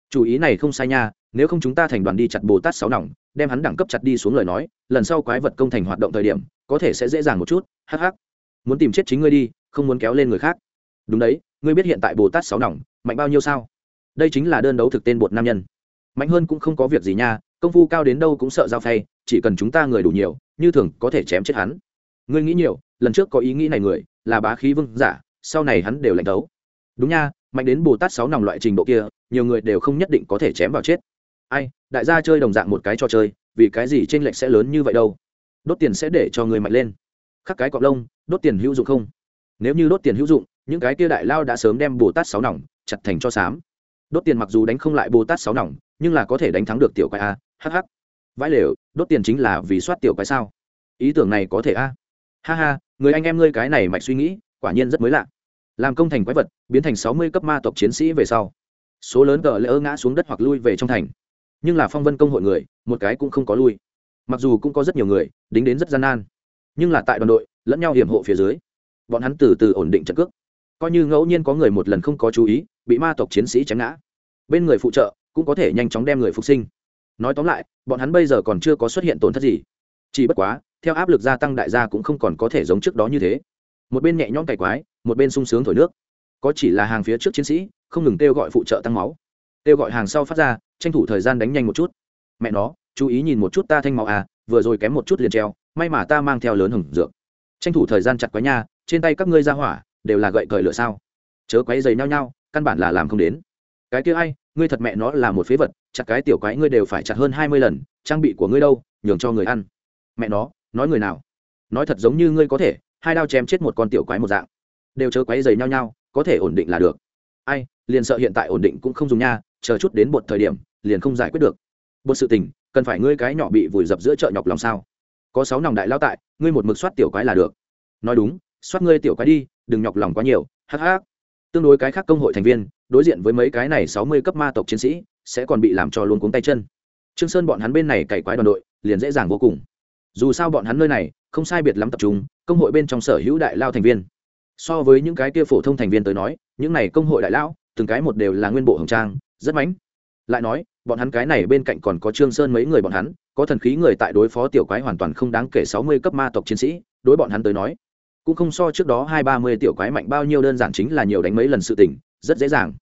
Chủ ý này không sai nha, nếu không chúng ta thành đoàn đi chặt bồ tát sáu nòng, đem hắn đẳng cấp chặt đi xuống lời nói, lần sau quái vật công thành hoạt động thời điểm, có thể sẽ dễ dàng một chút hh muốn tìm chết chính ngươi đi, không muốn kéo lên người khác. Đúng đấy, ngươi biết hiện tại bồ tát sáu nòng, mạnh bao nhiêu sao? Đây chính là đơn đấu thực tên bột nam nhân. Mạnh hơn cũng không có việc gì nha, công phu cao đến đâu cũng sợ giao phay, chỉ cần chúng ta người đủ nhiều, như thường có thể chém chết hắn. Ngươi nghĩ nhiều, lần trước có ý nghĩ này người, là bá khí vương giả, sau này hắn đều lạnh đấu. Đúng nha, mạnh đến bồ tát sáu nòng loại trình độ kia nhiều người đều không nhất định có thể chém vào chết. Ai, đại gia chơi đồng dạng một cái trò chơi, vì cái gì t r ê n lệch sẽ lớn như vậy đâu? Đốt tiền sẽ để cho người mạnh lên. Khắc cái cọc lông, đốt tiền hữu dụng không? Nếu như đốt tiền hữu dụng, những cái kia đại lao đã sớm đem bồ tát sáu nòng chặt thành cho xám. Đốt tiền mặc dù đánh không lại bồ tát sáu nòng, nhưng là có thể đánh thắng được tiểu quái a hh vãi lều, đốt tiền chính là vì soát tiểu quái sao? Ý tưởng này có thể a. Ha ha, người anh em ngươi cái này mạch suy nghĩ, quả nhiên rất mới lạ. Làm công thành quái vật, biến thành sáu mươi cấp ma tộc chiến sĩ về sau số lớn cờ lỡ ngã xuống đất hoặc lui về trong thành. Nhưng là phong vân công hội người, một cái cũng không có lui. Mặc dù cũng có rất nhiều người, đính đến rất gian nan. Nhưng là tại đoàn đội, lẫn nhau hiểm hộ phía dưới, bọn hắn từ từ ổn định trận cước. Coi như ngẫu nhiên có người một lần không có chú ý, bị ma tộc chiến sĩ chém ngã. Bên người phụ trợ cũng có thể nhanh chóng đem người phục sinh. Nói tóm lại, bọn hắn bây giờ còn chưa có xuất hiện tổn thất gì. Chỉ bất quá, theo áp lực gia tăng đại gia cũng không còn có thể giống trước đó như thế. Một bên nhẹ nhõm cày quái, một bên sung sướng thổi nước. Có chỉ là hàng phía trước chiến sĩ không ngừng kêu gọi phụ trợ tăng máu. Kêu gọi hàng sau phát ra, tranh thủ thời gian đánh nhanh một chút. Mẹ nó, chú ý nhìn một chút ta thanh máu à vừa rồi kém một chút liền treo, may mà ta mang theo lớn hừng dược. Tranh thủ thời gian chặt quái nha, trên tay các ngươi ra hỏa, đều là gậy cởi lửa sao? Chớ quái dày nhau nhau, căn bản là làm không đến. Cái kia ai, ngươi thật mẹ nó là một phế vật, chặt cái tiểu quái ngươi đều phải chặt hơn hai mươi lần, trang bị của ngươi đâu, nhường cho người ăn. Mẹ nó, nói người nào? Nói thật giống như ngươi có thể, hai đao chém chết một con tiểu quái một dạng. Đều chớ quái dày nhau nhau, có thể ổn định là được ai, liền sợ hiện tại ổn định cũng không dùng nha, chờ chút đến một thời điểm, liền không giải quyết được. Một sự tình, cần phải ngươi cái nhỏ bị vùi dập giữa chợ nhọc lòng sao? Có sáu nòng đại lao tại, ngươi một mực soát tiểu quái là được. Nói đúng, soát ngươi tiểu quái đi, đừng nhọc lòng quá nhiều, hắc hắc. Tương đối cái khác công hội thành viên, đối diện với mấy cái này sáu mươi cấp ma tộc chiến sĩ, sẽ còn bị làm cho luôn cuống tay chân. Trương sơn bọn hắn bên này cày quái đoàn đội, liền dễ dàng vô cùng. Dù sao bọn hắn nơi này, không sai biệt lắm tập trung, công hội bên trong sở hữu đại lao thành viên so với những cái kia phổ thông thành viên tới nói những này công hội đại lão, từng cái một đều là nguyên bộ hồng trang rất mãnh. Lại nói bọn hắn cái này bên cạnh còn có trương sơn mấy người bọn hắn có thần khí người tại đối phó tiểu quái hoàn toàn không đáng kể sáu mươi cấp ma tộc chiến sĩ đối bọn hắn tới nói cũng không so trước đó hai ba mươi tiểu quái mạnh bao nhiêu đơn giản chính là nhiều đánh mấy lần sự tình rất dễ dàng.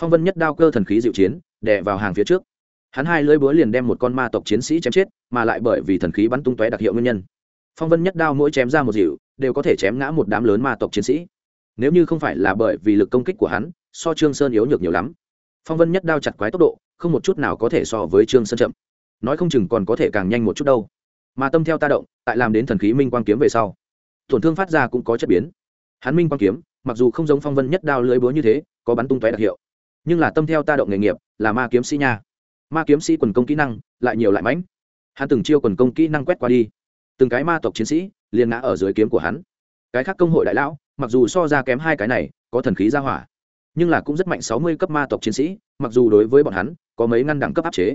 Phong vân nhất đao cơ thần khí dịu chiến đè vào hàng phía trước. Hắn hai lưỡi búa liền đem một con ma tộc chiến sĩ chém chết mà lại bởi vì thần khí bắn tung tóe đặc hiệu nguyên nhân phong vân nhất đao mỗi chém ra một dịu, đều có thể chém ngã một đám lớn ma tộc chiến sĩ. Nếu như không phải là bởi vì lực công kích của hắn, so trương sơn yếu nhược nhiều lắm. Phong vân nhất đao chặt quái tốc độ, không một chút nào có thể so với trương sơn chậm. Nói không chừng còn có thể càng nhanh một chút đâu. Mà tâm theo ta động, tại làm đến thần khí minh quang kiếm về sau, tổn thương phát ra cũng có chất biến. Hắn minh quang kiếm, mặc dù không giống phong vân nhất đao lưới búa như thế, có bắn tung tóe đặc hiệu, nhưng là tâm theo ta động nghề nghiệp, là ma kiếm sĩ nha. Ma kiếm sĩ quần công kỹ năng, lại nhiều lại mãnh. Hắn từng chiêu quần công kỹ năng quét qua đi từng cái ma tộc chiến sĩ liền ngã ở dưới kiếm của hắn. Cái khác công hội đại lão, mặc dù so ra kém hai cái này, có thần khí ra hỏa, nhưng là cũng rất mạnh sáu mươi cấp ma tộc chiến sĩ, mặc dù đối với bọn hắn có mấy ngăn đẳng cấp áp chế,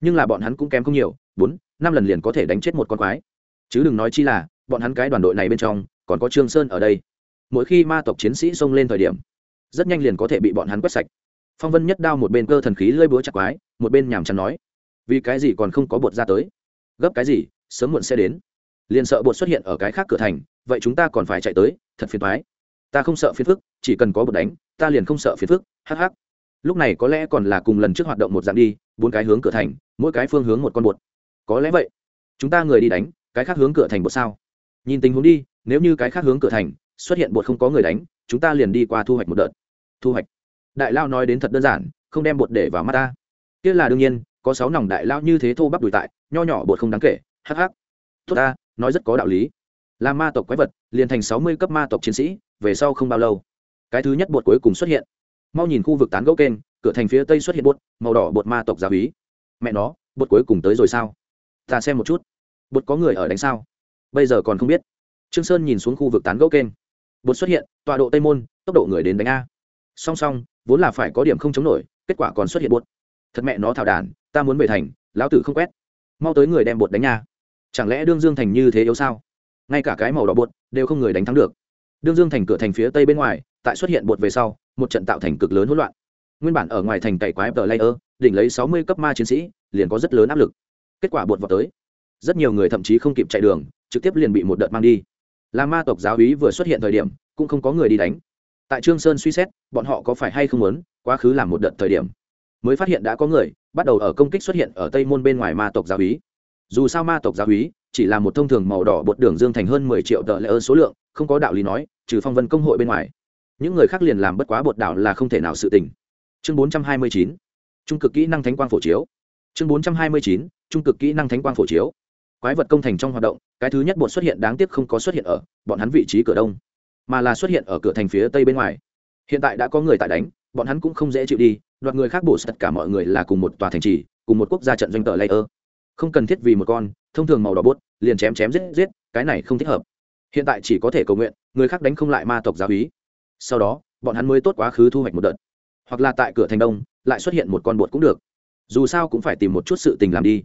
nhưng là bọn hắn cũng kém không nhiều, bốn, năm lần liền có thể đánh chết một con quái. Chứ đừng nói chi là, bọn hắn cái đoàn đội này bên trong, còn có trương sơn ở đây. Mỗi khi ma tộc chiến sĩ xông lên thời điểm, rất nhanh liền có thể bị bọn hắn quét sạch. Phong vân nhất đao một bên cơ thần khí lơi búa chặt quái, một bên nhàm chán nói, vì cái gì còn không có bột ra tới? Gấp cái gì, sớm muộn sẽ đến liền sợ bột xuất hiện ở cái khác cửa thành, vậy chúng ta còn phải chạy tới, thật phiền thoái ta không sợ phiền phức, chỉ cần có bột đánh, ta liền không sợ phiền phức hh lúc này có lẽ còn là cùng lần trước hoạt động một dạng đi, bốn cái hướng cửa thành, mỗi cái phương hướng một con bột. Có lẽ vậy. Chúng ta người đi đánh, cái khác hướng cửa thành bột sao? Nhìn tình huống đi, nếu như cái khác hướng cửa thành xuất hiện bột không có người đánh, chúng ta liền đi qua thu hoạch một đợt. Thu hoạch. Đại lao nói đến thật đơn giản, không đem bột để vào mắt ta. Kia là đương nhiên, có sáu nòng đại lao như thế thô bắp đùi tại, nho nhỏ bột không đáng kể, hắc hắc. Tốt ta nói rất có đạo lý. Là ma tộc quái vật, liền thành sáu mươi cấp ma tộc chiến sĩ, về sau không bao lâu, cái thứ nhất bột cuối cùng xuất hiện. Mau nhìn khu vực tán gẫu kênh, cửa thành phía tây xuất hiện bột, màu đỏ bột ma tộc giáo ý mẹ nó, bột cuối cùng tới rồi sao? Ta xem một chút. Bột có người ở đánh sao? Bây giờ còn không biết. Trương sơn nhìn xuống khu vực tán gẫu kênh. Bột xuất hiện, tọa độ tây môn, tốc độ người đến đánh a. Song song, vốn là phải có điểm không chống nổi, kết quả còn xuất hiện bột. Thật mẹ nó thảo đàn, ta muốn về thành, lão tử không quét. Mau tới người đem bột đánh nha chẳng lẽ đương dương thành như thế yếu sao? Ngay cả cái màu đỏ bột đều không người đánh thắng được. Đương dương thành cửa thành phía tây bên ngoài, tại xuất hiện bột về sau, một trận tạo thành cực lớn hỗn loạn. Nguyên bản ở ngoài thành cày quái tờ layer, đỉnh lấy sáu mươi cấp ma chiến sĩ, liền có rất lớn áp lực. Kết quả bột vào tới. Rất nhiều người thậm chí không kịp chạy đường, trực tiếp liền bị một đợt mang đi. Là ma tộc giáo úy vừa xuất hiện thời điểm, cũng không có người đi đánh. Tại trương sơn suy xét, bọn họ có phải hay không muốn, quá khứ làm một đợt thời điểm. Mới phát hiện đã có người, bắt đầu ở công kích xuất hiện ở tây môn bên ngoài ma tộc giáo úy dù sao ma tộc giáo húy chỉ là một thông thường màu đỏ bột đường dương thành hơn mười triệu tờ lệ ơn số lượng, không có đạo lý nói, trừ phong vân công hội bên ngoài. Những người khác liền làm bất quá bột đảo là không thể nào sự tình. Chương bốn trăm hai mươi chín, trung cực kỹ năng thánh quang phổ chiếu. Chương bốn trăm hai mươi chín, trung cực kỹ năng thánh quang phổ chiếu. Quái vật công thành trong hoạt động, cái thứ nhất bột xuất hiện đáng tiếc không có xuất hiện ở bọn hắn vị trí cửa đông, mà là xuất hiện ở cửa thành phía tây bên ngoài. Hiện tại đã có người tại đánh, bọn hắn cũng không dễ chịu đi, đoạt người khác bổ tất cả mọi người là cùng một tòa thành trì, cùng một quốc gia trận doanh tờ layer không cần thiết vì một con, thông thường màu đỏ bút, liền chém chém giết giết, cái này không thích hợp. Hiện tại chỉ có thể cầu nguyện, người khác đánh không lại ma tộc giáo hí. Sau đó, bọn hắn mới tốt quá khứ thu hoạch một đợt. Hoặc là tại cửa thành đông, lại xuất hiện một con bột cũng được. Dù sao cũng phải tìm một chút sự tình làm đi.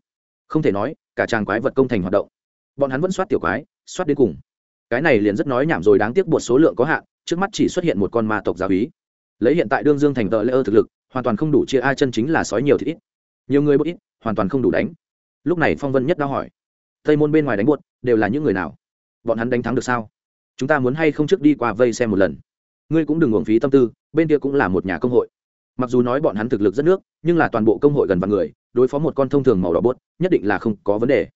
Không thể nói, cả tràng quái vật công thành hoạt động. Bọn hắn vẫn soát tiểu quái, soát đến cùng. Cái này liền rất nói nhảm rồi đáng tiếc bột số lượng có hạn, trước mắt chỉ xuất hiện một con ma tộc giáo hí. Lấy hiện tại đương dương thành tờ lễ ơ thực lực, hoàn toàn không đủ chia ai chân chính là sói nhiều thì ít. Nhiều người bút ít, hoàn toàn không đủ đánh lúc này phong vân nhất đã hỏi, tây môn bên ngoài đánh buốt đều là những người nào? Bọn hắn đánh thắng được sao? Chúng ta muốn hay không trước đi qua vây xem một lần? Ngươi cũng đừng uổng phí tâm tư, bên kia cũng là một nhà công hội. Mặc dù nói bọn hắn thực lực rất nước, nhưng là toàn bộ công hội gần vạn người, đối phó một con thông thường màu đỏ bốt nhất định là không có vấn đề.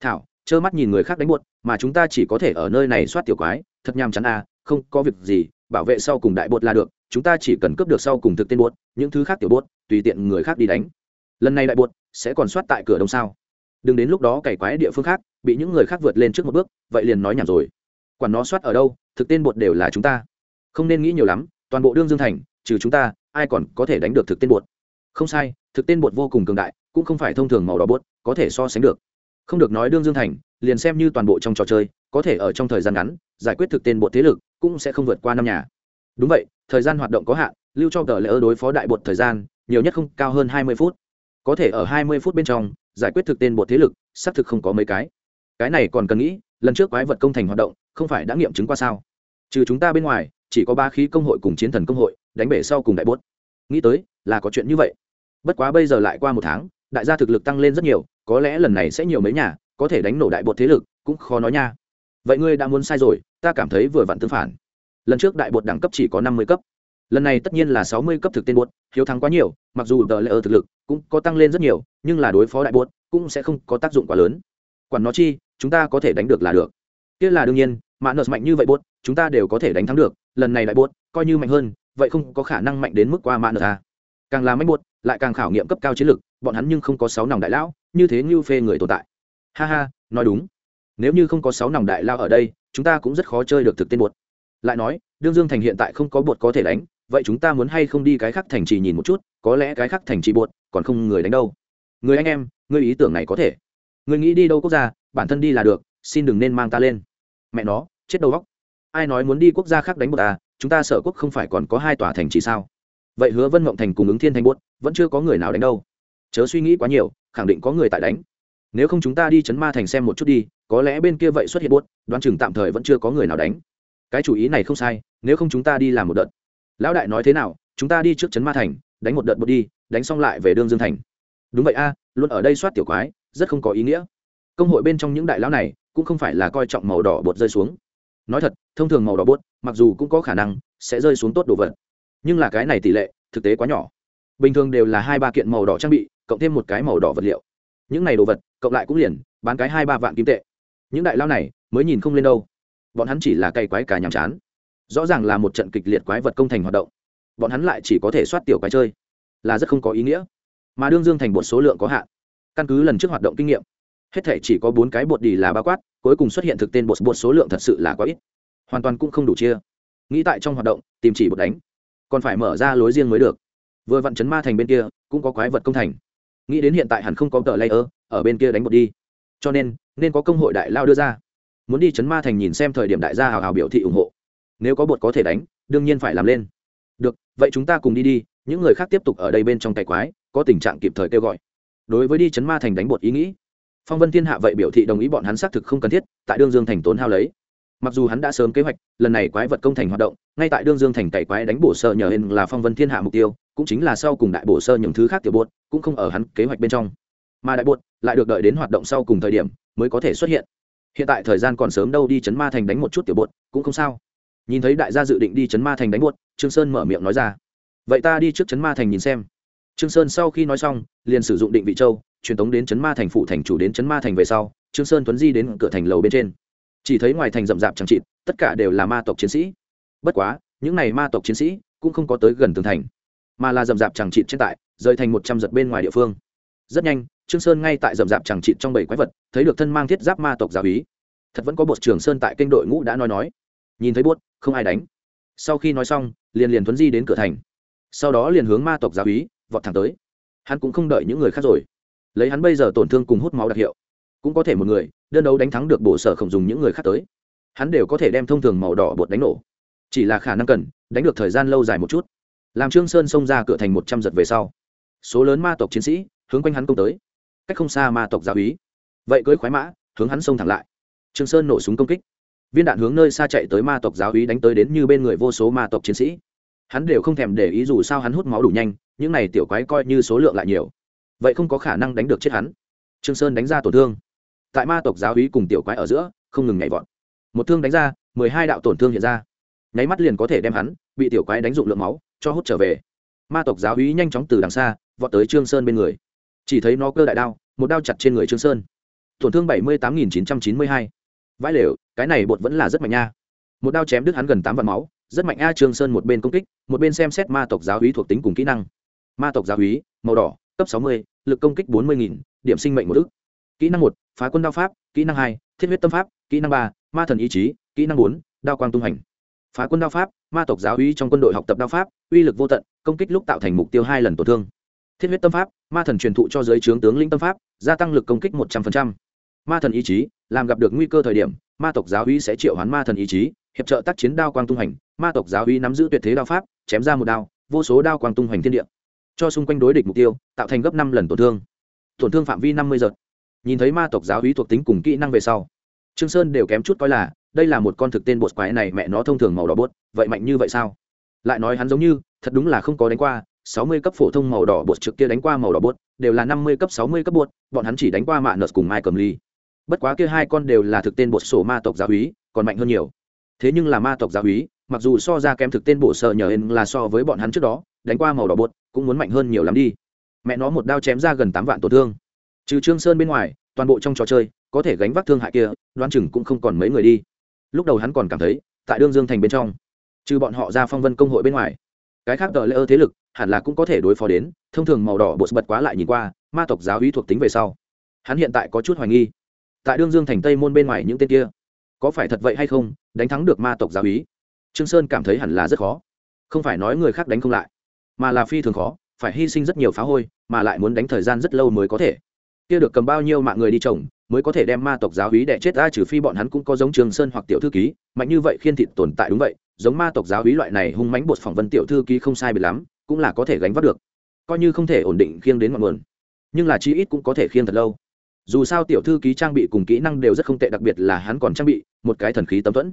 Thảo, trơ mắt nhìn người khác đánh buốt, mà chúng ta chỉ có thể ở nơi này soát tiểu quái, thật nhàm chán à không có việc gì, bảo vệ sau cùng đại bột là được, chúng ta chỉ cần cướp được sau cùng thực tên bột những thứ khác tiểu bột tùy tiện người khác đi đánh. Lần này đại bột sẽ còn soát tại cửa đông sao? Đừng đến lúc đó cày quái địa phương khác, bị những người khác vượt lên trước một bước, vậy liền nói nhảm rồi. Quản nó soát ở đâu, thực tên bột đều là chúng ta. Không nên nghĩ nhiều lắm, toàn bộ đương dương thành, trừ chúng ta, ai còn có thể đánh được thực tên bột? Không sai, thực tên bột vô cùng cường đại, cũng không phải thông thường màu đỏ bột, có thể so sánh được. Không được nói đương dương thành, liền xem như toàn bộ trong trò chơi, có thể ở trong thời gian ngắn, giải quyết thực tên bột thế lực, cũng sẽ không vượt qua năm nhà. Đúng vậy, thời gian hoạt động có hạn, lưu cho tờ lễ ơ đối phó đại bột thời gian, nhiều nhất không, cao hơn hai mươi phút. Có thể ở hai mươi phút bên trong giải quyết thực tên bột thế lực, xác thực không có mấy cái. Cái này còn cần nghĩ, lần trước quái vật công thành hoạt động, không phải đã nghiệm chứng qua sao? Trừ chúng ta bên ngoài, chỉ có ba khí công hội cùng chiến thần công hội, đánh bể sau cùng đại bốt. Nghĩ tới, là có chuyện như vậy. Bất quá bây giờ lại qua một tháng, đại gia thực lực tăng lên rất nhiều, có lẽ lần này sẽ nhiều mấy nhà, có thể đánh nổ đại bột thế lực, cũng khó nói nha. Vậy ngươi đã muốn sai rồi, ta cảm thấy vừa vặn tương phản. Lần trước đại bột đẳng cấp chỉ có năm mươi cấp. Lần này tất nhiên là sáu mươi cấp thực tên bột, hiếu thắng quá nhiều, mặc dù tờ ở thực lực cũng có tăng lên rất nhiều, nhưng là đối phó đại bột cũng sẽ không có tác dụng quá lớn. Quản nó chi, chúng ta có thể đánh được là được. Kia là đương nhiên mạ nợ mạnh như vậy bốt chúng ta đều có thể đánh thắng được. Lần này đại bốt coi như mạnh hơn, vậy không có khả năng mạnh đến mức qua mạ nợ ta càng là mạnh bốt lại càng khảo nghiệm cấp cao chiến lược bọn hắn nhưng không có sáu nòng đại lão, như thế như phê người tồn tại. Ha ha, nói đúng. Nếu như không có sáu nòng đại lao ở đây, chúng ta cũng rất khó chơi được thực tên bột lại nói, đương dương thành hiện tại không có bột có thể đánh vậy chúng ta muốn hay không đi cái khác thành trì nhìn một chút, có lẽ cái khác thành trì buột còn không người đánh đâu. Người anh em, người ý tưởng này có thể. Người nghĩ đi đâu quốc gia, bản thân đi là được, xin đừng nên mang ta lên. Mẹ nó, chết đầu góc ai nói muốn đi quốc gia khác đánh bột à chúng ta sợ quốc không phải còn có hai tòa thành trì sao? Vậy hứa vân mộng thành cùng ứng thiên thành bốt vẫn chưa có người nào đánh đâu. Chớ suy nghĩ quá nhiều, khẳng định có người tại đánh. Nếu không chúng ta đi chấn ma thành xem một chút đi, có lẽ bên kia vậy xuất hiện buốt đoán chừng tạm thời vẫn chưa có người nào đánh. Cái chủ ý này không sai, nếu không chúng ta đi làm một đợt lão đại nói thế nào, chúng ta đi trước chấn ma thành, đánh một đợt bột đi, đánh xong lại về đương dương thành. Đúng vậy a, luôn ở đây soát tiểu quái, rất không có ý nghĩa. Công hội bên trong những đại lão này, cũng không phải là coi trọng màu đỏ bột rơi xuống. Nói thật, thông thường màu đỏ bột, mặc dù cũng có khả năng, sẽ rơi xuống tốt đồ vật. Nhưng là cái này tỷ lệ, thực tế quá nhỏ. Bình thường đều là hai ba kiện màu đỏ trang bị, cộng thêm một cái màu đỏ vật liệu. Những này đồ vật, cộng lại cũng liền, bán cái hai ba vạn kim tệ. Những đại lao này, mới nhìn không lên đâu. Bọn hắn chỉ là cây quái cả nhàm chán rõ ràng là một trận kịch liệt quái vật công thành hoạt động. Bọn hắn lại chỉ có thể soát tiểu quái chơi. Là rất không có ý nghĩa. Mà đương dương thành bột số lượng có hạn. Căn cứ lần trước hoạt động kinh nghiệm, hết thể chỉ có bốn cái bột đi là ba quát, cuối cùng xuất hiện thực tên bột bột số lượng thật sự là quá ít. Hoàn toàn cũng không đủ chia. Nghĩ tại trong hoạt động, tìm chỉ bột đánh. Còn phải mở ra lối riêng mới được. Vừa vặn chấn ma thành bên kia, cũng có quái vật công thành. Nghĩ đến hiện tại hẳn không có tờ layer, ở bên kia đánh bột đi. Cho nên nên có công hội đại lao đưa ra. Muốn đi chấn ma thành nhìn xem thời điểm đại gia hào hào biểu thị ủng hộ nếu có bột có thể đánh, đương nhiên phải làm lên. Được, vậy chúng ta cùng đi đi, những người khác tiếp tục ở đây bên trong tay quái, có tình trạng kịp thời kêu gọi. Đối với đi chấn ma thành đánh bột ý nghĩ, phong vân thiên hạ vậy biểu thị đồng ý bọn hắn xác thực không cần thiết, tại đương dương thành tốn hao lấy. Mặc dù hắn đã sớm kế hoạch, lần này quái vật công thành hoạt động, ngay tại đương dương thành cày quái đánh bổ sơ nhờ hình là phong vân thiên hạ mục tiêu, cũng chính là sau cùng đại bổ sơ những thứ khác tiểu bột, cũng không ở hắn kế hoạch bên trong. Mà đại bột lại được đợi đến hoạt động sau cùng thời điểm mới có thể xuất hiện. Hiện tại thời gian còn sớm đâu đi chấn ma thành đánh một chút tiểu bột, cũng không sao nhìn thấy đại gia dự định đi chấn ma thành đánh buốt, trương sơn mở miệng nói ra. Vậy ta đi trước chấn ma thành nhìn xem. Trương sơn sau khi nói xong, liền sử dụng định vị châu, truyền tống đến chấn ma thành phụ thành chủ đến chấn ma thành về sau, trương sơn tuấn di đến cửa thành lầu bên trên. Chỉ thấy ngoài thành rậm rạp chẳng chịt, tất cả đều là ma tộc chiến sĩ. Bất quá, những này ma tộc chiến sĩ cũng không có tới gần tường thành, mà là rậm rạp chẳng chịt trên tại, rời thành một trăm giật bên ngoài địa phương. Rất nhanh, trương sơn ngay tại rậm rạp chẳng chịt trong bảy quái vật, thấy được thân mang thiết giáp ma tộc giáo ý. thật vẫn có bột trường sơn tại kênh đội ngũ đã nói nói. Nhìn thấy bốt không ai đánh. Sau khi nói xong, liền liền tuấn di đến cửa thành. Sau đó liền hướng ma tộc giáo úy, vọt thẳng tới. Hắn cũng không đợi những người khác rồi. Lấy hắn bây giờ tổn thương cùng hút máu đặc hiệu, cũng có thể một người, đơn đấu đánh thắng được bộ sở không dùng những người khác tới. Hắn đều có thể đem thông thường màu đỏ bột đánh nổ. Chỉ là khả năng cần, đánh được thời gian lâu dài một chút. Làm trương sơn xông ra cửa thành một trăm giật về sau, số lớn ma tộc chiến sĩ hướng quanh hắn công tới. Cách không xa ma tộc giáo úy. Vậy cưới khoái mã, hướng hắn xông thẳng lại. Trương sơn nổ súng công kích viên đạn hướng nơi xa chạy tới ma tộc giáo úy đánh tới đến như bên người vô số ma tộc chiến sĩ. Hắn đều không thèm để ý dù sao hắn hút máu đủ nhanh, những này tiểu quái coi như số lượng lại nhiều. Vậy không có khả năng đánh được chết hắn. Trương sơn đánh ra tổn thương. Tại ma tộc giáo úy cùng tiểu quái ở giữa, không ngừng nhảy vọt. Một thương đánh ra, mười hai đạo tổn thương hiện ra. Nháy mắt liền có thể đem hắn, bị tiểu quái đánh dụng lượng máu, cho hút trở về. Ma tộc giáo úy nhanh chóng từ đằng xa, vọt tới trương sơn bên người. Chỉ thấy nó cơ đại đao, một đao chặt trên người trương sơn. Tổn thương bảy mươi tám nghìn chín trăm chín mươi hai vãi lều, cái này bột vẫn là rất mạnh nha. Một đao chém đứt hắn gần tám vạn máu, rất mạnh a trương sơn một bên công kích, một bên xem xét ma tộc giáo úy thuộc tính cùng kỹ năng. Ma tộc giáo úy màu đỏ, cấp sáu mươi, lực công kích bốn mươi nghìn, điểm sinh mệnh một ức. Kỹ năng một, phá quân đao pháp, kỹ năng hai, thiết huyết tâm pháp, kỹ năng ba, ma thần ý chí, kỹ năng bốn, đao quang tung hành. Phá quân đao pháp, ma tộc giáo uy trong quân đội học tập đao pháp, uy lực vô tận, công kích lúc tạo thành mục tiêu hai lần tổn thương. Thiết huyết tâm pháp, ma thần truyền thụ cho giới trướng tướng linh tâm pháp, gia tăng lực công kích một trăm linh ma thần ý chí, làm gặp được nguy cơ thời điểm, ma tộc giáo uy sẽ triệu hoán ma thần ý chí, hiệp trợ tác chiến đao quang tung hành ma tộc giáo uy nắm giữ tuyệt thế đao pháp, chém ra một đao, vô số đao quang tung hành thiên địa. Cho xung quanh đối địch mục tiêu, tạo thành gấp năm lần tổn thương. Tổn thương phạm vi năm mươi giật. Nhìn thấy ma tộc giáo uy thuộc tính cùng kỹ năng về sau, trương sơn đều kém chút coi là, đây là một con thực tên bột quái này mẹ nó thông thường màu đỏ bột, vậy mạnh như vậy sao? Lại nói hắn giống như, thật đúng là không có đánh qua, sáu mươi cấp phổ thông màu đỏ bột trực kia đánh qua màu đỏ bột, đều là năm mươi cấp, sáu mươi cấp bột, bọn hắn chỉ đánh qua mạ nợt cùng mai cầm ly bất quá kia hai con đều là thực tên bột sổ ma tộc giáo úy còn mạnh hơn nhiều. Thế nhưng là ma tộc giáo úy mặc dù so ra kém thực tên bộ sợ nhờ hên là so với bọn hắn trước đó, đánh qua màu đỏ bột, cũng muốn mạnh hơn nhiều lắm đi. Mẹ nó một đao chém ra gần tám vạn tổn thương. Trừ trương sơn bên ngoài, toàn bộ trong trò chơi, có thể gánh vác thương hại kia, đoán chừng cũng không còn mấy người đi. Lúc đầu hắn còn cảm thấy, tại đương dương thành bên trong, trừ bọn họ ra phong vân công hội bên ngoài, cái khác tờ lễ ơ thế lực, hẳn là cũng có thể đối phó đến, thông thường màu đỏ bột bật quá lại nhìn qua, ma tộc giáo hí thuộc tính về sau. Hắn hiện tại có chút hoài nghi tại đương dương thành tây môn bên ngoài những tên kia. Có phải thật vậy hay không, đánh thắng được ma tộc giáo ý trương sơn cảm thấy hẳn là rất khó. Không phải nói người khác đánh không lại, mà là phi thường khó, phải hy sinh rất nhiều phá hôi, mà lại muốn đánh thời gian rất lâu mới có thể. Kia được cầm bao nhiêu mạng người đi trồng, mới có thể đem ma tộc giáo hí đẻ chết ra, trừ phi bọn hắn cũng có giống trường sơn hoặc tiểu thư ký, mạnh như vậy khiên thịt tồn tại đúng vậy, giống ma tộc giáo hí loại này hung mánh bột phỏng vân tiểu thư ký không sai biệt lắm, cũng là có thể gánh vác được. Coi như không thể ổn định khiêng đến ngọn nguồn, nhưng là chi ít cũng có thể khiêng thật lâu dù sao tiểu thư ký trang bị cùng kỹ năng đều rất không tệ, đặc biệt là hắn còn trang bị, một cái thần khí tấm thuẫn.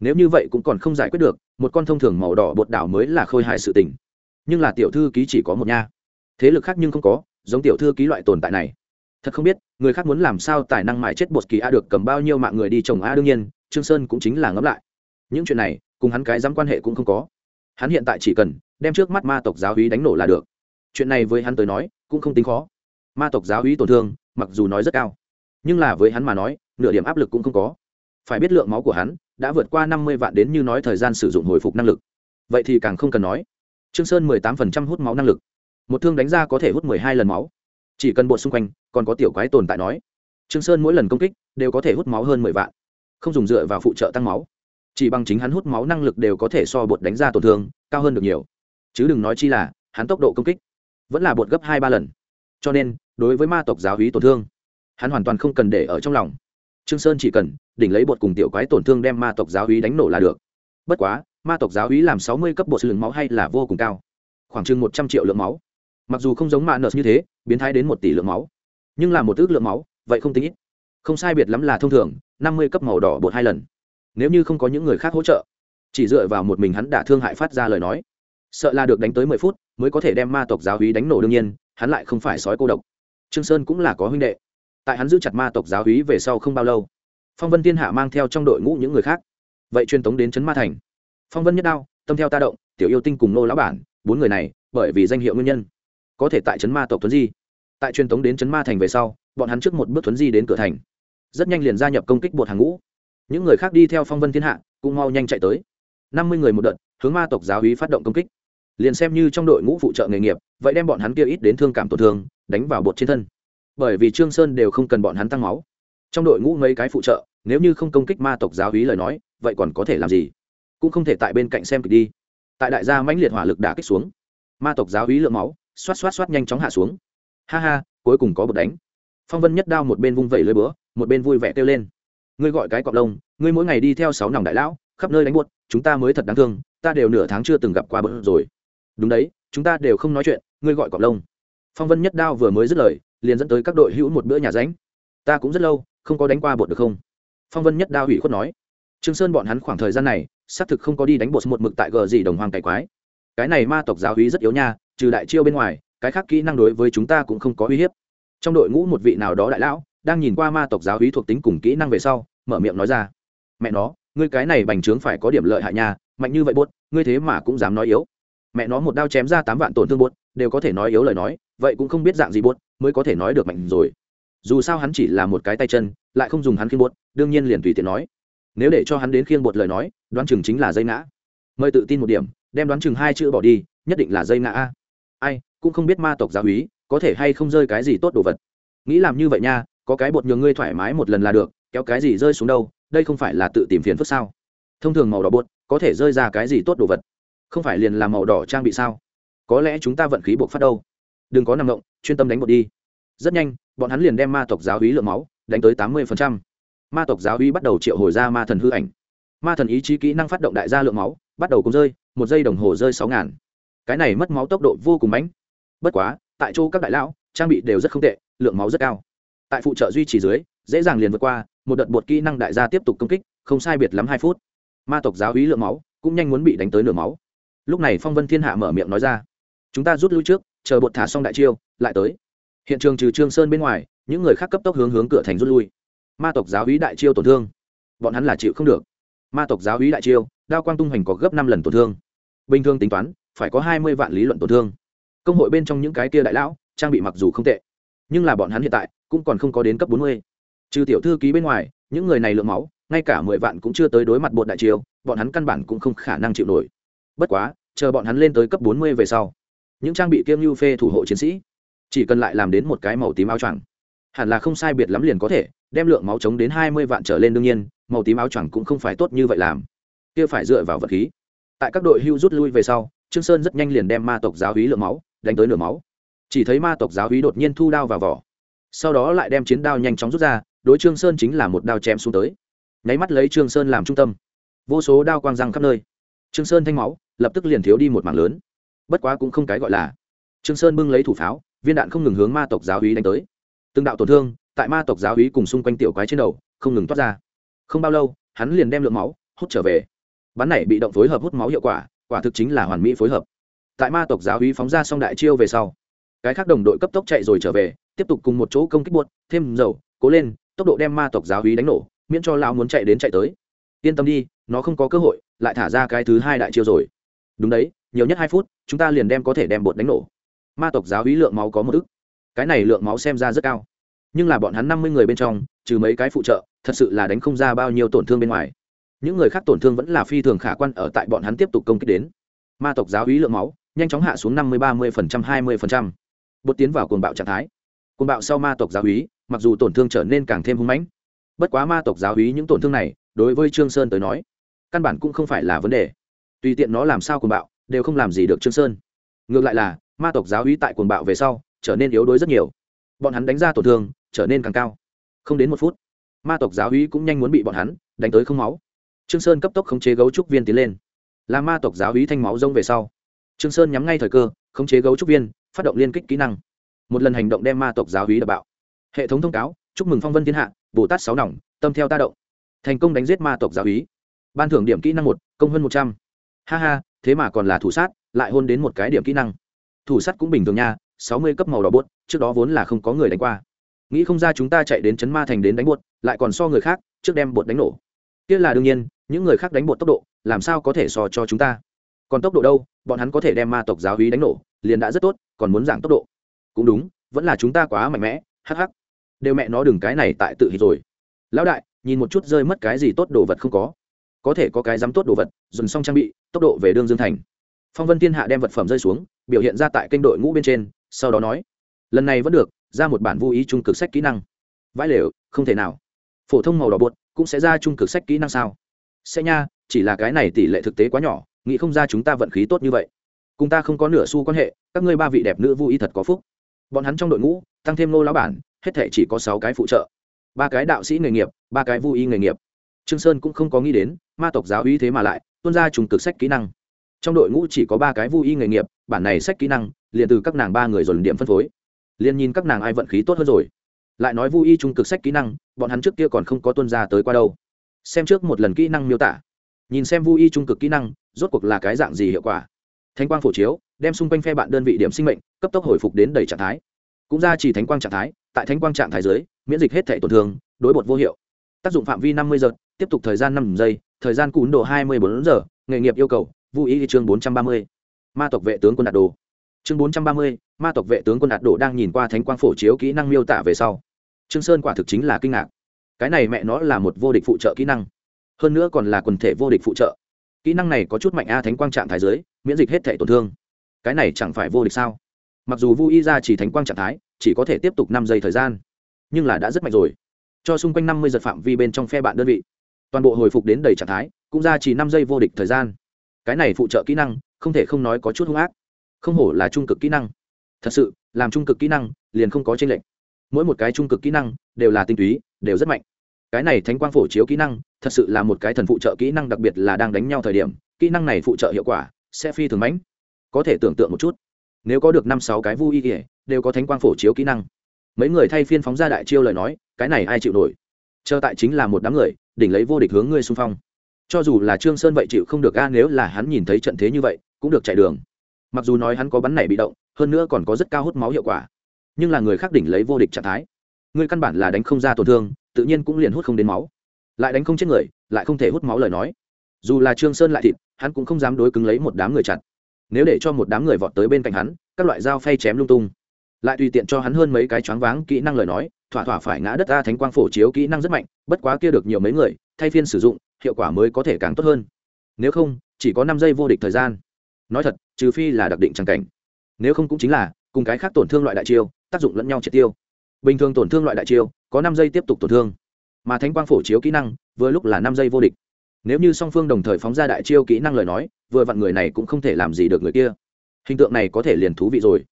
Nếu như vậy cũng còn không giải quyết được, một con thông thường màu đỏ bột đảo mới là khôi hại sự tình. Nhưng là tiểu thư ký chỉ có một nha. Thế lực khác nhưng không có, giống tiểu thư ký loại tồn tại này. Thật không biết, người khác muốn làm sao tài năng mãi chết bột kỳ a được cầm bao nhiêu mạng người đi trồng a đương nhiên, trương sơn cũng chính là ngẫm lại. Những chuyện này, cùng hắn cái dám quan hệ cũng không có. Hắn hiện tại chỉ cần đem trước mắt ma tộc giáo hí đánh nổ là được. Chuyện này với hắn tới nói, cũng không tính khó. Ma tộc giáo hí tổn thương mặc dù nói rất cao, nhưng là với hắn mà nói, nửa điểm áp lực cũng không có. Phải biết lượng máu của hắn đã vượt qua năm mươi vạn đến như nói thời gian sử dụng hồi phục năng lực. Vậy thì càng không cần nói. Trương sơn mười tám phần trăm hút máu năng lực. Một thương đánh ra có thể hút mười hai lần máu. Chỉ cần bộ xung quanh còn có tiểu quái tồn tại nói, trương sơn mỗi lần công kích đều có thể hút máu hơn mười vạn. Không dùng dựa vào phụ trợ tăng máu. Chỉ bằng chính hắn hút máu năng lực đều có thể so bột đánh ra tổn thương cao hơn được nhiều. Chứ đừng nói chi là hắn tốc độ công kích vẫn là bột gấp hai ba lần. Cho nên đối với ma tộc giáo hí tổn thương. Hắn hoàn toàn không cần để ở trong lòng. Trương sơn chỉ cần đỉnh lấy bột cùng tiểu quái tổn thương đem ma tộc giáo hí đánh nổ là được. Bất quá, ma tộc giáo hí làm sáu mươi cấp bột lượng máu hay là vô cùng cao. Khoảng chừng một trăm triệu lượng máu. Mặc dù không giống mạ nợ như thế, biến thái đến một tỷ lượng máu. Nhưng là một ước lượng máu, vậy không tính ít. Không sai biệt lắm là thông thường, năm mươi cấp màu đỏ bột hai lần. Nếu như không có những người khác hỗ trợ, chỉ dựa vào một mình hắn đã thương hại phát ra lời nói. Sợ là được đánh tới mười phút, mới có thể đem ma tộc giáo hí đánh nổ đương nhiên, hắn lại không phải sói cô độc trương sơn cũng là có huynh đệ. Tại hắn giữ chặt ma tộc giáo úy về sau không bao lâu, phong vân thiên hạ mang theo trong đội ngũ những người khác. Vậy truyền tống đến trấn ma thành. Phong vân nhất đao, tâm theo ta động, tiểu yêu tinh cùng nô lão bản, bốn người này, bởi vì danh hiệu nguyên nhân, có thể tại trấn ma tộc tuấn di. Tại truyền tống đến trấn ma thành về sau, bọn hắn trước một bước tuấn di đến cửa thành. Rất nhanh liền gia nhập công kích bột hàng ngũ. Những người khác đi theo phong vân thiên hạ, cũng mau nhanh chạy tới. Năm mươi người một đợt, hướng ma tộc giáo hí phát động công kích. Liền xem như trong đội ngũ phụ trợ nghề nghiệp, vậy đem bọn hắn kia ít đến thương cảm tổn thương đánh vào bột trên thân. Bởi vì trương sơn đều không cần bọn hắn tăng máu. Trong đội ngũ mấy cái phụ trợ, nếu như không công kích ma tộc giáo hí lời nói, vậy còn có thể làm gì? Cũng không thể tại bên cạnh xem kịch đi. Tại đại gia mãnh liệt hỏa lực đã kích xuống, ma tộc giáo hí lượng máu, xoát xoát xoát nhanh chóng hạ xuống. Ha ha, cuối cùng có bột đánh. Phong vân nhất đao một bên vung vẩy lưới búa, một bên vui vẻ kêu lên. Ngươi gọi cái cọp lông, ngươi mỗi ngày đi theo sáu nòng đại lão, khắp nơi đánh buốt, chúng ta mới thật đáng thương, ta đều nửa tháng chưa từng gặp qua bớt rồi. Đúng đấy, chúng ta đều không nói chuyện, ngươi gọi cọp lông phong vân nhất đao vừa mới dứt lời liền dẫn tới các đội hữu một bữa nhà ránh. Ta cũng rất lâu không có đánh qua bột được không? Phong vân nhất đao hủy khuất nói. Trương sơn bọn hắn khoảng thời gian này xác thực không có đi đánh bột một mực tại gờ gì đồng hoàng cải quái. Cái này ma tộc giáo hí rất yếu nha trừ đại chiêu bên ngoài cái khác kỹ năng đối với chúng ta cũng không có uy hiếp. Trong đội ngũ một vị nào đó đại lão đang nhìn qua ma tộc giáo hí thuộc tính cùng kỹ năng về sau mở miệng nói ra. Mẹ nó ngươi cái này bành trướng phải có điểm lợi hại nha mạnh như vậy bột, ngươi thế mà cũng dám nói yếu. Mẹ nó một đao chém ra tám vạn tổn thương bột, đều có thể nói yếu lời nói vậy cũng không biết dạng gì buốt, mới có thể nói được mạnh rồi. Dù sao hắn chỉ là một cái tay chân, lại không dùng hắn khiên buốt, đương nhiên liền tùy tiện nói. Nếu để cho hắn đến khiên bột lời nói, đoán chừng chính là dây ngã. Mời tự tin một điểm, đem đoán chừng hai chữ bỏ đi, nhất định là dây ngã a. Ai, cũng không biết ma tộc giáo úy, có thể hay không rơi cái gì tốt đồ vật. Nghĩ làm như vậy nha, có cái bột nhường ngươi thoải mái một lần là được, kéo cái gì rơi xuống đâu, đây không phải là tự tìm phiền phức sao? Thông thường màu đỏ bột có thể rơi ra cái gì tốt đồ vật? Không phải liền là màu đỏ trang bị sao? Có lẽ chúng ta vận khí buộc phát đâu đừng có nằm động, chuyên tâm đánh bột đi. Rất nhanh, bọn hắn liền đem ma tộc giáo hí lượng máu đánh tới tám mươi ma tộc giáo hí bắt đầu triệu hồi ra ma thần hư ảnh. Ma thần ý chí kỹ năng phát động đại gia lượng máu, bắt đầu cùng rơi, một giây đồng hồ rơi sáu ngàn. Cái này mất máu tốc độ vô cùng mãnh bất quá, tại chỗ các đại lão, trang bị đều rất không tệ, lượng máu rất cao. Tại phụ trợ duy trì dưới, dễ dàng liền vượt qua, một đợt bột kỹ năng đại gia tiếp tục công kích, không sai biệt lắm hai phút. Ma tộc giáo hí lượng máu cũng nhanh muốn bị đánh tới nửa máu. Lúc này phong vân thiên hạ mở miệng nói ra, chúng ta rút lui trước chờ bột thả xong đại chiêu, lại tới. Hiện trường trừ trương sơn bên ngoài, những người khác cấp tốc hướng hướng cửa thành rút lui. Ma tộc giáo hí đại chiêu tổn thương. Bọn hắn là chịu không được. Ma tộc giáo hí đại chiêu, đao quang tung hoành có gấp năm lần tổn thương. Bình thường tính toán, phải có hai mươi vạn lý luận tổn thương. Công hội bên trong những cái kia đại lão, trang bị mặc dù không tệ, nhưng là bọn hắn hiện tại cũng còn không có đến cấp bốn mươi. Trừ tiểu thư ký bên ngoài, những người này lượng máu, ngay cả mười vạn cũng chưa tới đối mặt bột đại chiêu, bọn hắn căn bản cũng không khả năng chịu nổi. Bất quá, chờ bọn hắn lên tới cấp bốn mươi về sau những trang bị kiêm như phê thủ hộ chiến sĩ. Chỉ cần lại làm đến một cái màu tím áo choàng. Hẳn là không sai biệt lắm liền có thể, đem lượng máu chống đến hai mươi vạn trở lên đương nhiên, màu tím áo choàng cũng không phải tốt như vậy làm. Kia phải dựa vào vật khí. Tại các đội hưu rút lui về sau, trương sơn rất nhanh liền đem ma tộc giáo hí lượng máu đánh tới nửa máu. Chỉ thấy ma tộc giáo hí đột nhiên thu đao vào vỏ. Sau đó lại đem chiến đao nhanh chóng rút ra, đối trương sơn chính là một đao chém xuống tới. Nháy mắt lấy trương sơn làm trung tâm. Vô số đao quang răng khắp nơi. Trương sơn thanh máu lập tức liền thiếu đi một mảng lớn bất quá cũng không cái gọi là. Trương sơn bưng lấy thủ pháo, viên đạn không ngừng hướng ma tộc giáo hí đánh tới. Từng đạo tổn thương tại ma tộc giáo hí cùng xung quanh tiểu quái trên đầu không ngừng toát ra. Không bao lâu, hắn liền đem lượng máu hút trở về. Bắn này bị động phối hợp hút máu hiệu quả quả thực chính là hoàn mỹ phối hợp. Tại ma tộc giáo hí phóng ra xong đại chiêu về sau, cái khác đồng đội cấp tốc chạy rồi trở về, tiếp tục cùng một chỗ công kích buốt, thêm dầu, cố lên, tốc độ đem ma tộc giáo hí đánh nổ, miễn cho lão muốn chạy đến chạy tới. Yên tâm đi, nó không có cơ hội, lại thả ra cái thứ hai đại chiêu rồi. Đúng đấy nhiều nhất hai phút, chúng ta liền đem có thể đem bột đánh nổ. Ma tộc giáo hí lượng máu có một ức. Cái này lượng máu xem ra rất cao. Nhưng là bọn hắn năm mươi người bên trong, trừ mấy cái phụ trợ, thật sự là đánh không ra bao nhiêu tổn thương bên ngoài. Những người khác tổn thương vẫn là phi thường khả quan ở tại bọn hắn tiếp tục công kích đến. Ma tộc giáo hí lượng máu, nhanh chóng hạ xuống năm mươi ba mươi hai mươi bột tiến vào cuồng bạo trạng thái. Cuồng bạo sau ma tộc giáo hí, mặc dù tổn thương trở nên càng thêm hung mãnh. Bất quá ma tộc giáo hí những tổn thương này, đối với trương sơn tới nói, căn bản cũng không phải là vấn đề. Tùy tiện nó làm sao cuồng bạo đều không làm gì được trương sơn. Ngược lại là, ma tộc giáo uy tại cuồng bạo về sau, trở nên yếu đuối rất nhiều. Bọn hắn đánh ra tổn thương, trở nên càng cao. Không đến một phút, ma tộc giáo uy cũng nhanh muốn bị bọn hắn đánh tới không máu. Trương sơn cấp tốc khống chế gấu trúc viên tiến lên. Là ma tộc giáo uy thanh máu rông về sau. Trương sơn nhắm ngay thời cơ, khống chế gấu trúc viên, phát động liên kích kỹ năng. Một lần hành động đem ma tộc giáo uy đập bạo. Hệ thống thông cáo, chúc mừng phong vân thiên hạ, bồ tát sáu nòng, tâm theo ta động. Thành công đánh giết ma tộc giáo uy ban thưởng điểm kỹ năng một, công hơn một trăm. Ha ha thế mà còn là thủ sát, lại hôn đến một cái điểm kỹ năng. Thủ sát cũng bình thường nha, sáu mươi cấp màu đỏ buốt trước đó vốn là không có người đánh qua. Nghĩ không ra chúng ta chạy đến chấn ma thành đến đánh bột, lại còn so người khác, trước đem bột đánh nổ. Kia là đương nhiên, những người khác đánh bột tốc độ, làm sao có thể so cho chúng ta? Còn tốc độ đâu, bọn hắn có thể đem ma tộc giáo hí đánh nổ, liền đã rất tốt, còn muốn giảm tốc độ. Cũng đúng, vẫn là chúng ta quá mạnh mẽ, hắc hắc. Đều mẹ nó đừng cái này tại tự hít rồi. Lão đại, nhìn một chút rơi mất cái gì tốt đồ vật không có có thể có cái dám tốt đồ vật dồn xong trang bị, tốc độ về đương dương thành. Phong vân thiên hạ đem vật phẩm rơi xuống, biểu hiện ra tại kênh đội ngũ bên trên, sau đó nói, lần này vẫn được, ra một bản vô ý trung cực sách kỹ năng. Vãi lều, không thể nào. Phổ thông màu đỏ bột cũng sẽ ra trung cực sách kỹ năng sao? Sẽ nha, chỉ là cái này tỷ lệ thực tế quá nhỏ, nghĩ không ra chúng ta vận khí tốt như vậy. Cùng ta không có nửa xu quan hệ, các ngươi ba vị đẹp nữ vô ý thật có phúc. Bọn hắn trong đội ngũ, tăng thêm nô lão bản, hết thể chỉ có sáu cái phụ trợ. Ba cái đạo sĩ nghề nghiệp, ba cái vô y nghề nghiệp. Trương sơn cũng không có nghĩ đến ma tộc giáo uy thế mà lại, tuôn ra trùng cực sách kỹ năng. Trong đội ngũ chỉ có ba cái vui y nghề nghiệp, bản này sách kỹ năng, liền từ các nàng ba người dồn điểm phân phối. Liền nhìn các nàng ai vận khí tốt hơn rồi. Lại nói vui y trung cực sách kỹ năng, bọn hắn trước kia còn không có tuân ra tới qua đâu. Xem trước một lần kỹ năng miêu tả. Nhìn xem vui y trung cực kỹ năng, rốt cuộc là cái dạng gì hiệu quả? Thánh quang phổ chiếu, đem xung quanh phe bạn đơn vị điểm sinh mệnh, cấp tốc hồi phục đến đầy trạng thái. Cũng ra chỉ thánh quang trạng thái, tại thánh quang trạng thái dưới, miễn dịch hết thể tổn thương, đối bột vô hiệu. Tác dụng phạm vi năm mươi giờ tiếp tục thời gian năm giây thời gian cún độ hai mươi bốn giờ, nghề nghiệp yêu cầu vô ý chương bốn trăm ba mươi. Ma tộc vệ tướng quân đạt đồ. Chương bốn trăm ba mươi, ma tộc vệ tướng quân đạt đồ đang nhìn qua thánh quang phổ chiếu kỹ năng miêu tả về sau. Trương sơn quả thực chính là kinh ngạc. Cái này mẹ nó là một vô địch phụ trợ kỹ năng. Hơn nữa còn là quần thể vô địch phụ trợ. Kỹ năng này có chút mạnh a thánh quang trạng thái giới miễn dịch hết thể tổn thương. Cái này chẳng phải vô địch sao? Mặc dù vu y ra chỉ thánh quang trạng thái, chỉ có thể tiếp tục năm giây thời gian, nhưng là đã rất mạnh rồi. Cho xung quanh năm mươi giật phạm vi bên trong phe bạn đơn vị toàn bộ hồi phục đến đầy trạng thái, cũng ra chỉ năm giây vô địch thời gian. Cái này phụ trợ kỹ năng, không thể không nói có chút hung ác. Không hổ là trung cực kỹ năng. Thật sự, làm trung cực kỹ năng, liền không có tranh lệch. Mỗi một cái trung cực kỹ năng, đều là tinh túy, đều rất mạnh. Cái này thánh quang phổ chiếu kỹ năng, thật sự là một cái thần phụ trợ kỹ năng đặc biệt là đang đánh nhau thời điểm, kỹ năng này phụ trợ hiệu quả, sẽ phi thường mãnh có thể tưởng tượng một chút, nếu có được năm sáu cái vui ỉa đều có thánh quang phổ chiếu kỹ năng. Mấy người thay phiên phóng ra đại chiêu lời nói, cái này ai chịu nổi? Chờ tại chính là một đám người đỉnh lấy vô địch hướng ngươi xung phong. Cho dù là trương sơn vậy chịu không được a, nếu là hắn nhìn thấy trận thế như vậy, cũng được chạy đường. Mặc dù nói hắn có bắn này bị động, hơn nữa còn có rất cao hút máu hiệu quả, nhưng là người khác đỉnh lấy vô địch trạng thái. Ngươi căn bản là đánh không ra tổn thương, tự nhiên cũng liền hút không đến máu. Lại đánh không chết người, lại không thể hút máu lời nói. Dù là trương sơn lại thịt, hắn cũng không dám đối cứng lấy một đám người chặt. Nếu để cho một đám người vọt tới bên cạnh hắn, các loại dao phay chém lung tung lại tùy tiện cho hắn hơn mấy cái choáng váng kỹ năng lời nói, thỏa thỏa phải ngã đất ta thánh quang phổ chiếu kỹ năng rất mạnh, bất quá kia được nhiều mấy người, thay phiên sử dụng, hiệu quả mới có thể càng tốt hơn. Nếu không, chỉ có năm giây vô địch thời gian. Nói thật, trừ phi là đặc định trang cảnh. Nếu không cũng chính là, cùng cái khác tổn thương loại đại chiêu, tác dụng lẫn nhau triệt tiêu. Bình thường tổn thương loại đại chiêu, có năm giây tiếp tục tổn thương. Mà thánh quang phổ chiếu kỹ năng, vừa lúc là năm giây vô địch. Nếu như song phương đồng thời phóng ra đại chiêu kỹ năng lời nói, vừa vặn người này cũng không thể làm gì được người kia. Hình tượng này có thể liền thú vị rồi.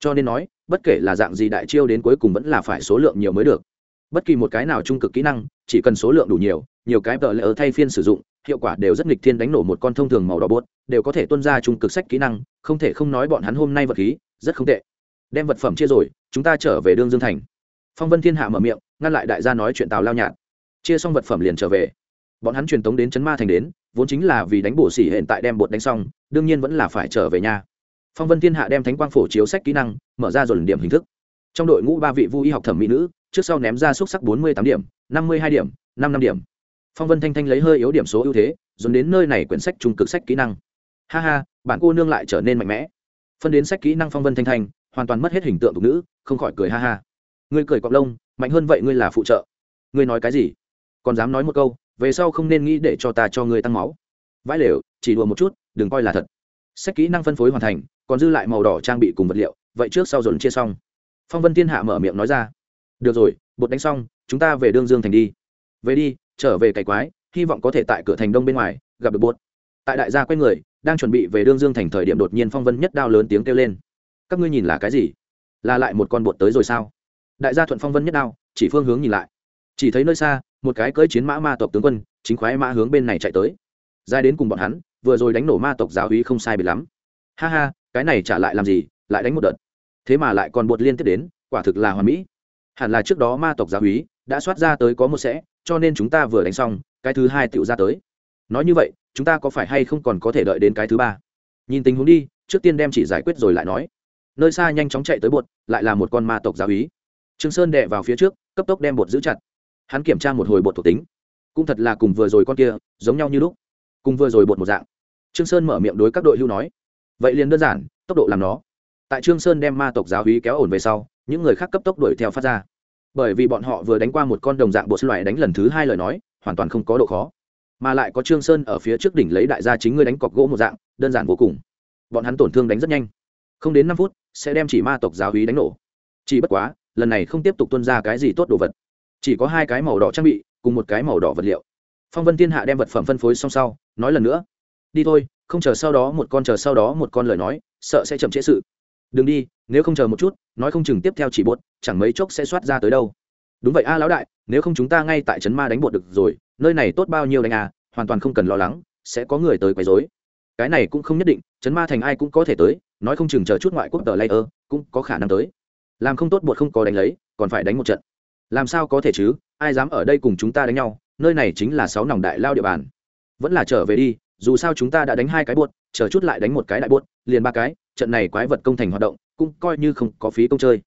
Cho nên nói bất kể là dạng gì đại chiêu đến cuối cùng vẫn là phải số lượng nhiều mới được. Bất kỳ một cái nào trung cực kỹ năng, chỉ cần số lượng đủ nhiều nhiều cái vợ lỡ thay phiên sử dụng, hiệu quả đều rất nghịch thiên đánh nổ một con thông thường màu đỏ bốt đều có thể tuân ra trung cực sách kỹ năng, không thể không nói bọn hắn hôm nay vật khí, rất không tệ. Đem vật phẩm chia rồi, chúng ta trở về đương dương thành. Phong vân thiên hạ mở miệng, ngăn lại đại gia nói chuyện tào lao nhạt. Chia xong vật phẩm liền trở về. Bọn hắn truyền tống đến chấn ma thành đến, vốn chính là vì đánh bổ xỉ hiện tại đem bột đánh xong, đương nhiên vẫn là phải trở về nhà phong vân thiên hạ đem thánh quang phổ chiếu sách kỹ năng, mở ra dồn điểm hình thức. Trong đội ngũ ba vị vu y học thẩm mỹ nữ, trước sau ném ra xúc sắc bốn mươi tám điểm, năm mươi hai điểm, năm năm điểm. Phong vân thanh thanh lấy hơi yếu điểm số ưu thế, dồn đến nơi này quyển sách trung cực sách kỹ năng. Ha ha, bạn cô nương lại trở nên mạnh mẽ. Phân đến sách kỹ năng phong vân thanh thanh, hoàn toàn mất hết hình tượng tục nữ, không khỏi cười ha ha. Ngươi cười cọc lông, mạnh hơn vậy ngươi là phụ trợ. Ngươi nói cái gì? Còn dám nói một câu, về sau không nên nghĩ để cho ta cho ngươi tăng máu. Vãi lều, chỉ đùa một chút, đừng coi là thật. Sách kỹ năng phân phối hoàn thành còn dư lại màu đỏ trang bị cùng vật liệu, vậy trước sau dồn chia xong. Phong vân thiên hạ mở miệng nói ra. Được rồi, bột đánh xong, chúng ta về đương dương thành đi. Về đi, trở về cày quái, hy vọng có thể tại cửa thành đông bên ngoài, gặp được bột. Tại đại gia quay người, đang chuẩn bị về đương dương thành thời điểm đột nhiên phong vân nhất đao lớn tiếng kêu lên. Các ngươi nhìn là cái gì? Là lại một con bột tới rồi sao? Đại gia thuận phong vân nhất đao, chỉ phương hướng nhìn lại. Chỉ thấy nơi xa, một cái cưỡi chiến mã ma tộc tướng quân, chính khoái mã hướng bên này chạy tới. Dài đến cùng bọn hắn, vừa rồi đánh nổ ma tộc giáo hí không sai bị lắm. Ha ha cái này trả lại làm gì, lại đánh một đợt. Thế mà lại còn bột liên tiếp đến, quả thực là hoàn mỹ. Hẳn là trước đó ma tộc giáo húy đã soát ra tới có một sẽ, cho nên chúng ta vừa đánh xong, cái thứ hai tựu ra tới. Nói như vậy, chúng ta có phải hay không còn có thể đợi đến cái thứ ba? Nhìn tình huống đi, trước tiên đem chỉ giải quyết rồi lại nói. Nơi xa nhanh chóng chạy tới bột lại là một con ma tộc giáo húy trương sơn đệ vào phía trước, cấp tốc đem bột giữ chặt. Hắn kiểm tra một hồi bột thuộc tính. Cũng thật là cùng vừa rồi con kia, giống nhau như lúc. Cùng vừa rồi bột một dạng. Trương sơn mở miệng đối các đội hưu nói vậy liền đơn giản, tốc độ làm nó. Tại trương sơn đem ma tộc giáo hí kéo ổn về sau, những người khác cấp tốc đuổi theo phát ra. Bởi vì bọn họ vừa đánh qua một con đồng dạng bột loại đánh lần thứ hai lời nói, hoàn toàn không có độ khó. Mà lại có trương sơn ở phía trước đỉnh lấy đại gia chính người đánh cọc gỗ một dạng, đơn giản vô cùng. Bọn hắn tổn thương đánh rất nhanh. Không đến năm phút, sẽ đem chỉ ma tộc giáo hí đánh nổ. Chỉ bất quá, lần này không tiếp tục tuân ra cái gì tốt đồ vật. Chỉ có hai cái màu đỏ trang bị, cùng một cái màu đỏ vật liệu. Phong vân thiên hạ đem vật phẩm phân phối xong sau, nói lần nữa. Đi thôi không chờ sau đó một con chờ sau đó một con lời nói, sợ sẽ chậm trễ sự. Đừng đi, nếu không chờ một chút, nói không chừng tiếp theo chỉ bột, chẳng mấy chốc sẽ soát ra tới đâu. Đúng vậy a, lão đại, nếu không chúng ta ngay tại trấn ma đánh bột được rồi, nơi này tốt bao nhiêu đánh à hoàn toàn không cần lo lắng, sẽ có người tới quấy rối. Cái này cũng không nhất định, trấn ma thành ai cũng có thể tới, nói không chừng chờ chút ngoại quốc tờ layer cũng có khả năng tới. Làm không tốt bột không có đánh lấy, còn phải đánh một trận. Làm sao có thể chứ, ai dám ở đây cùng chúng ta đánh nhau, nơi này chính là sáu nòng đại lao địa bàn. Vẫn là trở về đi dù sao chúng ta đã đánh hai cái buốt, chờ chút lại đánh một cái đại buốt, liền ba cái, trận này quái vật công thành hoạt động, cũng coi như không có phí công chơi.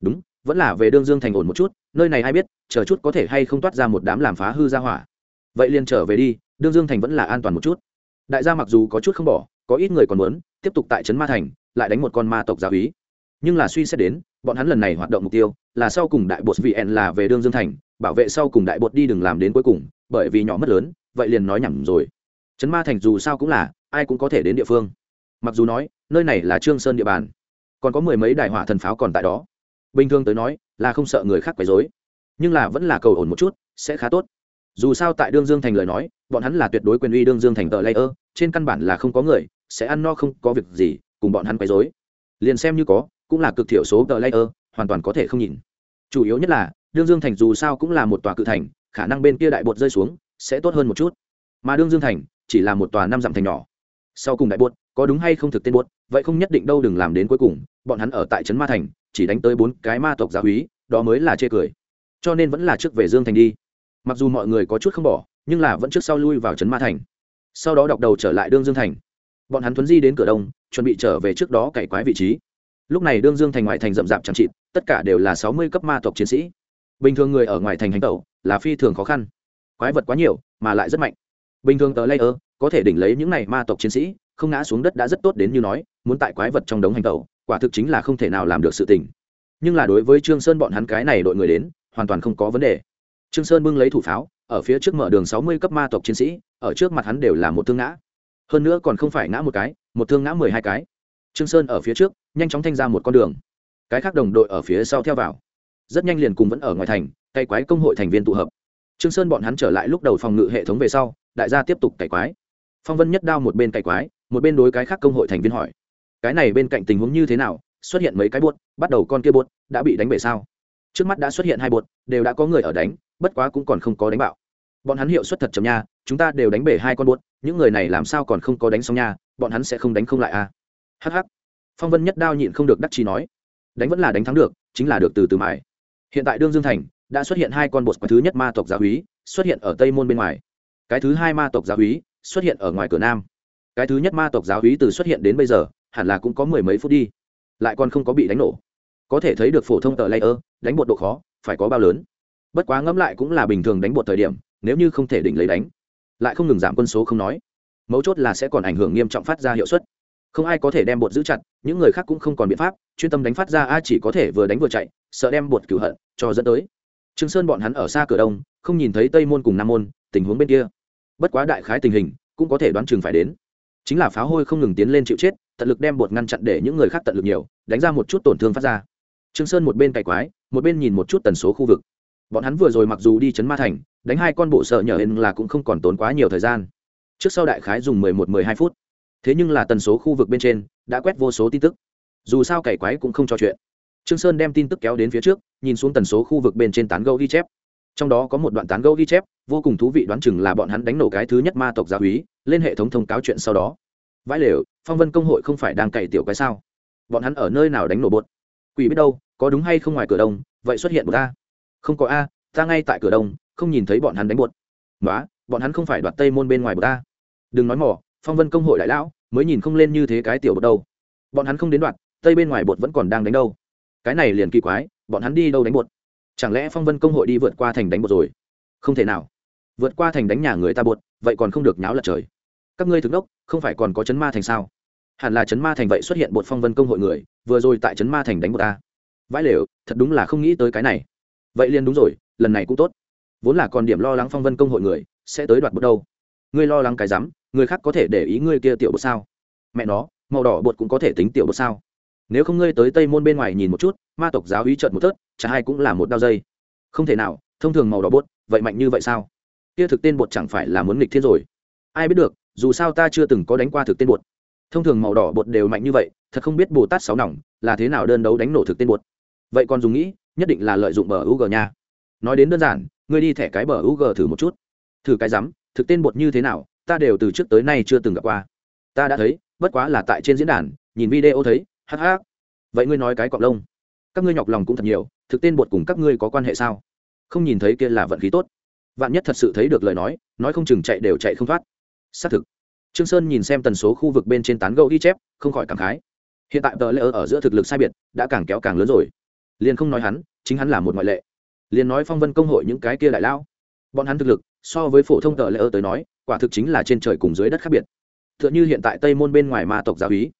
Đúng, vẫn là về đương dương thành ổn một chút, nơi này ai biết, chờ chút có thể hay không toát ra một đám làm phá hư ra hỏa. Vậy liền trở về đi, đương dương thành vẫn là an toàn một chút. Đại gia mặc dù có chút không bỏ, có ít người còn muốn, tiếp tục tại trấn ma thành, lại đánh một con ma tộc giáo úy. Nhưng là suy xét đến, bọn hắn lần này hoạt động mục tiêu là sau cùng đại bột vn là về đương dương thành, bảo vệ sau cùng đại bột đi đừng làm đến cuối cùng, bởi vì nhỏ mất lớn, vậy liền nói nhầm rồi trấn ma thành dù sao cũng là, ai cũng có thể đến địa phương. Mặc dù nói, nơi này là trương sơn địa bàn, còn có mười mấy đại hỏa thần pháo còn tại đó. Bình thường tới nói, là không sợ người khác quấy rối. Nhưng là vẫn là cầu ổn một chút, sẽ khá tốt. Dù sao tại đương dương thành lời nói, bọn hắn là tuyệt đối quyền uy đương dương thành tờ layer, trên căn bản là không có người, sẽ ăn no không có việc gì, cùng bọn hắn quấy rối. Liền xem như có, cũng là cực thiểu số tờ layer, hoàn toàn có thể không nhìn. Chủ yếu nhất là, đương dương thành dù sao cũng là một tòa cự thành, khả năng bên kia đại bột rơi xuống, sẽ tốt hơn một chút. Mà đương dương thành chỉ là một tòa năm dặm thành nhỏ. Sau cùng đại buốt, có đúng hay không thực tên buốt, vậy không nhất định đâu đừng làm đến cuối cùng, bọn hắn ở tại trấn ma thành, chỉ đánh tới bốn cái ma tộc giáo úy đó mới là chê cười. Cho nên vẫn là trước về dương thành đi. Mặc dù mọi người có chút không bỏ, nhưng là vẫn trước sau lui vào trấn ma thành. Sau đó đọc đầu trở lại đương dương thành. Bọn hắn thuấn di đến cửa đông, chuẩn bị trở về trước đó cày quái vị trí. Lúc này đương dương thành ngoại thành rậm rạp chẳng trịt tất cả đều là sáu mươi cấp ma tộc chiến sĩ. Bình thường người ở ngoài thành hành tẩu, là phi thường khó khăn. Quái vật quá nhiều, mà lại rất mạnh bình thường tờ layer, có thể đỉnh lấy những này ma tộc chiến sĩ, không ngã xuống đất đã rất tốt đến như nói, muốn tại quái vật trong đống hành tẩu, quả thực chính là không thể nào làm được sự tình. Nhưng là đối với trương sơn bọn hắn cái này đội người đến, hoàn toàn không có vấn đề. Trương sơn bưng lấy thủ pháo, ở phía trước mở đường sáu mươi cấp ma tộc chiến sĩ, ở trước mặt hắn đều là một thương ngã. Hơn nữa còn không phải ngã một cái, một thương ngã mười hai cái. Trương sơn ở phía trước, nhanh chóng thanh ra một con đường. Cái khác đồng đội ở phía sau theo vào. Rất nhanh liền cùng vẫn ở ngoài thành cày quái công hội thành viên tụ hợp. Trương sơn bọn hắn trở lại lúc đầu phòng ngự hệ thống về sau đại gia tiếp tục cày quái. Phong vân nhất đao một bên cày quái, một bên đối cái khác công hội thành viên hỏi, cái này bên cạnh tình huống như thế nào? Xuất hiện mấy cái buốt bắt đầu con kia buốt đã bị đánh bể sao? Trước mắt đã xuất hiện hai buốt đều đã có người ở đánh, bất quá cũng còn không có đánh bạo. Bọn hắn hiệu suất thật chậm nha, chúng ta đều đánh bể hai con buốt những người này làm sao còn không có đánh xong nha, bọn hắn sẽ không đánh không lại à? Hh phong vân nhất đao nhịn không được đắc chí nói, đánh vẫn là đánh thắng được, chính là được từ từ mãi. Hiện tại đương dương thành đã xuất hiện hai con bột thứ nhất ma tộc giáo húy xuất hiện ở tây môn bên ngoài cái thứ hai ma tộc giáo húy xuất hiện ở ngoài cửa nam. Cái thứ nhất ma tộc giáo húy từ xuất hiện đến bây giờ, hẳn là cũng có mười mấy phút đi. Lại còn không có bị đánh nổ. Có thể thấy được phổ thông tờ layer, đánh bột độ khó, phải có bao lớn. Bất quá ngẫm lại cũng là bình thường đánh bột thời điểm, nếu như không thể đỉnh lấy đánh, lại không ngừng giảm quân số không nói. Mấu chốt là sẽ còn ảnh hưởng nghiêm trọng phát ra hiệu suất. Không ai có thể đem bột giữ chặt, những người khác cũng không còn biện pháp, chuyên tâm đánh phát ra a chỉ có thể vừa đánh vừa chạy, sợ đem bột cửu hận, cho dẫn tới. Trương sơn bọn hắn ở xa cửa đông, không nhìn thấy tây môn cùng nam môn, tình huống bên kia bất quá đại khái tình hình cũng có thể đoán chừng phải đến. Chính là pháo hôi không ngừng tiến lên chịu chết, tận lực đem bột ngăn chặn để những người khác tận lực nhiều, đánh ra một chút tổn thương phát ra. Trương sơn một bên cày quái, một bên nhìn một chút tần số khu vực. Bọn hắn vừa rồi mặc dù đi chấn ma thành, đánh hai con bộ sợ nhờ hên là cũng không còn tốn quá nhiều thời gian. Trước sau đại khái dùng mười một, mười hai phút. Thế nhưng là tần số khu vực bên trên đã quét vô số tin tức. Dù sao cày quái cũng không cho chuyện. Trương sơn đem tin tức kéo đến phía trước, nhìn xuống tần số khu vực bên trên tán gẫu ghi chép trong đó có một đoạn tán gẫu ghi chép, vô cùng thú vị đoán chừng là bọn hắn đánh nổ cái thứ nhất ma tộc gia úy, lên hệ thống thông cáo chuyện sau đó. Vãi lều, phong vân công hội không phải đang cày tiểu cái sao? Bọn hắn ở nơi nào đánh nổ bột? Quỷ biết đâu, có đúng hay không ngoài cửa đông, vậy xuất hiện một a. Không có a, ta ngay tại cửa đông, không nhìn thấy bọn hắn đánh bột. Nói bọn hắn không phải đoạt tây môn bên ngoài bột ta đừng nói mỏ phong vân công hội đại lão, mới nhìn không lên như thế cái tiểu bột đâu. Bọn hắn không đến đoạt, tây bên ngoài bột vẫn còn đang đánh đâu. Cái này liền kỳ quái, bọn hắn đi đâu đánh bột? Chẳng lẽ phong vân công hội đi vượt qua thành đánh bột rồi? Không thể nào. Vượt qua thành đánh nhà người ta bột, vậy còn không được nháo lật trời. Các ngươi thực đốc, không phải còn có chấn ma thành sao? Hẳn là chấn ma thành vậy xuất hiện bột phong vân công hội người, vừa rồi tại chấn ma thành đánh bột ta. Vãi lều, thật đúng là không nghĩ tới cái này. Vậy liền đúng rồi, lần này cũng tốt. Vốn là còn điểm lo lắng phong vân công hội người, sẽ tới đoạt bột đâu? Ngươi lo lắng cái rắm, người khác có thể để ý ngươi kia tiểu bột sao? Mẹ nó, màu đỏ bột cũng có thể tính tiểu bột sao? Nếu không ngươi tới tây môn bên ngoài nhìn một chút ma tộc giáo ý trợn một thớt, chả hai cũng là một đao dây. Không thể nào, thông thường màu đỏ bột, vậy mạnh như vậy sao? Kia thực tên bột chẳng phải là muốn nghịch thiên rồi. Ai biết được, dù sao ta chưa từng có đánh qua thực tên bột. Thông thường màu đỏ bột đều mạnh như vậy, thật không biết bồ tát sáu nòng là thế nào đơn đấu đánh nổ thực tên bột. Vậy còn dùng nghĩ, nhất định là lợi dụng bờ u g nha. Nói đến đơn giản, ngươi đi thẻ cái bờ u g thử một chút. Thử cái rắm, thực tên bột như thế nào, ta đều từ trước tới nay chưa từng gặp qua. Ta đã thấy, bất quá là tại trên diễn đàn, nhìn video thấy hh vậy ngươi nói cái cọc lông các ngươi nhọc lòng cũng thật nhiều thực tên bột cùng các ngươi có quan hệ sao? Không nhìn thấy kia là vận khí tốt. Vạn nhất thật sự thấy được lời nói nói không chừng chạy đều chạy không thoát. Xác thực. Trương sơn nhìn xem tần số khu vực bên trên tán gẫu ghi chép không khỏi cảm khái. Hiện tại tờ lễ ở giữa thực lực sai biệt đã càng kéo càng lớn rồi. Liền không nói hắn chính hắn là một ngoại lệ. Liền nói phong vân công hội những cái kia đại lao bọn hắn thực lực so với phổ thông tờ lễ tới nói quả thực chính là trên trời cùng dưới đất khác biệt. Tựa như hiện tại tây môn bên ngoài ma tộc giáo ý,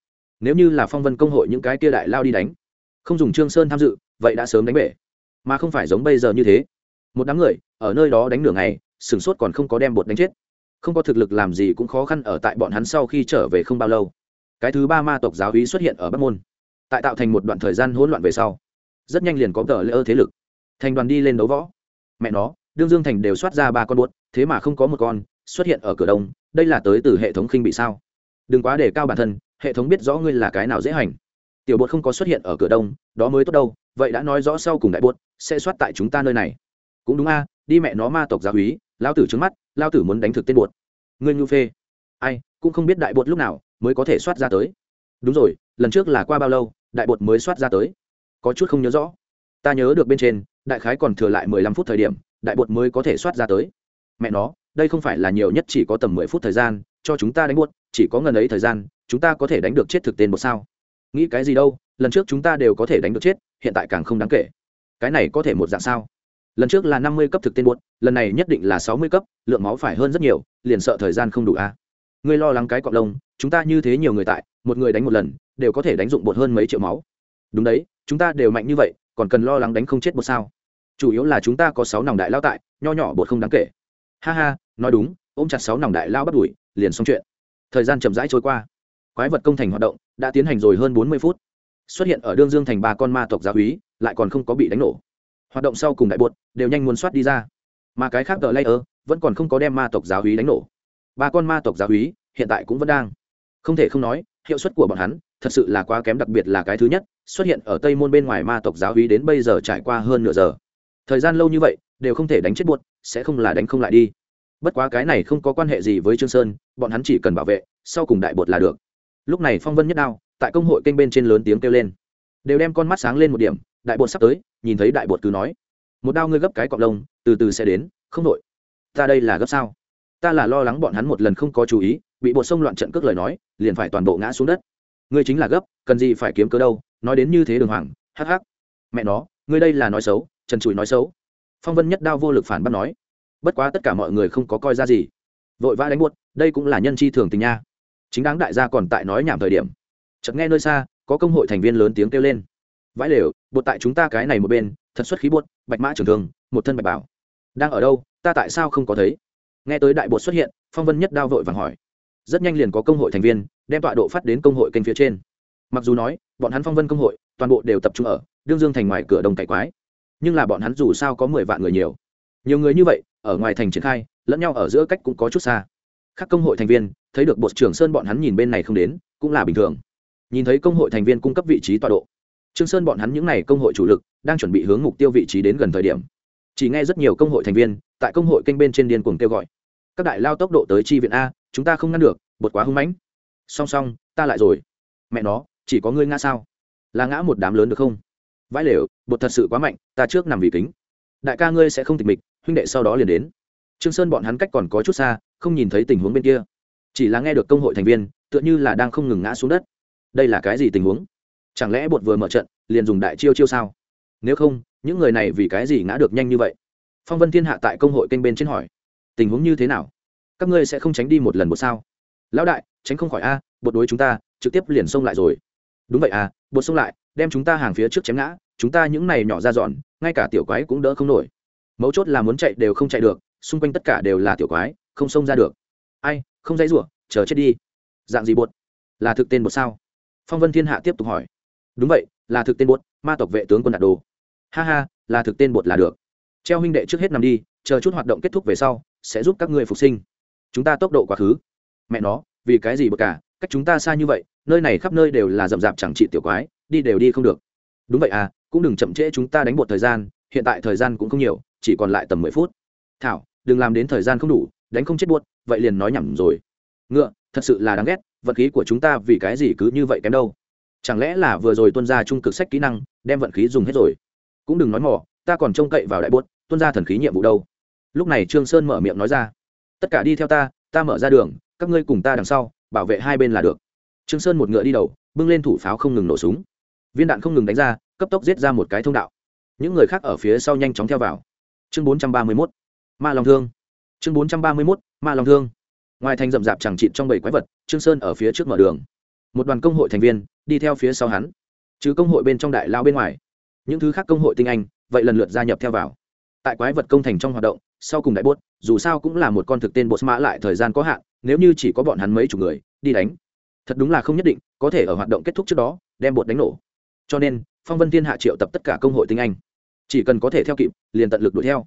nếu như là phong vân công hội những cái kia đại lao đi đánh không dùng trương sơn tham dự, vậy đã sớm đánh bể. Mà không phải giống bây giờ như thế. Một đám người, ở nơi đó đánh nửa ngày sửng sốt còn không có đem bột đánh chết. Không có thực lực làm gì cũng khó khăn ở tại bọn hắn sau khi trở về không bao lâu. Cái thứ ba ma tộc giáo hí xuất hiện ở bắc môn. Tại tạo thành một đoạn thời gian hỗn loạn về sau, rất nhanh liền có tờ lễ ơ thế lực. Thành đoàn đi lên đấu võ. Mẹ nó, đương dương thành đều soát ra ba con buốt, thế mà không có một con xuất hiện ở cửa đông, đây là tới từ hệ thống khinh bị sao? Đừng quá để cao bản thân, hệ thống biết rõ ngươi là cái nào dễ hành tiểu bột không có xuất hiện ở cửa đông, đó mới tốt đâu, vậy đã nói rõ sau cùng đại bột sẽ soát tại chúng ta nơi này. Cũng đúng a, đi mẹ nó ma tộc gia húy lao tử trứng mắt lao tử muốn đánh thực tên bột. Ngươi nhu phê. Ai, cũng không biết đại bột lúc nào mới có thể soát ra tới. Đúng rồi, lần trước là qua bao lâu, đại bột mới soát ra tới? Có chút không nhớ rõ. Ta nhớ được bên trên, đại khái còn thừa lại mười lăm phút thời điểm, đại bột mới có thể soát ra tới. Mẹ nó, đây không phải là nhiều nhất chỉ có tầm mười phút thời gian, cho chúng ta đánh buốt chỉ có ngần ấy thời gian, chúng ta có thể đánh được chết thực tên một sao? Nghĩ cái gì đâu, lần trước chúng ta đều có thể đánh được chết, hiện tại càng không đáng kể. Cái này có thể một dạng sao? Lần trước là năm mươi cấp thực tên buốt lần này nhất định là sáu mươi cấp, lượng máu phải hơn rất nhiều, liền sợ thời gian không đủ a. À. ngươi lo lắng cái cọp lông, chúng ta như thế nhiều người tại, một người đánh một lần, đều có thể đánh dụng bột hơn mấy triệu máu. Đúng đấy, chúng ta đều mạnh như vậy, còn cần lo lắng đánh không chết một sao? Chủ yếu là chúng ta có sáu nòng đại lao tại, nho nhỏ bột không đáng kể. Ha ha, nói đúng, ôm chặt sáu nòng đại lao bắt đuổi, liền xong chuyện. Thời gian chậm rãi trôi qua quái vật công thành hoạt động, đã tiến hành rồi hơn bốn mươi phút. Xuất hiện ở đương dương thành ba con ma tộc gia úy, lại còn không có bị đánh nổ. Hoạt động sau cùng đại bột đều nhanh muốn soát đi ra. Mà cái khác tờ layer, vẫn còn không có đem ma tộc giáo úy đánh nổ. Ba con ma tộc giáo úy, hiện tại cũng vẫn đang. Không thể không nói, hiệu suất của bọn hắn, thật sự là quá kém, đặc biệt là cái thứ nhất, xuất hiện ở tây môn bên ngoài ma tộc giáo úy đến bây giờ trải qua hơn nửa giờ. Thời gian lâu như vậy, đều không thể đánh chết buột sẽ không là đánh không lại đi. Bất quá cái này không có quan hệ gì với trương sơn, bọn hắn chỉ cần bảo vệ, sau cùng đại bột là được lúc này phong vân nhất đao, tại công hội kênh bên trên lớn tiếng kêu lên. Đều đem con mắt sáng lên một điểm, đại bột sắp tới, nhìn thấy đại bột cứ nói. Một đao ngươi gấp cái cọp lông, từ từ sẽ đến, không đội ta đây là gấp sao? Ta là lo lắng bọn hắn một lần không có chú ý, bị bột sông loạn trận cước lời nói, liền phải toàn bộ ngã xuống đất. Ngươi chính là gấp, cần gì phải kiếm cớ đâu, nói đến như thế đường hoàng, hắc hắc. Mẹ nó, ngươi đây là nói xấu, trần trụi nói xấu. Phong vân nhất đao vô lực phản bác nói. Bất quá tất cả mọi người không có coi ra gì. Vội vã đánh buốt đây cũng là nhân chi thường tình nha chính đáng đại gia còn tại nói nhảm thời điểm. Chợt nghe nơi xa, có công hội thành viên lớn tiếng kêu lên. Vãi lều bột tại chúng ta cái này một bên, thật xuất khí bột bạch mã trưởng thường, một thân bạch bảo. Đang ở đâu, ta tại sao không có thấy? Nghe tới đại bột xuất hiện, phong vân nhất đao vội vàng hỏi. Rất nhanh liền có công hội thành viên, đem tọa độ phát đến công hội kênh phía trên. Mặc dù nói, bọn hắn phong vân công hội, toàn bộ đều tập trung ở đương dương thành ngoài cửa đồng cải quái. Nhưng là bọn hắn dù sao có mười vạn người nhiều. Nhiều người như vậy, ở ngoài thành triển khai, lẫn nhau ở giữa cách cũng có chút xa các công hội thành viên, thấy được bộ trưởng sơn bọn hắn nhìn bên này không đến, cũng là bình thường. Nhìn thấy công hội thành viên cung cấp vị trí tọa độ, trương sơn bọn hắn những n à y công hội chủ lực đang chuẩn bị hướng mục tiêu vị trí đến gần thời điểm. Chỉ nghe rất nhiều công hội thành viên tại công hội kênh bên trên điên cuồng kêu gọi. Các đại lao tốc độ tới chi viện a, chúng ta không ngăn được, bột quá hưng mãnh. Song song, ta lại rồi. Mẹ nó, chỉ có ngươi ngã sao? Là ngã một đám lớn được không? Vãi lều, bột thật sự quá mạnh, ta trước nằm vì kính. Đại ca ngươi sẽ không tịch mịch, huynh đệ sau đó liền đến. Trương sơn bọn hắn cách còn có chút xa không nhìn thấy tình huống bên kia. Chỉ là nghe được công hội thành viên, tựa như là đang không ngừng ngã xuống đất. Đây là cái gì tình huống? Chẳng lẽ bột vừa mở trận, liền dùng đại chiêu chiêu sao? Nếu không, những người này vì cái gì ngã được nhanh như vậy? Phong vân thiên hạ tại công hội kênh bên trên hỏi. Tình huống như thế nào? Các ngươi sẽ không tránh đi một lần một sao? Lão đại, tránh không khỏi a, bột đối chúng ta, trực tiếp liền xông lại rồi. Đúng vậy à bột xông lại, đem chúng ta hàng phía trước chém ngã, chúng ta những này nhỏ ra dọn, ngay cả tiểu quái cũng đỡ không nổi. Mấu chốt là muốn chạy đều không chạy được, xung quanh tất cả đều là tiểu quái không xông ra được. Ai, không dãy rủa, chờ chết đi. Dạng gì bột là thực tên bột sao? Phong vân thiên hạ tiếp tục hỏi. Đúng vậy, là thực tên bột ma tộc vệ tướng quân đạt đồ. Ha ha, là thực tên bột là được. Treo huynh đệ trước hết nằm đi, chờ chút hoạt động kết thúc về sau, sẽ giúp các ngươi phục sinh. Chúng ta tốc độ quá khứ. Mẹ nó, vì cái gì bột cả? Cách chúng ta xa như vậy, nơi này khắp nơi đều là rậm rạp chẳng trị tiểu quái, đi đều đi không được. Đúng vậy à cũng đừng chậm trễ chúng ta đánh bột thời gian, hiện tại thời gian cũng không nhiều, chỉ còn lại tầm mười phút. Thảo, đừng làm đến thời gian không đủ đánh không chết buốt vậy liền nói nhầm rồi. Ngựa thật sự là đáng ghét vận khí của chúng ta vì cái gì cứ như vậy kém đâu? Chẳng lẽ là vừa rồi tuân ra trung cực sách kỹ năng đem vận khí dùng hết rồi? Cũng đừng nói mỏ ta còn trông cậy vào đại buốt tuân ra thần khí nhiệm vụ đâu? Lúc này trương sơn mở miệng nói ra. Tất cả đi theo ta ta mở ra đường các ngươi cùng ta đằng sau bảo vệ hai bên là được. Trương sơn một ngựa đi đầu bưng lên thủ pháo không ngừng nổ súng. Viên đạn không ngừng đánh ra cấp tốc giết ra một cái thông đạo. Những người khác ở phía sau nhanh chóng theo vào. Chương 431, ma long thương chương 431, ma long thương. Ngoài thành rậm rạp chẳng chịt trong bảy quái vật trương sơn ở phía trước mở đường. Một đoàn công hội thành viên đi theo phía sau hắn. Chứ công hội bên trong đại lao bên ngoài những thứ khác công hội tinh anh vậy lần lượt gia nhập theo vào. Tại quái vật công thành trong hoạt động sau cùng đại bốt dù sao cũng là một con thực tên bột mã lại thời gian có hạn nếu như chỉ có bọn hắn mấy chục người đi đánh. Thật đúng là không nhất định có thể ở hoạt động kết thúc trước đó đem bột đánh nổ. Cho nên phong vân thiên hạ triệu tập tất cả công hội tinh anh. Chỉ cần có thể theo kịp liền tận lực đuổi theo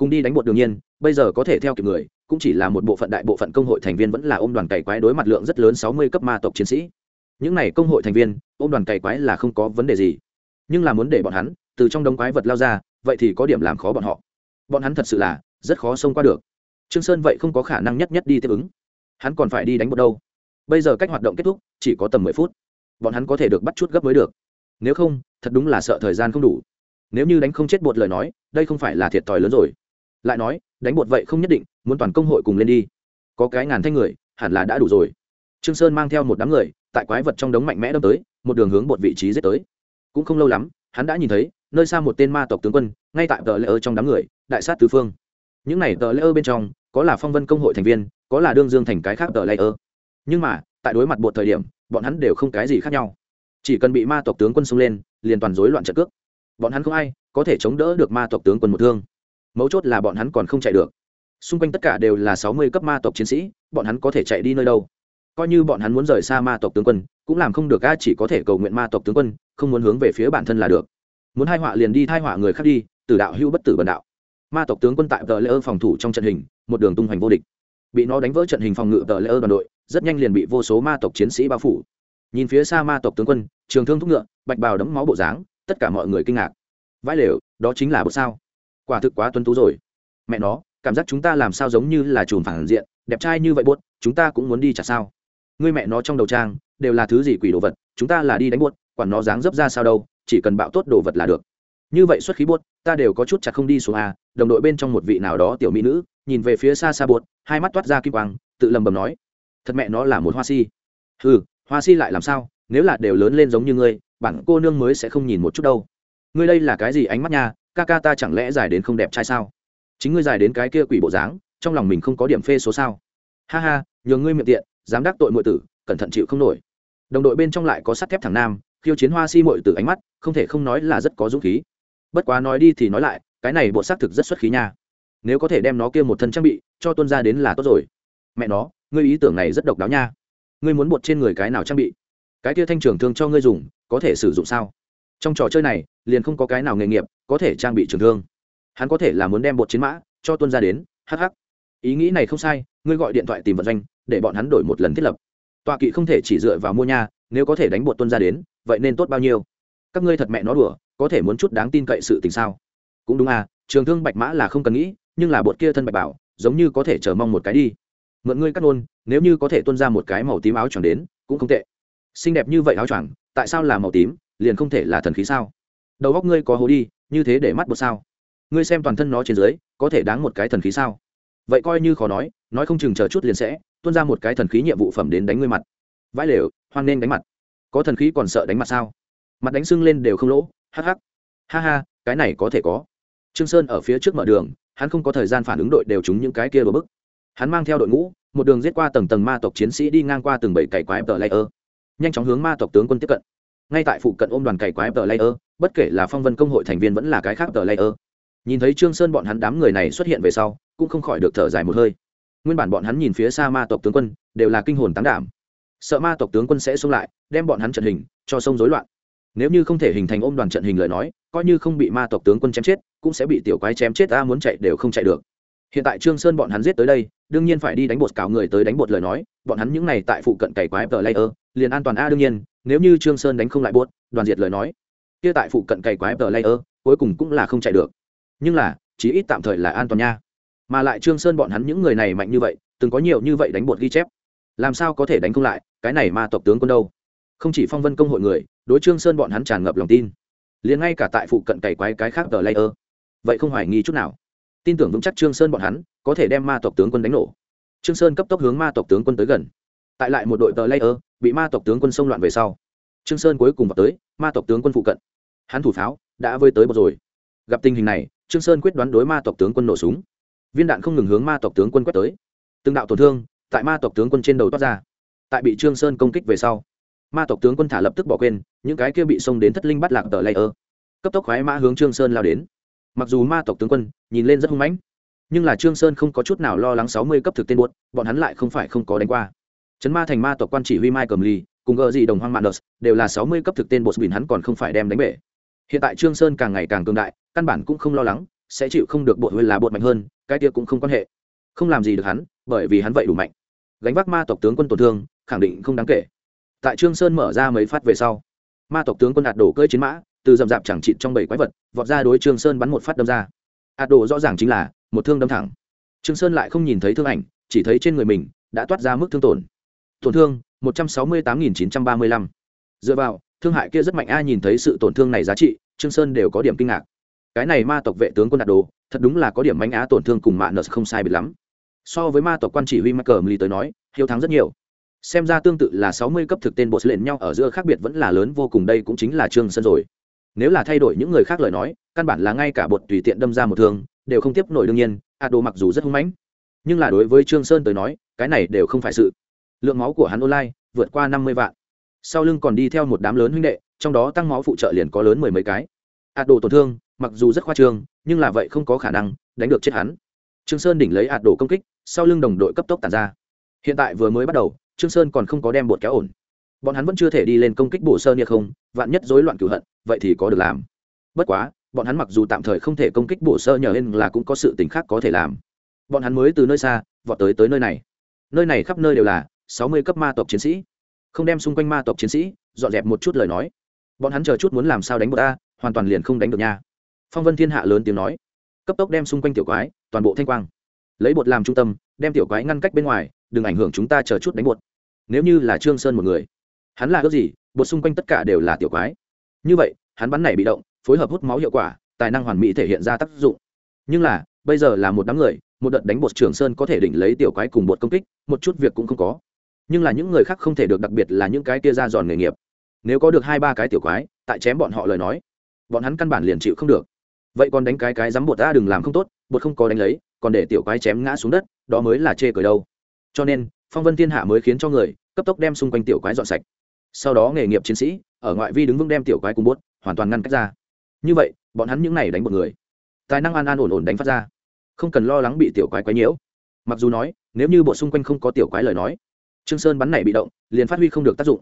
cùng đi đánh bột đương nhiên, bây giờ có thể theo kịp người, cũng chỉ là một bộ phận đại bộ phận công hội thành viên vẫn là ôm đoàn cày quái đối mặt lượng rất lớn sáu mươi cấp ma tộc chiến sĩ. Những này công hội thành viên, ôm đoàn cày quái là không có vấn đề gì. Nhưng là muốn để bọn hắn từ trong đống quái vật lao ra, vậy thì có điểm làm khó bọn họ. Bọn hắn thật sự là rất khó xông qua được. Trương sơn vậy không có khả năng nhất nhất đi tiếp ứng. Hắn còn phải đi đánh bột đâu? Bây giờ cách hoạt động kết thúc, chỉ có tầm mười phút. Bọn hắn có thể được bắt chút gấp mới được. Nếu không, thật đúng là sợ thời gian không đủ. Nếu như đánh không chết bột lời nói, đây không phải là thiệt thòi lớn rồi lại nói, đánh bột vậy không nhất định, muốn toàn công hội cùng lên đi. Có cái ngàn thanh người, hẳn là đã đủ rồi. Trương sơn mang theo một đám người, tại quái vật trong đống mạnh mẽ đâm tới, một đường hướng bột vị trí giết tới. Cũng không lâu lắm, hắn đã nhìn thấy, nơi xa một tên ma tộc tướng quân, ngay tại tờ lễ ơ trong đám người, đại sát tứ phương. Những này tờ lễ ơ bên trong, có là phong vân công hội thành viên, có là đương dương thành cái khác tờ lễ ơ. Nhưng mà, tại đối mặt bột thời điểm, bọn hắn đều không cái gì khác nhau. Chỉ cần bị ma tộc tướng quân xông lên, liền toàn rối loạn trận cước. Bọn hắn không ai có thể chống đỡ được ma tộc tướng quân một thương mấu chốt là bọn hắn còn không chạy được. Xung quanh tất cả đều là sáu mươi cấp ma tộc chiến sĩ, bọn hắn có thể chạy đi nơi đâu? Coi như bọn hắn muốn rời xa ma tộc tướng quân, cũng làm không được, a, chỉ có thể cầu nguyện ma tộc tướng quân, không muốn hướng về phía bản thân là được. Muốn hai họa liền đi, hai họa người khác đi từ đạo hữu bất tử bần đạo. Ma tộc tướng quân tại tờ lễ ơ phòng thủ trong trận hình, một đường tung hoành vô địch. Bị nó đánh vỡ trận hình phòng ngự tờ lễ ơ đoàn đội, rất nhanh liền bị vô số ma tộc chiến sĩ bao phủ. Nhìn phía xa ma tộc tướng quân, trường thương thúc ngựa, bạch bào đấm máu bộ dáng, tất cả mọi người kinh ngạc. Vãi lều, đó chính là bộ sao? Quả thực quá tuân tú rồi. Mẹ nó, cảm giác chúng ta làm sao giống như là chùm phản diện, đẹp trai như vậy buốt, chúng ta cũng muốn đi chả sao? Ngươi mẹ nó trong đầu trang, đều là thứ gì quỷ đồ vật, chúng ta là đi đánh buốt, quản nó dáng dấp ra sao đâu, chỉ cần bạo tốt đồ vật là được. Như vậy xuất khí buốt, ta đều có chút chặt không đi xuống a đồng đội bên trong một vị nào đó tiểu mỹ nữ, nhìn về phía xa xa buốt, hai mắt toát ra kim quang, tự lầm bầm nói, thật mẹ nó là một hoa si. Ừ hoa si lại làm sao? Nếu là đều lớn lên giống như ngươi, bản cô nương mới sẽ không nhìn một chút đâu. Ngươi đây là cái gì ánh mắt nha? Ca ca ta chẳng lẽ dài đến không đẹp trai sao? Chính ngươi dài đến cái kia quỷ bộ dáng, trong lòng mình không có điểm phê số sao? Ha ha, nhường ngươi miệng tiện, dám đắc tội mọi tử, cẩn thận chịu không nổi. Đồng đội bên trong lại có sắt thép thằng nam, khiêu chiến hoa si mọi tử ánh mắt, không thể không nói là rất có dũng khí. Bất quá nói đi thì nói lại, cái này bộ xác thực rất xuất khí nha. Nếu có thể đem nó kia một thân trang bị, cho tuân ra đến là tốt rồi. Mẹ nó, ngươi ý tưởng này rất độc đáo nha. Ngươi muốn bột trên người cái nào trang bị? Cái kia thanh trường thương cho ngươi dùng, có thể sử dụng sao? Trong trò chơi này, liền không có cái nào nghề nghiệp có thể trang bị trường thương. Hắn có thể là muốn đem bột chiến mã cho tuân ra đến. Hh ý nghĩ này không sai, ngươi gọi điện thoại tìm vận doanh, để bọn hắn đổi một lần thiết lập. Tọa kỵ không thể chỉ dựa vào mua nha, nếu có thể đánh bột tuân ra đến, vậy nên tốt bao nhiêu? Các ngươi thật mẹ nó đùa, có thể muốn chút đáng tin cậy sự tình sao? Cũng đúng à trường thương bạch mã là không cần nghĩ, nhưng là bột kia thân bạch bảo, giống như có thể chờ mong một cái đi. Mượn ngươi cắt nôn, nếu như có thể tuân ra một cái màu tím áo choàng đến, cũng không tệ. Xinh đẹp như vậy áo choàng, tại sao là màu tím, liền không thể là thần khí sao? Đầu góc ngươi có hố đi như thế để mắt bột sao? Ngươi xem toàn thân nó trên dưới, có thể đáng một cái thần khí sao? Vậy coi như khó nói nói không chừng chờ chút liền sẽ tuôn ra một cái thần khí nhiệm vụ phẩm đến đánh ngươi mặt. Vãi lều hoan nên đánh mặt. Có thần khí còn sợ đánh mặt sao? Mặt đánh sưng lên đều không lỗ, hắc hắc. Ha ha, cái này có thể có. Trương sơn ở phía trước mở đường, hắn không có thời gian phản ứng đội đều trúng những cái kia đổ bức. Hắn mang theo đội ngũ, một đường giết qua tầng tầng ma tộc chiến sĩ đi ngang qua từng bảy cày quái tờ layer. Nhanh chóng hướng ma tộc tướng quân tiếp cận. Ngay tại phụ cận ôm đoàn cày quái tờ layer bất kể là phong vân công hội thành viên vẫn là cái khác tờ layer. Nhìn thấy trương sơn bọn hắn đám người này xuất hiện về sau, cũng không khỏi được thở dài một hơi. Nguyên bản bọn hắn nhìn phía xa ma tộc tướng quân, đều là kinh hồn tán đảm. Sợ ma tộc tướng quân sẽ xông lại, đem bọn hắn trận hình, cho sông rối loạn. Nếu như không thể hình thành ôm đoàn trận hình lời nói, coi như không bị ma tộc tướng quân chém chết, cũng sẽ bị tiểu quái chém chết ta muốn chạy đều không chạy được. Hiện tại trương sơn bọn hắn giết tới đây, đương nhiên phải đi đánh bột cào người tới đánh bột lời nói, bọn hắn những này tại phụ cận cày quái tờ layer, liền an toàn a đương nhiên, nếu như trương sơn đánh không lại bột, đoàn diệt lời nói kia tại phụ cận cày quái tờ layer, cuối cùng cũng là không chạy được. Nhưng là, chí ít tạm thời là an toàn nha. Mà lại trương sơn bọn hắn những người này mạnh như vậy, từng có nhiều như vậy đánh bột ghi chép. Làm sao có thể đánh không lại, cái này ma tộc tướng quân đâu? Không chỉ phong vân công hội người, đối trương sơn bọn hắn tràn ngập lòng tin. Liền ngay cả tại phụ cận cày quái cái khác tờ layer. Vậy không hoài nghi chút nào. Tin tưởng vững chắc trương sơn bọn hắn, có thể đem ma tộc tướng quân đánh nổ. Trương sơn cấp tốc hướng ma tộc tướng quân tới gần. Tại lại một đội tờ layer, bị ma tộc tướng quân xông loạn về sau trương sơn cuối cùng vào tới, ma tộc tướng quân phụ cận. Hắn thủ pháo, đã vơi tới một rồi. Gặp tình hình này, trương sơn quyết đoán đối ma tộc tướng quân nổ súng. Viên đạn không ngừng hướng ma tộc tướng quân quét tới. Từng đạo tổn thương, tại ma tộc tướng quân trên đầu toát ra. Tại bị trương sơn công kích về sau, ma tộc tướng quân thả lập tức bỏ quên, những cái kia bị xông đến thất linh bắt lạc tờ layer cấp tốc khoái mã hướng trương sơn lao đến. Mặc dù ma tộc tướng quân nhìn lên rất hung mãnh, nhưng là trương sơn không có chút nào lo lắng sáu mươi cấp thực tên buốt, bọn hắn lại không phải không có đánh qua. Chấn ma thành ma tộc quan chỉ huy mai cầm ly cùng gờ gì đồng hoang mạn đợt đều là sáu mươi cấp thực tên bột bỉn hắn còn không phải đem đánh bể. Hiện tại trương sơn càng ngày càng cường đại, căn bản cũng không lo lắng, sẽ chịu không được bột hơi là bột mạnh hơn, cái kia cũng không quan hệ. Không làm gì được hắn, bởi vì hắn vậy đủ mạnh. Gánh vác ma tộc tướng quân tổn thương, khẳng định không đáng kể. Tại trương sơn mở ra mấy phát về sau, ma tộc tướng quân đạt đổ cơi chiến mã, từ dầm dạp chẳng chịt trong bảy quái vật, vọt ra đối trương sơn bắn một phát đâm ra. Hạt đổ rõ ràng chính là một thương đâm thẳng. Trương sơn lại không nhìn thấy thương ảnh, chỉ thấy trên người mình đã toát ra mức thương tổn. Tổn thương một trăm sáu mươi tám nghìn chín trăm ba mươi lăm. Dựa vào, thương hại kia rất mạnh, ai nhìn thấy sự tổn thương này giá trị, trương sơn đều có điểm kinh ngạc. Cái này ma tộc vệ tướng quân đạt đồ, thật đúng là có điểm mánh á tổn thương cùng mạ nợ không sai biệt lắm. So với ma tộc quan chỉ huy mắc cờ tới nói, hiếu thắng rất nhiều. Xem ra tương tự là sáu mươi cấp thực tên bột lệnh nhau ở giữa khác biệt vẫn là lớn vô cùng, đây cũng chính là trương sơn rồi. Nếu là thay đổi những người khác lời nói, căn bản là ngay cả bột tùy tiện đâm ra một thương, đều không tiếp nổi đương nhiên a đồ mặc dù rất hung mãnh, nhưng là đối với trương sơn tới nói, cái này đều không phải sự lượng máu của hắn online vượt qua năm mươi vạn. Sau lưng còn đi theo một đám lớn huynh đệ, trong đó tăng máu phụ trợ liền có lớn mười mấy cái. Ạt đồ tổn thương, mặc dù rất khoa trương, nhưng là vậy không có khả năng đánh được chết hắn. Trương sơn đỉnh lấy ạt đồ công kích, sau lưng đồng đội cấp tốc tàn ra. Hiện tại vừa mới bắt đầu, trương sơn còn không có đem bột kéo ổn. Bọn hắn vẫn chưa thể đi lên công kích bổ sơn như không, vạn nhất rối loạn cửu hận, vậy thì có được làm. Bất quá, bọn hắn mặc dù tạm thời không thể công kích bổ sơ nhờ lên là cũng có sự tình khác có thể làm. Bọn hắn mới từ nơi xa, vọt tới tới nơi này. Nơi này khắp nơi đều là sáu mươi cấp ma tộc chiến sĩ. Không đem xung quanh ma tộc chiến sĩ, dọn dẹp một chút lời nói. Bọn hắn chờ chút muốn làm sao đánh bột ta, hoàn toàn liền không đánh được nha. Phong vân thiên hạ lớn tiếng nói. Cấp tốc đem xung quanh tiểu quái, toàn bộ thanh quang. Lấy bột làm trung tâm, đem tiểu quái ngăn cách bên ngoài, đừng ảnh hưởng chúng ta chờ chút đánh bột. Nếu như là trương sơn một người, hắn là ước gì, bột xung quanh tất cả đều là tiểu quái. Như vậy, hắn bắn này bị động, phối hợp hút máu hiệu quả, tài năng hoàn mỹ thể hiện ra tác dụng. Nhưng là, bây giờ là một đám người, một đợt đánh bột trường sơn có thể đỉnh lấy tiểu quái cùng bột công kích, một chút việc cũng không có nhưng là những người khác không thể được đặc biệt là những cái kia ra giòn nghề nghiệp. Nếu có được hai ba cái tiểu quái, tại chém bọn họ lời nói, bọn hắn căn bản liền chịu không được. Vậy còn đánh cái cái dám bột ta đừng làm không tốt, bột không có đánh lấy, còn để tiểu quái chém ngã xuống đất, đó mới là chê cười đâu. Cho nên, phong vân thiên hạ mới khiến cho người cấp tốc đem xung quanh tiểu quái dọn sạch. Sau đó nghề nghiệp chiến sĩ ở ngoại vi đứng vững đem tiểu quái cùng bốt, hoàn toàn ngăn cách ra. Như vậy, bọn hắn những này đánh một người, tài năng an an ổn ổn đánh phát ra. Không cần lo lắng bị tiểu quái quái nhiễu. Mặc dù nói, nếu như bộ xung quanh không có tiểu quái lời nói trương sơn bắn này bị động, liền phát huy không được tác dụng.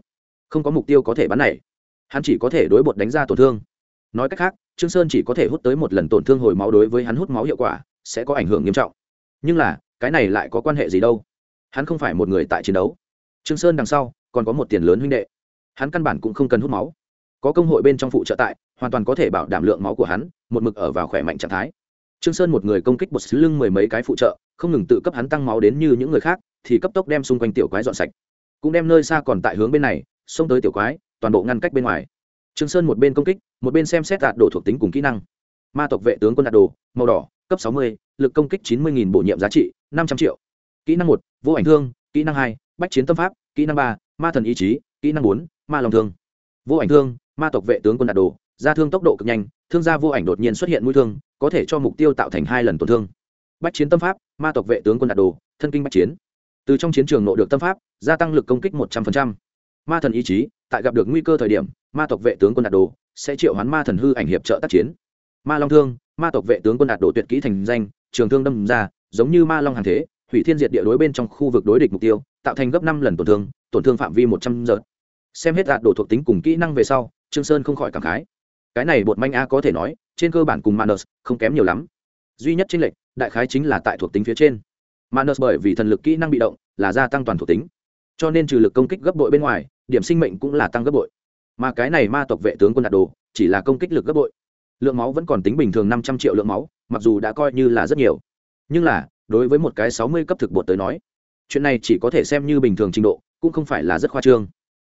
Không có mục tiêu có thể bắn này. Hắn chỉ có thể đối bột đánh ra tổn thương. Nói cách khác, trương sơn chỉ có thể hút tới một lần tổn thương hồi máu đối với hắn hút máu hiệu quả, sẽ có ảnh hưởng nghiêm trọng. Nhưng là, cái này lại có quan hệ gì đâu? Hắn không phải một người tại chiến đấu. Trương sơn đằng sau, còn có một tiền lớn huynh đệ. Hắn căn bản cũng không cần hút máu. Có công hội bên trong phụ trợ tại, hoàn toàn có thể bảo đảm lượng máu của hắn, một mực ở vào khỏe mạnh trạng thái trương sơn một người công kích bột xứ lưng mười mấy cái phụ trợ, không ngừng tự cấp hắn tăng máu đến như những người khác, thì cấp tốc đem xung quanh tiểu quái dọn sạch. Cũng đem nơi xa còn tại hướng bên này, xông tới tiểu quái, toàn bộ ngăn cách bên ngoài. Trương sơn một bên công kích, một bên xem xét đạt đồ thuộc tính cùng kỹ năng. Ma tộc vệ tướng quân đạt đồ, màu đỏ, cấp sáu mươi, lực công kích chín mươi bổ nhiệm giá trị, năm trăm triệu. Kỹ năng một, vô ảnh thương, kỹ năng hai, bách chiến tâm pháp, kỹ năng ba, ma thần ý chí, kỹ năng bốn, ma lòng thương. Vô ảnh thương, ma tộc vệ tướng quân đạt đồ ra thương tốc độ cực nhanh, thương gia vô ảnh đột nhiên xuất hiện mũi thương có thể cho mục tiêu tạo thành hai lần tổn thương. Bách chiến tâm pháp, ma tộc vệ tướng quân đạt đồ, thân kinh bách chiến. Từ trong chiến trường nộ được tâm pháp, gia tăng lực công kích một trăm linh ma thần ý chí, tại gặp được nguy cơ thời điểm, ma tộc vệ tướng quân đạt đồ sẽ triệu hoán ma thần hư ảnh hiệp trợ tác chiến. Ma long thương, ma tộc vệ tướng quân đạt đồ tuyệt kỹ thành danh, trường thương đâm ra, giống như ma long hàng thế, hủy thiên diệt địa đối bên trong khu vực đối địch mục tiêu, tạo thành gấp năm lần tổn thương tổn thương phạm vi một trăm giờ. Xem hết đạt đồ thuộc tính cùng kỹ năng về sau, trương sơn không khỏi cảm khái. Cái này bột manh a có thể nói trên cơ bản cùng manus không kém nhiều lắm. Duy nhất trên lệnh đại khái chính là tại thuộc tính phía trên. Manus bởi vì thần lực kỹ năng bị động, là gia tăng toàn thuộc tính. Cho nên trừ lực công kích gấp bội bên ngoài, điểm sinh mệnh cũng là tăng gấp bội. Mà cái này ma tộc vệ tướng quân đạt đồ, chỉ là công kích lực gấp bội. Lượng máu vẫn còn tính bình thường năm trăm triệu lượng máu, mặc dù đã coi như là rất nhiều. Nhưng là, đối với một cái sáu mươi cấp thực bột tới nói, chuyện này chỉ có thể xem như bình thường trình độ, cũng không phải là rất khoa trương.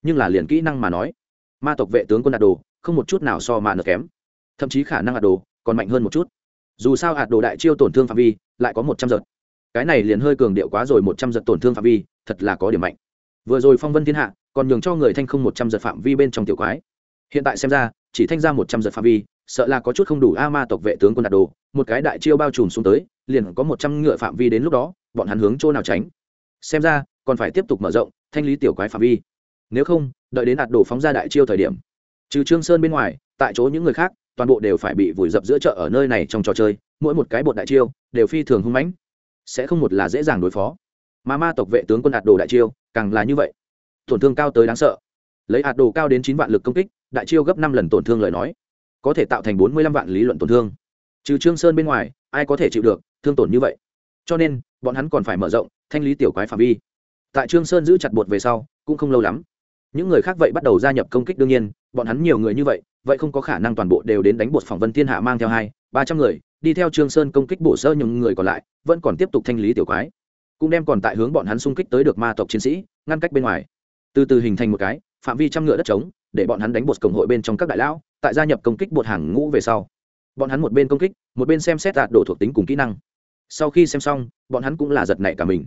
Nhưng là liền kỹ năng mà nói, ma tộc vệ tướng quân đạt đồ, không một chút nào so mà nó kém thậm chí khả năng hạt đồ còn mạnh hơn một chút. Dù sao hạt đồ đại chiêu tổn thương phạm vi lại có một trăm giật. Cái này liền hơi cường điệu quá rồi, một trăm giật tổn thương phạm vi, thật là có điểm mạnh. Vừa rồi phong vân thiên hạ còn nhường cho người thanh không một trăm giật phạm vi bên trong tiểu quái. Hiện tại xem ra, chỉ thanh ra một trăm giật phạm vi, sợ là có chút không đủ a ma tộc vệ tướng quân đạt đồ, một cái đại chiêu bao trùm xuống tới, liền có một trăm ngựa phạm vi đến lúc đó, bọn hắn hướng chỗ nào tránh? Xem ra, còn phải tiếp tục mở rộng, thanh lý tiểu quái phạm vi. Nếu không, đợi đến đạt đồ phóng ra đại chiêu thời điểm, trừ trương sơn bên ngoài, tại chỗ những người khác toàn bộ đều phải bị vùi dập giữa chợ ở nơi này trong trò chơi, mỗi một cái bột đại chiêu đều phi thường hung mãnh. Sẽ không một là dễ dàng đối phó. Mà ma tộc vệ tướng quân đạt đồ đại chiêu, càng là như vậy. Tổn thương cao tới đáng sợ. Lấy hạt đồ cao đến chín vạn lực công kích, đại chiêu gấp năm lần tổn thương lời nói, có thể tạo thành bốn mươi lăm vạn lý luận tổn thương. Trừ trương sơn bên ngoài, ai có thể chịu được thương tổn như vậy? Cho nên, bọn hắn còn phải mở rộng, thanh lý tiểu quái phạm vi. Tại trương sơn giữ chặt bột về sau, cũng không lâu lắm. Những người khác vậy bắt đầu gia nhập công kích đương nhiên, bọn hắn nhiều người như vậy vậy không có khả năng toàn bộ đều đến đánh bột phỏng vân thiên hạ mang theo hai, ba trăm người, đi theo trương sơn công kích bổ sơ những người còn lại, vẫn còn tiếp tục thanh lý tiểu quái. Cũng đem còn tại hướng bọn hắn xung kích tới được ma tộc chiến sĩ, ngăn cách bên ngoài. Từ từ hình thành một cái, phạm vi trăm ngựa đất trống, để bọn hắn đánh bột cổng hội bên trong các đại lão, tại gia nhập công kích bột hàng ngũ về sau. Bọn hắn một bên công kích, một bên xem xét đạt độ thuộc tính cùng kỹ năng. Sau khi xem xong, bọn hắn cũng là giật nảy cả mình.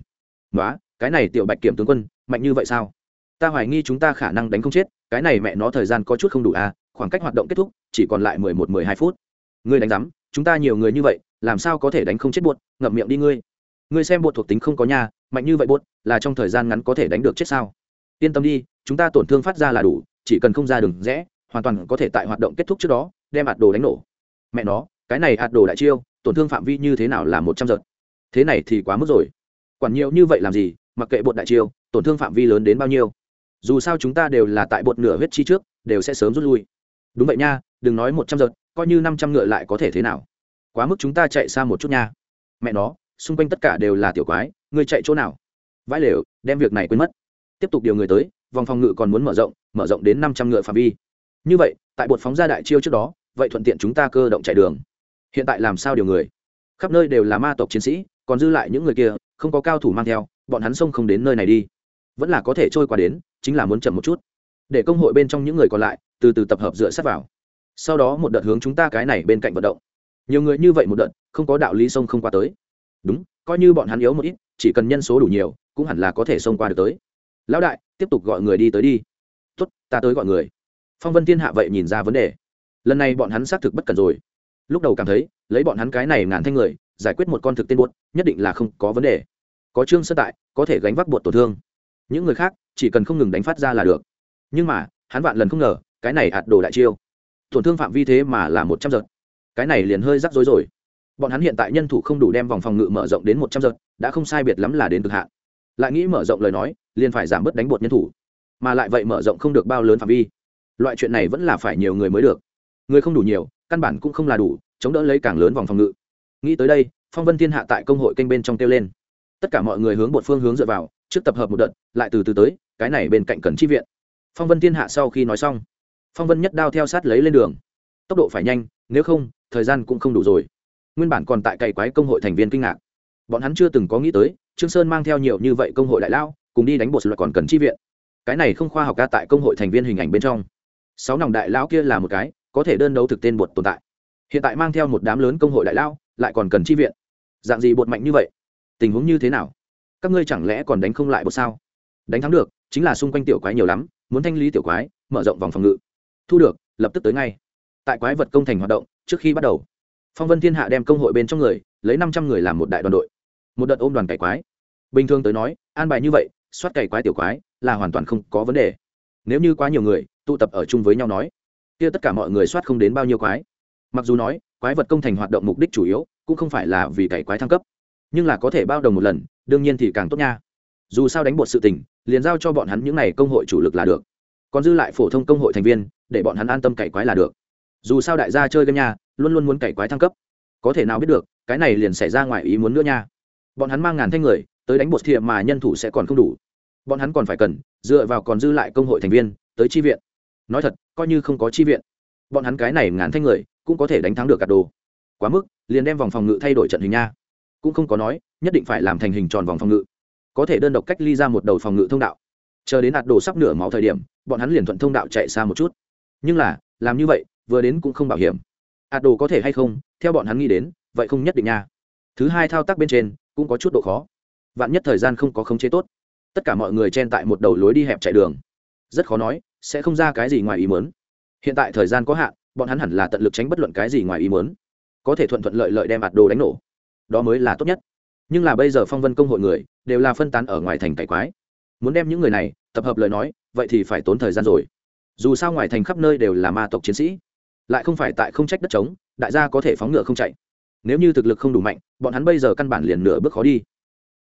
Nói cái này tiểu bạch kiểm tướng quân, mạnh như vậy sao? Ta hoài nghi chúng ta khả năng đánh không chết, cái này mẹ nó thời gian có chút không đủ à khoảng cách hoạt động kết thúc, chỉ còn lại mười một, mười hai phút. Ngươi đánh giám, chúng ta nhiều người như vậy, làm sao có thể đánh không chết buột ngậm miệng đi ngươi. Ngươi xem bột thuộc tính không có nhà mạnh như vậy buột là trong thời gian ngắn có thể đánh được chết sao? Yên tâm đi, chúng ta tổn thương phát ra là đủ, chỉ cần không ra đường rẽ, hoàn toàn có thể tại hoạt động kết thúc trước đó, đem ạt đồ đánh nổ. Mẹ nó, cái này ạt đồ đại chiêu, tổn thương phạm vi như thế nào là một trăm giật? Thế này thì quá mức rồi. Quản nhiều như vậy làm gì, mặc kệ bột đại chiêu, tổn thương phạm vi lớn đến bao nhiêu. Dù sao chúng ta đều là tại bột nửa huyết chi trước, đều sẽ sớm rút lui đúng vậy nha, đừng nói một trăm giật, coi như năm trăm ngựa lại có thể thế nào? Quá mức chúng ta chạy xa một chút nha. Mẹ nó, xung quanh tất cả đều là tiểu quái, ngươi chạy chỗ nào? Vãi lều, đem việc này quên mất. Tiếp tục điều người tới, vòng phòng ngự còn muốn mở rộng mở rộng đến năm trăm ngựa phạm vi. Như vậy, tại bột phóng ra đại chiêu trước đó, vậy thuận tiện chúng ta cơ động chạy đường. Hiện tại làm sao điều người? Khắp nơi đều là ma tộc chiến sĩ, còn dư lại những người kia, không có cao thủ mang theo, bọn hắn xông không đến nơi này đi. Vẫn là có thể trôi qua đến, chính là muốn chậm một chút. Để công hội bên trong những người còn lại từ từ tập hợp dựa sát vào. Sau đó một đợt hướng chúng ta cái này bên cạnh vận động. Nhiều người như vậy một đợt, không có đạo lý sông không qua tới. Đúng, coi như bọn hắn yếu một ít, chỉ cần nhân số đủ nhiều, cũng hẳn là có thể xông qua được tới. Lão đại, tiếp tục gọi người đi tới đi. Tốt, ta tới gọi người. Phong vân thiên hạ vậy nhìn ra vấn đề. Lần này bọn hắn xác thực bất cần rồi. Lúc đầu cảm thấy, lấy bọn hắn cái này ngàn thanh người, giải quyết một con thực tên buốt nhất định là không có vấn đề. Có trương sơ tại, có thể gánh vác bột tổn thương. Những người khác, chỉ cần không ngừng đánh phát ra là được. Nhưng mà, hắn vạn lần không ngờ cái này hạt đồ đại chiêu. Tổn thương phạm vi thế mà là một trăm giật. Cái này liền hơi rắc rối rồi. Bọn hắn hiện tại nhân thủ không đủ đem vòng phòng ngự mở rộng đến một trăm giật, đã không sai biệt lắm là đến cực hạn. Lại nghĩ mở rộng lời nói, liền phải giảm bớt đánh bột nhân thủ. Mà lại vậy mở rộng không được bao lớn phạm vi. Loại chuyện này vẫn là phải nhiều người mới được. Người không đủ nhiều, căn bản cũng không là đủ, chống đỡ lấy càng lớn vòng phòng ngự. Nghĩ tới đây, phong vân thiên hạ tại công hội kênh bên trong kêu lên. Tất cả mọi người hướng một phương hướng dựa vào, trước tập hợp một đợt, lại từ từ tới, cái này bên cạnh cần chi viện. Phong vân thiên hạ sau khi nói xong phong vân nhất đao theo sát lấy lên đường. Tốc độ phải nhanh, nếu không, thời gian cũng không đủ rồi. Nguyên bản còn tại cày quái công hội thành viên kinh ngạc. Bọn hắn chưa từng có nghĩ tới, trương sơn mang theo nhiều như vậy công hội đại lao, cùng đi đánh bột loại còn cần chi viện. Cái này không khoa học ca tại công hội thành viên hình ảnh bên trong. Sáu nòng đại lão kia là một cái, có thể đơn đấu thực tên bột tồn tại. Hiện tại mang theo một đám lớn công hội đại lao, lại còn cần chi viện. Dạng gì bột mạnh như vậy? Tình huống như thế nào? Các ngươi chẳng lẽ còn đánh không lại bột sao? Đánh thắng được, chính là xung quanh tiểu quái nhiều lắm, muốn thanh lý tiểu quái, mở rộng vòng phòng ngự thu được, lập tức tới ngay. Tại quái vật công thành hoạt động, trước khi bắt đầu, phong vân thiên hạ đem công hội bên trong người, lấy năm trăm người làm một đại đoàn đội. Một đợt ôm đoàn cải quái. Bình thường tới nói, an bài như vậy, soát cày quái tiểu quái, là hoàn toàn không có vấn đề. Nếu như quá nhiều người, tụ tập ở chung với nhau nói, kia tất cả mọi người soát không đến bao nhiêu quái. Mặc dù nói, quái vật công thành hoạt động mục đích chủ yếu, cũng không phải là vì cày quái thăng cấp, nhưng là có thể bao đồng một lần, đương nhiên thì càng tốt nha. Dù sao đánh bột sự tình, liền giao cho bọn hắn những n à y công hội chủ lực là được còn dư lại phổ thông công hội thành viên, để bọn hắn an tâm cày quái là được. Dù sao đại gia chơi game nha, luôn luôn muốn cày quái thăng cấp. Có thể nào biết được, cái này liền xảy ra ngoài ý muốn nữa nha. Bọn hắn mang ngàn thanh người, tới đánh bột thiệp mà nhân thủ sẽ còn không đủ. Bọn hắn còn phải cần, dựa vào còn dư lại công hội thành viên, tới chi viện. Nói thật, coi như không có chi viện, bọn hắn cái này ngàn thanh người, cũng có thể đánh thắng được cả đồ. Quá mức, liền đem vòng phòng ngự thay đổi trận hình nha. Cũng không có nói, nhất định phải làm thành hình tròn vòng phòng ngự. Có thể đơn độc cách ly ra một đầu phòng ngự thông đạo. Chờ đến hạt đồ sắp nửa máu thời điểm bọn hắn liền thuận thông đạo chạy xa một chút. Nhưng là, làm như vậy, vừa đến cũng không bảo hiểm. Ạt đồ có thể hay không? Theo bọn hắn nghĩ đến, vậy không nhất định nha. Thứ hai thao tác bên trên, cũng có chút độ khó. Vạn nhất thời gian không có khống chế tốt, tất cả mọi người chen tại một đầu lối đi hẹp chạy đường. Rất khó nói, sẽ không ra cái gì ngoài ý mớn hiện tại thời gian có hạn, bọn hắn hẳn là tận lực tránh bất luận cái gì ngoài ý mớn có thể thuận thuận lợi lợi đem ạt đồ đánh nổ. Đó mới là tốt nhất. Nhưng là bây giờ phong vân công hội người, đều là phân tán ở ngoài thành cải quái muốn đem những người này tập hợp lời nói, vậy thì phải tốn thời gian rồi. Dù sao ngoài thành khắp nơi đều là ma tộc chiến sĩ, lại không phải tại không trách đất trống, đại gia có thể phóng ngựa không chạy. Nếu như thực lực không đủ mạnh, bọn hắn bây giờ căn bản liền nửa bước khó đi.